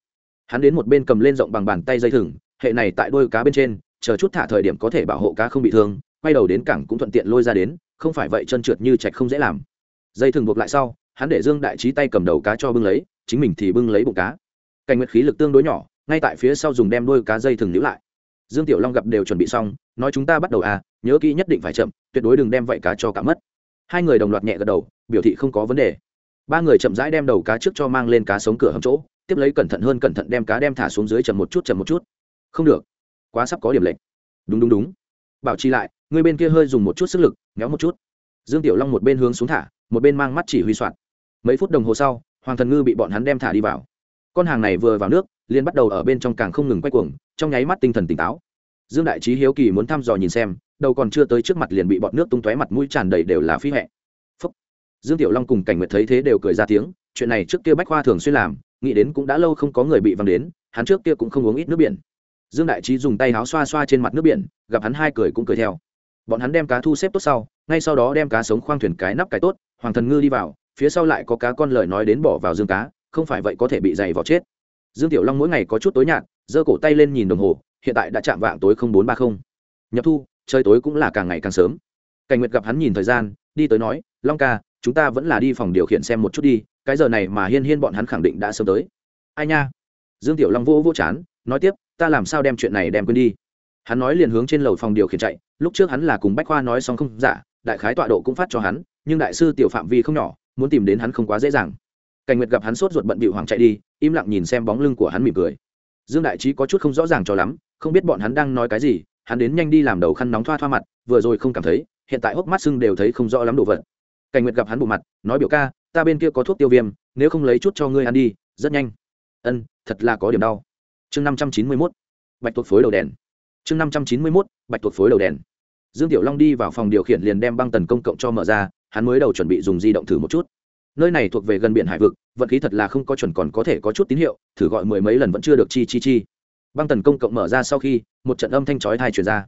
Hắn đến một bên cầm lên rộng bằng bàn tay dây thừng, hệ này tại đôi cá bên trên chờ chút thả thời điểm có thể bảo hộ cá không bị thương, quay đầu đến cảng cũng thuận tiện lôi ra đến, không phải vậy chân trượt như chạch không dễ làm. Dây thừng buộc lại sau, hắn để dương đại trí tay cầm đầu cá cho bưng lấy, chính mình thì bưng lấy bụng cá. Cảnh nguyệt khí lực tương đối nhỏ, ngay tại phía sau dùng đem đôi cá dây thừng níu lại. Dương tiểu long gặp đều chuẩn bị xong, nói chúng ta bắt đầu à nhớ kỹ nhất định phải chậm, tuyệt đối đừng đem vậy cá cho cả mất. Hai người đồng loạt nhẹ gật đầu, biểu thị không có vấn đề. Ba người chậm rãi đem đầu cá trước cho mang lên cá sống cửa hầm chỗ, tiếp lấy cẩn thận hơn cẩn thận đem cá đem thả xuống dưới chậm một chút, chậm một chút. Không được quá sắp có điểm lệnh đúng đúng đúng. Bảo trì lại, người bên kia hơi dùng một chút sức lực, méo một chút. Dương tiểu long một bên hướng xuống thả, một bên mang mắt chỉ huy soạn. Mấy phút đồng hồ sau, hoàng thần ngư bị bọn hắn đem thả đi vào. Con hàng này vừa vào nước, liền bắt đầu ở bên trong càng không ngừng quay cuồng, trong nháy mắt tinh thần tỉnh táo. Dương đại trí hiếu kỳ muốn thăm dò nhìn xem, đầu còn chưa tới trước mặt liền bị bọn nước tung tóe mặt mũi tràn đầy đều là phi hẹ Phúc. dương tiểu long cùng cảnh nguyệt thấy thế đều cười ra tiếng, chuyện này trước kia bách khoa thường xuyên làm, nghĩ đến cũng đã lâu không có người bị văng đến, hắn trước kia cũng không uống ít nước biển dương đại trí dùng tay áo xoa xoa trên mặt nước biển, gặp hắn hai cười cũng cười theo. Bọn hắn đem cá thu xếp tốt sau, ngay sau đó đem cá sống khoang thuyền cái nắp cái tốt, hoàng thần ngư đi vào, phía sau lại có cá con lời nói đến bỏ vào dương cá, không phải vậy có thể bị dày vào chết. Dương tiểu long mỗi ngày có chút tối nhạt, giơ cổ tay lên nhìn đồng hồ, hiện tại đã chạm vạng tối không bốn ba không. Nhập thu chơi tối cũng là càng ngày càng sớm. Cảnh nguyệt gặp hắn nhìn thời gian, đi tới nói, long ca, chúng ta vẫn là đi phòng điều khiển xem một chút đi, cái giờ này mà hiên hiên bọn hắn khẳng định đã sớm tới. Ai nha? Dương tiểu long vô vô chán, nói tiếp ta làm sao đem chuyện này đem quên đi? Hắn nói liền hướng trên lầu phòng điều khiển chạy, lúc trước hắn là cùng bách khoa nói xong không giả, đại khái tọa độ cũng phát cho hắn, nhưng đại sư tiểu phạm vi không nhỏ, muốn tìm đến hắn không quá dễ dàng. Cảnh nguyệt gặp hắn sốt ruột bận bịu hoàng chạy đi, im lặng nhìn xem bóng lưng của hắn mỉm cười. Dương đại trí có chút không rõ ràng cho lắm, không biết bọn hắn đang nói cái gì, hắn đến nhanh đi làm đầu khăn nóng thoa thoa mặt, vừa rồi không cảm thấy, hiện tại hốc mắt sưng đều thấy không rõ lắm đồ vật. Cảnh nguyệt gặp hắn bộ mặt, nói biểu ca, ta bên kia có thuốc tiêu viêm, nếu không lấy chút cho ngươi ăn đi, rất nhanh. Ân, thật là có điểm đau chương năm trăm chín mươi mốt, bạch tuộc phối đầu đèn. Chương năm trăm chín mươi mốt, bạch tuộc phối đầu đèn. Dương tiểu long đi vào phòng điều khiển liền đem băng tần công cộng cho mở ra, hắn mới đầu chuẩn bị dùng di động thử một chút. Nơi này thuộc về gần biển hải vực, vận khí thật là không có chuẩn còn có thể có chút tín hiệu, thử gọi mười mấy lần vẫn chưa được chi chi chi. Băng tần công cộng mở ra sau khi, một trận âm thanh chói thai truyền ra.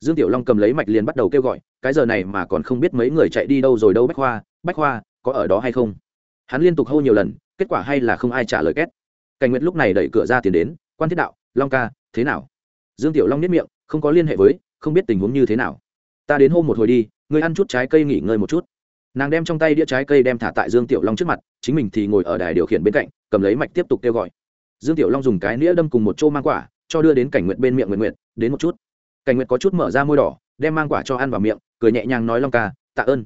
Dương tiểu long cầm lấy mạch liền bắt đầu kêu gọi, cái giờ này mà còn không biết mấy người chạy đi đâu rồi đâu bách khoa bách khoa, có ở đó hay không? Hắn liên tục hô nhiều lần, kết quả hay là không ai trả lời két. Cảnh nguyệt lúc này đẩy cửa ra tiền đến quan thiết đạo, long ca, thế nào? Dương tiểu long nhất miệng, không có liên hệ với, không biết tình huống như thế nào. Ta đến hôm một hồi đi, ngươi ăn chút trái cây nghỉ ngơi một chút. Nàng đem trong tay đĩa trái cây đem thả tại dương tiểu long trước mặt, chính mình thì ngồi ở đài điều khiển bên cạnh, cầm lấy mạch tiếp tục kêu gọi. Dương tiểu long dùng cái nĩa đâm cùng một chỗ mang quả, cho đưa đến cảnh nguyện bên miệng nguyện nguyện đến một chút. Cảnh nguyện có chút mở ra môi đỏ, đem mang quả cho ăn vào miệng, cười nhẹ nhàng nói long ca, tạ ơn.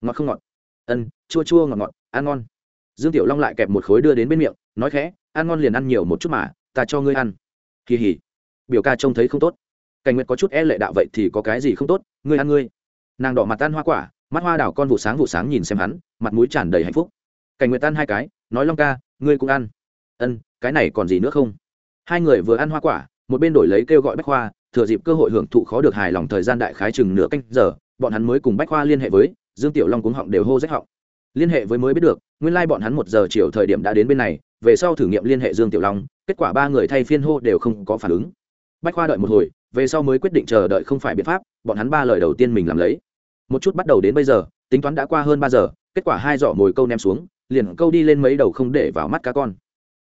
Ngọt không ngọt? Ân, chua chua ngọt ngọt, ăn ngon. Dương tiểu long lại kẹp một khối đưa đến bên miệng, nói khẽ, ăn ngon liền ăn nhiều một chút mà ta cho ngươi ăn. Kỳ hỉ biểu ca trông thấy không tốt. Cảnh nguyệt có chút e lệ đạo vậy thì có cái gì không tốt, ngươi ăn ngươi. Nàng đỏ mặt tan hoa quả, mắt hoa đảo con vụ sáng vụ sáng nhìn xem hắn, mặt mũi tràn đầy hạnh phúc. Cảnh nguyệt tan hai cái, nói long ca, ngươi cũng ăn. Ân, cái này còn gì nữa không? Hai người vừa ăn hoa quả, một bên đổi lấy kêu gọi bách khoa thừa dịp cơ hội hưởng thụ khó được hài lòng thời gian đại khái chừng nửa canh giờ, bọn hắn mới cùng bách khoa liên hệ với, dương tiểu long cuống họng đều hô rách họng. Liên hệ với mới biết được, nguyên lai、like、bọn hắn một giờ chiều thời điểm đã đến bên này, về sau thử nghiệm liên hệ dương tiểu long kết quả ba người thay phiên hô đều không có phản ứng. Bách khoa đợi một hồi, về sau mới quyết định chờ đợi không phải biện pháp, bọn hắn ba lời đầu tiên mình làm lấy. Một chút bắt đầu đến bây giờ, tính toán đã qua hơn ba giờ, kết quả hai giỏ mồi câu ném xuống, liền câu đi lên mấy đầu không để vào mắt cá con.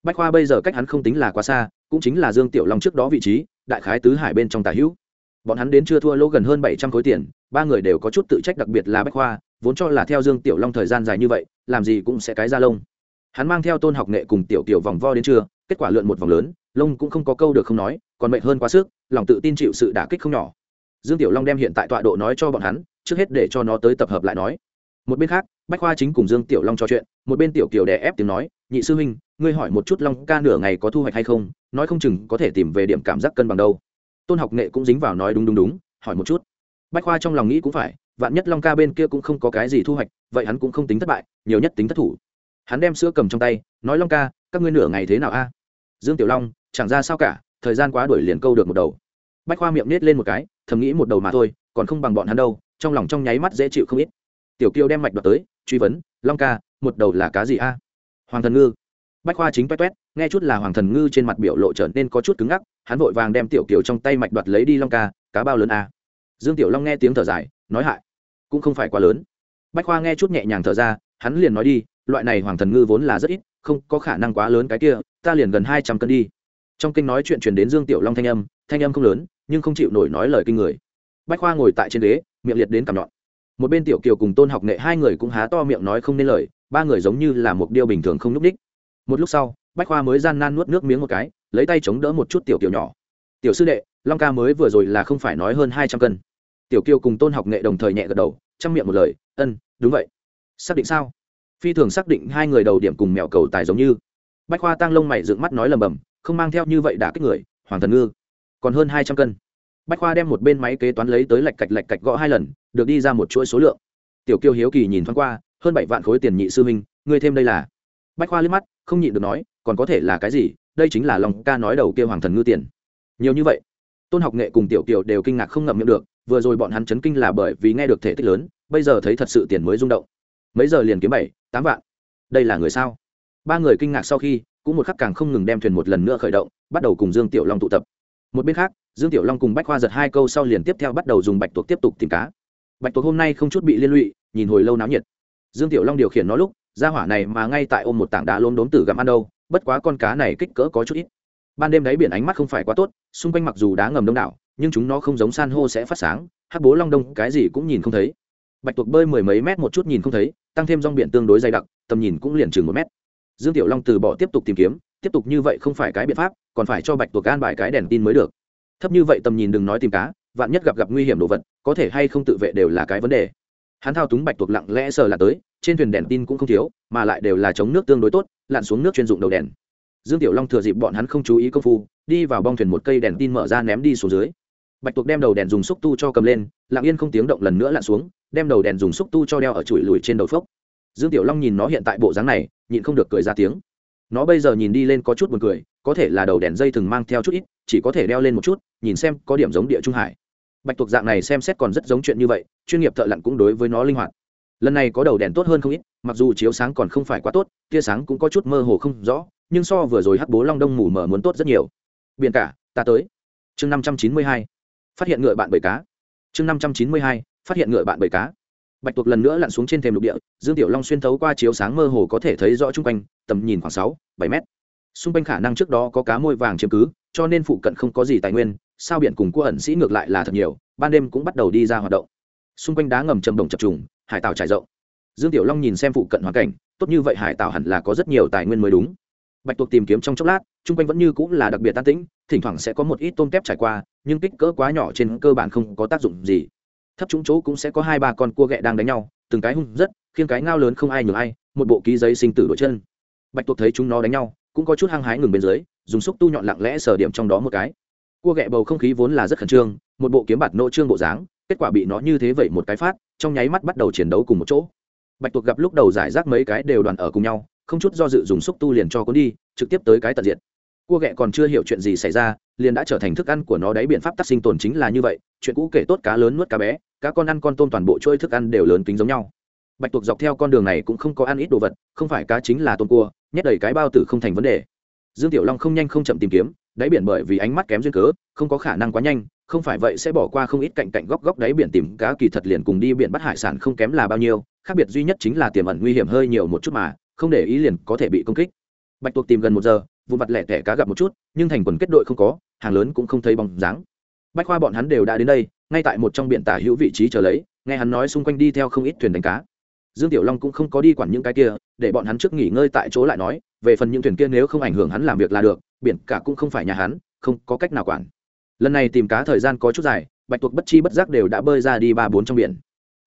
Bách khoa bây giờ cách hắn không tính là quá xa, cũng chính là dương tiểu long trước đó vị trí, đại khái tứ hải bên trong tà hữu. Bọn hắn đến chưa thua lỗ gần hơn bảy trăm khối tiền, ba người đều có chút tự trách đặc biệt là bách khoa, vốn cho là theo dương tiểu long thời gian dài như vậy, làm gì cũng sẽ cái ra lông hắn mang theo tôn học nghệ cùng tiểu tiểu vòng vo đến trưa, kết quả lượn một vòng lớn, lông cũng không có câu được không nói, còn mệt hơn quá sức, lòng tự tin chịu sự đả kích không nhỏ. Dương tiểu long đem hiện tại tọa độ nói cho bọn hắn, trước hết để cho nó tới tập hợp lại nói. Một bên khác, bách khoa chính cùng dương tiểu long trò chuyện, một bên tiểu kiều đè ép tiếng nói, nhị sư huynh, ngươi hỏi một chút long ca nửa ngày có thu hoạch hay không, nói không chừng có thể tìm về điểm cảm giác cân bằng đâu. Tôn học nghệ cũng dính vào nói đúng đúng đúng, hỏi một chút. Bách khoa trong lòng nghĩ cũng phải, vạn nhất long ca bên kia cũng không có cái gì thu hoạch, vậy hắn cũng không tính thất bại, nhiều nhất tính thất thủ hắn đem sữa cầm trong tay, nói, long ca, các ngươi nửa ngày thế nào a? Dương tiểu long, chẳng ra sao cả, thời gian quá đuổi liền câu được một đầu. Bách khoa miệng nết lên một cái, thầm nghĩ một đầu mà thôi, còn không bằng bọn hắn đâu, trong lòng trong nháy mắt dễ chịu không ít. Tiểu kiêu đem mạch đoạt tới, truy vấn, long ca, một đầu là cá gì a? Hoàng thần ngư. Bách khoa chính toét toét, nghe chút là hoàng thần ngư trên mặt biểu lộ trở nên có chút cứng ngắc, hắn vội vàng đem tiểu kiều trong tay mạch đoạt lấy đi, long ca, cá bao lớn a? Dương tiểu long nghe tiếng thở dài, nói, hại, cũng không phải quá lớn. Bách khoa nghe chút nhẹ nhàng thở ra, hắn liền nói, đi loại này hoàng thần ngư vốn là rất ít, không có khả năng quá lớn cái kia, ta liền gần hai trăm cân đi. Trong kinh nói chuyện truyền đến dương tiểu long thanh âm thanh âm không lớn, nhưng không chịu nổi nói lời kinh người. Bách khoa ngồi tại trên ghế, miệng liệt đến cằm nhọn một bên tiểu kiều cùng tôn học nghệ hai người cũng há to miệng nói không nên lời, ba người giống như là một điều bình thường không n ú c ních một lúc sau, bách khoa mới gian nan nuốt nước miếng một cái, lấy tay chống đỡ một chút tiểu kiều nhỏ. Tiểu sư đệ, long ca mới vừa rồi là không phải nói hơn hai trăm cân. Tiểu kiều cùng tôn học nghệ đồng thời nhẹ gật đầu chăm miệng một lời, ân, đúng vậy. Xác định sao? Phi thường xác định hai người đầu điểm cùng mèo cầu tài giống như. Bách khoa tăng lông mày dựng mắt nói lầm bầm, không mang theo như vậy đã kích người, hoàng thần ngư. Còn hơn hai trăm cân. Bách khoa đem một bên máy kế toán lấy tới lạch cạch lạch cạch gõ hai lần, được đi ra một chuỗi số lượng. Tiểu kiêu hiếu kỳ nhìn thoáng qua, hơn bảy vạn khối tiền nhị sư minh ngươi thêm đây là. Bách khoa liếc mắt, không nhịn được nói, còn có thể là cái gì, đây chính là lòng ca nói đầu kia hoàng thần ngư tiền. Nhiều như vậy. Tôn học nghệ cùng tiểu kiều đều kinh ngạc không ngậm miệng được, vừa rồi bọn hắn chấn kinh là bởi vì nghe được thể tích lớn, bây giờ thấy thật sự tiền mới rung động mấy giờ liền kiếm bảy, tám vạn. Đây là người sao? Ba người kinh ngạc sau khi, cũng một khắc càng không ngừng đem thuyền một lần nữa khởi động, bắt đầu cùng dương tiểu long tụ tập. Một bên khác, dương tiểu long cùng bách khoa giật hai câu sau liền tiếp theo bắt đầu dùng bạch tuộc tiếp tục tìm cá. Bạch tuộc hôm nay không chút bị liên lụy, nhìn hồi lâu náo nhiệt. Dương tiểu long điều khiển nó lúc, ra hỏa này mà ngay tại ôm một tảng đá lốm đốm tử gặm ăn đâu, bất quá con cá này kích cỡ có chút ít. Ban đêm đáy biển ánh mắt không phải quá tốt, xung quanh mặc dù đá ngầm đông đảo, nhưng chúng nó không giống san hô sẽ phát sáng, hắc bố long đông cái gì cũng nhìn không thấy bạch tuộc bơi mười mấy mét một chút nhìn không thấy, tăng thêm rong biển tương đối dày đặc, tầm nhìn cũng liền chừng một mét. Dương tiểu long từ bỏ tiếp tục tìm kiếm, tiếp tục như vậy không phải cái biện pháp, còn phải cho bạch tuộc gan bài cái đèn tin mới được. Thấp như vậy tầm nhìn đừng nói tìm cá, vạn nhất gặp gặp nguy hiểm đồ vật, có thể hay không tự vệ đều là cái vấn đề. Hắn thao túng bạch tuộc lặng lẽ sờ là tới, trên thuyền đèn tin cũng không thiếu, mà lại đều là chống nước tương đối tốt, lặn xuống nước chuyên dụng đầu đèn. Dương tiểu long thừa dịp bọn hắn không chú ý công phu, đi vào bong thuyền một cây đèn tin mở ra ném đi xuống dưới. Bạch tuộc đem đầu đèn dùng xúc tu cho cầm lên, lặng yên không tiếng động lần nữa lặn xuống đem đầu đèn dùng xúc tu cho đeo ở chuỗi lùi trên đầu phốc. Dương tiểu long nhìn nó hiện tại bộ dáng này, nhịn không được cười ra tiếng. Nó bây giờ nhìn đi lên có chút buồn cười, có thể là đầu đèn dây thường mang theo chút ít, chỉ có thể đeo lên một chút, nhìn xem có điểm giống địa trung hải. Bạch tuộc dạng này xem xét còn rất giống chuyện như vậy, chuyên nghiệp thợ lặn cũng đối với nó linh hoạt. Lần này có đầu đèn tốt hơn không ít, mặc dù chiếu sáng còn không phải quá tốt, tia sáng cũng có chút mơ hồ không rõ, nhưng so vừa rồi hắc bố long đông mù mờ muốn tốt rất nhiều. Biển cả, ta tới. Chương năm trăm chín mươi hai. Phát hiện ngựa bạn bởi cá. Chương năm trăm chín mươi hai phát hiện ngựa bạn bầy cá. Bạch tuộc lần nữa lặn xuống trên thềm lục địa, dương tiểu long xuyên thấu qua chiếu sáng mơ hồ có thể thấy rõ chung quanh, tầm nhìn khoảng sáu, bảy mét. Xung quanh khả năng trước đó có cá môi vàng chiếm cứ, cho nên phụ cận không có gì tài nguyên, sao biển cùng cua ẩn sĩ ngược lại là thật nhiều, ban đêm cũng bắt đầu đi ra hoạt động. Xung quanh đá ngầm trầm đồng chập trùng, hải tảo trải rộng. Dương tiểu long nhìn xem phụ cận hoàn cảnh, tốt như vậy hải tảo hẳn là có rất nhiều tài nguyên mới đúng. Bạch tuộc tìm kiếm trong chốc lát, chung quanh vẫn như cũng là đặc biệt tan tĩnh, thỉnh thoảng sẽ có một ít tôm tép trải qua, nhưng kích cỡ quá nhỏ trên cơ bản không có tác dụng gì thấp trúng chỗ cũng sẽ có hai ba con cua ghẹ đang đánh nhau, từng cái hung rất khiến cái ngao lớn không ai nhường ai, một bộ ký giấy sinh tử đổi chân. Bạch tuộc thấy chúng nó đánh nhau, cũng có chút hăng hái ngừng bên dưới, dùng xúc tu nhọn lặng lẽ sở điểm trong đó một cái. Cua ghẹ bầu không khí vốn là rất khẩn trương, một bộ kiếm bạt nỗ trương bộ dáng, kết quả bị nó như thế vậy một cái phát, trong nháy mắt bắt đầu chiến đấu cùng một chỗ. Bạch tuộc gặp lúc đầu giải rác mấy cái đều đoàn ở cùng nhau, không chút do dự dùng xúc tu liền cho cuốn đi, trực tiếp tới cái tận diện cua ghẹ còn chưa hiểu chuyện gì xảy ra, liền đã trở thành thức ăn của nó đấy biện pháp tác sinh tồn chính là như vậy, chuyện cũ kể tốt cá lớn nuốt cá bé, cá con ăn con tôm toàn bộ trôi thức ăn đều lớn kính giống nhau. Bạch tuộc dọc theo con đường này cũng không có ăn ít đồ vật, không phải cá chính là tôm cua, nhét đầy cái bao tử không thành vấn đề. Dương tiểu long không nhanh không chậm tìm kiếm, đáy biển bởi vì ánh mắt kém duyên cớ, không có khả năng quá nhanh, không phải vậy sẽ bỏ qua không ít cạnh cạnh góc góc đáy biển tìm cá kỳ thật liền cùng đi biển bắt hải sản không kém là bao nhiêu, khác biệt duy nhất chính là tiềm ẩn nguy hiểm hơi nhiều một chút mà, không để ý liền có thể bị công kích. Bạch tuộc tìm gần một giờ vụ vặt lẻ tẻ cá gặp một chút, nhưng thành quần kết đội không có, hàng lớn cũng không thấy bóng dáng. Bách khoa bọn hắn đều đã đến đây, ngay tại một trong biển tả hữu vị trí chờ lấy, nghe hắn nói xung quanh đi theo không ít thuyền đánh cá. Dương tiểu long cũng không có đi quản những cái kia, để bọn hắn trước nghỉ ngơi tại chỗ lại nói, về phần những thuyền kia nếu không ảnh hưởng hắn làm việc là được, biển cả cũng không phải nhà hắn, không có cách nào quản. Lần này tìm cá thời gian có chút dài, bạch tuộc bất chi bất giác đều đã bơi ra đi ba bốn trong biển.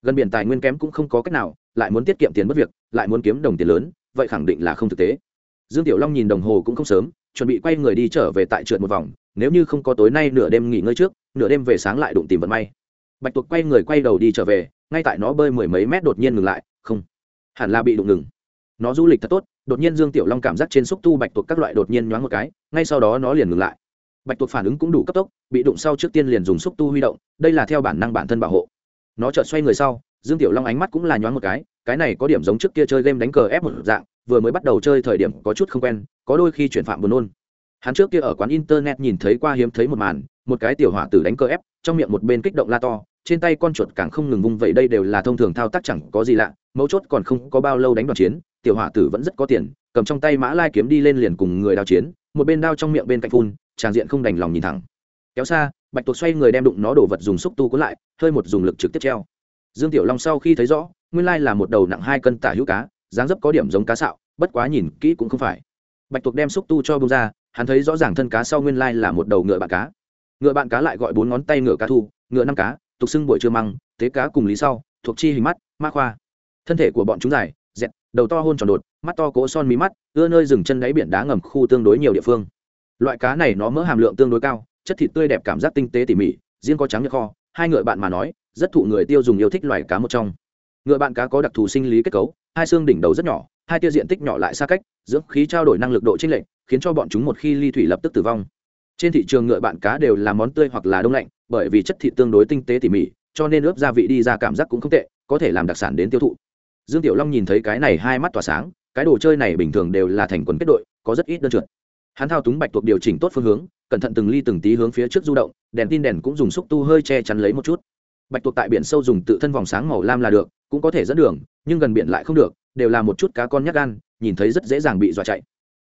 Gần biển tài nguyên kém cũng không có cách nào, lại muốn tiết kiệm tiền mất việc, lại muốn kiếm đồng tiền lớn, vậy khẳng định là không thực tế dương tiểu long nhìn đồng hồ cũng không sớm, chuẩn bị quay người đi trở về tại trượt một vòng, nếu như không có tối nay nửa đêm nghỉ ngơi trước, nửa đêm về sáng lại đụng tìm vận may. Bạch tuộc quay người quay đầu đi trở về, ngay tại nó bơi mười mấy mét đột nhiên ngừng lại, không, hẳn là bị đụng ngừng. Nó du lịch thật tốt, đột nhiên dương tiểu long cảm giác trên xúc tu bạch tuộc các loại đột nhiên nhoáng một cái, ngay sau đó nó liền ngừng lại. Bạch tuộc phản ứng cũng đủ cấp tốc, bị đụng sau trước tiên liền dùng xúc tu huy động, đây là theo bản năng bản thân bảo hộ. Nó chợt xoay người sau, dương tiểu long ánh mắt cũng là nhoáng một cái cái này có điểm giống trước kia chơi game đánh cờ ép một dạng, vừa mới bắt đầu chơi thời điểm có chút không quen, có đôi khi chuyển phạm buồn nôn. Hắn trước kia ở quán internet nhìn thấy qua hiếm thấy một màn, một cái tiểu hỏa tử đánh cờ ép, trong miệng một bên kích động la to, trên tay con chuột càng không ngừng vung vậy đây đều là thông thường thao tác chẳng có gì lạ, mấu chốt còn không có bao lâu đánh đoàn chiến, tiểu hỏa tử vẫn rất có tiền, cầm trong tay mã lai kiếm đi lên liền cùng người đao chiến, một bên đao trong miệng bên cạnh phun tràng diện không đành lòng nhìn thẳng. Kéo xa, bạch tuộc xoay người đem đụng nó đổ vật dùng xúc tu cuốn lại, hơi một dùng lực trực tiếp treo. Dương tiểu long sau khi thấy rõ nguyên lai là một đầu nặng hai cân tả hữu cá, dáng dấp có điểm giống cá sạo, bất quá nhìn kỹ cũng không phải. Bạch tuộc đem xúc tu cho bông ra, hắn thấy rõ ràng thân cá sau nguyên lai là một đầu ngựa bạn cá. Ngựa bạn cá lại gọi bốn ngón tay ngựa cá thu, ngựa năm cá, tục xưng buổi trưa măng, tế cá cùng lý sau, thuộc chi hình mắt, ma khoa. Thân thể của bọn chúng dài, dẹt, đầu to hôn tròn đột, mắt to cỗ son mí mắt, ưa nơi dừng chân đáy biển đá ngầm khu tương đối nhiều địa phương. Loại cá này nó mỡ hàm lượng tương đối cao, chất thịt tươi đẹp cảm giác tinh tế tỉ mỉ, riêng có trắng như kho, hai ngựa bạn mà nói, rất thụ người tiêu dùng yêu thích loài cá một trong ngựa bạn cá có đặc thù sinh lý kết cấu, hai xương đỉnh đầu rất nhỏ, hai tia diện tích nhỏ lại xa cách, dưỡng khí trao đổi năng lực độ chênh lệch, khiến cho bọn chúng một khi ly thủy lập tức tử vong. Trên thị trường ngựa bạn cá đều là món tươi hoặc là đông lạnh, bởi vì chất thịt tương đối tinh tế tỉ mỉ, cho nên ướp gia vị đi ra cảm giác cũng không tệ, có thể làm đặc sản đến tiêu thụ. Dương tiểu long nhìn thấy cái này hai mắt tỏa sáng, cái đồ chơi này bình thường đều là thành quần kết đội, có rất ít đơn trượt. Hắn thao túng bạch tuộc điều chỉnh tốt phương hướng, cẩn thận từng ly từng tí hướng phía trước du động, đèn tin đèn cũng dùng xúc tu hơi che chắn lấy một chút bạch tuộc tại biển sâu dùng tự thân vòng sáng màu lam là được, cũng có thể dẫn đường, nhưng gần biển lại không được, đều là một chút cá con nhát gan, nhìn thấy rất dễ dàng bị dọa chạy.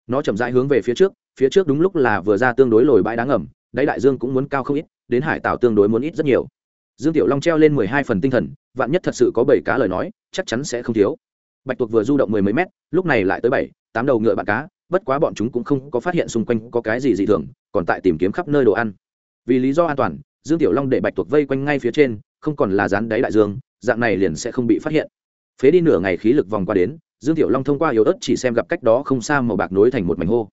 Nó chậm rãi hướng về phía trước phía trước đúng lúc là vừa ra tương đối lồi bãi đá ngầm, đáy đại dương cũng muốn cao không ít, đến hải tảo tương đối muốn ít rất nhiều. Dương tiểu long treo lên mười hai phần tinh thần, vạn nhất thật sự có bảy cá lời nói, chắc chắn sẽ không thiếu. Bạch tuộc vừa du động mười mấy mét, lúc này lại tới bảy, tám đầu ngựa bạn cá, bất quá bọn chúng cũng không có phát hiện xung quanh có cái gì dị thường, còn tại tìm kiếm khắp nơi đồ ăn. Vì lý do an toàn, dương tiểu long để bạch tuộc vây quanh ngay phía trên không còn là rán đáy đại dương, dạng này liền sẽ không bị phát hiện. Phế đi nửa ngày khí lực vòng qua đến, dương tiểu long thông qua yếu ớt chỉ xem gặp cách đó không xa màu bạc nối thành một mảnh hô.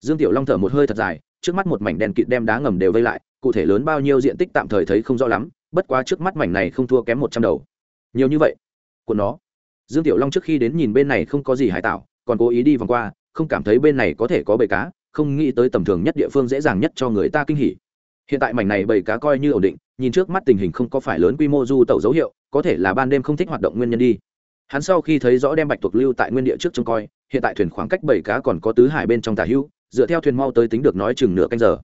Dương tiểu long thở một hơi thật dài, trước mắt một mảnh đèn kịt đem đá ngầm đều vây lại, cụ thể lớn bao nhiêu diện tích tạm thời thấy không rõ lắm, bất quá trước mắt mảnh này không thua kém một trăm đầu. Nhiều như vậy, của nó. Dương tiểu long trước khi đến nhìn bên này không có gì hải tạo còn cố ý đi vòng qua, không cảm thấy bên này có thể có bầy cá, không nghĩ tới tầm thường nhất địa phương dễ dàng nhất cho người ta kinh hỉ hiện tại mảnh này bầy cá coi như ổn định nhìn trước mắt tình hình không có phải lớn quy mô du tẩu dấu hiệu có thể là ban đêm không thích hoạt động nguyên nhân đi. Hắn sau khi thấy rõ đem bạch tuộc lưu tại nguyên địa trước trông coi hiện tại thuyền khoảng cách bảy cá còn có tứ hải bên trong tà hữu, dựa theo thuyền mau tới tính được nói chừng nửa canh giờ.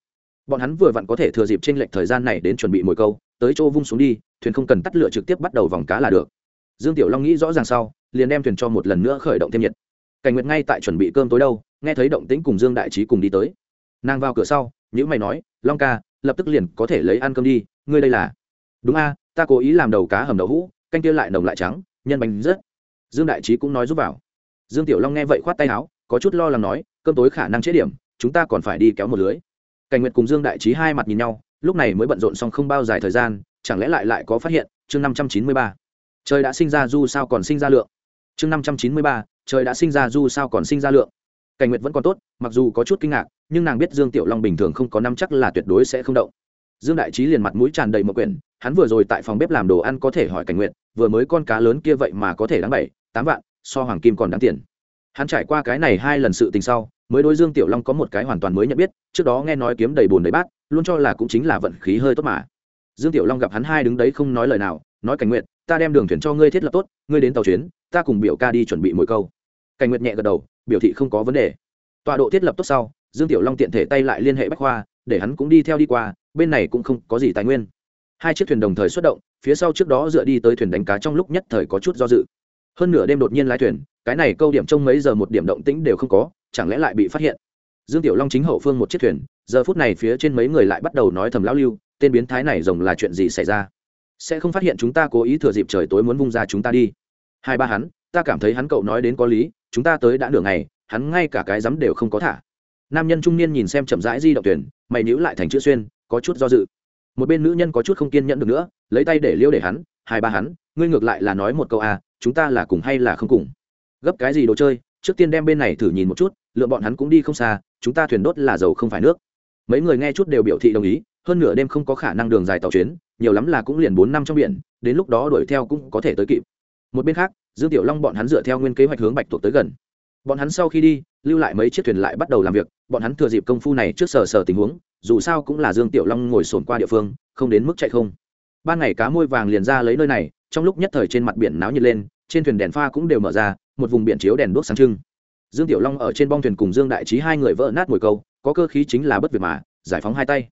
Bọn hắn vừa vặn có thể thừa dịp trên lệch thời gian này đến chuẩn bị mồi câu tới chỗ vung xuống đi thuyền không cần tắt lửa trực tiếp bắt đầu vòng cá là được. Dương tiểu long nghĩ rõ ràng sau liền đem thuyền cho một lần nữa khởi động thêm nhiệt. Cảnh nguyệt ngay tại chuẩn bị cơm tối đâu nghe thấy động tĩnh cùng dương đại trí cùng đi tới. Nàng vào cửa sau nhữ mày nói long ca lập tức liền có thể lấy ăn cơm đi, ngươi đây là. Đúng a, ta cố ý làm đầu cá hầm đậu hũ, canh kia lại nồng lại trắng, nhân bánh rất dương đại trí cũng nói giúp vào. Dương tiểu long nghe vậy khoát tay áo, có chút lo lắng nói, cơm tối khả năng chế điểm, chúng ta còn phải đi kéo một lưới. Cảnh nguyệt cùng dương đại trí hai mặt nhìn nhau, lúc này mới bận rộn xong không bao dài thời gian, chẳng lẽ lại lại có phát hiện, chương năm trăm chín mươi ba. Trời đã sinh ra du sao còn sinh ra lượng. Chương năm trăm chín mươi ba, trời đã sinh ra du sao còn sinh ra lượng. Cảnh nguyệt vẫn còn tốt, mặc dù có chút kinh ngạc nhưng nàng biết dương tiểu long bình thường không có năm chắc là tuyệt đối sẽ không động. Dương đại trí liền mặt mũi tràn đầy một quyển, hắn vừa rồi tại phòng bếp làm đồ ăn có thể hỏi cảnh nguyện vừa mới con cá lớn kia vậy mà có thể đáng bảy, tám vạn, so hoàng kim còn đáng tiền. Hắn trải qua cái này hai lần sự tình sau, mới đối dương tiểu long có một cái hoàn toàn mới nhận biết, trước đó nghe nói kiếm đầy bùn đầy bát, luôn cho là cũng chính là vận khí hơi tốt mà. Dương tiểu long gặp hắn hai đứng đấy không nói lời nào, nói cảnh nguyện ta đem đường thuyền cho ngươi thiết lập tốt, ngươi đến tàu chuyến, ta cùng biểu ca đi chuẩn bị mỗi câu. Cảnh nguyện nhẹ gật đầu, biểu thị không có vấn đề. Tọa độ thiết lập tốt sau dương tiểu long tiện thể tay lại liên hệ bách khoa, để hắn cũng đi theo đi qua, bên này cũng không có gì tài nguyên. Hai chiếc thuyền đồng thời xuất động, phía sau trước đó dựa đi tới thuyền đánh cá trong lúc nhất thời có chút do dự. Hơn nửa đêm đột nhiên lái thuyền, cái này câu điểm trong mấy giờ một điểm động tĩnh đều không có, chẳng lẽ lại bị phát hiện? Dương tiểu long chính hậu phương một chiếc thuyền, giờ phút này phía trên mấy người lại bắt đầu nói thầm lão lưu, tên biến thái này rồng là chuyện gì xảy ra? Sẽ không phát hiện chúng ta cố ý thừa dịp trời tối muốn vung ra chúng ta đi. Hai ba hắn, ta cảm thấy hắn cậu nói đến có lý, chúng ta tới đã nửa ngày, hắn ngay cả cái dám đều không có thả nam nhân trung niên nhìn xem chậm rãi di động thuyền mày nhữ lại thành chữ xuyên, có chút do dự. Một bên nữ nhân có chút không kiên nhẫn được nữa, lấy tay để liêu để hắn, hai ba hắn, ngươi ngược lại là nói một câu à chúng ta là cùng hay là không cùng? Gấp cái gì đồ chơi, trước tiên đem bên này thử nhìn một chút lượng bọn hắn cũng đi không xa, chúng ta thuyền đốt là dầu không phải nước. Mấy người nghe chút đều biểu thị đồng ý, hơn nửa đêm không có khả năng đường dài tàu chuyến, nhiều lắm là cũng liền bốn năm trong biển, đến lúc đó đuổi theo cũng có thể tới kịp. Một bên khác, dương tiểu long bọn hắn dựa theo nguyên kế hoạch hướng bạch tuộc tới gần bọn hắn sau khi đi, lưu lại mấy chiếc thuyền lại bắt đầu làm việc, bọn hắn thừa dịp công phu này trước sờ sờ tình huống, dù sao cũng là dương tiểu long ngồi sồn qua địa phương, không đến mức chạy không. Ban ngày cá môi vàng liền ra lấy nơi này, trong lúc nhất thời trên mặt biển náo nhiệt lên, trên thuyền đèn pha cũng đều mở ra, một vùng biển chiếu đèn đuốc sáng trưng. Dương tiểu long ở trên bong thuyền cùng dương đại trí hai người vỡ nát mồi câu, có cơ khí chính là bất việt mà, giải phóng hai tay.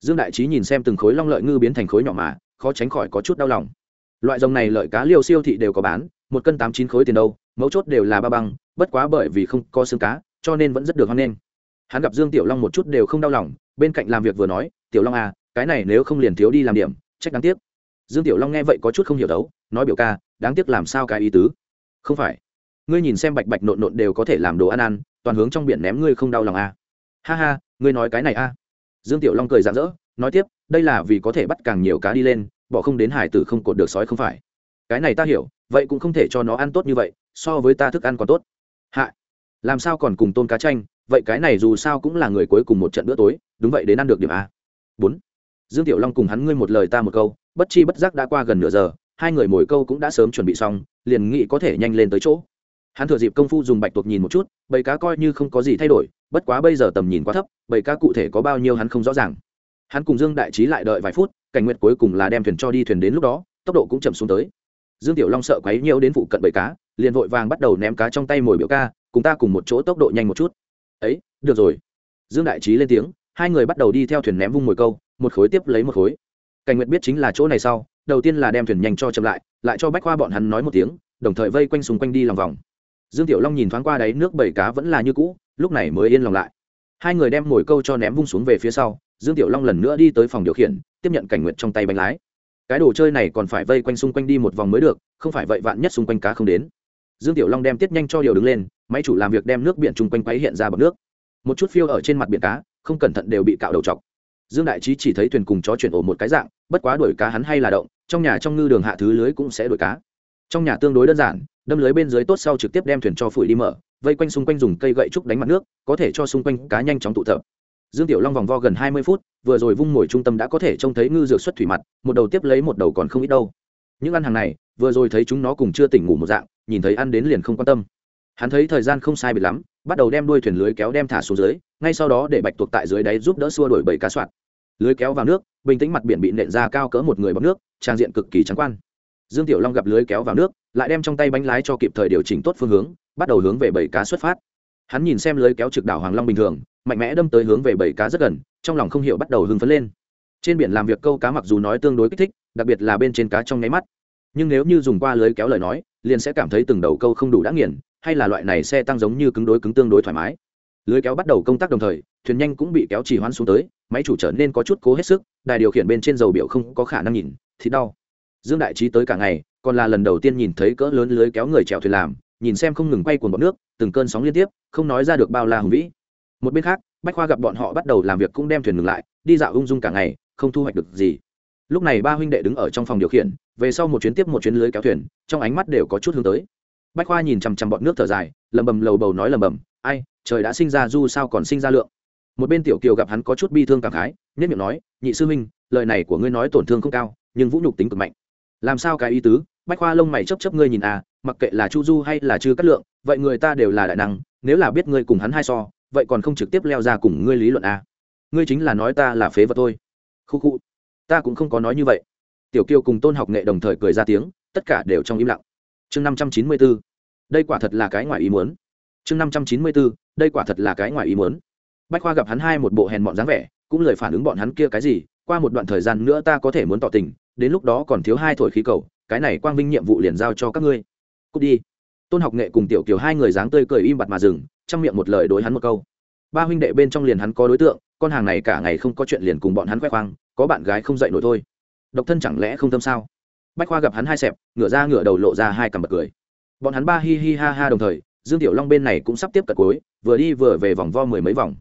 Dương đại trí nhìn xem từng khối long lợi ngư biến thành khối nhỏ mà, khó tránh khỏi có chút đau lòng. Loại rồng này lợi cá liêu siêu thị đều có bán, một cân tám chín khối tiền đâu mấu chốt đều là ba băng, bất quá bởi vì không có xương cá, cho nên vẫn rất được hoan nghênh. Hắn gặp dương tiểu long một chút đều không đau lòng, bên cạnh làm việc vừa nói, tiểu long à cái này nếu không liền thiếu đi làm điểm, trách đáng tiếc. Dương tiểu long nghe vậy có chút không hiểu đấu, nói biểu ca, đáng tiếc làm sao cái ý tứ? Không phải. Ngươi nhìn xem bạch bạch nộn nộn đều có thể làm đồ ăn ăn, toàn hướng trong biển ném ngươi không đau lòng à. ha ha, ngươi nói cái này à. dương tiểu long cười rạng rỡ, nói tiếp, đây là vì có thể bắt càng nhiều cá đi lên, bỏ không đến hải tử không cột được sói không phải. Cái này ta hiểu vậy cũng không thể cho nó ăn tốt như vậy, so với ta thức ăn còn tốt. Hạ, làm sao còn cùng tôn cá chanh, vậy cái này dù sao cũng là người cuối cùng một trận bữa tối, đúng vậy đến ăn được điểm a. Bốn, dương tiểu long cùng hắn ngươi một lời ta một câu, bất chi bất giác đã qua gần nửa giờ, hai người mồi câu cũng đã sớm chuẩn bị xong, liền nghĩ có thể nhanh lên tới chỗ. Hắn thừa dịp công phu dùng bạch tuộc nhìn một chút, bầy cá coi như không có gì thay đổi, bất quá bây giờ tầm nhìn quá thấp, bầy cá cụ thể có bao nhiêu hắn không rõ ràng. Hắn cùng dương đại trí lại đợi vài phút, cảnh nguyệt cuối cùng là đem thuyền cho đi thuyền đến lúc đó, tốc độ cũng chậm xuống tới dương tiểu long sợ quấy nhiễu đến phụ cận bầy cá, liền vội vàng bắt đầu ném cá trong tay mồi biểu ca, cùng ta cùng một chỗ tốc độ nhanh một chút. Ấy, được rồi. Dương đại trí lên tiếng, hai người bắt đầu đi theo thuyền ném vung mồi câu, một khối tiếp lấy một khối. Cảnh nguyệt biết chính là chỗ này sau, đầu tiên là đem thuyền nhanh cho chậm lại lại cho bách khoa bọn hắn nói một tiếng, đồng thời vây quanh xung quanh đi lòng vòng. Dương tiểu long nhìn thoáng qua đáy nước bảy cá vẫn là như cũ, lúc này mới yên lòng lại. Hai người đem mồi câu cho ném vung xuống về phía sau, dương tiểu long lần nữa đi tới phòng điều khiển, tiếp nhận cảnh nguyệt trong tay bánh lái cái đồ chơi này còn phải vây quanh xung quanh đi một vòng mới được, không phải vậy vạn nhất xung quanh cá không đến. Dương tiểu long đem tiết nhanh cho điều đứng lên, máy chủ làm việc đem nước biển chung quanh quấy hiện ra bọc nước. Một chút phiêu ở trên mặt biển cá, không cẩn thận đều bị cạo đầu chọc. Dương đại trí chỉ thấy thuyền cùng chó chuyển ổ một cái dạng, bất quá đuổi cá hắn hay là động, trong nhà trong ngư đường hạ thứ lưới cũng sẽ đuổi cá. Trong nhà tương đối đơn giản, đâm lưới bên dưới tốt sau trực tiếp đem thuyền cho phủi đi mở, vây quanh xung quanh dùng cây gậy trúc đánh mặt nước, có thể cho xung quanh cá nhanh chóng tụ tập dương tiểu long vòng vo gần hai mươi phút, vừa rồi vung mồi trung tâm đã có thể trông thấy ngư dược xuất thủy mặt, một đầu tiếp lấy một đầu còn không ít đâu. Những ăn hàng này, vừa rồi thấy chúng nó cùng chưa tỉnh ngủ một dạng, nhìn thấy ăn đến liền không quan tâm. Hắn thấy thời gian không sai biệt lắm, bắt đầu đem đuôi thuyền lưới kéo đem thả xuống dưới, ngay sau đó để bạch tuộc tại dưới đáy giúp đỡ xua đổi bầy cá soạt lưới kéo vào nước, bình tĩnh mặt biển bị nện ra cao cỡ một người bọc nước, trang diện cực kỳ trắng quan. Dương tiểu long gặp lưới kéo vào nước, lại đem trong tay bánh lái cho kịp thời điều chỉnh tốt phương hướng, bắt đầu hướng về bầy cá xuất phát hắn nhìn xem lưới kéo trực đảo hoàng long bình thường, mạnh mẽ đâm tới hướng về bầy cá rất gần, trong lòng không hiểu bắt đầu hưng phấn lên. Trên biển làm việc câu cá mặc dù nói tương đối kích thích, đặc biệt là bên trên cá trong nháy mắt. Nhưng nếu như dùng qua lưới kéo lời nói, liền sẽ cảm thấy từng đầu câu không đủ đã nghiền, hay là loại này xe tăng giống như cứng đối cứng tương đối thoải mái. Lưới kéo bắt đầu công tác đồng thời, thuyền nhanh cũng bị kéo trì hoãn xuống tới, máy chủ trở nên có chút cố hết sức, đài điều khiển bên trên dầu biểu không có khả năng nhìn, thì đau. Dương đại trí tới cả ngày, còn là lần đầu tiên nhìn thấy cỡ lớn lưới kéo người chèo thuyền làm nhìn xem không ngừng quay cuồng bọt nước, từng cơn sóng liên tiếp, không nói ra được bao la hùng vĩ. Một bên khác, bách khoa gặp bọn họ bắt đầu làm việc cũng đem thuyền ngừng lại, đi dạo ung dung cả ngày, không thu hoạch được gì. Lúc này ba huynh đệ đứng ở trong phòng điều khiển, về sau một chuyến tiếp một chuyến lưới kéo thuyền, trong ánh mắt đều có chút hướng tới. Bách khoa nhìn chằm chằm bọn nước thở dài lầm bầm lầu bầu nói lầm bầm ai, trời đã sinh ra du sao còn sinh ra lượng. Một bên tiểu kiều gặp hắn có chút bi thương cảm khái nhất miệng nói, nhị sư huynh, lời này của ngươi nói tổn thương không cao, nhưng vũ nhục tính cực mạnh. Làm sao cái ý tứ? Bách khoa lông mày chấp chấp ngươi nhìn à mặc kệ là chu du hay là chư cát lượng, vậy người ta đều là đại năng, nếu là biết ngươi cùng hắn hai so, vậy còn không trực tiếp leo ra cùng ngươi lý luận à. ngươi chính là nói ta là phế vật thôi. Khu khu, ta cũng không có nói như vậy. Tiểu kiều cùng tôn học nghệ đồng thời cười ra tiếng, tất cả đều trong im lặng. Chương năm trăm chín mươi bốn đây quả thật là cái ngoài ý muốn. Chương năm trăm chín mươi bốn đây quả thật là cái ngoài ý muốn. Bách khoa gặp hắn hai một bộ hèn bọn dáng vẻ, cũng lời phản ứng bọn hắn kia cái gì, qua một đoạn thời gian nữa ta có thể muốn tỏ tình, đến lúc đó còn thiếu hai thổi khí cầu, cái này quang vinh nhiệm vụ liền giao cho các ngươi cút đi. Tôn học nghệ cùng tiểu kiều hai người dáng tươi cười im bặt mà dừng, trong miệng một lời đối hắn một câu. Ba huynh đệ bên trong liền hắn có đối tượng, con hàng này cả ngày không có chuyện liền cùng bọn hắn khoe khoang, có bạn gái không dậy nổi thôi. Độc thân chẳng lẽ không tâm sao? Bách khoa gặp hắn hai xẹp, ngửa ra ngửa đầu lộ ra hai cằm bật cười. Bọn hắn ba hi hi ha ha đồng thời, dương tiểu long bên này cũng sắp tiếp cận cuối, vừa đi vừa về vòng vo mười mấy vòng.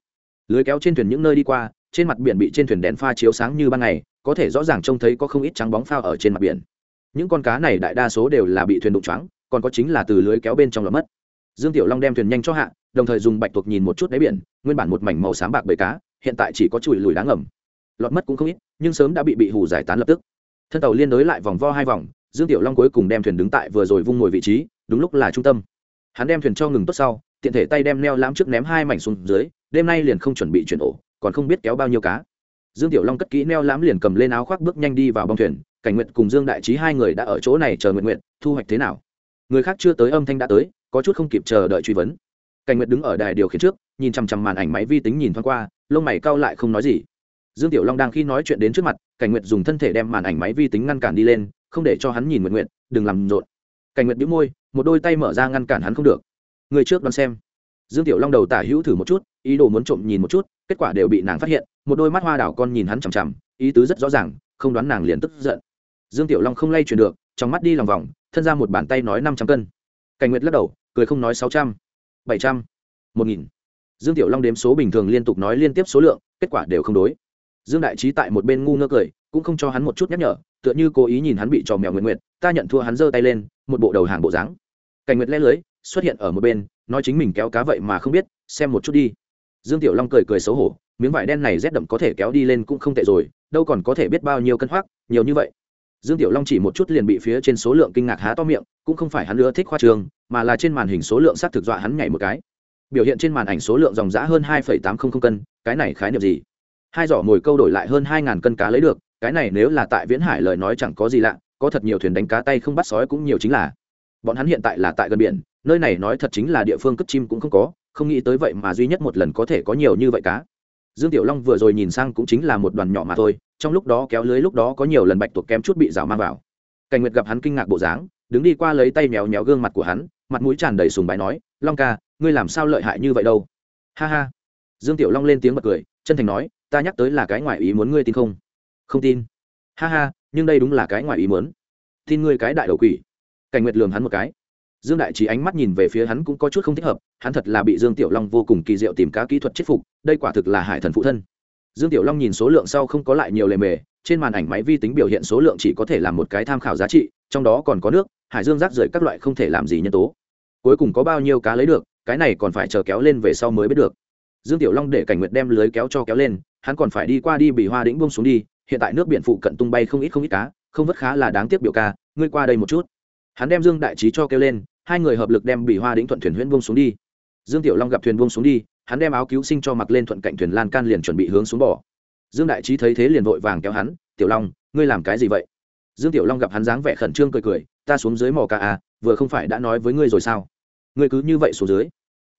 Lưới kéo trên thuyền những nơi đi qua, trên mặt biển bị trên thuyền đèn pha chiếu sáng như ban ngày, có thể rõ ràng trông thấy có không ít trắng bóng phao ở trên mặt biển. Những con cá này đại đa số đều là bị thuyền đụng choáng còn có chính là từ lưới kéo bên trong lọt mất. Dương tiểu long đem thuyền nhanh cho hạ, đồng thời dùng bạch tuộc nhìn một chút đáy biển, nguyên bản một mảnh màu xám bạc bầy cá, hiện tại chỉ có chùi lùi đáng ngầm. Lọt mất cũng không ít, nhưng sớm đã bị bị hù giải tán lập tức. Thân tàu liên đối lại vòng vo hai vòng, dương tiểu long cuối cùng đem thuyền đứng tại vừa rồi vung ngồi vị trí, đúng lúc là trung tâm. Hắn đem thuyền cho ngừng tốt sau, tiện thể tay đem neo lãm trước ném hai mảnh xuống dưới, đêm nay liền không chuẩn bị chuyển ổ, còn không biết kéo bao nhiêu cá. Dương tiểu long cất kỹ neo lãm liền cầm lên áo khoác bước nhanh đi vào bong thuyền, cảnh nguyện cùng dương đại trí hai người đã ở chỗ này chờ nguyện nguyện thu hoạch thế nào? Người khác chưa tới âm thanh đã tới, có chút không kịp chờ đợi truy vấn. Cảnh Nguyệt đứng ở đài điều khiển trước, nhìn chằm chằm màn ảnh máy vi tính nhìn thoáng qua, lông mày cau lại không nói gì. Dương tiểu long đang khi nói chuyện đến trước mặt, cảnh Nguyệt dùng thân thể đem màn ảnh máy vi tính ngăn cản đi lên, không để cho hắn nhìn nguyện nguyện đừng làm rộn. Cảnh Nguyệt bĩu môi, một đôi tay mở ra ngăn cản hắn không được. Người trước đoán xem. Dương tiểu long đầu tả hữu thử một chút, ý đồ muốn trộm nhìn một chút, kết quả đều bị nàng phát hiện, một đôi mắt hoa đảo con nhìn hắn chằm chằm, ý tứ rất rõ ràng, không đoán nàng liền tức giận. Dương tiểu long không lay chuyển được trong mắt đi lòng vòng, thân ra một bàn tay nói năm trăm cân. Cảnh nguyệt lắc đầu, cười không nói sáu trăm, bảy trăm, một nghìn. Dương tiểu long đếm số bình thường liên tục nói liên tiếp số lượng, kết quả đều không đối. Dương đại trí tại một bên ngu ngơ cười, cũng không cho hắn một chút nhắc nhở, tựa như cố ý nhìn hắn bị trò mèo nguyện nguyện ta nhận thua hắn giơ tay lên, một bộ đầu hàng bộ dáng. Cảnh nguyệt lẽ lưới, xuất hiện ở một bên, nói chính mình kéo cá vậy mà không biết, xem một chút đi. Dương tiểu long cười cười xấu hổ, miếng vải đen này rét đậm có thể kéo đi lên cũng không tệ rồi, đâu còn có thể biết bao nhiêu cân hoác nhiều như vậy dương tiểu long chỉ một chút liền bị phía trên số lượng kinh ngạc há to miệng, cũng không phải hắn nữa thích khoa trường, mà là trên màn hình số lượng sát thực dọa hắn nhảy một cái. Biểu hiện trên màn ảnh số lượng dòng giã hơn hai tám trăm linh cân, cái này khái niệm gì? Hai giỏ mồi câu đổi lại hơn hai cân cá lấy được, cái này nếu là tại viễn hải lời nói chẳng có gì lạ, có thật nhiều thuyền đánh cá tay không bắt sói cũng nhiều chính là. Bọn hắn hiện tại là tại gần biển, nơi này nói thật chính là địa phương cất chim cũng không có, không nghĩ tới vậy mà duy nhất một lần có thể có nhiều như vậy cá dương tiểu long vừa rồi nhìn sang cũng chính là một đoàn nhỏ mà thôi, trong lúc đó kéo lưới lúc đó có nhiều lần bạch tuộc kém chút bị rào mang vào. Cảnh nguyệt gặp hắn kinh ngạc bộ dáng, đứng đi qua lấy tay méo méo gương mặt của hắn, mặt mũi tràn đầy sùng bái nói, long ca, ngươi làm sao lợi hại như vậy đâu? Ha ha. Dương tiểu long lên tiếng bật cười, chân thành nói, ta nhắc tới là cái ngoại ý muốn ngươi tin không? Không tin. Ha ha, nhưng đây đúng là cái ngoại ý muốn. Tin ngươi cái đại đầu quỷ. Cảnh nguyệt lường hắn một cái dương đại trí ánh mắt nhìn về phía hắn cũng có chút không thích hợp, hắn thật là bị dương tiểu long vô cùng kỳ diệu tìm cá kỹ thuật chết phục, đây quả thực là hải thần phụ thân. Dương tiểu long nhìn số lượng sau không có lại nhiều lề mề, trên màn ảnh máy vi tính biểu hiện số lượng chỉ có thể làm một cái tham khảo giá trị, trong đó còn có nước, hải dương rác rưởi các loại không thể làm gì nhân tố. Cuối cùng có bao nhiêu cá lấy được, cái này còn phải chờ kéo lên về sau mới biết được. Dương tiểu long để cảnh nguyệt đem lưới kéo cho kéo lên, hắn còn phải đi qua đi bị hoa đĩnh bông xuống đi, hiện tại nước biển phụ cận tung bay không ít không ít cá, không vất khá là đáng tiếc biểu ca, ngươi qua đây một chút. Hắn đem dương đại trí cho kêu lên hai người hợp lực đem bị hoa đĩnh thuận thuyền huyễn bông xuống đi. Dương tiểu long gặp thuyền bông xuống đi, hắn đem áo cứu sinh cho mặc lên thuận cạnh thuyền lan can liền chuẩn bị hướng xuống bỏ. Dương đại trí thấy thế liền vội vàng kéo hắn, tiểu long, ngươi làm cái gì vậy? Dương tiểu long gặp hắn dáng vẻ khẩn trương cười cười, ta xuống dưới mò ca à vừa không phải đã nói với ngươi rồi sao? Ngươi cứ như vậy xuống dưới.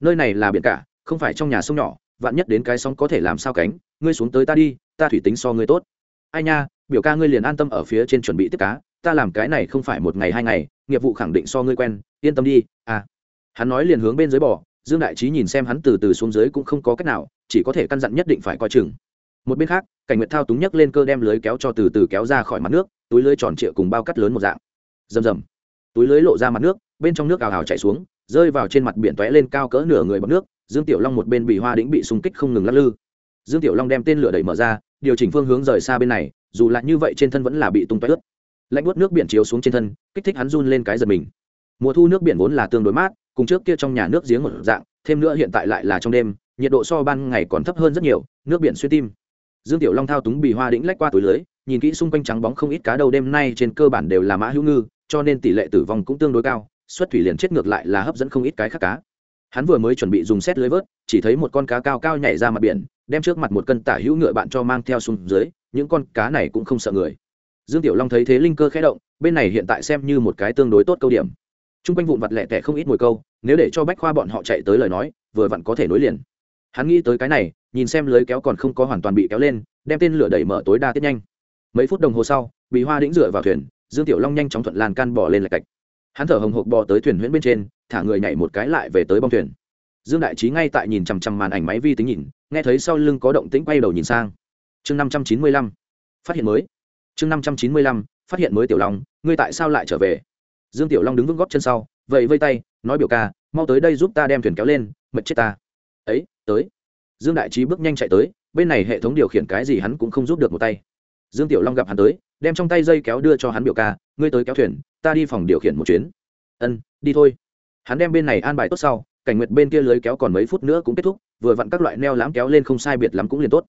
Nơi này là biển cả, không phải trong nhà sông nhỏ, vạn nhất đến cái sóng có thể làm sao cánh? Ngươi xuống tới ta đi, ta thủy tính so ngươi tốt. Ai nha, biểu ca ngươi liền an tâm ở phía trên chuẩn bị tiếp cá ta làm cái này không phải một ngày hai ngày, nghiệp vụ khẳng định so ngươi quen, yên tâm đi à. Hắn nói liền hướng bên dưới bỏ dương đại trí nhìn xem hắn từ từ xuống dưới cũng không có cách nào, chỉ có thể căn dặn nhất định phải coi chừng. Một bên khác, cảnh nguyệt thao túng nhấc lên cơ đem lưới kéo cho từ từ kéo ra khỏi mặt nước, túi lưới tròn trịa cùng bao cắt lớn một dạng. Rầm rầm. Túi lưới lộ ra mặt nước, bên trong nước ào ào chạy xuống, rơi vào trên mặt biển tóe lên cao cỡ nửa người bọc nước, dương tiểu long một bên bị hoa đĩnh bị xung kích không ngừng lắc lư. Dương tiểu long đem tên lửa đẩy mở ra, điều chỉnh phương hướng rời xa bên này, dù là như vậy trên thân vẫn là bị tung tóe ướt lạnh buốt nước biển chiếu xuống trên thân, kích thích hắn run lên cái giật mình. Mùa thu nước biển vốn là tương đối mát, cùng trước kia trong nhà nước giếng một dạng, thêm nữa hiện tại lại là trong đêm, nhiệt độ so ban ngày còn thấp hơn rất nhiều, nước biển xuyên tim. Dương tiểu long thao túng bì hoa đĩnh lách qua túi lưới, nhìn kỹ xung quanh trắng bóng không ít cá đầu đêm nay trên cơ bản đều là mã hữu ngư, cho nên tỷ lệ tử vong cũng tương đối cao, xuất thủy liền chết ngược lại là hấp dẫn không ít cái khác cá. Hắn vừa mới chuẩn bị dùng xét lưới vớt, chỉ thấy một con cá cao cao nhảy ra mặt biển, đem trước mặt một cân tả hữu ngựa bạn cho mang theo xuống dưới, những con cá này cũng không sợ người dương tiểu long thấy thế linh cơ khẽ động, bên này hiện tại xem như một cái tương đối tốt câu điểm. T r u n g quanh vụn vặt lẹ tẻ không ít mùi câu, nếu để cho bách khoa bọn họ chạy tới lời nói, vừa vặn có thể nối liền. Hắn nghĩ tới cái này, nhìn xem lưới kéo còn không có hoàn toàn bị kéo lên, đem tên lửa đẩy mở tối đa tiết nhanh. Mấy phút đồng hồ sau, bị hoa đĩnh dựa vào thuyền, dương tiểu long nhanh chóng thuận làn can bỏ lên lạch cạch. Hắn thở hồng hộc bò tới thuyền huyễn bên trên, thả người nhảy một cái lại về tới bong thuyền. Dương đại trí ngay tại nhìn chằm chằm màn ảnh máy vi tính nhìn, nghe thấy sau lưng có động tĩnh quay đầu nhìn sang. Chương năm trăm chín mươi lăm. Phát hiện mới chương năm trăm chín mươi lăm, phát hiện mới tiểu long, ngươi tại sao lại trở về? Dương tiểu long đứng vững góp chân sau vậy vây tay, nói biểu ca, mau tới đây giúp ta đem thuyền kéo lên mật chết ta. Ấy, tới. Dương đại trí bước nhanh chạy tới, bên này hệ thống điều khiển cái gì hắn cũng không giúp được một tay. Dương tiểu long gặp hắn tới, đem trong tay dây kéo đưa cho hắn biểu ca, ngươi tới kéo thuyền, ta đi phòng điều khiển một chuyến. Ân, đi thôi. Hắn đem bên này an bài tốt sau, cảnh nguyệt bên kia lưới kéo còn mấy phút nữa cũng kết thúc, vừa vặn các loại neo lãm kéo lên không sai biệt lắm cũng liền tốt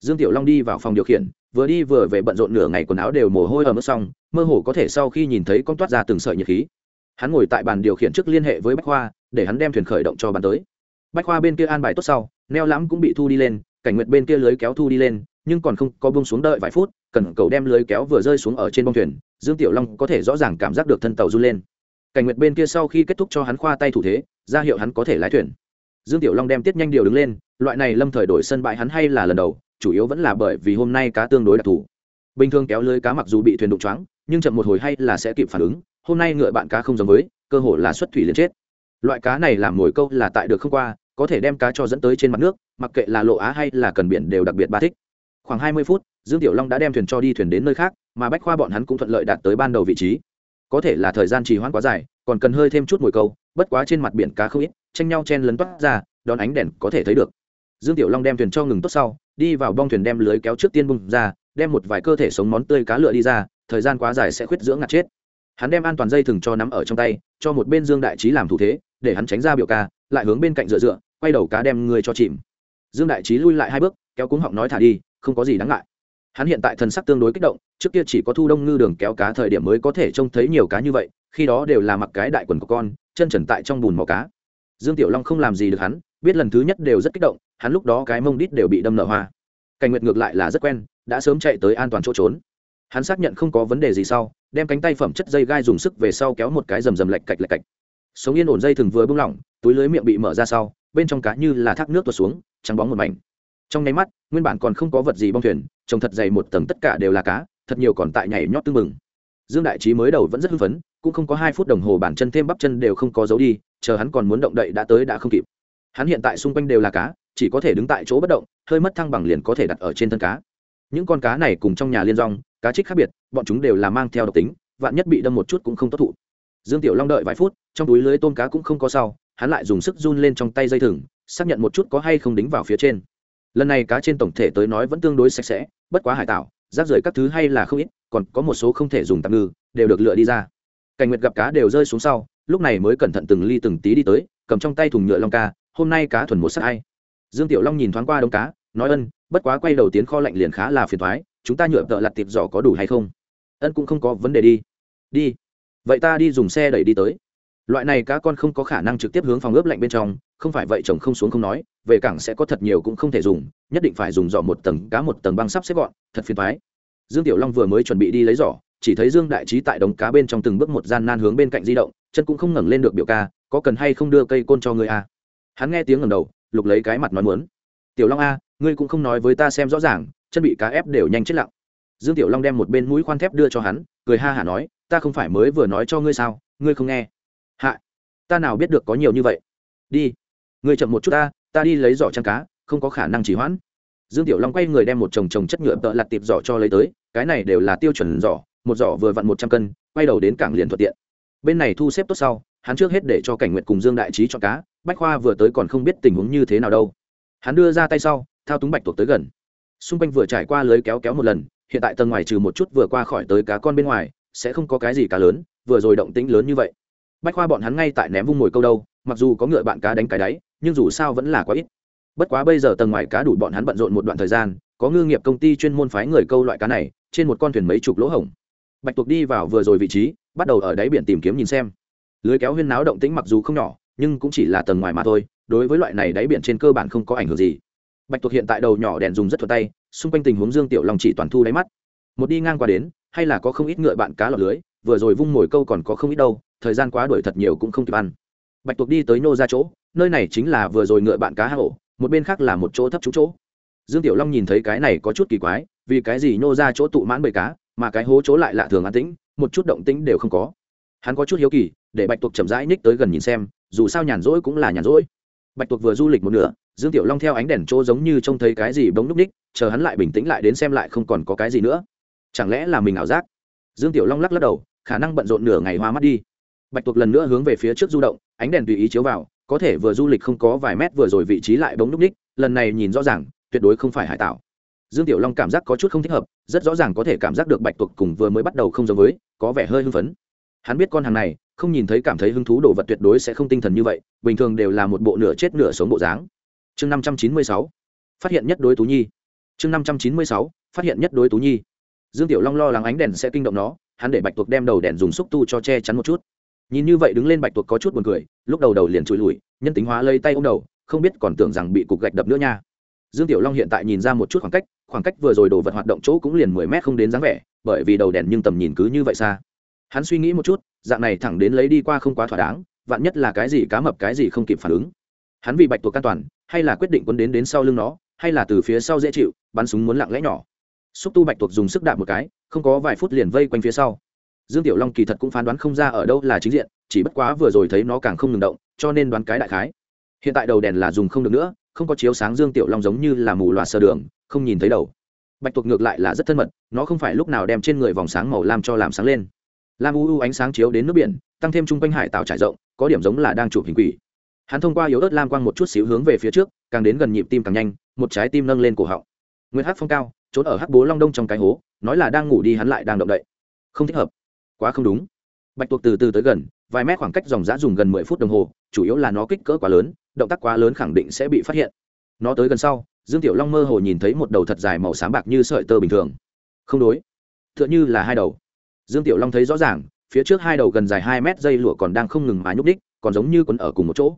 dương tiểu long đi vào phòng điều khiển, vừa đi vừa về bận rộn nửa ngày quần áo đều mồ hôi ở mức xong, mơ hồ có thể sau khi nhìn thấy con toát ra từng sợi nhiệt khí. Hắn ngồi tại bàn điều khiển trước liên hệ với bách khoa, để hắn đem thuyền khởi động cho bàn tới. Bách khoa bên kia an bài tốt sau, neo lắm cũng bị thu đi lên, cảnh nguyệt bên kia lưới kéo thu đi lên, nhưng còn không có bông xuống đợi vài phút, cần cầu đem lưới kéo vừa rơi xuống ở trên bông thuyền, dương tiểu long có thể rõ ràng cảm giác được thân tàu run lên. Cảnh nguyệt bên kia sau khi kết thúc cho hắn khoa tay thủ thế, ra hiệu hắn có thể lái thuyền. Dương tiểu long đem tiết nhanh điều đứng lên, loại này lâm thời đổi sân bãi hắn hay là lần đầu chủ yếu vẫn là bởi vì hôm nay cá tương đối đặc thù. Bình thường kéo lưới cá mặc dù bị thuyền đụng choáng, nhưng chậm một hồi hay là sẽ kịp phản ứng. Hôm nay ngựa bạn cá không giống với, cơ hội là xuất thủy liền chết. Loại cá này làm mồi câu là tại được không qua, có thể đem cá cho dẫn tới trên mặt nước, mặc kệ là lộ á hay là cần biển đều đặc biệt ba thích. Khoảng hai mươi phút, dương tiểu long đã đem thuyền cho đi thuyền đến nơi khác, mà bách khoa bọn hắn cũng thuận lợi đạt tới ban đầu vị trí. Có thể là thời gian trì hoãn quá dài, còn cần hơi thêm chút mồi câu, bất quá trên mặt biển cá không ít, tranh nhau chen lấn toát ra, đón ánh đèn có thể thấy được. Dương tiểu long đem thuyền cho ngừng tốt sau đi vào bong thuyền đem lưới kéo trước tiên bung ra, đem một vài cơ thể sống món tươi cá lựa đi ra, thời gian quá dài sẽ khuyết dưỡng ngạt chết. Hắn đem an toàn dây thừng cho nắm ở trong tay, cho một bên dương đại trí làm thủ thế, để hắn tránh ra biểu ca, lại hướng bên cạnh dựa dựa, quay đầu cá đem người cho chìm. Dương đại trí lui lại hai bước, kéo cúng họng nói thả đi, không có gì đáng ngại. Hắn hiện tại thần sắc tương đối kích động, trước kia chỉ có thu đông ngư đường kéo cá thời điểm mới có thể trông thấy nhiều cá như vậy, khi đó đều là mặc cái đại quần của con, chân trần tại trong bùn màu cá. Dương tiểu long không làm gì được hắn biết lần thứ nhất đều rất kích động, hắn lúc đó cái mông đít đều bị đâm nở hoa. Cảnh nguyệt ngược lại là rất quen, đã sớm chạy tới an toàn chỗ trốn. Hắn xác nhận không có vấn đề gì sau, đem cánh tay phẩm chất dây gai dùng sức về sau kéo một cái rầm rầm lạch cạch lạch cạch. Sống yên ổn dây thường vừa bung lỏng, túi lưới miệng bị mở ra sau, bên trong cá như là thác nước tuột xuống, trắng bóng một mảnh. Trong nháy mắt, nguyên bản còn không có vật gì bong thuyền trông thật dày một tầng tất cả đều là cá, thật nhiều còn tại nhảy nhót tưng mừng dương đại trí mới đầu vẫn rất hưng phấn, cũng không có hai phút đồng hồ bản chân thêm bắp chân đều không có dấu đi, chờ hắn còn muốn động đậy đã tới đã không kịp hắn hiện tại xung quanh đều là cá, chỉ có thể đứng tại chỗ bất động, hơi mất thăng bằng liền có thể đặt ở trên thân cá. Những con cá này cùng trong nhà liên rong, cá trích khác biệt, bọn chúng đều là mang theo độc tính, vạn nhất bị đâm một chút cũng không tốt thụ. Dương tiểu long đợi vài phút, trong túi lưới tôm cá cũng không có sau, hắn lại dùng sức run lên trong tay dây thừng, xác nhận một chút có hay không đính vào phía trên. Lần này cá trên tổng thể tới nói vẫn tương đối sạch sẽ, bất quá hải tạo rác rưởi các thứ hay là không ít, còn có một số không thể dùng tạm ngư, đều được lựa đi ra. Cảnh nguyệt gặp cá đều rơi xuống sau, lúc này mới cẩn thận từng ly từng tí đi tới, cầm trong tay thùng nhựa long ca hôm nay cá thuần một sắc ai dương tiểu long nhìn thoáng qua đông cá, nói ân, bất quá quay đầu tiến kho lạnh liền khá là phiền thoái, chúng ta nhựa tợ lặt tiệp giỏ có đủ hay không? Ân cũng không có vấn đề đi. Đi. Vậy ta đi dùng xe đẩy đi tới. Loại này cá con không có khả năng trực tiếp hướng phòng ướp lạnh bên trong, không phải vậy chồng không xuống không nói, về cảng sẽ có thật nhiều cũng không thể dùng, nhất định phải dùng giỏ một tầng, cá một tầng băng sắp xếp gọn, thật phiền thoái. Dương tiểu long vừa mới chuẩn bị đi lấy giỏ, chỉ thấy dương đại trí tại đống cá bên trong từng bước một gian nan hướng bên cạnh di động, chân cũng không ngẩng lên được biểu ca, có cần hay không đưa cây côn cho người à? Hắn nghe tiếng ngầm đầu, lục lấy cái mặt nói muốn. Tiểu long a, ngươi cũng không nói với ta xem rõ ràng, chân bị cá ép đều nhanh chết lặng. Dương tiểu long đem một bên mũi khoan thép đưa cho hắn, cười ha hả nói, ta không phải mới vừa nói cho ngươi sao, ngươi không nghe. Hạ, ta nào biết được có nhiều như vậy? Đi, ngươi chậm một chút ta ta đi lấy giỏ trăng cá, không có khả năng chỉ hoãn. Dương tiểu long quay người đem một chồng chồng chất nhựa tợ lặt tiệp giỏ cho lấy tới, cái này đều là tiêu chuẩn giỏ, một giỏ vừa vặn một trăm cân, quay đầu đến cảng liền thuận tiện. Bên này thu xếp tốt sau, hắn trước hết để cho cảnh nguyện cùng dương đại trí cho cá bách khoa vừa tới còn không biết tình huống như thế nào đâu. Hắn đưa ra tay sau, thao túng bạch tuộc tới gần. Xung quanh vừa trải qua lưới kéo kéo một lần, hiện tại tầng ngoài trừ một chút vừa qua khỏi tới cá con bên ngoài, sẽ không có cái gì cá lớn, vừa rồi động tĩnh lớn như vậy. Bách khoa bọn hắn ngay tại ném vung mồi câu đâu, mặc dù có ngựa bạn cá đánh cái đáy, nhưng dù sao vẫn là quá ít. Bất quá bây giờ tầng ngoài cá đủ bọn hắn bận rộn một đoạn thời gian, có ngư nghiệp công ty chuyên môn phái người câu loại cá này, trên một con thuyền mấy chục lỗ hổng. Bạch tuộc đi vào vừa rồi vị trí, bắt đầu ở đáy biển tìm kiếm nhìn xem. Lưới kéo huyên náo động tĩnh mặc dù không nhỏ nhưng cũng chỉ là tầng ngoài mà thôi, đối với loại này đáy biển trên cơ bản không có ảnh hưởng gì. Bạch tuộc hiện tại đầu nhỏ đèn dùng rất thuận tay, xung quanh tình huống dương tiểu long chỉ toàn thu đáy mắt. Một đi ngang qua đến, hay là có không ít ngựa bạn cá lọt lưới, vừa rồi vung mồi câu còn có không ít đâu, thời gian quá đuổi thật nhiều cũng không kịp ăn. Bạch tuộc đi tới nô ra chỗ, nơi này chính là vừa rồi ngựa bạn cá hạ ổ, một bên khác là một chỗ thấp trúng chỗ. Dương tiểu long nhìn thấy cái này có chút kỳ quái, vì cái gì nô ra chỗ tụ mãn bầy cá, mà cái hố chỗ lại lạ thường an tĩnh, một chút động tĩnh đều không có. Hắn có chút hiếu kỳ để bạch tuộc chậm rãi ních tới gần nhìn xem, dù sao nhàn rỗi cũng là nhàn rỗi. Bạch tuộc vừa du lịch một nửa, dương tiểu long theo ánh đèn chỗ giống như trông thấy cái gì bỗng núp ních, chờ hắn lại bình tĩnh lại đến xem lại không còn có cái gì nữa. Chẳng lẽ là mình ảo giác? Dương tiểu long lắc lắc đầu, khả năng bận rộn nửa ngày hoa mắt đi. Bạch tuộc lần nữa hướng về phía trước du động, ánh đèn tùy ý chiếu vào, có thể vừa du lịch không có vài mét vừa rồi vị trí lại bỗng núp ních, lần này nhìn rõ ràng, tuyệt đối không phải hải tạo. Dương tiểu long cảm giác có chút không thích hợp, rất rõ ràng có thể cảm giác được bạch tuộc cùng vừa mới bắt đầu không giống với, có vẻ hơi hưng phấn. Hắn biết con hàng này không nhìn thấy cảm thấy hứng thú đồ vật tuyệt đối sẽ không tinh thần như vậy, bình thường đều là một bộ nửa chết nửa sống bộ dáng. Chương năm trăm chín mươi sáu, phát hiện nhất đối tú nhi. Chương năm trăm chín mươi sáu, phát hiện nhất đối tú nhi. Dương tiểu long lo lắng ánh đèn sẽ kinh động nó, hắn để bạch tuộc đem đầu đèn dùng xúc tu cho che chắn một chút. Nhìn như vậy đứng lên bạch tuộc có chút buồn cười, lúc đầu đầu liền trụi lùi, nhân tính hóa lây tay ô m đầu, không biết còn tưởng rằng bị cục gạch đập nữa nha. Dương tiểu long hiện tại nhìn ra một chút khoảng cách khoảng cách vừa rồi đồ vật hoạt động chỗ cũng liền mười mét không đến dáng vẻ, bởi vì đầu đèn nhưng tầm nhìn cứ như vậy xa. Hắn suy nghĩ một chút dạng này thẳng đến lấy đi qua không quá thỏa đáng, vạn nhất là cái gì cá mập cái gì không kịp phản ứng. Hắn vì bạch tuộc an toàn, hay là quyết định quân đến đến sau lưng nó, hay là từ phía sau dễ chịu, bắn súng muốn lặng lẽ nhỏ. Xúc tu bạch tuộc dùng sức đạp một cái, không có vài phút liền vây quanh phía sau. Dương tiểu long kỳ thật cũng phán đoán không ra ở đâu là chính diện, chỉ bất quá vừa rồi thấy nó càng không ngừng động, cho nên đoán cái đại khái. Hiện tại đầu đèn là dùng không được nữa, không có chiếu sáng dương tiểu long giống như là mù loà sơ đường, không nhìn thấy đầu. Bạch tuộc ngược lại là rất thân mật, nó không phải lúc nào đem trên người vòng sáng màu lam cho làm sáng lên lam u u ánh sáng chiếu đến nước biển, tăng thêm chung quanh hải tạo trải rộng, có điểm giống là đang chụp hình quỷ. Hắn thông qua yếu ớt lam quang một chút xíu hướng về phía trước, càng đến gần nhịp tim càng nhanh, một trái tim nâng lên cổ họng. Nguyên hát phong cao, trốn ở hắc bố long đông trong cái hố, nói là đang ngủ đi hắn lại đang động đậy. Không thích hợp. Quá không đúng. Bạch tuộc từ từ tới gần, vài mét khoảng cách dòng giã dùng gần mười phút đồng hồ, chủ yếu là nó kích cỡ quá lớn, động tác quá lớn khẳng định sẽ bị phát hiện. Nó tới gần sau, dương tiểu long mơ hồ nhìn thấy một đầu thật dài màu sáng bạc như sợi tơ bình thường. Không đối. T h ư ợ n h ư là hai đầu dương tiểu long thấy rõ ràng, phía trước hai đầu gần dài hai mét dây lụa còn đang không ngừng mà nhúc đích còn giống như quấn ở cùng một chỗ.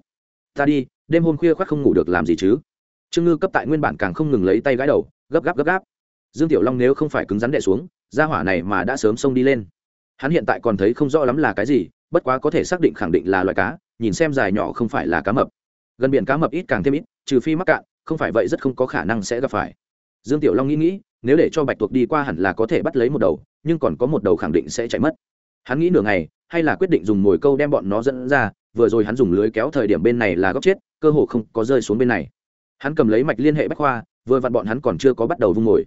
Ta đi, đêm hôm khuya khoác không ngủ được làm gì chứ? Trương ngư cấp tại nguyên bản càng không ngừng lấy tay gãi đầu, gấp gáp gấp gáp. Dương tiểu long nếu không phải cứng rắn đệ xuống ra hỏa này mà đã sớm xông đi lên. Hắn hiện tại còn thấy không rõ lắm là cái gì, bất quá có thể xác định khẳng định là loại cá, nhìn xem dài nhỏ không phải là cá mập. Gần biển cá mập ít càng thêm ít, trừ phi mắc cạn, không phải vậy rất không có khả năng sẽ gặp phải dương tiểu long nghĩ nghĩ, nếu để cho bạch tuộc đi qua hẳn là có thể bắt lấy một đầu, nhưng còn có một đầu khẳng định sẽ chạy mất. Hắn nghĩ nửa ngày, hay là quyết định dùng mồi câu đem bọn nó dẫn ra, vừa rồi hắn dùng lưới kéo thời điểm bên này là góc chết, cơ hồ không có rơi xuống bên này. Hắn cầm lấy mạch liên hệ bách khoa, vừa vặn bọn hắn còn chưa có bắt đầu vung mồi.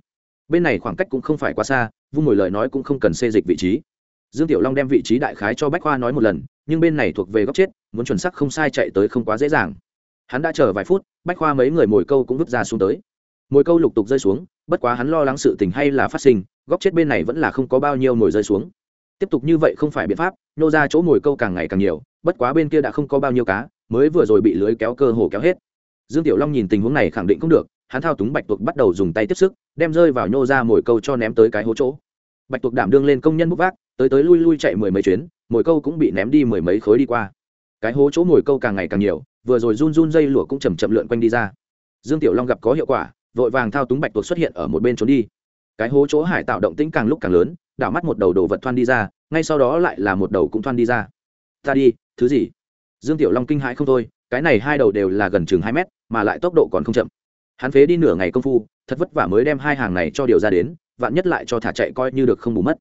Bên này khoảng cách cũng không phải quá xa, vung mồi lời nói cũng không cần xê dịch vị trí. Dương tiểu long đem vị trí đại khái cho bách khoa nói một lần, nhưng bên này thuộc về góc chết, muốn chuẩn sắc không sai chạy tới không quá dễ dàng. Hắn đã chờ vài phút, bách khoa mấy người mồi câu cũng vứt ra xuống tới mồi câu lục tục rơi xuống, bất quá hắn lo lắng sự tình hay là phát sinh, góc chết bên này vẫn là không có bao nhiêu mồi rơi xuống. Tiếp tục như vậy không phải biện pháp nhô ra chỗ mồi câu càng ngày càng nhiều, bất quá bên kia đã không có bao nhiêu cá, mới vừa rồi bị lưới kéo cơ hồ kéo hết. Dương tiểu long nhìn tình huống này khẳng định không được, hắn thao túng bạch tuộc bắt đầu dùng tay tiếp sức, đem rơi vào nhô ra mồi câu cho ném tới cái hố chỗ. Bạch tuộc đảm đương lên công nhân bút vác, tới tới lui lui chạy mười mấy chuyến, mồi câu cũng bị ném đi mười mấy khối đi qua. Cái hố chỗ mồi câu càng ngày càng nhiều, vừa rồi run run dây lụa cũng chầm chậm lượn quanh đi ra. Dương tiểu long gặp có hiệu quả vội vàng thao túng bạch tuộc xuất hiện ở một bên trốn đi. Cái hố chỗ hải tạo động tĩnh càng lúc càng lớn, đảo mắt một đầu đồ vật thoan đi ra, ngay sau đó lại là một đầu cũng thoan đi ra. Ta đi, thứ gì? Dương tiểu long kinh hãi không thôi, cái này hai đầu đều là gần chừng hai mét, mà lại tốc độ còn không chậm. Hắn phế đi nửa ngày công phu, thật vất vả mới đem hai hàng này cho điều ra đến, vạn nhất lại cho thả chạy coi như được không bù mất.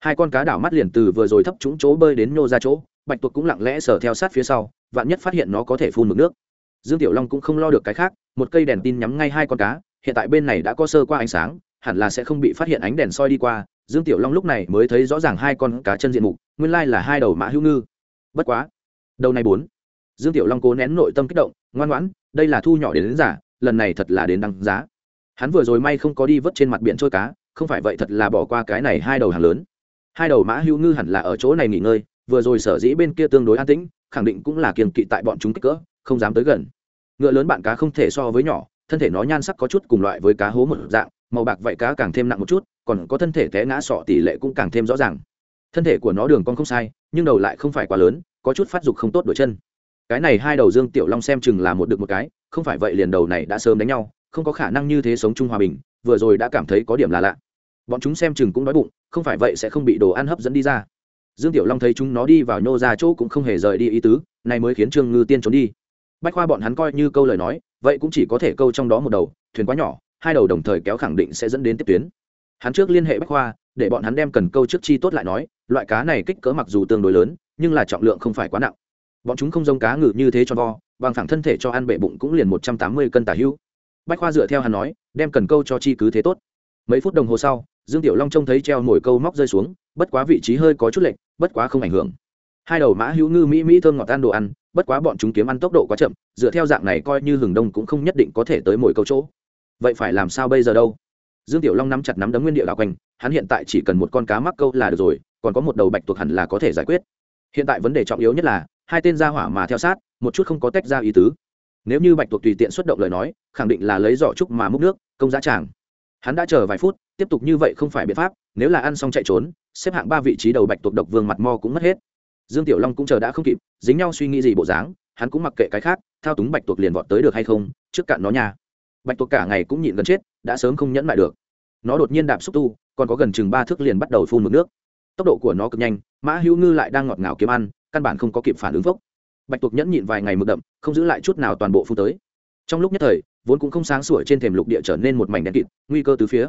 Hai con cá đảo mắt liền từ vừa rồi thấp trúng chỗ bơi đến nhô ra chỗ, bạch tuộc cũng lặng lẽ sờ theo sát phía sau, vạn nhất phát hiện nó có thể phun mực nước. Dương tiểu long cũng không lo được cái khác, một cây đèn tin nhắm ngay hai con cá hiện tại bên này đã có sơ qua ánh sáng hẳn là sẽ không bị phát hiện ánh đèn soi đi qua. Dương tiểu long lúc này mới thấy rõ ràng hai con cá chân diện mục nguyên lai là hai đầu mã hữu ngư. Bất quá đầu này bốn. Dương tiểu long cố nén nội tâm kích động ngoan ngoãn đây là thu nhỏ đến, đến giả lần này thật là đến đăng giá. Hắn vừa rồi may không có đi vớt trên mặt biển trôi cá không phải vậy thật là bỏ qua cái này hai đầu hàng lớn. Hai đầu mã hữu ngư hẳn là ở chỗ này nghỉ ngơi vừa rồi sở dĩ bên kia tương đối an tĩnh khẳng định cũng là kiềm kỵ tại bọn chúng kích cỡ không dám tới gần. Ngựa lớn bạn cá không thể so với nhỏ thân thể nó nhan sắc có chút cùng loại với cá hố một dạng, màu bạc vậy cá càng thêm nặng một chút, còn có thân thể té ngã sọ tỷ lệ cũng càng thêm rõ ràng. Thân thể của nó đường con không sai, nhưng đầu lại không phải quá lớn, có chút phát dục không tốt đổi chân. Cái này hai đầu dương tiểu long xem chừng là một được một cái, không phải vậy liền đầu này đã sớm đánh nhau, không có khả năng như thế sống chung hòa bình, vừa rồi đã cảm thấy có điểm là lạ. Bọn chúng xem chừng cũng đói bụng, không phải vậy sẽ không bị đồ ăn hấp dẫn đi ra. Dương tiểu long thấy chúng nó đi vào nhô ra chỗ cũng không hề rời đi ý tứ, này mới khiến trương ngư tiên trốn đi. Bách khoa bọn hắn coi như câu lời nói vậy cũng chỉ có thể câu trong đó một đầu, thuyền quá nhỏ, hai đầu đồng thời kéo khẳng định sẽ dẫn đến tiếp tuyến. Hắn trước liên hệ bách khoa, để bọn hắn đem cần câu trước chi tốt lại nói, loại cá này kích cỡ mặc dù tương đối lớn, nhưng là trọng lượng không phải quá nặng. Bọn chúng không giống cá ngừ như thế cho vo, bằng thẳng thân thể cho ăn bệ bụng cũng liền một trăm tám mươi cân tả hữu. Bách khoa dựa theo hắn nói, đem cần câu cho chi cứ thế tốt. Mấy phút đồng hồ sau, dương tiểu long trông thấy treo nổi câu móc rơi xuống, bất quá vị trí hơi có chút lệch, bất quá không ảnh hưởng. Hai đầu mã hữu ngư mỹ mỹ thơm ngọt ăn đồ ăn bất quá bọn chúng kiếm ăn tốc độ quá chậm, dựa theo dạng này coi như hừng đông cũng không nhất định có thể tới mỗi câu chỗ. Vậy phải làm sao bây giờ đâu? Dương tiểu long nắm chặt nắm đấm nguyên địa đạo quanh, hắn hiện tại chỉ cần một con cá mắc câu là được rồi, còn có một đầu bạch tuộc hẳn là có thể giải quyết. Hiện tại vấn đề trọng yếu nhất là, hai tên gia hỏa mà theo sát, một chút không có tách ra ý tứ. Nếu như bạch tuộc tùy tiện xuất động lời nói, khẳng định là lấy giỏ trúc mà múc nước, công giá tràng. Hắn đã chờ vài phút, tiếp tục như vậy không phải biện pháp, nếu là ăn xong chạy trốn, xếp hạng ba vị trí đầu bạch tuộc độc vương mặt mo cũng mất hết dương tiểu long cũng chờ đã không kịp, dính nhau suy nghĩ gì bộ dáng, hắn cũng mặc kệ cái khác, thao túng bạch tuộc liền vọt tới được hay không, trước cạn nó nha. Bạch tuộc cả ngày cũng nhịn gần chết, đã sớm không nhẫn lại được. Nó đột nhiên đạp xúc tu, còn có gần chừng ba thước liền bắt đầu phun mực nước. Tốc độ của nó cực nhanh, mã hữu ngư lại đang ngọt ngào kiếm ăn, căn bản không có kịp phản ứng vốc bạch tuộc nhẫn nhịn vài ngày mực đậm, không giữ lại chút nào toàn bộ phun tới. Trong lúc nhất thời, vốn cũng không sáng sủa trên thềm lục địa trở nên một mảnh đen kịt, nguy cơ từ phía.